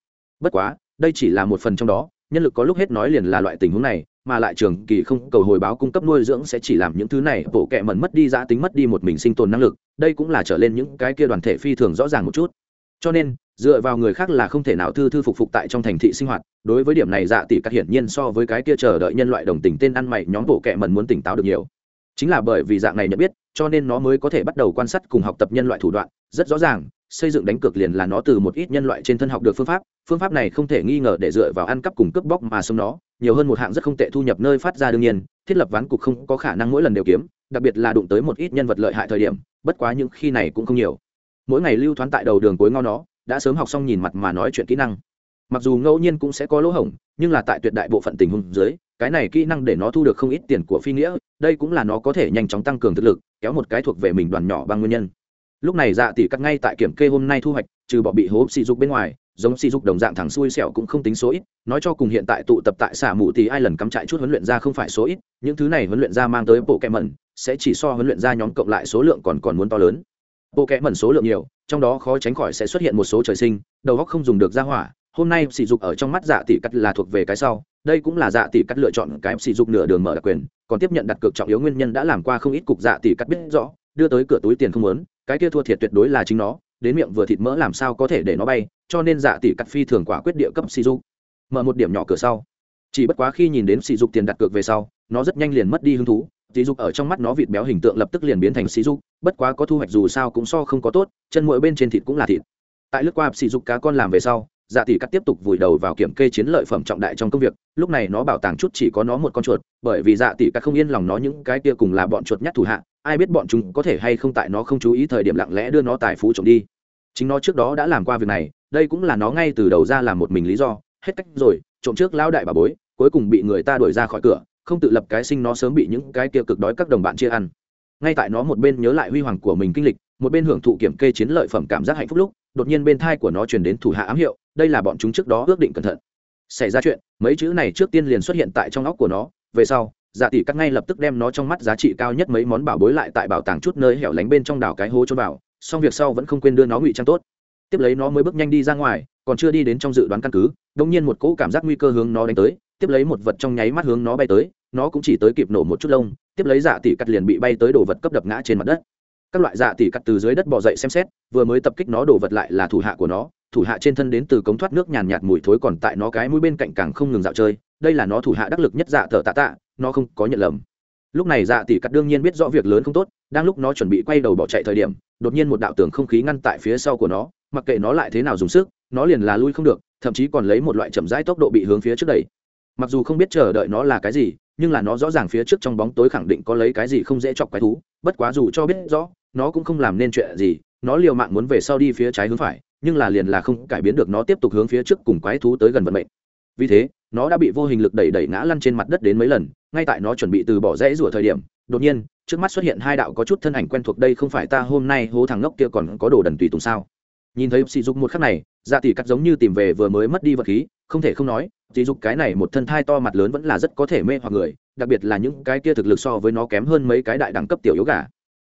Bất quá đây chỉ là một phần trong đó, nhân lực có lúc hết nói liền là loại tình huống này, mà lại trường kỳ không cầu hồi báo cung cấp nuôi dưỡng sẽ chỉ làm những thứ này bộ kệ mẩn mất đi giá tính mất đi một mình sinh tồn năng lực, đây cũng là trở lên những cái kia đoàn thể phi thường rõ ràng một chút. Cho nên, dựa vào người khác là không thể nào thư thư phục phục tại trong thành thị sinh hoạt, đối với điểm này dạ tỷ các hiển nhiên so với cái kia chờ đợi nhân loại đồng tình tên ăn mày nhóm bộ kệ mẩn muốn tỉnh táo được nhiều. Chính là bởi vì dạng này nhận biết, cho nên nó mới có thể bắt đầu quan sát cùng học tập nhân loại thủ đoạn, rất rõ ràng xây dựng đánh cược liền là nó từ một ít nhân loại trên thân học được phương pháp phương pháp này không thể nghi ngờ để dựa vào ăn cắp cùng cướp bóc mà sống nó, nhiều hơn một hạng rất không tệ thu nhập nơi phát ra đương nhiên, thiết lập ván cục không có khả năng mỗi lần đều kiếm, đặc biệt là đụng tới một ít nhân vật lợi hại thời điểm, bất quá những khi này cũng không nhiều. Mỗi ngày lưu thoán tại đầu đường cuối ngao nó, đã sớm học xong nhìn mặt mà nói chuyện kỹ năng. Mặc dù ngẫu nhiên cũng sẽ có lỗ hổng, nhưng là tại tuyệt đại bộ phận tình huống dưới, cái này kỹ năng để nó thu được không ít tiền của phi nghĩa, đây cũng là nó có thể nhanh chóng tăng cường thực lực, kéo một cái thuộc về mình đoàn nhỏ bằng nguyên nhân lúc này dạ tỷ cắt ngay tại kiểm kê hôm nay thu hoạch, trừ bỏ bị hố xì dục bên ngoài, giống xì dục đồng dạng thẳng xui xẻo cũng không tính số ít, nói cho cùng hiện tại tụ tập tại xả mù thì ai lần cắm trại chút huấn luyện ra không phải số ít, những thứ này huấn luyện ra mang tới bộ kẹ mẩn, sẽ chỉ so huấn luyện ra nhóm cộng lại số lượng còn còn muốn to lớn. Bộ kẽ mẩn số lượng nhiều, trong đó khó tránh khỏi sẽ xuất hiện một số trời sinh, đầu góc không dùng được ra hỏa. Hôm nay sỉ dục ở trong mắt dạ tỷ cắt là thuộc về cái sau, đây cũng là dạ tỷ cắt lựa chọn cái sỉ dục nửa đường mở đặc quyền, còn tiếp nhận đặt cược trọng yếu nguyên nhân đã làm qua không ít cục dạ tỷ cắt biết rõ, đưa tới cửa túi tiền không lớn cái kia thua thiệt tuyệt đối là chính nó, đến miệng vừa thịt mỡ làm sao có thể để nó bay, cho nên dạ tỷ cắt phi thường quả quyết địa cấp sỉ dục mở một điểm nhỏ cửa sau. Chỉ bất quá khi nhìn đến sỉ dục tiền đặt cược về sau, nó rất nhanh liền mất đi hứng thú. Sỉ dục ở trong mắt nó vịt béo hình tượng lập tức liền biến thành sỉ dục bất quá có thu hoạch dù sao cũng so không có tốt, chân mỗi bên trên thịt cũng là thịt. Tại lướt qua sỉ dục cá con làm về sau dạ tỷ cắt tiếp tục vùi đầu vào kiểm kê chiến lợi phẩm trọng đại trong công việc, lúc này nó bảo tàng chút chỉ có nó một con chuột, bởi vì dạ tỷ cắt không yên lòng nó những cái kia cùng là bọn chuột nhát thủ hạ, ai biết bọn chúng có thể hay không tại nó không chú ý thời điểm lặng lẽ đưa nó tài phú trộm đi. Chính nó trước đó đã làm qua việc này, đây cũng là nó ngay từ đầu ra làm một mình lý do, hết cách rồi, trộm trước lão đại bà bối, cuối cùng bị người ta đuổi ra khỏi cửa, không tự lập cái sinh nó sớm bị những cái kia cực đói các đồng bạn chia ăn. Ngay tại nó một bên nhớ lại huy hoàng của mình kinh lịch, một bên hưởng thụ kiểm kê chiến lợi phẩm cảm giác hạnh phúc lúc, đột nhiên bên thai của nó truyền đến thủ hạ ám hiệu đây là bọn chúng trước đó ước định cẩn thận. Xảy ra chuyện, mấy chữ này trước tiên liền xuất hiện tại trong óc của nó, về sau dạ tỷ cắt ngay lập tức đem nó trong mắt giá trị cao nhất mấy món bảo bối lại tại bảo tàng chút nơi hẻo lánh bên trong đảo cái hố cho vào, xong việc sau vẫn không quên đưa nó ngụy trang tốt. Tiếp lấy nó mới bước nhanh đi ra ngoài, còn chưa đi đến trong dự đoán căn cứ đông nhiên một cỗ cảm giác nguy cơ hướng nó đánh tới, tiếp lấy một vật trong nháy mắt hướng nó bay tới, nó cũng chỉ tới kịp nổ một chút lông, tiếp lấy dạ tỷ cắt liền bị bay tới đồ vật cấp đập ngã trên mặt đất. Các loại dạ tỷ cắt từ dưới đất bỏ dậy xem xét, vừa mới tập kích nó đồ vật lại là thủ hạ của nó thủ hạ trên thân đến từ cống thoát nước nhàn nhạt mùi thối còn tại nó cái mũi bên cạnh càng không ngừng dạo chơi, đây là nó thủ hạ đắc lực nhất dạ thợ tạ tạ, nó không có nhận lầm. Lúc này dạ tỷ cắt đương nhiên biết rõ việc lớn không tốt, đang lúc nó chuẩn bị quay đầu bỏ chạy thời điểm, đột nhiên một đạo tường không khí ngăn tại phía sau của nó, mặc kệ nó lại thế nào dùng sức, nó liền là lui không được, thậm chí còn lấy một loại chậm rãi tốc độ bị hướng phía trước đẩy. Mặc dù không biết chờ đợi nó là cái gì, nhưng là nó rõ ràng phía trước trong bóng tối khẳng định có lấy cái gì không dễ chọc quái thú, bất quá dù cho biết rõ, nó cũng không làm nên chuyện gì, nó liều mạng muốn về sau đi phía trái hướng phải nhưng là liền là không cải biến được nó tiếp tục hướng phía trước cùng quái thú tới gần vận mệnh. Vì thế, nó đã bị vô hình lực đẩy đẩy ngã lăn trên mặt đất đến mấy lần, ngay tại nó chuẩn bị từ bỏ rẽ rủa thời điểm, đột nhiên, trước mắt xuất hiện hai đạo có chút thân ảnh quen thuộc đây không phải ta hôm nay hố thằng ngốc kia còn có đồ đần tùy tùng sao? Nhìn thấy sỉ dục một khắc này dạ tỷ cắt giống như tìm về vừa mới mất đi vật khí, không thể không nói, sỉ dục cái này một thân thai to mặt lớn vẫn là rất có thể mê hoặc người, đặc biệt là những cái kia thực lực so với nó kém hơn mấy cái đại đẳng cấp tiểu yếu gà.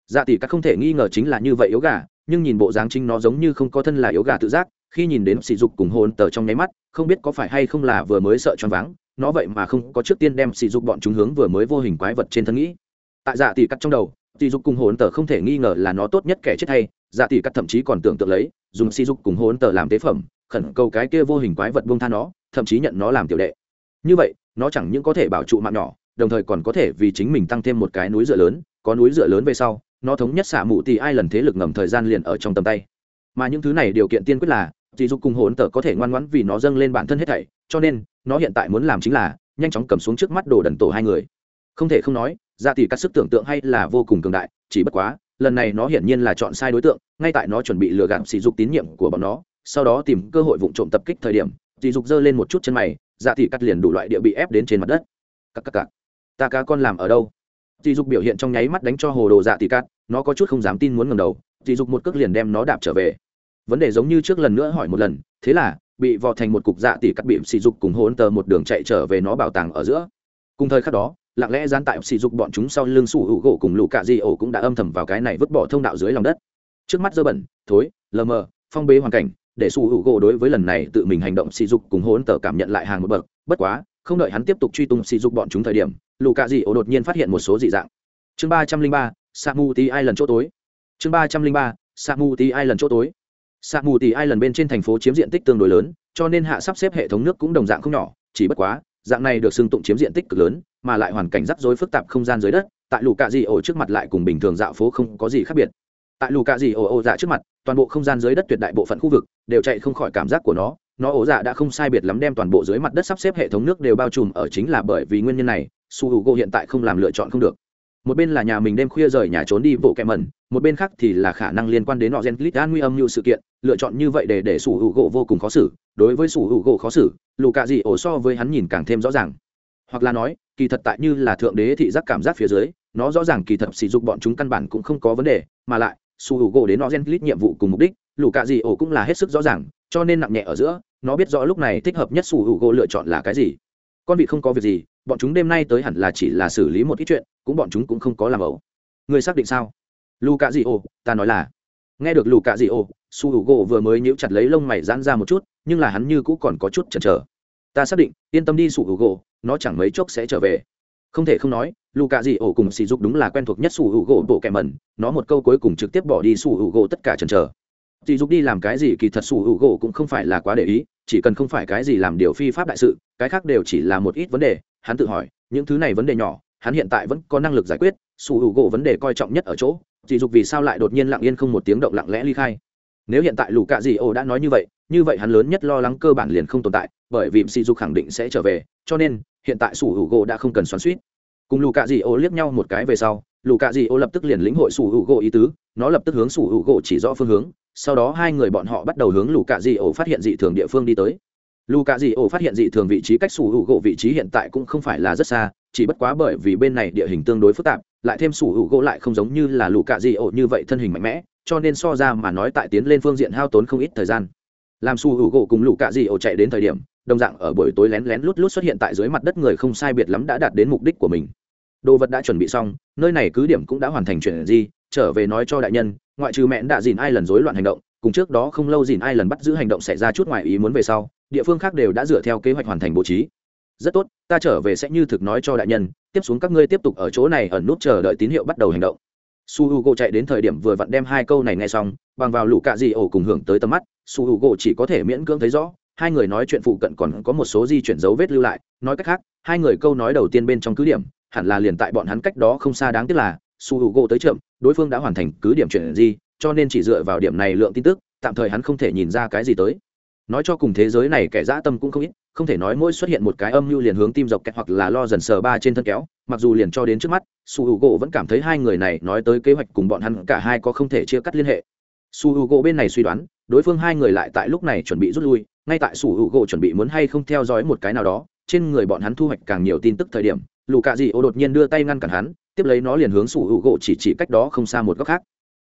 Dạ tỷ cắt không thể nghi ngờ chính là như vậy yếu gà nhưng nhìn bộ dáng chính nó giống như không có thân là yếu gà tự giác, khi nhìn đến sỉ dục cùng hồn tờ trong nháy mắt, không biết có phải hay không là vừa mới sợ choáng váng, nó vậy mà không có trước tiên đem sỉ dục bọn chúng hướng vừa mới vô hình quái vật trên thân nghĩ. Tại dạ tỷ cắt trong đầu, sỉ dục cùng hồn tờ không thể nghi ngờ là nó tốt nhất kẻ chết hay dạ tỷ cắt thậm chí còn tưởng tượng lấy, dùng sỉ dục cùng hồn tờ làm tế phẩm, khẩn cầu cái kia vô hình quái vật buông tha nó, thậm chí nhận nó làm tiểu đệ. Như vậy, nó chẳng những có thể bảo trụ mạng nhỏ, đồng thời còn có thể vì chính mình tăng thêm một cái núi dựa lớn, có núi dựa lớn về sau nó thống nhất xả mù thì ai lần thế lực ngầm thời gian liền ở trong tầm tay. Mà những thứ này điều kiện tiên quyết là dì dục cùng hồn tờ có thể ngoan ngoãn vì nó dâng lên bản thân hết thảy, cho nên, nó hiện tại muốn làm chính là, nhanh chóng cầm xuống trước mắt đồ đần tổ hai người. Không thể không nói ra thì các sức tưởng tượng hay là vô cùng cường đại, chỉ bất quá, lần này nó hiển nhiên là chọn sai đối tượng, ngay tại nó chuẩn bị lừa gạt sỉ dục tín nhiệm của bọn nó, sau đó tìm cơ hội vụ trộm tập kích thời điểm sỉ dục giơ lên một chút chân mày dạ thì cắt liền đủ loại địa bị ép đến trên mặt đất. Cắt cắt cắt ta cá con làm ở đâu? Sỉ dục biểu hiện trong nháy mắt đánh cho hồ đồ dạ thì cắt nó có chút không dám tin muốn ngầm đầu dị dục một cước liền đem nó đạp trở về. Vấn đề giống như trước lần nữa hỏi một lần, thế là, bị vò thành một cục dạ tỉ cắt bịm sỉ dục cùng hôn tờ một đường chạy trở về nó bảo tàng ở giữa. Cùng thời khắc đó, lặng lẽ gian tại sỉ dục bọn chúng sau lưng sủ hữu gỗ cùng lũ cạ di ổ cũng đã âm thầm vào cái này vứt bỏ thông đạo dưới lòng đất. Trước mắt dơ bẩn, thối, lờ mờ, phong bế hoàn cảnh, để sủ hữu gỗ đối với lần này tự mình hành động sỉ dục cùng hôn tờ cảm nhận lại hàng một bậc. Bất quá, không đợi hắn tiếp tục truy tung sỉ dục bọn chúng thời điểm, lũ cạ di ổ đột nhiên phát hiện một số dị dạng. Chương ba trăm linh ba samu tí ai lần chỗ tối. Chương ba trăm linh ba, samu tí ai lần chỗ tối. Xạ mù tỷ ai lần bên trên thành phố chiếm diện tích tương đối lớn, cho nên hạ sắp xếp hệ thống nước cũng đồng dạng không nhỏ, chỉ bất quá, dạng này được xưng tụng chiếm diện tích cực lớn, mà lại hoàn cảnh rắc rối phức tạp không gian dưới đất, tại lù cạ dị ổ trước mặt lại cùng bình thường dạo phố không có gì khác biệt. Tại lù cạ dị ổ ổ dạ trước mặt, toàn bộ không gian dưới đất tuyệt đại bộ phận khu vực đều chạy không khỏi cảm giác của nó. Nó ổ dạ đã không sai biệt lắm đem toàn bộ dưới mặt đất sắp xếp hệ thống nước đều bao trùm ở chính là bởi vì nguyên nhân này su h u g hiện tại không làm lựa chọn không được một bên là nhà mình đêm khuya rời nhà trốn đi bộ kẹ mẩn, một bên khác thì là khả năng liên quan đến họ gen lít an nguy âm như sự kiện, lựa chọn như vậy để để sủ hữu gỗ vô cùng khó xử. Đối với sủ hữu gỗ khó xử, lù cạ dị ổ so với hắn nhìn càng thêm rõ ràng. Hoặc là nói, kỳ thật tại như là thượng đế thị giác cảm giác phía dưới, nó rõ ràng kỳ thật sử dụng bọn chúng căn bản cũng không có vấn đề, mà lại, Sủ hữu gỗ đến họ gen lít nhiệm vụ cùng mục đích, lù cạ dị ổ cũng là hết sức rõ ràng, cho nên nặng nhẹ ở giữa, nó biết rõ lúc này thích hợp nhất Sủ hữu gỗ lựa chọn là cái gì. Con vị không có việc gì bọn chúng đêm nay tới hẳn là chỉ là xử lý một ít chuyện, cũng bọn chúng cũng không có làm ẩu. Người xác định sao? Lù cạ dị ô ta nói là. Nghe được lù cạ dị ô su h u gỗ vừa mới nhíu chặt lấy lông mày giãn ra một chút, nhưng là hắn như cũ còn có chút chần chờ. Ta xác định, yên tâm đi su h u gỗ nó chẳng mấy chốc sẽ trở về. Không thể không nói lù cạ dị ô cùng sỉ dục đúng là quen thuộc nhất su h u gỗ bộ kẻ mẩn, nó một câu cuối cùng trực tiếp bỏ đi su h u gỗ tất cả chần chờ. Sỉ dục đi làm cái gì kỳ thật su h u gỗ cũng không phải là quá để ý, chỉ cần không phải cái gì làm điều phi pháp đại sự, cái khác đều chỉ là một ít vấn đề hắn tự hỏi, những thứ này vấn đề nhỏ, hắn hiện tại vẫn có năng lực giải quyết, Sủ Hữu gỗ vấn đề coi trọng nhất ở chỗ Chỉ dục vì sao lại đột nhiên lặng yên không một tiếng động lặng lẽ ly khai? Nếu hiện tại lù cạ dị ô đã nói như vậy như vậy hắn lớn nhất lo lắng cơ bản liền không tồn tại, bởi vì sỉ dục khẳng định sẽ trở về, cho nên, hiện tại sủ hữu gỗ đã không cần xoắn suýt cùng lù cạ dị ô liếc nhau một cái về sau lù cạ dị ô lập tức liền lĩnh hội sủ hữu gỗ ý tứ, nó lập tức hướng sủ hữu gỗ chỉ rõ phương hướng, sau đó hai người bọn họ bắt đầu hướng lù cạ dị ô phát hiện dị thường địa phương đi tới lù cạ dị Ổ phát hiện dị thường vị trí cách sủ hữu gỗ vị trí hiện tại cũng không phải là rất xa, chỉ bất quá bởi vì bên này địa hình tương đối phức tạp, lại thêm sủ hữu gỗ lại không giống như là lù cạ dị Ổ như vậy thân hình mạnh mẽ, cho nên so ra mà nói tại tiến lên phương diện hao tốn không ít thời gian. Làm sủ hữu gỗ cùng lũ cạ dị ổ chạy đến thời điểm, đồng dạng ở buổi tối lén lén lút lút xuất hiện tại dưới mặt đất người không sai biệt lắm đã đạt đến mục đích của mình. Đồ vật đã chuẩn bị xong, nơi này cứ điểm cũng đã hoàn thành chuyện gì, trở về nói cho đại nhân, ngoại trừ mẹ đã dìn ai lần rối loạn hành động cùng trước đó không lâu dìn ai lần bắt giữ hành động xảy ra chút ngoài ý muốn về sau, địa phương khác đều đã dựa theo kế hoạch hoàn thành bố trí. Rất tốt, ta trở về sẽ như thực nói cho đại nhân, tiếp xuống các ngươi tiếp tục ở chỗ này ẩn nút chờ đợi tín hiệu bắt đầu hành động. Su h u g o chạy đến thời điểm vừa vặn đem hai câu này nghe xong, bằng vào lũ cạ dị ổ cùng hưởng tới tầm mắt, su h u g o chỉ có thể miễn cưỡng thấy rõ, hai người nói chuyện phụ cận còn có một số di chuyển dấu vết lưu lại, nói cách khác, hai người câu nói đầu tiên bên trong cứ điểm, hẳn là liền tại bọn hắn cách đó không xa đáng tiếc là, su h u g o tới chậm, đối phương đã hoàn thành cứ điểm chuyển di cho nên chỉ dựa vào điểm này lượng tin tức, tạm thời hắn không thể nhìn ra cái gì tới. Nói cho cùng thế giới này kẻ dã tâm cũng không ít, không thể nói mỗi xuất hiện một cái âm mưu liền hướng tim dọc kẹt hoặc là lo dần sờ ba trên thân kéo, mặc dù liền cho đến trước mắt, su h u gỗ vẫn cảm thấy hai người này nói tới kế hoạch cùng bọn hắn cả hai có không thể chia cắt liên hệ. Su h u gỗ bên này suy đoán, đối phương hai người lại tại lúc này chuẩn bị rút lui, ngay tại su h u gỗ chuẩn bị muốn hay không theo dõi một cái nào đó, trên người bọn hắn thu hoạch càng nhiều tin tức thời điểm lù cạ dị ô đột nhiên đưa tay ngăn cản hắn, tiếp lấy nó liền hướng su h u gỗ chỉ chỉ cách đó không xa một góc khác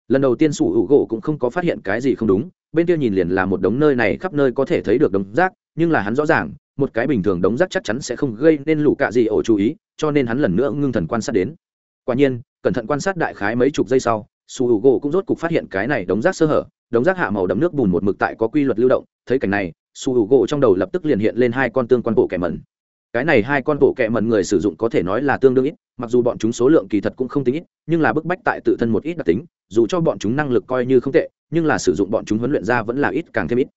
lần đầu tiên sủ hữu u gỗ cũng không có phát hiện cái gì không đúng, bên kia nhìn liền là một đống nơi này khắp nơi có thể thấy được đống rác, nhưng là hắn rõ ràng, một cái bình thường đống rác chắc chắn sẽ không gây nên lũ cạ gì ổ chú ý, cho nên hắn lần nữa ngưng thần quan sát đến. Quả nhiên, cẩn thận quan sát đại khái mấy chục giây sau su h u gỗ cũng rốt cục phát hiện cái này đống rác sơ hở, đống rác hạ màu đấm nước bùn một mực tại có quy luật lưu động, thấy cảnh này su h u gỗ trong đầu lập tức liền hiện lên hai con tương quan bộ kẻ mẩn cái này hai con bộ kệ mẩn người sử dụng có thể nói là tương đương ít, mặc dù bọn chúng số lượng kỳ thật cũng không tính ít, nhưng là bức bách tại tự thân một ít đặc tính, dù cho bọn chúng năng lực coi như không tệ, nhưng là sử dụng bọn chúng huấn luyện ra vẫn là ít càng thêm ít.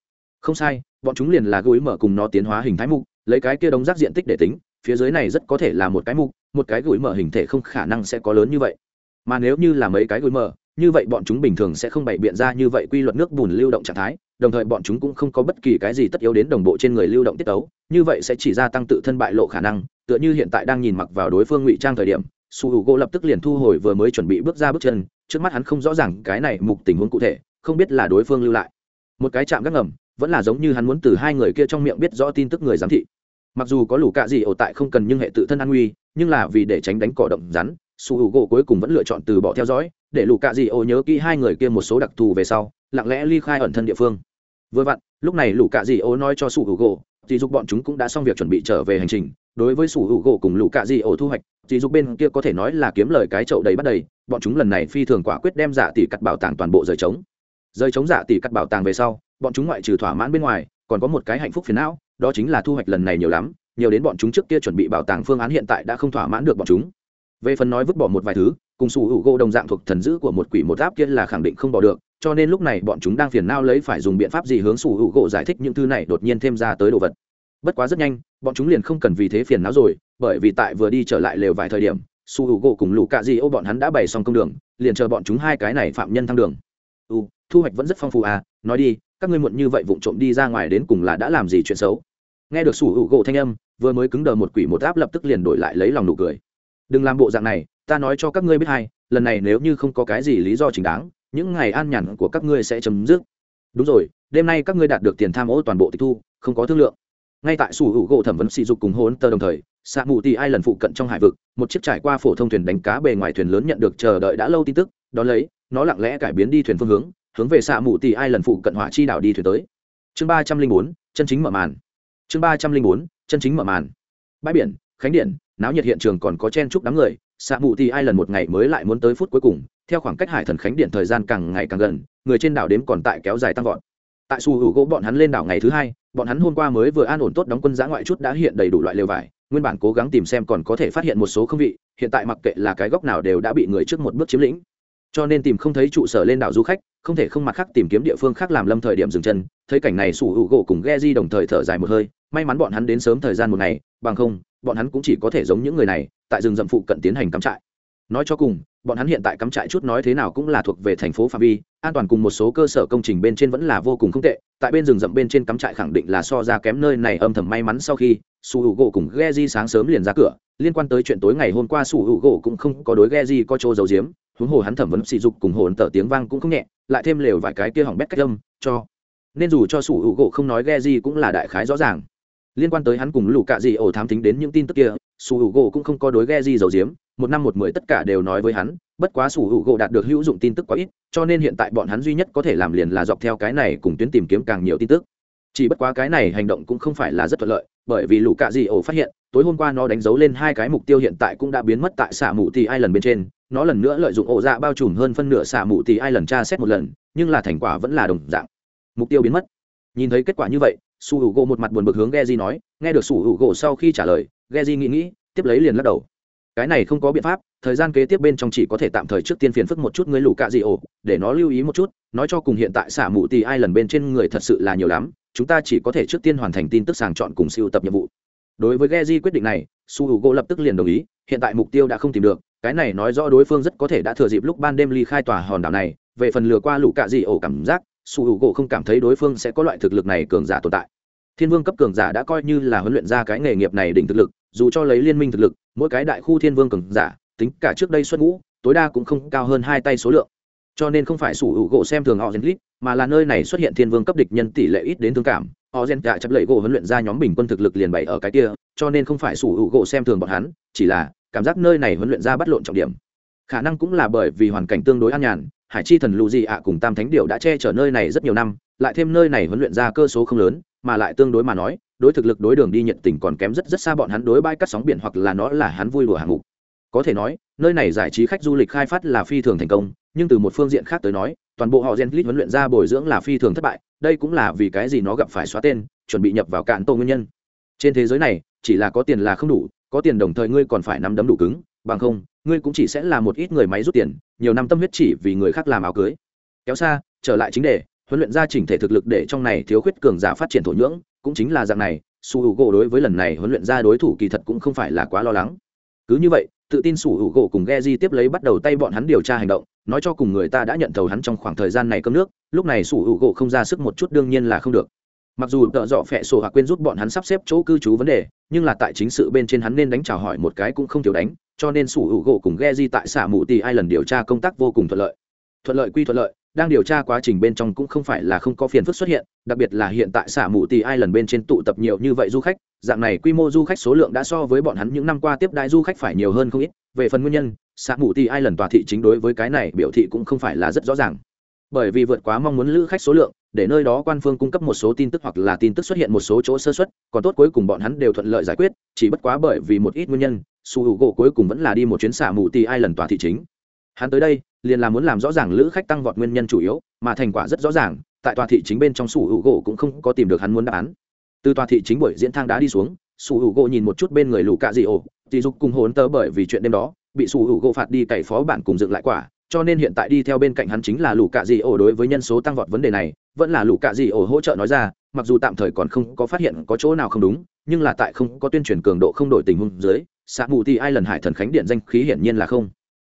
Không sai, bọn chúng liền là gối mở cùng nó tiến hóa hình thái mục, lấy cái kia đống rác diện tích để tính, phía dưới này rất có thể là một cái mục, một cái gối mở hình thể không khả năng sẽ có lớn như vậy. Mà nếu như là mấy cái gối mở, như vậy bọn chúng bình thường sẽ không bày biện ra như vậy quy luật nước bùn lưu động trạng thái đồng thời bọn chúng cũng không có bất kỳ cái gì tất yếu đến đồng bộ trên người lưu động tiết tấu, như vậy sẽ chỉ gia tăng tự thân bại lộ khả năng, tựa như hiện tại đang nhìn mặc vào đối phương ngụy trang thời điểm, su h u gỗ lập tức liền thu hồi vừa mới chuẩn bị bước ra bước chân, trước mắt hắn không rõ ràng cái này mục tình huống cụ thể, không biết là đối phương lưu lại. Một cái chạm gác ngầm, vẫn là giống như hắn muốn từ hai người kia trong miệng biết rõ tin tức người giám thị. Mặc dù có lũ cạ gì ổ tại không cần nhưng hệ tự thân an nguy, nhưng là vì để tránh đánh cỏ động rắn, su hữu gỗ cuối cùng vẫn lựa chọn từ bỏ theo dõi, để lũ cạ gì ổ nhớ kỹ hai người kia một số đặc thù về sau, lặng lẽ ly khai ẩn thân địa phương vừa vặn, lúc này lũ cạ dị ô nói cho sủ hữu gỗ thì dục bọn chúng cũng đã xong việc chuẩn bị trở về hành trình. Đối với sủ hữu gỗ cùng lũ cạ dị ổ thu hoạch thì dục bên kia có thể nói là kiếm lời cái chậu đầy bắt đầy. Bọn chúng lần này phi thường quả quyết đem giả tỷ cắt bảo tàng toàn bộ rời trống. Rời trống giả tỷ cắt bảo tàng về sau, bọn chúng ngoại trừ thỏa mãn bên ngoài, còn có một cái hạnh phúc phiền não, đó chính là thu hoạch lần này nhiều lắm, nhiều đến bọn chúng trước kia chuẩn bị bảo tàng phương án hiện tại đã không thỏa mãn được bọn chúng. Về phần nói vứt bỏ một vài thứ, cùng sủ hữu gỗ đồng dạng thuộc thần dữ của một quỷ một áp kia là khẳng định không bỏ được cho nên lúc này bọn chúng đang phiền não lấy phải dùng biện pháp gì hướng sủ hữu gỗ giải thích những thứ này đột nhiên thêm ra tới đồ vật. Bất quá rất nhanh, bọn chúng liền không cần vì thế phiền não rồi, bởi vì tại vừa đi trở lại lều vài thời điểm su hữu gỗ cùng lũ cạ di ô bọn hắn đã bày xong công đường, liền chờ bọn chúng hai cái này phạm nhân thăng đường. U thu hoạch vẫn rất phong phú à nói đi, các ngươi muộn như vậy vụng trộm đi ra ngoài đến cùng là đã làm gì chuyện xấu? Nghe được su hữu gỗ thanh âm, vừa mới cứng đờ một quỷ một áp lập tức liền đổi lại lấy lòng nụ cười. Đừng làm bộ dạng này, ta nói cho các ngươi biết hay lần này nếu như không có cái gì lý do chính đáng những ngày an nhàn của các ngươi sẽ chấm dứt. Đúng rồi, đêm nay các ngươi đạt được tiền tham ô toàn bộ tịch thu, không có thương lượng. Ngay tại sủ hữu gỗ thẩm vấn sỉ dục cùng hôn tơ đồng thời xạ mù tì ai lần phụ cận trong hải vực, một chiếc trải qua phổ thông thuyền đánh cá bề ngoài thuyền lớn nhận được chờ đợi đã lâu tin tức, đón lấy, nó lặng lẽ cải biến đi thuyền phương hướng hướng về xạ mù tì ai lần phụ cận hỏa chi đảo đi thuyền tới. Chương ba trăm linh bốn, chân chính mở màn. Chương ba trăm linh bốn, chân chính mở màn. Bãi biển, khánh điện, náo nhiệt hiện trường còn có chen chúc đám người xạ mù thì ai lần một ngày mới lại muốn tới phút cuối cùng, theo khoảng cách hải thần khánh điện thời gian càng ngày càng gần, người trên đảo đếm còn tại kéo dài tăng vọt. Tại su hữu gỗ bọn hắn lên đảo ngày thứ hai, bọn hắn hôm qua mới vừa an ổn tốt đóng quân giã ngoại chút đã hiện đầy đủ loại lều vải, nguyên bản cố gắng tìm xem còn có thể phát hiện một số không vị, hiện tại mặc kệ là cái góc nào đều đã bị người trước một bước chiếm lĩnh. Cho nên tìm không thấy trụ sở lên đảo du khách, không thể không mặt khác tìm kiếm địa phương khác làm lâm thời điểm dừng chân, thấy cảnh này sủ hữu gỗ cùng ghe di đồng thời thở dài một hơi, may mắn bọn hắn đến sớm thời gian một ngày, bằng không, bọn hắn cũng chỉ có thể giống những người này tại rừng rậm phụ cận tiến hành cắm trại. Nói cho cùng, bọn hắn hiện tại cắm trại chút nói thế nào cũng là thuộc về thành phố phạm vi, an toàn cùng một số cơ sở công trình bên trên vẫn là vô cùng không tệ, tại bên rừng rậm bên trên cắm trại khẳng định là so ra kém nơi này âm thầm may mắn sau khi, su h gỗ cùng ghe di sáng sớm liền ra cửa, liên quan tới chuyện tối ngày hôm qua su h gỗ cũng không có đối ghe di có chỗ dầu diếm huống hồ hắn thẩm vấn sỉ dục cùng hồn tở tiếng vang cũng không nhẹ, lại thêm lều vài cái kia hỏng bét cách âm, cho. Nên dù cho su h gỗ không nói ghe di cũng là đại khái rõ ràng liên quan tới hắn cùng lũ cạ dị ổ thám tính đến những tin tức kia su h u gỗ cũng không có đối ghe di dầu diếm một năm một mười tất cả đều nói với hắn, bất quá su h u gỗ đạt được hữu dụng tin tức quá ít, cho nên hiện tại bọn hắn duy nhất có thể làm liền là dọc theo cái này cùng tuyến tìm kiếm càng nhiều tin tức. Chỉ bất quá cái này hành động cũng không phải là rất thuận lợi, bởi vì lũ cạ dị ổ phát hiện, tối hôm qua nó đánh dấu lên hai cái mục tiêu hiện tại cũng đã biến mất tại xạ mù thì ai lần bên trên, nó lần nữa lợi dụng ổ dạ bao trùm hơn phân nửa xạ mù thì ai lần tra xét một lần, nhưng là thành quả vẫn là đồng dạng. Mục tiêu biến mất. Nhìn thấy kết quả như vậy su h u gỗ một mặt buồn bực hướng ghe di nói, nghe được su h u gỗ sau khi trả lời ghe di nghĩ nghĩ, tiếp lấy liền lắc đầu. Cái này không có biện pháp, thời gian kế tiếp bên trong chỉ có thể tạm thời trước tiên phiền phức một chút người lù cạ dị ổ, để nó lưu ý một chút, nói cho cùng hiện tại xả mù tì ai lần bên trên người thật sự là nhiều lắm, chúng ta chỉ có thể trước tiên hoàn thành tin tức sàng chọn cùng siêu tập nhiệm vụ. Đối với ghe di quyết định này, su h u gỗ lập tức liền đồng ý, hiện tại mục tiêu đã không tìm được, cái này nói rõ đối phương rất có thể đã thừa dịp lúc ban đêm ly khai tòa hòn đảo này, về phần lừa qua lũ cạ dị ổ cảm giác su h u gỗ không cảm thấy đối phương sẽ có loại thực lực này cường giả tồn tại. Thiên vương cấp cường giả đã coi như là huấn luyện ra cái nghề nghiệp này đỉnh thực lực, dù cho lấy liên minh thực lực, mỗi cái đại khu thiên vương cường giả, tính cả trước đây xuất ngũ, tối đa cũng không cao hơn hai tay số lượng. Cho nên không phải sủ hữu gỗ xem thường họ gen lít mà là nơi này xuất hiện thiên vương cấp địch nhân tỷ lệ ít đến thương cảm. Họ gen gạ chấp lệ gỗ huấn luyện ra nhóm bình quân thực lực liền bày ở cái kia, cho nên không phải sủ hữu gỗ xem thường bọn hắn, chỉ là cảm giác nơi này huấn luyện ra bắt lộn trọng điểm. Khả năng cũng là bởi vì hoàn cảnh tương đối an nhàn hải chi thần lù gì ạ cùng tam thánh điệu đã che chở nơi này rất nhiều năm, lại thêm nơi này huấn luyện ra cơ số không lớn, mà lại tương đối mà nói, đối thực lực đối đường đi nhận tình còn kém rất rất xa bọn hắn đối bãi cắt sóng biển hoặc là nó là hắn vui đùa hạng mục. Có thể nói, nơi này giải trí khách du lịch khai phát là phi thường thành công, nhưng từ một phương diện khác tới nói, toàn bộ họ gen lit huấn luyện ra bồi dưỡng là phi thường thất bại, đây cũng là vì cái gì nó gặp phải xóa tên, chuẩn bị nhập vào cạn tô nguyên nhân. Trên thế giới này, chỉ là có tiền là không đủ, có tiền đồng thời ngươi còn phải nắm đấm đủ cứng, bằng không ngươi cũng chỉ sẽ là một ít người máy rút tiền, nhiều năm tâm huyết chỉ vì người khác làm áo cưới. Kéo xa, trở lại chính đề, huấn luyện ra chỉnh thể thực lực để trong này thiếu khuyết cường giả phát triển thổ nhưỡng, cũng chính là dạng này, su h u gỗ đối với lần này huấn luyện ra đối thủ kỳ thật cũng không phải là quá lo lắng. Cứ như vậy, tự tin su h u gỗ cùng ghe di tiếp lấy bắt đầu tay bọn hắn điều tra hành động, nói cho cùng người ta đã nhận thầu hắn trong khoảng thời gian này cơm nước, lúc này su h u gỗ không ra sức một chút đương nhiên là không được. Mặc dù tợ dọ phẹ sổ hoặc quên giúp bọn hắn sắp xếp chỗ cư trú vấn đề, nhưng là tại chính sự bên trên hắn nên đánh chào hỏi một cái cũng không thiếu đánh cho nên sủ hữu gỗ cùng ghe di tại xả mù tì ai lần điều tra công tác vô cùng thuận lợi. Thuận lợi quy thuận lợi, đang điều tra quá trình bên trong cũng không phải là không có phiền phức xuất hiện, đặc biệt là hiện tại xả mù tì ai lần bên trên tụ tập nhiều như vậy du khách, dạng này quy mô du khách số lượng đã so với bọn hắn những năm qua tiếp đại du khách phải nhiều hơn không ít. Về phần nguyên nhân, xả mù tì ai lần tòa thị chính đối với cái này biểu thị cũng không phải là rất rõ ràng. Bởi vì vượt quá mong muốn lữ khách số lượng, để nơi đó quan phương cung cấp một số tin tức hoặc là tin tức xuất hiện một số chỗ sơ xuất còn tốt cuối cùng bọn hắn đều thuận lợi giải quyết, chỉ bất quá bởi vì một ít nguyên nhân su u gỗ cuối cùng vẫn là đi một chuyến xả mù ti ai lần tòa thị chính. Hắn tới đây, liền là muốn làm rõ ràng lữ khách tăng vọt nguyên nhân chủ yếu, mà thành quả rất rõ ràng, tại tòa thị chính bên trong sủi u gỗ cũng không có tìm được hắn muốn đáp án. Từ tòa thị chính buổi diễn thang đá đi xuống sủi u gỗ nhìn một chút bên người lũ cạ dị ổ dị dục cùng hồn tớ bởi vì chuyện đêm đó, bị sủi u gỗ phạt đi cày phó bản cùng dựng lại quả, cho nên hiện tại đi theo bên cạnh hắn chính là lũ cạ dị ổ đối với nhân số tăng vọt vấn đề này, vẫn là lũ cạ dị ổ hỗ trợ nói ra, mặc dù tạm thời còn không có phát hiện có chỗ nào không đúng, nhưng là tại không có tuyên truyền cường độ không đổi tình huống dưới xạ mù thì ai lần hải thần khánh điện danh khí hiển nhiên là không.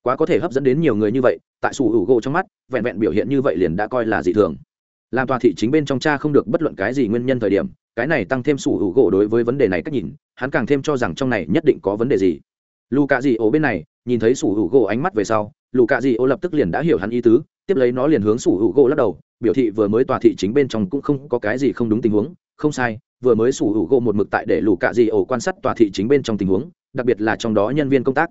Quá có thể hấp dẫn đến nhiều người như vậy, tại sủ hữu gỗ trong mắt, vẹn vẹn biểu hiện như vậy liền đã coi là dị thường. Làm tòa thị chính bên trong cha không được bất luận cái gì nguyên nhân thời điểm, cái này tăng thêm sủ hữu gỗ đối với vấn đề này cách nhìn, hắn càng thêm cho rằng trong này nhất định có vấn đề gì. Lù cạ dị ố bên này, nhìn thấy sủ hữu gỗ ánh mắt về sau lù cạ dị ố lập tức liền đã hiểu hắn ý tứ, tiếp lấy nó liền hướng sủ hữu gỗ lắc đầu, biểu thị vừa mới tòa thị chính bên trong cũng không có cái gì không đúng tình huống, không sai, vừa mới sủ hữu gỗ một mực tại để lù cạ dị ố quan sát tòa thị chính bên trong tình huống đặc biệt là trong đó nhân viên công tác.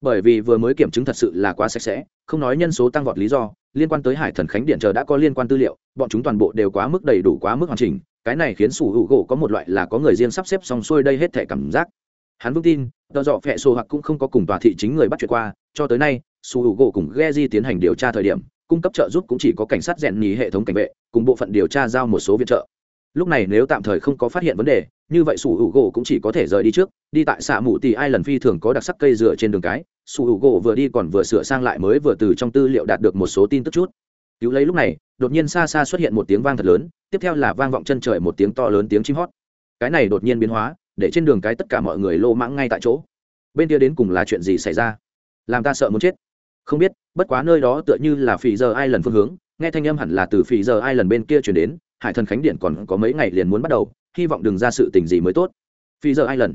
Bởi vì vừa mới kiểm chứng thật sự là quá sạch sẽ, không nói nhân số tăng vọt lý do, liên quan tới hải thần khánh điện chờ đã có liên quan tư liệu, bọn chúng toàn bộ đều quá mức đầy đủ, quá mức hoàn chỉnh, cái này khiến sủ hữu gỗ có một loại là có người riêng sắp xếp xong xuôi đây hết thể cảm giác. Hắn vững tin, tờ dọ phẹ sổ hoặc cũng không có cùng tòa thị chính người bắt chuyện qua, cho tới nay, sủ hữu gỗ cùng ghe di tiến hành điều tra thời điểm, cung cấp trợ giúp cũng chỉ có cảnh sát rèn nhì hệ thống cảnh vệ, cùng bộ phận điều tra giao một số viện trợ. Lúc này nếu tạm thời không có phát hiện vấn đề như vậy sủ hữu gỗ cũng chỉ có thể rời đi trước, đi tại xạ mù tì ai lần phi thường có đặc sắc cây dựa trên đường cái. Sủ hữu gỗ vừa đi còn vừa sửa sang lại mới vừa từ trong tư liệu đạt được một số tin tức chút. Cứu lấy lúc này, đột nhiên xa xa xuất hiện một tiếng vang thật lớn, tiếp theo là vang vọng chân trời một tiếng to lớn tiếng chim hót. Cái này đột nhiên biến hóa, để trên đường cái tất cả mọi người lô mãng ngay tại chỗ. Bên kia đến cùng là chuyện gì xảy ra? Làm ta sợ muốn chết. Không biết, bất quá nơi đó tựa như là phì giờ ai lần phương hướng, nghe thanh âm hẳn là từ phì giờ ai lần bên kia chuyển đến, hải thần khánh điện còn có mấy ngày liền muốn bắt đầu hy vọng đừng ra sự tình gì mới tốt. Phi giờ ai lần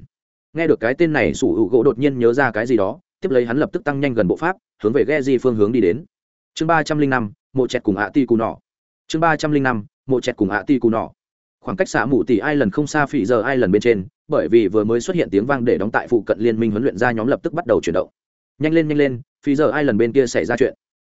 nghe được cái tên này, sủ hữu gỗ đột nhiên nhớ ra cái gì đó, tiếp lấy hắn lập tức tăng nhanh gần bộ pháp, hướng về ghe di phương hướng đi đến. Chương ba trăm linh năm, mộ chẹt cùng ạ ti cù nọ. Chương ba trăm linh năm, mộ chẹt cùng ạ ti cù nọ. Khoảng cách xã mù tỷ ai lần không xa phỉ giờ ai lần bên trên, bởi vì vừa mới xuất hiện tiếng vang để đóng tại phụ cận liên minh huấn luyện ra nhóm lập tức bắt đầu chuyển động. Nhanh lên nhanh lên phỉ giờ ai lần bên kia xảy ra chuyện.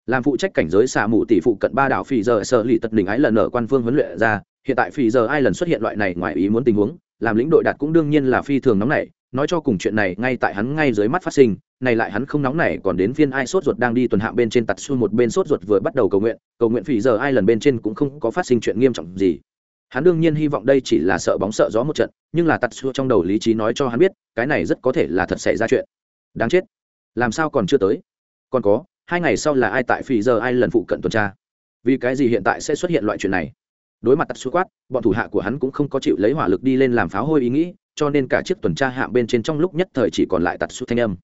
Làm phụ trách cảnh giới xả mù tỷ phụ cận ba đảo phỉ giờ sợ lì tật đỉnh ái lần ở quan phương huấn luyện ra hiện tại phỉ giờ ai lần xuất hiện loại này ngoài ý muốn tình huống, làm lĩnh đội đạt cũng đương nhiên là phi thường nóng nảy, nói cho cùng chuyện này ngay tại hắn ngay dưới mắt phát sinh, này lại hắn không nóng nảy còn đến phiên ai sốt ruột đang đi tuần hạng bên trên tặt xu một bên sốt ruột vừa bắt đầu cầu nguyện cầu nguyện phỉ giờ ai lần bên trên cũng không có phát sinh chuyện nghiêm trọng gì. Hắn đương nhiên hy vọng đây chỉ là sợ bóng sợ gió một trận, nhưng là tặt xu trong đầu lý trí nói cho hắn biết, cái này rất có thể là thật xảy ra chuyện. Đáng chết. Làm sao còn chưa tới? Còn có, hai ngày sau là ai tại phỉ giờ ai lần phụ cận tuần tra? Vì cái gì hiện tại sẽ xuất hiện loại chuyện này? Đối mặt tật xu quát, bọn thủ hạ của hắn cũng không có chịu lấy hỏa lực đi lên làm pháo hôi ý nghĩ, cho nên cả chiếc tuần tra hạm bên trên trong lúc nhất thời chỉ còn lại tật xu thanh âm.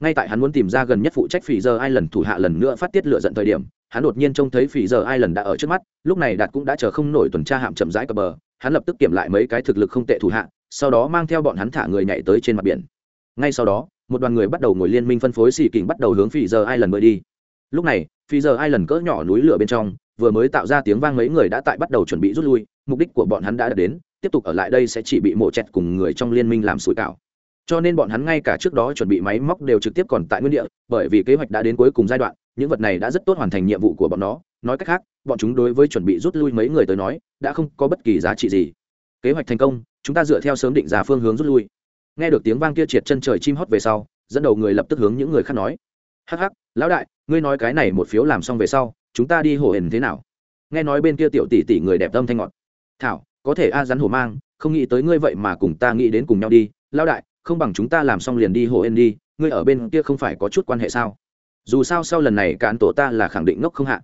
Ngay tại hắn muốn tìm ra gần nhất phụ trách phỉ giờ ai lần thủ hạ lần nữa phát tiết lựa giận thời điểm, hắn đột nhiên trông thấy phỉ giờ ai lần đã ở trước mắt, lúc này đạt cũng đã chờ không nổi tuần tra hạm chậm rãi cập bờ, hắn lập tức kiểm lại mấy cái thực lực không tệ thủ hạ, sau đó mang theo bọn hắn thả người nhảy tới trên mặt biển. Ngay sau đó, một đoàn người bắt đầu ngồi liên minh phân phối xì kình bắt đầu hướng phỉ giờ ai lần bơi đi. Lúc này phỉ giờ ai lần cỡ nhỏ núi lửa bên trong vừa mới tạo ra tiếng vang mấy người đã tại bắt đầu chuẩn bị rút lui, mục đích của bọn hắn đã đạt đến, tiếp tục ở lại đây sẽ chỉ bị mổ chẹt cùng người trong liên minh làm sủi cảo. Cho nên bọn hắn ngay cả trước đó chuẩn bị máy móc đều trực tiếp còn tại nguyên địa, bởi vì kế hoạch đã đến cuối cùng giai đoạn, những vật này đã rất tốt hoàn thành nhiệm vụ của bọn nó. Nói cách khác, bọn chúng đối với chuẩn bị rút lui mấy người tới nói, đã không có bất kỳ giá trị gì. Kế hoạch thành công, chúng ta dựa theo sớm định giá phương hướng rút lui. Nghe được tiếng vang kia triệt chân trời chim hót về sau, dẫn đầu người lập tức hướng những người khác nói. Hắc hắc, lão đại, ngươi nói cái này một phiếu làm xong về sau chúng ta đi hồ hển thế nào? Nghe nói bên kia tiểu tỷ tỷ người đẹp tâm thanh ngọt. Thảo, có thể a rắn hổ mang, không nghĩ tới ngươi vậy mà cùng ta nghĩ đến cùng nhau đi. Lao đại, không bằng chúng ta làm xong liền đi hồ hển đi, ngươi ở bên kia không phải có chút quan hệ sao? Dù sao sau lần này cán tổ ta là khẳng định ngốc không hạ.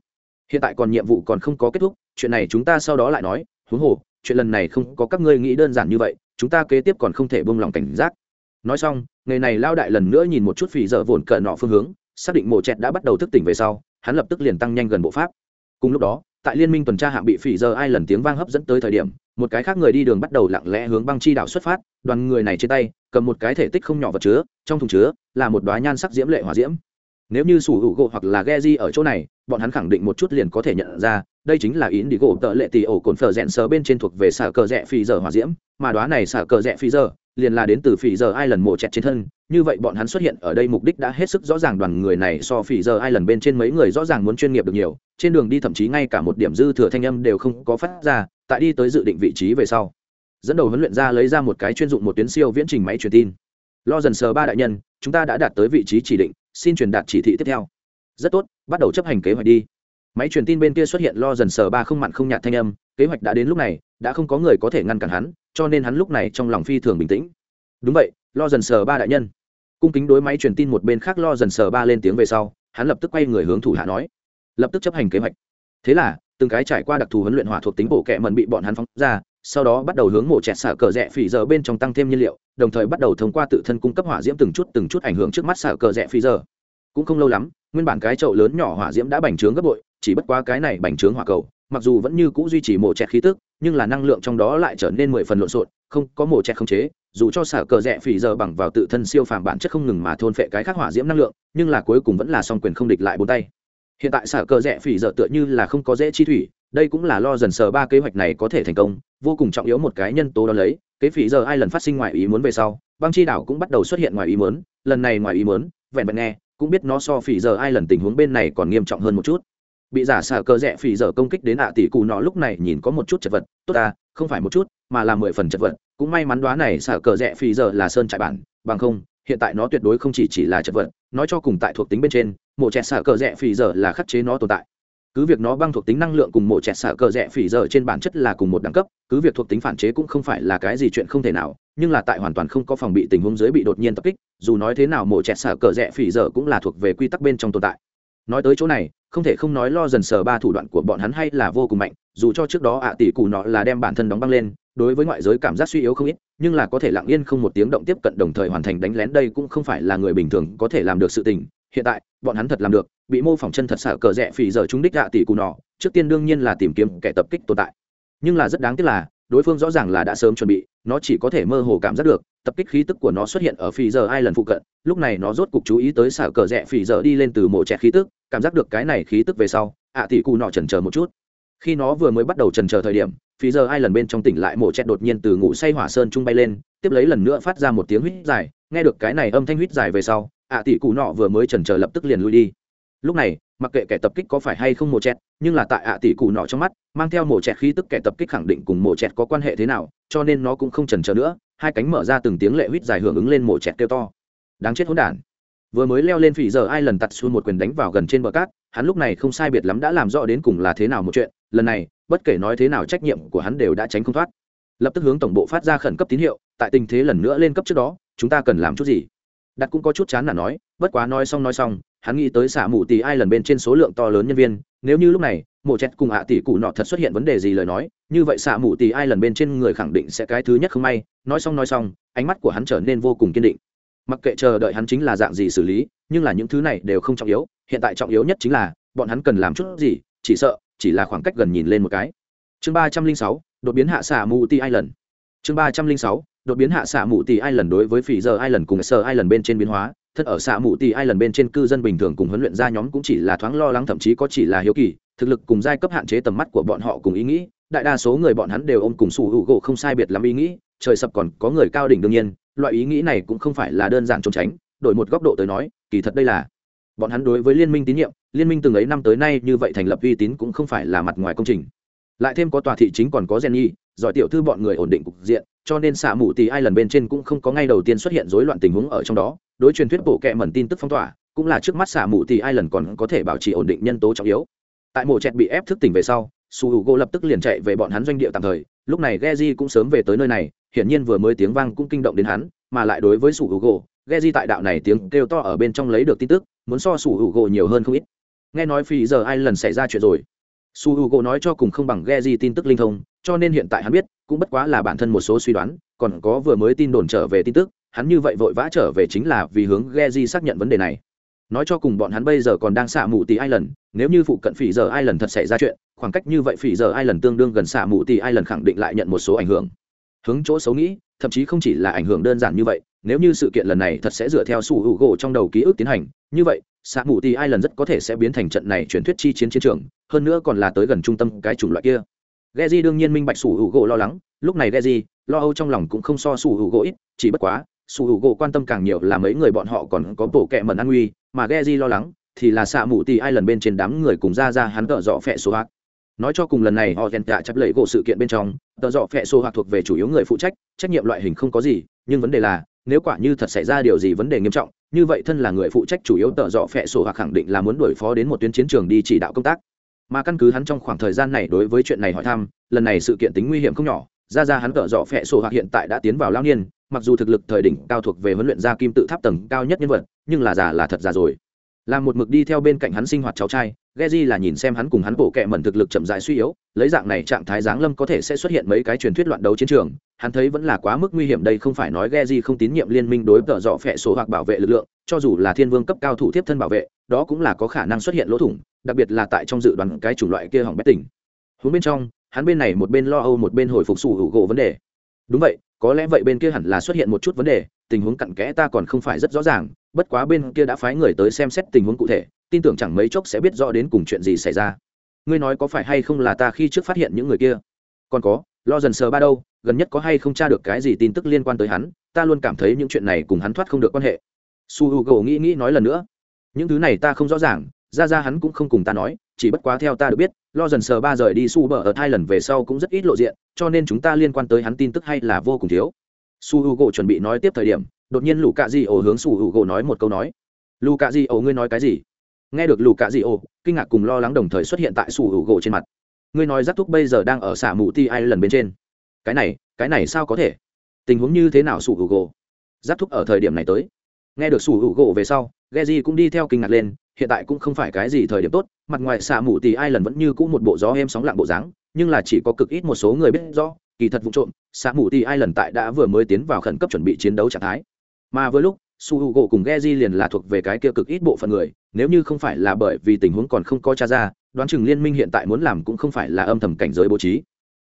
Hiện tại còn nhiệm vụ còn không có kết thúc, chuyện này chúng ta sau đó lại nói. Huống hồ, chuyện lần này không có các ngươi nghĩ đơn giản như vậy, chúng ta kế tiếp còn không thể buông lòng cảnh giác. Nói xong, ngày này lao đại lần nữa nhìn một chút phì dở vồn cờ nọ phương hướng, xác định mộ chẹt đã bắt đầu thức tỉnh về sau hắn lập tức liền tăng nhanh gần bộ pháp. Cùng lúc đó, tại liên minh tuần tra hạng bị phỉ giờ ai lần tiếng vang hấp dẫn tới thời điểm, một cái khác người đi đường bắt đầu lặng lẽ hướng băng chi đảo xuất phát, đoàn người này trên tay, cầm một cái thể tích không nhỏ vật chứa, trong thùng chứa là một đoá nhan sắc diễm lệ hỏa diễm. Nếu như sủ hữu gỗ hoặc là ghe di ở chỗ này, bọn hắn khẳng định một chút liền có thể nhận ra, đây chính là ý đi gỗ tợ lệ tỷ ổ cồn phở rẽn sờ bên trên thuộc về xả cờ rẽ phì giờ hỏa diễm, mà đoá này xả cờ rẽ phì giờ liền là đến từ phì giờ ai lần mộ chẹt trên thân như vậy bọn hắn xuất hiện ở đây mục đích đã hết sức rõ ràng đoàn người này so phỉ giờ ai lần bên trên mấy người rõ ràng muốn chuyên nghiệp được nhiều, trên đường đi thậm chí ngay cả một điểm dư thừa thanh âm đều không có phát ra, tại đi tới dự định vị trí về sau. Dẫn đầu huấn luyện ra lấy ra một cái chuyên dụng một tuyến siêu viễn trình máy truyền tin. Lo dần sờ ba đại nhân, chúng ta đã đạt tới vị trí chỉ định, xin truyền đạt chỉ thị tiếp theo. Rất tốt, bắt đầu chấp hành kế hoạch đi. Máy truyền tin bên kia xuất hiện lo dần sờ ba không mặn không nhạt thanh âm, kế hoạch đã đến lúc này, đã không có người có thể ngăn cản hắn, cho nên hắn lúc này trong lòng phi thường bình tĩnh. Đúng vậy, lo dần sờ ba đại nhân cung kính đối máy truyền tin một bên khác lo dần sờ ba lên tiếng về sau, hắn lập tức quay người hướng thủ hạ nói, lập tức chấp hành kế hoạch. Thế là, từng cái trải qua đặc thù huấn luyện hỏa thuộc tính bộ kệ mần bị bọn hắn phóng ra, sau đó bắt đầu hướng mổ chẹt xả cờ rẽ phỉ giờ bên trong tăng thêm nhiên liệu, đồng thời bắt đầu thông qua tự thân cung cấp hỏa diễm từng chút từng chút ảnh hưởng trước mắt xả cờ rẽ phỉ giờ. Cũng không lâu lắm, nguyên bản cái chậu lớn nhỏ hỏa diễm đã bành trướng gấp bội, chỉ bất quá cái này bành trướng hỏa cầu, mặc dù vẫn như cũ duy trì mổ chẹt khí tức, nhưng là năng lượng trong đó lại trở nên mười phần lộn xộn không có mổ chẹt không chế, dù cho sở cờ rẽ phỉ giờ bằng vào tự thân siêu phàm bản chất không ngừng mà thôn phệ cái khác hỏa diễm năng lượng, nhưng là cuối cùng vẫn là song quyền không địch lại bốn tay. Hiện tại sở cờ rẽ phỉ giờ tựa như là không có dễ chi thủy, đây cũng là lo dần sờ ba kế hoạch này có thể thành công, vô cùng trọng yếu một cái nhân tố đó lấy, kế phỉ giờ ai lần phát sinh ngoài ý muốn về sau, băng chi đảo cũng bắt đầu xuất hiện ngoài ý muốn, lần này ngoài ý muốn, vẹn vẹn nghe, cũng biết nó so phỉ giờ ai lần tình huống bên này còn nghiêm trọng hơn một chút. Bị giả xả cờ rẽ phỉ giờ công kích đến ạ tỷ cụ nó lúc này nhìn có một chút chật vật, tốt à không phải một chút mà là mười phần chật vật, cũng may mắn đoá này xả cờ rẽ phì giờ là sơn trại bản, bằng không, hiện tại nó tuyệt đối không chỉ chỉ là chật vật, nói cho cùng tại thuộc tính bên trên, mộ chẹt xả cờ rẽ phì giờ là khắc chế nó tồn tại. Cứ việc nó băng thuộc tính năng lượng cùng mộ chẹt xả cờ rẽ phì giờ trên bản chất là cùng một đẳng cấp, cứ việc thuộc tính phản chế cũng không phải là cái gì chuyện không thể nào, nhưng là tại hoàn toàn không có phòng bị tình huống dưới bị đột nhiên tập kích, dù nói thế nào mộ chẹt xả cờ rẽ phì giờ cũng là thuộc về quy tắc bên trong tồn tại. Nói tới chỗ này, không thể không nói lo dần sờ ba thủ đoạn của bọn hắn hay là vô cùng mạnh, dù cho trước đó ạ tỷ cù nọ là đem bản thân đóng băng lên đối với ngoại giới cảm giác suy yếu không ít, nhưng là có thể lặng yên không một tiếng động tiếp cận đồng thời hoàn thành đánh lén đây cũng không phải là người bình thường có thể làm được sự tình. Hiện tại, bọn hắn thật làm được, bị mô phỏng chân thật sợ cờ rẽ phì giờ chúng đích hạ tỷ cù nọ, trước tiên đương nhiên là tìm kiếm kẻ tập kích tồn tại. Nhưng là rất đáng tiếc là, đối phương rõ ràng là đã sớm chuẩn bị, nó chỉ có thể mơ hồ cảm giác được, tập kích khí tức của nó xuất hiện ở phì giờ hai lần phụ cận, lúc này nó rốt cục chú ý tới xả cờ rẽ phì giờ đi lên từ mộ trẻ khí tức, cảm giác được cái này khí tức về sau, ạ tỷ cù nọ chần chờ một chút. Khi nó vừa mới bắt đầu trần chờ thời điểm phí giờ ai lần bên trong tỉnh lại mổ chẹt đột nhiên từ ngủ say hỏa sơn trung bay lên, tiếp lấy lần nữa phát ra một tiếng huýt dài, nghe được cái này âm thanh huýt dài về sau, ạ tỷ cụ nọ vừa mới trần chờ lập tức liền lui đi. Lúc này, mặc kệ kẻ tập kích có phải hay không mổ chẹt, nhưng là tại ạ tỷ cụ nọ trong mắt, mang theo mổ chẹt khí tức kẻ tập kích khẳng định cùng mổ chẹt có quan hệ thế nào, cho nên nó cũng không trần chờ nữa, hai cánh mở ra từng tiếng lệ huýt dài hưởng ứng lên mổ chẹt kêu to. Đáng chết hỗn đản vừa mới leo lên phỉ giờ ai lần tặt xuống một quyền đánh vào gần trên bờ cát, hắn lúc này không sai biệt lắm đã làm rõ đến cùng là thế nào một chuyện, lần này, bất kể nói thế nào trách nhiệm của hắn đều đã tránh không thoát. Lập tức hướng tổng bộ phát ra khẩn cấp tín hiệu, tại tình thế lần nữa lên cấp trước đó, chúng ta cần làm chút gì? Đặt cũng có chút chán là nói, bất quá nói xong nói xong, hắn nghĩ tới xả mù tỷ ai lần bên trên số lượng to lớn nhân viên, nếu như lúc này, mộ chẹt cùng hạ tỷ cụ nọ thật xuất hiện vấn đề gì lời nói, như vậy xả mù tỷ ai lần bên trên người khẳng định sẽ cái thứ nhất không may. Nói xong nói xong, ánh mắt của hắn trở nên vô cùng kiên định mặc kệ chờ đợi hắn chính là dạng gì xử lý, nhưng là những thứ này đều không trọng yếu, hiện tại trọng yếu nhất chính là, bọn hắn cần làm chút gì, chỉ sợ, chỉ là khoảng cách gần nhìn lên một cái. Chương ba trăm linh sáu, đột biến hạ xạ mù ti ai lần chương ba trăm linh sáu, đột biến hạ xạ mù ti ai lần đối với phỉ giờ ai lần cùng sờ ai lần bên trên biến hóa thật ở xạ mù ti ai lần bên trên cư dân bình thường cùng huấn luyện ra nhóm cũng chỉ là thoáng lo lắng, thậm chí có chỉ là hiếu kỳ, thực lực cùng giai cấp hạn chế tầm mắt của bọn họ cùng ý nghĩ, đại đa số người bọn hắn đều ôm cùng sủ hữu gỗ không sai biệt lắm ý nghĩ, trời sập còn có người cao đỉnh đương nhiên loại ý nghĩ này cũng không phải là đơn giản trốn tránh, đổi một góc độ tới nói, kỳ thật đây là bọn hắn đối với liên minh tín nhiệm, liên minh từng ấy năm tới nay như vậy thành lập uy tín cũng không phải là mặt ngoài công trình. Lại thêm có tòa thị chính còn có gen nhi giỏi tiểu thư bọn người ổn định cục diện, cho nên xạ mù tì ai lần bên trên cũng không có ngay đầu tiên xuất hiện rối loạn tình huống ở trong đó. Đối truyền thuyết bộ kệ mẩn tin tức phong tỏa, cũng là trước mắt xạ mù tì ai lần còn có thể bảo trì ổn định nhân tố trọng yếu. Tại mộ chẹt bị ép thức tỉnh về sau, su h u g lập tức liền chạy về bọn hắn doanh địa tạm thời. Lúc này Geji cũng sớm về tới nơi này hiển nhiên vừa mới tiếng vang cũng kinh động đến hắn, mà lại đối với sủ hữu gỗ Geji tại đạo này tiếng kêu to ở bên trong lấy được tin tức, muốn so sủ hữu gỗ nhiều hơn không ít. Nghe nói phi giờ ai lần xảy ra chuyện rồi. Su h u nói cho cùng không bằng Geji tin tức linh thông, cho nên hiện tại hắn biết, cũng bất quá là bản thân một số suy đoán, còn có vừa mới tin đồn trở về tin tức, hắn như vậy vội vã trở về chính là vì hướng Geji xác nhận vấn đề này. Nói cho cùng bọn hắn bây giờ còn đang xả mù tỷ ai lần nếu như phụ cận phỉ giờ ai lần thật xảy ra chuyện, khoảng cách như vậy phỉ giờ ai lần tương đương gần xả mù tỷ ai lần khẳng định lại nhận một số ảnh hưởng hướng chỗ xấu nghĩ, thậm chí không chỉ là ảnh hưởng đơn giản như vậy, nếu như sự kiện lần này thật sẽ dựa theo sủ hữu gỗ trong đầu ký ức tiến hành, như vậy xạ mù tỷ ai lần rất có thể sẽ biến thành trận này truyền thuyết chi chiến chiến trường, hơn nữa còn là tới gần trung tâm cái chủng loại kia. Geji đương nhiên minh bạch sủ hữu gỗ lo lắng, lúc này Geji, lo âu trong lòng cũng không so sủ hữu gỗ ít, chỉ bất quá, sủ hữu gỗ quan tâm càng nhiều là mấy người bọn họ còn có bộ kẹ mẩn an nguy, mà Geji lo lắng thì là xạ mù tì ai lần bên trên đám người cùng ra ra hắn tợ dọ phẹ số hạc nói cho cùng lần này họ ghen tạ chấp lệ gỗ sự kiện bên trong, tờ dọ phẹ xô hoặc thuộc về chủ yếu người phụ trách trách nhiệm loại hình không có gì, nhưng vấn đề là, nếu quả như thật xảy ra điều gì vấn đề nghiêm trọng, như vậy thân là người phụ trách chủ yếu tờ dọ phẹ sổ hoặc khẳng định là muốn đuổi phó đến một tuyến chiến trường đi chỉ đạo công tác. Mà căn cứ hắn trong khoảng thời gian này đối với chuyện này hỏi thăm, lần này sự kiện tính nguy hiểm không nhỏ, ra ra hắn tờ dọ phẹ sổ hoặc hiện tại đã tiến vào lao niên, mặc dù thực lực thời đỉnh cao thuộc về huấn luyện gia kim tự tháp tầng cao nhất nhân vật, nhưng là già là thật già rồi. Là một mực đi theo bên cạnh hắn sinh hoạt cháu trai Geji là nhìn xem hắn cùng hắn bộ kệ mẩn thực lực chậm rãi suy yếu, lấy dạng này trạng thái giáng lâm có thể sẽ xuất hiện mấy cái truyền thuyết loạn đấu chiến trường, hắn thấy vẫn là quá mức nguy hiểm đây không phải nói Geji không tín nhiệm liên minh đối tợ dọ phệ số hoặc bảo vệ lực lượng, cho dù là thiên vương cấp cao thủ tiếp thân bảo vệ, đó cũng là có khả năng xuất hiện lỗ thủng, đặc biệt là tại trong dự đoán cái chủng loại kia hỏng bét tỉnh. Hướng bên trong, hắn bên này một bên lo âu một bên hồi phục sủ hữu gỗ vấn đề. Đúng vậy, có lẽ vậy bên kia hẳn là xuất hiện một chút vấn đề, tình huống cặn kẽ ta còn không phải rất rõ ràng, bất quá bên kia đã phái người tới xem xét tình huống cụ thể tin tưởng chẳng mấy chốc sẽ biết rõ đến cùng chuyện gì xảy ra. Ngươi nói có phải hay không là ta khi trước phát hiện những người kia? Còn có, lo dần sờ ba đâu, gần nhất có hay không tra được cái gì tin tức liên quan tới hắn, ta luôn cảm thấy những chuyện này cùng hắn thoát không được quan hệ. Su h u g nghĩ nghĩ nói lần nữa. Những thứ này ta không rõ ràng, ra ra hắn cũng không cùng ta nói, chỉ bất quá theo ta được biết, lo dần sờ ba rời đi su bờ ở hai lần về sau cũng rất ít lộ diện, cho nên chúng ta liên quan tới hắn tin tức hay là vô cùng thiếu. Su h u g chuẩn bị nói tiếp thời điểm, đột nhiên lù cạ di ổ hướng su h u g nói một câu nói. Lù cạ di ổ, ngươi nói cái gì? Nghe được lù cạ dị ô kinh ngạc cùng lo lắng đồng thời xuất hiện tại sủ hữu gỗ trên mặt. Ngươi nói giáp thúc bây giờ đang ở xả mù ti ai lần bên trên. Cái này cái này sao có thể? Tình huống như thế nào sủ hữu gỗ? Giáp thúc ở thời điểm này tới. Nghe được sủ hữu gỗ về sau ghe di cũng đi theo kinh ngạc lên, hiện tại cũng không phải cái gì thời điểm tốt, mặt ngoài xả mù ti ai lần vẫn như cũ một bộ gió êm sóng lặng bộ dáng, nhưng là chỉ có cực ít một số người biết rõ, kỳ thật vụ trộm, xả mù ti ai lần tại đã vừa mới tiến vào khẩn cấp chuẩn bị chiến đấu trạng thái. Mà với lúc su h u gỗ cùng ghe di liền là thuộc về cái kia cực ít bộ phận người, nếu như không phải là bởi vì tình huống còn không có cha ra, đoán chừng liên minh hiện tại muốn làm cũng không phải là âm thầm cảnh giới bố trí.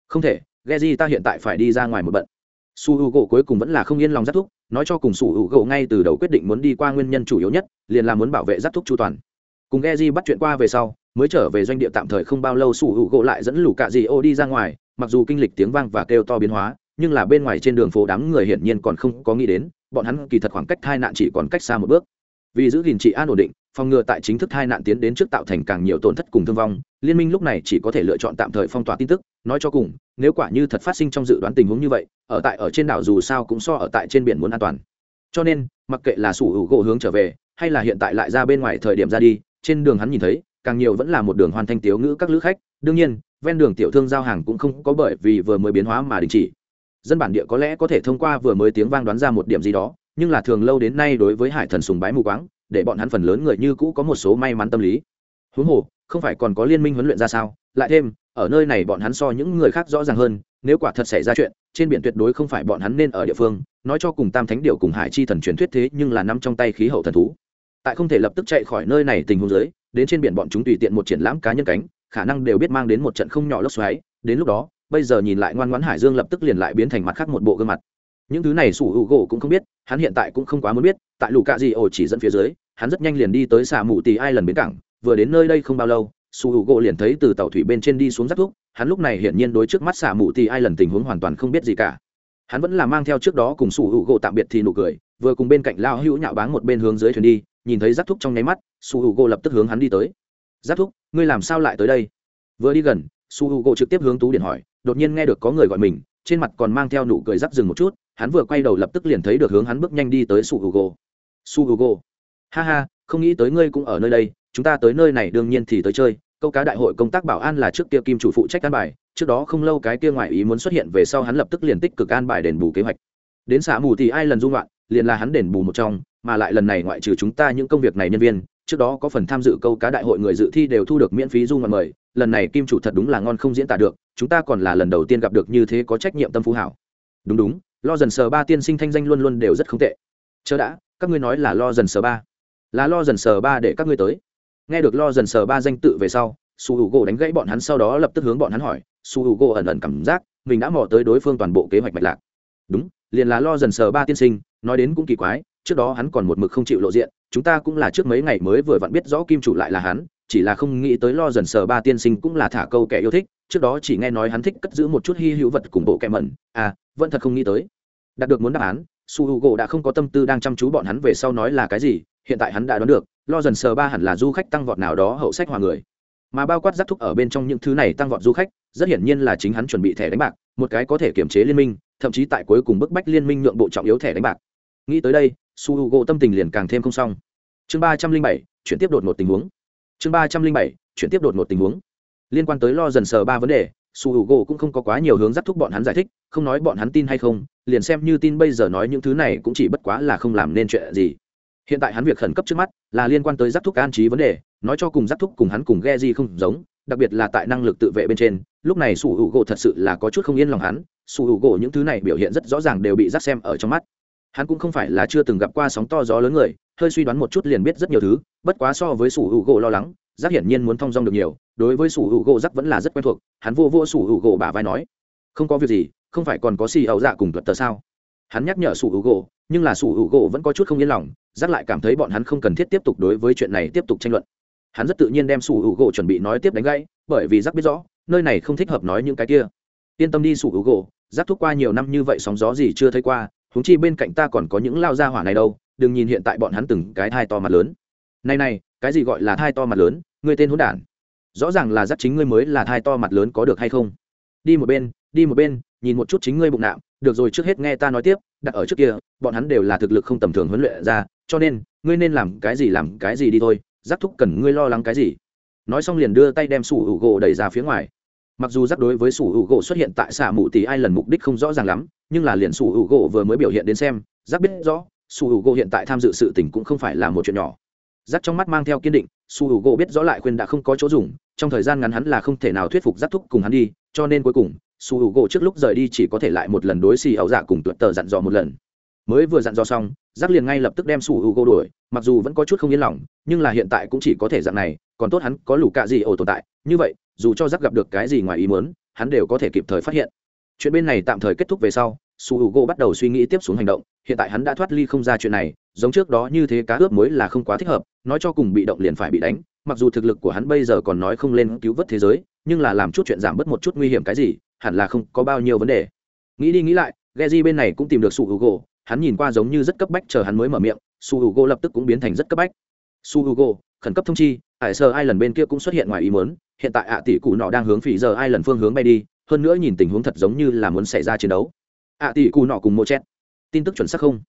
Không thể ghe di ta hiện tại phải đi ra ngoài một bận. Su h u gỗ cuối cùng vẫn là không yên lòng giáp thúc, nói cho cùng su h u gỗ ngay từ đầu quyết định muốn đi qua nguyên nhân chủ yếu nhất, liền là muốn bảo vệ giáp thúc chu toàn. Cùng ghe di bắt chuyện qua về sau, mới trở về doanh địa tạm thời không bao lâu su h u gỗ lại dẫn lũ cạ di ô đi ra ngoài, mặc dù kinh lịch tiếng vang và kêu to biến hóa, nhưng là bên ngoài trên đường phố đám người hiển nhiên còn không có nghĩ đến bọn hắn kỳ thật khoảng cách tai nạn chỉ còn cách xa một bước. Vì giữ gìn trị an ổn định, phòng ngừa tại chính thức tai nạn tiến đến trước tạo thành càng nhiều tổn thất cùng thương vong, liên minh lúc này chỉ có thể lựa chọn tạm thời phong tỏa tin tức, nói cho cùng, nếu quả như thật phát sinh trong dự đoán tình huống như vậy, ở tại ở trên đảo dù sao cũng so ở tại trên biển muốn an toàn. Cho nên, mặc kệ là sủ hữu gỗ hướng trở về, hay là hiện tại lại ra bên ngoài thời điểm ra đi, trên đường hắn nhìn thấy, càng nhiều vẫn là một đường hoàn thanh tiếu ngữ các lữ khách. Đương nhiên, ven đường tiểu thương giao hàng cũng không có bởi vì vừa mới biến hóa mà đình chỉ dân bản địa có lẽ có thể thông qua vừa mới tiếng vang đoán ra một điểm gì đó, nhưng là thường lâu đến nay đối với hải thần sùng bái mù quáng, để bọn hắn phần lớn người như cũ có một số may mắn tâm lý. Huống hồ, không phải còn có liên minh huấn luyện ra sao? Lại thêm, ở nơi này bọn hắn so những người khác rõ ràng hơn, nếu quả thật xảy ra chuyện, trên biển tuyệt đối không phải bọn hắn nên ở địa phương, nói cho cùng tam thánh điệu cùng hải chi thần truyền thuyết thế nhưng là nằm trong tay khí hậu thần thú. Tại không thể lập tức chạy khỏi nơi này tình huống giới đến trên biển bọn chúng tùy tiện một triển lãm cá nhân cánh, khả năng đều biết mang đến một trận không nhỏ lốc xoáy, đến lúc đó bây giờ nhìn lại ngoan ngoãn hải dương lập tức liền lại biến thành mặt khác một bộ gương mặt. Những thứ này sủ hữu gỗ cũng không biết, hắn hiện tại cũng không quá muốn biết, tại lù cạ gì ổ chỉ dẫn phía dưới, hắn rất nhanh liền đi tới xà mù tì ai lần bến cảng, vừa đến nơi đây không bao lâu, sủ hữu gỗ liền thấy từ tàu thủy bên trên đi xuống rắc thuốc hắn lúc này hiển nhiên đối trước mắt xả mù tì ai lần tình huống hoàn toàn không biết gì cả. Hắn vẫn là mang theo trước đó cùng sủ hữu gỗ tạm biệt thì nụ cười, vừa cùng bên cạnh lao hữu nhạo báng một bên hướng dưới thuyền đi, nhìn thấy rắc thuốc trong nháy mắt, sủ hữu gỗ lập tức hướng hắn đi tới. Rắc thuốc ngươi làm sao lại tới đây? Vừa đi gần su hữu gỗ trực tiếp hướng tú điện hỏi đột nhiên nghe được có người gọi mình, trên mặt còn mang theo nụ cười rắc rừng một chút, hắn vừa quay đầu lập tức liền thấy được hướng hắn bước nhanh đi tới su hugo. Su hugo. Ha ha, không nghĩ tới ngươi cũng ở nơi đây, chúng ta tới nơi này đương nhiên thì tới chơi, câu cá đại hội công tác bảo an là trước kia kim chủ phụ trách an bài, trước đó không lâu cái kia ngoại ý muốn xuất hiện về sau hắn lập tức liền tích cực an bài đền bù kế hoạch. Đến xã mù thì ai lần dung loạn, liền là hắn đền bù một trong, mà lại lần này ngoại trừ chúng ta những công việc này nhân viên, trước đó có phần tham dự câu cá đại hội người dự thi đều thu được miễn phí du ngoạn mời lần này kim chủ thật đúng là ngon không diễn tả được, chúng ta còn là lần đầu tiên gặp được như thế có trách nhiệm tâm phú hảo. Đúng đúng, lo dần sờ ba tiên sinh thanh danh luôn luôn đều rất không tệ. Chớ đã, các ngươi nói là lo dần sờ ba. Là lo dần sờ ba để các ngươi tới. Nghe được lo dần sờ ba danh tự về sau, su h u gỗ đánh gãy bọn hắn sau đó lập tức hướng bọn hắn hỏi. Su h u gỗ ẩn ẩn cảm giác mình đã mò tới đối phương toàn bộ kế hoạch mạch lạc. Đúng, liền là lo dần sờ ba tiên sinh, nói đến cũng kỳ quái, trước đó hắn còn một mực không chịu lộ diện, chúng ta cũng là trước mấy ngày mới vừa vặn biết rõ kim chủ lại là hắn chỉ là không nghĩ tới lo dần sờ ba tiên sinh cũng là thả câu kẻ yêu thích, trước đó chỉ nghe nói hắn thích cất giữ một chút hy hữu vật cùng bộ kẹ mẩn à vẫn thật không nghĩ tới. Đạt được muốn đáp án, su h u gỗ đã không có tâm tư đang chăm chú bọn hắn về sau nói là cái gì, hiện tại hắn đã đoán được, lo dần sờ ba hẳn là du khách tăng vọt nào đó hậu sách hòa người. Mà bao quát giác thúc ở bên trong những thứ này tăng vọt du khách, rất hiển nhiên là chính hắn chuẩn bị thẻ đánh bạc, một cái có thể kiểm chế liên minh, thậm chí tại cuối cùng bức bách liên minh nhượng bộ trọng yếu thẻ đánh bạc. Nghĩ tới đây, su h u gỗ tâm tình liền càng thêm không xong. Chương ba trăm linh bảy, chuyển tiếp đột một tình huống chương ba trăm linh bảy, chuyển tiếp đột một tình huống. Liên quan tới lo dần sờ ba vấn đề, su h u gỗ cũng không có quá nhiều hướng dắt thúc bọn hắn giải thích, không nói bọn hắn tin hay không, liền xem như tin bây giờ nói những thứ này cũng chỉ bất quá là không làm nên chuyện gì. Hiện tại hắn việc khẩn cấp trước mắt là liên quan tới dắt thúc an trí vấn đề, nói cho cùng dắt thúc cùng hắn cùng ghe gì không giống, đặc biệt là tại năng lực tự vệ bên trên, lúc này su h u gỗ thật sự là có chút không yên lòng hắn, su h u gỗ những thứ này biểu hiện rất rõ ràng đều bị dắt xem ở trong mắt. Hắn cũng không phải là chưa từng gặp qua sóng to gió lớn người hơi suy đoán một chút liền biết rất nhiều thứ, bất quá so với sủ hữu gỗ lo lắng, giác hiển nhiên muốn thong dong được nhiều, đối với sủ hữu gỗ giác vẫn là rất quen thuộc, hắn vô vô sủ hữu gỗ bả vai nói, không có việc gì, không phải còn có xì ẩu dạ cùng tuật tờ sao? Hắn nhắc nhở sủ hữu gỗ, nhưng là sủ hữu gỗ vẫn có chút không yên lòng, giác lại cảm thấy bọn hắn không cần thiết tiếp tục đối với chuyện này tiếp tục tranh luận. Hắn rất tự nhiên đem sủ hữu gỗ chuẩn bị nói tiếp đánh gãy, bởi vì giác biết rõ, nơi này không thích hợp nói những cái kia. Yên tâm đi sủ hữu gỗ, giác thúc qua nhiều năm như vậy sóng gió gì chưa thấy qua húng chi bên cạnh ta còn có những lao gia hỏa này đâu đừng nhìn hiện tại bọn hắn từng cái thai to mặt lớn. Này này, cái gì gọi là thai to mặt lớn? Ngươi tên hỗn đản. Rõ ràng là dắt chính ngươi mới là thai to mặt lớn có được hay không? Đi một bên, đi một bên, nhìn một chút chính ngươi bụng nạm. Được rồi, trước hết nghe ta nói tiếp, đặt ở trước kia, bọn hắn đều là thực lực không tầm thường huấn luyện ra, cho nên, ngươi nên làm cái gì làm cái gì đi thôi giác thúc cần ngươi lo lắng cái gì. Nói xong liền đưa tay đem sủ hữu gỗ đẩy ra phía ngoài. Mặc dù giác đối với sủ hữu gỗ xuất hiện tại xả mù tỷ ai lần mục đích không rõ ràng lắm, nhưng là liền sủ hữu gỗ vừa mới biểu hiện đến xem giác biết rõ su h u g o hiện tại tham dự sự tình cũng không phải là một chuyện nhỏ. Giác trong mắt mang theo kiên định, su h u g o biết rõ lại khuyên đã không có chỗ dùng, trong thời gian ngắn hắn là không thể nào thuyết phục giác thúc cùng hắn đi, cho nên cuối cùng, su h u g o trước lúc rời đi chỉ có thể lại một lần đối xì ảo giả cùng tuyệt tờ dặn dò một lần. Mới vừa dặn dò xong giác liền ngay lập tức đem su h u g o đuổi, mặc dù vẫn có chút không yên lòng, nhưng là hiện tại cũng chỉ có thể dạng này, còn tốt hắn có lũ cạ gì ổ tồn tại. Như vậy, dù cho giác gặp được cái gì ngoài ý muốn, hắn đều có thể kịp thời phát hiện. Chuyện bên này tạm thời kết thúc về sau su h u g bắt đầu suy nghĩ tiếp xuống hành động, hiện tại hắn đã thoát ly không ra chuyện này, giống trước đó như thế cá ướp mới là không quá thích hợp, nói cho cùng bị động liền phải bị đánh, mặc dù thực lực của hắn bây giờ còn nói không lên cứu vớt thế giới, nhưng là làm chút chuyện giảm bớt một chút nguy hiểm cái gì, hẳn là không có bao nhiêu vấn đề. Nghĩ đi nghĩ lại, Geji bên này cũng tìm được su h u g hắn nhìn qua giống như rất cấp bách chờ hắn mới mở miệng, su h u g lập tức cũng biến thành rất cấp bách. Su h u g khẩn cấp thông chi ải sơ ai lần bên kia cũng xuất hiện ngoài ý mớn hiện tại ạ tỷ cụ nọ đang hướng phỉ giờ ai lần phương hướng bay đi, hơn nữa nhìn tình huống thật giống như là muốn xảy ra chiến đấu ạ tỷ cù nọ cùng mô chét tin tức chuẩn xác không?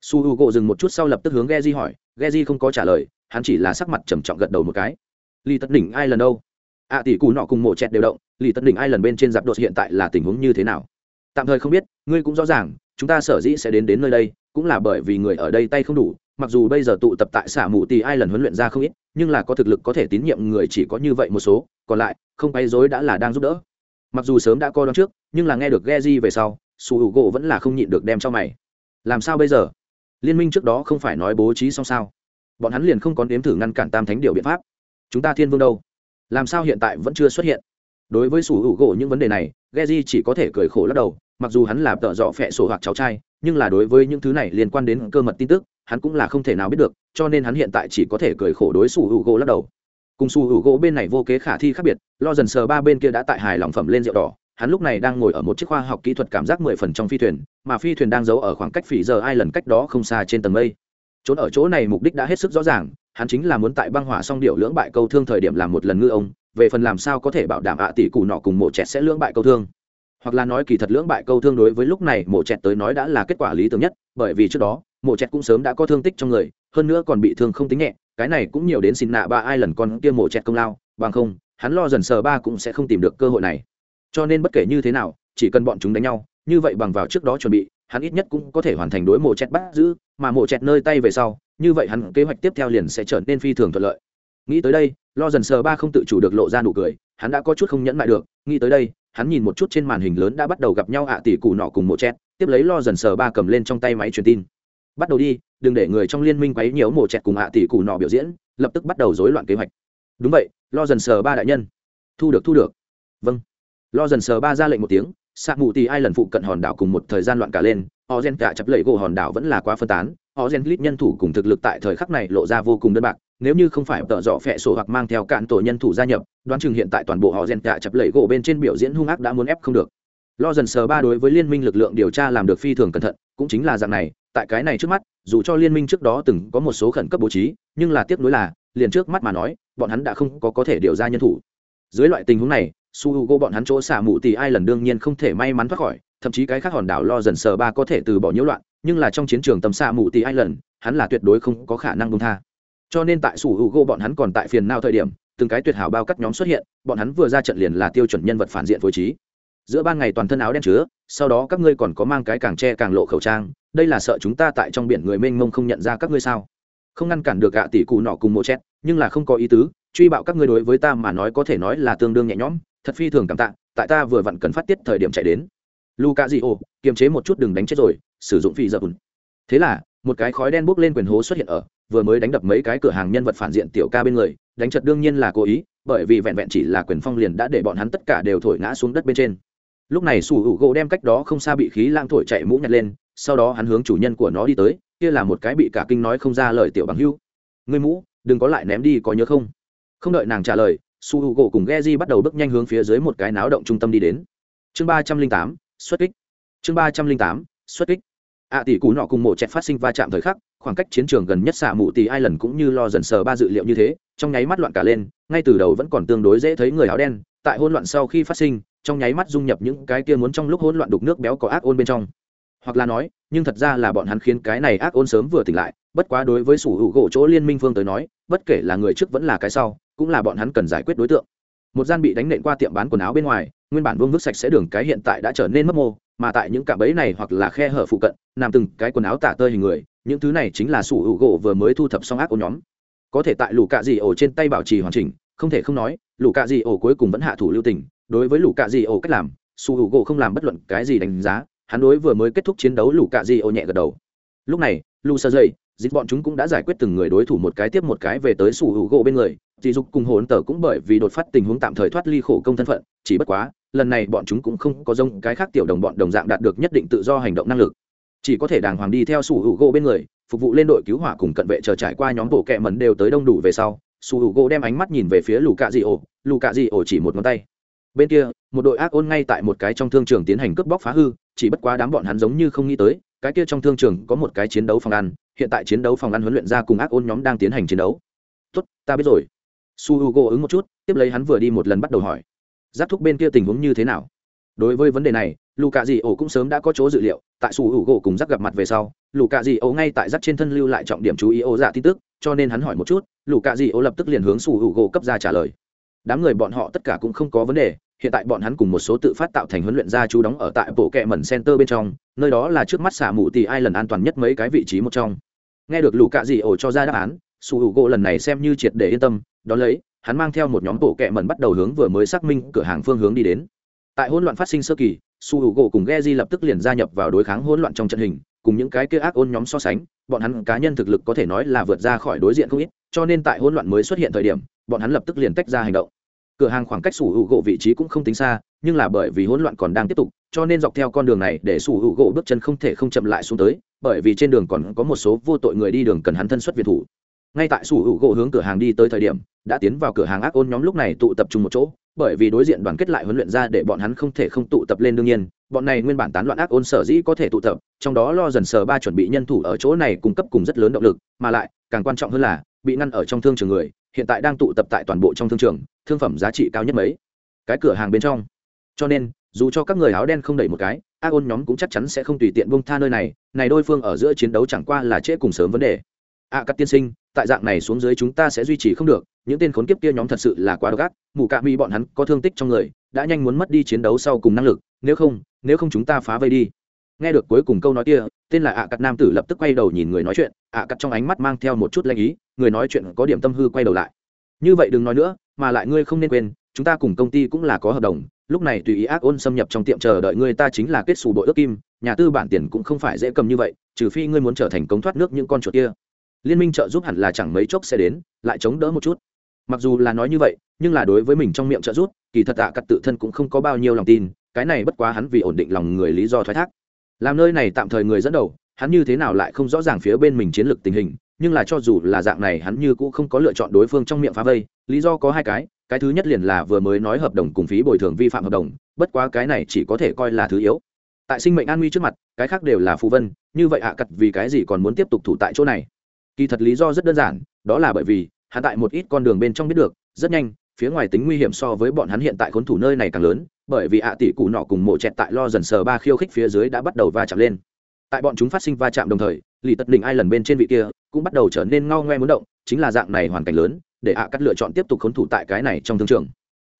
Su h u gộ dừng một chút sau lập tức hướng Geji hỏi. Geji không có trả lời, hắn chỉ là sắc mặt trầm trọng gật đầu một cái. Lý tất đỉnh ai lần đâu? Ạ tỷ cù nọ cùng mộ chẹt đều động. Lý tất đỉnh ai lần bên trên dạp đột hiện tại là tình huống như thế nào? Tạm thời không biết, ngươi cũng rõ ràng, chúng ta sở dĩ sẽ đến đến nơi đây, cũng là bởi vì người ở đây tay không đủ. Mặc dù bây giờ tụ tập tại xả mù tì ai lần huấn luyện ra không ít, nhưng là có thực lực có thể tín nhiệm người chỉ có như vậy một số. Còn lại, không bay dối đã là đang giúp đỡ. Mặc dù sớm đã coi đón trước, nhưng là nghe được ghe di về sau su hữu gỗ vẫn là không nhịn được đem cho mày. Làm sao bây giờ? Liên minh trước đó không phải nói bố trí xong sao? Bọn hắn liền không có đếm thử ngăn cản tam thánh điều biện pháp. Chúng ta thiên vương đâu? Làm sao hiện tại vẫn chưa xuất hiện? Đối với sủ hữu gỗ những vấn đề này, Geji chỉ có thể cười khổ lắc đầu, mặc dù hắn là tợ dọ phẹ sổ hoặc cháu trai, nhưng là đối với những thứ này liên quan đến cơ mật tin tức, hắn cũng là không thể nào biết được, cho nên hắn hiện tại chỉ có thể cười khổ đối sủ hữu gỗ lắc đầu. Cùng sủ hữu gỗ bên này vô kế khả thi khác biệt, lo dần sờ ba bên kia đã tại hài lòng phẩm lên rượu đỏ hắn lúc này đang ngồi ở một chiếc khoa học kỹ thuật cảm giác mười phần trong phi thuyền, mà phi thuyền đang giấu ở khoảng cách phỉ giờ ai lần cách đó không xa trên tầng mây. Trốn ở chỗ này mục đích đã hết sức rõ ràng, hắn chính là muốn tại băng hỏa xong điệu lưỡng bại câu thương thời điểm làm một lần ngư ông, về phần làm sao có thể bảo đảm ạ tỷ cụ nọ cùng mộ chẹt sẽ lưỡng bại câu thương. Hoặc là nói kỳ thật lưỡng bại câu thương đối với lúc này mộ chẹt tới nói đã là kết quả lý tưởng nhất, bởi vì trước đó mộ chẹt cũng sớm đã có thương tích trong người, hơn nữa còn bị thương không tính nhẹ, cái này cũng nhiều đến xin nạ ba ai lần con kia mộ chẹt công lao, bằng không, hắn lo dần sờ ba cũng sẽ không tìm được cơ hội này cho nên bất kể như thế nào, chỉ cần bọn chúng đánh nhau, như vậy bằng vào trước đó chuẩn bị, hắn ít nhất cũng có thể hoàn thành đối mộ chẹt bắt giữ, mà mộ chẹt nơi tay về sau, như vậy hắn kế hoạch tiếp theo liền sẽ trở nên phi thường thuận lợi. Nghĩ tới đây, lo dần sờ ba không tự chủ được lộ ra nụ cười, hắn đã có chút không nhẫn lại được, nghĩ tới đây, hắn nhìn một chút trên màn hình lớn đã bắt đầu gặp nhau ạ tỷ cụ nọ cùng mộ chẹt, tiếp lấy lo dần sờ ba cầm lên trong tay máy truyền tin. Bắt đầu đi, đừng để người trong liên minh quấy nhiễu mộ chẹt cùng ạ tỷ cụ nọ biểu diễn, lập tức bắt đầu rối loạn kế hoạch. Đúng vậy, lo dần sờ ba đại nhân. Thu được thu được. Vâng lo dần sờ ba ra lệnh một tiếng xạ mù tì ai lần phụ cận hòn đảo cùng một thời gian loạn cả lên, họ gen cả chập lẫy gỗ hòn đảo vẫn là quá phân tán, họ gen lít nhân thủ cùng thực lực tại thời khắc này lộ ra vô cùng đơn bạc, nếu như không phải tợ dọ phẹ sổ hoặc mang theo cạn tổ nhân thủ gia nhập, đoán chừng hiện tại toàn bộ họ gen cả chập lẫy gỗ bên trên biểu diễn hung ác đã muốn ép không được. Lo dần sờ ba đối với liên minh lực lượng điều tra làm được phi thường cẩn thận, cũng chính là dạng này, tại cái này trước mắt, dù cho liên minh trước đó từng có một số khẩn cấp bố trí, nhưng là tiếc nuối là, liền trước mắt mà nói, bọn hắn đã không có có thể điều ra nhân thủ. Dưới loại tình huống này su h u g o bọn hắn chỗ xả mù tì ai lần đương nhiên không thể may mắn thoát khỏi, thậm chí cái khác hòn đảo lo dần sờ ba có thể từ bỏ nhiễu loạn, nhưng là trong chiến trường tầm xạ mù tì ai lần, hắn là tuyệt đối không có khả năng bông tha. Cho nên tại su h u g o bọn hắn còn tại phiền nào thời điểm, từng cái tuyệt hảo bao cắt nhóm xuất hiện, bọn hắn vừa ra trận liền là tiêu chuẩn nhân vật phản diện phối trí. Giữa ban ngày toàn thân áo đen chứa, sau đó các ngươi còn có mang cái càng tre càng lộ khẩu trang, đây là sợ chúng ta tại trong biển người mênh mông không nhận ra các ngươi sao? Không ngăn cản được gạ tỷ cụ nọ cùng mộ chết, nhưng là không có ý tứ, truy bạo các ngươi đối với ta mà nói có thể nói là tương đương nhẹ nhõm thật phi thường cảm tạ, tại ta vừa vặn cần phát tiết thời điểm chạy đến. Luca di ô kiềm chế một chút đừng đánh chết rồi, sử dụng phi dập ùn thế là, một cái khói đen bốc lên quyền hố xuất hiện ở, vừa mới đánh đập mấy cái cửa hàng nhân vật phản diện tiểu ca bên người, đánh chật đương nhiên là cố ý, bởi vì vẹn vẹn chỉ là quyền phong liền đã để bọn hắn tất cả đều thổi ngã xuống đất bên trên. Lúc này sủ hữu gỗ đem cách đó không xa bị khí lang thổi chạy mũ nhặt lên, sau đó hắn hướng chủ nhân của nó đi tới, kia là một cái bị cả kinh nói không ra lời tiểu bằng hưu. Ngươi mũ, đừng có lại ném đi có nhớ không? Không đợi nàng trả lời su h u gỗ cùng ghe bắt đầu bước nhanh hướng phía dưới một cái náo động trung tâm đi đến. Chương ba trăm linh tám, xuất kích. Chương ba trăm linh tám, xuất kích. Ạ tỷ cú nọ cùng mộ chẹt phát sinh va chạm thời khắc, khoảng cách chiến trường gần nhất xạ mụ tỷ ai lần cũng như lo dần sờ ba dự liệu như thế, trong nháy mắt loạn cả lên, ngay từ đầu vẫn còn tương đối dễ thấy người áo đen, tại hỗn loạn sau khi phát sinh, trong nháy mắt dung nhập những cái kia muốn trong lúc hỗn loạn đục nước béo có ác ôn bên trong. Hoặc là nói, nhưng thật ra là bọn hắn khiến cái này ác ôn sớm vừa tỉnh lại, bất quá đối với sủ hữu gỗ chỗ liên minh phương tới nói, bất kể là người trước vẫn là cái sau cũng là bọn hắn cần giải quyết đối tượng. Một gian bị đánh nện qua tiệm bán quần áo bên ngoài, nguyên bản vương vức sạch sẽ đường cái hiện tại đã trở nên mất mô, mà tại những cạm bẫy này hoặc là khe hở phụ cận, nằm từng cái quần áo tả tơi hình người, những thứ này chính là sủ hữu gỗ vừa mới thu thập xong ác ô nhóm. Có thể tại lũ cạ dị ổ trên tay bảo trì hoàn chỉnh, không thể không nói, lũ cạ dị ổ cuối cùng vẫn hạ thủ lưu tình, đối với lũ cạ dị ổ cách làm, sủ hữu gỗ không làm bất luận cái gì đánh giá, hắn đối vừa mới kết thúc chiến đấu lũ cạ dị ổ nhẹ gật đầu. Lúc này lu sơ dây dịch bọn chúng cũng đã giải quyết từng người đối thủ một cái tiếp một cái về tới sủ hữu gỗ bên người dì dục cùng hồn tờ cũng bởi vì đột phát tình huống tạm thời thoát ly khổ công thân phận, chỉ bất quá, lần này bọn chúng cũng không có giống cái khác tiểu đồng bọn đồng dạng đạt được nhất định tự do hành động năng lực. Chỉ có thể đàng hoàng đi theo sủ hữu gỗ bên người, phục vụ lên đội cứu hỏa cùng cận vệ chờ trải qua nhóm bộ kẹ mẩn đều tới đông đủ về sau sủ hữu gỗ đem ánh mắt nhìn về phía lù cạ dị ổ lù cạ dị ổ chỉ một ngón tay. Bên kia, một đội ác ôn ngay tại một cái trong thương trường tiến hành cướp bóc phá hư, chỉ bất quá đám bọn hắn giống như không nghĩ tới, cái kia trong thương trường có một cái chiến đấu phòng ăn, hiện tại chiến đấu phòng ăn huấn luyện ra cùng ác ôn nhóm đang tiến hành chiến đấu. Tốt, ta biết rồi su h u g o ứng một chút, tiếp lấy hắn vừa đi một lần bắt đầu hỏi, giáp thúc bên kia tình huống như thế nào? Đối với vấn đề này lù cà dì ổ cũng sớm đã có chỗ dự liệu, tại su h u g o cùng giáp gặp mặt về sau lù cà dì ổ ngay tại giáp trên thân lưu lại trọng điểm chú ý ổ dạ tin tức, cho nên hắn hỏi một chút lù cà dì ổ lập tức liền hướng su h u g o cấp ra trả lời. Đám người bọn họ tất cả cũng không có vấn đề, hiện tại bọn hắn cùng một số tự phát tạo thành huấn luyện gia chú đóng ở tại bộ kệ mẩn center bên trong, nơi đó là trước mắt xả mù tì ai lần an toàn nhất mấy cái vị trí một trong. Nghe được lù cạ dị ổ cho ra đáp án su h u gỗ lần này xem như triệt để yên tâm, đón lấy, hắn mang theo một nhóm bộ kẹ mẩn bắt đầu hướng vừa mới xác minh cửa hàng phương hướng đi đến. Tại hỗn loạn phát sinh sơ kỳ su h u gỗ cùng ghe lập tức liền gia nhập vào đối kháng hỗn loạn trong trận hình, cùng những cái kia ác ôn nhóm so sánh, bọn hắn cá nhân thực lực có thể nói là vượt ra khỏi đối diện không ít, cho nên tại hỗn loạn mới xuất hiện thời điểm, bọn hắn lập tức liền tách ra hành động. Cửa hàng khoảng cách sủ hữu gỗ vị trí cũng không tính xa, nhưng là bởi vì hỗn loạn còn đang tiếp tục, cho nên dọc theo con đường này để sủ hữu gỗ bước chân không thể không chậm lại xuống tới, bởi vì trên đường còn có một số vô tội người đi đường cần hắn thân xuất việt thủ ngay tại sủ hữu gỗ hướng cửa hàng đi tới thời điểm, đã tiến vào cửa hàng ác ôn nhóm lúc này tụ tập trung một chỗ, bởi vì đối diện đoàn kết lại huấn luyện ra để bọn hắn không thể không tụ tập lên đương nhiên, bọn này nguyên bản tán loạn ác ôn sở dĩ có thể tụ tập, trong đó lo dần sờ ba chuẩn bị nhân thủ ở chỗ này cung cấp cùng rất lớn động lực, mà lại, càng quan trọng hơn là, bị ngăn ở trong thương trường người, hiện tại đang tụ tập tại toàn bộ trong thương trường, thương phẩm giá trị cao nhất mấy. Cái cửa hàng bên trong. Cho nên, dù cho các người áo đen không đẩy một cái, ác ôn nhóm cũng chắc chắn sẽ không tùy tiện bông tha nơi này này đôi phương ở giữa chiến đấu chẳng qua là trễ cùng sớm vấn đề a à, các tiên sinh tại dạng này xuống dưới chúng ta sẽ duy trì không được những tên khốn kiếp kia nhóm thật sự là quá độc ác mù cạ mi bọn hắn có thương tích trong người đã nhanh muốn mất đi chiến đấu sau cùng năng lực nếu không nếu không chúng ta phá vây đi. Nghe được cuối cùng câu nói kia tên là ạ à cắt nam tử lập tức quay đầu nhìn người nói chuyện ạ à cắt trong ánh mắt mang theo một chút lanh ý người nói chuyện có điểm tâm hư quay đầu lại. Như vậy đừng nói nữa mà lại ngươi không nên quên chúng ta cùng công ty cũng là có hợp đồng lúc này tùy ý ác ôn xâm nhập trong tiệm chờ đợi ngươi ta chính là kết xù đội ước kim nhà tư bản tiền cũng không phải dễ cầm như vậy trừ phi ngươi muốn trở thành công thoát nước những con chuột kia liên minh trợ giúp hẳn là chẳng mấy chốc sẽ đến, lại chống đỡ một chút. Mặc dù là nói như vậy, nhưng là đối với mình trong miệng trợ giúp, kỳ thật tạ cắt tự thân cũng không có bao nhiêu lòng tin, cái này bất quá hắn vì ổn định lòng người lý do thoái thác. Làm nơi này tạm thời người dẫn đầu, hắn như thế nào lại không rõ ràng phía bên mình chiến lược tình hình, nhưng là cho dù là dạng này hắn như cũng không có lựa chọn đối phương trong miệng phá vây, lý do có hai cái cái thứ nhất liền là vừa mới nói hợp đồng cùng phí bồi thường vi phạm hợp đồng, bất quá cái này chỉ có thể coi là thứ yếu. Tại sinh mệnh an nguy trước mặt, cái khác đều là phù vân, như vậy hạ cặt vì cái gì còn muốn tiếp tục thủ tại chỗ này? Kỳ thật lý do rất đơn giản, đó là bởi vì, hắn tại một ít con đường bên trong biết được, rất nhanh, phía ngoài tính nguy hiểm so với bọn hắn hiện tại khốn thủ nơi này càng lớn, bởi vì ạ tỷ cụ nọ cùng mộ chẹt tại lo dần sờ ba khiêu khích phía dưới đã bắt đầu va chạm lên. Tại bọn chúng phát sinh va chạm đồng thời lì tật đỉnh ai lần bên trên vị kia cũng bắt đầu trở nên ngao ngoe muốn động, chính là dạng này hoàn cảnh lớn, để ạ cắt lựa chọn tiếp tục khốn thủ tại cái này trong thương trường.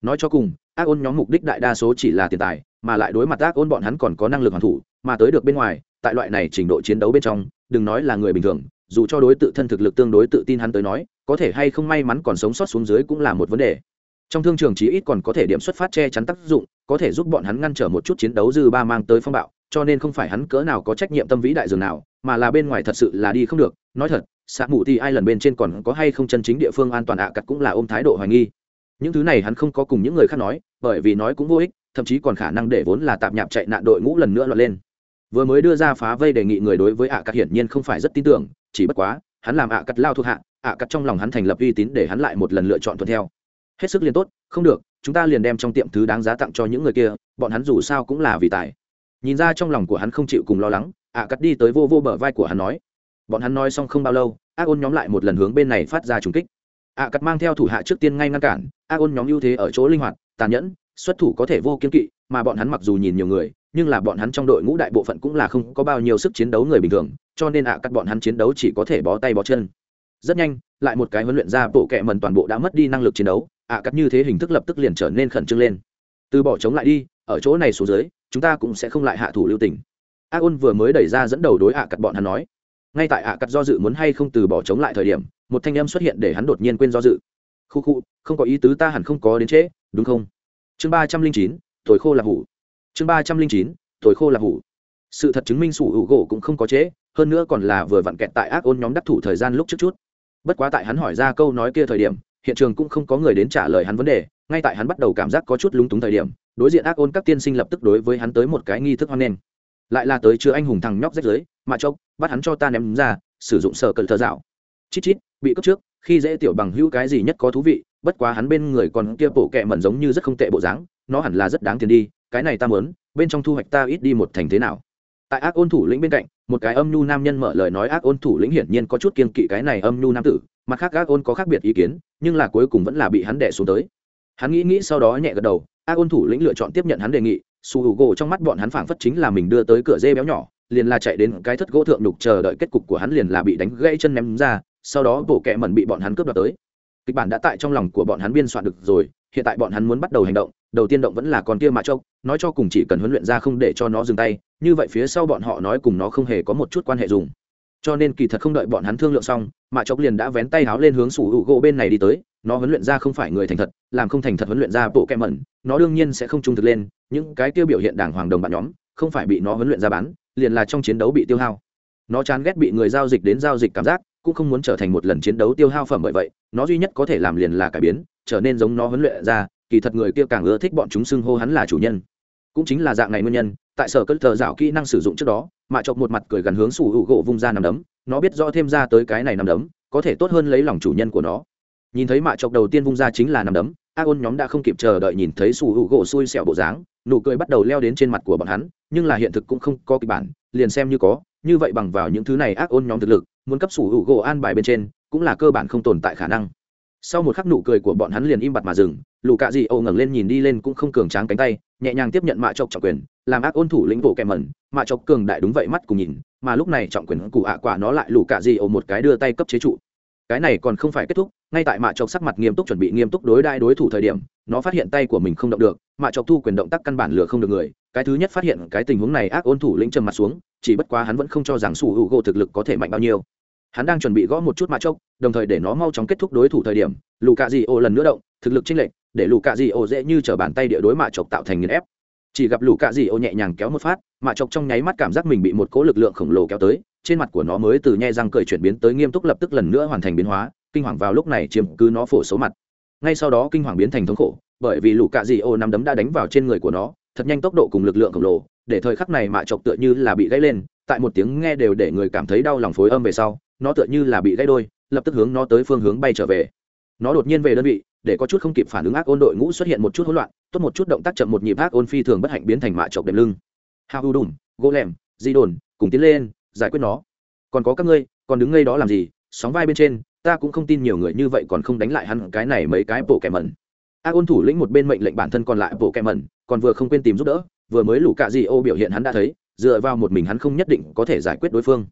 Nói cho cùng, ác ôn nhóm mục đích đại đa số chỉ là tiền tài, mà lại đối mặt ác ôn bọn hắn còn có năng lực hoàn thủ, mà tới được bên ngoài, tại loại này trình độ chiến đấu bên trong, đừng nói là người bình thường dù cho đối tự thân thực lực tương đối tự tin hắn tới nói, có thể hay không may mắn còn sống sót xuống dưới cũng là một vấn đề. Trong thương trường chí ít còn có thể điểm xuất phát che chắn tác dụng, có thể giúp bọn hắn ngăn trở một chút chiến đấu dư ba mang tới phong bạo, cho nên không phải hắn cỡ nào có trách nhiệm tâm vĩ đại dường nào, mà là bên ngoài thật sự là đi không được. Nói thật xạ mù thì ai lần bên trên còn có hay không chân chính địa phương an toàn ạ à cặt cũng là ôm thái độ hoài nghi. Những thứ này hắn không có cùng những người khác nói, bởi vì nói cũng vô ích, thậm chí còn khả năng để vốn là tạm nhạp chạy nạn đội ngũ lần nữa lọt lên. Vừa mới đưa ra phá vây đề nghị người đối với ạ à cặt hiển nhiên không phải rất tin tưởng chỉ bất quá, hắn làm ạ cắt lao thuộc hạ, ạ cắt trong lòng hắn thành lập uy tín để hắn lại một lần lựa chọn thuận theo. Hết sức liền tốt, không được, chúng ta liền đem trong tiệm thứ đáng giá tặng cho những người kia, bọn hắn dù sao cũng là vì tài. Nhìn ra trong lòng của hắn không chịu cùng lo lắng, ạ cắt đi tới vô vô bờ vai của hắn nói. Bọn hắn nói xong không bao lâu ác ôn nhóm lại một lần hướng bên này phát ra trùng kích. Ạ cắt mang theo thủ hạ trước tiên ngay ngăn cản ác ôn nhóm ưu thế ở chỗ linh hoạt, tàn nhẫn, xuất thủ có thể vô kiên kỵ, mà bọn hắn mặc dù nhìn nhiều người, nhưng là bọn hắn trong đội ngũ đại bộ phận cũng là không có bao nhiêu sức chiến đấu người bình thường cho nên ạ à cắt bọn hắn chiến đấu chỉ có thể bó tay bó chân. Rất nhanh, lại một cái huấn luyện ra bộ kệ mần toàn bộ đã mất đi năng lực chiến đấu, ạ à cắt như thế hình thức lập tức liền trở nên khẩn trương lên. Từ bỏ chống lại đi, ở chỗ này xuống dưới, chúng ta cũng sẽ không lại hạ thủ lưu tình. A ôn vừa mới đẩy ra dẫn đầu đối ạ à cắt bọn hắn nói. Ngay tại ạ, cắt do dự muốn hay không từ bỏ chống lại thời điểm, một thanh em xuất hiện để hắn đột nhiên quên do dự. Khu khu, không có ý tứ ta hẳn không có đến trễ, đúng không? Chương ba trăm linh chín, thổi khô là hủ. Chương ba trăm linh chín, thổi khô là hủ sự thật chứng minh sủ hữu gỗ cũng không có chế, hơn nữa còn là vừa vặn kẹt tại ác ôn nhóm đắc thủ thời gian lúc trước chút. Bất quá tại hắn hỏi ra câu nói kia thời điểm, hiện trường cũng không có người đến trả lời hắn vấn đề, ngay tại hắn bắt đầu cảm giác có chút lúng túng thời điểm, đối diện ác ôn các tiên sinh lập tức đối với hắn tới một cái nghi thức hoan nghênh. Lại là tới chứa anh hùng thằng nhóc rách dưới mà chốc, bắt hắn cho ta ném ra, sử dụng sở cờ thờ dạo. Chít chít, bị cướp trước, khi dễ tiểu bằng hữu cái gì nhất có thú vị, bất quá hắn bên người còn kia bộ kẹ mẩn giống như rất không tệ bộ dáng, nó hẳn là rất đáng tiền đi, cái này ta muốn, bên trong thu hoạch ta ít đi một thành thế nào tại ác ôn thủ lĩnh bên cạnh một cái âm nhu nam nhân mở lời nói ác ôn thủ lĩnh hiển nhiên có chút kiên kỵ cái này âm nhu nam tử mặt khác ác ôn có khác biệt ý kiến nhưng là cuối cùng vẫn là bị hắn đẻ xuống tới. Hắn nghĩ nghĩ sau đó nhẹ gật đầu ác ôn thủ lĩnh lựa chọn tiếp nhận hắn đề nghị su h u gỗ trong mắt bọn hắn phảng phất chính là mình đưa tới cửa dê béo nhỏ liền là chạy đến cái thất gỗ thượng đục chờ đợi kết cục của hắn liền là bị đánh gãy chân ném ra sau đó bộ kẹ mẩn bị bọn hắn cướp đoạt tới. Kịch bản đã tại trong lòng của bọn hắn biên soạn được rồi hiện tại bọn hắn muốn bắt đầu hành động đầu tiên động vẫn là con kia mà châu, nói cho cùng chỉ cần huấn luyện ra không để cho nó dừng tay như vậy phía sau bọn họ nói cùng nó không hề có một chút quan hệ dùng. Cho nên kỳ thật không đợi bọn hắn thương lượng xong mà chốc liền đã vén tay háo lên hướng sủ hữu gỗ bên này đi tới, nó huấn luyện ra không phải người thành thật, làm không thành thật huấn luyện ra bộ kẹ mẩn, nó đương nhiên sẽ không trung thực lên, những cái tiêu biểu hiện đảng hoàng đồng bạn nhóm, không phải bị nó huấn luyện ra bán, liền là trong chiến đấu bị tiêu hao. Nó chán ghét bị người giao dịch đến giao dịch cảm giác, cũng không muốn trở thành một lần chiến đấu tiêu hao phẩm bởi vậy, nó duy nhất có thể làm liền là cải biến, trở nên giống nó huấn luyện ra, kỳ thật người kia càng ưa thích bọn chúng xưng hô hắn là chủ nhân cũng chính là dạng này nguyên nhân, tại sở cất thờ dạo kỹ năng sử dụng trước đó mạ chọc một mặt cười gần hướng sủ hữu gỗ vung ra nằm đấm, nó biết rõ thêm ra tới cái này nằm đấm, có thể tốt hơn lấy lòng chủ nhân của nó. Nhìn thấy mạ chọc đầu tiên vung ra chính là nằm đấm, a ôn nhóm đã không kịp chờ đợi nhìn thấy sủ hữu gỗ xui xẻo bộ dáng, nụ cười bắt đầu leo đến trên mặt của bọn hắn, nhưng là hiện thực cũng không có kịch bản, liền xem như có, như vậy bằng vào những thứ này ác ôn nhóm thực lực, muốn cấp sủ hữu gỗ an bài bên trên, cũng là cơ bản không tồn tại khả năng. Sau một khắc nụ cười của bọn hắn liền im bặt mà dừng lù cạ dị ô ngẩng lên nhìn đi lên cũng không cường tráng cánh tay, nhẹ nhàng tiếp nhận mạ chọc trọng quyền, làm ác ôn thủ lĩnh bộ kèm mẩn. Mạ chọc cường đại đúng vậy mắt cùng nhìn, mà lúc này trọng quyền cụ ạ quả nó lại lù cạ dị ô một cái đưa tay cấp chế trụ. Cái này còn không phải kết thúc, ngay tại mạ chọc sắc mặt nghiêm túc chuẩn bị nghiêm túc đối đại đối thủ thời điểm, nó phát hiện tay của mình không động được, mạ chọc thu quyền động tác căn bản lừa không được người. Cái thứ nhất phát hiện cái tình huống này ác ôn thủ lĩnh trầm mặt xuống, chỉ bất quá hắn vẫn không cho rằng sủ hữu gỗ thực lực có thể mạnh bao nhiêu. Hắn đang chuẩn bị gõ một chút mạ chốc đồng thời để nó mau chóng kết thúc đối thủ thời điểm lù cạ dị ô lần nữa động, thực lực chênh lệch để lũ cạ dị ô dễ như t bàn tay địa đối mạ chọc tạo thành nghiền ép. Chỉ gặp lũ cạ dị ô nhẹ nhàng kéo một phát, mạ chọc trong nháy mắt cảm giác mình bị một cỗ lực lượng khổng lồ kéo tới, trên mặt của nó mới từ nhai răng cười chuyển biến tới nghiêm túc lập tức lần nữa hoàn thành biến hóa, kinh hoàng vào lúc này chiếm cứ nó phổ số mặt. Ngay sau đó kinh hoàng biến thành thống khổ, bởi vì lũ cạ dị ô nắm đấm đã đánh vào trên người của nó, thật nhanh tốc độ cùng lực lượng khổng lồ, để thời khắc này mạ chọc tựa như là bị gãy lên, tại một tiếng nghe đều để người cảm thấy đau lòng phối âm về sau, nó tựa như là bị gãy đôi, lập tức hướng nó tới phương hướng bay trở về nó đột nhiên về đơn vị, để có chút không kịp phản ứng ác ôn đội ngũ xuất hiện một chút hỗn loạn, tốt một chút động tác chậm một nhịp ác ôn phi thường bất hạnh biến thành mạ chọc đệm lưng. Hao u đùm, gỗ lẻm, di đồn, cùng tiến lên, giải quyết nó. Còn có các ngươi, còn đứng ngay đó làm gì? Sóng vai bên trên, ta cũng không tin nhiều người như vậy còn không đánh lại hắn cái này mấy cái bộ kẻ mẩn. Ác ôn thủ lĩnh một bên mệnh lệnh bản thân còn lại bộ kẻ mẩn, còn vừa không quên tìm giúp đỡ, vừa mới lũ cạ gì ô biểu hiện hắn đã thấy, dựa vào một mình hắn không nhất định có thể giải quyết đối phương.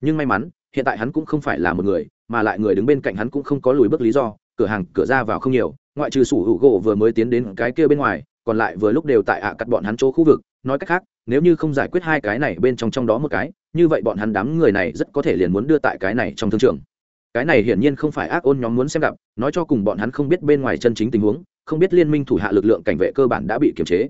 Nhưng may mắn, hiện tại hắn cũng không phải là một người, mà lại người đứng bên cạnh hắn cũng không có lùi bước lý do cửa hàng cửa ra vào không nhiều, ngoại trừ sủ hữu gỗ vừa mới tiến đến cái kia bên ngoài, còn lại vừa lúc đều tại ạ cắt bọn hắn chỗ khu vực. Nói cách khác, nếu như không giải quyết hai cái này bên trong trong đó một cái, như vậy bọn hắn đám người này rất có thể liền muốn đưa tại cái này trong thương trường. Cái này hiển nhiên không phải ác ôn nhóm muốn xem gặp, nói cho cùng bọn hắn không biết bên ngoài chân chính tình huống, không biết liên minh thủ hạ lực lượng cảnh vệ cơ bản đã bị kiềm chế.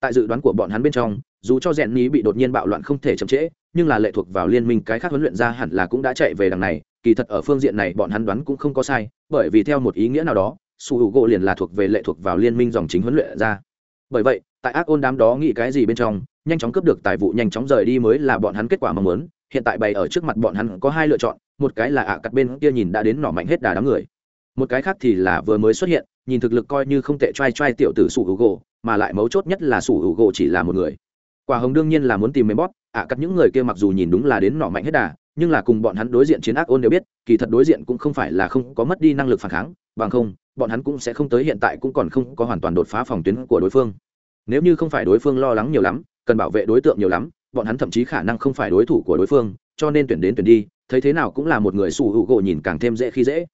Tại dự đoán của bọn hắn bên trong dù cho rèn ní bị đột nhiên bạo loạn không thể chậm trễ, nhưng là lệ thuộc vào liên minh cái khác huấn luyện ra hẳn là cũng đã chạy về đằng này, kỳ thật ở phương diện này bọn hắn đoán cũng không có sai, bởi vì theo một ý nghĩa nào đó, su h u gỗ liền là thuộc về lệ thuộc vào liên minh dòng chính huấn luyện ra. Bởi vậy, tại ác ôn đám đó nghĩ cái gì bên trong, nhanh chóng cướp được tài vụ nhanh chóng rời đi mới là bọn hắn kết quả mong muốn, hiện tại bày ở trước mặt bọn hắn có hai lựa chọn, một cái là ạ à cắt bên kia nhìn đã đến nỏ mạnh hết đà đám người, một cái khác thì là vừa mới xuất hiện, nhìn thực lực coi như không tệ t r a i t r a i tiểu tử sủ hữu gỗ, mà lại mấu chốt nhất là sủ hữu gỗ chỉ là một người quả hồng đương nhiên là muốn tìm mấy bót ạ à, cắt những người kia mặc dù nhìn đúng là đến nọ mạnh hết đà nhưng là cùng bọn hắn đối diện chiến ác ôn đều biết kỳ thật đối diện cũng không phải là không có mất đi năng lực phản kháng bằng không bọn hắn cũng sẽ không tới hiện tại cũng còn không có hoàn toàn đột phá phòng tuyến của đối phương. Nếu như không phải đối phương lo lắng nhiều lắm cần bảo vệ đối tượng nhiều lắm bọn hắn thậm chí khả năng không phải đối thủ của đối phương cho nên tuyển đến tuyển đi thấy thế nào cũng là một người sủ hữu gỗ nhìn càng thêm dễ khi dễ.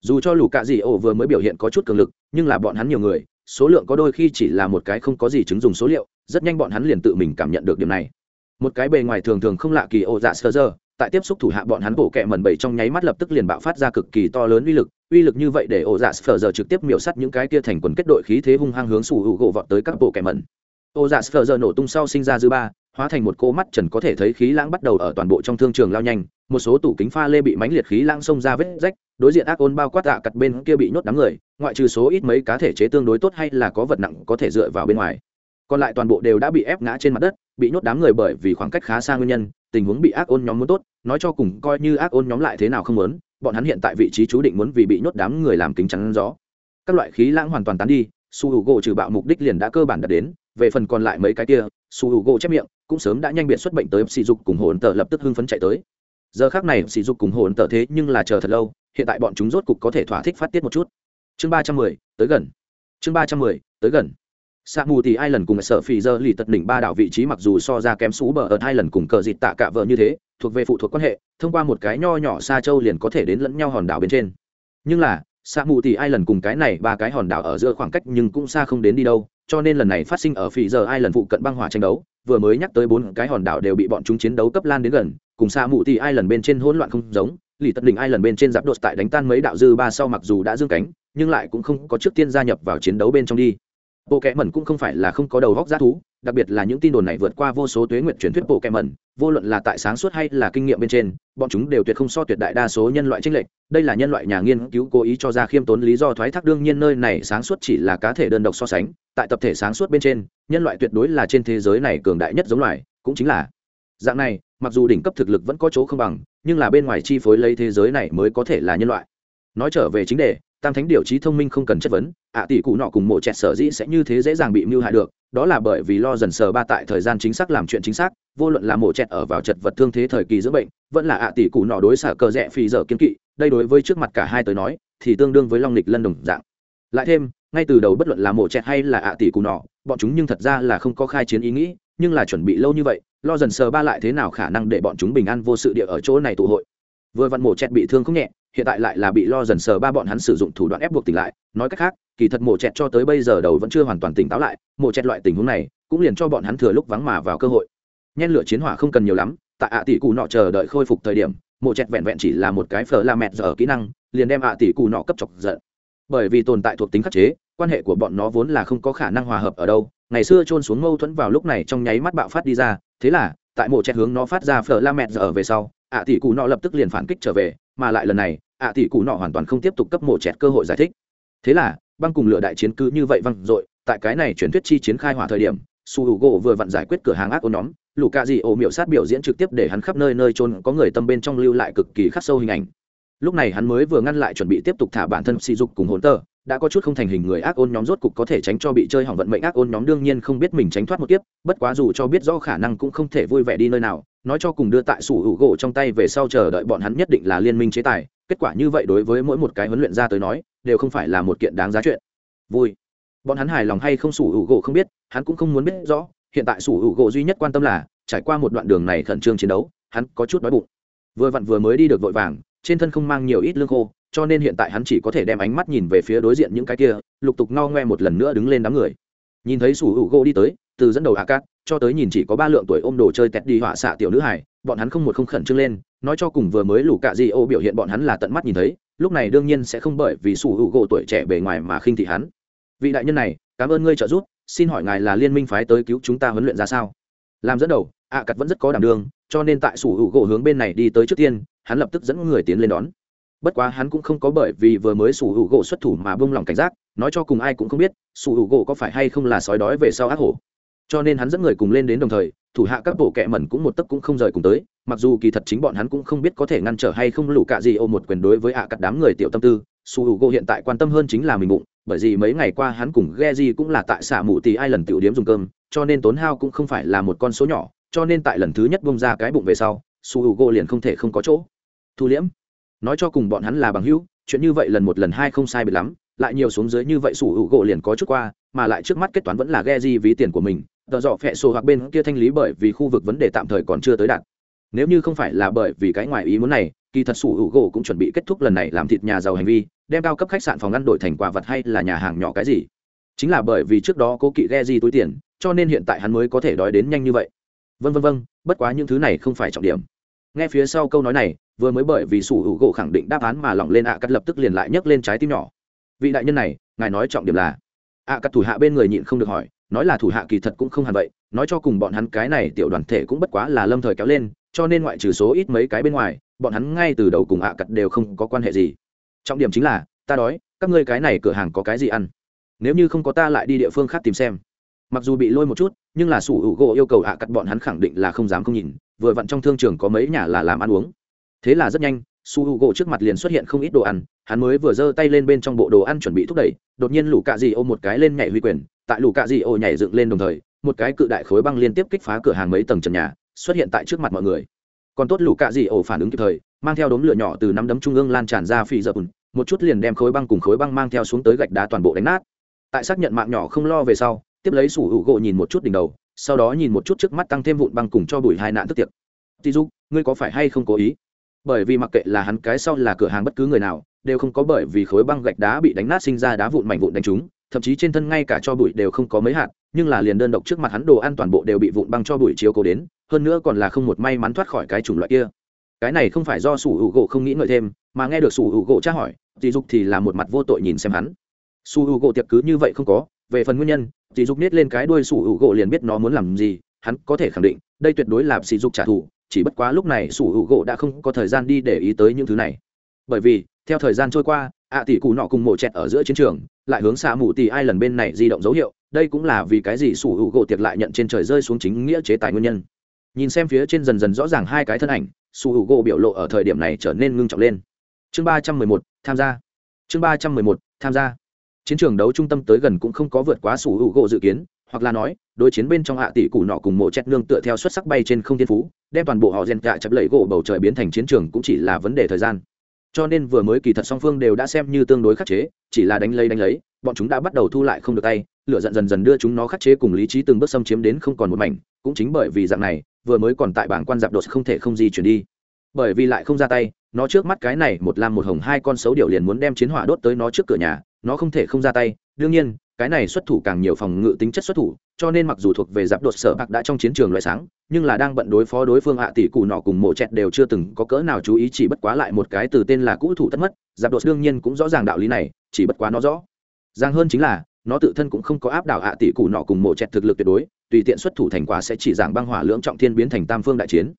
Dù cho lù cạ dị ổ vừa mới biểu hiện có chút cường lực nhưng là bọn hắn nhiều người số lượng có đôi khi chỉ là một cái không có gì chứng dùng số liệu rất nhanh bọn hắn liền tự mình cảm nhận được điểm này. Một cái bề ngoài thường thường không lạ kỳ ô dạ sơ dơ, tại tiếp xúc thủ hạ bọn hắn bổ kẹ mẩn bảy trong nháy mắt lập tức liền bạo phát ra cực kỳ to lớn uy lực uy lực như vậy để ô dạ sơ dơ trực tiếp miểu sắt những cái kia thành quần kết đội khí thế hung hăng hướng sủ hữu gỗ vọt tới các bộ kẹ mẩn. Ô dạ sơ dơ nổ tung sau sinh ra dư ba, hóa thành một cô mắt trần có thể thấy khí lãng bắt đầu ở toàn bộ trong thương trường lao nhanh, một số tủ kính pha lê bị mánh liệt khí lãng xông ra vết rách, đối diện ác ôn bao quát tạ cặt bên kia bị nhốt đám người, ngoại trừ số ít mấy cá thể chế tương đối tốt hay là có vật nặng có thể dựa vào bên ngoài còn lại toàn bộ đều đã bị ép ngã trên mặt đất, bị nhốt đám người bởi vì khoảng cách khá xa nguyên nhân, tình huống bị ác ôn nhóm muốn tốt, nói cho cùng coi như ác ôn nhóm lại thế nào không muốn, bọn hắn hiện tại vị trí chú định muốn vì bị nhốt đám người làm kính chắn gió. Các loại khí lãng hoàn toàn tán đi, su h u gỗ trừ bạo mục đích liền đã cơ bản đạt đến, về phần còn lại mấy cái kia, su h u gỗ chép miệng, cũng sớm đã nhanh biện xuất bệnh tới sỉ dục cùng hồn tờ lập tức hưng phấn chạy tới. Giờ khác này sỉ dục cùng hồn tờ thế nhưng là chờ thật lâu, hiện tại bọn chúng rốt cục có thể thỏa thích phát tiết một chút. Chương ba trăm mười, tới gần. Chương ba trăm mười, tới gần. Sạ mù thì ai lần cùng sở phì giờ lì tật đỉnh ba đảo vị trí mặc dù so ra kém sú bờ ở hai lần cùng cờ dịt tạ cả vợ như thế, thuộc về phụ thuộc quan hệ, thông qua một cái nho nhỏ xa châu liền có thể đến lẫn nhau hòn đảo bên trên. Nhưng là, sạ mù thì ai lần cùng cái này ba cái hòn đảo ở giữa khoảng cách nhưng cũng xa không đến đi đâu, cho nên lần này phát sinh ở phì giờ ai lần phụ cận băng hỏa tranh đấu, vừa mới nhắc tới bốn cái hòn đảo đều bị bọn chúng chiến đấu cấp lan đến gần, cùng sạ mù thì ai lần bên trên hỗn loạn không giống, lì tật đỉnh ai lần bên trên giáp đột tại đánh tan mấy đạo dư ba sau mặc dù đã dương cánh, nhưng lại cũng không có trước tiên gia nhập vào chiến đấu bên trong đi bộ kẹ mẩn cũng không phải là không có đầu góc g thú, đặc biệt là những tin đồn này vượt qua vô số tuế nguyện truyền thuyết bộ kẹ mẩn vô luận là tại sáng suốt hay là kinh nghiệm bên trên, bọn chúng đều tuyệt không so tuyệt đại đa số nhân loại tranh lệch. Đây là nhân loại nhà nghiên cứu cố ý cho ra khiêm tốn lý do thoái thác, đương nhiên nơi này sáng suốt chỉ là cá thể đơn độc so sánh, tại tập thể sáng suốt bên trên, nhân loại tuyệt đối là trên thế giới này cường đại nhất giống loài, cũng chính là dạng này, mặc dù đỉnh cấp thực lực vẫn có chỗ không bằng, nhưng là bên ngoài chi phối lấy thế giới này mới có thể là nhân loại. Nói trở về chính đề tam thánh điều trí thông minh không cần chất vấn, ạ tỷ cụ nọ cùng mộ chẹt sở dĩ sẽ như thế dễ dàng bị mưu hại được, đó là bởi vì lo dần sờ ba tại thời gian chính xác làm chuyện chính xác, vô luận là mộ chẹt ở vào chật vật thương thế thời kỳ dưỡng bệnh, vẫn là ạ tỷ cụ nọ đối xả cờ rẽ phì dở kiên kỵ, đây đối với trước mặt cả hai tới nói, thì tương đương với long lịch lân đồng dạng. Lại thêm, ngay từ đầu bất luận là mộ chẹt hay là ạ tỷ cụ nọ, bọn chúng nhưng thật ra là không có khai chiến ý nghĩ, nhưng là chuẩn bị lâu như vậy, lo dần sờ ba lại thế nào khả năng để bọn chúng bình an vô sự địa ở chỗ này tụ hội. Vừa vặn mổ chẹt bị thương không nhẹ hiện tại lại là bị lo dần sờ ba bọn hắn sử dụng thủ đoạn ép buộc tỉnh lại. Nói cách khác, kỳ thật mổ chẹt cho tới bây giờ đầu vẫn chưa hoàn toàn tỉnh táo lại, mổ chẹt loại tình huống này cũng liền cho bọn hắn thừa lúc vắng mà vào cơ hội. Nhen lửa chiến hỏa không cần nhiều lắm, tại ạ tỷ cụ nọ chờ đợi khôi phục thời điểm, mổ chẹt vẹn vẹn chỉ là một cái phở la mẹt giờ kỹ năng, liền đem ạ tỷ cụ nọ cấp chọc giận. Bởi vì tồn tại thuộc tính khắc chế, quan hệ của bọn nó vốn là không có khả năng hòa hợp ở đâu. Ngày xưa trôn xuống mâu thuẫn vào lúc này trong nháy mắt bạo phát đi ra, thế là, tại mổ chẹt hướng nó phát ra phở la mẹt giờ về sau, ạ tỷ cụ nọ lập tức liền phản kích trở về mà lại lần này, ạ tỷ cụ nọ hoàn toàn không tiếp tục cấp mổ chẹt cơ hội giải thích. Thế là, băng cùng lửa đại chiến cứ như vậy văng dội, tại cái này truyền thuyết chi chiến khai hỏa thời điểm, su hữu gỗ vừa vặn giải quyết cửa hàng ác ô nhóm, lũ cạ dị ổ miệu sát biểu diễn trực tiếp để hắn khắp nơi nơi trôn có người tâm bên trong lưu lại cực kỳ khắc sâu hình ảnh. Lúc này hắn mới vừa ngăn lại chuẩn bị tiếp tục thả bản thân sỉ dục cùng hồn tơ đã có chút không thành hình người ác ôn nhóm rốt cục có thể tránh cho bị chơi hỏng vận mệnh ác ôn nhóm đương nhiên không biết mình tránh thoát một kiếp, bất quá dù cho biết rõ khả năng cũng không thể vui vẻ đi nơi nào, nói cho cùng đưa tại sủ hữu gỗ trong tay về sau chờ đợi bọn hắn nhất định là liên minh chế tài, kết quả như vậy đối với mỗi một cái huấn luyện ra tới nói, đều không phải là một kiện đáng giá chuyện. Vui. Bọn hắn hài lòng hay không sủ hữu gỗ không biết, hắn cũng không muốn biết rõ, hiện tại sủ hữu gỗ duy nhất quan tâm là, trải qua một đoạn đường này khẩn trương chiến đấu, hắn có chút đói bụng. Vừa vặn vừa mới đi được vội vàng trên thân không mang nhiều ít lương khô, cho nên hiện tại hắn chỉ có thể đem ánh mắt nhìn về phía đối diện những cái kia, lục tục no ngoe một lần nữa đứng lên đám người. Nhìn thấy sủ hữu gỗ đi tới, từ dẫn đầu hạ cát cho tới nhìn chỉ có ba lượng tuổi ôm đồ chơi tẹt đi họa xạ tiểu nữ hải bọn hắn không một không khẩn trương lên, nói cho cùng vừa mới lù cạ di ô biểu hiện bọn hắn là tận mắt nhìn thấy, lúc này đương nhiên sẽ không bởi vì sủ hữu gỗ tuổi trẻ bề ngoài mà khinh thị hắn. Vị đại nhân này, cảm ơn ngươi trợ giúp, xin hỏi ngài là liên minh phái tới cứu chúng ta huấn luyện ra sao? Làm dẫn đầu ạ cắt vẫn rất có đảm đường, cho nên tại sủ hữu gỗ hướng bên này đi tới trước tiên hắn lập tức dẫn người tiến lên đón. Bất quá hắn cũng không có bởi vì vừa mới sủ hữu gỗ xuất thủ mà bông lòng cảnh giác nói cho cùng ai cũng không biết sủ hữu gỗ có phải hay không là sói đói về sau ác hổ. Cho nên hắn dẫn người cùng lên đến đồng thời thủ hạ các bộ kẹ mẩn cũng một tấc cũng không rời cùng tới mặc dù kỳ thật chính bọn hắn cũng không biết có thể ngăn trở hay không lủ cạ gì ô một quyền đối với ạ à cắt đám người tiểu tâm tư su hữu gỗ hiện tại quan tâm hơn chính là mình bụng bởi vì mấy ngày qua hắn cùng ghe gì cũng là tại xả mù tì ai lần tiểu điếm dùng cơm cho nên tốn hao cũng không phải là một con số nhỏ cho nên tại lần thứ nhất bông ra cái bụng về sau, su h u liền không thể không có chỗ. Thu liễm, nói cho cùng bọn hắn là bằng hữu, chuyện như vậy lần một lần hai không sai biệt lắm, lại nhiều xuống dưới như vậy su h u liền có chút qua, mà lại trước mắt kết toán vẫn là ghe di ví tiền của mình tờ dọ phẹ sổ hoặc bên kia thanh lý bởi vì khu vực vấn đề tạm thời còn chưa tới đạt. Nếu như không phải là bởi vì cái ngoài ý muốn này, kỳ thật sủ hữu gỗ cũng chuẩn bị kết thúc lần này làm thịt nhà giàu hành vi, đem cao cấp khách sạn phòng ngăn đổi thành quà vật hay là nhà hàng nhỏ cái gì. Chính là bởi vì trước đó cố kỵ ghe di túi tiền, cho nên hiện tại hắn mới có thể đói đến nhanh như vậy vân vân vân bất quá những thứ này không phải trọng điểm. Nghe phía sau câu nói này, vừa mới bởi vì sủ hữu gỗ khẳng định đáp án mà lỏng lên ạ cắt lập tức liền lại nhấc lên trái tim nhỏ. Vị đại nhân này, ngài nói trọng điểm là, ạ cắt thủ hạ bên người nhịn không được hỏi, nói là thủ hạ kỳ thật cũng không hẳn vậy, nói cho cùng bọn hắn cái này tiểu đoàn thể cũng bất quá là lâm thời kéo lên, cho nên ngoại trừ số ít mấy cái bên ngoài, bọn hắn ngay từ đầu cùng ạ cắt đều không có quan hệ gì. Trọng điểm chính là, ta đói, các ngươi cái này cửa hàng có cái gì ăn? Nếu như không có ta lại đi địa phương khác tìm xem mặc dù bị lôi một chút, nhưng là sủ hữu gỗ yêu cầu ạ cắt bọn hắn khẳng định là không dám không nhìn, vừa vặn trong thương trường có mấy nhà là làm ăn uống. Thế là rất nhanh su hữu gỗ trước mặt liền xuất hiện không ít đồ ăn, hắn mới vừa giơ tay lên bên trong bộ đồ ăn chuẩn bị thúc đẩy, đột nhiên lũ cạ dị ô một cái lên nhảy huy quyền, tại lũ cạ dị ô nhảy dựng lên đồng thời, một cái cự đại khối băng liên tiếp kích phá cửa hàng mấy tầng trần nhà, xuất hiện tại trước mặt mọi người. Còn tốt lũ cạ dị ô phản ứng kịp thời, mang theo đốm lửa nhỏ từ năm đấm trung ương lan tràn ra phi dập một chút liền đem khối băng cùng khối băng mang theo xuống tới gạch đá toàn bộ đánh nát. Tại xác nhận mạng nhỏ không lo về sau tiếp lấy sủ hữu gỗ nhìn một chút đỉnh đầu, sau đó nhìn một chút trước mắt tăng thêm vụn băng cùng cho bùi hai nạn tức tiệc. Tí dục, ngươi có phải hay không cố ý? Bởi vì mặc kệ là hắn cái sau là cửa hàng bất cứ người nào, đều không có bởi vì khối băng gạch đá bị đánh nát sinh ra đá vụn mảnh vụn đánh trúng, thậm chí trên thân ngay cả cho bụi đều không có mấy hạt, nhưng là liền đơn độc trước mặt hắn đồ ăn toàn bộ đều bị vụn băng cho bụi chiếu cố đến, hơn nữa còn là không một may mắn thoát khỏi cái chủng loại kia. Cái này không phải do sủ hữu gỗ không nghĩ ngợi thêm, mà nghe được sủ hữu gỗ tra hỏi dì dục thì là một mặt vô tội nhìn xem hắn. Sủ hữu gỗ tiệc cứ như vậy không có, về phần nguyên nhân dì dục nết lên cái đuôi sủ hữu gỗ liền biết nó muốn làm gì, hắn có thể khẳng định, đây tuyệt đối là sỉ dục trả thù, chỉ bất quá lúc này sủ hữu gỗ đã không có thời gian đi để ý tới những thứ này. Bởi vì, theo thời gian trôi qua, ạ tỷ cụ nọ cùng mổ chẹt ở giữa chiến trường, lại hướng xạ mù tỷ ai lần bên này di động dấu hiệu, đây cũng là vì cái gì sủ hữu gỗ tiệc lại nhận trên trời rơi xuống chính nghĩa chế tài nguyên nhân. Nhìn xem phía trên dần dần rõ ràng hai cái thân ảnh, sủ hữu gỗ biểu lộ ở thời điểm này trở nên ngưng trọng lên. Chương ba trăm mười một, tham gia. Chương ba trăm mười một, tham gia chiến trường đấu trung tâm tới gần cũng không có vượt quá sủ hữu gỗ dự kiến, hoặc là nói, đối chiến bên trong hạ tỷ củ nọ cùng mộ chét nương tựa theo xuất sắc bay trên không thiên phú, đem toàn bộ họ rèn cạ chập lẫy gỗ bầu trời biến thành chiến trường cũng chỉ là vấn đề thời gian. Cho nên vừa mới kỳ thật song phương đều đã xem như tương đối khắc chế, chỉ là đánh lấy đánh lấy, bọn chúng đã bắt đầu thu lại không được tay, lửa giận dần dần đưa chúng nó khắc chế cùng lý trí từng bước xâm chiếm đến không còn một mảnh, cũng chính bởi vì dạng này, vừa mới còn tại bảng quan giặc đột không thể không di chuyển đi bởi vì lại không ra tay, nó trước mắt cái này một lam một hồng hai con xấu điệu liền muốn đem chiến hỏa đốt tới nó trước cửa nhà, nó không thể không ra tay. Đương nhiên, cái này xuất thủ càng nhiều phòng ngự tính chất xuất thủ, cho nên mặc dù thuộc về giáp đột sở bạc đã trong chiến trường loại sáng, nhưng là đang bận đối phó đối phương hạ tỷ cụ nọ cùng mộ chẹt đều chưa từng có cỡ nào chú ý, chỉ bất quá lại một cái từ tên là cũ thủ tất mất. Giáp đột đương nhiên cũng rõ ràng đạo lý này, chỉ bất quá nó rõ. Ràng hơn chính là, nó tự thân cũng không có áp đảo hạ tỷ cụ nọ cùng mộ chẹt thực lực tuyệt đối, tùy tiện xuất thủ thành quả sẽ chỉ giảng băng hỏa lưỡng trọng thiên biến thành tam phương đại chiến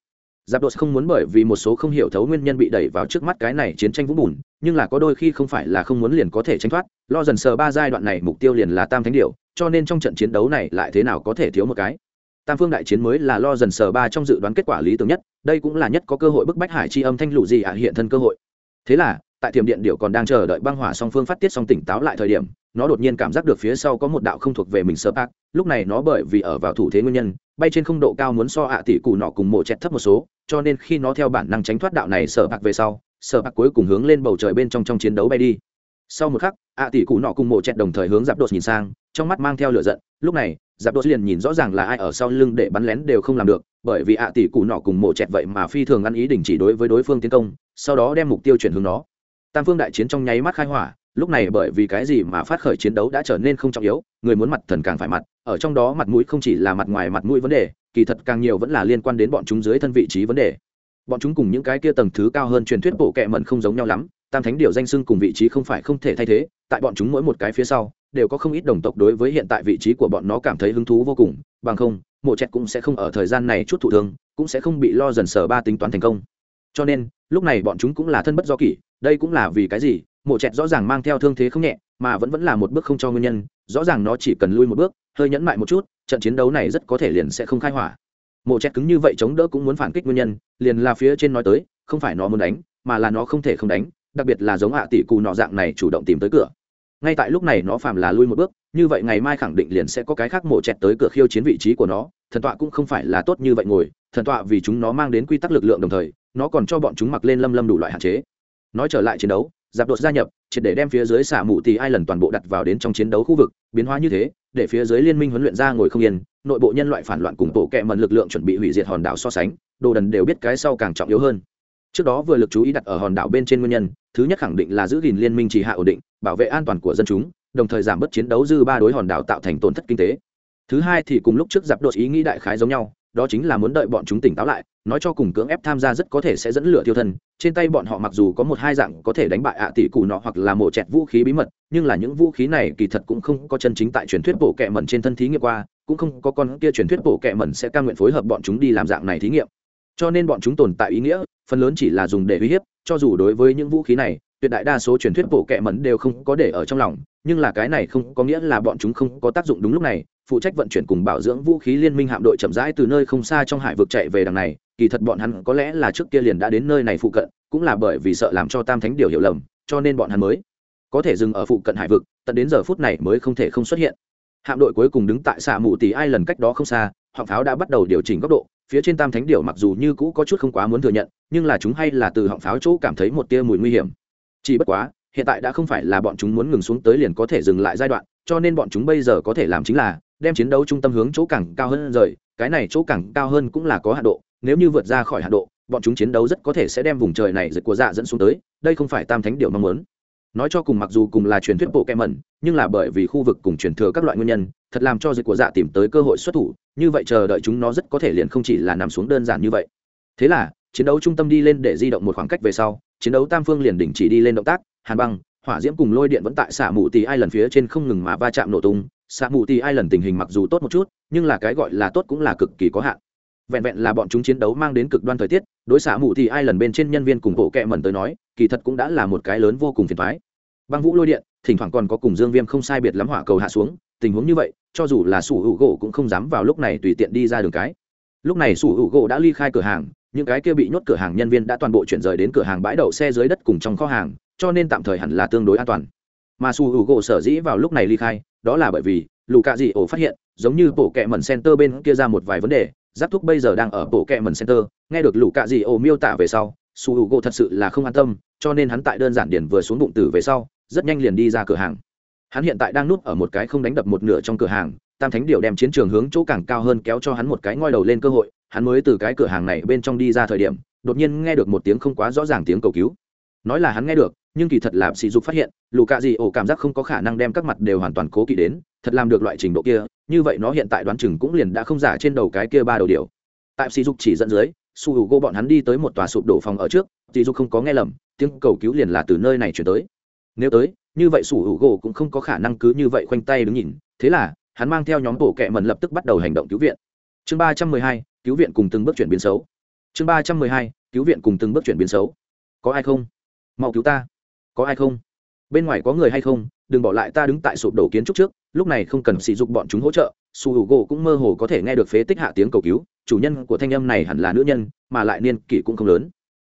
giáp đột không muốn bởi vì một số không hiểu thấu nguyên nhân bị đẩy vào trước mắt cái này chiến tranh vũng bùn, nhưng là có đôi khi không phải là không muốn liền có thể tránh thoát, lo dần sờ ba giai đoạn này mục tiêu liền là tam thánh điệu cho nên trong trận chiến đấu này lại thế nào có thể thiếu một cái. Tam phương đại chiến mới là lo dần sờ ba trong dự đoán kết quả lý tưởng nhất, đây cũng là nhất có cơ hội bức bách hải chi âm thanh lụ gì ạ hiện thân cơ hội. Thế là, tại thiềm điện điệu còn đang chờ đợi băng hỏa song phương phát tiết song tỉnh táo lại thời điểm, nó đột nhiên cảm giác được phía sau có một đạo không thuộc về mình sơ bạc lúc này nó bởi vì ở vào thủ thế nguyên nhân bay trên không độ cao muốn so ạ tỷ cụ nọ cùng mộ chẹt thấp một số, cho nên khi nó theo bản năng tránh thoát đạo này, sở bạc về sau, sở bạc cuối cùng hướng lên bầu trời bên trong trong chiến đấu bay đi. Sau một khắc, ạ tỷ cụ nọ cùng mộ chẹt đồng thời hướng giáp đột nhìn sang, trong mắt mang theo lửa giận. Lúc này, giáp đột liền nhìn rõ ràng là ai ở sau lưng để bắn lén đều không làm được, bởi vì ạ tỷ cụ nọ cùng mộ chẹt vậy mà phi thường ăn ý đình chỉ đối với đối phương tiến công, sau đó đem mục tiêu chuyển hướng nó. Tam phương đại chiến trong nháy mắt khai hỏa, lúc này bởi vì cái gì mà phát khởi chiến đấu đã trở nên không trọng yếu, người muốn mặt thần càng phải mặt ở trong đó mặt mũi không chỉ là mặt ngoài mặt mũi vấn đề, kỳ thật càng nhiều vẫn là liên quan đến bọn chúng dưới thân vị trí vấn đề. Bọn chúng cùng những cái kia tầng thứ cao hơn truyền thuyết bộ kệ mẫn không giống nhau lắm, tam thánh điều danh sưng cùng vị trí không phải không thể thay thế, tại bọn chúng mỗi một cái phía sau, đều có không ít đồng tộc đối với hiện tại vị trí của bọn nó cảm thấy hứng thú vô cùng, bằng không, mộ chẹt cũng sẽ không ở thời gian này chút thụ thương, cũng sẽ không bị lo dần sở ba tính toán thành công. Cho nên, lúc này bọn chúng cũng là thân bất do kỷ, đây cũng là vì cái gì, mộ chẹt rõ ràng mang theo thương thế không nhẹ, mà vẫn vẫn là một bước không cho nguyên nhân, rõ ràng nó chỉ cần lui một bước hơi nhẫn mại một chút, trận chiến đấu này rất có thể liền sẽ không khai hỏa. Mộ chẹt cứng như vậy chống đỡ cũng muốn phản kích nguyên nhân, liền là phía trên nói tới, không phải nó muốn đánh, mà là nó không thể không đánh, đặc biệt là giống hạ tỷ cù nọ dạng này chủ động tìm tới cửa. Ngay tại lúc này nó phàm là lui một bước, như vậy ngày mai khẳng định liền sẽ có cái khác mộ chẹt tới cửa khiêu chiến vị trí của nó, thần tọa cũng không phải là tốt như vậy ngồi, thần tọa vì chúng nó mang đến quy tắc lực lượng đồng thời, nó còn cho bọn chúng mặc lên lâm lâm đủ loại hạn chế. Nói trở lại chiến đấu giáp đột gia nhập, triệt để đem phía dưới xả mù thì ai lần toàn bộ đặt vào đến trong chiến đấu khu vực, biến hóa như thế, để phía dưới liên minh huấn luyện ra ngồi không yên, nội bộ nhân loại phản loạn cùng bộ kệ mần lực lượng chuẩn bị hủy diệt hòn đảo so sánh, đồ đần đều biết cái sau càng trọng yếu hơn. Trước đó vừa lực chú ý đặt ở hòn đảo bên trên nguyên nhân, thứ nhất khẳng định là giữ gìn liên minh trì hạ ổn định, bảo vệ an toàn của dân chúng, đồng thời giảm bớt chiến đấu dư ba đối hòn đảo tạo thành tổn thất kinh tế. Thứ hai thì cùng lúc trước giáp đột ý nghĩ đại khái giống nhau, đó chính là muốn đợi bọn chúng tỉnh táo lại nói cho cùng cưỡng ép tham gia rất có thể sẽ dẫn lửa tiêu thân. Trên tay bọn họ mặc dù có một hai dạng có thể đánh bại ạ tỷ cụ nọ hoặc là mổ chẹt vũ khí bí mật, nhưng là những vũ khí này kỳ thật cũng không có chân chính tại truyền thuyết bổ kệ mẩn trên thân thí nghiệm qua, cũng không có con kia truyền thuyết bổ kệ mẩn sẽ ca nguyện phối hợp bọn chúng đi làm dạng này thí nghiệm. Cho nên bọn chúng tồn tại ý nghĩa, phần lớn chỉ là dùng để uy hiếp, cho dù đối với những vũ khí này, tuyệt đại đa số truyền thuyết bổ kệ mẩn đều không có để ở trong lòng, nhưng là cái này không có nghĩa là bọn chúng không có tác dụng đúng lúc này phụ trách vận chuyển cùng bảo dưỡng vũ khí liên minh hạm đội chậm rãi từ nơi không xa trong hải vực chạy về đằng này, kỳ thật bọn hắn có lẽ là trước kia liền đã đến nơi này phụ cận, cũng là bởi vì sợ làm cho tam thánh điều hiểu lầm, cho nên bọn hắn mới có thể dừng ở phụ cận hải vực, tận đến giờ phút này mới không thể không xuất hiện. Hạm đội cuối cùng đứng tại xạ mù tỷ ai lần cách đó không xa họng pháo đã bắt đầu điều chỉnh góc độ, phía trên tam thánh điều mặc dù như cũ có chút không quá muốn thừa nhận, nhưng là chúng hay là từ họng pháo chỗ cảm thấy một tia mùi nguy hiểm. Chỉ bất quá, hiện tại đã không phải là bọn chúng muốn ngừng xuống tới liền có thể dừng lại giai đoạn, cho nên bọn chúng bây giờ có thể làm chính là đem chiến đấu trung tâm hướng chỗ càng cao hơn rời, cái này chỗ càng cao hơn cũng là có hạ độ, nếu như vượt ra khỏi hạ độ, bọn chúng chiến đấu rất có thể sẽ đem vùng trời này dịch của dạ dẫn xuống tới, đây không phải tam thánh điều mong muốn. Nói cho cùng mặc dù cùng là truyền thuyết bộ kem mẩn, nhưng là bởi vì khu vực cùng truyền thừa các loại nguyên nhân, thật làm cho dịch của dạ tìm tới cơ hội xuất thủ, như vậy chờ đợi chúng nó rất có thể liền không chỉ là nằm xuống đơn giản như vậy. Thế là, chiến đấu trung tâm đi lên để di động một khoảng cách về sau, chiến đấu tam phương liền đình chỉ đi lên động tác, hàn băng, hỏa diễm cùng lôi điện vẫn tại xả mù tì ai lần phía trên không ngừng mà va chạm nổ tung xạ mù tì ai lần tình hình mặc dù tốt một chút, nhưng là cái gọi là tốt cũng là cực kỳ có hạn. Vẹn vẹn là bọn chúng chiến đấu mang đến cực đoan thời tiết, đối xạ mù tì ai lần bên trên nhân viên cùng bộ kẹ mẩn tới nói, kỳ thật cũng đã là một cái lớn vô cùng phiền thoái băng vũ lôi điện, thỉnh thoảng còn có cùng dương viêm không sai biệt lắm hỏa cầu hạ xuống, tình huống như vậy, cho dù là sủ hữu gỗ cũng không dám vào lúc này tùy tiện đi ra đường cái. Lúc này sủ hữu gỗ đã ly khai cửa hàng, những cái kia bị nhốt cửa hàng nhân viên đã toàn bộ chuyển rời đến cửa hàng bãi đậu xe dưới đất cùng trong kho hàng, cho nên tạm thời hẳn là tương đối an toàn mà su hữu gỗ sở dĩ vào lúc này ly khai, đó là bởi vì lù cạ dị ổ phát hiện, giống như bộ kệ mẩn center bên kia ra một vài vấn đề. Giáp thúc bây giờ đang ở bộ kệ mẩn center. Nghe được lù cạ dị ổ miêu tả về sau, su hữu gỗ thật sự là không an tâm, cho nên hắn tại đơn giản điển vừa xuống bụng tử về sau, rất nhanh liền đi ra cửa hàng. Hắn hiện tại đang núp ở một cái không đánh đập một nửa trong cửa hàng, tam thánh Điệu đem chiến trường hướng chỗ càng cao hơn kéo cho hắn một cái ngoi đầu lên cơ hội. Hắn mới từ cái cửa hàng này bên trong đi ra thời điểm, đột nhiên nghe được một tiếng không quá rõ ràng tiếng cầu cứu. Nói là hắn nghe được, nhưng kỳ thật là sỉ dục phát hiện lù cạ gì ổ cảm giác không có khả năng đem các mặt đều hoàn toàn cố kỵ đến, thật làm được loại trình độ kia, như vậy nó hiện tại đoán chừng cũng liền đã không giả trên đầu cái kia ba đầu điều tại sỉ dục chỉ dẫn dưới, su u go bọn hắn đi tới một tòa sụp đổ phòng ở trước sỉ dục không có nghe lầm, tiếng cầu cứu liền là từ nơi này chuyển tới. Nếu tới, như vậy su u go cũng không có khả năng cứ như vậy khoanh tay đứng nhìn, thế là, hắn mang theo nhóm bộ kẹ mần lập tức bắt đầu hành động cứu viện. Chương ba trăm mười hai, cứu viện cùng từng bước chuyển biến xấu. Chương ba trăm mười hai, cứu viện cùng từng bước chuyển biến xấu. Có ai không? Mau cứu ta. Có ai không? Bên ngoài có người hay không, đừng bỏ lại ta đứng tại sụp đổ kiến trúc trước, lúc này không cần sử dụng bọn chúng hỗ trợ. Su h u gỗ cũng mơ hồ có thể nghe được phế tích hạ tiếng cầu cứu, chủ nhân của thanh âm này hẳn là nữ nhân, mà lại niên kỷ cũng không lớn.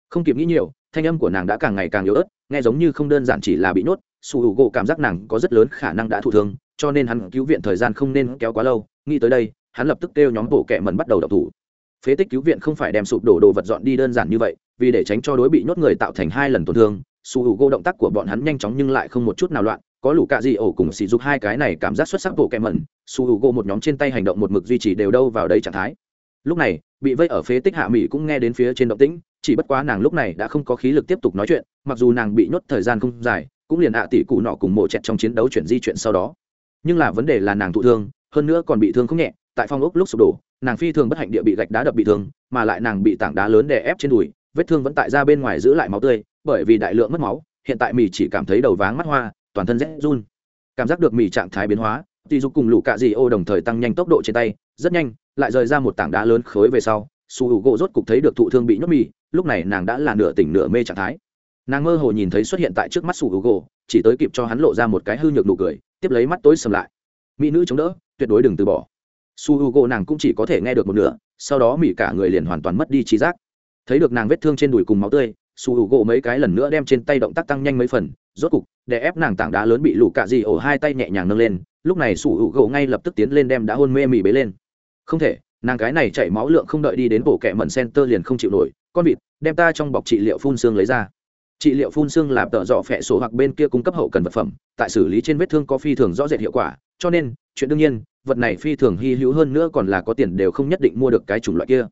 Không kịp nghĩ nhiều, thanh âm của nàng đã càng ngày càng yếu ớt, nghe giống như không đơn giản chỉ là bị nhốt, su h u gỗ cảm giác nàng có rất lớn khả năng đã thụ thương, cho nên hắn cứu viện thời gian không nên kéo quá lâu, nghĩ tới đây, hắn lập tức kêu nhóm bộ kẹ mần bắt đầu đập thủ. Phế tích cứu viện không phải đem sụp đổ đồ vật dọn đi đơn giản như vậy, vì để tránh cho đối bị nhốt người tạo thành hai lần tổn thương su h u gỗ động tác của bọn hắn nhanh chóng nhưng lại không một chút nào loạn, có lũ cạ di ổ cùng xì dục hai cái này cảm giác xuất sắc bộ kẹ mẩn, su h u gỗ một nhóm trên tay hành động một mực duy trì đều đâu vào đây trạng thái. Lúc này, bị vây ở phế tích hạ mỹ cũng nghe đến phía trên động tĩnh, chỉ bất quá nàng lúc này đã không có khí lực tiếp tục nói chuyện, mặc dù nàng bị nhốt thời gian không dài, cũng liền hạ tỷ cụ nọ cùng mộ chẹt trong chiến đấu chuyển di chuyển sau đó. Nhưng là vấn đề là nàng thụ thương, hơn nữa còn bị thương không nhẹ, tại phong ốc lúc sụp đổ, nàng phi thường bất hạnh địa bị gạch đá đập bị thương, mà lại nàng bị tảng đá lớn đè ép trên đùi, vết thương vẫn tại ra bên ngoài giữ lại máu tươi bởi vì đại lượng mất máu, hiện tại mì chỉ cảm thấy đầu váng mắt hoa, toàn thân rét run. Cảm giác được mì trạng thái biến hóa, tỷ dục cùng lũ cạ dị ô đồng thời tăng nhanh tốc độ trên tay, rất nhanh, lại rời ra một tảng đá lớn khối về sau, su hữu gỗ rốt cục thấy được thụ thương bị nhốt mì, lúc này nàng đã là nửa tỉnh nửa mê trạng thái. Nàng mơ hồ nhìn thấy xuất hiện tại trước mắt su hữu gỗ, chỉ tới kịp cho hắn lộ ra một cái hư nhược nụ cười, tiếp lấy mắt tối sầm lại. Mỹ nữ chống đỡ, tuyệt đối đừng từ bỏ. Su hữu gỗ nàng cũng chỉ có thể nghe được một nửa, sau đó mỹ cả người liền hoàn toàn mất đi trí giác. Thấy được nàng vết thương trên đùi cùng máu tươi su hữu gỗ mấy cái lần nữa đem trên tay động tác tăng nhanh mấy phần, rốt cục, để ép nàng tảng đá lớn bị lũ cạ dị ổ hai tay nhẹ nhàng nâng lên, lúc này su hữu gỗ ngay lập tức tiến lên đem đã hôn mê mì bế lên. Không thể, nàng cái này chảy máu lượng không đợi đi đến bộ kẹ mẩn center liền không chịu nổi, con vịt, đem ta trong bọc trị liệu phun xương lấy ra. Trị liệu phun xương làm tợ dọ phẹ sổ hoặc bên kia cung cấp hậu cần vật phẩm, tại xử lý trên vết thương có phi thường rõ rệt hiệu quả, cho nên, chuyện đương nhiên, vật này phi thường hy hữu hơn nữa còn là có tiền đều không nhất định mua được cái chủng loại kia.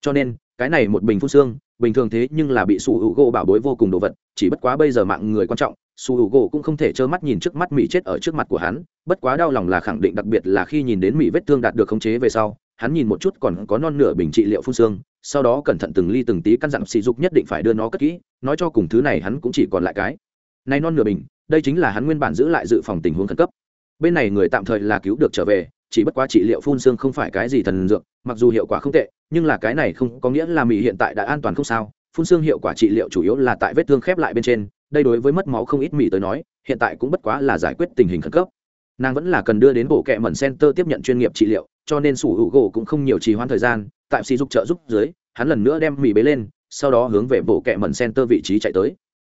Cho nên cái này một bình phun xương, bình thường thế nhưng là bị su hữu gỗ bảo bối vô cùng đồ vật, chỉ bất quá bây giờ mạng người quan trọng, su hữu gỗ cũng không thể trơ mắt nhìn trước mắt mỹ chết ở trước mặt của hắn, bất quá đau lòng là khẳng định, đặc biệt là khi nhìn đến mỹ vết thương đạt được khống chế về sau, hắn nhìn một chút còn có non nửa bình trị liệu phun xương, sau đó cẩn thận từng ly từng tí căn dặn sỉ dục nhất định phải đưa nó cất kỹ, nói cho cùng thứ này hắn cũng chỉ còn lại cái này non nửa bình, đây chính là hắn nguyên bản giữ lại dự phòng tình huống khẩn cấp. Bên này người tạm thời là cứu được trở về chỉ bất quá trị liệu phun xương không phải cái gì thần dược, mặc dù hiệu quả không tệ, nhưng là cái này không có nghĩa là mỹ hiện tại đã an toàn không sao. Phun xương hiệu quả trị liệu chủ yếu là tại vết thương khép lại bên trên, đây đối với mất máu không ít mỹ tới nói, hiện tại cũng bất quá là giải quyết tình hình khẩn cấp. Nàng vẫn là cần đưa đến bộ kệ mẩn center tiếp nhận chuyên nghiệp trị liệu, cho nên sủ hữu gỗ cũng không nhiều trì hoãn thời gian, tại sỉ dục trợ giúp dưới, hắn lần nữa đem mỹ bế lên, sau đó hướng về bộ kệ mẩn center vị trí chạy tới.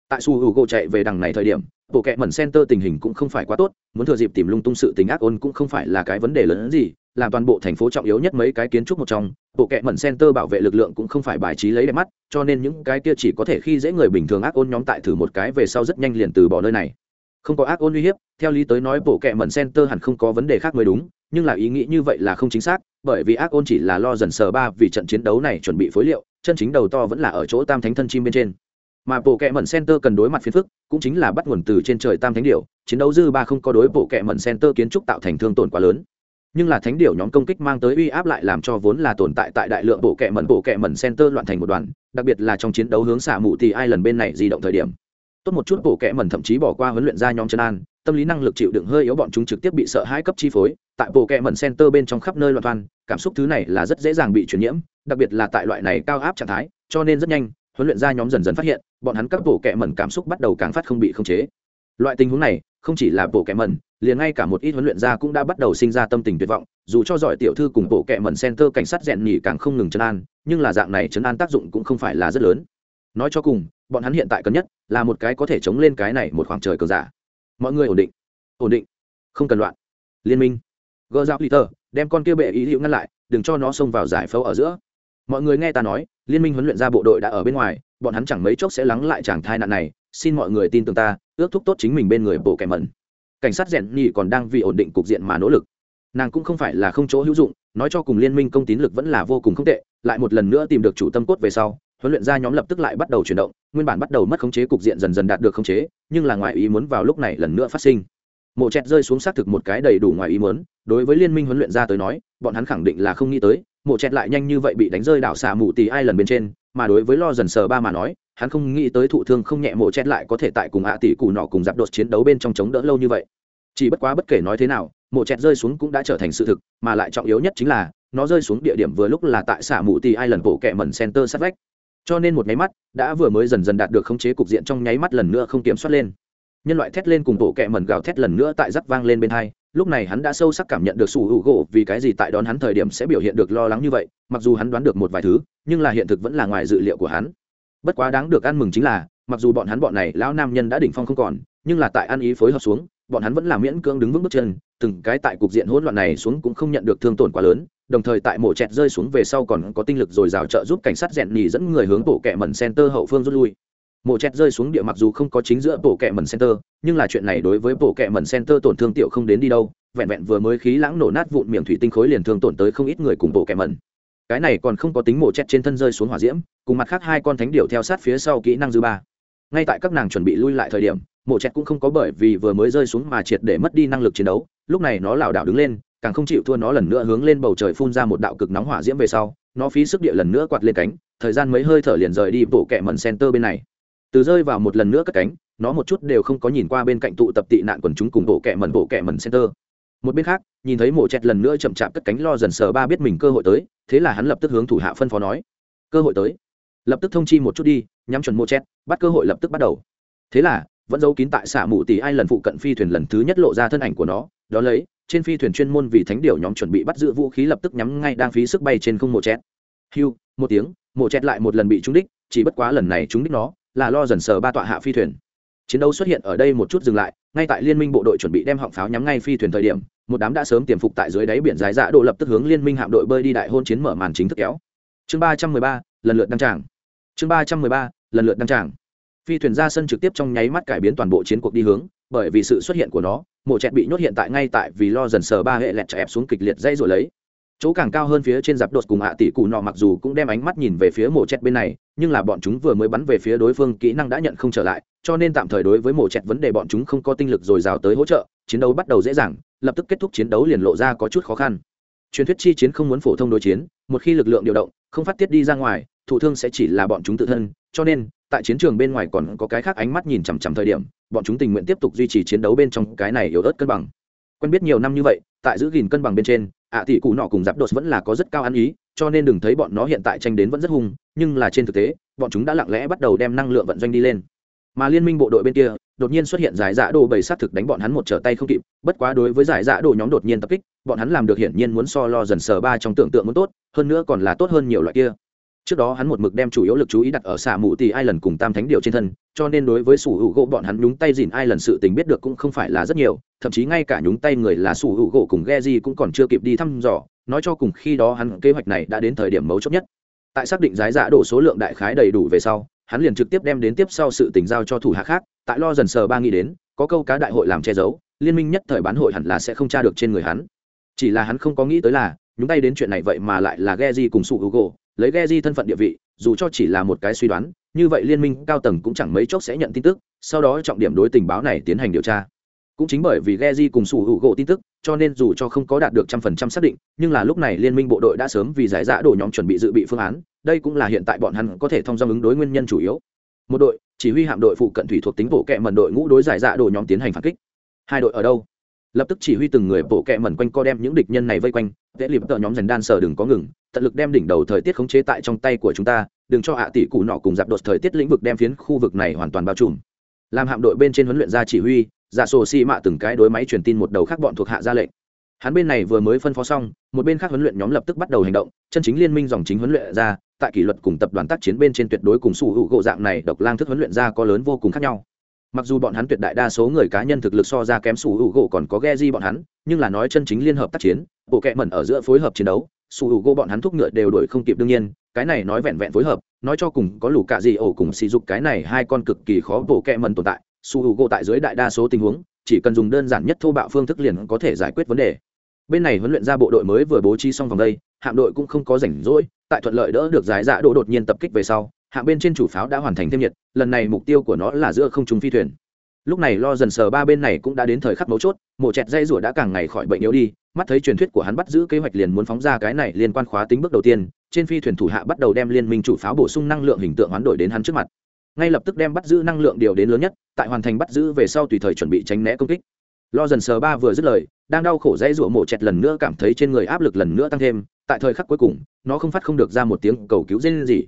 Tại sủ hữu gỗ chạy về đằng này thời điểm bộ kệ mẩn center tình hình cũng không phải quá tốt, muốn thừa dịp tìm lung tung sự tình ác ôn cũng không phải là cái vấn đề lớn hơn gì, làm toàn bộ thành phố trọng yếu nhất mấy cái kiến trúc một trong bộ kệ mẩn center bảo vệ lực lượng cũng không phải bài trí lấy đẹp mắt, cho nên những cái kia chỉ có thể khi dễ người bình thường ác ôn nhóm tại thử một cái về sau rất nhanh liền từ bỏ nơi này. Không có ác ôn uy hiếp, theo lý tới nói bộ kệ mẩn center hẳn không có vấn đề khác mới đúng, nhưng là ý nghĩ như vậy là không chính xác, bởi vì ác ôn chỉ là lo dần sờ ba vì trận chiến đấu này chuẩn bị phối liệu, chân chính đầu to vẫn là ở chỗ tam thánh thân chim bên trên mà bộ kệ mẩn center cần đối mặt phiền phức, cũng chính là bắt nguồn từ trên trời tam thánh điểu, chiến đấu dư ba không có đối bộ kệ mẩn center kiến trúc tạo thành thương tổn quá lớn. Nhưng là thánh điểu nhóm công kích mang tới uy áp lại làm cho vốn là tồn tại tại đại lượng bộ kệ mẩn, bộ kệ mẩn center loạn thành một đoàn, đặc biệt là trong chiến đấu hướng xả mù thì ai lần bên này di động thời điểm. Tốt một chút, bộ kệ mẩn thậm chí bỏ qua huấn luyện ra nhóm chân an, tâm lý năng lực chịu đựng hơi yếu bọn chúng trực tiếp bị sợ hãi cấp chi phối, tại bộ kệ mẩn center bên trong khắp nơi loạn toàn cảm xúc thứ này là rất dễ dàng bị truyền nhiễm, đặc biệt là tại loại này cao áp trạng thái, cho nên rất nhanh huấn luyện ra nhóm dần dần phát hiện, bọn hắn các bộ kẹ mẩn cảm xúc bắt đầu càng phát không bị khống chế. Loại tình huống này, không chỉ là bộ kẹ mẩn, liền ngay cả một ít huấn luyện gia cũng đã bắt đầu sinh ra tâm tình tuyệt vọng, dù cho giỏi tiểu thư cùng bộ kẹ mẩn center cảnh sát rèn nhỉ càng không ngừng chấn an, nhưng là dạng này chấn an tác dụng cũng không phải là rất lớn. Nói cho cùng, bọn hắn hiện tại cần nhất là một cái có thể chống lên cái này một khoảng trời cờ giả. Mọi người ổn định. Ổn định. Không cần loạn. Liên minh. Gờ dạo liter đem con kia bệ ý hiệu ngăn lại, đừng cho nó xông vào giải phẫu ở giữa. Mọi người nghe ta nói liên minh huấn luyện ra bộ đội đã ở bên ngoài, bọn hắn chẳng mấy chốc sẽ lắng lại chàng thai nạn này. Xin mọi người tin tưởng ta, ước thúc tốt chính mình bên người bộ kẻ mẩn. Cảnh sát rèn nhì còn đang vì ổn định cục diện mà nỗ lực. Nàng cũng không phải là không chỗ hữu dụng, nói cho cùng liên minh công tín lực vẫn là vô cùng không tệ, lại một lần nữa tìm được chủ tâm cốt về sau, huấn luyện ra nhóm lập tức lại bắt đầu chuyển động, nguyên bản bắt đầu mất khống chế cục diện dần dần đạt được khống chế, nhưng là ngoại ý muốn vào lúc này lần nữa phát sinh. Mộ chẹt rơi xuống xác thực một cái đầy đủ ngoài ý muốn, đối với liên minh huấn luyện ra tới nói, bọn hắn khẳng định là không nghĩ tới mộ chẹt lại nhanh như vậy bị đánh rơi đảo xả mù tì ai lần bên trên, mà đối với lo dần sờ ba mà nói, hắn không nghĩ tới thụ thương không nhẹ mộ chẹt lại có thể tại cùng ạ tỷ cù nọ cùng giáp đột chiến đấu bên trong chống đỡ lâu như vậy. Chỉ bất quá bất kể nói thế nào, mộ chẹt rơi xuống cũng đã trở thành sự thực, mà lại trọng yếu nhất chính là, nó rơi xuống địa điểm vừa lúc là tại xả mù tì ai lần bộ kẹ mẩn center sát vách. Cho nên một nháy mắt, đã vừa mới dần dần đạt được khống chế cục diện trong nháy mắt lần nữa không kiểm soát lên. Nhân loại thét lên cùng bộ kẹ mẩn gào thét lần nữa tại giáp vang lên bên hai lúc này hắn đã sâu sắc cảm nhận được sủ hữu gỗ vì cái gì tại đón hắn thời điểm sẽ biểu hiện được lo lắng như vậy, mặc dù hắn đoán được một vài thứ, nhưng là hiện thực vẫn là ngoài dự liệu của hắn. Bất quá đáng được ăn mừng chính là, mặc dù bọn hắn bọn này lão nam nhân đã đỉnh phong không còn, nhưng là tại ăn ý phối hợp xuống, bọn hắn vẫn là miễn cưỡng đứng vững bước chân, từng cái tại cục diện hỗn loạn này xuống cũng không nhận được thương tổn quá lớn, đồng thời tại mổ chẹt rơi xuống về sau còn có tinh lực dồi dào trợ giúp cảnh sát rèn nhì dẫn người hướng bộ kẹ mẩn center hậu phương rút lui. Mộ chẹt rơi xuống địa mặc dù không có chính giữa bộ kẹ mẩn center, nhưng là chuyện này đối với bộ kẹ mẩn center tổn thương tiểu không đến đi đâu, vẹn vẹn vừa mới khí lãng nổ nát vụn miệng thủy tinh khối liền thương tổn tới không ít người cùng bộ kẹ mẩn. Cái này còn không có tính mổ chẹt trên thân rơi xuống hỏa diễm, cùng mặt khác hai con thánh điệu theo sát phía sau kỹ năng dư ba. Ngay tại các nàng chuẩn bị lui lại thời điểm mổ chẹt cũng không có bởi vì vừa mới rơi xuống mà triệt để mất đi năng lực chiến đấu, lúc này nó lảo đảo đứng lên, càng không chịu thua nó lần nữa hướng lên bầu trời phun ra một đạo cực nóng hỏa diễm về sau, nó phí sức địa lần nữa quạt lên cánh, thời gian mấy hơi thở liền rời đi bộ kẹ mẩn center bên này từ rơi vào một lần nữa cất cánh, nó một chút đều không có nhìn qua bên cạnh tụ tập tị nạn quần chúng cùng bộ kẹ mẩn, bộ kẹ mẩn center. Một bên khác, nhìn thấy mổ chẹt lần nữa chậm chạp cất cánh lo dần sờ ba biết mình cơ hội tới, thế là hắn lập tức hướng thủ hạ phân phó nói. Cơ hội tới. Lập tức thông chi một chút đi, nhắm chuẩn mổ chẹt, bắt cơ hội lập tức bắt đầu. Thế là, vẫn giấu kín tại xả mù tỷ ai lần phụ cận phi thuyền lần thứ nhất lộ ra thân ảnh của nó. Đó lấy, trên phi thuyền chuyên môn vì thánh điều nhóm chuẩn bị bắt giữ vũ khí lập tức nhắm ngay đang phí sức bay trên không mộ chẹt. Hưu, một tiếng mộ chẹt lại một lần bị trúng đích, chỉ bất quá lần này trúng đích nó là lo dần sờ ba tọa hạ phi thuyền. Chiến đấu xuất hiện ở đây một chút dừng lại, ngay tại liên minh bộ đội chuẩn bị đem họng pháo nhắm ngay phi thuyền thời điểm, một đám đã sớm tiềm phục tại dưới đáy biển dài dạ độ lập tức hướng liên minh hạm đội bơi đi đại hôn chiến mở màn chính thức kéo. Chương ba trăm mười ba, lần lượt đăng tràng. Chương ba trăm mười ba, lần lượt đăng tràng. Phi thuyền ra sân trực tiếp trong nháy mắt cải biến toàn bộ chiến cuộc đi hướng, bởi vì sự xuất hiện của nó, mộ chẹt bị nhốt hiện tại ngay tại vì lo dần sờ ba hệ lẹt chạy ép xuống kịch liệt dây rồi lấy chỗ càng cao hơn phía trên giáp đột cùng hạ tỷ cụ nọ mặc dù cũng đem ánh mắt nhìn về phía mộ chẹt bên này, nhưng là bọn chúng vừa mới bắn về phía đối phương kỹ năng đã nhận không trở lại, cho nên tạm thời đối với mộ chẹt vấn đề bọn chúng không có tinh lực dồi dào tới hỗ trợ, chiến đấu bắt đầu dễ dàng, lập tức kết thúc chiến đấu liền lộ ra có chút khó khăn. Truyền thuyết chi chiến không muốn phổ thông đối chiến, một khi lực lượng điều động, không phát tiết đi ra ngoài, thụ thương sẽ chỉ là bọn chúng tự thân, cho nên, tại chiến trường bên ngoài còn có cái khác ánh mắt nhìn chằm chằm thời điểm, bọn chúng tình nguyện tiếp tục duy trì chiến đấu bên trong cái này yếu ớt cân bằng. Quen biết nhiều năm như vậy, tại giữ gìn cân bằng bên trên ạ à tỷ cụ nọ cùng giáp đột vẫn là có rất cao ăn ý, cho nên đừng thấy bọn nó hiện tại tranh đến vẫn rất hung, nhưng là trên thực tế, bọn chúng đã lặng lẽ bắt đầu đem năng lượng vận doanh đi lên. Mà liên minh bộ đội bên kia, đột nhiên xuất hiện giải dạ đồ bầy sát thực đánh bọn hắn một trở tay không kịp, bất quá đối với giải dạ đồ nhóm đột nhiên tập kích, bọn hắn làm được hiển nhiên muốn so lo dần sờ ba trong tưởng tượng muốn tốt, hơn nữa còn là tốt hơn nhiều loại kia trước đó hắn một mực đem chủ yếu lực chú ý đặt ở xạ mù tì ai lần cùng tam thánh điều trên thân, cho nên đối với sủ hữu gỗ bọn hắn nhúng tay dìn ai lần sự tình biết được cũng không phải là rất nhiều, thậm chí ngay cả nhúng tay người là sủ hữu gỗ cùng ghe di cũng còn chưa kịp đi thăm dò, nói cho cùng khi đó hắn kế hoạch này đã đến thời điểm mấu chốt nhất. Tại xác định giá dạ đổ số lượng đại khái đầy đủ về sau, hắn liền trực tiếp đem đến tiếp sau sự tình giao cho thủ hạ khác, tại lo dần sờ ba nghĩ đến, có câu cá đại hội làm che giấu, liên minh nhất thời bán hội hẳn là sẽ không tra được trên người hắn. Chỉ là hắn không có nghĩ tới là, nhúng tay đến chuyện này vậy mà lại là ghe di cùng sủ hữu gỗ lấy ghe di thân phận địa vị, dù cho chỉ là một cái suy đoán, như vậy liên minh cao tầng cũng chẳng mấy chốc sẽ nhận tin tức, sau đó trọng điểm đối tình báo này tiến hành điều tra. Cũng chính bởi vì Geji cùng sủ hữu gỗ tin tức, cho nên dù cho không có đạt được trăm phần trăm xác định, nhưng là lúc này liên minh bộ đội đã sớm vì giải giã đổ nhóm chuẩn bị dự bị phương án, đây cũng là hiện tại bọn hắn có thể thông dong ứng đối nguyên nhân chủ yếu. Một đội, chỉ huy hạm đội phụ cận thủy thuộc tính bộ kệ mẩn đội ngũ đối giải dạ đổ nhóm tiến hành phản kích. Hai đội ở đâu? Lập tức chỉ huy từng người bộ kệ mẩn quanh co đem những địch nhân này vây quanh dễ liệp tợ nhóm dần đan sở đừng có ngừng tận lực đem đỉnh đầu thời tiết khống chế tại trong tay của chúng ta, đừng cho hạ tỷ cụ nọ cùng dạp đột thời tiết lĩnh vực đem phiến khu vực này hoàn toàn bao trùm. Làm hạm đội bên trên huấn luyện ra chỉ huy giả sổ xi mạ từng cái đối máy truyền tin một đầu khác bọn thuộc hạ ra lệnh. Hắn bên này vừa mới phân phó xong, một bên khác huấn luyện nhóm lập tức bắt đầu hành động, chân chính liên minh dòng chính huấn luyện ra, tại kỷ luật cùng tập đoàn tác chiến bên trên tuyệt đối cùng sủ hữu gỗ dạng này độc lang thức huấn luyện ra có lớn vô cùng khác nhau. Mặc dù bọn hắn tuyệt đại đa số người cá nhân thực lực so ra kém sủ hữu gỗ còn có ghe di bọn hắn, nhưng là nói chân chính liên hợp tác chiến, bộ kệ mẩn ở giữa phối hợp chiến đấu sủ hữu gỗ bọn hắn thúc ngựa đều đuổi không kịp đương nhiên, cái này nói vẹn vẹn phối hợp, nói cho cùng có lù cạ gì ổ cùng sỉ dục cái này hai con cực kỳ khó bổ kẹ mần tồn tại. Sủ hữu gỗ tại dưới đại đa số tình huống, chỉ cần dùng đơn giản nhất thô bạo phương thức liền có thể giải quyết vấn đề. Bên này huấn luyện ra bộ đội mới vừa bố trí xong vòng đây, hạm đội cũng không có rảnh rỗi, tại thuận lợi đỡ được giải dạ đỗ đột nhiên tập kích về sau hạng bên trên chủ pháo đã hoàn thành thêm nhiệt, lần này mục tiêu của nó là giữa không trung phi thuyền lúc này lo dần sờ ba bên này cũng đã đến thời khắc mấu chốt, mổ chẹt dây rủa đã càng ngày khỏi bệnh yếu đi, mắt thấy truyền thuyết của hắn bắt giữ kế hoạch liền muốn phóng ra cái này liên quan khóa tính bước đầu tiên, trên phi thuyền thủ hạ bắt đầu đem liên minh chủ pháo bổ sung năng lượng hình tượng hoán đổi đến hắn trước mặt. Ngay lập tức đem bắt giữ năng lượng điều đến lớn nhất, tại hoàn thành bắt giữ về sau tùy thời chuẩn bị tránh né công kích. Lo dần sờ ba vừa dứt lời, đang đau khổ dây rủa mổ chẹt lần nữa cảm thấy trên người áp lực lần nữa tăng thêm, tại thời khắc cuối cùng, nó không phát không được ra một tiếng cầu cứu rên gì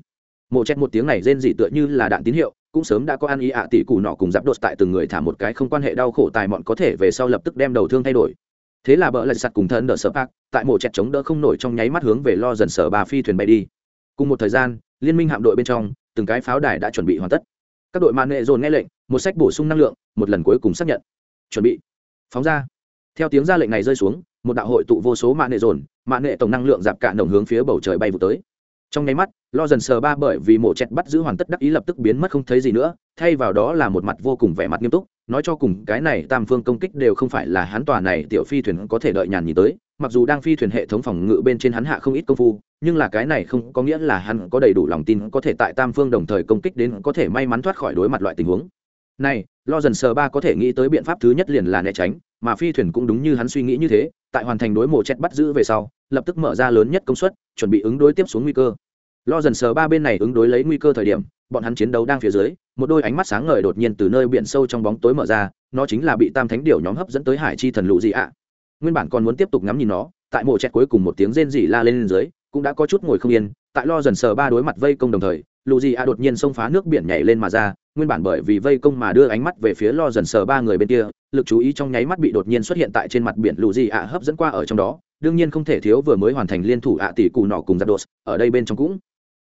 mổ chẹt một tiếng này rên gì tựa như là đạn tín hiệu cũng sớm đã có ăn ý ạ tỷ cụ nọ cùng giáp đột tại từng người thả một cái không quan hệ đau khổ tài mọn có thể về sau lập tức đem đầu thương thay đổi. Thế là bỡ lại sạt cùng thân đỡ sở park tại mộ chẹt chống đỡ không nổi trong nháy mắt hướng về lo dần sở bà phi thuyền bay đi. Cùng một thời gian, liên minh hạm đội bên trong, từng cái pháo đài đã chuẩn bị hoàn tất. Các đội mạng nghệ dồn nghe lệnh, một sách bổ sung năng lượng, một lần cuối cùng xác nhận. Chuẩn bị. Phóng ra. Theo tiếng ra lệnh này rơi xuống, một đạo hội tụ vô số mạng nghệ dồn mạng nghệ tổng năng lượng dạp cạn đồng hướng phía bầu trời bay vụ tới trong nháy mắt, lo dần sờ ba bởi vì mổ chẹt bắt giữ hoàn tất đắc ý lập tức biến mất không thấy gì nữa, thay vào đó là một mặt vô cùng vẻ mặt nghiêm túc, nói cho cùng cái này tam phương công kích đều không phải là hắn tòa này tiểu phi thuyền có thể đợi nhàn nhìn tới, mặc dù đang phi thuyền hệ thống phòng ngự bên trên hắn hạ không ít công phu, nhưng là cái này không có nghĩa là hắn có đầy đủ lòng tin có thể tại tam phương đồng thời công kích đến có thể may mắn thoát khỏi đối mặt loại tình huống. Này, lo dần sờ ba có thể nghĩ tới biện pháp thứ nhất liền là né tránh, mà phi thuyền cũng đúng như hắn suy nghĩ như thế, tại hoàn thành đối mổ chẹt bắt giữ về sau, lập tức mở ra lớn nhất công suất, chuẩn bị ứng đối tiếp xuống nguy cơ lo dần sờ ba bên này ứng đối lấy nguy cơ thời điểm, bọn hắn chiến đấu đang phía dưới, một đôi ánh mắt sáng ngời đột nhiên từ nơi biển sâu trong bóng tối mở ra, nó chính là bị tam thánh điểu nhóm hấp dẫn tới hải chi thần lụ dị ạ. Nguyên bản còn muốn tiếp tục ngắm nhìn nó, tại mộ chẹt cuối cùng một tiếng rên rỉ la lên dưới, cũng đã có chút ngồi không yên, tại lo dần sờ ba đối mặt vây công đồng thời lụ dị ạ đột nhiên xông phá nước biển nhảy lên mà ra, nguyên bản bởi vì vây công mà đưa ánh mắt về phía lo dần sờ ba người bên kia, lực chú ý trong nháy mắt bị đột nhiên xuất hiện tại trên mặt biển lụ dị ạ hấp dẫn qua ở trong đó, đương nhiên không thể thiếu vừa mới hoàn thành liên thủ ạ tỷ cù nọ cùng giặt đột ở đây bên trong cũng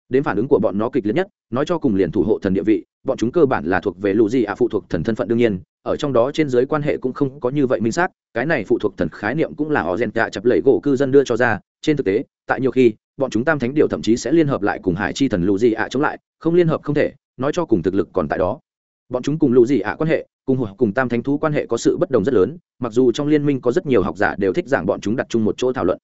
đến phản ứng của bọn nó kịch liệt nhất, nói cho cùng liền thủ hộ thần địa vị, bọn chúng cơ bản là thuộc về lù gì ạ phụ thuộc thần thân phận đương nhiên, ở trong đó trên giới quan hệ cũng không có như vậy minh xác, cái này phụ thuộc thần khái niệm cũng là họ rèn tạ chập lẩy gỗ cư dân đưa cho ra, trên thực tế, tại nhiều khi, bọn chúng tam thánh điều thậm chí sẽ liên hợp lại cùng hải chi thần lù gì ạ chống lại, không liên hợp không thể, nói cho cùng thực lực còn tại đó. Bọn chúng cùng lù gì ạ quan hệ, cùng hồi cùng tam thánh thú quan hệ có sự bất đồng rất lớn, mặc dù trong liên minh có rất nhiều học giả đều thích giảng bọn chúng đặt chung một chỗ thảo luận.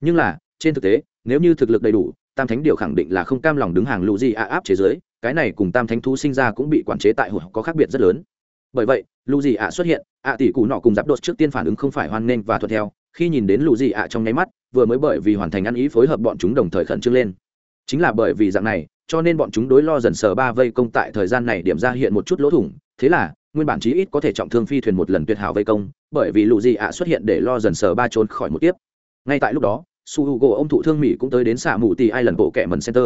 Nhưng là, trên thực tế, nếu như thực lực đầy đủ tam thánh điều khẳng định là không cam lòng đứng hàng lũ gì ạ áp chế giới, cái này cùng tam thánh thú sinh ra cũng bị quản chế tại hồi có khác biệt rất lớn. Bởi vậy lũ gì ạ xuất hiện ạ tỷ cụ nọ cùng giáp đột trước tiên phản ứng không phải hoan nghênh và thuận theo, khi nhìn đến lũ gì ạ trong nháy mắt, vừa mới bởi vì hoàn thành ăn ý phối hợp bọn chúng đồng thời khẩn trương lên. Chính là bởi vì dạng này, cho nên bọn chúng đối lo dần sờ ba vây công tại thời gian này điểm ra hiện một chút lỗ thủng, thế là, nguyên bản chí ít có thể trọng thương phi thuyền một lần tuyệt hảo vây công, bởi vì lũ gì ạ xuất hiện để lo dần sờ ba trốn khỏi một tiếp ngay tại lúc đó su h u gỗ ô m thụ thương mỹ cũng tới đến xạ mù tì ai lần bộ kẻ mần center.